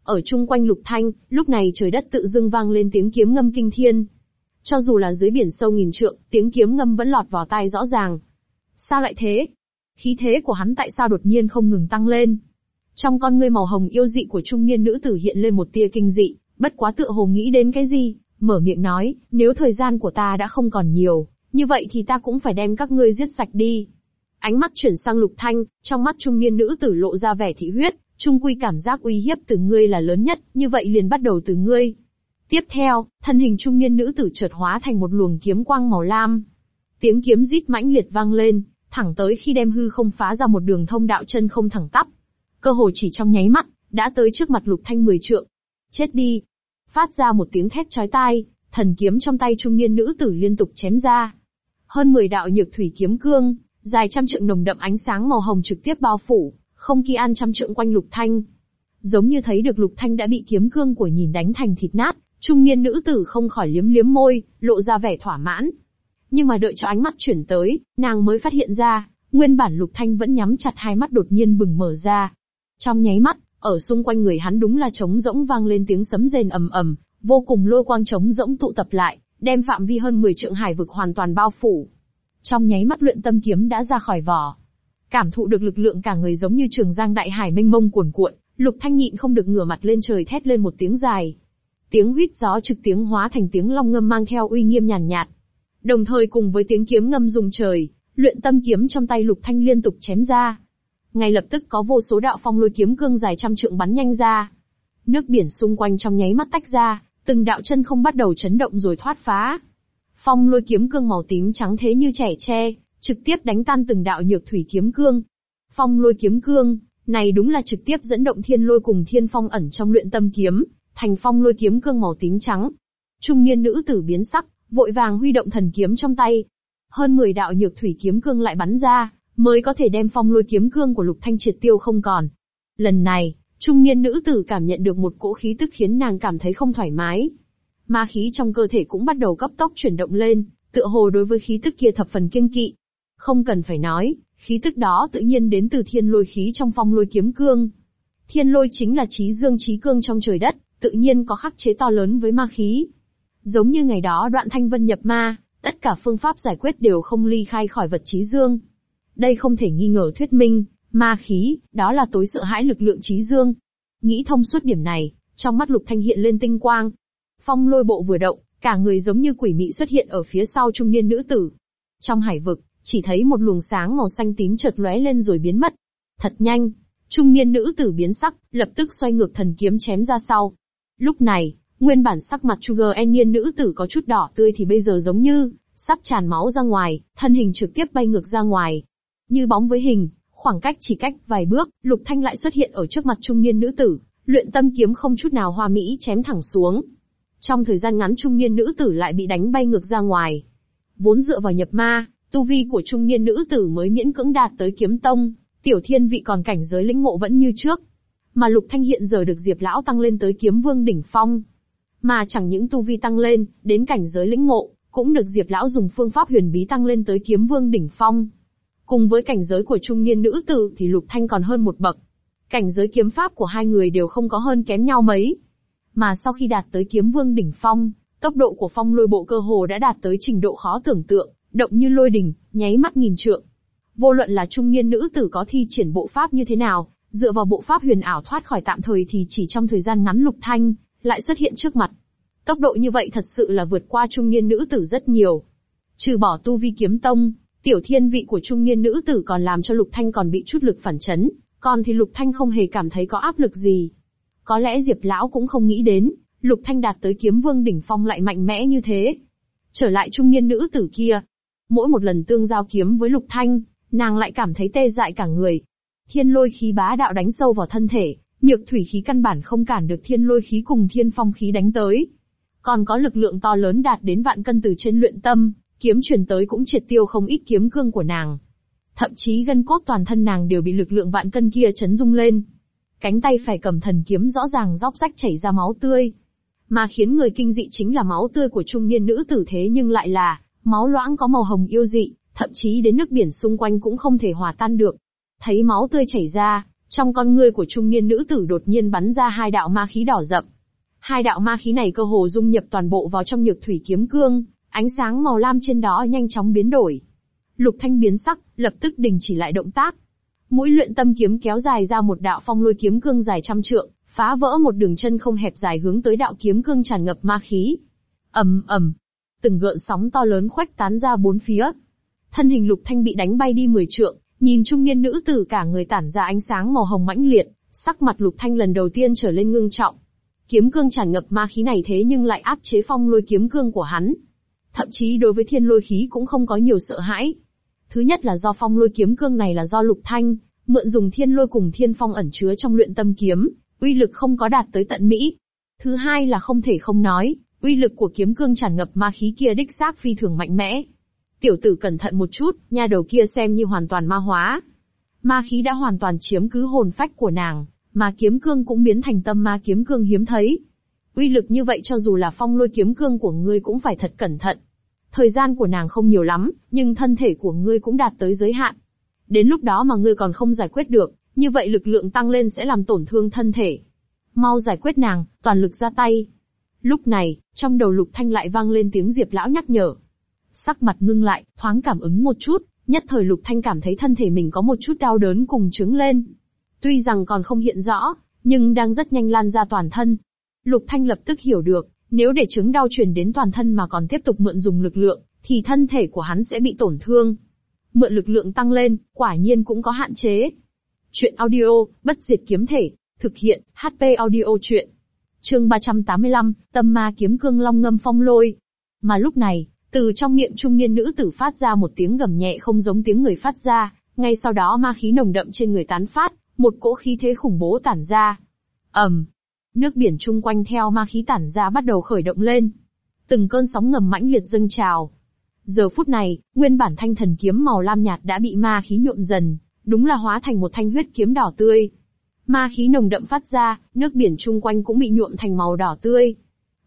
Ở chung quanh lục thanh, lúc này trời đất tự dưng vang lên tiếng kiếm ngâm kinh thiên. Cho dù là dưới biển sâu nghìn trượng, tiếng kiếm ngâm vẫn lọt vào tai rõ ràng. Sao lại thế? Khí thế của hắn tại sao đột nhiên không ngừng tăng lên? Trong con ngươi màu hồng yêu dị của trung niên nữ tử hiện lên một tia kinh dị, bất quá tựa hồ nghĩ đến cái gì, mở miệng nói, nếu thời gian của ta đã không còn nhiều, như vậy thì ta cũng phải đem các ngươi giết sạch đi. Ánh mắt chuyển sang lục thanh, trong mắt trung niên nữ tử lộ ra vẻ thị huyết, trung quy cảm giác uy hiếp từ ngươi là lớn nhất, như vậy liền bắt đầu từ ngươi. Tiếp theo, thân hình trung niên nữ tử chợt hóa thành một luồng kiếm quang màu lam. Tiếng kiếm rít mãnh liệt vang lên, thẳng tới khi đem hư không phá ra một đường thông đạo chân không thẳng tắp. Cơ hồ chỉ trong nháy mắt, đã tới trước mặt lục thanh mười trượng. Chết đi! Phát ra một tiếng thét chói tai, thần kiếm trong tay trung niên nữ tử liên tục chém ra. Hơn 10 đạo nhược thủy kiếm cương, dài trăm trượng nồng đậm ánh sáng màu hồng trực tiếp bao phủ, không kỳ an trăm trượng quanh lục thanh. Giống như thấy được lục thanh đã bị kiếm cương của nhìn đánh thành thịt nát, trung niên nữ tử không khỏi liếm liếm môi, lộ ra vẻ thỏa mãn. Nhưng mà đợi cho ánh mắt chuyển tới, nàng mới phát hiện ra, Nguyên bản Lục Thanh vẫn nhắm chặt hai mắt đột nhiên bừng mở ra. Trong nháy mắt, ở xung quanh người hắn đúng là trống rỗng vang lên tiếng sấm rền ầm ầm, vô cùng lôi quang trống rỗng tụ tập lại, đem phạm vi hơn 10 trượng hải vực hoàn toàn bao phủ. Trong nháy mắt luyện tâm kiếm đã ra khỏi vỏ. Cảm thụ được lực lượng cả người giống như trường giang đại hải mênh mông cuồn cuộn, Lục Thanh nhịn không được ngửa mặt lên trời thét lên một tiếng dài. Tiếng huýt gió trực tiếng hóa thành tiếng long ngâm mang theo uy nghiêm nhàn nhạt, nhạt. Đồng thời cùng với tiếng kiếm ngâm rung trời, luyện tâm kiếm trong tay Lục Thanh liên tục chém ra. Ngay lập tức có vô số đạo phong lôi kiếm cương dài trăm trượng bắn nhanh ra. Nước biển xung quanh trong nháy mắt tách ra, từng đạo chân không bắt đầu chấn động rồi thoát phá. Phong lôi kiếm cương màu tím trắng thế như trẻ tre, trực tiếp đánh tan từng đạo nhược thủy kiếm cương. Phong lôi kiếm cương, này đúng là trực tiếp dẫn động thiên lôi cùng thiên phong ẩn trong luyện tâm kiếm, thành phong lôi kiếm cương màu tím trắng. Trung niên nữ tử biến sắc, vội vàng huy động thần kiếm trong tay. Hơn 10 đạo nhược thủy kiếm cương lại bắn ra, mới có thể đem phong lôi kiếm cương của lục thanh triệt tiêu không còn. Lần này, trung niên nữ tử cảm nhận được một cỗ khí tức khiến nàng cảm thấy không thoải mái. Ma khí trong cơ thể cũng bắt đầu cấp tốc chuyển động lên, tựa hồ đối với khí tức kia thập phần kiêng kỵ. Không cần phải nói, khí tức đó tự nhiên đến từ thiên lôi khí trong phong lôi kiếm cương. Thiên lôi chính là trí dương trí cương trong trời đất, tự nhiên có khắc chế to lớn với ma khí. Giống như ngày đó đoạn thanh vân nhập ma, tất cả phương pháp giải quyết đều không ly khai khỏi vật trí dương. Đây không thể nghi ngờ thuyết minh, ma khí, đó là tối sợ hãi lực lượng trí dương. Nghĩ thông suốt điểm này, trong mắt lục thanh hiện lên tinh quang. Phong lôi bộ vừa động, cả người giống như quỷ mị xuất hiện ở phía sau trung niên nữ tử. Trong hải vực, chỉ thấy một luồng sáng màu xanh tím chợt lóe lên rồi biến mất. Thật nhanh, trung niên nữ tử biến sắc, lập tức xoay ngược thần kiếm chém ra sau. Lúc này, nguyên bản sắc mặt Sugar Enian nữ tử có chút đỏ tươi thì bây giờ giống như sắp tràn máu ra ngoài, thân hình trực tiếp bay ngược ra ngoài. Như bóng với hình, khoảng cách chỉ cách vài bước, Lục Thanh lại xuất hiện ở trước mặt trung niên nữ tử, luyện tâm kiếm không chút nào hoa mỹ chém thẳng xuống. Trong thời gian ngắn trung niên nữ tử lại bị đánh bay ngược ra ngoài. Vốn dựa vào nhập ma, Tu vi của trung niên nữ tử mới miễn cưỡng đạt tới kiếm tông, tiểu thiên vị còn cảnh giới lĩnh ngộ vẫn như trước. Mà Lục Thanh hiện giờ được Diệp Lão tăng lên tới kiếm vương đỉnh phong. Mà chẳng những tu vi tăng lên, đến cảnh giới lĩnh ngộ, cũng được Diệp Lão dùng phương pháp huyền bí tăng lên tới kiếm vương đỉnh phong. Cùng với cảnh giới của trung niên nữ tử thì Lục Thanh còn hơn một bậc. Cảnh giới kiếm pháp của hai người đều không có hơn kém nhau mấy. Mà sau khi đạt tới kiếm vương đỉnh phong, tốc độ của phong lôi bộ cơ hồ đã đạt tới trình độ khó tưởng tượng động như lôi đỉnh, nháy mắt nghìn trượng. Vô luận là trung niên nữ tử có thi triển bộ pháp như thế nào, dựa vào bộ pháp huyền ảo thoát khỏi tạm thời thì chỉ trong thời gian ngắn lục thanh, lại xuất hiện trước mặt. Tốc độ như vậy thật sự là vượt qua trung niên nữ tử rất nhiều. Trừ bỏ tu vi kiếm tông, tiểu thiên vị của trung niên nữ tử còn làm cho lục thanh còn bị chút lực phản chấn, còn thì lục thanh không hề cảm thấy có áp lực gì. Có lẽ Diệp Lão cũng không nghĩ đến, lục thanh đạt tới kiếm vương đỉnh phong lại mạnh mẽ như thế. Trở lại trung niên nữ tử kia, Mỗi một lần tương giao kiếm với Lục Thanh, nàng lại cảm thấy tê dại cả người. Thiên lôi khí bá đạo đánh sâu vào thân thể, nhược thủy khí căn bản không cản được thiên lôi khí cùng thiên phong khí đánh tới. Còn có lực lượng to lớn đạt đến vạn cân từ trên luyện tâm, kiếm truyền tới cũng triệt tiêu không ít kiếm cương của nàng. Thậm chí gân cốt toàn thân nàng đều bị lực lượng vạn cân kia chấn rung lên. Cánh tay phải cầm thần kiếm rõ ràng róc rách chảy ra máu tươi. Mà khiến người kinh dị chính là máu tươi của trung niên nữ tử thế nhưng lại là Máu loãng có màu hồng yêu dị, thậm chí đến nước biển xung quanh cũng không thể hòa tan được. Thấy máu tươi chảy ra, trong con ngươi của trung niên nữ tử đột nhiên bắn ra hai đạo ma khí đỏ rậm. Hai đạo ma khí này cơ hồ dung nhập toàn bộ vào trong nhược thủy kiếm cương, ánh sáng màu lam trên đó nhanh chóng biến đổi. Lục Thanh biến sắc, lập tức đình chỉ lại động tác. Mũi luyện tâm kiếm kéo dài ra một đạo phong lôi kiếm cương dài trăm trượng, phá vỡ một đường chân không hẹp dài hướng tới đạo kiếm cương tràn ngập ma khí. ầm ầm, từng gợn sóng to lớn khuếch tán ra bốn phía. Thân hình Lục Thanh bị đánh bay đi mười trượng, nhìn trung niên nữ tử cả người tản ra ánh sáng màu hồng mãnh liệt, sắc mặt Lục Thanh lần đầu tiên trở lên ngưng trọng. Kiếm cương tràn ngập ma khí này thế nhưng lại áp chế phong lôi kiếm cương của hắn. Thậm chí đối với thiên lôi khí cũng không có nhiều sợ hãi. Thứ nhất là do phong lôi kiếm cương này là do Lục Thanh, mượn dùng thiên lôi cùng thiên phong ẩn chứa trong luyện tâm kiếm, uy lực không có đạt tới tận mỹ. Thứ hai là không thể không nói, Uy lực của kiếm cương tràn ngập ma khí kia đích xác phi thường mạnh mẽ. Tiểu tử cẩn thận một chút, nha đầu kia xem như hoàn toàn ma hóa. Ma khí đã hoàn toàn chiếm cứ hồn phách của nàng, mà kiếm cương cũng biến thành tâm ma kiếm cương hiếm thấy. Uy lực như vậy cho dù là phong lôi kiếm cương của ngươi cũng phải thật cẩn thận. Thời gian của nàng không nhiều lắm, nhưng thân thể của ngươi cũng đạt tới giới hạn. Đến lúc đó mà ngươi còn không giải quyết được, như vậy lực lượng tăng lên sẽ làm tổn thương thân thể. Mau giải quyết nàng, toàn lực ra tay. Lúc này, trong đầu Lục Thanh lại vang lên tiếng Diệp lão nhắc nhở. Sắc mặt ngưng lại, thoáng cảm ứng một chút, nhất thời Lục Thanh cảm thấy thân thể mình có một chút đau đớn cùng trứng lên. Tuy rằng còn không hiện rõ, nhưng đang rất nhanh lan ra toàn thân. Lục Thanh lập tức hiểu được, nếu để chứng đau truyền đến toàn thân mà còn tiếp tục mượn dùng lực lượng, thì thân thể của hắn sẽ bị tổn thương. Mượn lực lượng tăng lên, quả nhiên cũng có hạn chế. Chuyện audio, bất diệt kiếm thể, thực hiện, HP audio chuyện. Chương 385, Tâm ma kiếm cương long ngâm phong lôi. Mà lúc này, từ trong miệng trung niên nữ tử phát ra một tiếng gầm nhẹ không giống tiếng người phát ra, ngay sau đó ma khí nồng đậm trên người tán phát, một cỗ khí thế khủng bố tản ra. ầm, nước biển chung quanh theo ma khí tản ra bắt đầu khởi động lên. Từng cơn sóng ngầm mãnh liệt dâng trào. Giờ phút này, nguyên bản thanh thần kiếm màu lam nhạt đã bị ma khí nhuộm dần, đúng là hóa thành một thanh huyết kiếm đỏ tươi. Ma khí nồng đậm phát ra, nước biển chung quanh cũng bị nhuộm thành màu đỏ tươi.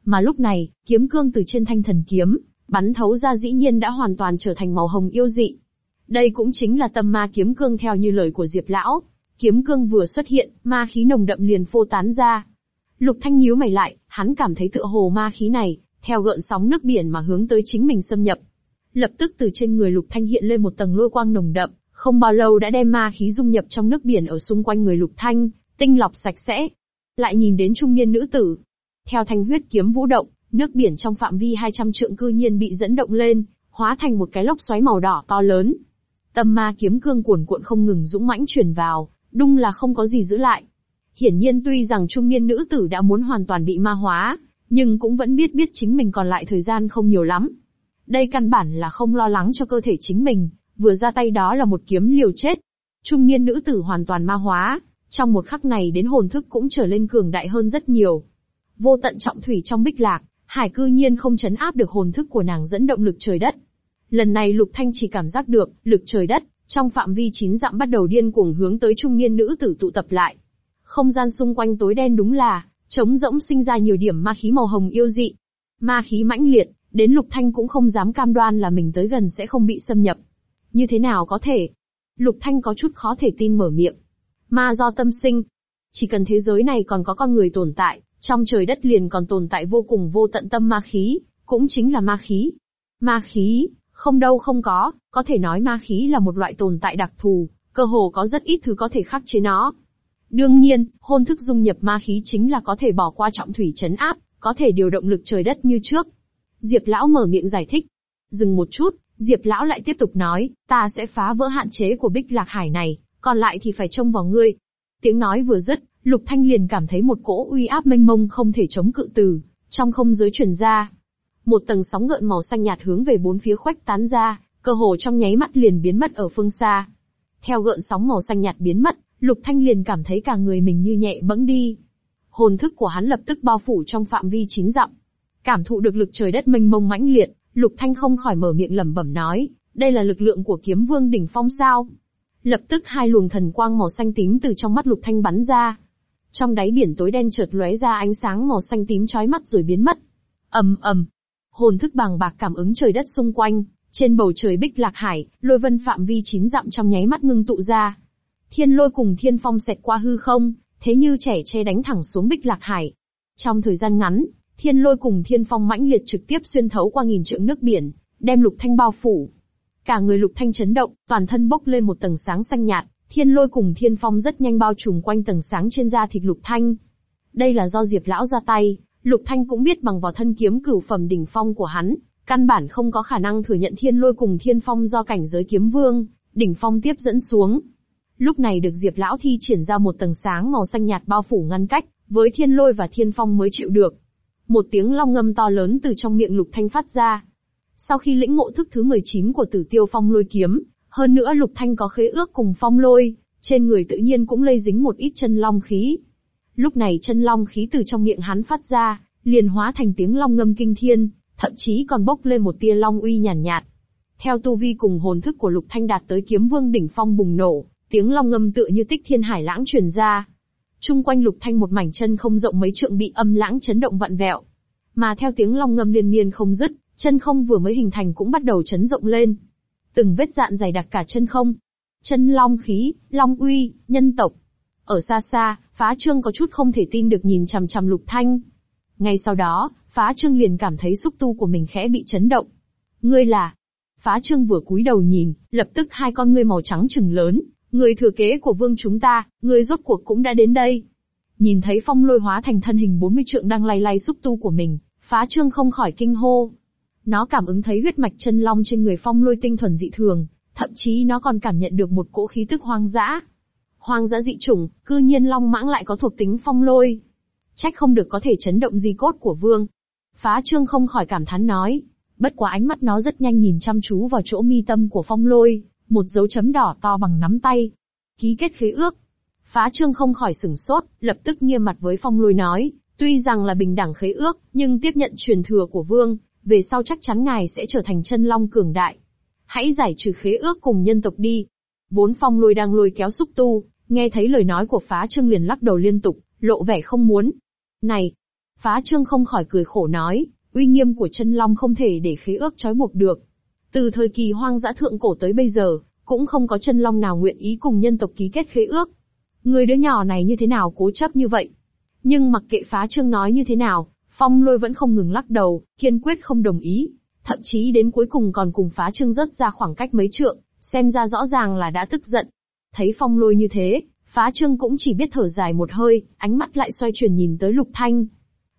Mà lúc này, kiếm cương từ trên thanh thần kiếm, bắn thấu ra dĩ nhiên đã hoàn toàn trở thành màu hồng yêu dị. Đây cũng chính là tâm ma kiếm cương theo như lời của Diệp Lão. Kiếm cương vừa xuất hiện, ma khí nồng đậm liền phô tán ra. Lục Thanh nhíu mày lại, hắn cảm thấy tựa hồ ma khí này, theo gợn sóng nước biển mà hướng tới chính mình xâm nhập. Lập tức từ trên người Lục Thanh hiện lên một tầng lôi quang nồng đậm, không bao lâu đã đem ma khí dung nhập trong nước biển ở xung quanh người Lục Thanh, tinh lọc sạch sẽ. Lại nhìn đến trung niên nữ tử. Theo thanh huyết kiếm vũ động, nước biển trong phạm vi 200 trượng cư nhiên bị dẫn động lên, hóa thành một cái lốc xoáy màu đỏ to lớn. Tâm ma kiếm cương cuồn cuộn không ngừng dũng mãnh truyền vào, đung là không có gì giữ lại. Hiển nhiên tuy rằng trung niên nữ tử đã muốn hoàn toàn bị ma hóa, nhưng cũng vẫn biết biết chính mình còn lại thời gian không nhiều lắm. Đây căn bản là không lo lắng cho cơ thể chính mình, vừa ra tay đó là một kiếm liều chết. Trung niên nữ tử hoàn toàn ma hóa, trong một khắc này đến hồn thức cũng trở lên cường đại hơn rất nhiều. Vô tận trọng thủy trong bích lạc, hải cư nhiên không chấn áp được hồn thức của nàng dẫn động lực trời đất. Lần này Lục Thanh chỉ cảm giác được, lực trời đất, trong phạm vi chín dặm bắt đầu điên cuồng hướng tới trung niên nữ tử tụ tập lại. Không gian xung quanh tối đen đúng là, trống rỗng sinh ra nhiều điểm ma khí màu hồng yêu dị. Ma khí mãnh liệt, đến Lục Thanh cũng không dám cam đoan là mình tới gần sẽ không bị xâm nhập. Như thế nào có thể? Lục Thanh có chút khó thể tin mở miệng. Ma do tâm sinh. Chỉ cần thế giới này còn có con người tồn tại, trong trời đất liền còn tồn tại vô cùng vô tận tâm ma khí, cũng chính là ma khí. Ma khí, không đâu không có, có thể nói ma khí là một loại tồn tại đặc thù, cơ hồ có rất ít thứ có thể khắc chế nó. Đương nhiên, hôn thức dung nhập ma khí chính là có thể bỏ qua trọng thủy chấn áp, có thể điều động lực trời đất như trước. Diệp lão mở miệng giải thích. Dừng một chút, Diệp lão lại tiếp tục nói, ta sẽ phá vỡ hạn chế của bích lạc hải này, còn lại thì phải trông vào ngươi. Tiếng nói vừa dứt, Lục Thanh liền cảm thấy một cỗ uy áp mênh mông không thể chống cự từ, trong không giới truyền ra. Một tầng sóng gợn màu xanh nhạt hướng về bốn phía khuếch tán ra, cơ hồ trong nháy mắt liền biến mất ở phương xa. Theo gợn sóng màu xanh nhạt biến mất, Lục Thanh liền cảm thấy cả người mình như nhẹ bẫng đi. Hồn thức của hắn lập tức bao phủ trong phạm vi chín dặm. Cảm thụ được lực trời đất mênh mông mãnh liệt, Lục Thanh không khỏi mở miệng lẩm bẩm nói, đây là lực lượng của kiếm vương đỉnh phong sao. Lập tức hai luồng thần quang màu xanh tím từ trong mắt Lục Thanh bắn ra. Trong đáy biển tối đen chợt lóe ra ánh sáng màu xanh tím chói mắt rồi biến mất. ầm ầm, hồn thức bàng bạc cảm ứng trời đất xung quanh, trên bầu trời bích lạc hải, lôi vân phạm vi chín dặm trong nháy mắt ngưng tụ ra. Thiên lôi cùng thiên phong xẹt qua hư không, thế như trẻ che đánh thẳng xuống bích lạc hải. Trong thời gian ngắn, thiên lôi cùng thiên phong mãnh liệt trực tiếp xuyên thấu qua nghìn trượng nước biển, đem lục thanh bao phủ. Cả người lục thanh chấn động, toàn thân bốc lên một tầng sáng xanh nhạt, thiên lôi cùng thiên phong rất nhanh bao trùm quanh tầng sáng trên da thịt lục thanh. Đây là do Diệp lão ra tay, lục thanh cũng biết bằng vào thân kiếm cửu phẩm đỉnh phong của hắn, căn bản không có khả năng thừa nhận thiên lôi cùng thiên phong do cảnh giới kiếm vương, đỉnh phong tiếp dẫn xuống. Lúc này được Diệp lão thi triển ra một tầng sáng màu xanh nhạt bao phủ ngăn cách, với thiên lôi và thiên phong mới chịu được. Một tiếng long ngâm to lớn từ trong miệng lục thanh phát ra. Sau khi lĩnh ngộ thức thứ 19 của tử tiêu phong lôi kiếm, hơn nữa lục thanh có khế ước cùng phong lôi, trên người tự nhiên cũng lây dính một ít chân long khí. Lúc này chân long khí từ trong miệng hắn phát ra, liền hóa thành tiếng long ngâm kinh thiên, thậm chí còn bốc lên một tia long uy nhàn nhạt, nhạt. Theo tu vi cùng hồn thức của Lục Thanh đạt tới kiếm vương đỉnh phong bùng nổ, tiếng long ngâm tựa như tích thiên hải lãng truyền ra. Trung quanh Lục Thanh một mảnh chân không rộng mấy trượng bị âm lãng chấn động vặn vẹo. Mà theo tiếng long ngâm liên miên không dứt, chân không vừa mới hình thành cũng bắt đầu chấn rộng lên. Từng vết dạn dày đặc cả chân không. Chân long khí, long uy, nhân tộc. Ở xa xa, phá trương có chút không thể tin được nhìn chằm chằm lục thanh. Ngay sau đó, phá trương liền cảm thấy xúc tu của mình khẽ bị chấn động. Ngươi là... Phá trương vừa cúi đầu nhìn, lập tức hai con ngươi màu trắng trừng lớn, người thừa kế của vương chúng ta, người rốt cuộc cũng đã đến đây. Nhìn thấy phong lôi hóa thành thân hình 40 trượng đang lay lay xúc tu của mình, phá trương không khỏi kinh hô. Nó cảm ứng thấy huyết mạch chân long trên người phong lôi tinh thuần dị thường, thậm chí nó còn cảm nhận được một cỗ khí tức hoang dã. Hoang dã dị chủng, cư nhiên long mãng lại có thuộc tính phong lôi. Trách không được có thể chấn động di cốt của vương. Phá trương không khỏi cảm thán nói. Bất quá ánh mắt nó rất nhanh nhìn chăm chú vào chỗ mi tâm của phong lôi, một dấu chấm đỏ to bằng nắm tay. Ký kết khế ước. Phá trương không khỏi sửng sốt, lập tức nghiêm mặt với phong lôi nói, tuy rằng là bình đẳng khế ước, nhưng tiếp nhận truyền thừa của vương, về sau chắc chắn ngài sẽ trở thành chân long cường đại. Hãy giải trừ khế ước cùng nhân tộc đi. Vốn phong lôi đang lôi kéo xúc tu, nghe thấy lời nói của phá trương liền lắc đầu liên tục, lộ vẻ không muốn. Này! Phá trương không khỏi cười khổ nói, uy nghiêm của chân long không thể để khế ước trói buộc được. Từ thời kỳ hoang dã thượng cổ tới bây giờ, cũng không có chân long nào nguyện ý cùng nhân tộc ký kết khế ước. Người đứa nhỏ này như thế nào cố chấp như vậy? Nhưng mặc kệ phá trương nói như thế nào, phong lôi vẫn không ngừng lắc đầu, kiên quyết không đồng ý. Thậm chí đến cuối cùng còn cùng phá trương rớt ra khoảng cách mấy trượng, xem ra rõ ràng là đã tức giận. Thấy phong lôi như thế, phá trương cũng chỉ biết thở dài một hơi, ánh mắt lại xoay chuyển nhìn tới lục thanh.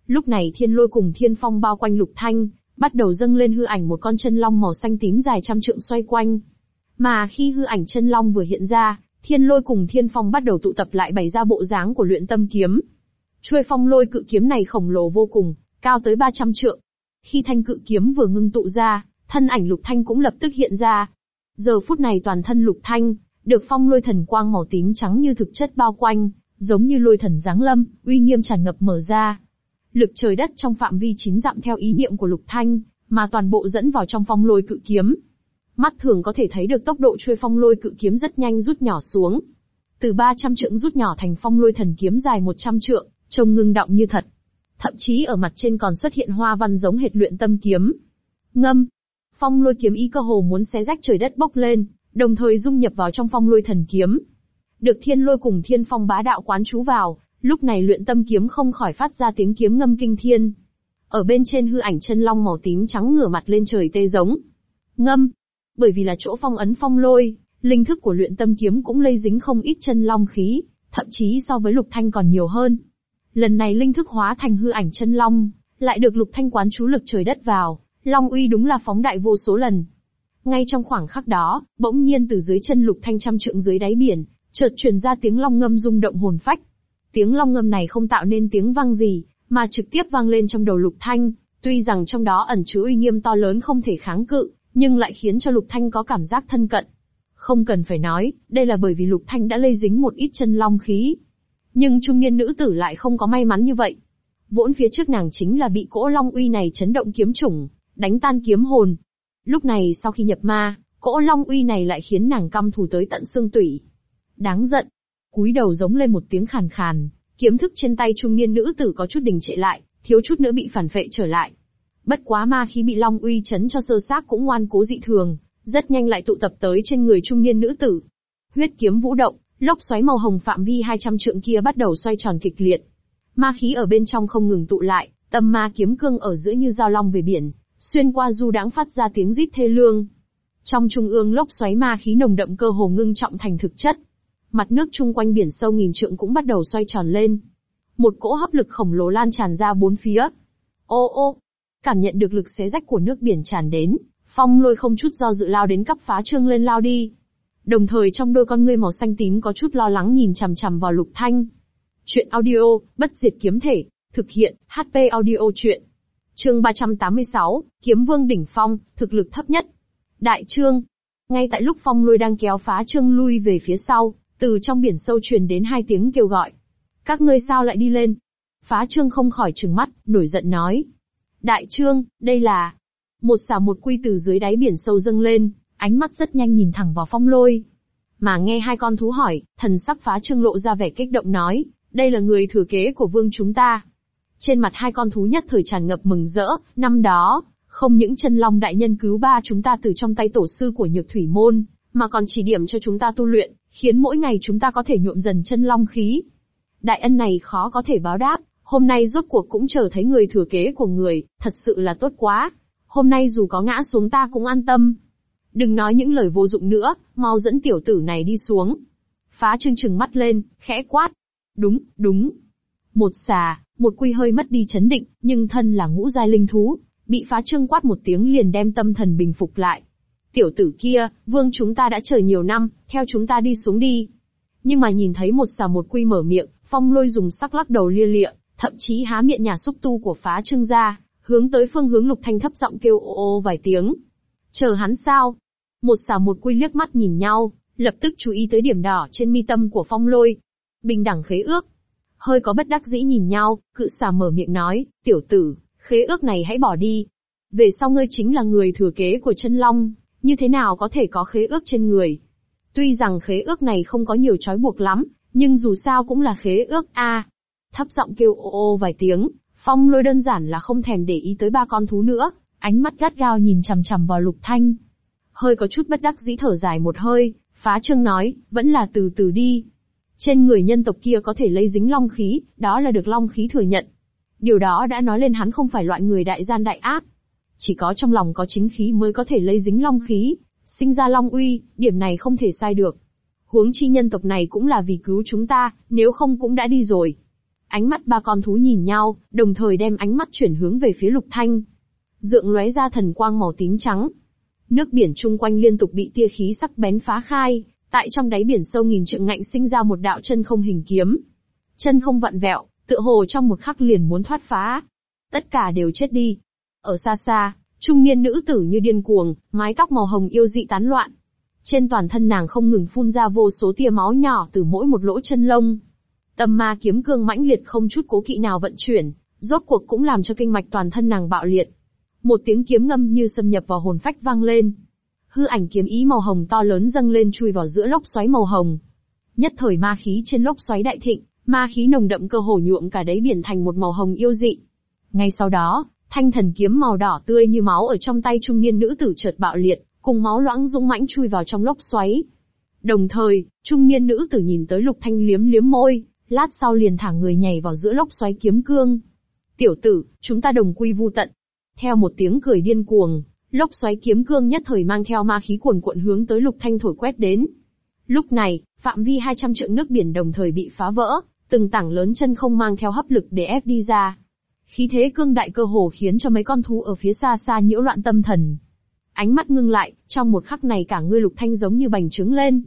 Lúc này thiên lôi cùng thiên phong bao quanh lục thanh, bắt đầu dâng lên hư ảnh một con chân long màu xanh tím dài trăm trượng xoay quanh. Mà khi hư ảnh chân long vừa hiện ra, thiên lôi cùng thiên phong bắt đầu tụ tập lại bày ra bộ dáng của luyện tâm kiếm. Chuôi phong lôi cự kiếm này khổng lồ vô cùng, cao tới 300 trượng. Khi thanh cự kiếm vừa ngưng tụ ra, thân ảnh lục thanh cũng lập tức hiện ra. Giờ phút này toàn thân lục thanh, được phong lôi thần quang màu tím trắng như thực chất bao quanh, giống như lôi thần giáng lâm, uy nghiêm tràn ngập mở ra. Lực trời đất trong phạm vi chín dặm theo ý niệm của Lục Thanh, mà toàn bộ dẫn vào trong phong lôi cự kiếm. Mắt thường có thể thấy được tốc độ chui phong lôi cự kiếm rất nhanh rút nhỏ xuống. Từ 300 trượng rút nhỏ thành phong lôi thần kiếm dài 100 trượng, trông ngưng động như thật. Thậm chí ở mặt trên còn xuất hiện hoa văn giống hệt luyện tâm kiếm. Ngâm. Phong lôi kiếm y cơ hồ muốn xé rách trời đất bốc lên, đồng thời dung nhập vào trong phong lôi thần kiếm. Được thiên lôi cùng thiên phong bá đạo quán chú vào, Lúc này luyện tâm kiếm không khỏi phát ra tiếng kiếm ngâm kinh thiên. Ở bên trên hư ảnh chân long màu tím trắng ngửa mặt lên trời tê giống. Ngâm. Bởi vì là chỗ phong ấn phong lôi, linh thức của luyện tâm kiếm cũng lây dính không ít chân long khí, thậm chí so với lục thanh còn nhiều hơn. Lần này linh thức hóa thành hư ảnh chân long, lại được lục thanh quán chú lực trời đất vào, long uy đúng là phóng đại vô số lần. Ngay trong khoảng khắc đó, bỗng nhiên từ dưới chân lục thanh trăm trượng dưới đáy biển, chợt truyền ra tiếng long ngâm rung động hồn phách. Tiếng long ngâm này không tạo nên tiếng vang gì, mà trực tiếp vang lên trong đầu Lục Thanh, tuy rằng trong đó ẩn chứa uy nghiêm to lớn không thể kháng cự, nhưng lại khiến cho Lục Thanh có cảm giác thân cận. Không cần phải nói, đây là bởi vì Lục Thanh đã lây dính một ít chân long khí. Nhưng trung niên nữ tử lại không có may mắn như vậy. Vốn phía trước nàng chính là bị cỗ long uy này chấn động kiếm chủng, đánh tan kiếm hồn. Lúc này sau khi nhập ma, cỗ long uy này lại khiến nàng căm thù tới tận xương tủy. Đáng giận, cúi đầu giống lên một tiếng khàn khàn, kiếm thức trên tay trung niên nữ tử có chút đình trệ lại, thiếu chút nữa bị phản phệ trở lại. Bất quá ma khí bị long uy chấn cho sơ xác cũng ngoan cố dị thường, rất nhanh lại tụ tập tới trên người trung niên nữ tử. Huyết kiếm vũ động, lốc xoáy màu hồng phạm vi 200 trượng kia bắt đầu xoay tròn kịch liệt. Ma khí ở bên trong không ngừng tụ lại, tâm ma kiếm cương ở giữa như dao long về biển, xuyên qua du đãng phát ra tiếng rít thê lương. Trong trung ương lốc xoáy ma khí nồng đậm cơ hồ ngưng trọng thành thực chất, mặt nước chung quanh biển sâu nghìn trượng cũng bắt đầu xoay tròn lên. Một cỗ hấp lực khổng lồ lan tràn ra bốn phía. Ô ô, cảm nhận được lực xé rách của nước biển tràn đến, phong lôi không chút do dự lao đến cắp phá trương lên lao đi. Đồng thời trong đôi con ngươi màu xanh tím có chút lo lắng nhìn chằm chằm vào lục thanh. Chuyện audio, bất diệt kiếm thể, thực hiện, HP audio chuyện. Chương 386, Kiếm Vương Đỉnh Phong, thực lực thấp nhất. Đại trương. Ngay tại lúc phong lôi đang kéo phá trương lui về phía sau, từ trong biển sâu truyền đến hai tiếng kêu gọi. Các ngươi sao lại đi lên? Phá trương không khỏi trừng mắt, nổi giận nói. Đại trương, đây là... Một xà một quy từ dưới đáy biển sâu dâng lên, ánh mắt rất nhanh nhìn thẳng vào phong lôi. Mà nghe hai con thú hỏi, thần sắc phá trương lộ ra vẻ kích động nói, đây là người thừa kế của vương chúng ta. Trên mặt hai con thú nhất thời tràn ngập mừng rỡ, năm đó, không những chân long đại nhân cứu ba chúng ta từ trong tay tổ sư của nhược thủy môn, mà còn chỉ điểm cho chúng ta tu luyện, khiến mỗi ngày chúng ta có thể nhuộm dần chân long khí. Đại ân này khó có thể báo đáp, hôm nay rốt cuộc cũng trở thấy người thừa kế của người, thật sự là tốt quá. Hôm nay dù có ngã xuống ta cũng an tâm. Đừng nói những lời vô dụng nữa, mau dẫn tiểu tử này đi xuống. Phá trương trừng mắt lên, khẽ quát. Đúng, đúng. Một xà, một quy hơi mất đi chấn định, nhưng thân là ngũ giai linh thú, bị phá trương quát một tiếng liền đem tâm thần bình phục lại. Tiểu tử kia, vương chúng ta đã chờ nhiều năm, theo chúng ta đi xuống đi. Nhưng mà nhìn thấy một xà một quy mở miệng, phong lôi dùng sắc lắc đầu lia lịa, thậm chí há miệng nhà xúc tu của phá trương ra, hướng tới phương hướng lục thanh thấp giọng kêu ô ô vài tiếng. Chờ hắn sao? Một xà một quy liếc mắt nhìn nhau, lập tức chú ý tới điểm đỏ trên mi tâm của phong lôi. Bình đẳng khế ước. Hơi có bất đắc dĩ nhìn nhau, cự xà mở miệng nói, tiểu tử, khế ước này hãy bỏ đi. Về sau ngươi chính là người thừa kế của chân long, như thế nào có thể có khế ước trên người? Tuy rằng khế ước này không có nhiều trói buộc lắm, nhưng dù sao cũng là khế ước a. Thấp giọng kêu ô ô vài tiếng, phong lôi đơn giản là không thèm để ý tới ba con thú nữa, ánh mắt gắt gao nhìn chằm chằm vào lục thanh. Hơi có chút bất đắc dĩ thở dài một hơi, phá trương nói, vẫn là từ từ đi. Trên người nhân tộc kia có thể lấy dính long khí, đó là được long khí thừa nhận. Điều đó đã nói lên hắn không phải loại người đại gian đại ác. Chỉ có trong lòng có chính khí mới có thể lấy dính long khí, sinh ra long uy, điểm này không thể sai được. Huống chi nhân tộc này cũng là vì cứu chúng ta, nếu không cũng đã đi rồi. Ánh mắt ba con thú nhìn nhau, đồng thời đem ánh mắt chuyển hướng về phía lục thanh. Dượng lóe ra thần quang màu tím trắng. Nước biển chung quanh liên tục bị tia khí sắc bén phá khai, tại trong đáy biển sâu nghìn trượng ngạnh sinh ra một đạo chân không hình kiếm. Chân không vặn vẹo, tựa hồ trong một khắc liền muốn thoát phá. Tất cả đều chết đi. Ở xa xa, trung niên nữ tử như điên cuồng, mái tóc màu hồng yêu dị tán loạn. Trên toàn thân nàng không ngừng phun ra vô số tia máu nhỏ từ mỗi một lỗ chân lông. Tâm ma kiếm cương mãnh liệt không chút cố kỵ nào vận chuyển, rốt cuộc cũng làm cho kinh mạch toàn thân nàng bạo liệt. Một tiếng kiếm ngâm như xâm nhập vào hồn phách vang lên. Hư ảnh kiếm ý màu hồng to lớn dâng lên chui vào giữa lốc xoáy màu hồng. Nhất thời ma khí trên lốc xoáy đại thịnh, ma khí nồng đậm cơ hồ nhuộm cả đáy biển thành một màu hồng yêu dị. Ngay sau đó, thanh thần kiếm màu đỏ tươi như máu ở trong tay trung niên nữ tử chợt bạo liệt, cùng máu loãng dũng mãnh chui vào trong lốc xoáy. Đồng thời, trung niên nữ tử nhìn tới lục thanh liếm liếm môi, lát sau liền thả người nhảy vào giữa lốc xoáy kiếm cương. Tiểu tử, chúng ta đồng quy vu tận. Theo một tiếng cười điên cuồng, lốc xoáy kiếm cương nhất thời mang theo ma khí cuồn cuộn hướng tới lục thanh thổi quét đến. Lúc này, phạm vi 200 trượng nước biển đồng thời bị phá vỡ, từng tảng lớn chân không mang theo hấp lực để ép đi ra. Khí thế cương đại cơ hồ khiến cho mấy con thú ở phía xa xa nhiễu loạn tâm thần. Ánh mắt ngưng lại, trong một khắc này cả ngươi lục thanh giống như bành trứng lên.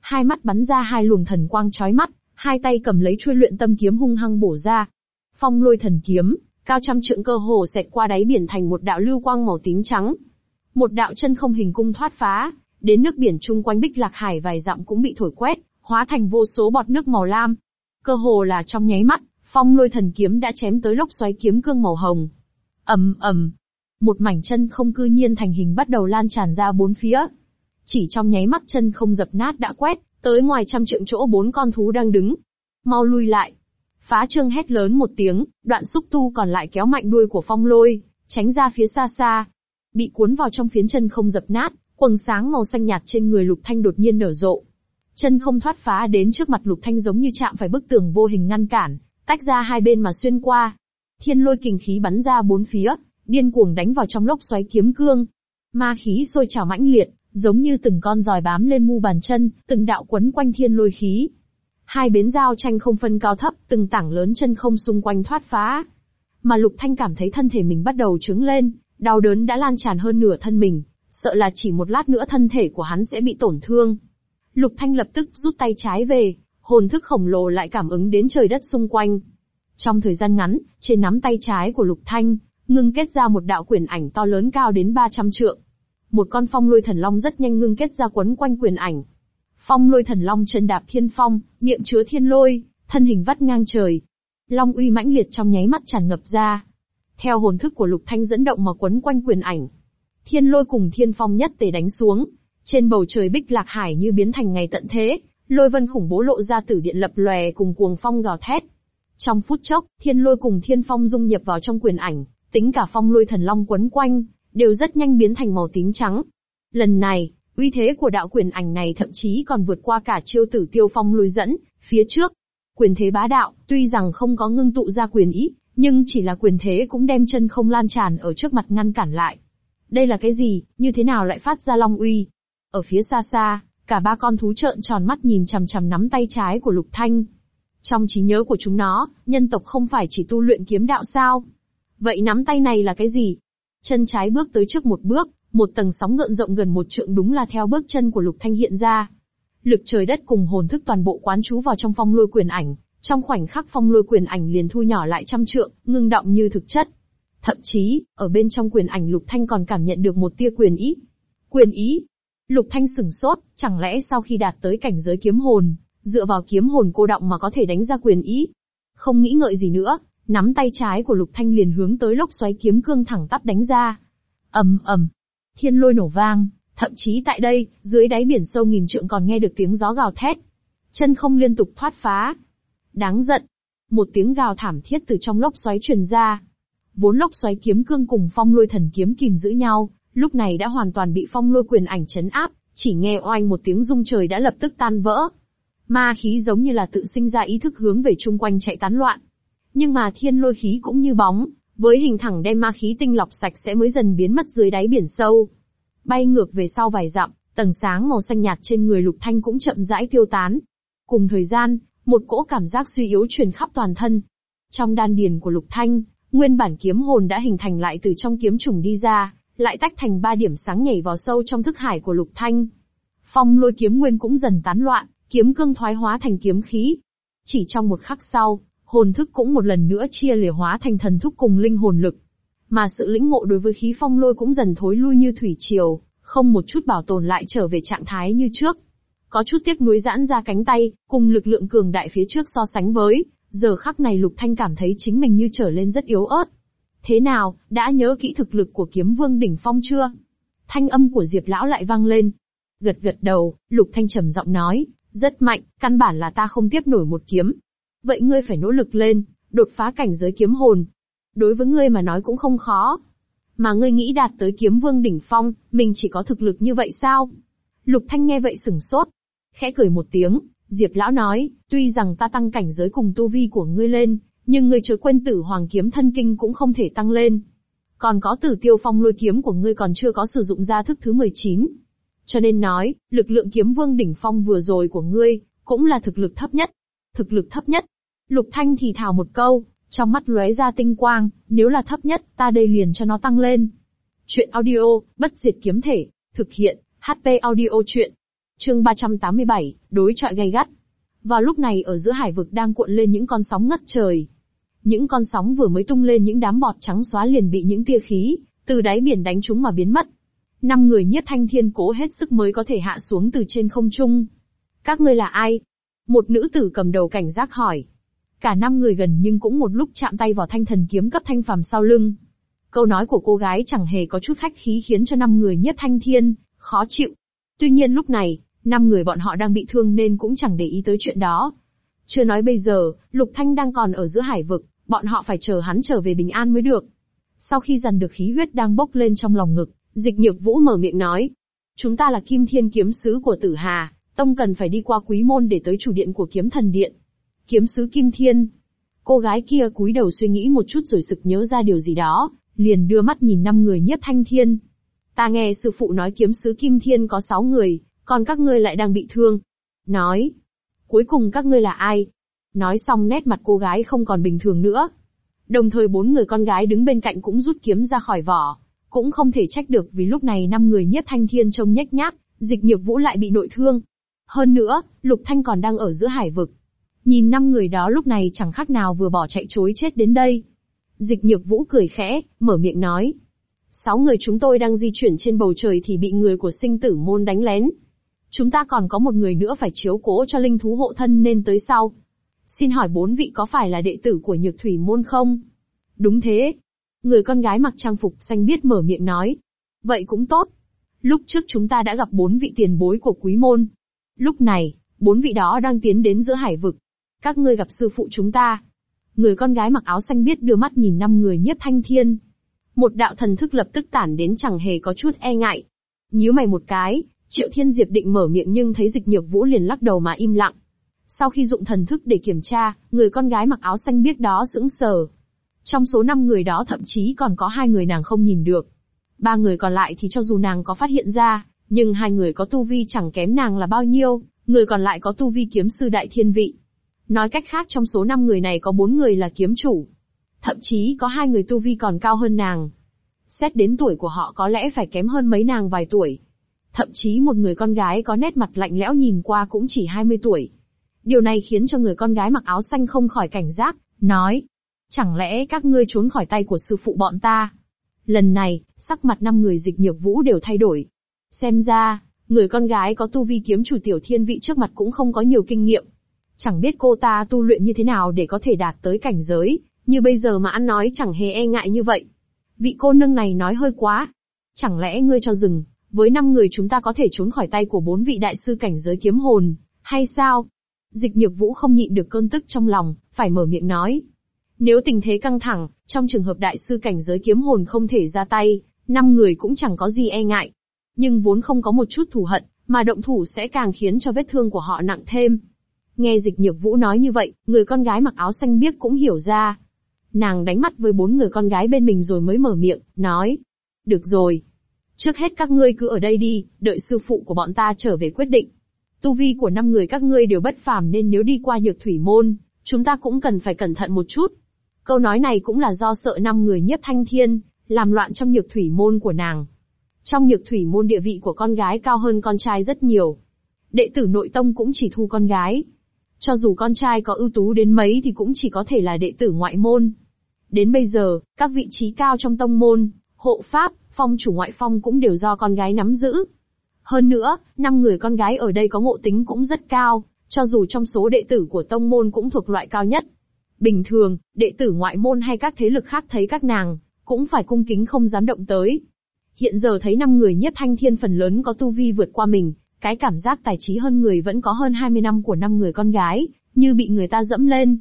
Hai mắt bắn ra hai luồng thần quang chói mắt, hai tay cầm lấy chuôi luyện tâm kiếm hung hăng bổ ra. Phong lôi thần kiếm, cao trăm trượng cơ hồ xẹt qua đáy biển thành một đạo lưu quang màu tím trắng. Một đạo chân không hình cung thoát phá, đến nước biển chung quanh Bích Lạc Hải vài dặm cũng bị thổi quét, hóa thành vô số bọt nước màu lam. Cơ hồ là trong nháy mắt, phong lôi thần kiếm đã chém tới lốc xoáy kiếm cương màu hồng. ầm ầm, một mảnh chân không cư nhiên thành hình bắt đầu lan tràn ra bốn phía. Chỉ trong nháy mắt chân không dập nát đã quét, tới ngoài trăm trượng chỗ bốn con thú đang đứng. Mau lui lại. Phá trương hét lớn một tiếng, đoạn xúc tu còn lại kéo mạnh đuôi của phong lôi, tránh ra phía xa xa. Bị cuốn vào trong phiến chân không dập nát, quầng sáng màu xanh nhạt trên người lục thanh đột nhiên nở rộ. Chân không thoát phá đến trước mặt lục thanh giống như chạm phải bức tường vô hình ngăn cản, tách ra hai bên mà xuyên qua. Thiên lôi kình khí bắn ra bốn phía, điên cuồng đánh vào trong lốc xoáy kiếm cương. Ma khí sôi trào mãnh liệt, giống như từng con giòi bám lên mu bàn chân, từng đạo quấn quanh thiên lôi khí. Hai bến giao tranh không phân cao thấp, từng tảng lớn chân không xung quanh thoát phá. Mà Lục Thanh cảm thấy thân thể mình bắt đầu trướng lên, đau đớn đã lan tràn hơn nửa thân mình, sợ là chỉ một lát nữa thân thể của hắn sẽ bị tổn thương. Lục Thanh lập tức rút tay trái về, hồn thức khổng lồ lại cảm ứng đến trời đất xung quanh. Trong thời gian ngắn, trên nắm tay trái của Lục Thanh, ngưng kết ra một đạo quyền ảnh to lớn cao đến 300 trượng. Một con phong lôi thần long rất nhanh ngưng kết ra quấn quanh quyền ảnh. Phong lôi thần long chân đạp thiên phong, miệng chứa thiên lôi, thân hình vắt ngang trời. Long uy mãnh liệt trong nháy mắt tràn ngập ra. Theo hồn thức của Lục Thanh dẫn động mà quấn quanh quyền ảnh. Thiên lôi cùng thiên phong nhất tề đánh xuống. Trên bầu trời bích lạc hải như biến thành ngày tận thế, lôi vân khủng bố lộ ra tử điện lập lòe cùng cuồng phong gào thét. Trong phút chốc, thiên lôi cùng thiên phong dung nhập vào trong quyền ảnh, tính cả phong lôi thần long quấn quanh, đều rất nhanh biến thành màu tím trắng. Lần này, Uy thế của đạo quyền ảnh này thậm chí còn vượt qua cả chiêu tử tiêu phong lôi dẫn, phía trước. Quyền thế bá đạo, tuy rằng không có ngưng tụ ra quyền ý, nhưng chỉ là quyền thế cũng đem chân không lan tràn ở trước mặt ngăn cản lại. Đây là cái gì, như thế nào lại phát ra long uy? Ở phía xa xa, cả ba con thú trợn tròn mắt nhìn chằm chằm nắm tay trái của Lục Thanh. Trong trí nhớ của chúng nó, nhân tộc không phải chỉ tu luyện kiếm đạo sao? Vậy nắm tay này là cái gì? Chân trái bước tới trước một bước, một tầng sóng ngợn rộng gần một trượng đúng là theo bước chân của Lục Thanh hiện ra. Lực trời đất cùng hồn thức toàn bộ quán trú vào trong phong lôi quyền ảnh, trong khoảnh khắc phong lôi quyền ảnh liền thu nhỏ lại trăm trượng, ngưng động như thực chất. Thậm chí, ở bên trong quyền ảnh Lục Thanh còn cảm nhận được một tia quyền ý. Quyền ý? Lục Thanh sửng sốt, chẳng lẽ sau khi đạt tới cảnh giới kiếm hồn, dựa vào kiếm hồn cô động mà có thể đánh ra quyền ý? Không nghĩ ngợi gì nữa, nắm tay trái của Lục Thanh liền hướng tới lốc xoáy kiếm cương thẳng tắp đánh ra. ầm ầm, thiên lôi nổ vang, thậm chí tại đây, dưới đáy biển sâu nghìn trượng còn nghe được tiếng gió gào thét. Chân không liên tục thoát phá. Đáng giận. Một tiếng gào thảm thiết từ trong lốc xoáy truyền ra. Vốn lốc xoáy kiếm cương cùng phong lôi thần kiếm kìm giữ nhau, lúc này đã hoàn toàn bị phong lôi quyền ảnh chấn áp, chỉ nghe oanh một tiếng rung trời đã lập tức tan vỡ. Ma khí giống như là tự sinh ra ý thức hướng về chung quanh chạy tán loạn. Nhưng mà thiên lôi khí cũng như bóng, với hình thẳng đem ma khí tinh lọc sạch sẽ mới dần biến mất dưới đáy biển sâu. Bay ngược về sau vài dặm, tầng sáng màu xanh nhạt trên người lục thanh cũng chậm rãi tiêu tán. Cùng thời gian, một cỗ cảm giác suy yếu truyền khắp toàn thân. Trong đan điền của lục thanh, nguyên bản kiếm hồn đã hình thành lại từ trong kiếm trùng đi ra, lại tách thành ba điểm sáng nhảy vào sâu trong thức hải của lục thanh. Phong lôi kiếm nguyên cũng dần tán loạn, kiếm cương thoái hóa thành kiếm khí. Chỉ trong một khắc sau, hồn thức cũng một lần nữa chia lìa hóa thành thần thức cùng linh hồn lực. Mà sự lĩnh ngộ đối với khí phong lôi cũng dần thối lui như thủy triều, không một chút bảo tồn lại trở về trạng thái như trước. Có chút tiếc nuối giãn ra cánh tay, cùng lực lượng cường đại phía trước so sánh với, giờ khắc này Lục Thanh cảm thấy chính mình như trở lên rất yếu ớt. Thế nào, đã nhớ kỹ thực lực của kiếm vương đỉnh phong chưa? Thanh âm của Diệp Lão lại vang lên. Gật gật đầu, Lục Thanh trầm giọng nói, rất mạnh, căn bản là ta không tiếp nổi một kiếm, Vậy ngươi phải nỗ lực lên, đột phá cảnh giới kiếm hồn. Đối với ngươi mà nói cũng không khó. Mà ngươi nghĩ đạt tới kiếm vương đỉnh phong, mình chỉ có thực lực như vậy sao? Lục Thanh nghe vậy sửng sốt. Khẽ cười một tiếng, Diệp Lão nói, tuy rằng ta tăng cảnh giới cùng tu vi của ngươi lên, nhưng ngươi chớ quên tử hoàng kiếm thân kinh cũng không thể tăng lên. Còn có tử tiêu phong lôi kiếm của ngươi còn chưa có sử dụng ra thức thứ 19. Cho nên nói, lực lượng kiếm vương đỉnh phong vừa rồi của ngươi, cũng là thực lực thấp nhất. Thực lực thấp nhất, Lục Thanh thì thào một câu, trong mắt lóe ra tinh quang, nếu là thấp nhất, ta đây liền cho nó tăng lên. Chuyện audio, bất diệt kiếm thể, thực hiện, HP audio chuyện. Chương 387, đối trọi gay gắt. Vào lúc này ở giữa hải vực đang cuộn lên những con sóng ngất trời. Những con sóng vừa mới tung lên những đám bọt trắng xóa liền bị những tia khí, từ đáy biển đánh chúng mà biến mất. Năm người nhất thanh thiên cố hết sức mới có thể hạ xuống từ trên không trung. Các ngươi là ai? Một nữ tử cầm đầu cảnh giác hỏi. Cả năm người gần nhưng cũng một lúc chạm tay vào thanh thần kiếm cấp thanh phàm sau lưng. Câu nói của cô gái chẳng hề có chút khách khí khiến cho năm người nhất thanh thiên, khó chịu. Tuy nhiên lúc này, năm người bọn họ đang bị thương nên cũng chẳng để ý tới chuyện đó. Chưa nói bây giờ, Lục Thanh đang còn ở giữa hải vực, bọn họ phải chờ hắn trở về bình an mới được. Sau khi dằn được khí huyết đang bốc lên trong lòng ngực, dịch nhược vũ mở miệng nói. Chúng ta là kim thiên kiếm sứ của tử hà, tông cần phải đi qua quý môn để tới chủ điện của kiếm thần điện. Kiếm sứ Kim Thiên. Cô gái kia cúi đầu suy nghĩ một chút rồi sực nhớ ra điều gì đó, liền đưa mắt nhìn năm người nhiếp thanh thiên. Ta nghe sư phụ nói kiếm sứ Kim Thiên có sáu người, còn các ngươi lại đang bị thương. Nói. Cuối cùng các ngươi là ai? Nói xong nét mặt cô gái không còn bình thường nữa. Đồng thời bốn người con gái đứng bên cạnh cũng rút kiếm ra khỏi vỏ. Cũng không thể trách được vì lúc này năm người Nhất thanh thiên trông nhếch nhác, dịch nhược vũ lại bị nội thương. Hơn nữa, Lục Thanh còn đang ở giữa hải vực, Nhìn năm người đó lúc này chẳng khác nào vừa bỏ chạy chối chết đến đây. Dịch nhược vũ cười khẽ, mở miệng nói. Sáu người chúng tôi đang di chuyển trên bầu trời thì bị người của sinh tử môn đánh lén. Chúng ta còn có một người nữa phải chiếu cố cho linh thú hộ thân nên tới sau. Xin hỏi bốn vị có phải là đệ tử của nhược thủy môn không? Đúng thế. Người con gái mặc trang phục xanh biết mở miệng nói. Vậy cũng tốt. Lúc trước chúng ta đã gặp bốn vị tiền bối của quý môn. Lúc này, bốn vị đó đang tiến đến giữa hải vực. Các ngươi gặp sư phụ chúng ta. Người con gái mặc áo xanh biết đưa mắt nhìn năm người nhiếp thanh thiên. Một đạo thần thức lập tức tản đến chẳng hề có chút e ngại. Nhíu mày một cái, Triệu Thiên Diệp định mở miệng nhưng thấy dịch nhược vũ liền lắc đầu mà im lặng. Sau khi dụng thần thức để kiểm tra, người con gái mặc áo xanh biết đó sững sờ. Trong số 5 người đó thậm chí còn có hai người nàng không nhìn được. Ba người còn lại thì cho dù nàng có phát hiện ra, nhưng hai người có tu vi chẳng kém nàng là bao nhiêu, người còn lại có tu vi kiếm sư đại thiên vị. Nói cách khác trong số 5 người này có 4 người là kiếm chủ. Thậm chí có hai người tu vi còn cao hơn nàng. Xét đến tuổi của họ có lẽ phải kém hơn mấy nàng vài tuổi. Thậm chí một người con gái có nét mặt lạnh lẽo nhìn qua cũng chỉ 20 tuổi. Điều này khiến cho người con gái mặc áo xanh không khỏi cảnh giác, nói. Chẳng lẽ các ngươi trốn khỏi tay của sư phụ bọn ta? Lần này, sắc mặt năm người dịch nhược vũ đều thay đổi. Xem ra, người con gái có tu vi kiếm chủ tiểu thiên vị trước mặt cũng không có nhiều kinh nghiệm. Chẳng biết cô ta tu luyện như thế nào để có thể đạt tới cảnh giới, như bây giờ mà ăn nói chẳng hề e ngại như vậy. Vị cô nương này nói hơi quá. Chẳng lẽ ngươi cho rừng, với năm người chúng ta có thể trốn khỏi tay của bốn vị đại sư cảnh giới kiếm hồn, hay sao? Dịch nhược vũ không nhịn được cơn tức trong lòng, phải mở miệng nói. Nếu tình thế căng thẳng, trong trường hợp đại sư cảnh giới kiếm hồn không thể ra tay, năm người cũng chẳng có gì e ngại. Nhưng vốn không có một chút thù hận, mà động thủ sẽ càng khiến cho vết thương của họ nặng thêm. Nghe dịch nhược vũ nói như vậy, người con gái mặc áo xanh biếc cũng hiểu ra. Nàng đánh mắt với bốn người con gái bên mình rồi mới mở miệng, nói. Được rồi. Trước hết các ngươi cứ ở đây đi, đợi sư phụ của bọn ta trở về quyết định. Tu vi của năm người các ngươi đều bất phàm nên nếu đi qua nhược thủy môn, chúng ta cũng cần phải cẩn thận một chút. Câu nói này cũng là do sợ năm người nhiếp thanh thiên, làm loạn trong nhược thủy môn của nàng. Trong nhược thủy môn địa vị của con gái cao hơn con trai rất nhiều. Đệ tử nội tông cũng chỉ thu con gái. Cho dù con trai có ưu tú đến mấy thì cũng chỉ có thể là đệ tử ngoại môn. Đến bây giờ, các vị trí cao trong tông môn, hộ pháp, phong chủ ngoại phong cũng đều do con gái nắm giữ. Hơn nữa, năm người con gái ở đây có ngộ tính cũng rất cao, cho dù trong số đệ tử của tông môn cũng thuộc loại cao nhất. Bình thường, đệ tử ngoại môn hay các thế lực khác thấy các nàng, cũng phải cung kính không dám động tới. Hiện giờ thấy năm người nhất thanh thiên phần lớn có tu vi vượt qua mình, cái cảm giác tài trí hơn người vẫn có hơn 20 năm của năm người con gái, như bị người ta dẫm lên.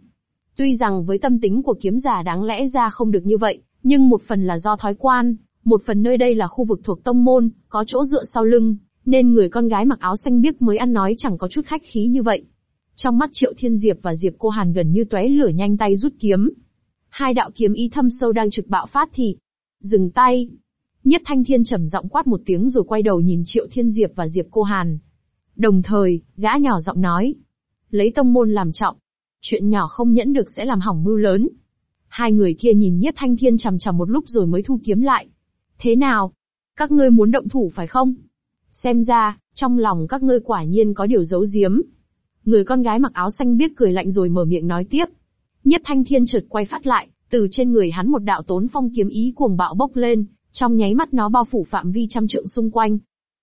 Tuy rằng với tâm tính của kiếm giả đáng lẽ ra không được như vậy, nhưng một phần là do thói quan, một phần nơi đây là khu vực thuộc tông môn, có chỗ dựa sau lưng, nên người con gái mặc áo xanh biếc mới ăn nói chẳng có chút khách khí như vậy. Trong mắt Triệu Thiên Diệp và Diệp Cô Hàn gần như tóe lửa nhanh tay rút kiếm. Hai đạo kiếm ý thâm sâu đang trực bạo phát thì dừng tay. Nhất Thanh Thiên trầm giọng quát một tiếng rồi quay đầu nhìn Triệu Thiên Diệp và Diệp Cô Hàn. Đồng thời, gã nhỏ giọng nói, lấy tông môn làm trọng, chuyện nhỏ không nhẫn được sẽ làm hỏng mưu lớn. Hai người kia nhìn Nhất Thanh Thiên chằm chằm một lúc rồi mới thu kiếm lại. Thế nào? Các ngươi muốn động thủ phải không? Xem ra, trong lòng các ngươi quả nhiên có điều giấu giếm. Người con gái mặc áo xanh biếc cười lạnh rồi mở miệng nói tiếp. Nhất thanh thiên chợt quay phát lại, từ trên người hắn một đạo tốn phong kiếm ý cuồng bạo bốc lên, trong nháy mắt nó bao phủ phạm vi trăm trượng xung quanh.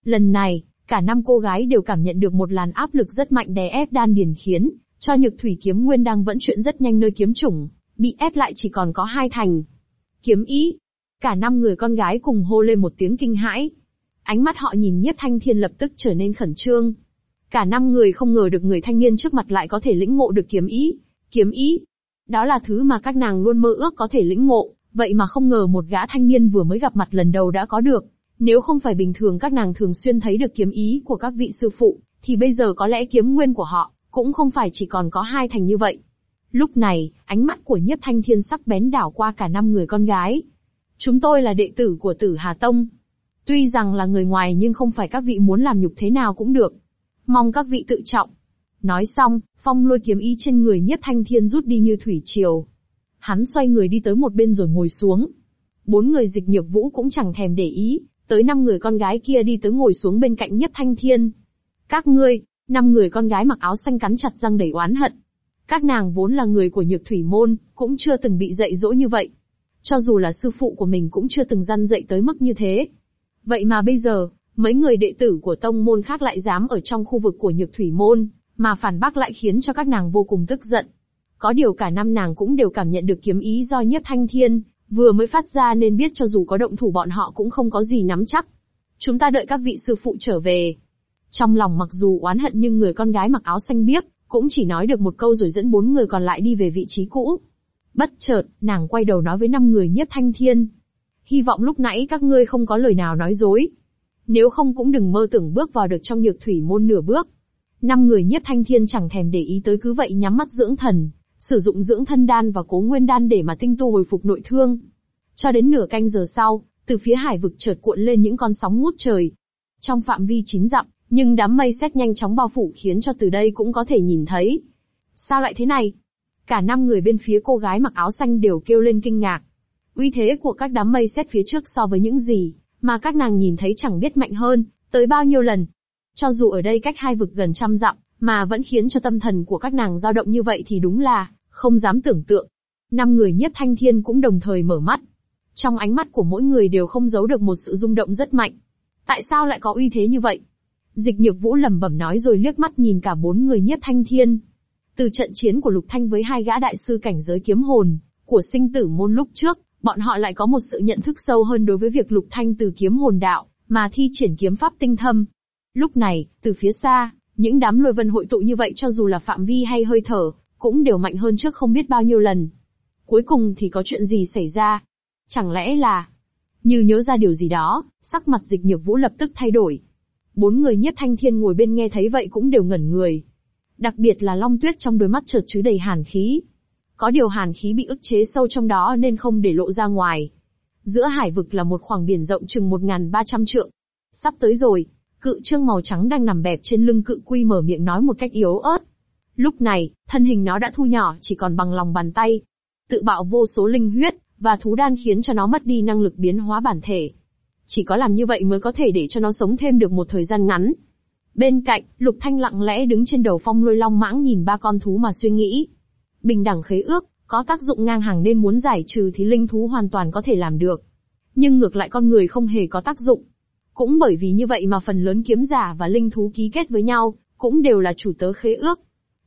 Lần này, cả năm cô gái đều cảm nhận được một làn áp lực rất mạnh đè ép đan điền khiến, cho nhược thủy kiếm nguyên đang vẫn chuyển rất nhanh nơi kiếm chủng, bị ép lại chỉ còn có hai thành. Kiếm ý. Cả năm người con gái cùng hô lên một tiếng kinh hãi. Ánh mắt họ nhìn nhiếp thanh thiên lập tức trở nên khẩn trương. Cả năm người không ngờ được người thanh niên trước mặt lại có thể lĩnh ngộ được kiếm ý. Kiếm ý. Đó là thứ mà các nàng luôn mơ ước có thể lĩnh ngộ, vậy mà không ngờ một gã thanh niên vừa mới gặp mặt lần đầu đã có được. Nếu không phải bình thường các nàng thường xuyên thấy được kiếm ý của các vị sư phụ, thì bây giờ có lẽ kiếm nguyên của họ, cũng không phải chỉ còn có hai thành như vậy. Lúc này, ánh mắt của nhiếp thanh thiên sắc bén đảo qua cả năm người con gái. Chúng tôi là đệ tử của tử Hà Tông, Tuy rằng là người ngoài nhưng không phải các vị muốn làm nhục thế nào cũng được. Mong các vị tự trọng. Nói xong, phong lôi kiếm ý trên người nhất thanh thiên rút đi như thủy triều. Hắn xoay người đi tới một bên rồi ngồi xuống. Bốn người dịch nhược vũ cũng chẳng thèm để ý, tới năm người con gái kia đi tới ngồi xuống bên cạnh nhất thanh thiên. Các ngươi, năm người con gái mặc áo xanh cắn chặt răng đầy oán hận. Các nàng vốn là người của nhược thủy môn, cũng chưa từng bị dạy dỗ như vậy. Cho dù là sư phụ của mình cũng chưa từng răn dạy tới mức như thế. Vậy mà bây giờ, mấy người đệ tử của tông môn khác lại dám ở trong khu vực của nhược thủy môn, mà phản bác lại khiến cho các nàng vô cùng tức giận. Có điều cả năm nàng cũng đều cảm nhận được kiếm ý do nhiếp thanh thiên, vừa mới phát ra nên biết cho dù có động thủ bọn họ cũng không có gì nắm chắc. Chúng ta đợi các vị sư phụ trở về. Trong lòng mặc dù oán hận nhưng người con gái mặc áo xanh biếc, cũng chỉ nói được một câu rồi dẫn bốn người còn lại đi về vị trí cũ. Bất chợt, nàng quay đầu nói với năm người nhiếp thanh thiên, hy vọng lúc nãy các ngươi không có lời nào nói dối. Nếu không cũng đừng mơ tưởng bước vào được trong nhược thủy môn nửa bước. Năm người nhiếp thanh thiên chẳng thèm để ý tới cứ vậy nhắm mắt dưỡng thần, sử dụng dưỡng thân đan và cố nguyên đan để mà tinh tu hồi phục nội thương. Cho đến nửa canh giờ sau, từ phía hải vực chợt cuộn lên những con sóng ngút trời. Trong phạm vi chín dặm, nhưng đám mây xét nhanh chóng bao phủ khiến cho từ đây cũng có thể nhìn thấy. Sao lại thế này? Cả năm người bên phía cô gái mặc áo xanh đều kêu lên kinh ngạc. Uy thế của các đám mây xét phía trước so với những gì mà các nàng nhìn thấy chẳng biết mạnh hơn, tới bao nhiêu lần. Cho dù ở đây cách hai vực gần trăm dặm, mà vẫn khiến cho tâm thần của các nàng dao động như vậy thì đúng là, không dám tưởng tượng. Năm người nhiếp thanh thiên cũng đồng thời mở mắt. Trong ánh mắt của mỗi người đều không giấu được một sự rung động rất mạnh. Tại sao lại có uy thế như vậy? Dịch nhược vũ lẩm bẩm nói rồi liếc mắt nhìn cả bốn người nhiếp thanh thiên. Từ trận chiến của Lục Thanh với hai gã đại sư cảnh giới kiếm hồn, của sinh tử môn lúc trước, bọn họ lại có một sự nhận thức sâu hơn đối với việc Lục Thanh từ kiếm hồn đạo, mà thi triển kiếm pháp tinh thâm. Lúc này, từ phía xa, những đám lôi vân hội tụ như vậy cho dù là phạm vi hay hơi thở, cũng đều mạnh hơn trước không biết bao nhiêu lần. Cuối cùng thì có chuyện gì xảy ra? Chẳng lẽ là... Như nhớ ra điều gì đó, sắc mặt dịch nhược vũ lập tức thay đổi. Bốn người nhiếp thanh thiên ngồi bên nghe thấy vậy cũng đều ngẩn người. Đặc biệt là long tuyết trong đôi mắt chợt chứa đầy hàn khí. Có điều hàn khí bị ức chế sâu trong đó nên không để lộ ra ngoài. Giữa hải vực là một khoảng biển rộng chừng 1.300 trượng. Sắp tới rồi, cự trương màu trắng đang nằm bẹp trên lưng cự quy mở miệng nói một cách yếu ớt. Lúc này, thân hình nó đã thu nhỏ chỉ còn bằng lòng bàn tay. Tự bạo vô số linh huyết, và thú đan khiến cho nó mất đi năng lực biến hóa bản thể. Chỉ có làm như vậy mới có thể để cho nó sống thêm được một thời gian ngắn. Bên cạnh, Lục Thanh lặng lẽ đứng trên đầu phong lôi long mãng nhìn ba con thú mà suy nghĩ. Bình đẳng khế ước, có tác dụng ngang hàng nên muốn giải trừ thì linh thú hoàn toàn có thể làm được. Nhưng ngược lại con người không hề có tác dụng. Cũng bởi vì như vậy mà phần lớn kiếm giả và linh thú ký kết với nhau, cũng đều là chủ tớ khế ước.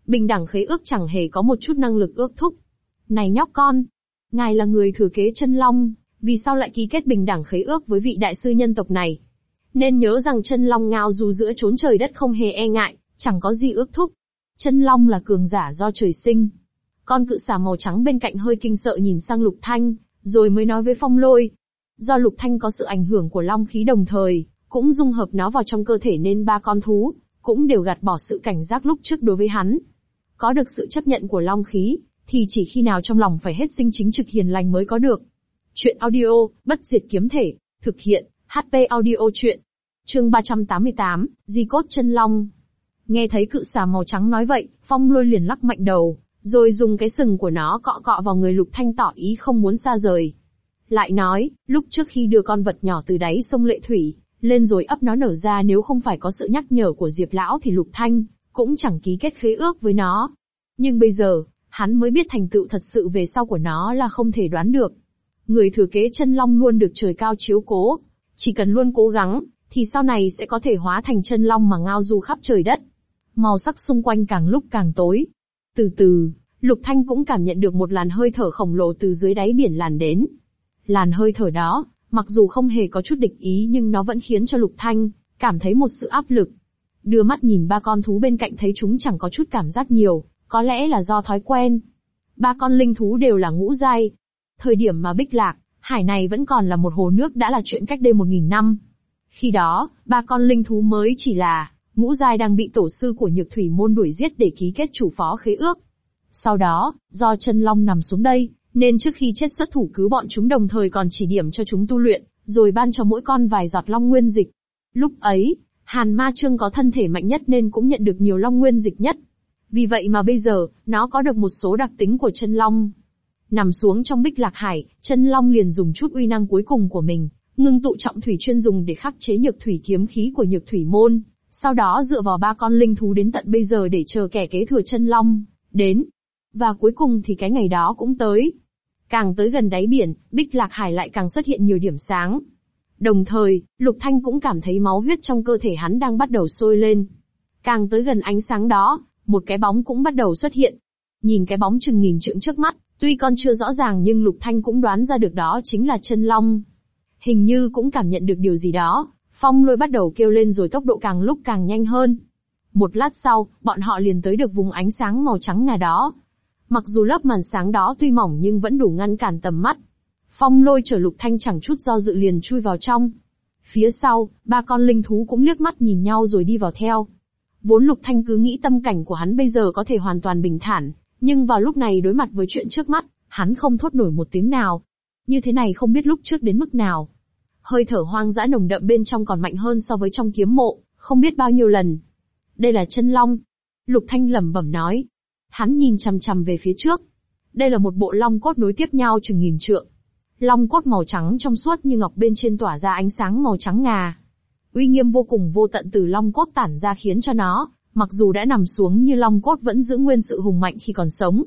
Bình đẳng khế ước chẳng hề có một chút năng lực ước thúc. Này nhóc con, ngài là người thừa kế chân long, vì sao lại ký kết bình đẳng khế ước với vị đại sư nhân tộc này? Nên nhớ rằng chân long ngao dù giữa trốn trời đất không hề e ngại, chẳng có gì ước thúc. Chân long là cường giả do trời sinh. Con cự xà màu trắng bên cạnh hơi kinh sợ nhìn sang lục thanh, rồi mới nói với phong lôi. Do lục thanh có sự ảnh hưởng của long khí đồng thời, cũng dung hợp nó vào trong cơ thể nên ba con thú, cũng đều gạt bỏ sự cảnh giác lúc trước đối với hắn. Có được sự chấp nhận của long khí, thì chỉ khi nào trong lòng phải hết sinh chính trực hiền lành mới có được. Chuyện audio, bất diệt kiếm thể, thực hiện, HP audio chuyện. Chương 388, Di cốt chân long. Nghe thấy cự xà màu trắng nói vậy, phong lôi liền lắc mạnh đầu, rồi dùng cái sừng của nó cọ cọ vào người lục thanh tỏ ý không muốn xa rời. Lại nói, lúc trước khi đưa con vật nhỏ từ đáy sông Lệ Thủy, lên rồi ấp nó nở ra nếu không phải có sự nhắc nhở của Diệp Lão thì Lục Thanh, cũng chẳng ký kết khế ước với nó. Nhưng bây giờ, hắn mới biết thành tựu thật sự về sau của nó là không thể đoán được. Người thừa kế chân long luôn được trời cao chiếu cố, chỉ cần luôn cố gắng, thì sau này sẽ có thể hóa thành chân long mà ngao du khắp trời đất. Màu sắc xung quanh càng lúc càng tối. Từ từ, Lục Thanh cũng cảm nhận được một làn hơi thở khổng lồ từ dưới đáy biển làn đến. Làn hơi thở đó, mặc dù không hề có chút địch ý nhưng nó vẫn khiến cho Lục Thanh cảm thấy một sự áp lực. Đưa mắt nhìn ba con thú bên cạnh thấy chúng chẳng có chút cảm giác nhiều, có lẽ là do thói quen. Ba con linh thú đều là ngũ giai. Thời điểm mà Bích Lạc, hải này vẫn còn là một hồ nước đã là chuyện cách đây một nghìn năm. Khi đó, ba con linh thú mới chỉ là ngũ giai đang bị tổ sư của Nhược Thủy môn đuổi giết để ký kết chủ phó khế ước. Sau đó, do chân long nằm xuống đây, nên trước khi chết xuất thủ cứu bọn chúng đồng thời còn chỉ điểm cho chúng tu luyện, rồi ban cho mỗi con vài giọt long nguyên dịch. Lúc ấy, Hàn Ma Trương có thân thể mạnh nhất nên cũng nhận được nhiều long nguyên dịch nhất. Vì vậy mà bây giờ, nó có được một số đặc tính của chân long. Nằm xuống trong bích lạc hải, chân long liền dùng chút uy năng cuối cùng của mình, ngưng tụ trọng thủy chuyên dùng để khắc chế nhược thủy kiếm khí của nhược thủy môn. Sau đó dựa vào ba con linh thú đến tận bây giờ để chờ kẻ kế thừa chân long, đến. Và cuối cùng thì cái ngày đó cũng tới. Càng tới gần đáy biển, Bích Lạc Hải lại càng xuất hiện nhiều điểm sáng. Đồng thời, Lục Thanh cũng cảm thấy máu huyết trong cơ thể hắn đang bắt đầu sôi lên. Càng tới gần ánh sáng đó, một cái bóng cũng bắt đầu xuất hiện. Nhìn cái bóng chừng nghìn trượng trước mắt, tuy con chưa rõ ràng nhưng Lục Thanh cũng đoán ra được đó chính là chân long. Hình như cũng cảm nhận được điều gì đó, phong lôi bắt đầu kêu lên rồi tốc độ càng lúc càng nhanh hơn. Một lát sau, bọn họ liền tới được vùng ánh sáng màu trắng ngà đó. Mặc dù lớp màn sáng đó tuy mỏng nhưng vẫn đủ ngăn cản tầm mắt. Phong lôi trở lục thanh chẳng chút do dự liền chui vào trong. Phía sau, ba con linh thú cũng liếc mắt nhìn nhau rồi đi vào theo. Vốn Lục Thanh cứ nghĩ tâm cảnh của hắn bây giờ có thể hoàn toàn bình thản, nhưng vào lúc này đối mặt với chuyện trước mắt, hắn không thốt nổi một tiếng nào. Như thế này không biết lúc trước đến mức nào. Hơi thở hoang dã nồng đậm bên trong còn mạnh hơn so với trong kiếm mộ, không biết bao nhiêu lần. Đây là chân long. Lục Thanh lẩm bẩm nói. Hắn nhìn chằm chằm về phía trước. Đây là một bộ long cốt nối tiếp nhau chừng nghìn trượng. Long cốt màu trắng trong suốt như ngọc bên trên tỏa ra ánh sáng màu trắng ngà. Uy nghiêm vô cùng vô tận từ long cốt tản ra khiến cho nó, mặc dù đã nằm xuống như long cốt vẫn giữ nguyên sự hùng mạnh khi còn sống.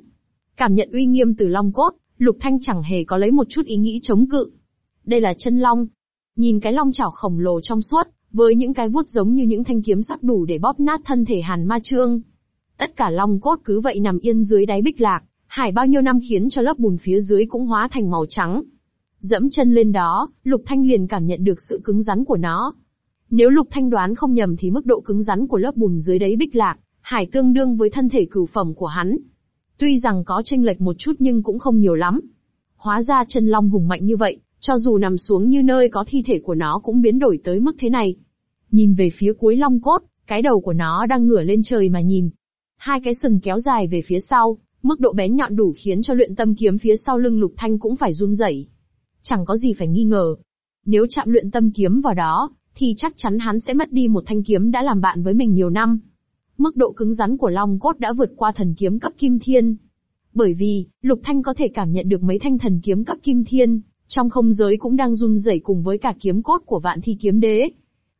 Cảm nhận uy nghiêm từ long cốt, Lục Thanh chẳng hề có lấy một chút ý nghĩ chống cự. Đây là chân long. Nhìn cái long chảo khổng lồ trong suốt, với những cái vuốt giống như những thanh kiếm sắc đủ để bóp nát thân thể Hàn Ma Trương. Tất cả long cốt cứ vậy nằm yên dưới đáy bích lạc, hải bao nhiêu năm khiến cho lớp bùn phía dưới cũng hóa thành màu trắng. Dẫm chân lên đó, Lục Thanh liền cảm nhận được sự cứng rắn của nó. Nếu Lục Thanh đoán không nhầm thì mức độ cứng rắn của lớp bùn dưới đáy bích lạc, hải tương đương với thân thể cửu phẩm của hắn. Tuy rằng có tranh lệch một chút nhưng cũng không nhiều lắm. Hóa ra chân long hùng mạnh như vậy, cho dù nằm xuống như nơi có thi thể của nó cũng biến đổi tới mức thế này. Nhìn về phía cuối long cốt, cái đầu của nó đang ngửa lên trời mà nhìn. Hai cái sừng kéo dài về phía sau, mức độ bén nhọn đủ khiến cho luyện tâm kiếm phía sau lưng lục thanh cũng phải run rẩy. Chẳng có gì phải nghi ngờ. Nếu chạm luyện tâm kiếm vào đó, thì chắc chắn hắn sẽ mất đi một thanh kiếm đã làm bạn với mình nhiều năm. Mức độ cứng rắn của long cốt đã vượt qua thần kiếm cấp kim thiên. Bởi vì, Lục Thanh có thể cảm nhận được mấy thanh thần kiếm cấp kim thiên, trong không giới cũng đang run rẩy cùng với cả kiếm cốt của vạn thi kiếm đế.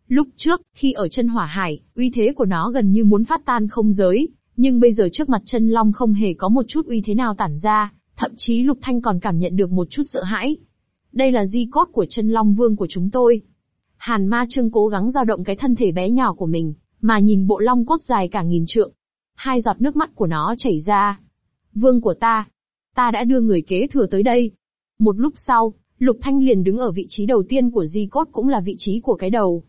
Lúc trước, khi ở chân hỏa hải, uy thế của nó gần như muốn phát tan không giới, nhưng bây giờ trước mặt chân long không hề có một chút uy thế nào tản ra, thậm chí Lục Thanh còn cảm nhận được một chút sợ hãi. Đây là di cốt của chân long vương của chúng tôi. Hàn ma trương cố gắng dao động cái thân thể bé nhỏ của mình, mà nhìn bộ long cốt dài cả nghìn trượng. Hai giọt nước mắt của nó chảy ra. Vương của ta, ta đã đưa người kế thừa tới đây. Một lúc sau, Lục Thanh liền đứng ở vị trí đầu tiên của di cốt cũng là vị trí của cái đầu.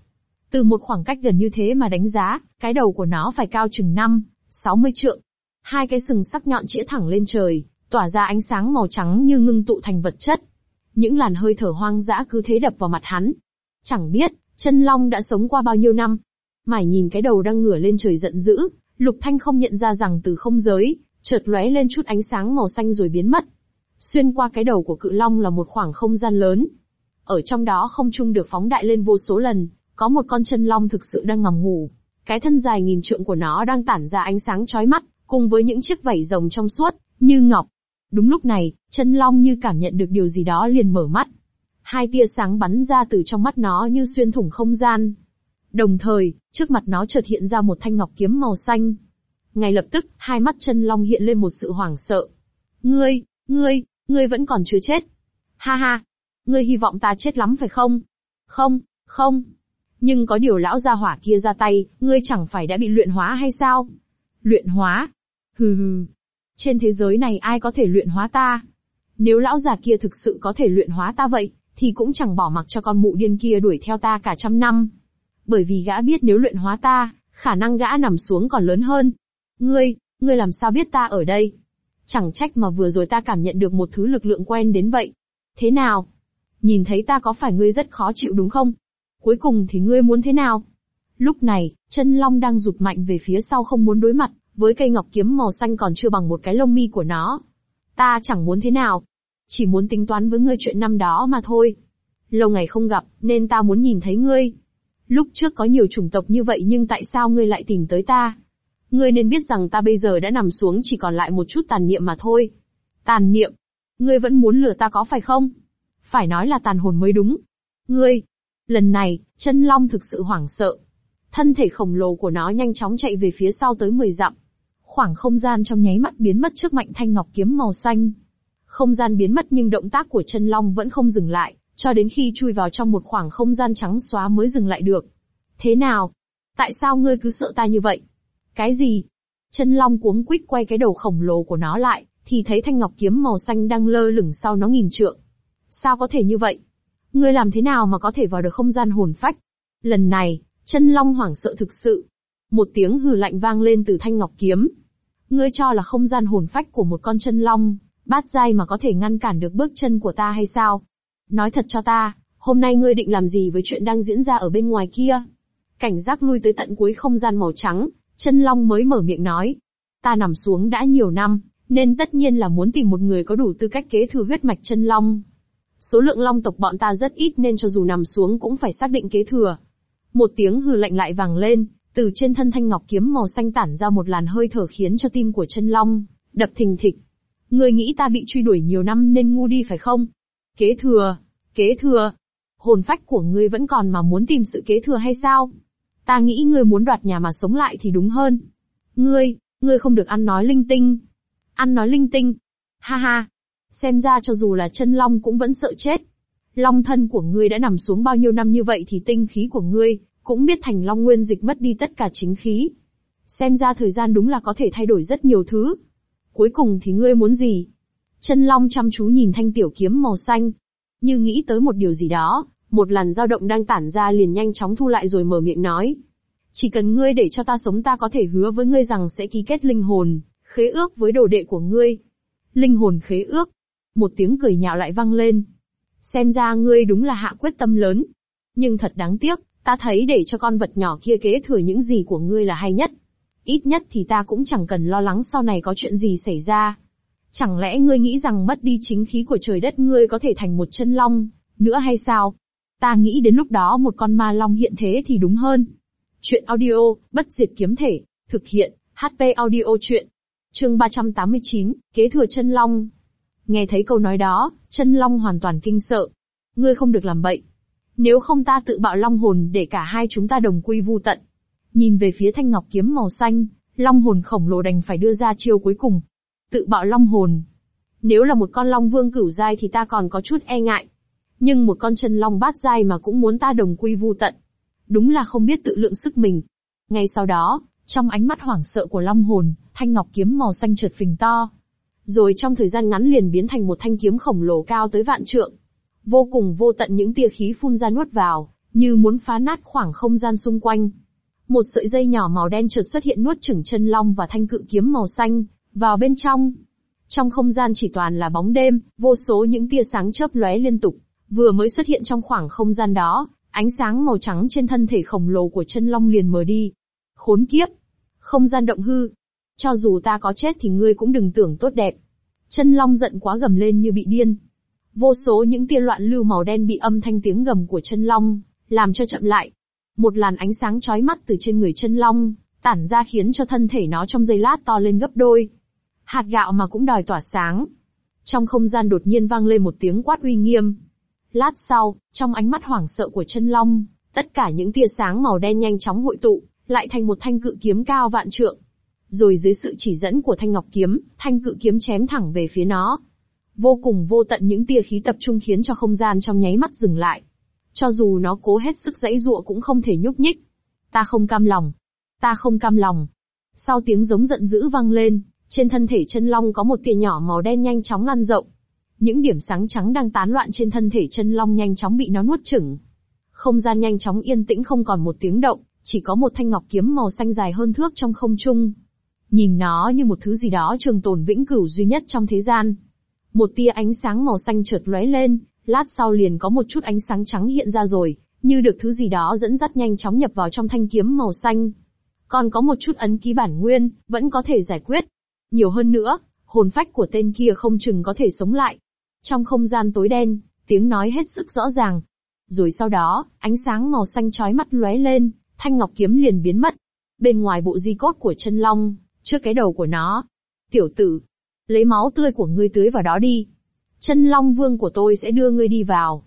Từ một khoảng cách gần như thế mà đánh giá, cái đầu của nó phải cao chừng 5, 60 trượng. Hai cái sừng sắc nhọn chĩa thẳng lên trời, tỏa ra ánh sáng màu trắng như ngưng tụ thành vật chất. Những làn hơi thở hoang dã cứ thế đập vào mặt hắn. Chẳng biết, chân long đã sống qua bao nhiêu năm. Mải nhìn cái đầu đang ngửa lên trời giận dữ, Lục Thanh không nhận ra rằng từ không giới, chợt lóe lên chút ánh sáng màu xanh rồi biến mất. Xuyên qua cái đầu của cự long là một khoảng không gian lớn. Ở trong đó không trung được phóng đại lên vô số lần, có một con chân long thực sự đang ngầm ngủ. Cái thân dài nghìn trượng của nó đang tản ra ánh sáng chói mắt, cùng với những chiếc vảy rồng trong suốt, như ngọc. Đúng lúc này, chân long như cảm nhận được điều gì đó liền mở mắt. Hai tia sáng bắn ra từ trong mắt nó như xuyên thủng không gian. Đồng thời, trước mặt nó chợt hiện ra một thanh ngọc kiếm màu xanh. Ngay lập tức, hai mắt chân long hiện lên một sự hoảng sợ. Ngươi, ngươi, ngươi vẫn còn chưa chết. Ha ha, ngươi hy vọng ta chết lắm phải không? Không, không. Nhưng có điều lão gia hỏa kia ra tay, ngươi chẳng phải đã bị luyện hóa hay sao? Luyện hóa? Hừ hừ. Trên thế giới này ai có thể luyện hóa ta? Nếu lão già kia thực sự có thể luyện hóa ta vậy, thì cũng chẳng bỏ mặc cho con mụ điên kia đuổi theo ta cả trăm năm. Bởi vì gã biết nếu luyện hóa ta, khả năng gã nằm xuống còn lớn hơn. Ngươi, ngươi làm sao biết ta ở đây? Chẳng trách mà vừa rồi ta cảm nhận được một thứ lực lượng quen đến vậy. Thế nào? Nhìn thấy ta có phải ngươi rất khó chịu đúng không? Cuối cùng thì ngươi muốn thế nào? Lúc này, chân long đang rụt mạnh về phía sau không muốn đối mặt, với cây ngọc kiếm màu xanh còn chưa bằng một cái lông mi của nó. Ta chẳng muốn thế nào. Chỉ muốn tính toán với ngươi chuyện năm đó mà thôi. Lâu ngày không gặp, nên ta muốn nhìn thấy ngươi. Lúc trước có nhiều chủng tộc như vậy nhưng tại sao ngươi lại tìm tới ta? Ngươi nên biết rằng ta bây giờ đã nằm xuống chỉ còn lại một chút tàn niệm mà thôi. Tàn niệm? Ngươi vẫn muốn lừa ta có phải không? Phải nói là tàn hồn mới đúng. Ngươi! Lần này, chân long thực sự hoảng sợ. Thân thể khổng lồ của nó nhanh chóng chạy về phía sau tới 10 dặm. Khoảng không gian trong nháy mắt biến mất trước mạnh thanh ngọc kiếm màu xanh. Không gian biến mất nhưng động tác của chân long vẫn không dừng lại, cho đến khi chui vào trong một khoảng không gian trắng xóa mới dừng lại được. Thế nào? Tại sao ngươi cứ sợ ta như vậy? Cái gì? Chân long cuống quýt quay cái đầu khổng lồ của nó lại, thì thấy thanh ngọc kiếm màu xanh đang lơ lửng sau nó nghìn trượng. Sao có thể như vậy? Ngươi làm thế nào mà có thể vào được không gian hồn phách? Lần này, chân long hoảng sợ thực sự. Một tiếng hừ lạnh vang lên từ thanh ngọc kiếm. Ngươi cho là không gian hồn phách của một con chân long, bát giai mà có thể ngăn cản được bước chân của ta hay sao? Nói thật cho ta, Hôm nay ngươi định làm gì với chuyện đang diễn ra ở bên ngoài kia? Cảnh giác lui tới tận cuối không gian màu trắng, chân long mới mở miệng nói. Ta nằm xuống đã nhiều năm, nên tất nhiên là muốn tìm một người có đủ tư cách kế thừa huyết mạch chân long. Số lượng long tộc bọn ta rất ít nên cho dù nằm xuống cũng phải xác định kế thừa. Một tiếng hừ lạnh lại vàng lên, từ trên thân thanh ngọc kiếm màu xanh tản ra một làn hơi thở khiến cho tim của chân long đập thình thịch. Người nghĩ ta bị truy đuổi nhiều năm nên ngu đi phải không? Kế thừa, kế thừa. Hồn phách của ngươi vẫn còn mà muốn tìm sự kế thừa hay sao? Ta nghĩ ngươi muốn đoạt nhà mà sống lại thì đúng hơn. Ngươi, ngươi không được ăn nói linh tinh. Ăn nói linh tinh. Ha ha. Xem ra cho dù là chân long cũng vẫn sợ chết. Long thân của ngươi đã nằm xuống bao nhiêu năm như vậy thì tinh khí của ngươi, cũng biết thành long nguyên dịch mất đi tất cả chính khí. Xem ra thời gian đúng là có thể thay đổi rất nhiều thứ. Cuối cùng thì ngươi muốn gì? Chân long chăm chú nhìn thanh tiểu kiếm màu xanh. Như nghĩ tới một điều gì đó, một làn dao động đang tản ra liền nhanh chóng thu lại rồi mở miệng nói. Chỉ cần ngươi để cho ta sống ta có thể hứa với ngươi rằng sẽ ký kết linh hồn, khế ước với đồ đệ của ngươi. Linh hồn khế ước. Một tiếng cười nhạo lại vang lên. Xem ra ngươi đúng là hạ quyết tâm lớn. Nhưng thật đáng tiếc, ta thấy để cho con vật nhỏ kia kế thừa những gì của ngươi là hay nhất. Ít nhất thì ta cũng chẳng cần lo lắng sau này có chuyện gì xảy ra. Chẳng lẽ ngươi nghĩ rằng mất đi chính khí của trời đất ngươi có thể thành một chân long, nữa hay sao? Ta nghĩ đến lúc đó một con ma long hiện thế thì đúng hơn. Chuyện audio, bất diệt kiếm thể, thực hiện, HP audio chuyện. Chương 389, kế thừa chân long. Nghe thấy câu nói đó, chân long hoàn toàn kinh sợ. Ngươi không được làm bậy. Nếu không ta tự bạo long hồn để cả hai chúng ta đồng quy vu tận. Nhìn về phía thanh ngọc kiếm màu xanh, long hồn khổng lồ đành phải đưa ra chiêu cuối cùng. Tự bạo long hồn. Nếu là một con long vương cửu giai thì ta còn có chút e ngại. Nhưng một con chân long bát dai mà cũng muốn ta đồng quy vu tận. Đúng là không biết tự lượng sức mình. Ngay sau đó, trong ánh mắt hoảng sợ của long hồn, thanh ngọc kiếm màu xanh trượt phình to. Rồi trong thời gian ngắn liền biến thành một thanh kiếm khổng lồ cao tới vạn trượng. Vô cùng vô tận những tia khí phun ra nuốt vào, như muốn phá nát khoảng không gian xung quanh. Một sợi dây nhỏ màu đen chợt xuất hiện nuốt chửng chân long và thanh cự kiếm màu xanh, vào bên trong. Trong không gian chỉ toàn là bóng đêm, vô số những tia sáng chớp lóe liên tục, vừa mới xuất hiện trong khoảng không gian đó, ánh sáng màu trắng trên thân thể khổng lồ của chân long liền mờ đi. Khốn kiếp! Không gian động hư. Cho dù ta có chết thì ngươi cũng đừng tưởng tốt đẹp. Chân long giận quá gầm lên như bị điên. Vô số những tia loạn lưu màu đen bị âm thanh tiếng gầm của chân long, làm cho chậm lại. Một làn ánh sáng chói mắt từ trên người chân long, tản ra khiến cho thân thể nó trong giây lát to lên gấp đôi. Hạt gạo mà cũng đòi tỏa sáng. Trong không gian đột nhiên vang lên một tiếng quát uy nghiêm. Lát sau, trong ánh mắt hoảng sợ của chân long, tất cả những tia sáng màu đen nhanh chóng hội tụ, lại thành một thanh cự kiếm cao vạn trượng. Rồi dưới sự chỉ dẫn của thanh ngọc kiếm, thanh cự kiếm chém thẳng về phía nó. Vô cùng vô tận những tia khí tập trung khiến cho không gian trong nháy mắt dừng lại. Cho dù nó cố hết sức dãy dụa cũng không thể nhúc nhích. Ta không cam lòng. Ta không cam lòng. Sau tiếng giống giận dữ vang lên, trên thân thể chân long có một tia nhỏ màu đen nhanh chóng lan rộng. Những điểm sáng trắng đang tán loạn trên thân thể chân long nhanh chóng bị nó nuốt chửng. Không gian nhanh chóng yên tĩnh không còn một tiếng động, chỉ có một thanh ngọc kiếm màu xanh dài hơn thước trong không trung. Nhìn nó như một thứ gì đó trường tồn vĩnh cửu duy nhất trong thế gian. Một tia ánh sáng màu xanh chợt lóe lên, lát sau liền có một chút ánh sáng trắng hiện ra rồi, như được thứ gì đó dẫn dắt nhanh chóng nhập vào trong thanh kiếm màu xanh. Còn có một chút ấn ký bản nguyên, vẫn có thể giải quyết. Nhiều hơn nữa, hồn phách của tên kia không chừng có thể sống lại. Trong không gian tối đen, tiếng nói hết sức rõ ràng. Rồi sau đó, ánh sáng màu xanh chói mắt lóe lên, thanh ngọc kiếm liền biến mất. Bên ngoài bộ di cốt của chân long, trước cái đầu của nó. Tiểu tử, lấy máu tươi của ngươi tưới vào đó đi. Chân long vương của tôi sẽ đưa ngươi đi vào.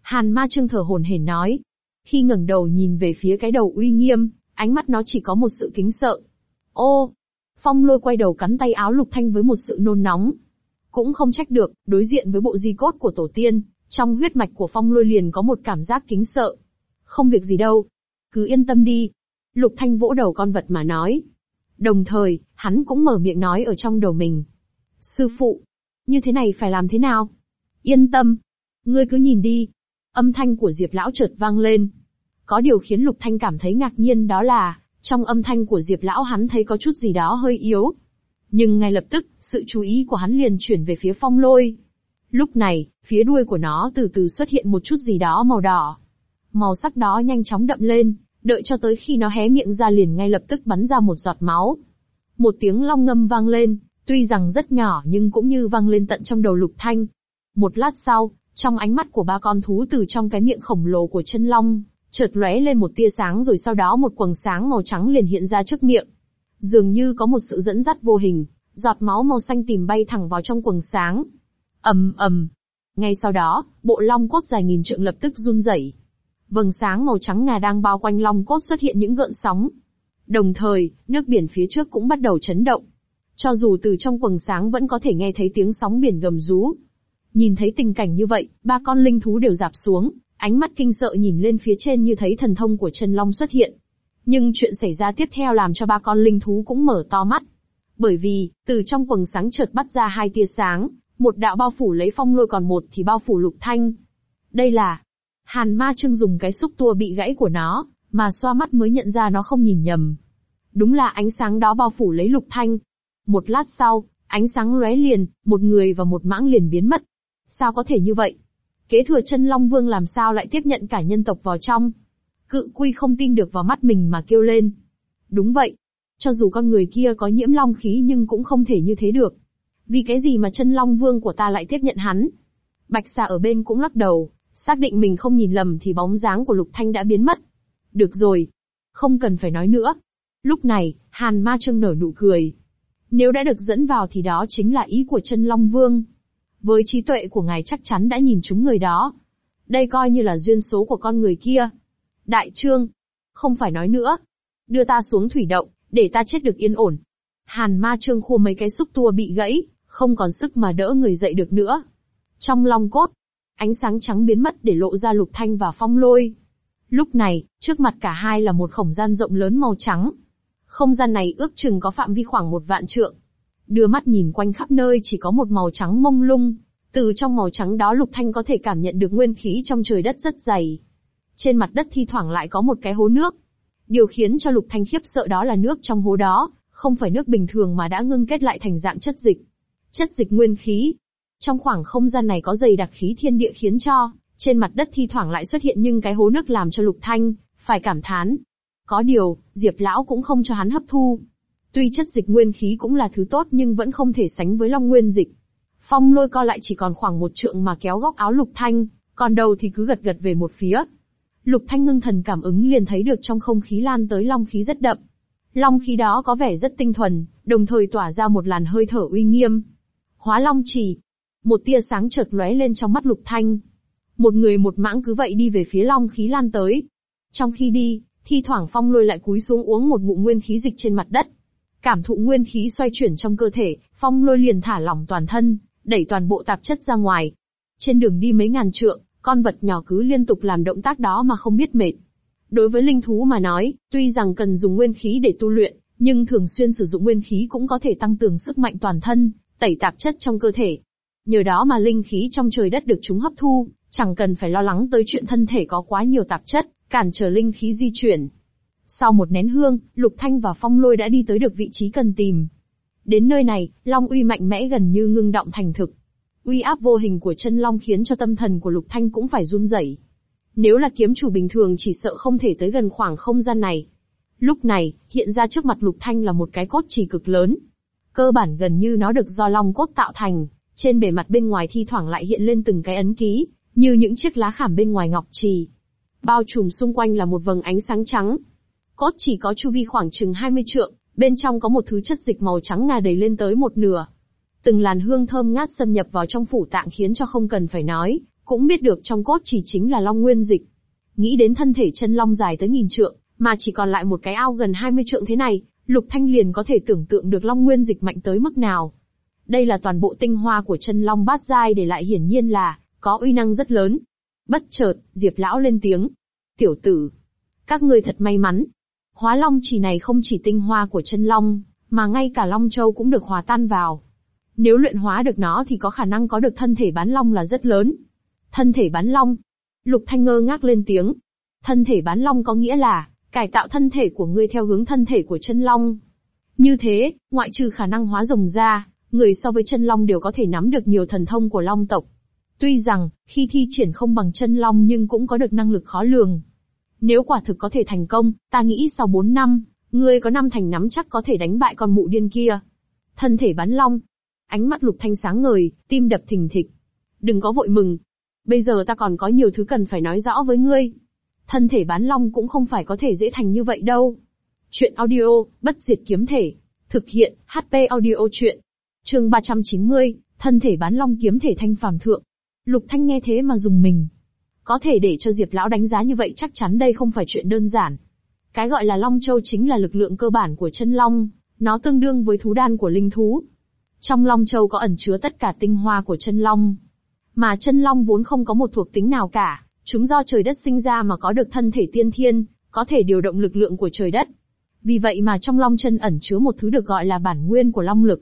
Hàn ma trương thở hồn hển nói. Khi ngẩng đầu nhìn về phía cái đầu uy nghiêm, ánh mắt nó chỉ có một sự kính sợ. Ô! Phong lôi quay đầu cắn tay áo lục thanh với một sự nôn nóng. Cũng không trách được, đối diện với bộ di cốt của tổ tiên, trong huyết mạch của phong lôi liền có một cảm giác kính sợ. Không việc gì đâu. Cứ yên tâm đi. Lục thanh vỗ đầu con vật mà nói. Đồng thời, hắn cũng mở miệng nói ở trong đầu mình. Sư phụ, như thế này phải làm thế nào? Yên tâm. Ngươi cứ nhìn đi. Âm thanh của Diệp Lão chợt vang lên. Có điều khiến Lục Thanh cảm thấy ngạc nhiên đó là, trong âm thanh của Diệp Lão hắn thấy có chút gì đó hơi yếu. Nhưng ngay lập tức, sự chú ý của hắn liền chuyển về phía phong lôi. Lúc này, phía đuôi của nó từ từ xuất hiện một chút gì đó màu đỏ. Màu sắc đó nhanh chóng đậm lên, đợi cho tới khi nó hé miệng ra liền ngay lập tức bắn ra một giọt máu. Một tiếng long ngâm vang lên, tuy rằng rất nhỏ nhưng cũng như vang lên tận trong đầu lục thanh. Một lát sau, trong ánh mắt của ba con thú từ trong cái miệng khổng lồ của chân long, chợt lóe lên một tia sáng rồi sau đó một quầng sáng màu trắng liền hiện ra trước miệng. Dường như có một sự dẫn dắt vô hình, giọt máu màu xanh tìm bay thẳng vào trong quầng sáng. ầm ầm. Ngay sau đó, bộ long cốt dài nghìn trượng lập tức run rẩy. Vầng sáng màu trắng ngà đang bao quanh long cốt xuất hiện những gợn sóng. Đồng thời, nước biển phía trước cũng bắt đầu chấn động. Cho dù từ trong quầng sáng vẫn có thể nghe thấy tiếng sóng biển gầm rú. Nhìn thấy tình cảnh như vậy, ba con linh thú đều dạp xuống, ánh mắt kinh sợ nhìn lên phía trên như thấy thần thông của chân long xuất hiện. Nhưng chuyện xảy ra tiếp theo làm cho ba con linh thú cũng mở to mắt. Bởi vì, từ trong quầng sáng chợt bắt ra hai tia sáng, một đạo bao phủ lấy phong lôi còn một thì bao phủ lục thanh. Đây là, Hàn ma trương dùng cái xúc tua bị gãy của nó, mà xoa mắt mới nhận ra nó không nhìn nhầm. Đúng là ánh sáng đó bao phủ lấy lục thanh. Một lát sau, ánh sáng lóe liền, một người và một mãng liền biến mất. Sao có thể như vậy? Kế thừa chân Long Vương làm sao lại tiếp nhận cả nhân tộc vào trong? Cự quy không tin được vào mắt mình mà kêu lên. Đúng vậy. Cho dù con người kia có nhiễm long khí nhưng cũng không thể như thế được. Vì cái gì mà chân Long Vương của ta lại tiếp nhận hắn? Bạch xà ở bên cũng lắc đầu, xác định mình không nhìn lầm thì bóng dáng của Lục Thanh đã biến mất. Được rồi. Không cần phải nói nữa. Lúc này, Hàn Ma Trương nở nụ cười. Nếu đã được dẫn vào thì đó chính là ý của chân Long Vương. Với trí tuệ của ngài chắc chắn đã nhìn chúng người đó. Đây coi như là duyên số của con người kia. Đại trương. Không phải nói nữa. Đưa ta xuống thủy động, để ta chết được yên ổn. Hàn ma trương khua mấy cái xúc tua bị gãy, không còn sức mà đỡ người dậy được nữa. Trong long cốt, ánh sáng trắng biến mất để lộ ra lục thanh và phong lôi. Lúc này, trước mặt cả hai là một không gian rộng lớn màu trắng. Không gian này ước chừng có phạm vi khoảng một vạn trượng. Đưa mắt nhìn quanh khắp nơi chỉ có một màu trắng mông lung. Từ trong màu trắng đó Lục Thanh có thể cảm nhận được nguyên khí trong trời đất rất dày. Trên mặt đất thi thoảng lại có một cái hố nước. Điều khiến cho Lục Thanh khiếp sợ đó là nước trong hố đó, không phải nước bình thường mà đã ngưng kết lại thành dạng chất dịch. Chất dịch nguyên khí. Trong khoảng không gian này có dày đặc khí thiên địa khiến cho, trên mặt đất thi thoảng lại xuất hiện nhưng cái hố nước làm cho Lục Thanh, phải cảm thán. Có điều, Diệp Lão cũng không cho hắn hấp thu. Tuy chất dịch nguyên khí cũng là thứ tốt nhưng vẫn không thể sánh với long nguyên dịch. Phong lôi co lại chỉ còn khoảng một trượng mà kéo góc áo lục thanh, còn đầu thì cứ gật gật về một phía. Lục thanh ngưng thần cảm ứng liền thấy được trong không khí lan tới long khí rất đậm. Long khí đó có vẻ rất tinh thuần, đồng thời tỏa ra một làn hơi thở uy nghiêm. Hóa long trì. Một tia sáng chợt lóe lên trong mắt lục thanh. Một người một mãng cứ vậy đi về phía long khí lan tới. Trong khi đi, thi thoảng phong lôi lại cúi xuống uống một ngụm nguyên khí dịch trên mặt đất. Cảm thụ nguyên khí xoay chuyển trong cơ thể, phong lôi liền thả lỏng toàn thân, đẩy toàn bộ tạp chất ra ngoài. Trên đường đi mấy ngàn trượng, con vật nhỏ cứ liên tục làm động tác đó mà không biết mệt. Đối với linh thú mà nói, tuy rằng cần dùng nguyên khí để tu luyện, nhưng thường xuyên sử dụng nguyên khí cũng có thể tăng cường sức mạnh toàn thân, tẩy tạp chất trong cơ thể. Nhờ đó mà linh khí trong trời đất được chúng hấp thu, chẳng cần phải lo lắng tới chuyện thân thể có quá nhiều tạp chất, cản trở linh khí di chuyển. Sau một nén hương, Lục Thanh và Phong Lôi đã đi tới được vị trí cần tìm. Đến nơi này, Long uy mạnh mẽ gần như ngưng động thành thực. Uy áp vô hình của chân Long khiến cho tâm thần của Lục Thanh cũng phải run rẩy. Nếu là kiếm chủ bình thường chỉ sợ không thể tới gần khoảng không gian này. Lúc này, hiện ra trước mặt Lục Thanh là một cái cốt chỉ cực lớn. Cơ bản gần như nó được do long cốt tạo thành, trên bề mặt bên ngoài thi thoảng lại hiện lên từng cái ấn ký, như những chiếc lá khảm bên ngoài ngọc trì. Bao trùm xung quanh là một vầng ánh sáng trắng, Cốt chỉ có chu vi khoảng chừng 20 trượng, bên trong có một thứ chất dịch màu trắng ngà đầy lên tới một nửa. Từng làn hương thơm ngát xâm nhập vào trong phủ tạng khiến cho không cần phải nói, cũng biết được trong cốt chỉ chính là long nguyên dịch. Nghĩ đến thân thể chân long dài tới nghìn trượng, mà chỉ còn lại một cái ao gần 20 trượng thế này, Lục Thanh liền có thể tưởng tượng được long nguyên dịch mạnh tới mức nào. Đây là toàn bộ tinh hoa của chân long bát giai để lại hiển nhiên là, có uy năng rất lớn. Bất chợt, Diệp Lão lên tiếng. Tiểu tử, các ngươi thật may mắn, Hóa long chỉ này không chỉ tinh hoa của chân long, mà ngay cả long châu cũng được hòa tan vào. Nếu luyện hóa được nó thì có khả năng có được thân thể bán long là rất lớn. Thân thể bán long. Lục Thanh ngơ ngác lên tiếng. Thân thể bán long có nghĩa là, cải tạo thân thể của ngươi theo hướng thân thể của chân long. Như thế, ngoại trừ khả năng hóa rồng ra, người so với chân long đều có thể nắm được nhiều thần thông của long tộc. Tuy rằng, khi thi triển không bằng chân long nhưng cũng có được năng lực khó lường. Nếu quả thực có thể thành công, ta nghĩ sau 4 năm, ngươi có năm thành nắm chắc có thể đánh bại con mụ điên kia. Thân thể bán long. Ánh mắt lục thanh sáng ngời, tim đập thình thịch. Đừng có vội mừng. Bây giờ ta còn có nhiều thứ cần phải nói rõ với ngươi. Thân thể bán long cũng không phải có thể dễ thành như vậy đâu. Chuyện audio, bất diệt kiếm thể. Thực hiện, HP audio chuyện. Chương 390, thân thể bán long kiếm thể thanh phàm thượng. Lục Thanh nghe thế mà dùng mình. Có thể để cho Diệp Lão đánh giá như vậy chắc chắn đây không phải chuyện đơn giản. Cái gọi là Long Châu chính là lực lượng cơ bản của chân Long, nó tương đương với thú đan của linh thú. Trong Long Châu có ẩn chứa tất cả tinh hoa của chân Long. Mà chân Long vốn không có một thuộc tính nào cả, chúng do trời đất sinh ra mà có được thân thể tiên thiên, có thể điều động lực lượng của trời đất. Vì vậy mà trong Long chân ẩn chứa một thứ được gọi là bản nguyên của Long lực.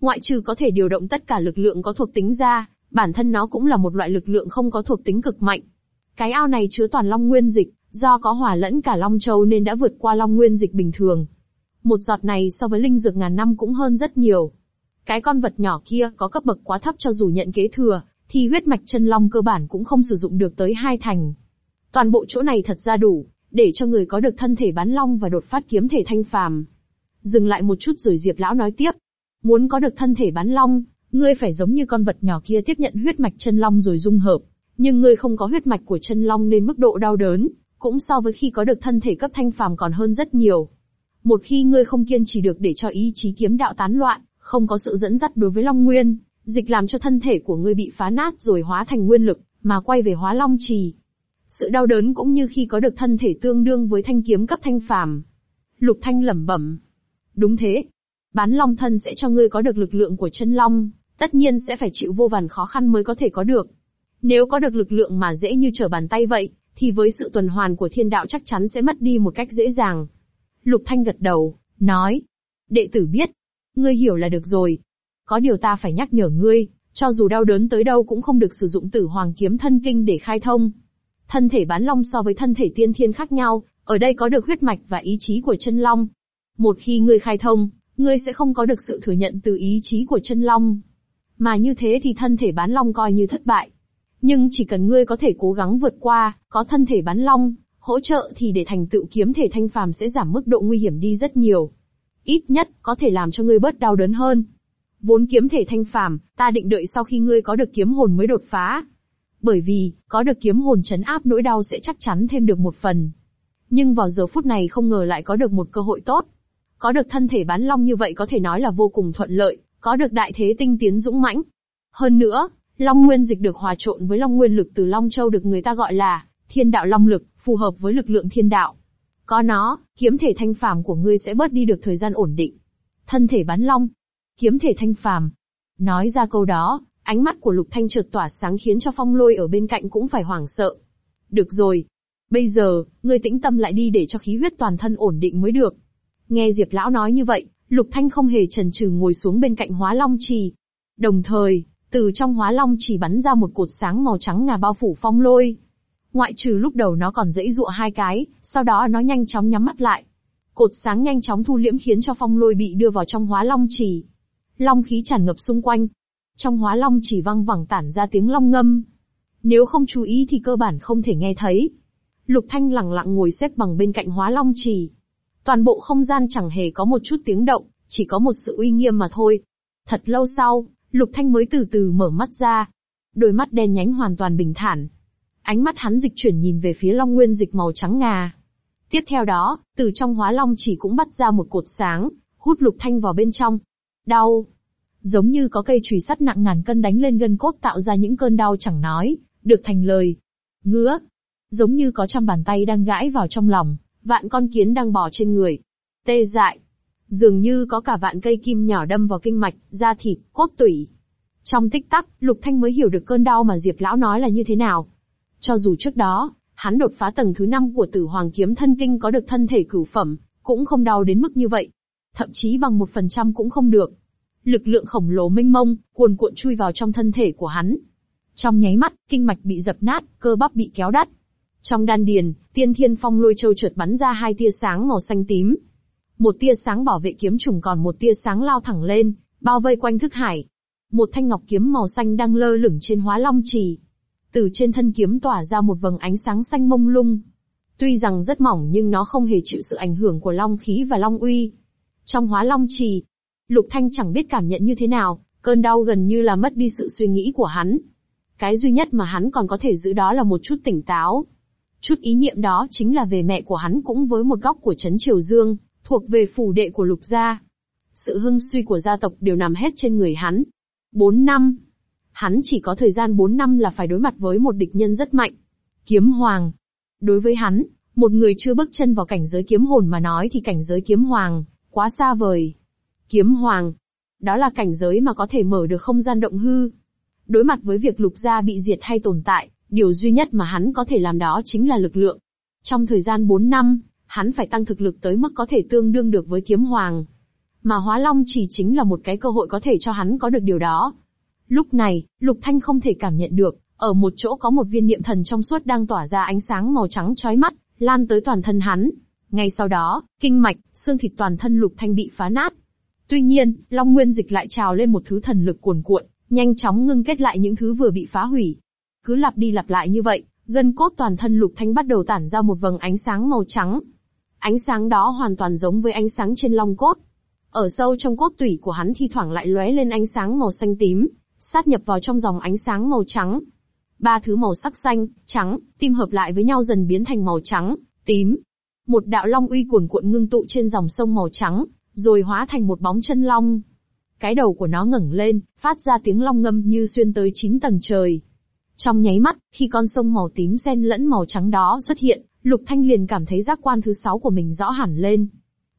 Ngoại trừ có thể điều động tất cả lực lượng có thuộc tính ra, bản thân nó cũng là một loại lực lượng không có thuộc tính cực mạnh. Cái ao này chứa toàn long nguyên dịch, do có hòa lẫn cả long châu nên đã vượt qua long nguyên dịch bình thường. Một giọt này so với linh dược ngàn năm cũng hơn rất nhiều. Cái con vật nhỏ kia có cấp bậc quá thấp cho dù nhận kế thừa, thì huyết mạch chân long cơ bản cũng không sử dụng được tới hai thành. Toàn bộ chỗ này thật ra đủ, để cho người có được thân thể bán long và đột phát kiếm thể thanh phàm. Dừng lại một chút rồi Diệp Lão nói tiếp. Muốn có được thân thể bán long, ngươi phải giống như con vật nhỏ kia tiếp nhận huyết mạch chân long rồi dung hợp. Nhưng ngươi không có huyết mạch của chân long nên mức độ đau đớn, cũng so với khi có được thân thể cấp thanh phàm còn hơn rất nhiều. Một khi ngươi không kiên trì được để cho ý chí kiếm đạo tán loạn, không có sự dẫn dắt đối với long nguyên, dịch làm cho thân thể của ngươi bị phá nát rồi hóa thành nguyên lực, mà quay về hóa long trì. Sự đau đớn cũng như khi có được thân thể tương đương với thanh kiếm cấp thanh phàm. Lục Thanh lẩm bẩm. Đúng thế. Bán long thân sẽ cho ngươi có được lực lượng của chân long, tất nhiên sẽ phải chịu vô vàn khó khăn mới có thể có được. Nếu có được lực lượng mà dễ như trở bàn tay vậy, thì với sự tuần hoàn của thiên đạo chắc chắn sẽ mất đi một cách dễ dàng. Lục Thanh gật đầu, nói. Đệ tử biết. Ngươi hiểu là được rồi. Có điều ta phải nhắc nhở ngươi, cho dù đau đớn tới đâu cũng không được sử dụng tử hoàng kiếm thân kinh để khai thông. Thân thể bán long so với thân thể tiên thiên khác nhau, ở đây có được huyết mạch và ý chí của chân long. Một khi ngươi khai thông, ngươi sẽ không có được sự thừa nhận từ ý chí của chân long. Mà như thế thì thân thể bán long coi như thất bại. Nhưng chỉ cần ngươi có thể cố gắng vượt qua, có thân thể bán long, hỗ trợ thì để thành tựu kiếm thể thanh phàm sẽ giảm mức độ nguy hiểm đi rất nhiều. Ít nhất, có thể làm cho ngươi bớt đau đớn hơn. Vốn kiếm thể thanh phàm, ta định đợi sau khi ngươi có được kiếm hồn mới đột phá. Bởi vì, có được kiếm hồn chấn áp nỗi đau sẽ chắc chắn thêm được một phần. Nhưng vào giờ phút này không ngờ lại có được một cơ hội tốt. Có được thân thể bán long như vậy có thể nói là vô cùng thuận lợi, có được đại thế tinh tiến dũng mãnh. Hơn nữa, long nguyên dịch được hòa trộn với long nguyên lực từ Long Châu được người ta gọi là thiên đạo long lực, phù hợp với lực lượng thiên đạo. Có nó, kiếm thể thanh phàm của ngươi sẽ bớt đi được thời gian ổn định. Thân thể bán long, kiếm thể thanh phàm. Nói ra câu đó, ánh mắt của Lục Thanh chợt tỏa sáng khiến cho phong lôi ở bên cạnh cũng phải hoảng sợ. Được rồi. Bây giờ, ngươi tĩnh tâm lại đi để cho khí huyết toàn thân ổn định mới được. Nghe Diệp Lão nói như vậy, Lục Thanh không hề chần chừ ngồi xuống bên cạnh hóa long trì. Đồng thời, từ trong hóa long trì bắn ra một cột sáng màu trắng ngà bao phủ phong lôi. Ngoại trừ lúc đầu nó còn dãy dụa hai cái, sau đó nó nhanh chóng nhắm mắt lại. Cột sáng nhanh chóng thu liễm khiến cho phong lôi bị đưa vào trong hóa long trì. Long khí tràn ngập xung quanh. Trong hóa long chỉ vang vẳng tản ra tiếng long ngâm. Nếu không chú ý thì cơ bản không thể nghe thấy. Lục Thanh lặng lặng ngồi xếp bằng bên cạnh hóa long trì. Toàn bộ không gian chẳng hề có một chút tiếng động, chỉ có một sự uy nghiêm mà thôi. Thật lâu sau, Lục Thanh mới từ từ mở mắt ra. Đôi mắt đen nhánh hoàn toàn bình thản. Ánh mắt hắn dịch chuyển nhìn về phía Long Nguyên dịch màu trắng ngà. Tiếp theo đó, từ trong hóa long chỉ cũng bắt ra một cột sáng, hút Lục Thanh vào bên trong. Đau. Giống như có cây chùy sắt nặng ngàn cân đánh lên gân cốt tạo ra những cơn đau chẳng nói, được thành lời. Ngứa. Giống như có trăm bàn tay đang gãi vào trong lòng, vạn con kiến đang bò trên người. Tê dại. Dường như có cả vạn cây kim nhỏ đâm vào kinh mạch, da thịt, cốt tủy. Trong tích tắc, Lục Thanh mới hiểu được cơn đau mà Diệp Lão nói là như thế nào. Cho dù trước đó, hắn đột phá tầng thứ 5 của tử hoàng kiếm thân kinh có được thân thể cửu phẩm, cũng không đau đến mức như vậy. Thậm chí bằng một phần trăm cũng không được. Lực lượng khổng lồ mênh mông, cuồn cuộn chui vào trong thân thể của hắn. Trong nháy mắt, kinh mạch bị dập nát, cơ bắp bị kéo đắt. Trong đan điền, tiên thiên phong lôi châu trượt bắn ra hai tia sáng màu xanh tím, một tia sáng bảo vệ kiếm trùng còn một tia sáng lao thẳng lên, bao vây quanh thức hải. Một thanh ngọc kiếm màu xanh đang lơ lửng trên hóa long trì. Từ trên thân kiếm tỏa ra một vầng ánh sáng xanh mông lung. Tuy rằng rất mỏng nhưng nó không hề chịu sự ảnh hưởng của long khí và long uy. Trong hóa long trì, Lục Thanh chẳng biết cảm nhận như thế nào, cơn đau gần như là mất đi sự suy nghĩ của hắn. Cái duy nhất mà hắn còn có thể giữ đó là một chút tỉnh táo. Chút ý niệm đó chính là về mẹ của hắn cũng với một góc của Trấn Triều Dương, thuộc về phủ đệ của Lục gia. Sự hưng suy của gia tộc đều nằm hết trên người hắn. Bốn năm. Hắn chỉ có thời gian bốn năm là phải đối mặt với một địch nhân rất mạnh. Kiếm Hoàng. Đối với hắn, một người chưa bước chân vào cảnh giới kiếm hồn mà nói thì cảnh giới kiếm hoàng, quá xa vời. Kiếm hoàng. Đó là cảnh giới mà có thể mở được không gian động hư. Đối mặt với việc lục gia bị diệt hay tồn tại, điều duy nhất mà hắn có thể làm đó chính là lực lượng. Trong thời gian 4 năm, hắn phải tăng thực lực tới mức có thể tương đương được với kiếm hoàng. Mà hóa long chỉ chính là một cái cơ hội có thể cho hắn có được điều đó. Lúc này, Lục Thanh không thể cảm nhận được, ở một chỗ có một viên niệm thần trong suốt đang tỏa ra ánh sáng màu trắng chói mắt, lan tới toàn thân hắn. Ngay sau đó, kinh mạch, xương thịt toàn thân Lục Thanh bị phá nát. Tuy nhiên, Long Nguyên Dịch lại trào lên một thứ thần lực cuồn cuộn, nhanh chóng ngưng kết lại những thứ vừa bị phá hủy. Cứ lặp đi lặp lại như vậy, gân cốt toàn thân Lục Thanh bắt đầu tản ra một vầng ánh sáng màu trắng. Ánh sáng đó hoàn toàn giống với ánh sáng trên long cốt. Ở sâu trong cốt tủy của hắn thi thoảng lại lóe lên ánh sáng màu xanh tím, sát nhập vào trong dòng ánh sáng màu trắng. Ba thứ màu sắc xanh, trắng, tim hợp lại với nhau dần biến thành màu trắng, tím. Một đạo long uy cuồn cuộn ngưng tụ trên dòng sông màu trắng, rồi hóa thành một bóng chân long. Cái đầu của nó ngẩng lên, phát ra tiếng long ngâm như xuyên tới chín tầng trời. Trong nháy mắt, khi con sông màu tím xen lẫn màu trắng đó xuất hiện, Lục Thanh liền cảm thấy giác quan thứ sáu của mình rõ hẳn lên.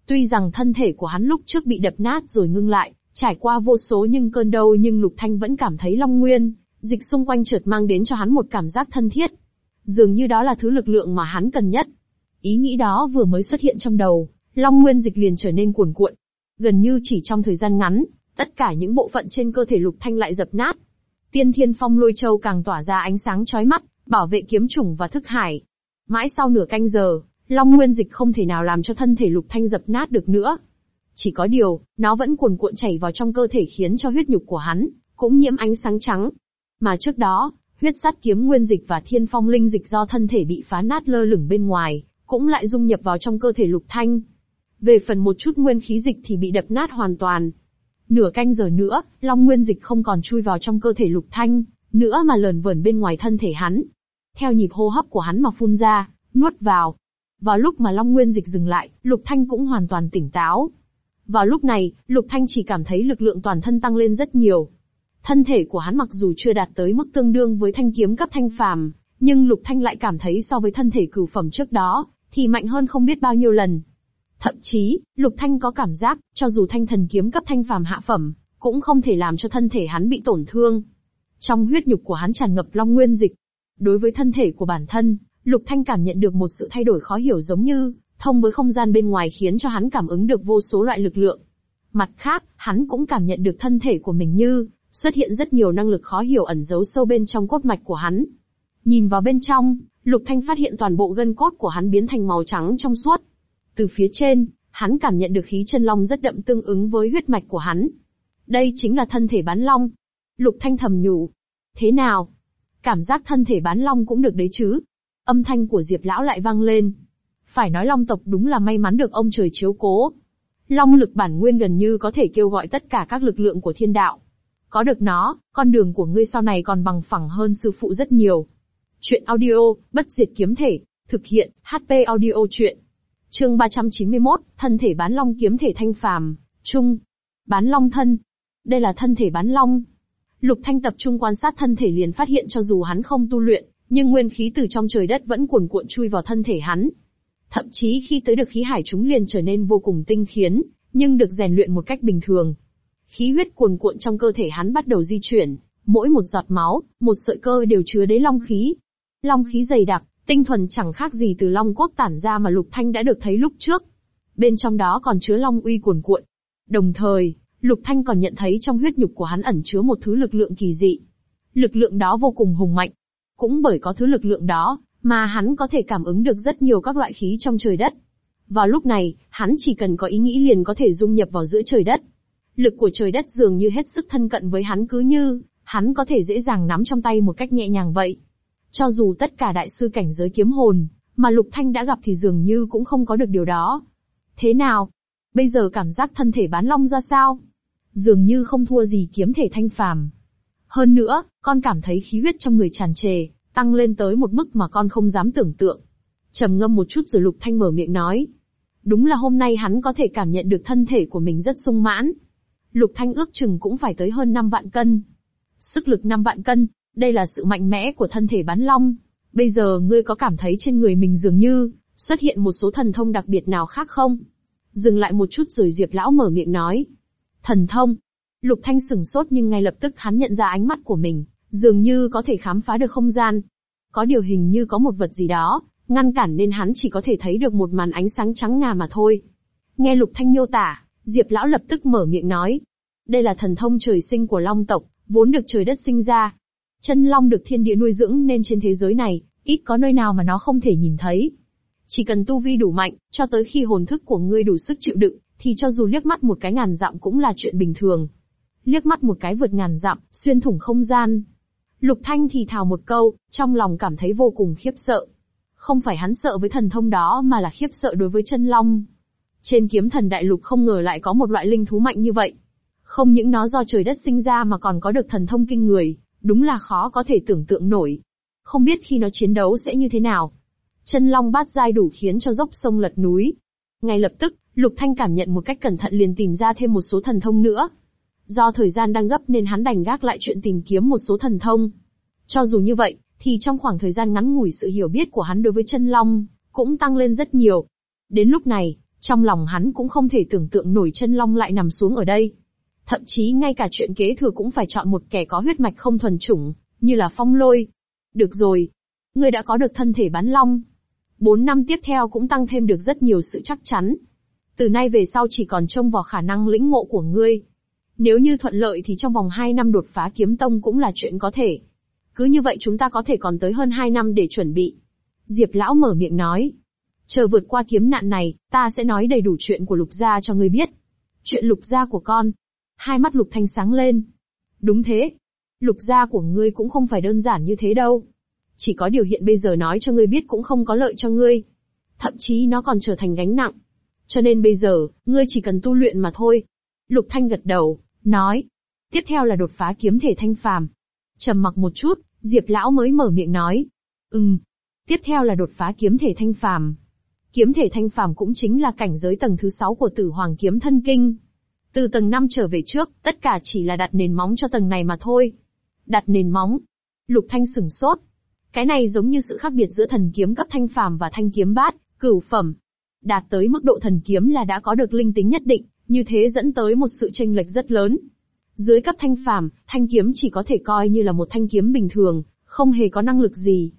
Tuy rằng thân thể của hắn lúc trước bị đập nát rồi ngưng lại, trải qua vô số những cơn đau nhưng Lục Thanh vẫn cảm thấy long nguyên, dịch xung quanh chợt mang đến cho hắn một cảm giác thân thiết. Dường như đó là thứ lực lượng mà hắn cần nhất. Ý nghĩ đó vừa mới xuất hiện trong đầu, long nguyên dịch liền trở nên cuồn cuộn. Gần như chỉ trong thời gian ngắn, tất cả những bộ phận trên cơ thể Lục Thanh lại dập nát. Tiên Thiên Phong Lôi Châu càng tỏa ra ánh sáng chói mắt, bảo vệ kiếm trùng và thức hải. Mãi sau nửa canh giờ, Long Nguyên Dịch không thể nào làm cho thân thể Lục Thanh dập nát được nữa. Chỉ có điều, nó vẫn cuồn cuộn chảy vào trong cơ thể khiến cho huyết nhục của hắn cũng nhiễm ánh sáng trắng. Mà trước đó, huyết sát kiếm nguyên dịch và thiên phong linh dịch do thân thể bị phá nát lơ lửng bên ngoài, cũng lại dung nhập vào trong cơ thể Lục Thanh. Về phần một chút nguyên khí dịch thì bị đập nát hoàn toàn. Nửa canh giờ nữa, long nguyên dịch không còn chui vào trong cơ thể Lục Thanh, nữa mà lờn vẩn bên ngoài thân thể hắn. Theo nhịp hô hấp của hắn mà phun ra, nuốt vào. Vào lúc mà long nguyên dịch dừng lại, Lục Thanh cũng hoàn toàn tỉnh táo. Vào lúc này, Lục Thanh chỉ cảm thấy lực lượng toàn thân tăng lên rất nhiều. Thân thể của hắn mặc dù chưa đạt tới mức tương đương với thanh kiếm cấp thanh phàm, nhưng Lục Thanh lại cảm thấy so với thân thể cửu phẩm trước đó, thì mạnh hơn không biết bao nhiêu lần. Thậm chí, Lục Thanh có cảm giác, cho dù thanh thần kiếm cấp thanh phàm hạ phẩm, cũng không thể làm cho thân thể hắn bị tổn thương. Trong huyết nhục của hắn tràn ngập long nguyên dịch. Đối với thân thể của bản thân, Lục Thanh cảm nhận được một sự thay đổi khó hiểu giống như, thông với không gian bên ngoài khiến cho hắn cảm ứng được vô số loại lực lượng. Mặt khác, hắn cũng cảm nhận được thân thể của mình như, xuất hiện rất nhiều năng lực khó hiểu ẩn giấu sâu bên trong cốt mạch của hắn. Nhìn vào bên trong, Lục Thanh phát hiện toàn bộ gân cốt của hắn biến thành màu trắng trong suốt. Từ phía trên, hắn cảm nhận được khí chân long rất đậm tương ứng với huyết mạch của hắn. Đây chính là thân thể bán long. Lục Thanh thầm nhủ. Thế nào? Cảm giác thân thể bán long cũng được đấy chứ? Âm thanh của Diệp Lão lại vang lên. Phải nói long tộc đúng là may mắn được ông trời chiếu cố. Long lực bản nguyên gần như có thể kêu gọi tất cả các lực lượng của thiên đạo. Có được nó, con đường của ngươi sau này còn bằng phẳng hơn sư phụ rất nhiều. Chuyện audio, bất diệt kiếm thể, thực hiện, HP audio chuyện. Chương 391, thân thể bán long kiếm thể thanh phàm, trung. Bán long thân. Đây là thân thể bán long. Lục Thanh tập trung quan sát thân thể liền phát hiện cho dù hắn không tu luyện, nhưng nguyên khí từ trong trời đất vẫn cuồn cuộn chui vào thân thể hắn. Thậm chí khi tới được khí hải chúng liền trở nên vô cùng tinh khiến, nhưng được rèn luyện một cách bình thường. Khí huyết cuồn cuộn trong cơ thể hắn bắt đầu di chuyển, mỗi một giọt máu, một sợi cơ đều chứa đế long khí. Long khí dày đặc, tinh thuần chẳng khác gì từ long cốt tản ra mà Lục Thanh đã được thấy lúc trước. Bên trong đó còn chứa long uy cuồn cuộn. Đồng thời, Lục Thanh còn nhận thấy trong huyết nhục của hắn ẩn chứa một thứ lực lượng kỳ dị. Lực lượng đó vô cùng hùng mạnh. Cũng bởi có thứ lực lượng đó, mà hắn có thể cảm ứng được rất nhiều các loại khí trong trời đất. Vào lúc này, hắn chỉ cần có ý nghĩ liền có thể dung nhập vào giữa trời đất. Lực của trời đất dường như hết sức thân cận với hắn cứ như, hắn có thể dễ dàng nắm trong tay một cách nhẹ nhàng vậy. Cho dù tất cả đại sư cảnh giới kiếm hồn, mà Lục Thanh đã gặp thì dường như cũng không có được điều đó. Thế nào? Bây giờ cảm giác thân thể bán long ra sao? Dường như không thua gì kiếm thể thanh phàm. Hơn nữa, con cảm thấy khí huyết trong người tràn trề, tăng lên tới một mức mà con không dám tưởng tượng. trầm ngâm một chút rồi Lục Thanh mở miệng nói. Đúng là hôm nay hắn có thể cảm nhận được thân thể của mình rất sung mãn. Lục Thanh ước chừng cũng phải tới hơn 5 vạn cân. Sức lực 5 vạn cân, đây là sự mạnh mẽ của thân thể bán long. Bây giờ ngươi có cảm thấy trên người mình dường như, xuất hiện một số thần thông đặc biệt nào khác không? Dừng lại một chút rồi Diệp Lão mở miệng nói. Thần thông. Lục Thanh sừng sốt nhưng ngay lập tức hắn nhận ra ánh mắt của mình, dường như có thể khám phá được không gian. Có điều hình như có một vật gì đó, ngăn cản nên hắn chỉ có thể thấy được một màn ánh sáng trắng ngà mà thôi. Nghe Lục Thanh miêu tả, Diệp Lão lập tức mở miệng nói. Đây là thần thông trời sinh của Long tộc, vốn được trời đất sinh ra. Chân Long được thiên địa nuôi dưỡng nên trên thế giới này, ít có nơi nào mà nó không thể nhìn thấy. Chỉ cần tu vi đủ mạnh, cho tới khi hồn thức của ngươi đủ sức chịu đựng, thì cho dù liếc mắt một cái ngàn dặm cũng là chuyện bình thường. Liếc mắt một cái vượt ngàn dặm, xuyên thủng không gian. Lục Thanh thì thào một câu, trong lòng cảm thấy vô cùng khiếp sợ. Không phải hắn sợ với thần thông đó mà là khiếp sợ đối với chân long. Trên kiếm thần đại lục không ngờ lại có một loại linh thú mạnh như vậy. Không những nó do trời đất sinh ra mà còn có được thần thông kinh người, đúng là khó có thể tưởng tượng nổi. Không biết khi nó chiến đấu sẽ như thế nào. Chân long bát giai đủ khiến cho dốc sông lật núi. Ngay lập tức, Lục Thanh cảm nhận một cách cẩn thận liền tìm ra thêm một số thần thông nữa. Do thời gian đang gấp nên hắn đành gác lại chuyện tìm kiếm một số thần thông. Cho dù như vậy, thì trong khoảng thời gian ngắn ngủi sự hiểu biết của hắn đối với chân long, cũng tăng lên rất nhiều. Đến lúc này, trong lòng hắn cũng không thể tưởng tượng nổi chân long lại nằm xuống ở đây. Thậm chí ngay cả chuyện kế thừa cũng phải chọn một kẻ có huyết mạch không thuần chủng, như là phong lôi. Được rồi. Ngươi đã có được thân thể bán long. Bốn năm tiếp theo cũng tăng thêm được rất nhiều sự chắc chắn. Từ nay về sau chỉ còn trông vào khả năng lĩnh ngộ của ngươi. Nếu như thuận lợi thì trong vòng hai năm đột phá kiếm tông cũng là chuyện có thể. Cứ như vậy chúng ta có thể còn tới hơn hai năm để chuẩn bị. Diệp lão mở miệng nói. Chờ vượt qua kiếm nạn này, ta sẽ nói đầy đủ chuyện của lục gia cho ngươi biết. Chuyện lục gia của con. Hai mắt lục thanh sáng lên. Đúng thế. Lục gia của ngươi cũng không phải đơn giản như thế đâu. Chỉ có điều hiện bây giờ nói cho ngươi biết cũng không có lợi cho ngươi. Thậm chí nó còn trở thành gánh nặng. Cho nên bây giờ, ngươi chỉ cần tu luyện mà thôi. Lục Thanh gật đầu, nói. Tiếp theo là đột phá kiếm thể thanh phàm. trầm mặc một chút, Diệp Lão mới mở miệng nói. Ừm. Tiếp theo là đột phá kiếm thể thanh phàm. Kiếm thể thanh phàm cũng chính là cảnh giới tầng thứ 6 của tử hoàng kiếm thân kinh. Từ tầng 5 trở về trước, tất cả chỉ là đặt nền móng cho tầng này mà thôi. Đặt nền móng. Lục Thanh sửng sốt. Cái này giống như sự khác biệt giữa thần kiếm cấp thanh phàm và thanh kiếm bát, cửu phẩm. Đạt tới mức độ thần kiếm là đã có được linh tính nhất định, như thế dẫn tới một sự tranh lệch rất lớn. Dưới cấp thanh phàm, thanh kiếm chỉ có thể coi như là một thanh kiếm bình thường, không hề có năng lực gì.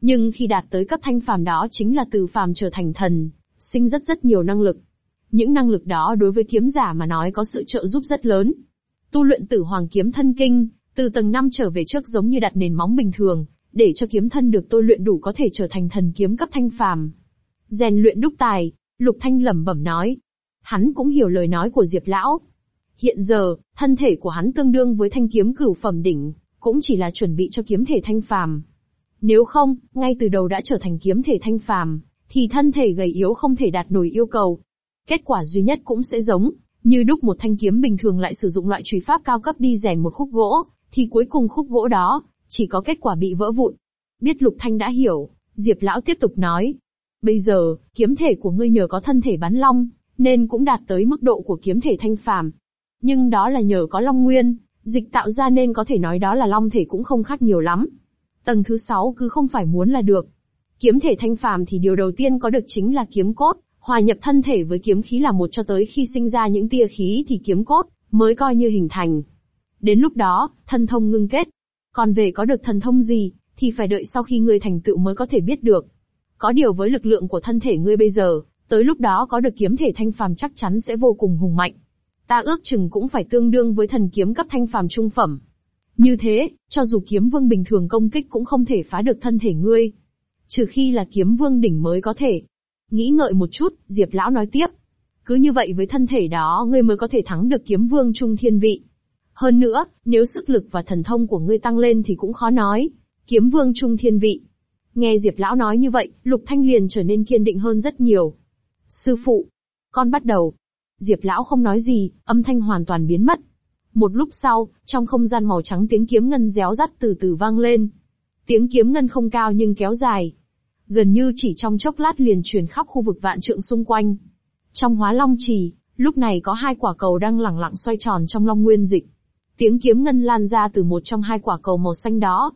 Nhưng khi đạt tới cấp thanh phàm đó chính là từ phàm trở thành thần, sinh rất rất nhiều năng lực. Những năng lực đó đối với kiếm giả mà nói có sự trợ giúp rất lớn. Tu luyện tử hoàng kiếm thân kinh, từ tầng 5 trở về trước giống như đặt nền móng bình thường, để cho kiếm thân được tôi luyện đủ có thể trở thành thần kiếm cấp thanh phàm. Rèn luyện đúc tài, Lục Thanh lẩm bẩm nói. Hắn cũng hiểu lời nói của Diệp Lão. Hiện giờ, thân thể của hắn tương đương với thanh kiếm cửu phẩm đỉnh, cũng chỉ là chuẩn bị cho kiếm thể thanh phàm. Nếu không, ngay từ đầu đã trở thành kiếm thể thanh phàm, thì thân thể gầy yếu không thể đạt nổi yêu cầu. Kết quả duy nhất cũng sẽ giống, như đúc một thanh kiếm bình thường lại sử dụng loại trùy pháp cao cấp đi rèn một khúc gỗ, thì cuối cùng khúc gỗ đó, chỉ có kết quả bị vỡ vụn. Biết Lục Thanh đã hiểu, Diệp Lão tiếp tục nói. Bây giờ, kiếm thể của ngươi nhờ có thân thể bán long, nên cũng đạt tới mức độ của kiếm thể thanh phàm. Nhưng đó là nhờ có long nguyên, dịch tạo ra nên có thể nói đó là long thể cũng không khác nhiều lắm. Tầng thứ sáu cứ không phải muốn là được. Kiếm thể thanh phàm thì điều đầu tiên có được chính là kiếm cốt, hòa nhập thân thể với kiếm khí là một cho tới khi sinh ra những tia khí thì kiếm cốt mới coi như hình thành. Đến lúc đó, thân thông ngưng kết, còn về có được thần thông gì, thì phải đợi sau khi ngươi thành tựu mới có thể biết được. Có điều với lực lượng của thân thể ngươi bây giờ, tới lúc đó có được kiếm thể thanh phàm chắc chắn sẽ vô cùng hùng mạnh. Ta ước chừng cũng phải tương đương với thần kiếm cấp thanh phàm trung phẩm. Như thế, cho dù kiếm vương bình thường công kích cũng không thể phá được thân thể ngươi. Trừ khi là kiếm vương đỉnh mới có thể. Nghĩ ngợi một chút, Diệp Lão nói tiếp. Cứ như vậy với thân thể đó ngươi mới có thể thắng được kiếm vương trung thiên vị. Hơn nữa, nếu sức lực và thần thông của ngươi tăng lên thì cũng khó nói. Kiếm vương trung thiên vị. Nghe Diệp Lão nói như vậy, Lục Thanh liền trở nên kiên định hơn rất nhiều. Sư phụ, con bắt đầu. Diệp Lão không nói gì, âm thanh hoàn toàn biến mất. Một lúc sau, trong không gian màu trắng tiếng kiếm ngân réo rắt từ từ vang lên. Tiếng kiếm ngân không cao nhưng kéo dài. Gần như chỉ trong chốc lát liền truyền khắp khu vực vạn trượng xung quanh. Trong hóa long trì, lúc này có hai quả cầu đang lẳng lặng xoay tròn trong long nguyên dịch. Tiếng kiếm ngân lan ra từ một trong hai quả cầu màu xanh đó.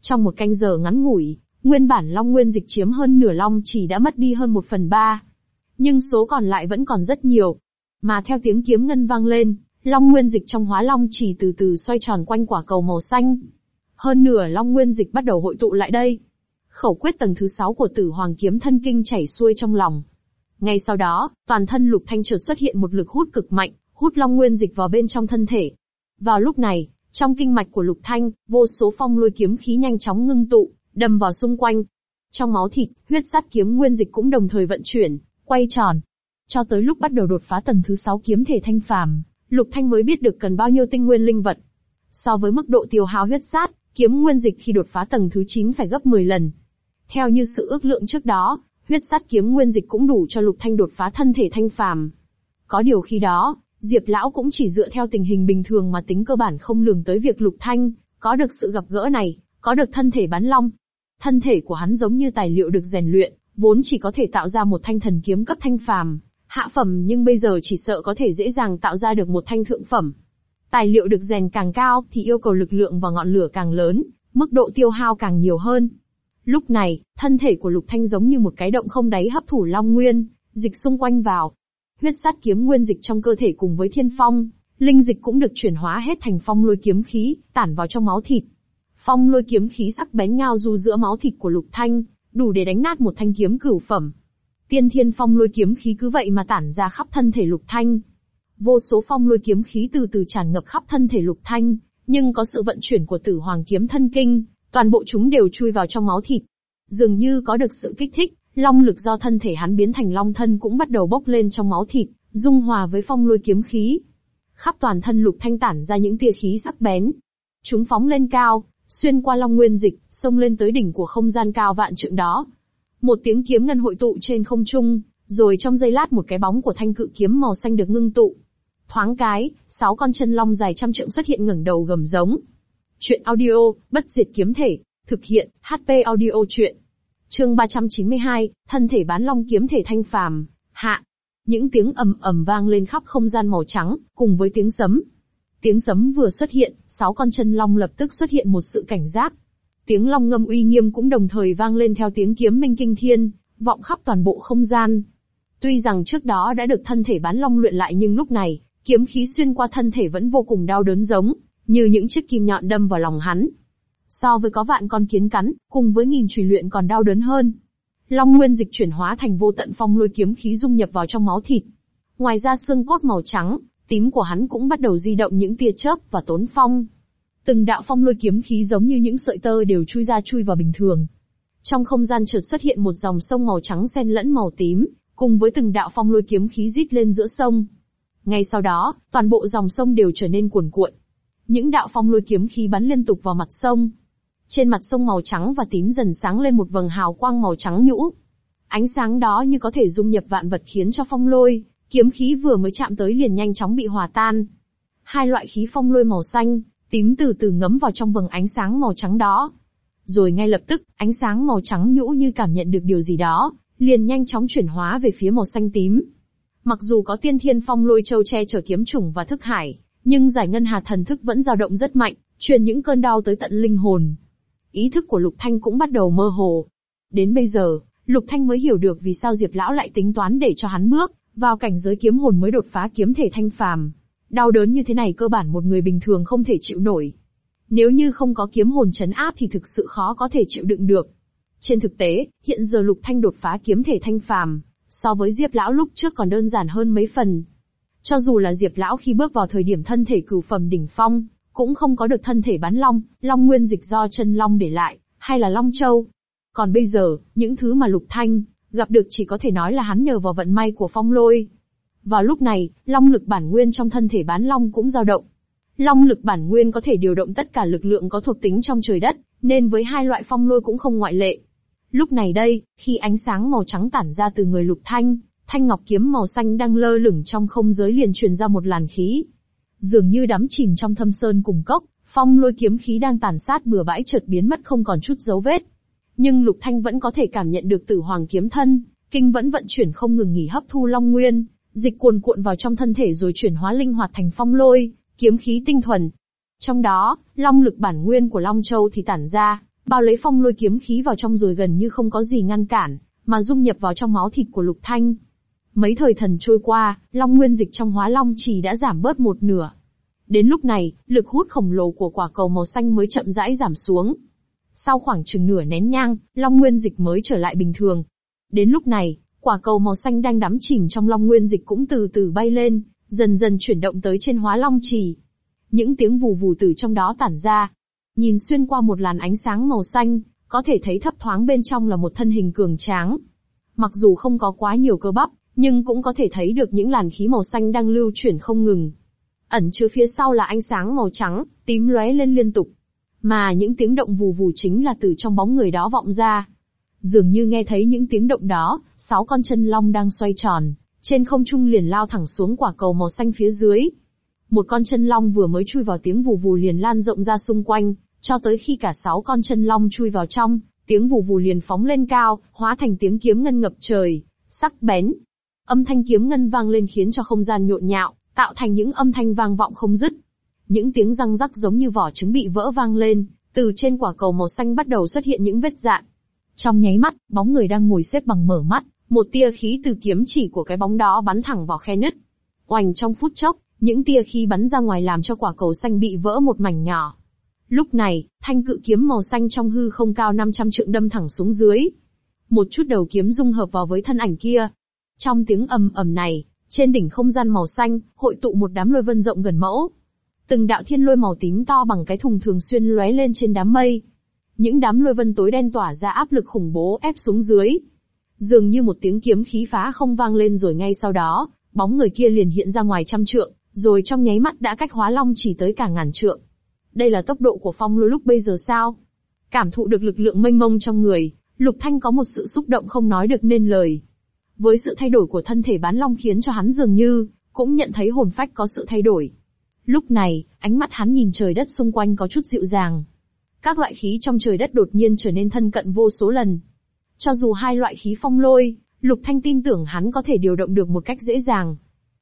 Trong một canh giờ ngắn ngủi, nguyên bản long nguyên dịch chiếm hơn nửa long chỉ đã mất đi hơn một phần ba. Nhưng số còn lại vẫn còn rất nhiều. Mà theo tiếng kiếm ngân vang lên, long nguyên dịch trong hóa long chỉ từ từ xoay tròn quanh quả cầu màu xanh. Hơn nửa long nguyên dịch bắt đầu hội tụ lại đây. Khẩu quyết tầng thứ sáu của tử hoàng kiếm thân kinh chảy xuôi trong lòng. Ngay sau đó, toàn thân lục thanh chợt xuất hiện một lực hút cực mạnh, hút long nguyên dịch vào bên trong thân thể. Vào lúc này, trong kinh mạch của lục thanh, vô số phong lôi kiếm khí nhanh chóng ngưng tụ, đâm vào xung quanh. Trong máu thịt, huyết sát kiếm nguyên dịch cũng đồng thời vận chuyển, quay tròn. Cho tới lúc bắt đầu đột phá tầng thứ 6 kiếm thể thanh phàm, Lục Thanh mới biết được cần bao nhiêu tinh nguyên linh vật. So với mức độ tiêu hao huyết sát, kiếm nguyên dịch khi đột phá tầng thứ 9 phải gấp 10 lần. Theo như sự ước lượng trước đó, huyết sát kiếm nguyên dịch cũng đủ cho Lục Thanh đột phá thân thể thanh phàm. Có điều khi đó, Diệp Lão cũng chỉ dựa theo tình hình bình thường mà tính cơ bản không lường tới việc Lục Thanh, có được sự gặp gỡ này, có được thân thể bán long. Thân thể của hắn giống như tài liệu được rèn luyện, vốn chỉ có thể tạo ra một thanh thần kiếm cấp thanh phàm, hạ phẩm nhưng bây giờ chỉ sợ có thể dễ dàng tạo ra được một thanh thượng phẩm. Tài liệu được rèn càng cao thì yêu cầu lực lượng và ngọn lửa càng lớn, mức độ tiêu hao càng nhiều hơn. Lúc này, thân thể của Lục Thanh giống như một cái động không đáy hấp thụ long nguyên, dịch xung quanh vào. Huyết sát kiếm nguyên dịch trong cơ thể cùng với thiên phong, linh dịch cũng được chuyển hóa hết thành phong lôi kiếm khí, tản vào trong máu thịt. Phong lôi kiếm khí sắc bén ngao du giữa máu thịt của Lục Thanh, đủ để đánh nát một thanh kiếm cửu phẩm. Tiên thiên phong lôi kiếm khí cứ vậy mà tản ra khắp thân thể Lục Thanh. Vô số phong lôi kiếm khí từ từ tràn ngập khắp thân thể Lục Thanh, nhưng có sự vận chuyển của tử hoàng kiếm thân kinh, toàn bộ chúng đều chui vào trong máu thịt. Dường như có được sự kích thích, long lực do thân thể hắn biến thành long thân cũng bắt đầu bốc lên trong máu thịt, dung hòa với phong lôi kiếm khí. Khắp toàn thân Lục Thanh tản ra những tia khí sắc bén. Chúng phóng lên cao, xuyên qua long nguyên dịch, xông lên tới đỉnh của không gian cao vạn trượng đó. Một tiếng kiếm ngân hội tụ trên không trung, rồi trong giây lát một cái bóng của thanh cự kiếm màu xanh được ngưng tụ. Thoáng cái, sáu con chân long dài trăm trượng xuất hiện ngẩng đầu gầm giống. Chuyện audio, bất diệt kiếm thể, thực hiện, HP audio chuyện. Chương 392, thân thể bán long kiếm thể thanh phàm, hạ. Những tiếng ầm ầm vang lên khắp không gian màu trắng, cùng với tiếng sấm. Tiếng sấm vừa xuất hiện, sáu con chân long lập tức xuất hiện một sự cảnh giác. Tiếng long ngâm uy nghiêm cũng đồng thời vang lên theo tiếng kiếm minh kinh thiên, vọng khắp toàn bộ không gian. Tuy rằng trước đó đã được thân thể bán long luyện lại nhưng lúc này, kiếm khí xuyên qua thân thể vẫn vô cùng đau đớn giống, như những chiếc kim nhọn đâm vào lòng hắn. So với có vạn con kiến cắn, cùng với nghìn chùy luyện còn đau đớn hơn. Long nguyên dịch chuyển hóa thành vô tận phong lôi kiếm khí dung nhập vào trong máu thịt. Ngoài ra xương cốt màu trắng, tím của hắn cũng bắt đầu di động những tia chớp và tốn phong. Từng đạo phong lôi kiếm khí giống như những sợi tơ đều chui ra chui vào bình thường. Trong không gian chợt xuất hiện một dòng sông màu trắng xen lẫn màu tím, cùng với từng đạo phong lôi kiếm khí rít lên giữa sông. Ngay sau đó, toàn bộ dòng sông đều trở nên cuồn cuộn. Những đạo phong lôi kiếm khí bắn liên tục vào mặt sông. Trên mặt sông màu trắng và tím dần sáng lên một vầng hào quang màu trắng nhũ. Ánh sáng đó như có thể dung nhập vạn vật khiến cho phong lôi, kiếm khí vừa mới chạm tới liền nhanh chóng bị hòa tan. Hai loại khí phong lôi màu xanh, tím từ từ ngấm vào trong vầng ánh sáng màu trắng đó. Rồi ngay lập tức, ánh sáng màu trắng nhũ như cảm nhận được điều gì đó, liền nhanh chóng chuyển hóa về phía màu xanh tím. Mặc dù có tiên thiên phong lôi châu che chở kiếm trùng và thức hải, nhưng giải ngân hà thần thức vẫn dao động rất mạnh, truyền những cơn đau tới tận linh hồn. Ý thức của Lục Thanh cũng bắt đầu mơ hồ. Đến bây giờ, Lục Thanh mới hiểu được vì sao Diệp Lão lại tính toán để cho hắn bước vào cảnh giới kiếm hồn mới đột phá kiếm thể thanh phàm. Đau đớn như thế này cơ bản một người bình thường không thể chịu nổi. Nếu như không có kiếm hồn chấn áp thì thực sự khó có thể chịu đựng được. Trên thực tế, hiện giờ Lục Thanh đột phá kiếm thể thanh phàm, so với Diệp Lão lúc trước còn đơn giản hơn mấy phần. Cho dù là Diệp Lão khi bước vào thời điểm thân thể cửu phẩm đỉnh phong, cũng không có được thân thể bán long, long nguyên dịch do chân long để lại, hay là long châu. Còn bây giờ, những thứ mà Lục Thanh gặp được chỉ có thể nói là hắn nhờ vào vận may của phong lôi. Vào lúc này, long lực bản nguyên trong thân thể bán long cũng dao động. Long lực bản nguyên có thể điều động tất cả lực lượng có thuộc tính trong trời đất, nên với hai loại phong lôi cũng không ngoại lệ. Lúc này đây, khi ánh sáng màu trắng tản ra từ người lục thanh, thanh ngọc kiếm màu xanh đang lơ lửng trong không giới liền truyền ra một làn khí. Dường như đắm chìm trong thâm sơn cùng cốc, phong lôi kiếm khí đang tàn sát bừa bãi chợt biến mất không còn chút dấu vết. Nhưng lục thanh vẫn có thể cảm nhận được tử hoàng kiếm thân, kinh vẫn vận chuyển không ngừng nghỉ hấp thu long nguyên, dịch cuồn cuộn vào trong thân thể rồi chuyển hóa linh hoạt thành phong lôi, kiếm khí tinh thuần. Trong đó, long lực bản nguyên của Long Châu thì tản ra, bao lấy phong lôi kiếm khí vào trong rồi gần như không có gì ngăn cản, mà dung nhập vào trong máu thịt của Lục Thanh. Mấy thời thần trôi qua, long nguyên dịch trong hóa long chỉ đã giảm bớt một nửa. Đến lúc này, lực hút khổng lồ của quả cầu màu xanh mới chậm rãi giảm xuống. Sau khoảng chừng nửa nén nhang, long nguyên dịch mới trở lại bình thường. Đến lúc này, quả cầu màu xanh đang đắm chìm trong long nguyên dịch cũng từ từ bay lên, dần dần chuyển động tới trên hóa long trì. Những tiếng vù vù từ trong đó tản ra. Nhìn xuyên qua một làn ánh sáng màu xanh, có thể thấy thấp thoáng bên trong là một thân hình cường tráng. Mặc dù không có quá nhiều cơ bắp, nhưng cũng có thể thấy được những làn khí màu xanh đang lưu chuyển không ngừng. Ẩn chứa phía sau là ánh sáng màu trắng, tím lóe lên liên tục. Mà những tiếng động vù vù chính là từ trong bóng người đó vọng ra. Dường như nghe thấy những tiếng động đó, sáu con chân long đang xoay tròn, trên không trung liền lao thẳng xuống quả cầu màu xanh phía dưới. Một con chân long vừa mới chui vào tiếng vù vù liền lan rộng ra xung quanh, cho tới khi cả sáu con chân long chui vào trong, tiếng vù vù liền phóng lên cao, hóa thành tiếng kiếm ngân ngập trời, sắc bén. Âm thanh kiếm ngân vang lên khiến cho không gian nhộn nhạo, tạo thành những âm thanh vang vọng không dứt. Những tiếng răng rắc giống như vỏ trứng bị vỡ vang lên, từ trên quả cầu màu xanh bắt đầu xuất hiện những vết dạn. Trong nháy mắt, bóng người đang ngồi xếp bằng mở mắt, một tia khí từ kiếm chỉ của cái bóng đó bắn thẳng vào khe nứt. Oành trong phút chốc, những tia khí bắn ra ngoài làm cho quả cầu xanh bị vỡ một mảnh nhỏ. Lúc này, thanh cự kiếm màu xanh trong hư không cao 500 trượng đâm thẳng xuống dưới. Một chút đầu kiếm dung hợp vào với thân ảnh kia. Trong tiếng ầm ầm này, trên đỉnh không gian màu xanh, hội tụ một đám lôi vân rộng gần mẫu. Từng đạo thiên lôi màu tím to bằng cái thùng thường xuyên lóe lên trên đám mây. Những đám lôi vân tối đen tỏa ra áp lực khủng bố ép xuống dưới. Dường như một tiếng kiếm khí phá không vang lên rồi ngay sau đó, bóng người kia liền hiện ra ngoài trăm trượng, rồi trong nháy mắt đã cách hóa long chỉ tới cả ngàn trượng. Đây là tốc độ của phong lôi lúc bây giờ sao? Cảm thụ được lực lượng mênh mông trong người, Lục Thanh có một sự xúc động không nói được nên lời. Với sự thay đổi của thân thể bán long khiến cho hắn dường như, cũng nhận thấy hồn phách có sự thay đổi. Lúc này, ánh mắt hắn nhìn trời đất xung quanh có chút dịu dàng. Các loại khí trong trời đất đột nhiên trở nên thân cận vô số lần. Cho dù hai loại khí phong lôi, Lục Thanh tin tưởng hắn có thể điều động được một cách dễ dàng.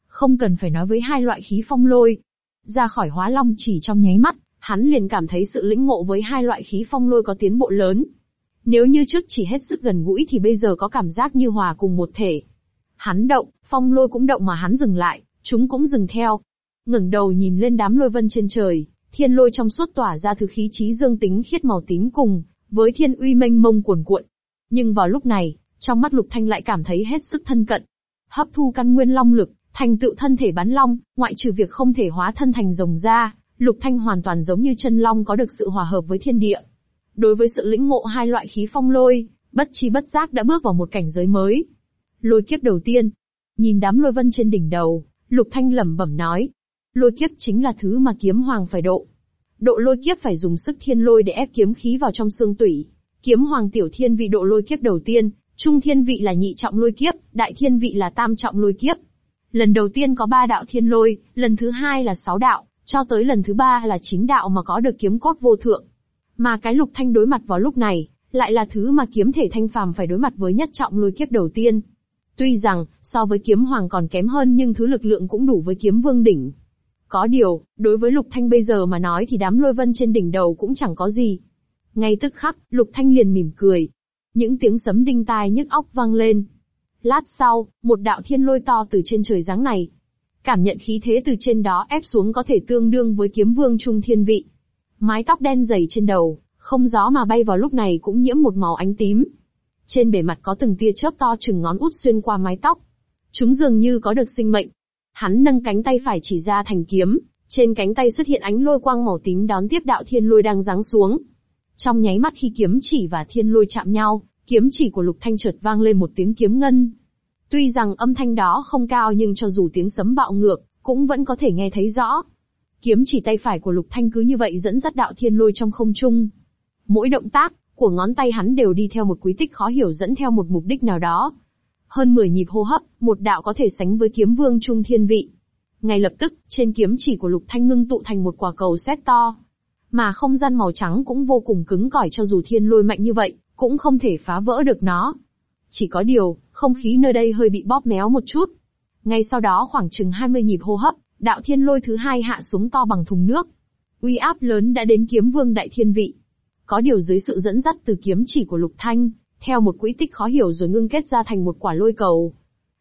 Không cần phải nói với hai loại khí phong lôi. Ra khỏi hóa long chỉ trong nháy mắt, hắn liền cảm thấy sự lĩnh ngộ với hai loại khí phong lôi có tiến bộ lớn. Nếu như trước chỉ hết sức gần gũi thì bây giờ có cảm giác như hòa cùng một thể. Hắn động, phong lôi cũng động mà hắn dừng lại, chúng cũng dừng theo ngẩng đầu nhìn lên đám lôi vân trên trời, thiên lôi trong suốt tỏa ra thứ khí trí dương tính khiết màu tím cùng, với thiên uy mênh mông cuồn cuộn. Nhưng vào lúc này, trong mắt lục thanh lại cảm thấy hết sức thân cận. Hấp thu căn nguyên long lực, thành tựu thân thể bán long, ngoại trừ việc không thể hóa thân thành rồng ra, lục thanh hoàn toàn giống như chân long có được sự hòa hợp với thiên địa. Đối với sự lĩnh ngộ hai loại khí phong lôi, bất chi bất giác đã bước vào một cảnh giới mới. Lôi kiếp đầu tiên. Nhìn đám lôi vân trên đỉnh đầu, Lục Thanh lẩm bẩm nói. Lôi kiếp chính là thứ mà kiếm hoàng phải độ. Độ lôi kiếp phải dùng sức thiên lôi để ép kiếm khí vào trong xương tủy. Kiếm hoàng tiểu thiên vị độ lôi kiếp đầu tiên, trung thiên vị là nhị trọng lôi kiếp, đại thiên vị là tam trọng lôi kiếp. Lần đầu tiên có ba đạo thiên lôi, lần thứ hai là sáu đạo, cho tới lần thứ ba là chín đạo mà có được kiếm cốt vô thượng. Mà cái lục thanh đối mặt vào lúc này, lại là thứ mà kiếm thể thanh phàm phải đối mặt với nhất trọng lôi kiếp đầu tiên. Tuy rằng, so với kiếm hoàng còn kém hơn nhưng thứ lực lượng cũng đủ với kiếm vương đỉnh. Có điều, đối với lục thanh bây giờ mà nói thì đám lôi vân trên đỉnh đầu cũng chẳng có gì. Ngay tức khắc, lục thanh liền mỉm cười. Những tiếng sấm đinh tai nhức óc vang lên. Lát sau, một đạo thiên lôi to từ trên trời giáng này. Cảm nhận khí thế từ trên đó ép xuống có thể tương đương với kiếm vương trung thiên vị. Mái tóc đen dày trên đầu, không gió mà bay vào lúc này cũng nhiễm một màu ánh tím. Trên bề mặt có từng tia chớp to chừng ngón út xuyên qua mái tóc. Chúng dường như có được sinh mệnh. Hắn nâng cánh tay phải chỉ ra thành kiếm, trên cánh tay xuất hiện ánh lôi quang màu tím đón tiếp đạo thiên lôi đang giáng xuống. Trong nháy mắt khi kiếm chỉ và thiên lôi chạm nhau, kiếm chỉ của Lục Thanh chợt vang lên một tiếng kiếm ngân. Tuy rằng âm thanh đó không cao nhưng cho dù tiếng sấm bạo ngược, cũng vẫn có thể nghe thấy rõ. Kiếm chỉ tay phải của Lục Thanh cứ như vậy dẫn dắt đạo thiên lôi trong không trung. Mỗi động tác của ngón tay hắn đều đi theo một quý tích khó hiểu dẫn theo một mục đích nào đó. Hơn 10 nhịp hô hấp, một đạo có thể sánh với kiếm vương trung thiên vị. Ngay lập tức, trên kiếm chỉ của Lục Thanh ngưng tụ thành một quả cầu sét to. Mà không gian màu trắng cũng vô cùng cứng cỏi cho dù thiên lôi mạnh như vậy, cũng không thể phá vỡ được nó. Chỉ có điều, không khí nơi đây hơi bị bóp méo một chút. Ngay sau đó khoảng chừng 20 nhịp hô hấp, đạo thiên lôi thứ hai hạ xuống to bằng thùng nước. Uy áp lớn đã đến kiếm vương đại thiên vị. Có điều dưới sự dẫn dắt từ kiếm chỉ của Lục Thanh, theo một quỹ tích khó hiểu rồi ngưng kết ra thành một quả lôi cầu.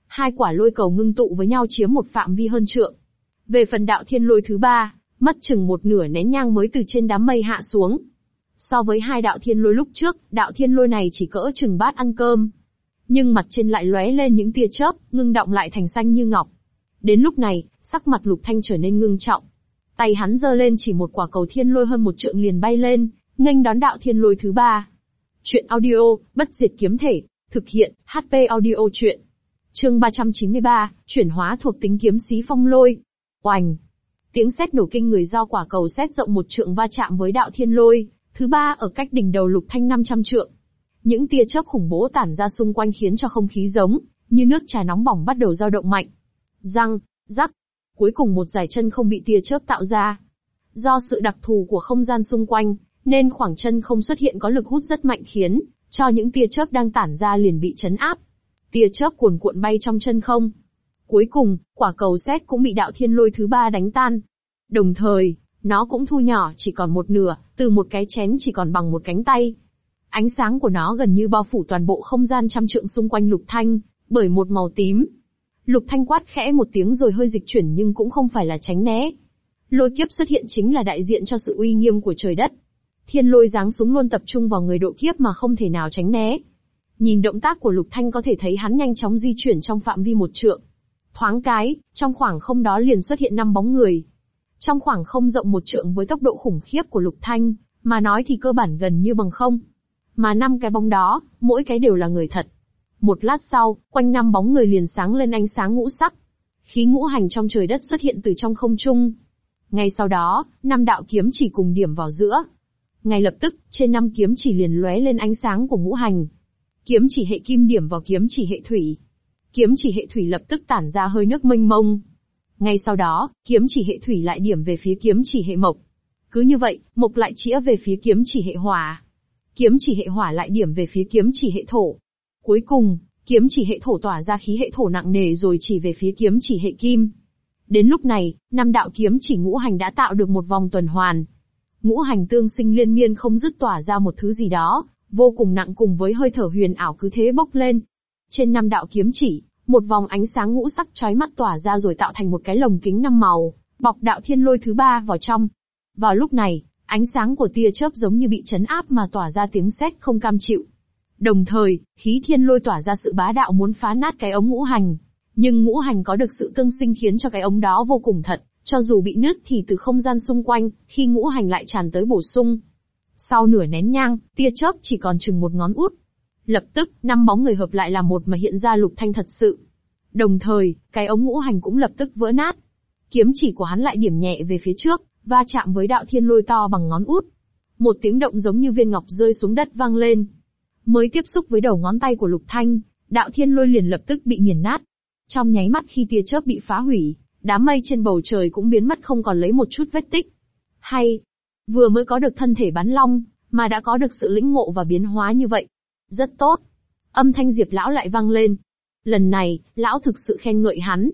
Hai quả lôi cầu ngưng tụ với nhau chiếm một phạm vi hơn trượng. Về phần đạo thiên lôi thứ ba, mất chừng một nửa nén nhang mới từ trên đám mây hạ xuống. So với hai đạo thiên lôi lúc trước, đạo thiên lôi này chỉ cỡ chừng bát ăn cơm. Nhưng mặt trên lại lóe lên những tia chớp, ngưng động lại thành xanh như ngọc. Đến lúc này, sắc mặt lục thanh trở nên ngưng trọng. Tay hắn giơ lên chỉ một quả cầu thiên lôi hơn một trượng liền bay lên, nghênh đón đạo thiên lôi thứ ba. Chuyện audio, bất diệt kiếm thể, thực hiện, HP audio chuyện. Chương 393, chuyển hóa thuộc tính kiếm xí phong lôi. Oành. Tiếng sét nổ kinh người do quả cầu sét rộng một trượng va chạm với đạo thiên lôi, thứ ba ở cách đỉnh đầu lục thanh 500 trượng. Những tia chớp khủng bố tản ra xung quanh khiến cho không khí giống như nước trà nóng bỏng bắt đầu dao động mạnh. Răng, rắc. Cuối cùng một giải chân không bị tia chớp tạo ra. Do sự đặc thù của không gian xung quanh, nên khoảng chân không xuất hiện có lực hút rất mạnh khiến cho những tia chớp đang tản ra liền bị chấn áp. Tia chớp cuồn cuộn bay trong chân không. Cuối cùng, quả cầu xét cũng bị đạo thiên lôi thứ ba đánh tan. Đồng thời, nó cũng thu nhỏ chỉ còn một nửa, từ một cái chén chỉ còn bằng một cánh tay. Ánh sáng của nó gần như bao phủ toàn bộ không gian trăm trượng xung quanh lục thanh, bởi một màu tím. Lục thanh quát khẽ một tiếng rồi hơi dịch chuyển nhưng cũng không phải là tránh né. Lôi kiếp xuất hiện chính là đại diện cho sự uy nghiêm của trời đất. Thiên lôi giáng xuống luôn tập trung vào người độ kiếp mà không thể nào tránh né. Nhìn động tác của Lục Thanh có thể thấy hắn nhanh chóng di chuyển trong phạm vi một trượng. Thoáng cái, trong khoảng không đó liền xuất hiện năm bóng người. Trong khoảng không rộng một trượng với tốc độ khủng khiếp của Lục Thanh, mà nói thì cơ bản gần như bằng không. Mà năm cái bóng đó, mỗi cái đều là người thật. Một lát sau, quanh năm bóng người liền sáng lên ánh sáng ngũ sắc. Khí ngũ hành trong trời đất xuất hiện từ trong không trung. Ngay sau đó, năm đạo kiếm chỉ cùng điểm vào giữa. Ngay lập tức, trên năm kiếm chỉ liền lóe lên ánh sáng của ngũ hành. Kiếm chỉ hệ kim điểm vào kiếm chỉ hệ thủy. Kiếm chỉ hệ thủy lập tức tản ra hơi nước mênh mông. Ngay sau đó, kiếm chỉ hệ thủy lại điểm về phía kiếm chỉ hệ mộc. Cứ như vậy, mộc lại chĩa về phía kiếm chỉ hệ hỏa. Kiếm chỉ hệ hỏa lại điểm về phía kiếm chỉ hệ thổ. Cuối cùng, kiếm chỉ hệ thổ tỏa ra khí hệ thổ nặng nề rồi chỉ về phía kiếm chỉ hệ kim. Đến lúc này, năm đạo kiếm chỉ ngũ hành đã tạo được một vòng tuần hoàn. Ngũ hành tương sinh liên miên không dứt tỏa ra một thứ gì đó, vô cùng nặng cùng với hơi thở huyền ảo cứ thế bốc lên. Trên năm đạo kiếm chỉ, một vòng ánh sáng ngũ sắc chói mắt tỏa ra rồi tạo thành một cái lồng kính năm màu, bọc đạo thiên lôi thứ ba vào trong. Vào lúc này, ánh sáng của tia chớp giống như bị chấn áp mà tỏa ra tiếng sét không cam chịu. Đồng thời, khí thiên lôi tỏa ra sự bá đạo muốn phá nát cái ống ngũ hành. Nhưng ngũ hành có được sự tương sinh khiến cho cái ống đó vô cùng thật, cho dù bị nứt thì từ không gian xung quanh, khi ngũ hành lại tràn tới bổ sung. Sau nửa nén nhang, tia chớp chỉ còn chừng một ngón út. Lập tức, năm bóng người hợp lại là một mà hiện ra lục thanh thật sự. Đồng thời, cái ống ngũ hành cũng lập tức vỡ nát. Kiếm chỉ của hắn lại điểm nhẹ về phía trước, va chạm với đạo thiên lôi to bằng ngón út. Một tiếng động giống như viên ngọc rơi xuống đất vang lên. Mới tiếp xúc với đầu ngón tay của lục thanh, đạo thiên lôi liền lập tức bị nghiền nát. Trong nháy mắt khi tia chớp bị phá hủy, đám mây trên bầu trời cũng biến mất không còn lấy một chút vết tích. Hay, vừa mới có được thân thể bán long, mà đã có được sự lĩnh ngộ và biến hóa như vậy. Rất tốt. Âm thanh Diệp lão lại vang lên. Lần này, lão thực sự khen ngợi hắn.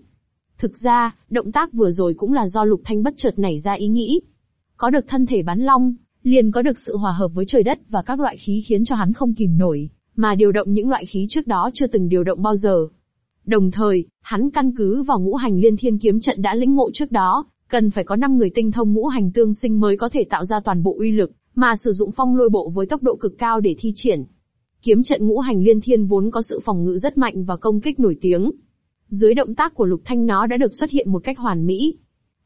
Thực ra, động tác vừa rồi cũng là do Lục Thanh bất chợt nảy ra ý nghĩ. Có được thân thể bán long, liền có được sự hòa hợp với trời đất và các loại khí khiến cho hắn không kìm nổi, mà điều động những loại khí trước đó chưa từng điều động bao giờ. Đồng thời, hắn căn cứ vào ngũ hành liên thiên kiếm trận đã lĩnh ngộ trước đó, cần phải có 5 người tinh thông ngũ hành tương sinh mới có thể tạo ra toàn bộ uy lực, mà sử dụng phong lôi bộ với tốc độ cực cao để thi triển. Kiếm trận ngũ hành liên thiên vốn có sự phòng ngự rất mạnh và công kích nổi tiếng. Dưới động tác của Lục Thanh nó đã được xuất hiện một cách hoàn mỹ.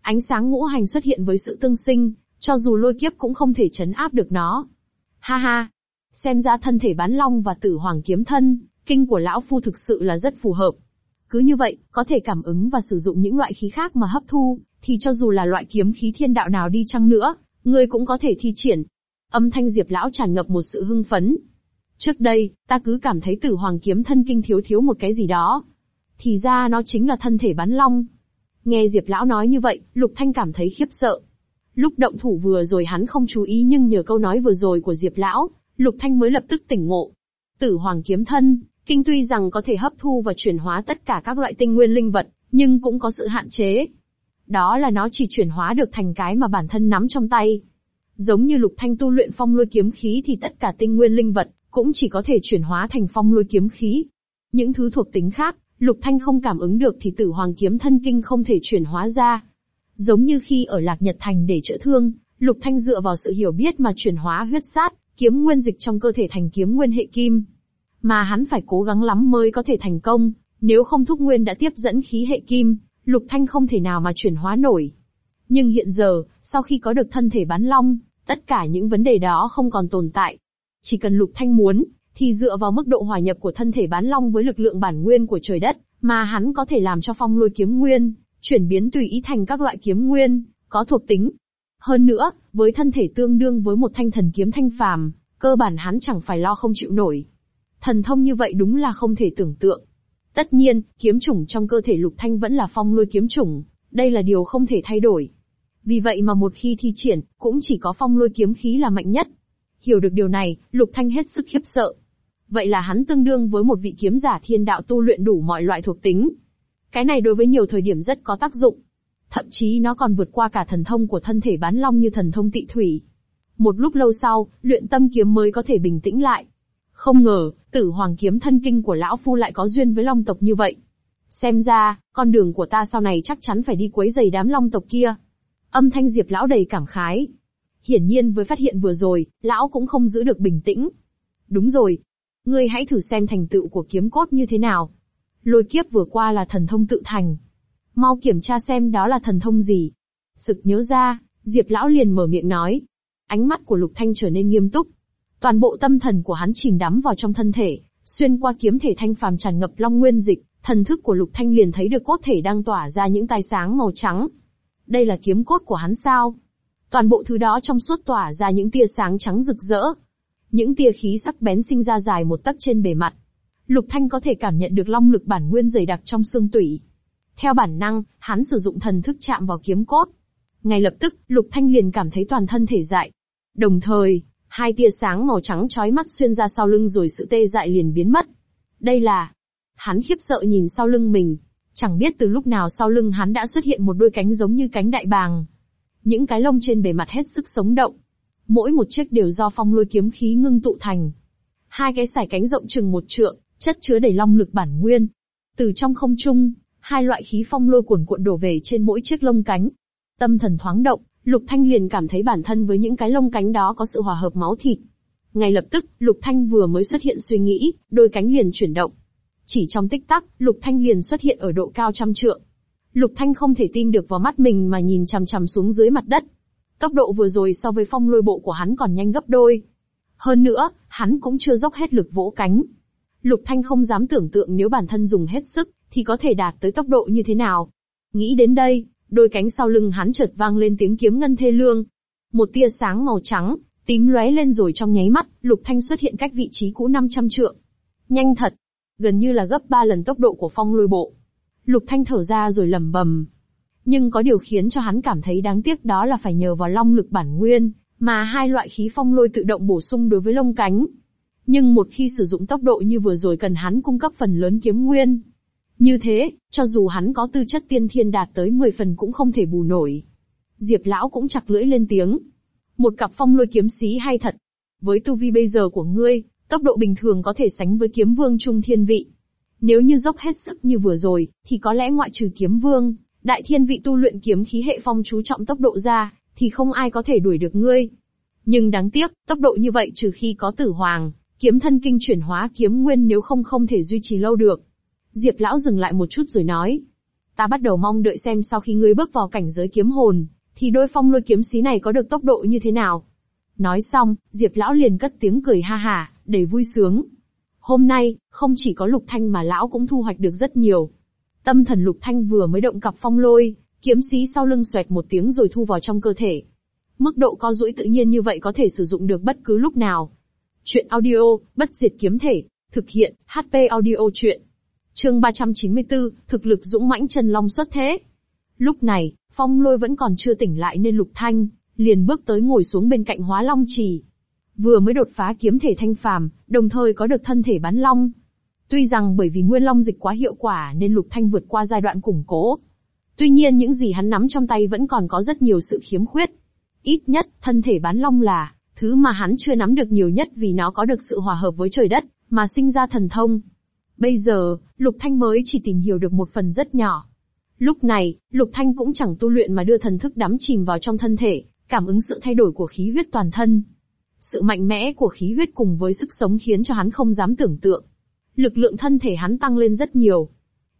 Ánh sáng ngũ hành xuất hiện với sự tương sinh, cho dù lôi kiếp cũng không thể chấn áp được nó. Ha ha! Xem ra thân thể bán long và tử hoàng kiếm thân, kinh của lão phu thực sự là rất phù hợp. Cứ như vậy, có thể cảm ứng và sử dụng những loại khí khác mà hấp thu, thì cho dù là loại kiếm khí thiên đạo nào đi chăng nữa, ngươi cũng có thể thi triển. Âm thanh Diệp lão tràn ngập một sự hưng phấn. Trước đây, ta cứ cảm thấy tử hoàng kiếm thân kinh thiếu thiếu một cái gì đó. Thì ra nó chính là thân thể bán long. Nghe Diệp lão nói như vậy, Lục Thanh cảm thấy khiếp sợ. Lúc động thủ vừa rồi hắn không chú ý nhưng nhờ câu nói vừa rồi của Diệp lão, Lục Thanh mới lập tức tỉnh ngộ. Tử hoàng kiếm thân, kinh tuy rằng có thể hấp thu và chuyển hóa tất cả các loại tinh nguyên linh vật, nhưng cũng có sự hạn chế. Đó là nó chỉ chuyển hóa được thành cái mà bản thân nắm trong tay. Giống như Lục Thanh tu luyện phong lôi kiếm khí thì tất cả tinh nguyên linh vật cũng chỉ có thể chuyển hóa thành phong lôi kiếm khí. Những thứ thuộc tính khác, Lục Thanh không cảm ứng được thì Tử Hoàng kiếm thân kinh không thể chuyển hóa ra. Giống như khi ở Lạc Nhật Thành để chữa thương, Lục Thanh dựa vào sự hiểu biết mà chuyển hóa huyết sát, kiếm nguyên dịch trong cơ thể thành kiếm nguyên hệ kim. Mà hắn phải cố gắng lắm mới có thể thành công, nếu không thúc nguyên đã tiếp dẫn khí hệ kim, Lục Thanh không thể nào mà chuyển hóa nổi. Nhưng hiện giờ, sau khi có được thân thể bán long, tất cả những vấn đề đó không còn tồn tại. Chỉ cần Lục Thanh muốn, thì dựa vào mức độ hòa nhập của thân thể bán long với lực lượng bản nguyên của trời đất, mà hắn có thể làm cho phong lôi kiếm nguyên, chuyển biến tùy ý thành các loại kiếm nguyên, có thuộc tính. Hơn nữa, với thân thể tương đương với một thanh thần kiếm thanh phàm, cơ bản hắn chẳng phải lo không chịu nổi. Thần thông như vậy đúng là không thể tưởng tượng. Tất nhiên, kiếm chủng trong cơ thể lục thanh vẫn là phong lôi kiếm chủng, đây là điều không thể thay đổi. Vì vậy mà một khi thi triển, cũng chỉ có phong lôi kiếm khí là mạnh nhất. Hiểu được điều này, lục thanh hết sức khiếp sợ. Vậy là hắn tương đương với một vị kiếm giả thiên đạo tu luyện đủ mọi loại thuộc tính. Cái này đối với nhiều thời điểm rất có tác dụng. Thậm chí nó còn vượt qua cả thần thông của thân thể bán long như thần thông tị thủy. Một lúc lâu sau, luyện tâm kiếm mới có thể bình tĩnh lại. Không ngờ, tử hoàng kiếm thân kinh của lão phu lại có duyên với long tộc như vậy. Xem ra, con đường của ta sau này chắc chắn phải đi quấy giày đám long tộc kia. Âm thanh diệp lão đầy cảm khái. Hiển nhiên với phát hiện vừa rồi, lão cũng không giữ được bình tĩnh. Đúng rồi. Ngươi hãy thử xem thành tựu của kiếm cốt như thế nào. Lôi kiếp vừa qua là thần thông tự thành. Mau kiểm tra xem đó là thần thông gì. Sực nhớ ra, Diệp lão liền mở miệng nói. Ánh mắt của Lục Thanh trở nên nghiêm túc. Toàn bộ tâm thần của hắn chìm đắm vào trong thân thể, xuyên qua kiếm thể thanh phàm tràn ngập long nguyên dịch, thần thức của Lục Thanh liền thấy được cốt thể đang tỏa ra những tia sáng màu trắng. Đây là kiếm cốt của hắn sao? Toàn bộ thứ đó trong suốt tỏa ra những tia sáng trắng rực rỡ. Những tia khí sắc bén sinh ra dài một tấc trên bề mặt. Lục Thanh có thể cảm nhận được long lực bản nguyên dày đặc trong xương tủy. Theo bản năng, hắn sử dụng thần thức chạm vào kiếm cốt. Ngay lập tức, Lục Thanh liền cảm thấy toàn thân thể dại. Đồng thời, hai tia sáng màu trắng chói mắt xuyên ra sau lưng rồi sự tê dại liền biến mất. Đây là... Hắn khiếp sợ nhìn sau lưng mình. Chẳng biết từ lúc nào sau lưng hắn đã xuất hiện một đôi cánh giống như cánh đại bàng. Những cái lông trên bề mặt hết sức sống động. Mỗi một chiếc đều do phong lôi kiếm khí ngưng tụ thành. Hai cái sải cánh rộng chừng một trượng, chất chứa đầy long lực bản nguyên. Từ trong không trung, hai loại khí phong lôi cuồn cuộn đổ về trên mỗi chiếc lông cánh. Tâm thần thoáng động, Lục Thanh liền cảm thấy bản thân với những cái lông cánh đó có sự hòa hợp máu thịt. Ngay lập tức, Lục Thanh vừa mới xuất hiện suy nghĩ, đôi cánh liền chuyển động. Chỉ trong tích tắc, Lục Thanh liền xuất hiện ở độ cao trăm trượng. Lục Thanh không thể tin được vào mắt mình mà nhìn chằm chằm xuống dưới mặt đất. Tốc độ vừa rồi so với phong lôi bộ của hắn còn nhanh gấp đôi. Hơn nữa, hắn cũng chưa dốc hết lực vỗ cánh. Lục Thanh không dám tưởng tượng nếu bản thân dùng hết sức, thì có thể đạt tới tốc độ như thế nào. Nghĩ đến đây, đôi cánh sau lưng hắn chợt vang lên tiếng kiếm ngân thê lương. Một tia sáng màu trắng, tím lóe lên rồi trong nháy mắt, Lục Thanh xuất hiện cách vị trí cũ 500 trượng. Nhanh thật, gần như là gấp 3 lần tốc độ của phong lôi bộ. Lục Thanh thở ra rồi lẩm bẩm. Nhưng có điều khiến cho hắn cảm thấy đáng tiếc đó là phải nhờ vào long lực bản nguyên, mà hai loại khí phong lôi tự động bổ sung đối với lông cánh. Nhưng một khi sử dụng tốc độ như vừa rồi cần hắn cung cấp phần lớn kiếm nguyên. Như thế, cho dù hắn có tư chất tiên thiên đạt tới 10 phần cũng không thể bù nổi. Diệp lão cũng chặt lưỡi lên tiếng. Một cặp phong lôi kiếm sĩ hay thật. Với tu vi bây giờ của ngươi, tốc độ bình thường có thể sánh với kiếm vương trung thiên vị. Nếu như dốc hết sức như vừa rồi, thì có lẽ ngoại trừ kiếm vương, đại thiên vị tu luyện kiếm khí hệ phong chú trọng tốc độ ra, thì không ai có thể đuổi được ngươi. Nhưng đáng tiếc, tốc độ như vậy trừ khi có tử hoàng, kiếm thân kinh chuyển hóa kiếm nguyên nếu không không thể duy trì lâu được. Diệp lão dừng lại một chút rồi nói. Ta bắt đầu mong đợi xem sau khi ngươi bước vào cảnh giới kiếm hồn, thì đôi phong lôi kiếm xí này có được tốc độ như thế nào. Nói xong, Diệp lão liền cất tiếng cười ha hà, đầy vui sướng. Hôm nay, không chỉ có lục thanh mà lão cũng thu hoạch được rất nhiều. Tâm thần Lục Thanh vừa mới động cặp phong lôi, kiếm sĩ sau lưng xoẹt một tiếng rồi thu vào trong cơ thể. Mức độ co duỗi tự nhiên như vậy có thể sử dụng được bất cứ lúc nào. Chuyện audio, bất diệt kiếm thể, thực hiện, HP audio chuyện. Chương 394, thực lực dũng mãnh chân long xuất thế. Lúc này, phong lôi vẫn còn chưa tỉnh lại nên Lục Thanh, liền bước tới ngồi xuống bên cạnh hóa long trì. Vừa mới đột phá kiếm thể thanh phàm, đồng thời có được thân thể bán long. Tuy rằng bởi vì nguyên long dịch quá hiệu quả nên Lục Thanh vượt qua giai đoạn củng cố. Tuy nhiên những gì hắn nắm trong tay vẫn còn có rất nhiều sự khiếm khuyết. Ít nhất, thân thể bán long là, thứ mà hắn chưa nắm được nhiều nhất vì nó có được sự hòa hợp với trời đất, mà sinh ra thần thông. Bây giờ, Lục Thanh mới chỉ tìm hiểu được một phần rất nhỏ. Lúc này, Lục Thanh cũng chẳng tu luyện mà đưa thần thức đắm chìm vào trong thân thể, cảm ứng sự thay đổi của khí huyết toàn thân. Sự mạnh mẽ của khí huyết cùng với sức sống khiến cho hắn không dám tưởng tượng. Lực lượng thân thể hắn tăng lên rất nhiều.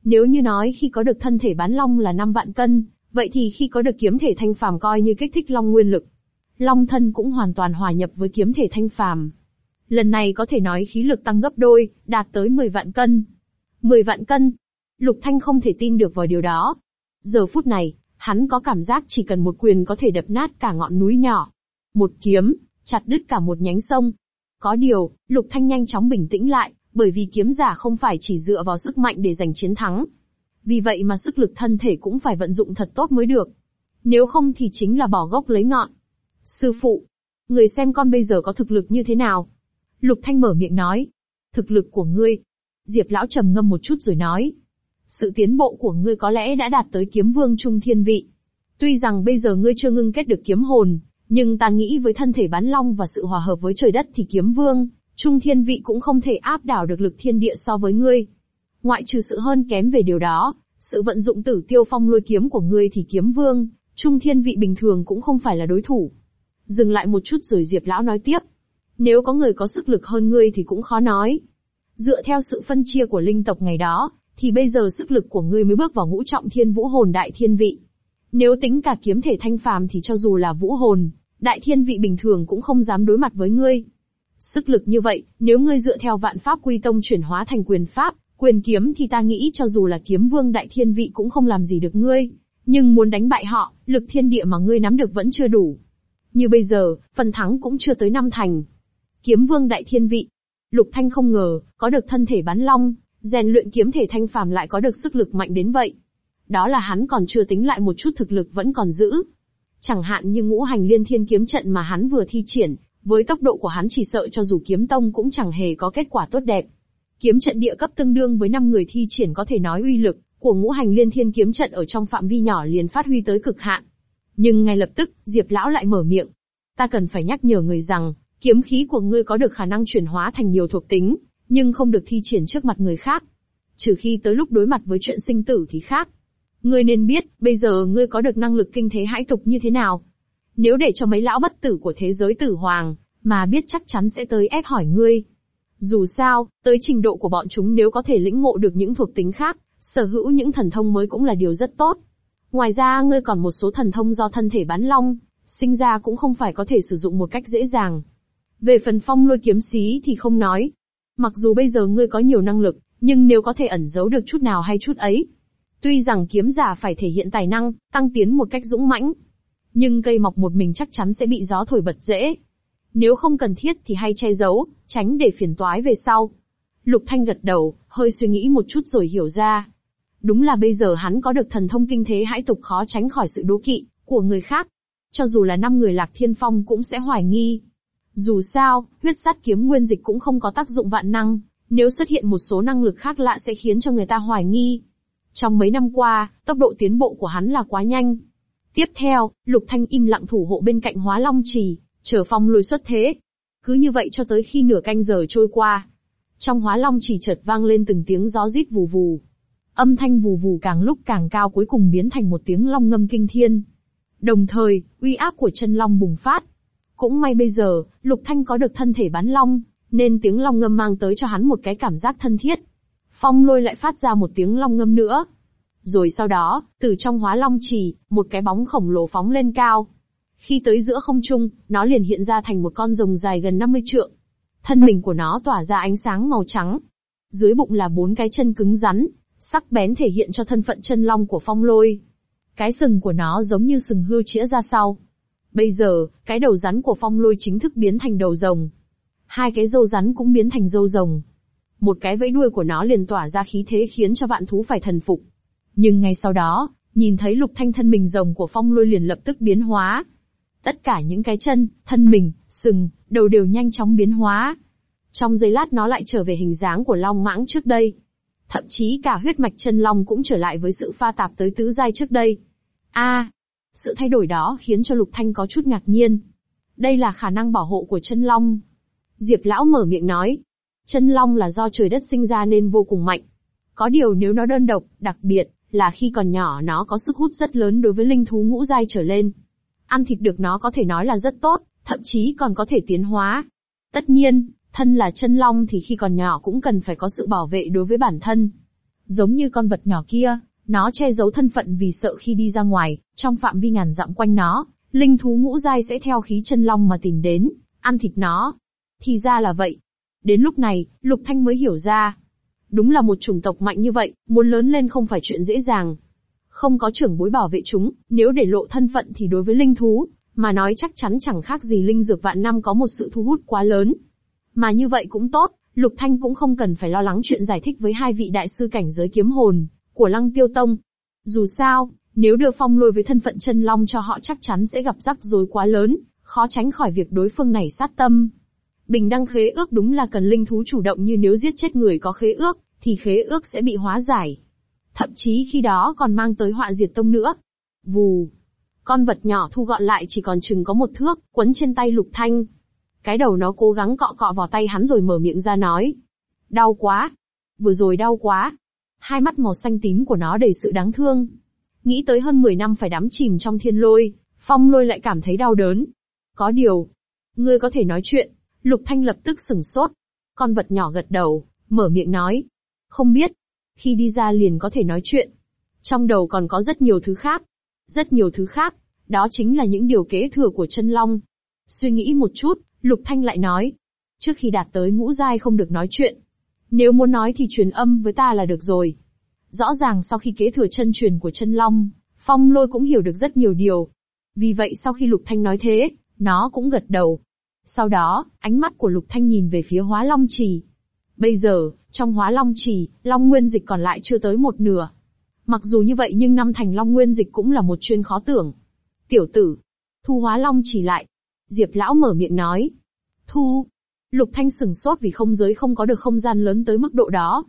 Nếu như nói khi có được thân thể bán long là 5 vạn cân, vậy thì khi có được kiếm thể thanh phàm coi như kích thích long nguyên lực. Long thân cũng hoàn toàn hòa nhập với kiếm thể thanh phàm. Lần này có thể nói khí lực tăng gấp đôi, đạt tới 10 vạn cân. 10 vạn cân. Lục Thanh không thể tin được vào điều đó. Giờ phút này, hắn có cảm giác chỉ cần một quyền có thể đập nát cả ngọn núi nhỏ. Một kiếm, chặt đứt cả một nhánh sông. Có điều, Lục Thanh nhanh chóng bình tĩnh lại, bởi vì kiếm giả không phải chỉ dựa vào sức mạnh để giành chiến thắng. Vì vậy mà sức lực thân thể cũng phải vận dụng thật tốt mới được. Nếu không thì chính là bỏ gốc lấy ngọn. Sư phụ, người xem con bây giờ có thực lực như thế nào? Lục Thanh mở miệng nói. Thực lực của ngươi. Diệp lão trầm ngâm một chút rồi nói. Sự tiến bộ của ngươi có lẽ đã đạt tới kiếm vương trung thiên vị. Tuy rằng bây giờ ngươi chưa ngưng kết được kiếm hồn, nhưng ta nghĩ với thân thể bán long và sự hòa hợp với trời đất thì kiếm vương, trung thiên vị cũng không thể áp đảo được lực thiên địa so với ngươi. Ngoại trừ sự hơn kém về điều đó, sự vận dụng tử tiêu phong lôi kiếm của ngươi thì kiếm vương, trung thiên vị bình thường cũng không phải là đối thủ. Dừng lại một chút rồi Diệp Lão nói tiếp. Nếu có người có sức lực hơn ngươi thì cũng khó nói. Dựa theo sự phân chia của linh tộc ngày đó, thì bây giờ sức lực của ngươi mới bước vào ngũ trọng thiên vũ hồn đại thiên vị. Nếu tính cả kiếm thể thanh phàm thì cho dù là vũ hồn, đại thiên vị bình thường cũng không dám đối mặt với ngươi. Sức lực như vậy, nếu ngươi dựa theo vạn pháp quy tông chuyển hóa thành quyền pháp, quyền kiếm thì ta nghĩ cho dù là kiếm vương đại thiên vị cũng không làm gì được ngươi. Nhưng muốn đánh bại họ, lực thiên địa mà ngươi nắm được vẫn chưa đủ. Như bây giờ, phần thắng cũng chưa tới năm thành. Kiếm vương đại thiên vị. Lục Thanh không ngờ, có được thân thể bán long, rèn luyện kiếm thể thanh phàm lại có được sức lực mạnh đến vậy. Đó là hắn còn chưa tính lại một chút thực lực vẫn còn giữ. Chẳng hạn như ngũ hành liên thiên kiếm trận mà hắn vừa thi triển, với tốc độ của hắn chỉ sợ cho dù kiếm tông cũng chẳng hề có kết quả tốt đẹp. Kiếm trận địa cấp tương đương với 5 người thi triển có thể nói uy lực của ngũ hành liên thiên kiếm trận ở trong phạm vi nhỏ liền phát huy tới cực hạn. Nhưng ngay lập tức, Diệp lão lại mở miệng. Ta cần phải nhắc nhở người rằng, kiếm khí của ngươi có được khả năng chuyển hóa thành nhiều thuộc tính, nhưng không được thi triển trước mặt người khác. Trừ khi tới lúc đối mặt với chuyện sinh tử thì khác. Ngươi nên biết, bây giờ ngươi có được năng lực kinh thế hãi tục như thế nào. Nếu để cho mấy lão bất tử của thế giới tử hoàng, mà biết chắc chắn sẽ tới ép hỏi ngươi. Dù sao, tới trình độ của bọn chúng nếu có thể lĩnh ngộ được những thuộc tính khác, sở hữu những thần thông mới cũng là điều rất tốt. Ngoài ra ngươi còn một số thần thông do thân thể bán long, sinh ra cũng không phải có thể sử dụng một cách dễ dàng. Về phần phong lôi kiếm xí thì không nói. Mặc dù bây giờ ngươi có nhiều năng lực, nhưng nếu có thể ẩn giấu được chút nào hay chút ấy. Tuy rằng kiếm giả phải thể hiện tài năng, tăng tiến một cách dũng mãnh. Nhưng cây mọc một mình chắc chắn sẽ bị gió thổi bật dễ. Nếu không cần thiết thì hay che giấu, tránh để phiền toái về sau. Lục Thanh gật đầu, hơi suy nghĩ một chút rồi hiểu ra. Đúng là bây giờ hắn có được thần thông kinh thế hãi tục khó tránh khỏi sự đố kỵ của người khác. Cho dù là năm người lạc thiên phong cũng sẽ hoài nghi. Dù sao, huyết sát kiếm nguyên dịch cũng không có tác dụng vạn năng, nếu xuất hiện một số năng lực khác lạ sẽ khiến cho người ta hoài nghi. Trong mấy năm qua, tốc độ tiến bộ của hắn là quá nhanh. Tiếp theo, Lục Thanh im lặng thủ hộ bên cạnh hóa long trì, chờ phong lùi xuất thế. Cứ như vậy cho tới khi nửa canh giờ trôi qua. Trong hóa long trì chợt vang lên từng tiếng gió rít vù vù. Âm thanh vù vù càng lúc càng cao cuối cùng biến thành một tiếng long ngâm kinh thiên. Đồng thời, uy áp của chân long bùng phát. Cũng may bây giờ, Lục Thanh có được thân thể bán long, nên tiếng long ngâm mang tới cho hắn một cái cảm giác thân thiết. Phong lôi lại phát ra một tiếng long ngâm nữa. Rồi sau đó, từ trong hóa long trì, một cái bóng khổng lồ phóng lên cao. Khi tới giữa không trung, nó liền hiện ra thành một con rồng dài gần 50 trượng. Thân mình của nó tỏa ra ánh sáng màu trắng. Dưới bụng là bốn cái chân cứng rắn, Sắc bén thể hiện cho thân phận chân long của phong lôi. Cái sừng của nó giống như sừng hươu chĩa ra sau. Bây giờ, cái đầu rắn của phong lôi chính thức biến thành đầu rồng. Hai cái râu rắn cũng biến thành râu rồng. Một cái vẫy đuôi của nó liền tỏa ra khí thế khiến cho vạn thú phải thần phục. Nhưng ngay sau đó, nhìn thấy lục thanh thân mình rồng của phong lôi liền lập tức biến hóa. Tất cả những cái chân, thân mình, sừng, đầu đều nhanh chóng biến hóa. Trong giây lát nó lại trở về hình dáng của long mãng trước đây. Thậm chí cả huyết mạch chân long cũng trở lại với sự pha tạp tới tứ giai trước đây. A, sự thay đổi đó khiến cho Lục Thanh có chút ngạc nhiên. Đây là khả năng bảo hộ của chân long. Diệp lão mở miệng nói, chân long là do trời đất sinh ra nên vô cùng mạnh. Có điều nếu nó đơn độc, đặc biệt là khi còn nhỏ nó có sức hút rất lớn đối với linh thú ngũ giai trở lên. Ăn thịt được nó có thể nói là rất tốt, thậm chí còn có thể tiến hóa. Tất nhiên, thân là chân long thì khi còn nhỏ cũng cần phải có sự bảo vệ đối với bản thân. Giống như con vật nhỏ kia, nó che giấu thân phận vì sợ khi đi ra ngoài, trong phạm vi ngàn dặm quanh nó, linh thú ngũ giai sẽ theo khí chân long mà tìm đến, ăn thịt nó. Thì ra là vậy. Đến lúc này, Lục Thanh mới hiểu ra. Đúng là một chủng tộc mạnh như vậy, muốn lớn lên không phải chuyện dễ dàng. Không có trưởng bối bảo vệ chúng, nếu để lộ thân phận thì đối với linh thú, mà nói chắc chắn chẳng khác gì linh dược vạn năm có một sự thu hút quá lớn. Mà như vậy cũng tốt, Lục Thanh cũng không cần phải lo lắng chuyện giải thích với hai vị đại sư cảnh giới kiếm hồn của Lăng Tiêu Tông. Dù sao, nếu đưa phong lôi với thân phận chân long cho họ chắc chắn sẽ gặp rắc rối quá lớn, khó tránh khỏi việc đối phương này sát tâm. Bình đăng khế ước đúng là cần linh thú chủ động như nếu giết chết người có khế ước, thì khế ước sẽ bị hóa giải. Thậm chí khi đó còn mang tới họa diệt tông nữa. Vù. Con vật nhỏ thu gọn lại chỉ còn chừng có một thước, quấn trên tay lục thanh. Cái đầu nó cố gắng cọ cọ vào tay hắn rồi mở miệng ra nói. Đau quá. Vừa rồi đau quá. Hai mắt màu xanh tím của nó đầy sự đáng thương. Nghĩ tới hơn 10 năm phải đắm chìm trong thiên lôi, phong lôi lại cảm thấy đau đớn. Có điều. Ngươi có thể nói chuyện. Lục Thanh lập tức sừng sốt. Con vật nhỏ gật đầu, mở miệng nói. Không biết. Khi đi ra liền có thể nói chuyện. Trong đầu còn có rất nhiều thứ khác. Rất nhiều thứ khác. Đó chính là những điều kế thừa của chân long. Suy nghĩ một chút, Lục Thanh lại nói. Trước khi đạt tới ngũ giai không được nói chuyện. Nếu muốn nói thì truyền âm với ta là được rồi. Rõ ràng sau khi kế thừa chân truyền của chân long, Phong lôi cũng hiểu được rất nhiều điều. Vì vậy sau khi Lục Thanh nói thế, nó cũng gật đầu. Sau đó, ánh mắt của Lục Thanh nhìn về phía hóa long trì. Bây giờ, trong hóa long trì, long nguyên dịch còn lại chưa tới một nửa. Mặc dù như vậy nhưng năm thành long nguyên dịch cũng là một chuyên khó tưởng. Tiểu tử, thu hóa long trì lại, Diệp lão mở miệng nói. Thu. Lục Thanh sừng sốt vì không giới không có được không gian lớn tới mức độ đó.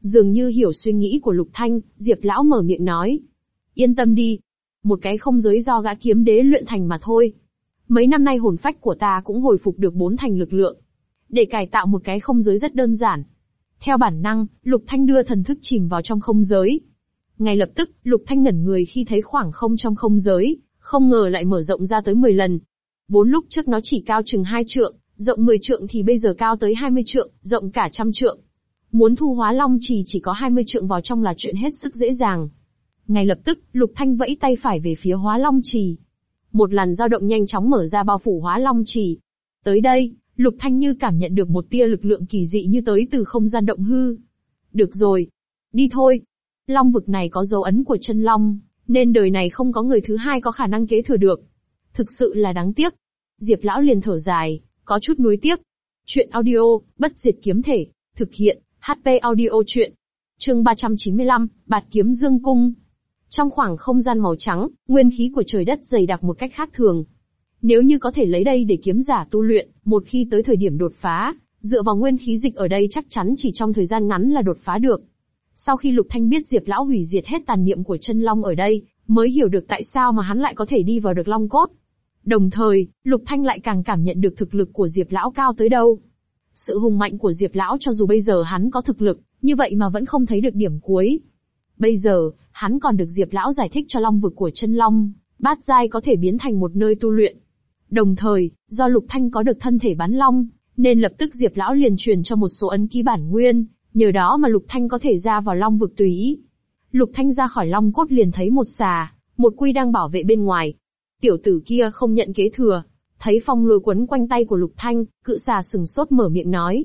Dường như hiểu suy nghĩ của Lục Thanh, Diệp lão mở miệng nói. Yên tâm đi. Một cái không giới do gã kiếm đế luyện thành mà thôi. Mấy năm nay hồn phách của ta cũng hồi phục được bốn thành lực lượng. Để cải tạo một cái không giới rất đơn giản. Theo bản năng, Lục Thanh đưa thần thức chìm vào trong không giới. Ngay lập tức, Lục Thanh ngẩn người khi thấy khoảng không trong không giới, không ngờ lại mở rộng ra tới 10 lần. Vốn lúc trước nó chỉ cao chừng hai trượng, rộng 10 trượng thì bây giờ cao tới 20 trượng, rộng cả trăm trượng. Muốn thu hóa long trì chỉ có 20 trượng vào trong là chuyện hết sức dễ dàng. Ngay lập tức, Lục Thanh vẫy tay phải về phía hóa long trì. Một làn dao động nhanh chóng mở ra bao phủ hóa long trì. Tới đây, Lục Thanh như cảm nhận được một tia lực lượng kỳ dị như tới từ không gian động hư. Được rồi. Đi thôi. Long vực này có dấu ấn của chân long, nên đời này không có người thứ hai có khả năng kế thừa được. Thực sự là đáng tiếc. Diệp lão liền thở dài, có chút nuối tiếc. Chuyện audio, bất diệt kiếm thể, thực hiện, HP audio chuyện. Chương 395, Bạt kiếm dương cung. Trong khoảng không gian màu trắng, nguyên khí của trời đất dày đặc một cách khác thường. Nếu như có thể lấy đây để kiếm giả tu luyện, một khi tới thời điểm đột phá, dựa vào nguyên khí dịch ở đây chắc chắn chỉ trong thời gian ngắn là đột phá được. Sau khi Lục Thanh biết Diệp Lão hủy diệt hết tàn niệm của chân long ở đây, mới hiểu được tại sao mà hắn lại có thể đi vào được long cốt. Đồng thời, Lục Thanh lại càng cảm nhận được thực lực của Diệp Lão cao tới đâu. Sự hùng mạnh của Diệp Lão cho dù bây giờ hắn có thực lực, như vậy mà vẫn không thấy được điểm cuối. Bây giờ, hắn còn được Diệp Lão giải thích cho long vực của chân long, bát giai có thể biến thành một nơi tu luyện. Đồng thời, do Lục Thanh có được thân thể bán long, nên lập tức Diệp Lão liền truyền cho một số ấn ký bản nguyên, nhờ đó mà Lục Thanh có thể ra vào long vực tùy ý. Lục Thanh ra khỏi long cốt liền thấy một xà, một quy đang bảo vệ bên ngoài. Tiểu tử kia không nhận kế thừa, thấy phong lôi quấn quanh tay của Lục Thanh, cự xà sừng sốt mở miệng nói.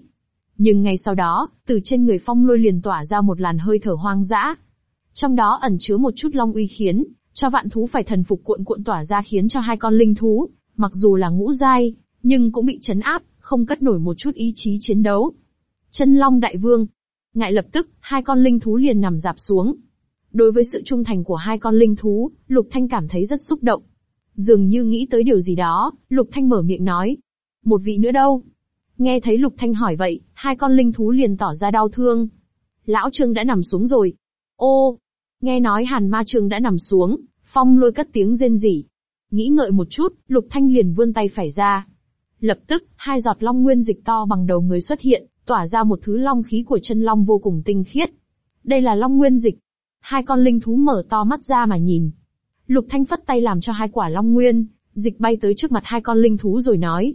Nhưng ngay sau đó, từ trên người phong lôi liền tỏa ra một làn hơi thở hoang dã. Trong đó ẩn chứa một chút long uy khiến, cho vạn thú phải thần phục cuộn cuộn tỏa ra khiến cho hai con linh thú, mặc dù là ngũ giai, nhưng cũng bị chấn áp, không cất nổi một chút ý chí chiến đấu. Chân Long Đại Vương. Ngại lập tức, hai con linh thú liền nằm dạp xuống. Đối với sự trung thành của hai con linh thú, Lục Thanh cảm thấy rất xúc động. Dường như nghĩ tới điều gì đó, Lục Thanh mở miệng nói. Một vị nữa đâu? Nghe thấy Lục Thanh hỏi vậy, hai con linh thú liền tỏ ra đau thương. Lão Trương đã nằm xuống rồi. Ô! Nghe nói Hàn Ma Trương đã nằm xuống, Phong lôi cất tiếng rên rỉ. Nghĩ ngợi một chút, Lục Thanh liền vươn tay phải ra. Lập tức, hai giọt long nguyên dịch to bằng đầu người xuất hiện, tỏa ra một thứ long khí của chân long vô cùng tinh khiết. Đây là long nguyên dịch. Hai con linh thú mở to mắt ra mà nhìn. Lục Thanh phất tay làm cho hai quả long nguyên, dịch bay tới trước mặt hai con linh thú rồi nói.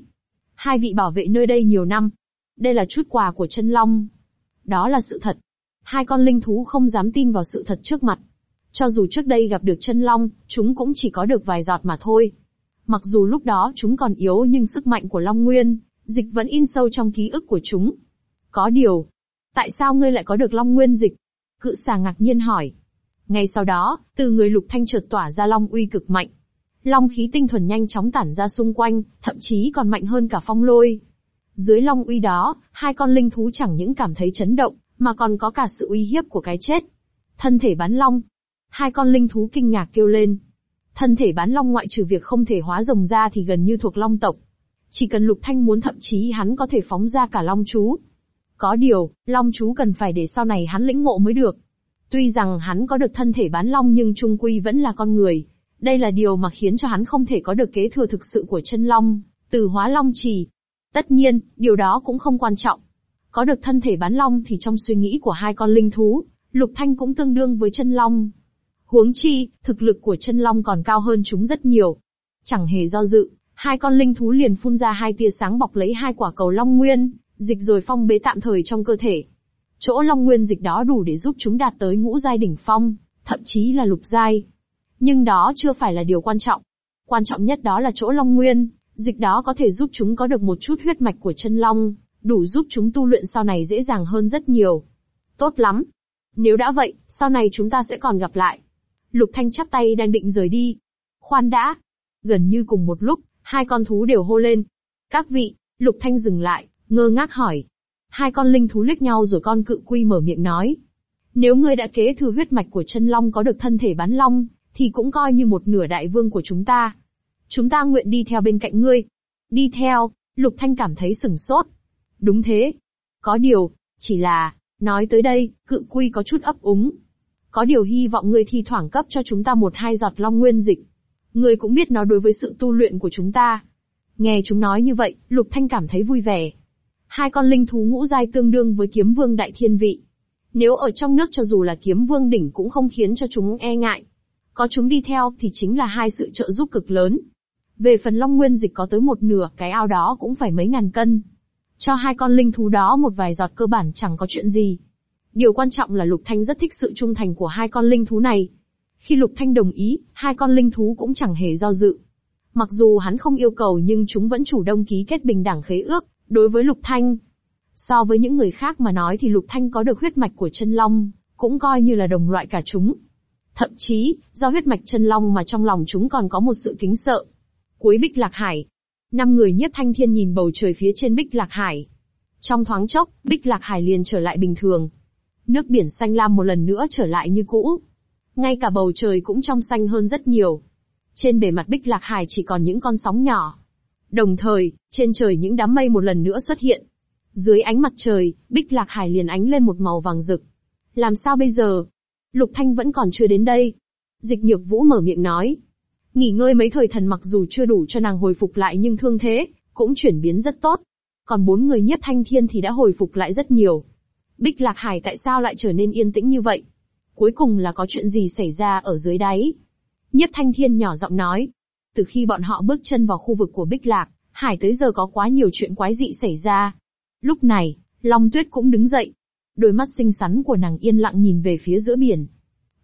Hai vị bảo vệ nơi đây nhiều năm. Đây là chút quà của chân long. Đó là sự thật. Hai con linh thú không dám tin vào sự thật trước mặt. Cho dù trước đây gặp được chân long, chúng cũng chỉ có được vài giọt mà thôi. Mặc dù lúc đó chúng còn yếu nhưng sức mạnh của Long Nguyên, dịch vẫn in sâu trong ký ức của chúng. Có điều, tại sao ngươi lại có được Long Nguyên dịch? Cự xà ngạc nhiên hỏi. Ngay sau đó, từ người lục thanh chợt tỏa ra Long uy cực mạnh. Long khí tinh thuần nhanh chóng tản ra xung quanh, thậm chí còn mạnh hơn cả phong lôi. Dưới Long uy đó, hai con linh thú chẳng những cảm thấy chấn động, mà còn có cả sự uy hiếp của cái chết. Thân thể bán long, Hai con linh thú kinh ngạc kêu lên. Thân thể bán long ngoại trừ việc không thể hóa rồng ra thì gần như thuộc long tộc. Chỉ cần lục thanh muốn thậm chí hắn có thể phóng ra cả long chú. Có điều, long chú cần phải để sau này hắn lĩnh ngộ mới được. Tuy rằng hắn có được thân thể bán long nhưng trung quy vẫn là con người. Đây là điều mà khiến cho hắn không thể có được kế thừa thực sự của chân long, từ hóa long trì. Tất nhiên, điều đó cũng không quan trọng. Có được thân thể bán long thì trong suy nghĩ của hai con linh thú, Lục Thanh cũng tương đương với chân long. Huống chi, thực lực của chân long còn cao hơn chúng rất nhiều. Chẳng hề do dự, hai con linh thú liền phun ra hai tia sáng bọc lấy hai quả cầu long nguyên, dịch rồi phong bế tạm thời trong cơ thể. Chỗ long nguyên dịch đó đủ để giúp chúng đạt tới ngũ giai đỉnh phong, thậm chí là lục giai. Nhưng đó chưa phải là điều quan trọng. Quan trọng nhất đó là chỗ long nguyên, dịch đó có thể giúp chúng có được một chút huyết mạch của chân long, đủ giúp chúng tu luyện sau này dễ dàng hơn rất nhiều. Tốt lắm. Nếu đã vậy, sau này chúng ta sẽ còn gặp lại. Lục Thanh chắp tay đang định rời đi. Khoan đã. Gần như cùng một lúc, hai con thú đều hô lên. Các vị, Lục Thanh dừng lại, ngơ ngác hỏi. Hai con linh thú liếc nhau rồi con cự quy mở miệng nói. Nếu ngươi đã kế thừa huyết mạch của chân long có được thân thể bán long, thì cũng coi như một nửa đại vương của chúng ta. Chúng ta nguyện đi theo bên cạnh ngươi. Đi theo, Lục Thanh cảm thấy sừng sốt. Đúng thế. Có điều, chỉ là, nói tới đây, cự quy có chút ấp úng, có điều hy vọng ngươi thi thoảng cấp cho chúng ta một hai giọt long nguyên dịch. Ngươi cũng biết nó đối với sự tu luyện của chúng ta. Nghe chúng nói như vậy, Lục Thanh cảm thấy vui vẻ. Hai con linh thú ngũ giai tương đương với kiếm vương đại thiên vị. Nếu ở trong nước cho dù là kiếm vương đỉnh cũng không khiến cho chúng e ngại. Có chúng đi theo thì chính là hai sự trợ giúp cực lớn. Về phần long nguyên dịch có tới một nửa, cái ao đó cũng phải mấy ngàn cân. Cho hai con linh thú đó một vài giọt cơ bản chẳng có chuyện gì. Điều quan trọng là Lục Thanh rất thích sự trung thành của hai con linh thú này. Khi Lục Thanh đồng ý, hai con linh thú cũng chẳng hề do dự. Mặc dù hắn không yêu cầu nhưng chúng vẫn chủ động ký kết bình đẳng khế ước, đối với Lục Thanh. So với những người khác mà nói thì Lục Thanh có được huyết mạch của chân long, cũng coi như là đồng loại cả chúng. Thậm chí, do huyết mạch chân long mà trong lòng chúng còn có một sự kính sợ. Cuối Bích Lạc Hải. Năm người nhiếp thanh thiên nhìn bầu trời phía trên Bích Lạc Hải. Trong thoáng chốc, Bích Lạc Hải liền trở lại bình thường, Nước biển xanh lam một lần nữa trở lại như cũ. Ngay cả bầu trời cũng trong xanh hơn rất nhiều. Trên bề mặt Bích Lạc Hải chỉ còn những con sóng nhỏ. Đồng thời, trên trời những đám mây một lần nữa xuất hiện. Dưới ánh mặt trời, Bích Lạc Hải liền ánh lên một màu vàng rực. Làm sao bây giờ? Lục Thanh vẫn còn chưa đến đây. Dịch Nhược Vũ mở miệng nói. Nghỉ ngơi mấy thời thần mặc dù chưa đủ cho nàng hồi phục lại nhưng thương thế, cũng chuyển biến rất tốt. Còn bốn người nhất thanh thiên thì đã hồi phục lại rất nhiều. Bích Lạc Hải tại sao lại trở nên yên tĩnh như vậy? Cuối cùng là có chuyện gì xảy ra ở dưới đáy? Nhất Thanh Thiên nhỏ giọng nói. Từ khi bọn họ bước chân vào khu vực của Bích Lạc, Hải tới giờ có quá nhiều chuyện quái dị xảy ra. Lúc này, Long Tuyết cũng đứng dậy. Đôi mắt xinh xắn của nàng yên lặng nhìn về phía giữa biển.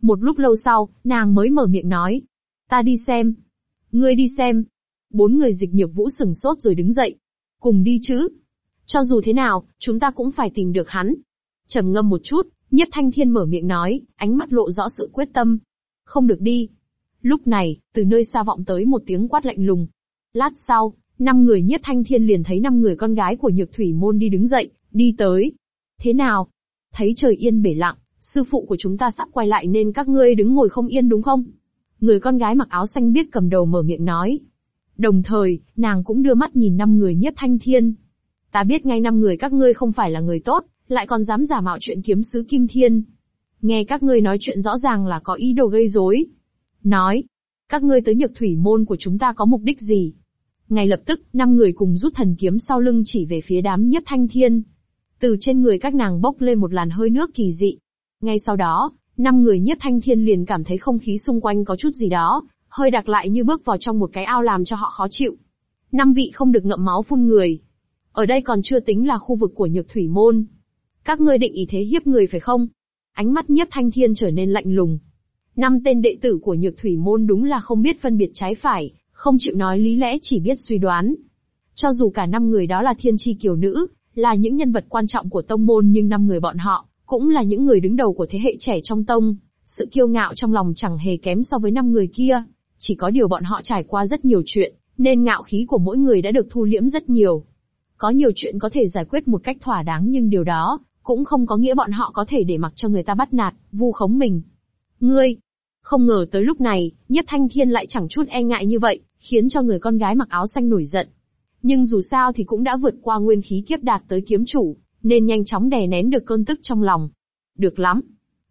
Một lúc lâu sau, nàng mới mở miệng nói. Ta đi xem. Ngươi đi xem. Bốn người dịch nhược vũ sừng sốt rồi đứng dậy. Cùng đi chứ. Cho dù thế nào, chúng ta cũng phải tìm được hắn. trầm ngâm một chút, nhiếp thanh thiên mở miệng nói, ánh mắt lộ rõ sự quyết tâm. Không được đi. Lúc này, từ nơi xa vọng tới một tiếng quát lạnh lùng. Lát sau, năm người nhiếp thanh thiên liền thấy năm người con gái của nhược thủy môn đi đứng dậy, đi tới. Thế nào? Thấy trời yên bể lặng, sư phụ của chúng ta sắp quay lại nên các ngươi đứng ngồi không yên đúng không? Người con gái mặc áo xanh biết cầm đầu mở miệng nói. Đồng thời, nàng cũng đưa mắt nhìn năm người nhiếp thanh thiên. Ta biết ngay năm người các ngươi không phải là người tốt, lại còn dám giả mạo chuyện kiếm sứ Kim Thiên. Nghe các ngươi nói chuyện rõ ràng là có ý đồ gây rối. Nói, các ngươi tới nhược thủy môn của chúng ta có mục đích gì? Ngay lập tức, năm người cùng rút thần kiếm sau lưng chỉ về phía đám nhất thanh thiên. Từ trên người các nàng bốc lên một làn hơi nước kỳ dị. Ngay sau đó, năm người nhất thanh thiên liền cảm thấy không khí xung quanh có chút gì đó, hơi đặc lại như bước vào trong một cái ao làm cho họ khó chịu. Năm vị không được ngậm máu phun người. Ở đây còn chưa tính là khu vực của nhược thủy môn. Các ngươi định ý thế hiếp người phải không? Ánh mắt nhất thanh thiên trở nên lạnh lùng. Năm tên đệ tử của nhược thủy môn đúng là không biết phân biệt trái phải, không chịu nói lý lẽ chỉ biết suy đoán. Cho dù cả năm người đó là thiên chi kiều nữ, là những nhân vật quan trọng của tông môn nhưng năm người bọn họ, cũng là những người đứng đầu của thế hệ trẻ trong tông. Sự kiêu ngạo trong lòng chẳng hề kém so với năm người kia. Chỉ có điều bọn họ trải qua rất nhiều chuyện, nên ngạo khí của mỗi người đã được thu liễm rất nhiều. Có nhiều chuyện có thể giải quyết một cách thỏa đáng nhưng điều đó, cũng không có nghĩa bọn họ có thể để mặc cho người ta bắt nạt, vu khống mình. Ngươi, không ngờ tới lúc này, Nhất Thanh Thiên lại chẳng chút e ngại như vậy, khiến cho người con gái mặc áo xanh nổi giận. Nhưng dù sao thì cũng đã vượt qua nguyên khí kiếp đạt tới kiếm chủ, nên nhanh chóng đè nén được cơn tức trong lòng. Được lắm.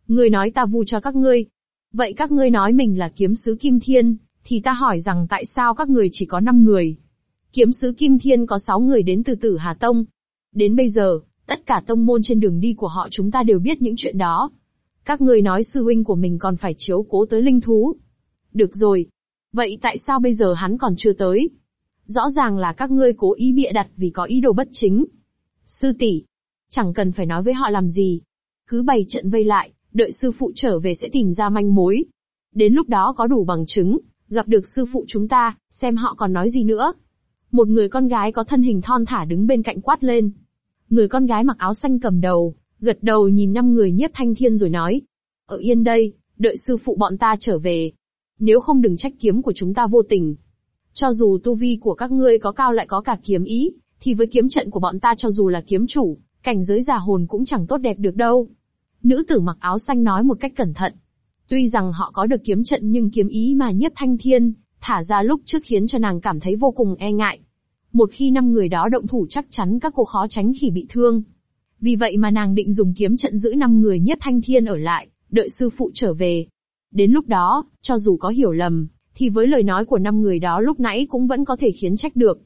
Ngươi nói ta vu cho các ngươi. Vậy các ngươi nói mình là kiếm sứ Kim Thiên, thì ta hỏi rằng tại sao các người chỉ có 5 người. Kiếm sứ Kim Thiên có 6 người đến từ Tử Hà Tông. Đến bây giờ, tất cả tông môn trên đường đi của họ chúng ta đều biết những chuyện đó. Các người nói sư huynh của mình còn phải chiếu cố tới linh thú. Được rồi. Vậy tại sao bây giờ hắn còn chưa tới? Rõ ràng là các ngươi cố ý bịa đặt vì có ý đồ bất chính. Sư tỷ, chẳng cần phải nói với họ làm gì. Cứ bày trận vây lại, đợi sư phụ trở về sẽ tìm ra manh mối. Đến lúc đó có đủ bằng chứng, gặp được sư phụ chúng ta, xem họ còn nói gì nữa. Một người con gái có thân hình thon thả đứng bên cạnh quát lên. Người con gái mặc áo xanh cầm đầu, gật đầu nhìn năm người nhiếp thanh thiên rồi nói. Ở yên đây, đợi sư phụ bọn ta trở về. Nếu không đừng trách kiếm của chúng ta vô tình. Cho dù tu vi của các ngươi có cao lại có cả kiếm ý, thì với kiếm trận của bọn ta cho dù là kiếm chủ, cảnh giới giả hồn cũng chẳng tốt đẹp được đâu. Nữ tử mặc áo xanh nói một cách cẩn thận. Tuy rằng họ có được kiếm trận nhưng kiếm ý mà nhiếp thanh thiên, thả ra lúc trước khiến cho nàng cảm thấy vô cùng e ngại. Một khi năm người đó động thủ chắc chắn các cô khó tránh khi bị thương. Vì vậy mà nàng định dùng kiếm trận giữ năm người Nhất thanh thiên ở lại, đợi sư phụ trở về. Đến lúc đó, cho dù có hiểu lầm, thì với lời nói của năm người đó lúc nãy cũng vẫn có thể khiến trách được.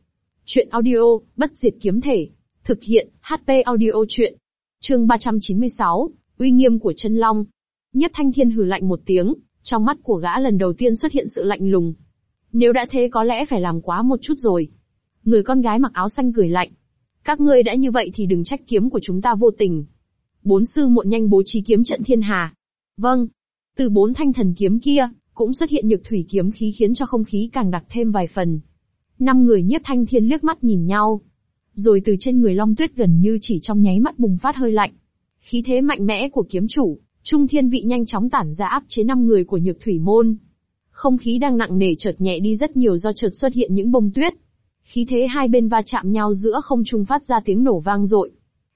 Chuyện audio, bất diệt kiếm thể. Thực hiện, HP audio chuyện. Chương 396, uy nghiêm của chân long. Nhất thanh thiên hừ lạnh một tiếng, trong mắt của gã lần đầu tiên xuất hiện sự lạnh lùng. Nếu đã thế có lẽ phải làm quá một chút rồi. Người con gái mặc áo xanh cười lạnh. Các ngươi đã như vậy thì đừng trách kiếm của chúng ta vô tình. Bốn sư muộn nhanh bố trí kiếm trận thiên hà. Vâng. Từ bốn thanh thần kiếm kia, cũng xuất hiện nhược thủy kiếm khí khiến cho không khí càng đặc thêm vài phần. Năm người nhiếp thanh thiên liếc mắt nhìn nhau. Rồi từ trên người long tuyết gần như chỉ trong nháy mắt bùng phát hơi lạnh. Khí thế mạnh mẽ của kiếm chủ, trung thiên vị nhanh chóng tản ra áp chế năm người của nhược thủy môn. Không khí đang nặng nề chợt nhẹ đi rất nhiều do chợt xuất hiện những bông tuyết. Khí thế hai bên va chạm nhau giữa không trung phát ra tiếng nổ vang dội.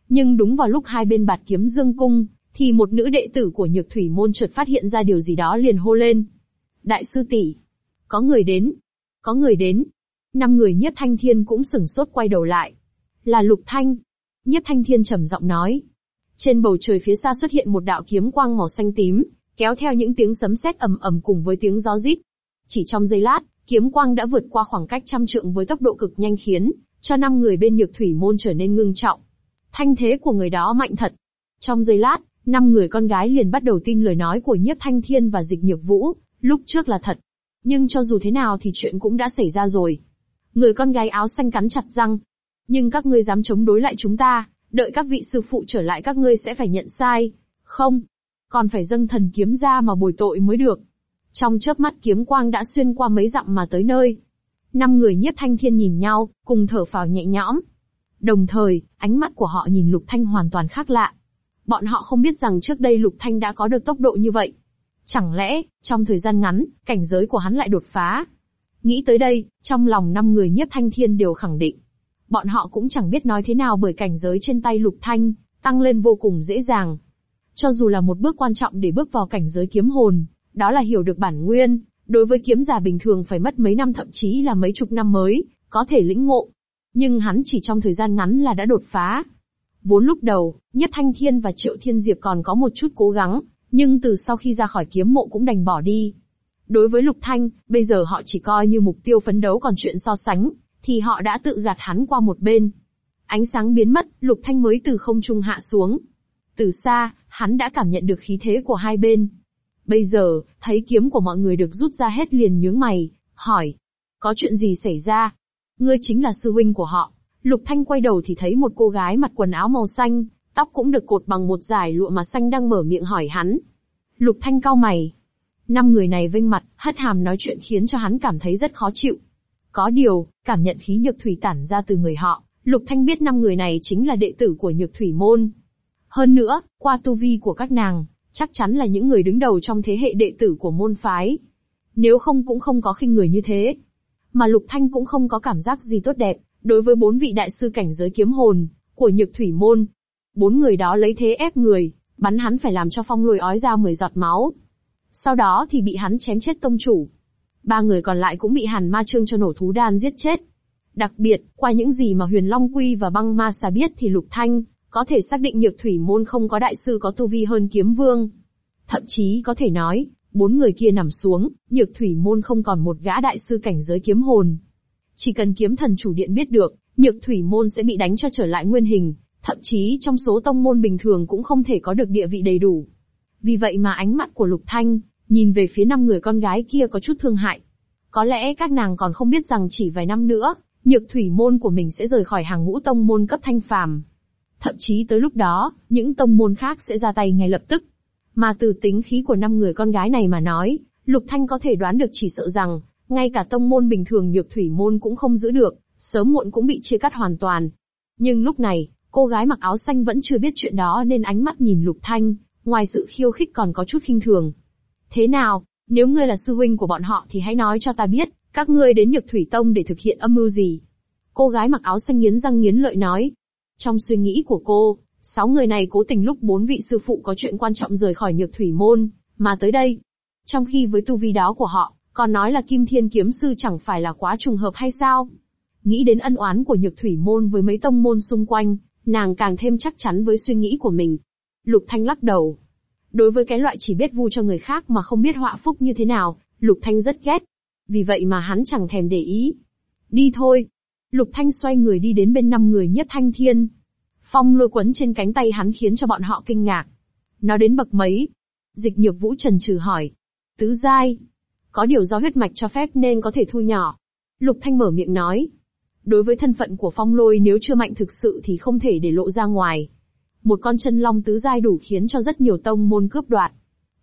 Nhưng đúng vào lúc hai bên bạt kiếm dương cung, thì một nữ đệ tử của nhược thủy môn chợt phát hiện ra điều gì đó liền hô lên. Đại sư tỷ, có người đến, có người đến. Năm người nhiếp thanh thiên cũng sửng sốt quay đầu lại. Là lục thanh. Nhiếp thanh thiên trầm giọng nói. Trên bầu trời phía xa xuất hiện một đạo kiếm quang màu xanh tím, kéo theo những tiếng sấm sét ầm ầm cùng với tiếng gió rít. Chỉ trong giây lát, kiếm quang đã vượt qua khoảng cách trăm trượng với tốc độ cực nhanh khiến cho năm người bên nhược thủy môn trở nên ngưng trọng. Thanh thế của người đó mạnh thật. Trong giây lát, năm người con gái liền bắt đầu tin lời nói của nhiếp thanh thiên và dịch nhược vũ, lúc trước là thật. Nhưng cho dù thế nào thì chuyện cũng đã xảy ra rồi. Người con gái áo xanh cắn chặt răng. Nhưng các ngươi dám chống đối lại chúng ta, đợi các vị sư phụ trở lại các ngươi sẽ phải nhận sai. Không. Còn phải dâng thần kiếm ra mà bồi tội mới được. Trong chớp mắt kiếm quang đã xuyên qua mấy dặm mà tới nơi. Năm người nhiếp thanh thiên nhìn nhau, cùng thở phào nhẹ nhõm. Đồng thời, ánh mắt của họ nhìn Lục Thanh hoàn toàn khác lạ. Bọn họ không biết rằng trước đây Lục Thanh đã có được tốc độ như vậy. Chẳng lẽ, trong thời gian ngắn, cảnh giới của hắn lại đột phá? Nghĩ tới đây, trong lòng năm người nhiếp thanh thiên đều khẳng định. Bọn họ cũng chẳng biết nói thế nào bởi cảnh giới trên tay Lục Thanh, tăng lên vô cùng dễ dàng. Cho dù là một bước quan trọng để bước vào cảnh giới kiếm hồn, đó là hiểu được bản nguyên, đối với kiếm giả bình thường phải mất mấy năm thậm chí là mấy chục năm mới, có thể lĩnh ngộ. Nhưng hắn chỉ trong thời gian ngắn là đã đột phá. Vốn lúc đầu, Nhất Thanh Thiên và Triệu Thiên Diệp còn có một chút cố gắng, nhưng từ sau khi ra khỏi kiếm mộ cũng đành bỏ đi. Đối với Lục Thanh, bây giờ họ chỉ coi như mục tiêu phấn đấu còn chuyện so sánh, thì họ đã tự gạt hắn qua một bên. Ánh sáng biến mất, Lục Thanh mới từ không trung hạ xuống. Từ xa, hắn đã cảm nhận được khí thế của hai bên. Bây giờ, thấy kiếm của mọi người được rút ra hết liền nhướng mày, hỏi. Có chuyện gì xảy ra? Ngươi chính là sư huynh của họ. Lục Thanh quay đầu thì thấy một cô gái mặc quần áo màu xanh, tóc cũng được cột bằng một dải lụa mà xanh đang mở miệng hỏi hắn. Lục Thanh cau mày. Năm người này vênh mặt, hất hàm nói chuyện khiến cho hắn cảm thấy rất khó chịu. Có điều, cảm nhận khí nhược thủy tản ra từ người họ, Lục Thanh biết năm người này chính là đệ tử của nhược thủy môn. Hơn nữa, qua tu vi của các nàng, chắc chắn là những người đứng đầu trong thế hệ đệ tử của môn phái. Nếu không cũng không có khinh người như thế. Mà Lục Thanh cũng không có cảm giác gì tốt đẹp, đối với bốn vị đại sư cảnh giới kiếm hồn, của nhược thủy môn. Bốn người đó lấy thế ép người, bắn hắn phải làm cho phong lôi ói ra mười giọt máu. Sau đó thì bị hắn chém chết tông chủ. Ba người còn lại cũng bị hàn ma trương cho nổ thú đan giết chết. Đặc biệt, qua những gì mà huyền Long Quy và băng ma xà biết thì Lục Thanh, có thể xác định nhược thủy môn không có đại sư có tu vi hơn kiếm vương. Thậm chí có thể nói, bốn người kia nằm xuống, nhược thủy môn không còn một gã đại sư cảnh giới kiếm hồn. Chỉ cần kiếm thần chủ điện biết được, nhược thủy môn sẽ bị đánh cho trở lại nguyên hình, thậm chí trong số tông môn bình thường cũng không thể có được địa vị đầy đủ. Vì vậy mà ánh mắt của Lục Thanh, nhìn về phía năm người con gái kia có chút thương hại. Có lẽ các nàng còn không biết rằng chỉ vài năm nữa, nhược thủy môn của mình sẽ rời khỏi hàng ngũ tông môn cấp thanh phàm. Thậm chí tới lúc đó, những tông môn khác sẽ ra tay ngay lập tức. Mà từ tính khí của năm người con gái này mà nói, Lục Thanh có thể đoán được chỉ sợ rằng, ngay cả tông môn bình thường nhược thủy môn cũng không giữ được, sớm muộn cũng bị chia cắt hoàn toàn. Nhưng lúc này, cô gái mặc áo xanh vẫn chưa biết chuyện đó nên ánh mắt nhìn Lục Thanh, ngoài sự khiêu khích còn có chút khinh thường. Thế nào, nếu ngươi là sư huynh của bọn họ thì hãy nói cho ta biết, các ngươi đến Nhược Thủy Tông để thực hiện âm mưu gì? Cô gái mặc áo xanh nghiến răng nghiến lợi nói. Trong suy nghĩ của cô, sáu người này cố tình lúc bốn vị sư phụ có chuyện quan trọng rời khỏi Nhược Thủy Môn, mà tới đây. Trong khi với tu vi đó của họ, còn nói là Kim Thiên Kiếm Sư chẳng phải là quá trùng hợp hay sao? Nghĩ đến ân oán của Nhược Thủy Môn với mấy tông môn xung quanh, nàng càng thêm chắc chắn với suy nghĩ của mình. Lục Thanh lắc đầu. Đối với cái loại chỉ biết vu cho người khác mà không biết họa phúc như thế nào, Lục Thanh rất ghét. Vì vậy mà hắn chẳng thèm để ý. Đi thôi. Lục Thanh xoay người đi đến bên năm người Nhất thanh thiên. Phong lôi quấn trên cánh tay hắn khiến cho bọn họ kinh ngạc. Nó đến bậc mấy? Dịch nhược vũ trần trừ hỏi. Tứ giai. Có điều do huyết mạch cho phép nên có thể thu nhỏ. Lục Thanh mở miệng nói. Đối với thân phận của phong lôi nếu chưa mạnh thực sự thì không thể để lộ ra ngoài. Một con chân long tứ giai đủ khiến cho rất nhiều tông môn cướp đoạt.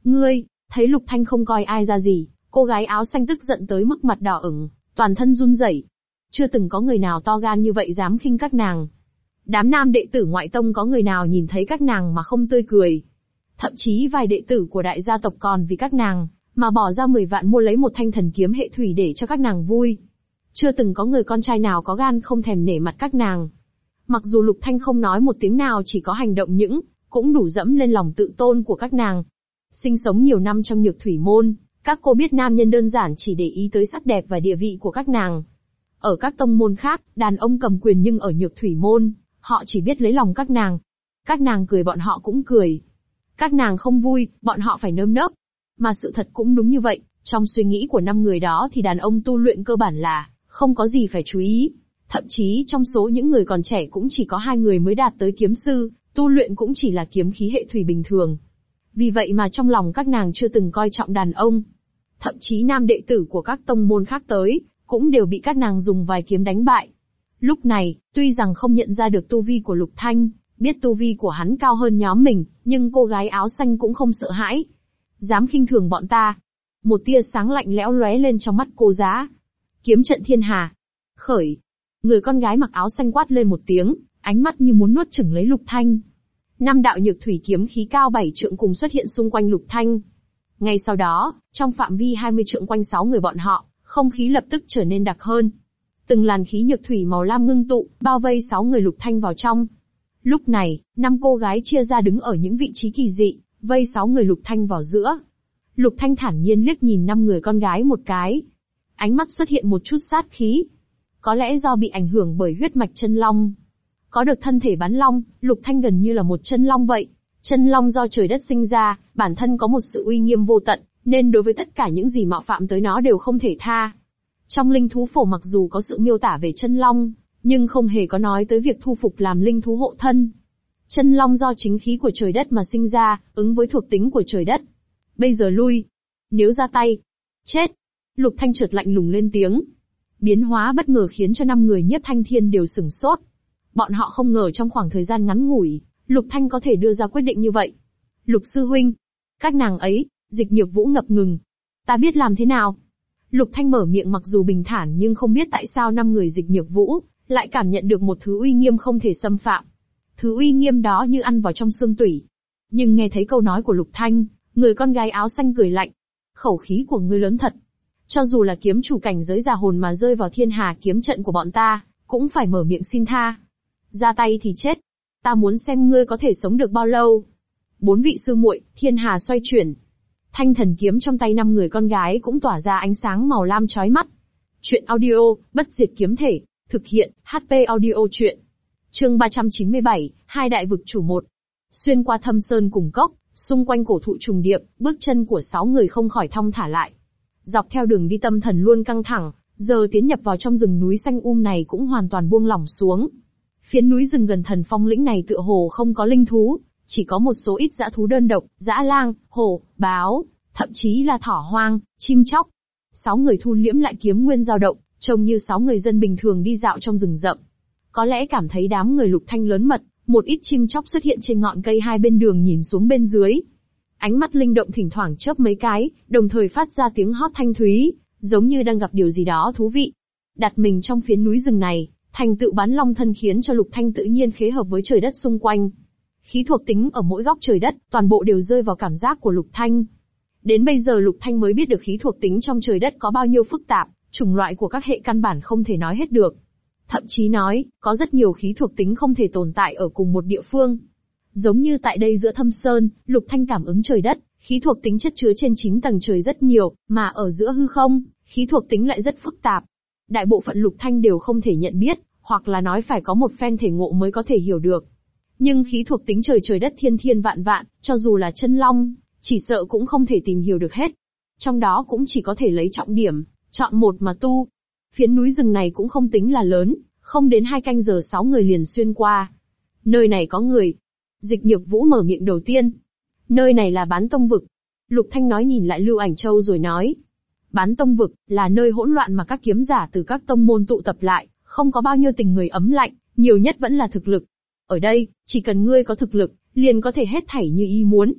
Ngươi, thấy Lục Thanh không coi ai ra gì, cô gái áo xanh tức giận tới mức mặt đỏ ửng, toàn thân run rẩy. Chưa từng có người nào to gan như vậy dám khinh các nàng. Đám nam đệ tử ngoại tông có người nào nhìn thấy các nàng mà không tươi cười. Thậm chí vài đệ tử của đại gia tộc còn vì các nàng, mà bỏ ra 10 vạn mua lấy một thanh thần kiếm hệ thủy để cho các nàng vui. Chưa từng có người con trai nào có gan không thèm nể mặt các nàng. Mặc dù Lục Thanh không nói một tiếng nào chỉ có hành động những, cũng đủ dẫm lên lòng tự tôn của các nàng. Sinh sống nhiều năm trong nhược thủy môn, các cô biết nam nhân đơn giản chỉ để ý tới sắc đẹp và địa vị của các nàng. Ở các tông môn khác, đàn ông cầm quyền nhưng ở nhược thủy môn, họ chỉ biết lấy lòng các nàng. Các nàng cười bọn họ cũng cười. Các nàng không vui, bọn họ phải nơm nớp. Mà sự thật cũng đúng như vậy, trong suy nghĩ của năm người đó thì đàn ông tu luyện cơ bản là, không có gì phải chú ý. Thậm chí trong số những người còn trẻ cũng chỉ có hai người mới đạt tới kiếm sư, tu luyện cũng chỉ là kiếm khí hệ thủy bình thường. Vì vậy mà trong lòng các nàng chưa từng coi trọng đàn ông. Thậm chí nam đệ tử của các tông môn khác tới, cũng đều bị các nàng dùng vài kiếm đánh bại. Lúc này, tuy rằng không nhận ra được tu vi của Lục Thanh, biết tu vi của hắn cao hơn nhóm mình, nhưng cô gái áo xanh cũng không sợ hãi. Dám khinh thường bọn ta. Một tia sáng lạnh lẽo lóe lên trong mắt cô giá. Kiếm trận thiên hà. Khởi. Người con gái mặc áo xanh quát lên một tiếng, ánh mắt như muốn nuốt chửng lấy Lục Thanh. Năm đạo nhược thủy kiếm khí cao bảy trượng cùng xuất hiện xung quanh Lục Thanh. Ngay sau đó, trong phạm vi 20 trượng quanh sáu người bọn họ, không khí lập tức trở nên đặc hơn. Từng làn khí nhược thủy màu lam ngưng tụ, bao vây sáu người Lục Thanh vào trong. Lúc này, năm cô gái chia ra đứng ở những vị trí kỳ dị, vây sáu người Lục Thanh vào giữa. Lục Thanh thản nhiên liếc nhìn năm người con gái một cái. Ánh mắt xuất hiện một chút sát khí. Có lẽ do bị ảnh hưởng bởi huyết mạch chân long. Có được thân thể bán long, Lục Thanh gần như là một chân long vậy. Chân long do trời đất sinh ra, bản thân có một sự uy nghiêm vô tận, nên đối với tất cả những gì mạo phạm tới nó đều không thể tha. Trong linh thú phổ mặc dù có sự miêu tả về chân long, nhưng không hề có nói tới việc thu phục làm linh thú hộ thân. Chân long do chính khí của trời đất mà sinh ra, ứng với thuộc tính của trời đất. Bây giờ lui. Nếu ra tay. Chết. Lục Thanh trượt lạnh lùng lên tiếng. Biến hóa bất ngờ khiến cho năm người nhiếp thanh thiên đều sửng sốt. Bọn họ không ngờ trong khoảng thời gian ngắn ngủi, Lục Thanh có thể đưa ra quyết định như vậy. Lục sư huynh. Các nàng ấy, dịch nhược vũ ngập ngừng. Ta biết làm thế nào. Lục Thanh mở miệng mặc dù bình thản nhưng không biết tại sao năm người dịch nhược vũ, lại cảm nhận được một thứ uy nghiêm không thể xâm phạm. Thứ uy nghiêm đó như ăn vào trong xương tủy. Nhưng nghe thấy câu nói của Lục Thanh, người con gái áo xanh cười lạnh. Khẩu khí của ngươi lớn thật. Cho dù là kiếm chủ cảnh giới già hồn mà rơi vào thiên hà kiếm trận của bọn ta, cũng phải mở miệng xin tha. Ra tay thì chết. Ta muốn xem ngươi có thể sống được bao lâu. Bốn vị sư muội, thiên hà xoay chuyển. Thanh thần kiếm trong tay năm người con gái cũng tỏa ra ánh sáng màu lam chói mắt. Chuyện audio, bất diệt kiếm thể, thực hiện, HP audio chuyện. Chương 397, hai đại vực chủ một. Xuyên qua thâm sơn cùng cốc, xung quanh cổ thụ trùng điệp, bước chân của sáu người không khỏi thong thả lại. Dọc theo đường đi tâm thần luôn căng thẳng, giờ tiến nhập vào trong rừng núi xanh um này cũng hoàn toàn buông lỏng xuống. Phiến núi rừng gần thần phong lĩnh này tựa hồ không có linh thú, chỉ có một số ít dã thú đơn độc, dã lang, hổ, báo, thậm chí là thỏ hoang, chim chóc. Sáu người thu liễm lại kiếm nguyên dao động, trông như sáu người dân bình thường đi dạo trong rừng rậm. Có lẽ cảm thấy đám người lục thanh lớn mật, một ít chim chóc xuất hiện trên ngọn cây hai bên đường nhìn xuống bên dưới. Ánh mắt linh động thỉnh thoảng chớp mấy cái, đồng thời phát ra tiếng hót thanh thúy, giống như đang gặp điều gì đó thú vị. Đặt mình trong phiến núi rừng này, thành tựu bán long thân khiến cho lục thanh tự nhiên khế hợp với trời đất xung quanh. Khí thuộc tính ở mỗi góc trời đất, toàn bộ đều rơi vào cảm giác của lục thanh. Đến bây giờ lục thanh mới biết được khí thuộc tính trong trời đất có bao nhiêu phức tạp, chủng loại của các hệ căn bản không thể nói hết được. Thậm chí nói, có rất nhiều khí thuộc tính không thể tồn tại ở cùng một địa phương. Giống như tại đây giữa thâm sơn, lục thanh cảm ứng trời đất, khí thuộc tính chất chứa trên 9 tầng trời rất nhiều, mà ở giữa hư không, khí thuộc tính lại rất phức tạp. Đại bộ phận lục thanh đều không thể nhận biết, hoặc là nói phải có một phen thể ngộ mới có thể hiểu được. Nhưng khí thuộc tính trời trời đất thiên thiên vạn vạn, cho dù là chân long, chỉ sợ cũng không thể tìm hiểu được hết. Trong đó cũng chỉ có thể lấy trọng điểm, chọn một mà tu. Phiến núi rừng này cũng không tính là lớn, không đến hai canh giờ sáu người liền xuyên qua. Nơi này có người. Dịch nhược vũ mở miệng đầu tiên. Nơi này là bán tông vực. Lục Thanh nói nhìn lại Lưu Ảnh Châu rồi nói. Bán tông vực, là nơi hỗn loạn mà các kiếm giả từ các tông môn tụ tập lại, không có bao nhiêu tình người ấm lạnh, nhiều nhất vẫn là thực lực. Ở đây, chỉ cần ngươi có thực lực, liền có thể hết thảy như ý muốn.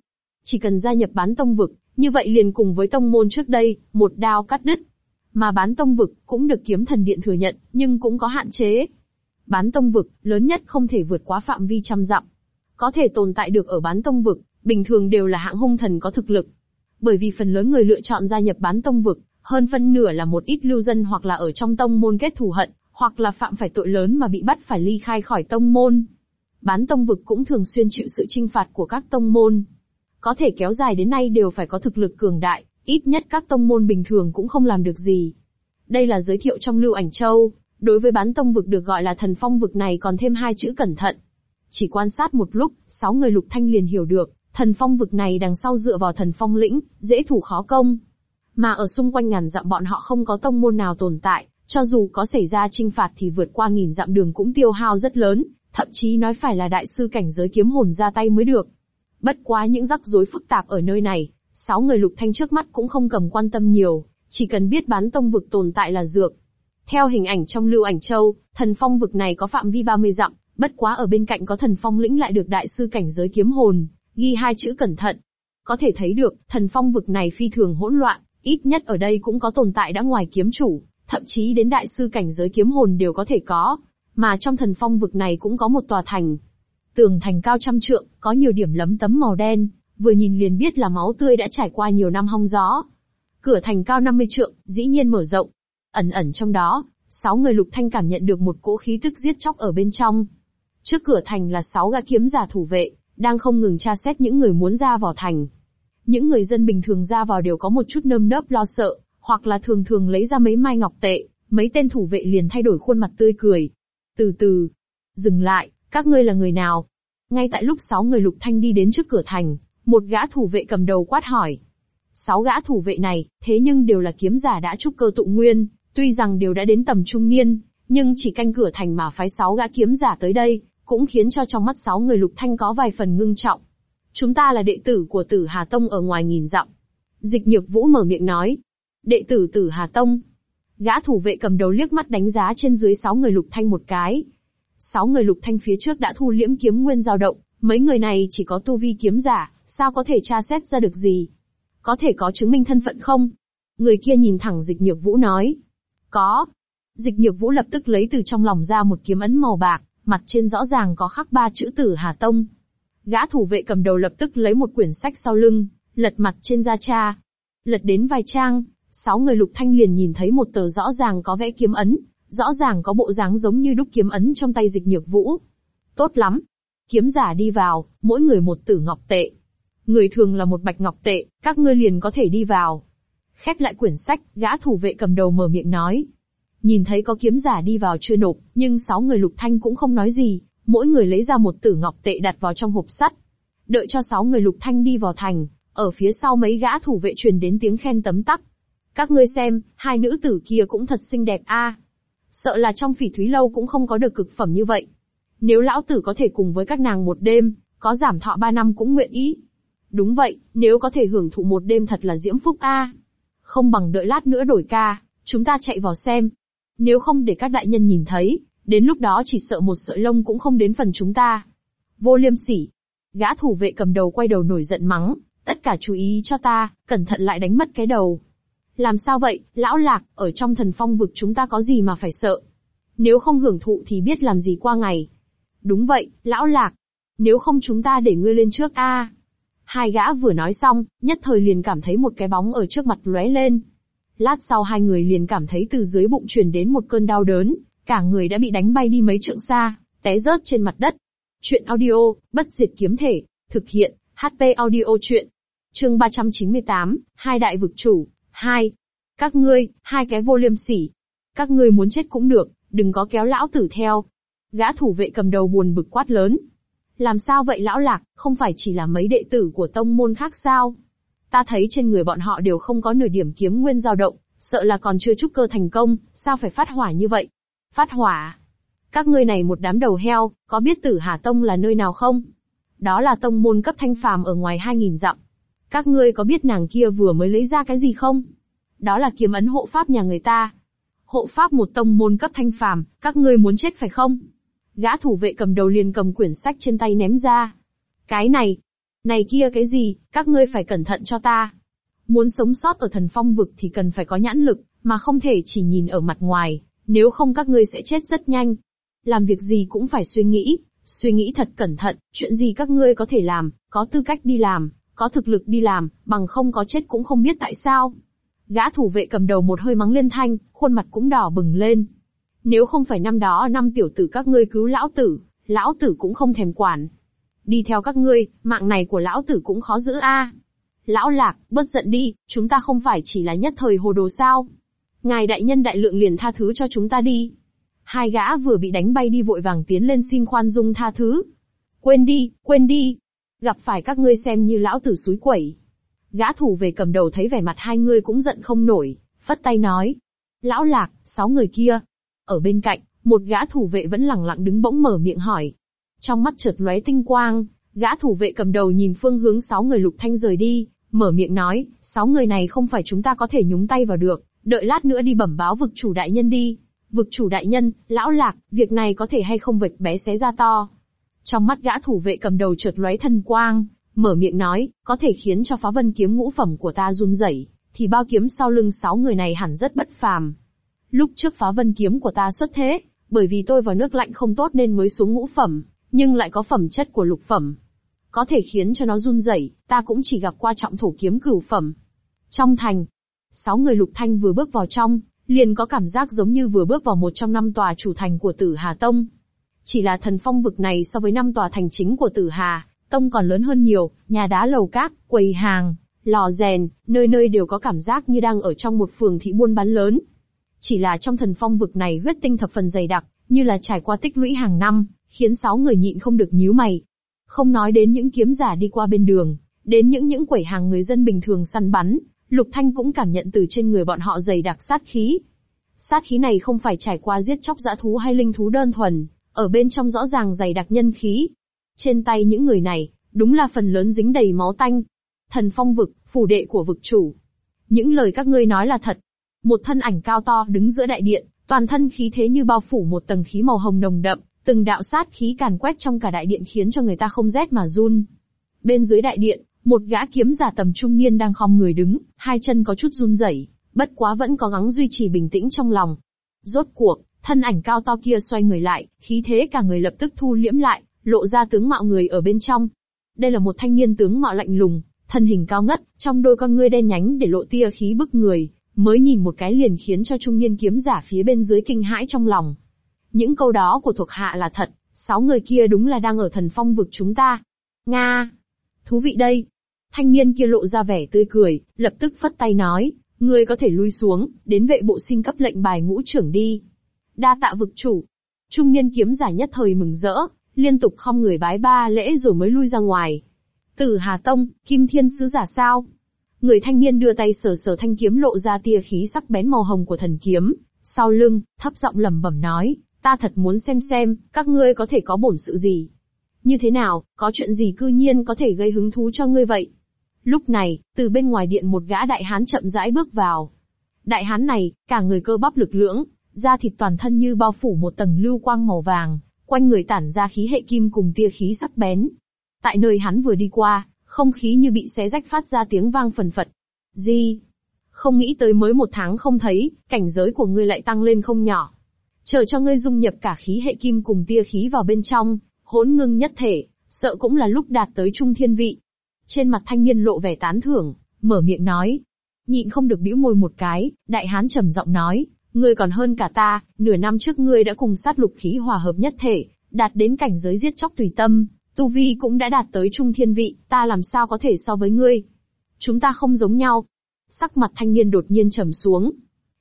Chỉ cần gia nhập bán tông vực, như vậy liền cùng với tông môn trước đây, một đao cắt đứt. Mà bán tông vực cũng được kiếm thần điện thừa nhận, nhưng cũng có hạn chế. Bán tông vực, lớn nhất không thể vượt quá phạm vi trăm dặm. Có thể tồn tại được ở bán tông vực, bình thường đều là hạng hung thần có thực lực. Bởi vì phần lớn người lựa chọn gia nhập bán tông vực, hơn phân nửa là một ít lưu dân hoặc là ở trong tông môn kết thù hận, hoặc là phạm phải tội lớn mà bị bắt phải ly khai khỏi tông môn. Bán tông vực cũng thường xuyên chịu sự trinh phạt của các tông môn. Có thể kéo dài đến nay đều phải có thực lực cường đại, ít nhất các tông môn bình thường cũng không làm được gì. Đây là giới thiệu trong Lưu Ảnh Châu, đối với bán tông vực được gọi là thần phong vực này còn thêm hai chữ cẩn thận. Chỉ quan sát một lúc, sáu người lục thanh liền hiểu được, thần phong vực này đằng sau dựa vào thần phong lĩnh, dễ thủ khó công. Mà ở xung quanh ngàn dặm bọn họ không có tông môn nào tồn tại, cho dù có xảy ra trinh phạt thì vượt qua nghìn dặm đường cũng tiêu hao rất lớn, thậm chí nói phải là đại sư cảnh giới kiếm hồn ra tay mới được. Bất quá những rắc rối phức tạp ở nơi này, sáu người lục thanh trước mắt cũng không cầm quan tâm nhiều, chỉ cần biết bán tông vực tồn tại là dược. Theo hình ảnh trong lưu ảnh châu, thần phong vực này có phạm vi 30 dặm, bất quá ở bên cạnh có thần phong lĩnh lại được đại sư cảnh giới kiếm hồn, ghi hai chữ cẩn thận. Có thể thấy được, thần phong vực này phi thường hỗn loạn, ít nhất ở đây cũng có tồn tại đã ngoài kiếm chủ, thậm chí đến đại sư cảnh giới kiếm hồn đều có thể có. Mà trong thần phong vực này cũng có một tòa thành. Tường thành cao trăm trượng, có nhiều điểm lấm tấm màu đen, vừa nhìn liền biết là máu tươi đã trải qua nhiều năm hong gió. Cửa thành cao 50 trượng, dĩ nhiên mở rộng. Ẩn ẩn trong đó, sáu người lục thanh cảm nhận được một cỗ khí tức giết chóc ở bên trong. Trước cửa thành là sáu gã kiếm giả thủ vệ, đang không ngừng tra xét những người muốn ra vào thành. Những người dân bình thường ra vào đều có một chút nơm nớp lo sợ, hoặc là thường thường lấy ra mấy mai ngọc tệ, mấy tên thủ vệ liền thay đổi khuôn mặt tươi cười. Từ từ, dừng lại, các ngươi là người nào? Ngay tại lúc sáu người lục thanh đi đến trước cửa thành, một gã thủ vệ cầm đầu quát hỏi. Sáu gã thủ vệ này, thế nhưng đều là kiếm giả đã trúc cơ tụ nguyên, tuy rằng đều đã đến tầm trung niên, nhưng chỉ canh cửa thành mà phái sáu gã kiếm giả tới đây, cũng khiến cho trong mắt sáu người lục thanh có vài phần ngưng trọng. Chúng ta là đệ tử của tử Hà Tông ở ngoài nghìn dặm. Dịch nhược vũ mở miệng nói. Đệ tử tử Hà Tông. Gã thủ vệ cầm đầu liếc mắt đánh giá trên dưới sáu người lục thanh một cái. Sáu người lục thanh phía trước đã thu liễm kiếm nguyên dao động, mấy người này chỉ có tu vi kiếm giả, sao có thể tra xét ra được gì? Có thể có chứng minh thân phận không? Người kia nhìn thẳng dịch nhược vũ nói. Có. Dịch nhược vũ lập tức lấy từ trong lòng ra một kiếm ấn màu bạc, mặt trên rõ ràng có khắc ba chữ tử Hà Tông. Gã thủ vệ cầm đầu lập tức lấy một quyển sách sau lưng, lật mặt trên ra cha. Lật đến vài trang, sáu người lục thanh liền nhìn thấy một tờ rõ ràng có vẽ kiếm ấn, rõ ràng có bộ dáng giống như đúc kiếm ấn trong tay dịch nhược vũ. Tốt lắm. Kiếm giả đi vào, mỗi người một tử ngọc tệ. Người thường là một bạch ngọc tệ, các ngươi liền có thể đi vào. Khép lại quyển sách, gã thủ vệ cầm đầu mở miệng nói. Nhìn thấy có kiếm giả đi vào chưa nộp, nhưng sáu người lục thanh cũng không nói gì, mỗi người lấy ra một tử ngọc tệ đặt vào trong hộp sắt. Đợi cho sáu người lục thanh đi vào thành, ở phía sau mấy gã thủ vệ truyền đến tiếng khen tấm tắc. Các ngươi xem, hai nữ tử kia cũng thật xinh đẹp a. Sợ là trong phỉ thúy lâu cũng không có được cực phẩm như vậy. Nếu lão tử có thể cùng với các nàng một đêm, có giảm thọ ba năm cũng nguyện ý. Đúng vậy, nếu có thể hưởng thụ một đêm thật là diễm phúc a. Không bằng đợi lát nữa đổi ca, chúng ta chạy vào xem. Nếu không để các đại nhân nhìn thấy, đến lúc đó chỉ sợ một sợi lông cũng không đến phần chúng ta. Vô liêm sỉ. Gã thủ vệ cầm đầu quay đầu nổi giận mắng, tất cả chú ý cho ta, cẩn thận lại đánh mất cái đầu. Làm sao vậy, lão lạc, ở trong thần phong vực chúng ta có gì mà phải sợ? Nếu không hưởng thụ thì biết làm gì qua ngày. Đúng vậy, lão lạc. Nếu không chúng ta để ngươi lên trước a. Hai gã vừa nói xong, nhất thời liền cảm thấy một cái bóng ở trước mặt lóe lên. Lát sau hai người liền cảm thấy từ dưới bụng truyền đến một cơn đau đớn, cả người đã bị đánh bay đi mấy trượng xa, té rớt trên mặt đất. Chuyện audio, bất diệt kiếm thể, thực hiện, HP audio chuyện. Chương 398, hai đại vực chủ, hai. Các ngươi, hai cái vô liêm sỉ. Các ngươi muốn chết cũng được, đừng có kéo lão tử theo. Gã thủ vệ cầm đầu buồn bực quát lớn. Làm sao vậy lão lạc, không phải chỉ là mấy đệ tử của tông môn khác sao? Ta thấy trên người bọn họ đều không có nửa điểm kiếm nguyên dao động, sợ là còn chưa trúc cơ thành công, sao phải phát hỏa như vậy? Phát hỏa. Các ngươi này một đám đầu heo, có biết tử Hà Tông là nơi nào không? Đó là tông môn cấp thanh phàm ở ngoài 2.000 dặm. Các ngươi có biết nàng kia vừa mới lấy ra cái gì không? Đó là kiếm ấn hộ pháp nhà người ta. Hộ pháp một tông môn cấp thanh phàm, các ngươi muốn chết phải không? Gã thủ vệ cầm đầu liền cầm quyển sách trên tay ném ra. Cái này, này kia cái gì, các ngươi phải cẩn thận cho ta. Muốn sống sót ở thần phong vực thì cần phải có nhãn lực, mà không thể chỉ nhìn ở mặt ngoài, nếu không các ngươi sẽ chết rất nhanh. Làm việc gì cũng phải suy nghĩ, suy nghĩ thật cẩn thận, chuyện gì các ngươi có thể làm, có tư cách đi làm, có thực lực đi làm, bằng không có chết cũng không biết tại sao. Gã thủ vệ cầm đầu một hơi mắng lên thanh, khuôn mặt cũng đỏ bừng lên. Nếu không phải năm đó năm tiểu tử các ngươi cứu lão tử, lão tử cũng không thèm quản. Đi theo các ngươi, mạng này của lão tử cũng khó giữ a. Lão lạc, bớt giận đi, chúng ta không phải chỉ là nhất thời hồ đồ sao. Ngài đại nhân đại lượng liền tha thứ cho chúng ta đi. Hai gã vừa bị đánh bay đi vội vàng tiến lên xin khoan dung tha thứ. Quên đi, quên đi. Gặp phải các ngươi xem như lão tử suối quẩy. Gã thủ về cầm đầu thấy vẻ mặt hai người cũng giận không nổi, phất tay nói. Lão lạc, sáu người kia. Ở bên cạnh, một gã thủ vệ vẫn lẳng lặng đứng bỗng mở miệng hỏi. Trong mắt chợt lóe tinh quang, gã thủ vệ cầm đầu nhìn phương hướng sáu người lục thanh rời đi, mở miệng nói, sáu người này không phải chúng ta có thể nhúng tay vào được, đợi lát nữa đi bẩm báo vực chủ đại nhân đi. Vực chủ đại nhân, lão lạc, việc này có thể hay không vạch bé xé ra to. Trong mắt gã thủ vệ cầm đầu chợt lóe thần quang, mở miệng nói, có thể khiến cho phá vân kiếm ngũ phẩm của ta run rẩy, thì bao kiếm sau lưng sáu người này hẳn rất bất phàm. Lúc trước phá vân kiếm của ta xuất thế, bởi vì tôi vào nước lạnh không tốt nên mới xuống ngũ phẩm, nhưng lại có phẩm chất của lục phẩm. Có thể khiến cho nó run rẩy, ta cũng chỉ gặp qua trọng thổ kiếm cửu phẩm. Trong thành, sáu người lục thanh vừa bước vào trong, liền có cảm giác giống như vừa bước vào một trong năm tòa chủ thành của Tử Hà Tông. Chỉ là thần phong vực này so với năm tòa thành chính của Tử Hà, Tông còn lớn hơn nhiều, nhà đá lầu cát, quầy hàng, lò rèn, nơi nơi đều có cảm giác như đang ở trong một phường thị buôn bán lớn. Chỉ là trong thần phong vực này huyết tinh thập phần dày đặc, như là trải qua tích lũy hàng năm, khiến sáu người nhịn không được nhíu mày. Không nói đến những kiếm giả đi qua bên đường, đến những những quẩy hàng người dân bình thường săn bắn, Lục Thanh cũng cảm nhận từ trên người bọn họ dày đặc sát khí. Sát khí này không phải trải qua giết chóc dã thú hay linh thú đơn thuần, ở bên trong rõ ràng dày đặc nhân khí. Trên tay những người này, đúng là phần lớn dính đầy máu tanh. Thần phong vực, phủ đệ của vực chủ. Những lời các ngươi nói là thật. Một thân ảnh cao to đứng giữa đại điện, toàn thân khí thế như bao phủ một tầng khí màu hồng nồng đậm, từng đạo sát khí càn quét trong cả đại điện khiến cho người ta không rét mà run. Bên dưới đại điện, một gã kiếm giả tầm trung niên đang khom người đứng, hai chân có chút run rẩy, bất quá vẫn có gắng duy trì bình tĩnh trong lòng. Rốt cuộc, thân ảnh cao to kia xoay người lại, khí thế cả người lập tức thu liễm lại, lộ ra tướng mạo người ở bên trong. Đây là một thanh niên tướng mạo lạnh lùng, thân hình cao ngất, trong đôi con ngươi đen nhánh để lộ tia khí bức người, mới nhìn một cái liền khiến cho trung niên kiếm giả phía bên dưới kinh hãi trong lòng. Những câu đó của thuộc hạ là thật, sáu người kia đúng là đang ở thần phong vực chúng ta. Nga! Thú vị đây! Thanh niên kia lộ ra vẻ tươi cười, lập tức phất tay nói, ngươi có thể lui xuống, đến vệ bộ xin cấp lệnh bài ngũ trưởng đi. Đa tạ vực chủ. Trung niên kiếm giả nhất thời mừng rỡ, liên tục không người bái ba lễ rồi mới lui ra ngoài. Tử Hà Tông, Kim Thiên Sứ giả sao? Người thanh niên đưa tay sờ sờ thanh kiếm lộ ra tia khí sắc bén màu hồng của thần kiếm, sau lưng, thấp giọng lẩm bẩm nói, ta thật muốn xem xem, các ngươi có thể có bổn sự gì. Như thế nào, có chuyện gì cư nhiên có thể gây hứng thú cho ngươi vậy? Lúc này, từ bên ngoài điện một gã đại hán chậm rãi bước vào. Đại hán này, cả người cơ bắp lực lưỡng, da thịt toàn thân như bao phủ một tầng lưu quang màu vàng, quanh người tản ra khí hệ kim cùng tia khí sắc bén. Tại nơi hắn vừa đi qua, không khí như bị xé rách phát ra tiếng vang phần phật. Gì? Không nghĩ tới mới một tháng không thấy, cảnh giới của ngươi lại tăng lên không nhỏ. Chờ cho ngươi dung nhập cả khí hệ kim cùng tia khí vào bên trong, hỗn ngưng nhất thể, sợ cũng là lúc đạt tới trung thiên vị. Trên mặt thanh niên lộ vẻ tán thưởng, mở miệng nói. Nhịn không được bĩu môi một cái, đại hán trầm giọng nói, ngươi còn hơn cả ta, nửa năm trước ngươi đã cùng sát lục khí hòa hợp nhất thể, đạt đến cảnh giới giết chóc tùy tâm, tu vi cũng đã đạt tới trung thiên vị, ta làm sao có thể so với ngươi. Chúng ta không giống nhau. Sắc mặt thanh niên đột nhiên trầm xuống.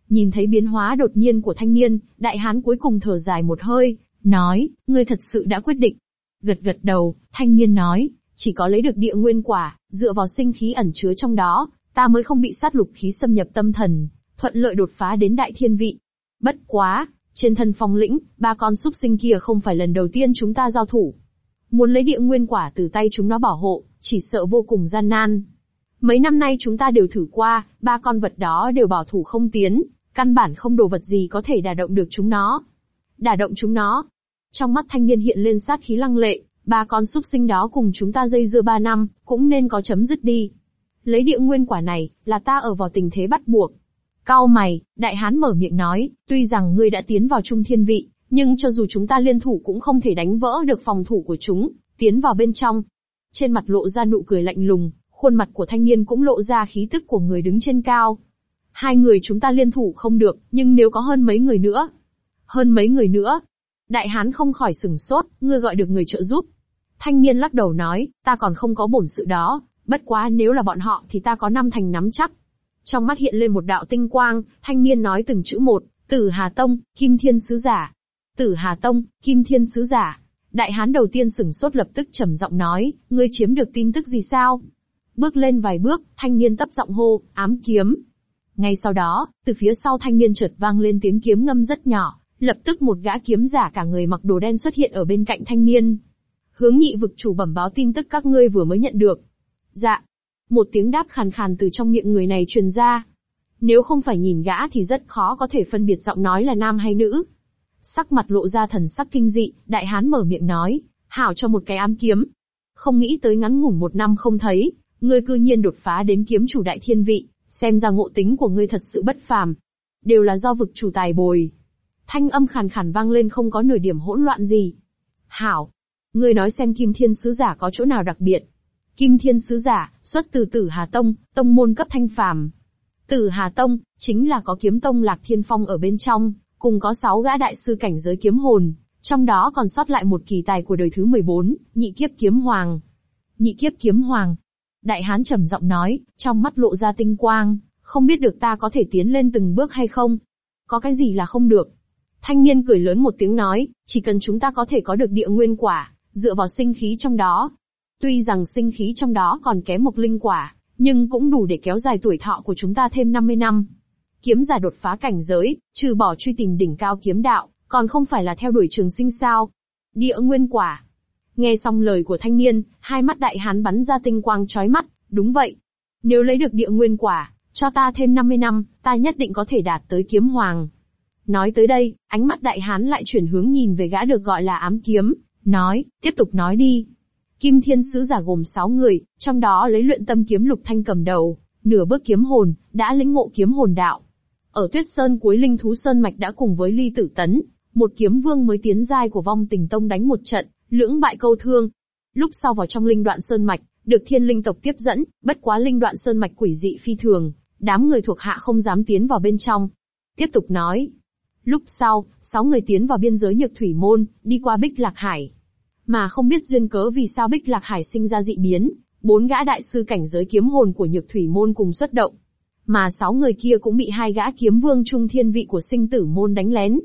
Nhìn thấy biến hóa đột nhiên của thanh niên, đại hán cuối cùng thở dài một hơi, nói, ngươi thật sự đã quyết định. Gật gật đầu, thanh niên nói, chỉ có lấy được địa nguyên quả, dựa vào sinh khí ẩn chứa trong đó, ta mới không bị sát lục khí xâm nhập tâm thần, thuận lợi đột phá đến đại thiên vị. Bất quá, trên thân phong lĩnh, ba con súc sinh kia không phải lần đầu tiên chúng ta giao thủ. Muốn lấy địa nguyên quả từ tay chúng nó bảo hộ, chỉ sợ vô cùng gian nan. Mấy năm nay chúng ta đều thử qua, ba con vật đó đều bảo thủ không tiến, căn bản không đồ vật gì có thể đả động được chúng nó. Đả động chúng nó. Trong mắt thanh niên hiện lên sát khí lăng lệ, Ba con súc sinh đó cùng chúng ta dây dưa ba năm, cũng nên có chấm dứt đi. Lấy địa nguyên quả này, là ta ở vào tình thế bắt buộc. Cao mày, đại hán mở miệng nói, tuy rằng ngươi đã tiến vào trung thiên vị, nhưng cho dù chúng ta liên thủ cũng không thể đánh vỡ được phòng thủ của chúng, tiến vào bên trong. Trên mặt lộ ra nụ cười lạnh lùng, khuôn mặt của thanh niên cũng lộ ra khí tức của người đứng trên cao. Hai người chúng ta liên thủ không được, nhưng nếu có hơn mấy người nữa. Hơn mấy người nữa. Đại hán không khỏi sừng sốt, ngươi gọi được người trợ giúp, Thanh niên lắc đầu nói, ta còn không có bổn sự đó, bất quá nếu là bọn họ thì ta có năm thành nắm chắc. Trong mắt hiện lên một đạo tinh quang, thanh niên nói từng chữ một, Tử Hà Tông, Kim Thiên Sứ Giả. Tử Hà Tông, Kim Thiên Sứ Giả. Đại hán đầu tiên sửng sốt lập tức trầm giọng nói, ngươi chiếm được tin tức gì sao? Bước lên vài bước, thanh niên tấp giọng hô, ám kiếm. Ngay sau đó, từ phía sau thanh niên chợt vang lên tiếng kiếm ngâm rất nhỏ, lập tức một gã kiếm giả cả người mặc đồ đen xuất hiện ở bên cạnh thanh niên. Hướng nhị vực chủ bẩm báo tin tức các ngươi vừa mới nhận được. Dạ. Một tiếng đáp khàn khàn từ trong miệng người này truyền ra. Nếu không phải nhìn gã thì rất khó có thể phân biệt giọng nói là nam hay nữ. Sắc mặt lộ ra thần sắc kinh dị, đại hán mở miệng nói, hảo cho một cái ám kiếm. Không nghĩ tới ngắn ngủn một năm không thấy, ngươi cư nhiên đột phá đến kiếm chủ đại thiên vị, xem ra ngộ tính của ngươi thật sự bất phàm. đều là do vực chủ tài bồi. Thanh âm khàn khàn vang lên không có nửa điểm hỗn loạn gì. Hảo! Ngươi nói xem Kim Thiên Sứ Giả có chỗ nào đặc biệt. Kim Thiên Sứ Giả, xuất từ Tử Hà Tông, tông môn cấp thanh phàm. Tử Hà Tông, chính là có kiếm tông Lạc Thiên Phong ở bên trong, cùng có sáu gã đại sư cảnh giới kiếm hồn, trong đó còn sót lại một kỳ tài của đời thứ 14, nhị kiếp kiếm hoàng. Nhị kiếp kiếm hoàng. Đại hán trầm giọng nói, trong mắt lộ ra tinh quang, không biết được ta có thể tiến lên từng bước hay không? Có cái gì là không được? Thanh niên cười lớn một tiếng nói, chỉ cần chúng ta có thể có được địa nguyên quả, dựa vào sinh khí trong đó. Tuy rằng sinh khí trong đó còn kém một linh quả, nhưng cũng đủ để kéo dài tuổi thọ của chúng ta thêm 50 năm. Kiếm giả đột phá cảnh giới, trừ bỏ truy tìm đỉnh cao kiếm đạo, còn không phải là theo đuổi trường sinh sao. Địa nguyên quả. Nghe xong lời của thanh niên, hai mắt đại hán bắn ra tinh quang chói mắt, đúng vậy. Nếu lấy được địa nguyên quả, cho ta thêm 50 năm, ta nhất định có thể đạt tới kiếm hoàng. Nói tới đây, ánh mắt đại hán lại chuyển hướng nhìn về gã được gọi là ám kiếm, nói, tiếp tục nói đi. Kim Thiên Sứ giả gồm 6 người, trong đó lấy luyện tâm kiếm lục thanh cầm đầu, nửa bước kiếm hồn, đã lĩnh ngộ kiếm hồn đạo. Ở Tuyết Sơn cuối Linh Thú Sơn Mạch đã cùng với Ly Tử Tấn, một kiếm vương mới tiến giai của vong tình tông đánh một trận, lưỡng bại câu thương. Lúc sau vào trong linh đoạn Sơn Mạch, được thiên linh tộc tiếp dẫn, bất quá linh đoạn Sơn Mạch quỷ dị phi thường, đám người thuộc hạ không dám tiến vào bên trong. Tiếp tục nói. Lúc sau, sáu người tiến vào biên giới nhược thủy môn, đi qua Bích Lạc Hải. Mà không biết duyên cớ vì sao Bích Lạc Hải sinh ra dị biến, bốn gã đại sư cảnh giới kiếm hồn của nhược thủy môn cùng xuất động. Mà sáu người kia cũng bị hai gã kiếm vương trung thiên vị của sinh tử môn đánh lén.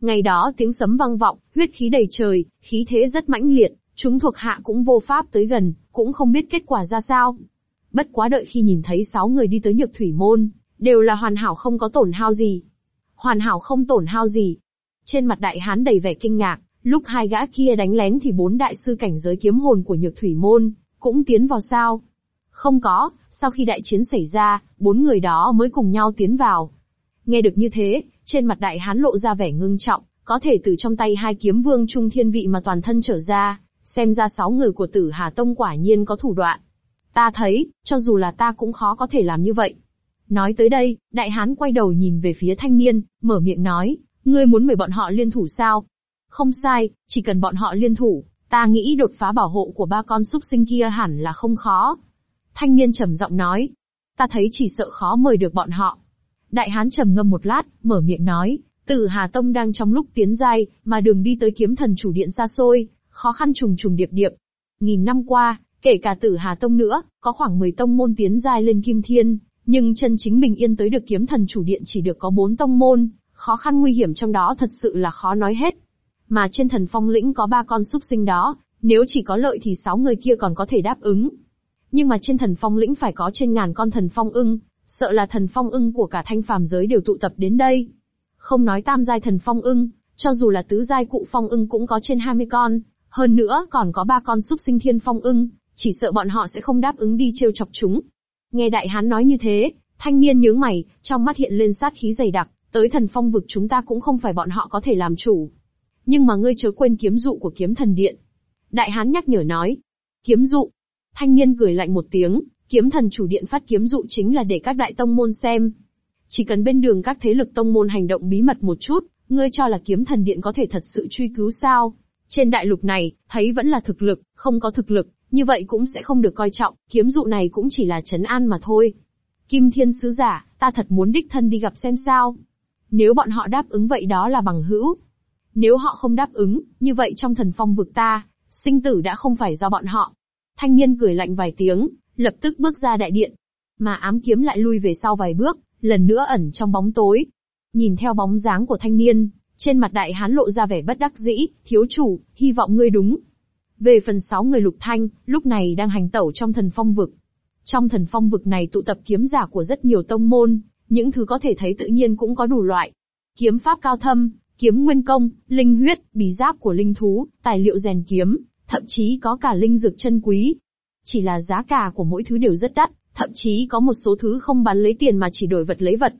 Ngày đó tiếng sấm vang vọng, huyết khí đầy trời, khí thế rất mãnh liệt, chúng thuộc hạ cũng vô pháp tới gần, cũng không biết kết quả ra sao. Bất quá đợi khi nhìn thấy sáu người đi tới nhược thủy môn, đều là hoàn hảo không có tổn hao gì. Hoàn hảo không tổn hao gì. Trên mặt đại hán đầy vẻ kinh ngạc, lúc hai gã kia đánh lén thì bốn đại sư cảnh giới kiếm hồn của nhược thủy môn, cũng tiến vào sao. Không có, sau khi đại chiến xảy ra, bốn người đó mới cùng nhau tiến vào. Nghe được như thế, trên mặt đại hán lộ ra vẻ ngưng trọng, có thể từ trong tay hai kiếm vương trung thiên vị mà toàn thân trở ra, xem ra sáu người của tử Hà Tông quả nhiên có thủ đoạn. Ta thấy, cho dù là ta cũng khó có thể làm như vậy. Nói tới đây, đại hán quay đầu nhìn về phía thanh niên, mở miệng nói, ngươi muốn mời bọn họ liên thủ sao? Không sai, chỉ cần bọn họ liên thủ, ta nghĩ đột phá bảo hộ của ba con súc sinh kia hẳn là không khó. Thanh niên trầm giọng nói, ta thấy chỉ sợ khó mời được bọn họ. Đại hán trầm ngâm một lát, mở miệng nói, Tử Hà Tông đang trong lúc tiến giai, mà đường đi tới kiếm thần chủ điện xa xôi, khó khăn trùng trùng điệp điệp. Nghìn năm qua, kể cả Tử Hà Tông nữa, có khoảng 10 tông môn tiến giai lên Kim Thiên, nhưng chân chính bình yên tới được kiếm thần chủ điện chỉ được có 4 tông môn, khó khăn nguy hiểm trong đó thật sự là khó nói hết. Mà trên thần phong lĩnh có ba con súc sinh đó, nếu chỉ có lợi thì sáu người kia còn có thể đáp ứng. Nhưng mà trên thần phong lĩnh phải có trên ngàn con thần phong ưng, sợ là thần phong ưng của cả thanh phàm giới đều tụ tập đến đây. Không nói tam giai thần phong ưng, cho dù là tứ giai cụ phong ưng cũng có trên 20 con, hơn nữa còn có ba con súc sinh thiên phong ưng, chỉ sợ bọn họ sẽ không đáp ứng đi trêu chọc chúng. Nghe đại hán nói như thế, thanh niên nhướng mày, trong mắt hiện lên sát khí dày đặc, tới thần phong vực chúng ta cũng không phải bọn họ có thể làm chủ. Nhưng mà ngươi chớ quên kiếm dụ của kiếm thần điện. Đại hán nhắc nhở nói. Kiếm dụ. Thanh niên cười lạnh một tiếng, kiếm thần chủ điện phát kiếm dụ chính là để các đại tông môn xem. Chỉ cần bên đường các thế lực tông môn hành động bí mật một chút, ngươi cho là kiếm thần điện có thể thật sự truy cứu sao? Trên đại lục này, thấy vẫn là thực lực, không có thực lực, như vậy cũng sẽ không được coi trọng, kiếm dụ này cũng chỉ là chấn an mà thôi. Kim Thiên Sứ Giả, ta thật muốn đích thân đi gặp xem sao. Nếu bọn họ đáp ứng vậy đó là bằng hữu. Nếu họ không đáp ứng, như vậy trong thần phong vực ta, sinh tử đã không phải do bọn họ. Thanh niên cười lạnh vài tiếng, lập tức bước ra đại điện. Mà ám kiếm lại lui về sau vài bước, lần nữa ẩn trong bóng tối. Nhìn theo bóng dáng của thanh niên, trên mặt đại hán lộ ra vẻ bất đắc dĩ, thiếu chủ, hy vọng ngươi đúng. Về phần sáu người lục thanh, lúc này đang hành tẩu trong thần phong vực. Trong thần phong vực này tụ tập kiếm giả của rất nhiều tông môn, những thứ có thể thấy tự nhiên cũng có đủ loại. Kiếm pháp cao thâm, kiếm nguyên công, linh huyết, bí giáp của linh thú, tài liệu rèn kiếm, thậm chí có cả linh dược chân quý. Chỉ là giá cả của mỗi thứ đều rất đắt, thậm chí có một số thứ không bán lấy tiền mà chỉ đổi vật lấy vật.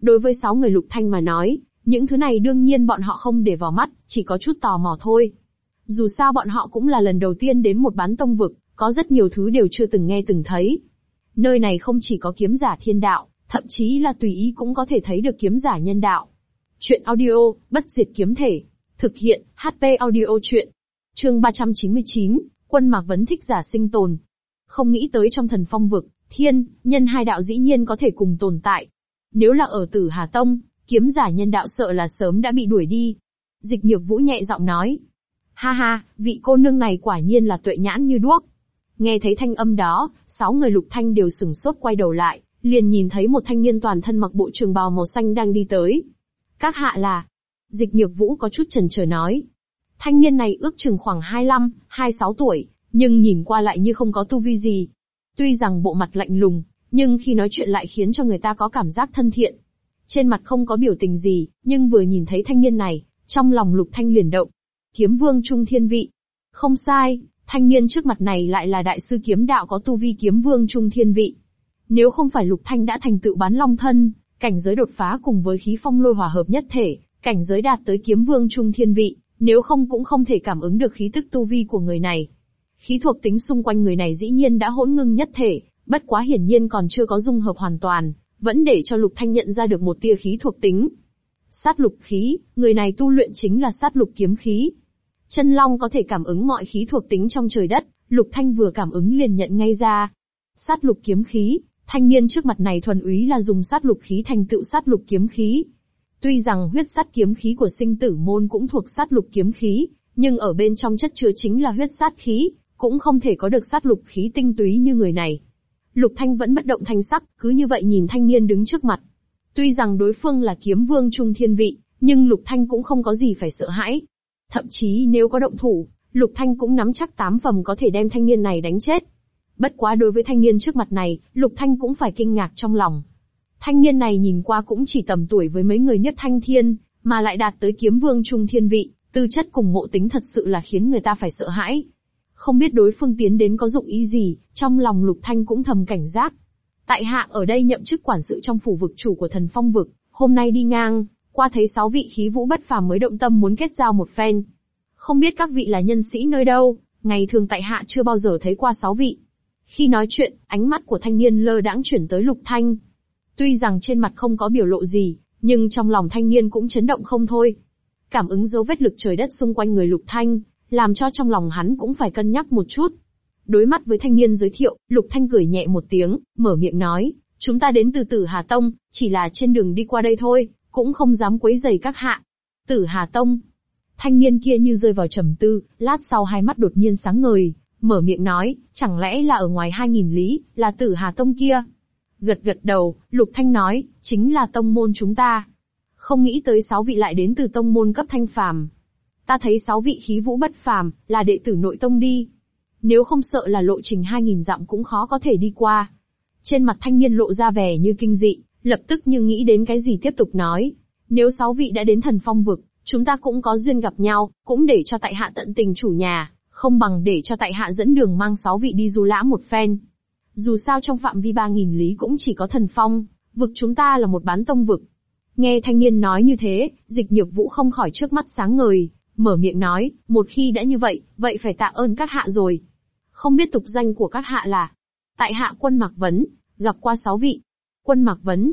Đối với sáu người lục thanh mà nói, những thứ này đương nhiên bọn họ không để vào mắt, chỉ có chút tò mò thôi. Dù sao bọn họ cũng là lần đầu tiên đến một bán tông vực, có rất nhiều thứ đều chưa từng nghe từng thấy. Nơi này không chỉ có kiếm giả thiên đạo, thậm chí là tùy ý cũng có thể thấy được kiếm giả nhân đạo. Chuyện audio, bất diệt kiếm thể. Thực hiện, HP audio chuyện. Chương 399, quân Mạc Vấn thích giả sinh tồn. Không nghĩ tới trong thần phong vực, thiên, nhân hai đạo dĩ nhiên có thể cùng tồn tại. Nếu là ở tử Hà Tông, kiếm giả nhân đạo sợ là sớm đã bị đuổi đi. Dịch nhược vũ nhẹ giọng nói. Ha ha, vị cô nương này quả nhiên là tuệ nhãn như đuốc. Nghe thấy thanh âm đó, sáu người lục thanh đều sừng sốt quay đầu lại, liền nhìn thấy một thanh niên toàn thân mặc bộ trường bào màu xanh đang đi tới. Các hạ là... Dịch nhược vũ có chút chần chờ nói. Thanh niên này ước chừng khoảng 25, 26 tuổi, nhưng nhìn qua lại như không có tu vi gì. Tuy rằng bộ mặt lạnh lùng, nhưng khi nói chuyện lại khiến cho người ta có cảm giác thân thiện. Trên mặt không có biểu tình gì, nhưng vừa nhìn thấy thanh niên này, trong lòng lục thanh liền động. Kiếm vương trung thiên vị. Không sai, thanh niên trước mặt này lại là đại sư kiếm đạo có tu vi kiếm vương trung thiên vị. Nếu không phải lục thanh đã thành tựu bán long thân, cảnh giới đột phá cùng với khí phong lôi hòa hợp nhất thể, cảnh giới đạt tới kiếm vương trung thiên vị, nếu không cũng không thể cảm ứng được khí tức tu vi của người này. Khí thuộc tính xung quanh người này dĩ nhiên đã hỗn ngưng nhất thể, bất quá hiển nhiên còn chưa có dung hợp hoàn toàn, vẫn để cho Lục Thanh nhận ra được một tia khí thuộc tính. Sát lục khí, người này tu luyện chính là sát lục kiếm khí. Chân Long có thể cảm ứng mọi khí thuộc tính trong trời đất, Lục Thanh vừa cảm ứng liền nhận ngay ra. Sát lục kiếm khí, thanh niên trước mặt này thuần úy là dùng sát lục khí thành tựu sát lục kiếm khí. Tuy rằng huyết sát kiếm khí của sinh tử môn cũng thuộc sát lục kiếm khí, nhưng ở bên trong chất chứa chính là huyết sát khí, cũng không thể có được sát lục khí tinh túy như người này. Lục Thanh vẫn bất động thanh sắc, cứ như vậy nhìn thanh niên đứng trước mặt. Tuy rằng đối phương là kiếm vương trung thiên vị, nhưng Lục Thanh cũng không có gì phải sợ hãi. Thậm chí nếu có động thủ, Lục Thanh cũng nắm chắc tám phẩm có thể đem thanh niên này đánh chết. Bất quá đối với thanh niên trước mặt này, Lục Thanh cũng phải kinh ngạc trong lòng. Thanh niên này nhìn qua cũng chỉ tầm tuổi với mấy người nhất thanh thiên, mà lại đạt tới kiếm vương trung thiên vị, tư chất cùng ngộ tính thật sự là khiến người ta phải sợ hãi. Không biết đối phương tiến đến có dụng ý gì, trong lòng Lục Thanh cũng thầm cảnh giác. Tại hạ ở đây nhậm chức quản sự trong phủ vực chủ của thần phong vực, hôm nay đi ngang, qua thấy sáu vị khí vũ bất phàm mới động tâm muốn kết giao một phen. Không biết các vị là nhân sĩ nơi đâu, ngày thường tại hạ chưa bao giờ thấy qua sáu vị. Khi nói chuyện, ánh mắt của thanh niên lơ đãng chuyển tới Lục Thanh. Tuy rằng trên mặt không có biểu lộ gì, nhưng trong lòng thanh niên cũng chấn động không thôi. Cảm ứng dấu vết lực trời đất xung quanh người Lục Thanh, làm cho trong lòng hắn cũng phải cân nhắc một chút. Đối mắt với thanh niên giới thiệu, Lục Thanh cười nhẹ một tiếng, mở miệng nói, chúng ta đến từ Tử Hà Tông, chỉ là trên đường đi qua đây thôi, cũng không dám quấy rầy các hạ. Tử Hà Tông. Thanh niên kia như rơi vào trầm tư, lát sau hai mắt đột nhiên sáng ngời, mở miệng nói, chẳng lẽ là ở ngoài 2.000 lý, là Tử Hà Tông kia. Gật gật đầu, Lục Thanh nói, chính là tông môn chúng ta. Không nghĩ tới sáu vị lại đến từ tông môn cấp thanh phàm, Ta thấy sáu vị khí vũ bất phàm, là đệ tử nội tông đi. Nếu không sợ là lộ trình 2.000 dặm cũng khó có thể đi qua. Trên mặt thanh niên lộ ra vẻ như kinh dị, lập tức như nghĩ đến cái gì tiếp tục nói. Nếu sáu vị đã đến thần phong vực, chúng ta cũng có duyên gặp nhau, cũng để cho tại hạ tận tình chủ nhà, không bằng để cho tại hạ dẫn đường mang sáu vị đi du lãm một phen. Dù sao trong phạm vi ba nghìn lý cũng chỉ có thần phong, vực chúng ta là một bán tông vực. Nghe thanh niên nói như thế, dịch nhược vũ không khỏi trước mắt sáng ngời, mở miệng nói, một khi đã như vậy, vậy phải tạ ơn các hạ rồi. Không biết tục danh của các hạ là, tại hạ quân Mạc Vấn, gặp qua sáu vị. Quân Mạc Vấn.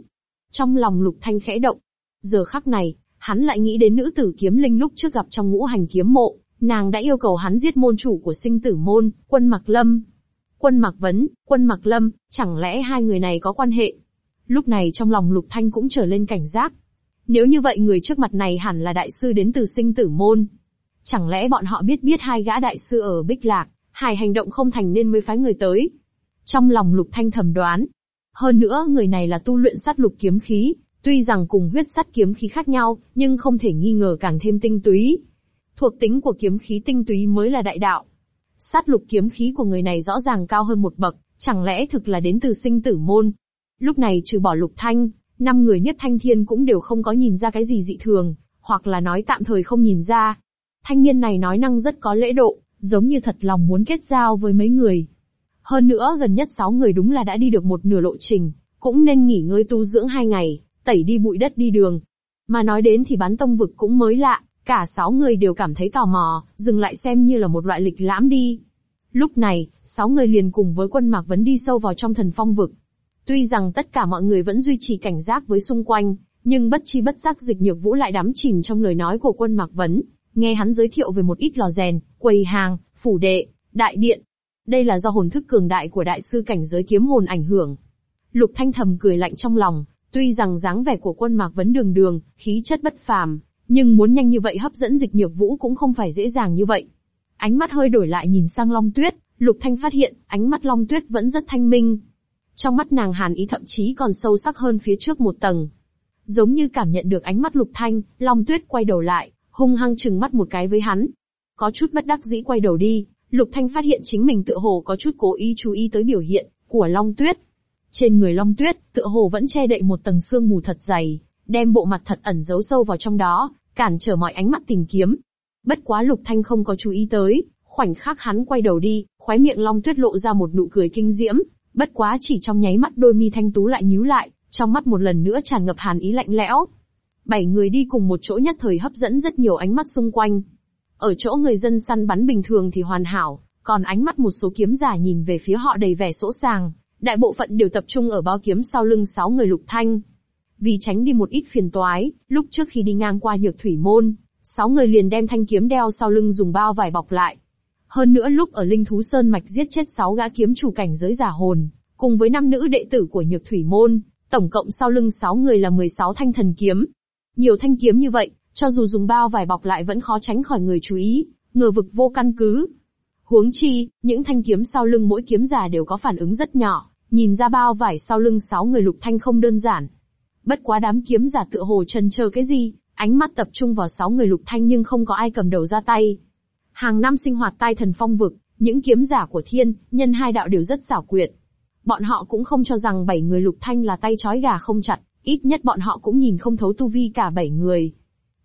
Trong lòng lục thanh khẽ động. Giờ khắc này, hắn lại nghĩ đến nữ tử kiếm linh lúc trước gặp trong ngũ hành kiếm mộ, nàng đã yêu cầu hắn giết môn chủ của sinh tử môn, quân Mạc Lâm. Quân Mạc Vấn, quân Mạc Lâm, chẳng lẽ hai người này có quan hệ? Lúc này trong lòng lục thanh cũng trở lên cảnh giác, nếu như vậy người trước mặt này hẳn là đại sư đến từ sinh tử môn. Chẳng lẽ bọn họ biết biết hai gã đại sư ở Bích Lạc, hài hành động không thành nên mới phái người tới. Trong lòng lục thanh thầm đoán. Hơn nữa người này là tu luyện sát lục kiếm khí, tuy rằng cùng huyết sát kiếm khí khác nhau, nhưng không thể nghi ngờ càng thêm tinh túy. Thuộc tính của kiếm khí tinh túy mới là đại đạo. Sát lục kiếm khí của người này rõ ràng cao hơn một bậc, chẳng lẽ thực là đến từ sinh tử môn. Lúc này trừ bỏ lục thanh, năm người nhất thanh thiên cũng đều không có nhìn ra cái gì dị thường, hoặc là nói tạm thời không nhìn ra. Thanh niên này nói năng rất có lễ độ, giống như thật lòng muốn kết giao với mấy người. Hơn nữa gần nhất sáu người đúng là đã đi được một nửa lộ trình, cũng nên nghỉ ngơi tu dưỡng hai ngày, tẩy đi bụi đất đi đường. Mà nói đến thì bán tông vực cũng mới lạ, cả sáu người đều cảm thấy tò mò, dừng lại xem như là một loại lịch lãm đi. Lúc này, sáu người liền cùng với quân Mạc Vấn đi sâu vào trong thần phong vực. Tuy rằng tất cả mọi người vẫn duy trì cảnh giác với xung quanh, nhưng bất chi bất giác dịch nhược vũ lại đắm chìm trong lời nói của quân Mạc Vấn, nghe hắn giới thiệu về một ít lò rèn, quầy hàng, phủ đệ, đại điện. Đây là do hồn thức cường đại của đại sư cảnh giới kiếm hồn ảnh hưởng. Lục Thanh thầm cười lạnh trong lòng, tuy rằng dáng vẻ của quân Mạc Vấn đường đường, khí chất bất phàm, nhưng muốn nhanh như vậy hấp dẫn dịch nhược vũ cũng không phải dễ dàng như vậy. Ánh mắt hơi đổi lại nhìn sang Long Tuyết, Lục Thanh phát hiện, ánh mắt Long Tuyết vẫn rất thanh minh. Trong mắt nàng hàn ý thậm chí còn sâu sắc hơn phía trước một tầng. Giống như cảm nhận được ánh mắt Lục Thanh, Long Tuyết quay đầu lại, hung hăng chừng mắt một cái với hắn. Có chút bất đắc dĩ quay đầu đi, Lục Thanh phát hiện chính mình tựa hồ có chút cố ý chú ý tới biểu hiện của Long Tuyết. Trên người Long Tuyết, tựa hồ vẫn che đậy một tầng xương mù thật dày, đem bộ mặt thật ẩn giấu sâu vào trong đó, cản trở mọi ánh mắt tìm kiếm. Bất quá Lục Thanh không có chú ý tới, khoảnh khắc hắn quay đầu đi, khóe miệng Long Tuyết lộ ra một nụ cười kinh diễm, bất quá chỉ trong nháy mắt đôi mi thanh tú lại nhíu lại, trong mắt một lần nữa tràn ngập hàn ý lạnh lẽo. Bảy người đi cùng một chỗ nhất thời hấp dẫn rất nhiều ánh mắt xung quanh. Ở chỗ người dân săn bắn bình thường thì hoàn hảo, còn ánh mắt một số kiếm giả nhìn về phía họ đầy vẻ sỗ sàng, đại bộ phận đều tập trung ở bao kiếm sau lưng sáu người lục thanh. Vì tránh đi một ít phiền toái, lúc trước khi đi ngang qua nhược thủy môn, sáu người liền đem thanh kiếm đeo sau lưng dùng bao vải bọc lại. Hơn nữa lúc ở Linh Thú Sơn Mạch giết chết sáu gã kiếm chủ cảnh giới giả hồn, cùng với năm nữ đệ tử của nhược thủy môn, tổng cộng sau lưng sáu người là 16 thanh thần kiếm. Nhiều thanh kiếm như vậy, cho dù dùng bao vải bọc lại vẫn khó tránh khỏi người chú ý, ngờ vực vô căn cứ. Huống chi, những thanh kiếm sau lưng mỗi kiếm giả đều có phản ứng rất nhỏ, nhìn ra bao vải sau lưng sáu người lục thanh không đơn giản. Bất quá đám kiếm giả tựa hồ chần chờ cái gì, ánh mắt tập trung vào sáu người lục thanh nhưng không có ai cầm đầu ra tay. Hàng năm sinh hoạt tai thần phong vực, những kiếm giả của thiên, nhân hai đạo đều rất xảo quyệt. Bọn họ cũng không cho rằng bảy người lục thanh là tay chói gà không chặt, ít nhất bọn họ cũng nhìn không thấu tu vi cả bảy người.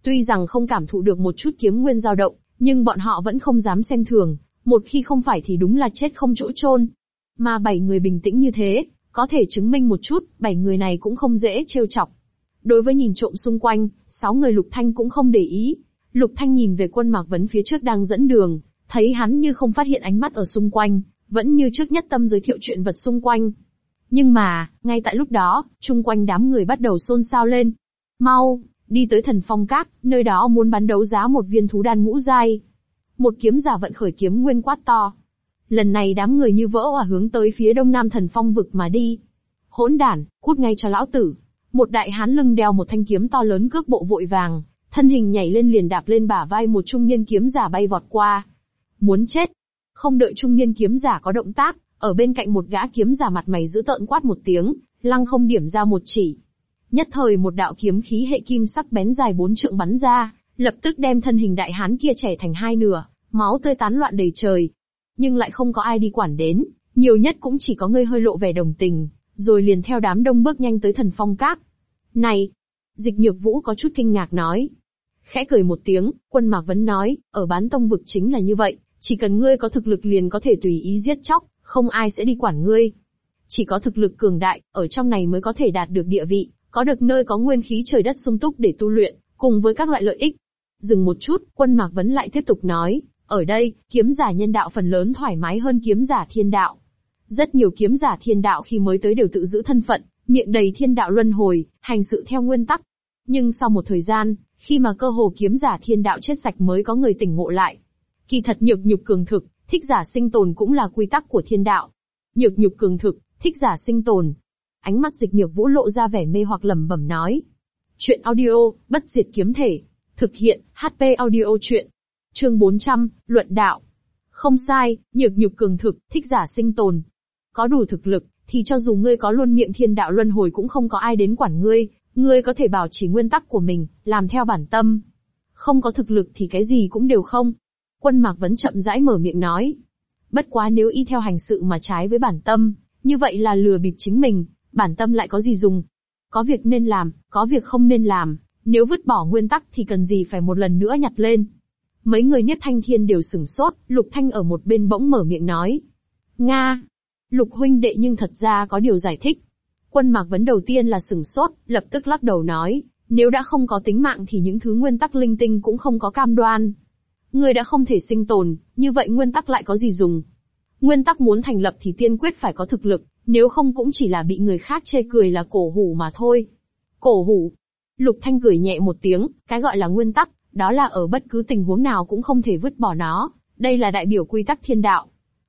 Tuy rằng không cảm thụ được một chút kiếm nguyên dao động, nhưng bọn họ vẫn không dám xem thường, một khi không phải thì đúng là chết không chỗ chôn. Mà bảy người bình tĩnh như thế, có thể chứng minh một chút, bảy người này cũng không dễ trêu chọc. Đối với nhìn trộm xung quanh, sáu người Lục Thanh cũng không để ý. Lục Thanh nhìn về quân Mạc Vấn phía trước đang dẫn đường, thấy hắn như không phát hiện ánh mắt ở xung quanh, vẫn như trước nhất tâm giới thiệu chuyện vật xung quanh. Nhưng mà, ngay tại lúc đó, chung quanh đám người bắt đầu xôn xao lên. Mau, đi tới thần phong cát, nơi đó muốn bán đấu giá một viên thú đan ngũ giai. Một kiếm giả vận khởi kiếm nguyên quát to. Lần này đám người như vỡ hòa hướng tới phía đông nam thần phong vực mà đi. Hỗn đản, cút ngay cho lão tử. Một đại hán lưng đeo một thanh kiếm to lớn cước bộ vội vàng, thân hình nhảy lên liền đạp lên bả vai một trung niên kiếm giả bay vọt qua. Muốn chết. Không đợi trung niên kiếm giả có động tác, ở bên cạnh một gã kiếm giả mặt mày giữ tợn quát một tiếng, lăng không điểm ra một chỉ. Nhất thời một đạo kiếm khí hệ kim sắc bén dài bốn trượng bắn ra, lập tức đem thân hình đại hán kia chẻ thành hai nửa, máu tươi tán loạn đầy trời. Nhưng lại không có ai đi quản đến, nhiều nhất cũng chỉ có người hơi lộ vẻ đồng tình, rồi liền theo đám đông bước nhanh tới thần phong các. Này! Dịch nhược vũ có chút kinh ngạc nói. Khẽ cười một tiếng, quân mạc vẫn nói, ở bán tông vực chính là như vậy, chỉ cần ngươi có thực lực liền có thể tùy ý giết chóc, không ai sẽ đi quản ngươi. Chỉ có thực lực cường đại, ở trong này mới có thể đạt được địa vị, có được nơi có nguyên khí trời đất sung túc để tu luyện, cùng với các loại lợi ích. Dừng một chút, quân mạc vấn lại tiếp tục nói, ở đây, kiếm giả nhân đạo phần lớn thoải mái hơn kiếm giả thiên đạo. Rất nhiều kiếm giả thiên đạo khi mới tới đều tự giữ thân phận, miệng đầy thiên đạo luân hồi, hành sự theo nguyên tắc. Nhưng sau một thời gian, khi mà cơ hồ kiếm giả thiên đạo chết sạch mới có người tỉnh ngộ lại. Kỳ thật nhược nhục cường thực, thích giả sinh tồn cũng là quy tắc của thiên đạo. Nhược nhục cường thực, thích giả sinh tồn. Ánh mắt dịch nhược vũ lộ ra vẻ mê hoặc lẩm bẩm nói. Chuyện audio, bất diệt kiếm thể. Thực hiện, HP audio chuyện. Chương 400, Luận đạo. Không sai, nhược nhục cường thực, thích giả sinh tồn. Có đủ thực lực, thì cho dù ngươi có luôn miệng thiên đạo luân hồi cũng không có ai đến quản ngươi, ngươi có thể bảo trì nguyên tắc của mình, làm theo bản tâm. Không có thực lực thì cái gì cũng đều không. Quân Mạc Vấn chậm rãi mở miệng nói. Bất quá nếu y theo hành sự mà trái với bản tâm, như vậy là lừa bịp chính mình, bản tâm lại có gì dùng. Có việc nên làm, có việc không nên làm, nếu vứt bỏ nguyên tắc thì cần gì phải một lần nữa nhặt lên. Mấy người nhất Thanh Thiên đều sửng sốt, Lục Thanh ở một bên bỗng mở miệng nói. Nga! Lục huynh đệ nhưng thật ra có điều giải thích. Quân Mạc Vấn đầu tiên là sửng sốt, lập tức lắc đầu nói, nếu đã không có tính mạng thì những thứ nguyên tắc linh tinh cũng không có cam đoan. Người đã không thể sinh tồn, như vậy nguyên tắc lại có gì dùng? Nguyên tắc muốn thành lập thì tiên quyết phải có thực lực, Nếu không cũng chỉ là bị người khác chê cười là cổ hủ mà thôi. Cổ hủ. Lục Thanh cười nhẹ một tiếng, cái gọi là nguyên tắc, đó là ở bất cứ tình huống nào cũng không thể vứt bỏ nó. Đây là đại biểu quy tắc thiên đạo.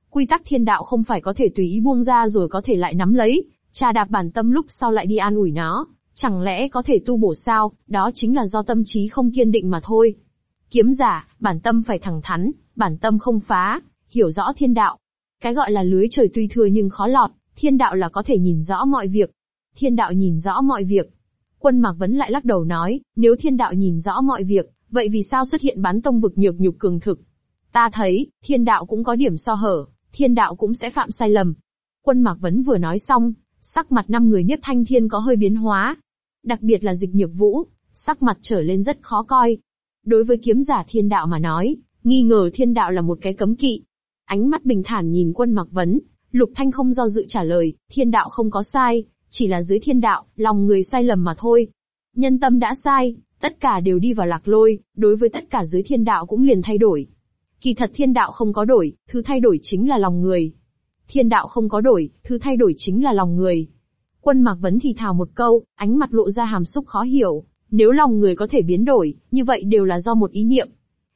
Quy tắc thiên đạo không phải có thể tùy ý buông ra rồi có thể lại nắm lấy, trà đạp bản tâm lúc sau lại đi an ủi nó. Chẳng lẽ có thể tu bổ sao, đó chính là do tâm trí không kiên định mà thôi. Kiếm giả, bản tâm phải thẳng thắn, bản tâm không phá, hiểu rõ thiên đạo. Cái gọi là lưới trời tuy thừa nhưng khó lọt, thiên đạo là có thể nhìn rõ mọi việc. Thiên đạo nhìn rõ mọi việc. Quân Mạc Vấn lại lắc đầu nói, nếu thiên đạo nhìn rõ mọi việc, vậy vì sao xuất hiện bán tông vực nhược nhục cường thực? Ta thấy, thiên đạo cũng có điểm so hở, thiên đạo cũng sẽ phạm sai lầm. Quân Mạc Vấn vừa nói xong, sắc mặt năm người nhất Thanh Thiên có hơi biến hóa. Đặc biệt là dịch nhược vũ, sắc mặt trở lên rất khó coi. Đối với kiếm giả thiên đạo mà nói, nghi ngờ thiên đạo là một cái cấm kỵ. Ánh mắt bình thản nhìn quân Mạc Vấn, Lục Thanh không do dự trả lời, thiên đạo không có sai, chỉ là dưới thiên đạo, lòng người sai lầm mà thôi. Nhân tâm đã sai, tất cả đều đi vào lạc lôi, đối với tất cả dưới thiên đạo cũng liền thay đổi. Kỳ thật thiên đạo không có đổi, thứ thay đổi chính là lòng người. Thiên đạo không có đổi, thứ thay đổi chính là lòng người. Quân Mạc Vấn thì thào một câu, ánh mặt lộ ra hàm xúc khó hiểu. Nếu lòng người có thể biến đổi, như vậy đều là do một ý niệm.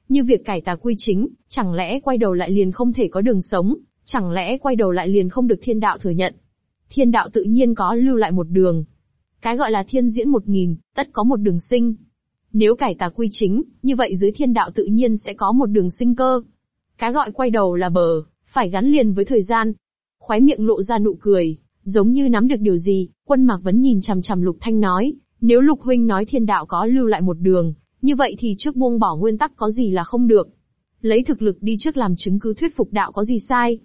Như việc cải tà quy chính, chẳng lẽ quay đầu lại liền không thể có đường sống, chẳng lẽ quay đầu lại liền không được thiên đạo thừa nhận. Thiên đạo tự nhiên có lưu lại một đường. Cái gọi là thiên diễn một nghìn, tất có một đường sinh. Nếu cải tà quy chính, như vậy dưới thiên đạo tự nhiên sẽ có một đường sinh cơ. Cái gọi quay đầu là bờ, phải gắn liền với thời gian. Khóe miệng lộ ra nụ cười, giống như nắm được điều gì, quân mạc vẫn nhìn chằm chằm lục thanh nói, nếu lục huynh nói thiên đạo có lưu lại một đường, như vậy thì trước buông bỏ nguyên tắc có gì là không được. Lấy thực lực đi trước làm chứng cứ thuyết phục đạo có gì sai.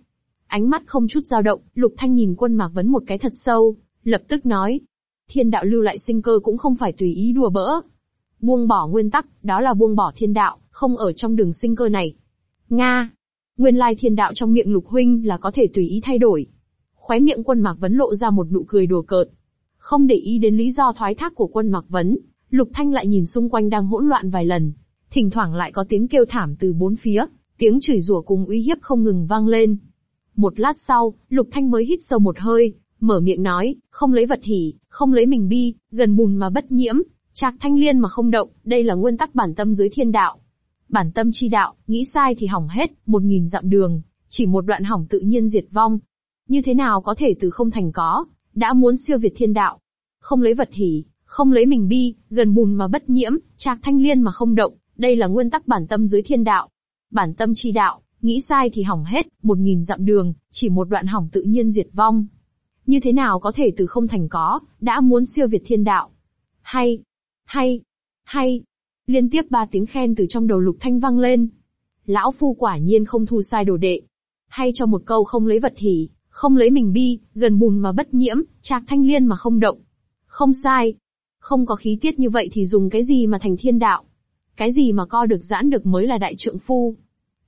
Ánh mắt không chút dao động, lục thanh nhìn quân mạc vấn một cái thật sâu, lập tức nói. Thiên đạo lưu lại sinh cơ cũng không phải tùy ý đùa bỡ, Buông bỏ nguyên tắc, đó là buông bỏ thiên đạo, không ở trong đường sinh cơ này. Nga. Nguyên lai thiên đạo trong miệng lục huynh là có thể tùy ý thay đổi. Khóe miệng quân mạc vấn lộ ra một nụ cười đùa cợt. Không để ý đến lý do thoái thác của quân mạc vấn, lục thanh lại nhìn xung quanh đang hỗn loạn vài lần. Thỉnh thoảng lại có tiếng kêu thảm từ bốn phía, tiếng chửi rủa cùng uy hiếp không ngừng vang lên. Một lát sau, lục thanh mới hít sâu một hơi, mở miệng nói, không lấy vật hỉ, không lấy mình bi, gần bùn mà bất nhiễm, Trạc thanh liên mà không động, đây là nguyên tắc bản tâm dưới thiên đạo. Bản tâm chi đạo, nghĩ sai thì hỏng hết, một nghìn dặm đường, chỉ một đoạn hỏng tự nhiên diệt vong. Như thế nào có thể từ không thành có, đã muốn siêu việt thiên đạo. Không lấy vật hỉ, không lấy mình bi, gần bùn mà bất nhiễm, trạc thanh liên mà không động, đây là nguyên tắc bản tâm dưới thiên đạo. Bản tâm chi đạo, nghĩ sai thì hỏng hết, một nghìn dặm đường, chỉ một đoạn hỏng tự nhiên diệt vong. Như thế nào có thể từ không thành có, đã muốn siêu việt thiên đạo. Hay, hay, hay. Liên tiếp ba tiếng khen từ trong đầu lục thanh vang lên. Lão phu quả nhiên không thu sai đồ đệ. Hay cho một câu không lấy vật hỉ, không lấy mình bi, gần bùn mà bất nhiễm, trạc thanh liên mà không động. Không sai. Không có khí tiết như vậy thì dùng cái gì mà thành thiên đạo? Cái gì mà co được giãn được mới là đại trượng phu?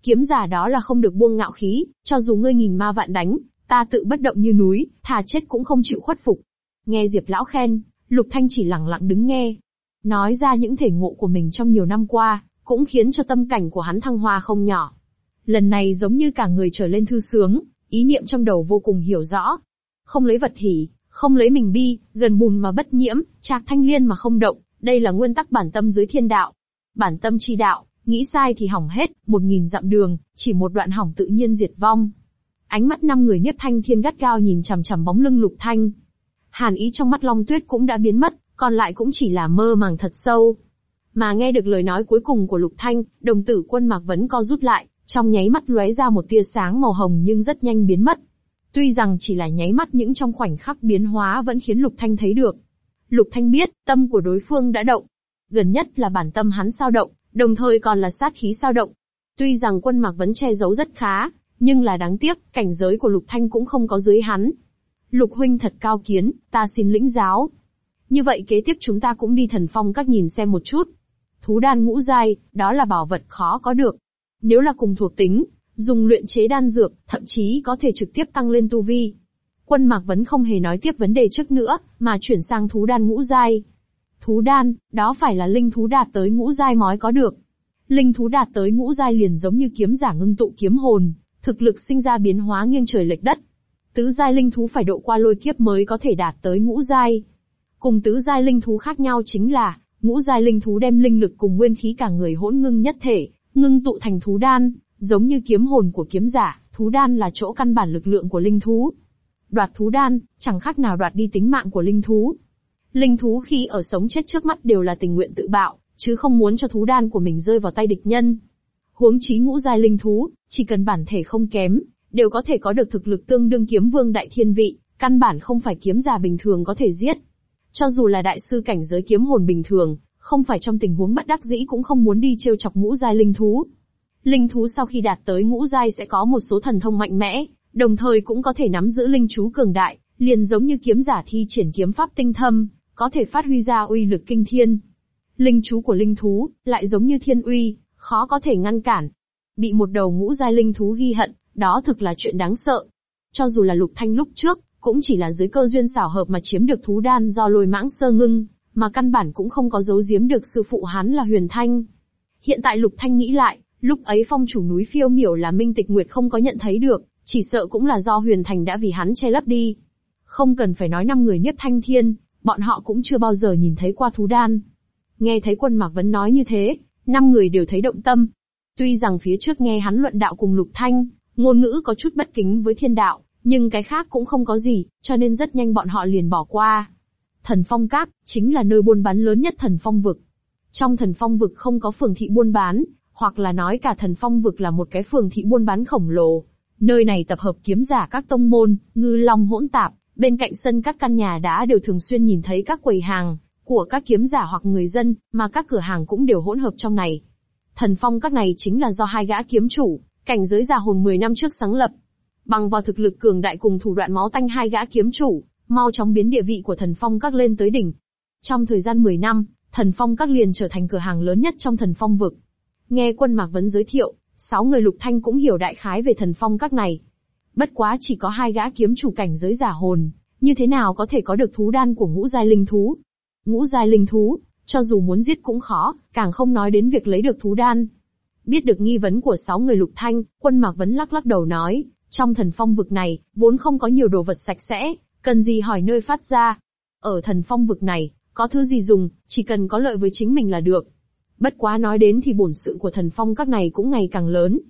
Kiếm giả đó là không được buông ngạo khí, cho dù ngươi nghìn ma vạn đánh, ta tự bất động như núi, thà chết cũng không chịu khuất phục. Nghe Diệp lão khen, Lục Thanh chỉ lặng lặng đứng nghe, Nói ra những thể ngộ của mình trong nhiều năm qua, cũng khiến cho tâm cảnh của hắn thăng hoa không nhỏ. Lần này giống như cả người trở lên thư sướng, ý niệm trong đầu vô cùng hiểu rõ. Không lấy vật hỉ, không lấy mình bi, gần bùn mà bất nhiễm, trạc thanh liên mà không động, đây là nguyên tắc bản tâm dưới thiên đạo. Bản tâm chi đạo, nghĩ sai thì hỏng hết, một nghìn dặm đường, chỉ một đoạn hỏng tự nhiên diệt vong. Ánh mắt năm người nhiếp thanh thiên gắt gao nhìn chằm chằm bóng lưng lục thanh. Hàn ý trong mắt Long Tuyết cũng đã biến mất, còn lại cũng chỉ là mơ màng thật sâu. Mà nghe được lời nói cuối cùng của Lục Thanh, đồng tử quân mạc vẫn co rút lại, trong nháy mắt lóe ra một tia sáng màu hồng nhưng rất nhanh biến mất. Tuy rằng chỉ là nháy mắt những trong khoảnh khắc biến hóa vẫn khiến Lục Thanh thấy được. Lục Thanh biết, tâm của đối phương đã động. Gần nhất là bản tâm hắn sao động, đồng thời còn là sát khí sao động. Tuy rằng quân mạc vẫn che giấu rất khá, nhưng là đáng tiếc, cảnh giới của Lục Thanh cũng không có dưới hắn. Lục huynh thật cao kiến, ta xin lĩnh giáo. Như vậy kế tiếp chúng ta cũng đi thần phong các nhìn xem một chút. Thú đan ngũ giai, đó là bảo vật khó có được. Nếu là cùng thuộc tính, dùng luyện chế đan dược, thậm chí có thể trực tiếp tăng lên tu vi. Quân Mạc vẫn không hề nói tiếp vấn đề trước nữa, mà chuyển sang thú đan ngũ giai. Thú đan, đó phải là linh thú đạt tới ngũ giai mới có được. Linh thú đạt tới ngũ giai liền giống như kiếm giả ngưng tụ kiếm hồn, thực lực sinh ra biến hóa nghiêng trời lệch đất. Tứ giai linh thú phải độ qua lôi kiếp mới có thể đạt tới ngũ giai. Cùng tứ giai linh thú khác nhau chính là, ngũ giai linh thú đem linh lực cùng nguyên khí cả người hỗn ngưng nhất thể, ngưng tụ thành thú đan, giống như kiếm hồn của kiếm giả, thú đan là chỗ căn bản lực lượng của linh thú. Đoạt thú đan, chẳng khác nào đoạt đi tính mạng của linh thú. Linh thú khi ở sống chết trước mắt đều là tình nguyện tự bạo, chứ không muốn cho thú đan của mình rơi vào tay địch nhân. Huống chí ngũ giai linh thú, chỉ cần bản thể không kém, đều có thể có được thực lực tương đương kiếm vương đại thiên vị, căn bản không phải kiếm giả bình thường có thể giết. Cho dù là đại sư cảnh giới kiếm hồn bình thường, không phải trong tình huống bất đắc dĩ cũng không muốn đi trêu chọc ngũ giai linh thú. Linh thú sau khi đạt tới ngũ giai sẽ có một số thần thông mạnh mẽ, đồng thời cũng có thể nắm giữ linh chú cường đại, liền giống như kiếm giả thi triển kiếm pháp tinh thâm, có thể phát huy ra uy lực kinh thiên. Linh chú của linh thú, lại giống như thiên uy, khó có thể ngăn cản. Bị một đầu ngũ giai linh thú ghi hận, đó thực là chuyện đáng sợ. Cho dù là lục thanh lúc trước, cũng chỉ là dưới cơ duyên xảo hợp mà chiếm được thú đan do lôi mãng sơ ngưng, mà căn bản cũng không có giấu giếm được sư phụ hắn là huyền thanh. Hiện tại lục thanh nghĩ lại, lúc ấy phong chủ núi phiêu miểu là minh tịch nguyệt không có nhận thấy được, chỉ sợ cũng là do huyền thành đã vì hắn che lấp đi. Không cần phải nói năm người Niếp thanh thiên, bọn họ cũng chưa bao giờ nhìn thấy qua thú đan. Nghe thấy quân mạc vấn nói như thế, năm người đều thấy động tâm. Tuy rằng phía trước nghe hắn luận đạo cùng lục thanh, ngôn ngữ có chút bất kính với thiên đạo, nhưng cái khác cũng không có gì, cho nên rất nhanh bọn họ liền bỏ qua. Thần Phong Các, chính là nơi buôn bán lớn nhất thần phong vực. Trong thần phong vực không có phường thị buôn bán, hoặc là nói cả thần phong vực là một cái phường thị buôn bán khổng lồ. Nơi này tập hợp kiếm giả các tông môn, ngư long hỗn tạp, bên cạnh sân các căn nhà đã đều thường xuyên nhìn thấy các quầy hàng của các kiếm giả hoặc người dân, mà các cửa hàng cũng đều hỗn hợp trong này. Thần phong các này chính là do hai gã kiếm chủ, cảnh giới già hồn 10 năm trước sáng lập. Bằng vào thực lực cường đại cùng thủ đoạn máu tanh hai gã kiếm chủ, mau chóng biến địa vị của thần phong các lên tới đỉnh. Trong thời gian 10 năm, thần phong các liền trở thành cửa hàng lớn nhất trong thần phong vực. Nghe quân Mạc Vấn giới thiệu, sáu người lục thanh cũng hiểu đại khái về thần phong các này. Bất quá chỉ có hai gã kiếm chủ cảnh giới giả hồn, như thế nào có thể có được thú đan của ngũ giai linh thú? Ngũ giai linh thú, cho dù muốn giết cũng khó, càng không nói đến việc lấy được thú đan. Biết được nghi vấn của sáu người lục thanh, quân Mạc Vấn lắc lắc đầu nói, trong thần phong vực này, vốn không có nhiều đồ vật sạch sẽ, cần gì hỏi nơi phát ra. Ở thần phong vực này, có thứ gì dùng, chỉ cần có lợi với chính mình là được. Bất quá nói đến thì bổn sự của thần phong các này cũng ngày càng lớn.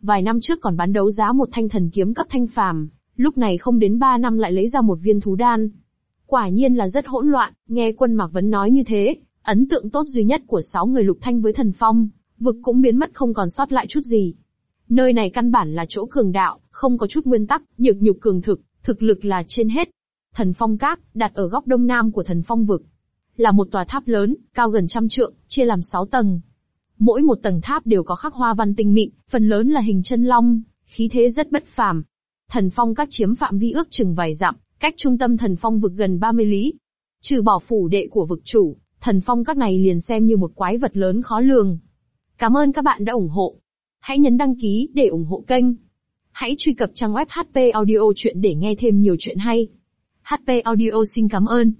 Vài năm trước còn bán đấu giá một thanh thần kiếm cấp thanh phàm, lúc này không đến ba năm lại lấy ra một viên thú đan. Quả nhiên là rất hỗn loạn, nghe quân Mạc Vấn nói như thế, ấn tượng tốt duy nhất của sáu người lục thanh với thần phong, vực cũng biến mất không còn sót lại chút gì. Nơi này căn bản là chỗ cường đạo, không có chút nguyên tắc, nhược nhục cường thực, thực lực là trên hết. Thần Phong Các, đặt ở góc đông nam của thần Phong Vực. Là một tòa tháp lớn, cao gần trăm trượng, chia làm sáu tầng. Mỗi một tầng tháp đều có khắc hoa văn tinh mịn, phần lớn là hình chân long, khí thế rất bất phàm. Thần Phong Các chiếm phạm vi ước chừng vài dặm, cách trung tâm thần Phong Vực gần 30 lý. Trừ bỏ phủ đệ của vực chủ, thần Phong Các này liền xem như một quái vật lớn khó lường. Cảm ơn các bạn đã ủng hộ. Hãy nhấn đăng ký để ủng hộ kênh. Hãy truy cập trang web HP Audio Chuyện để nghe thêm nhiều chuyện hay. HP Audio xin cảm ơn.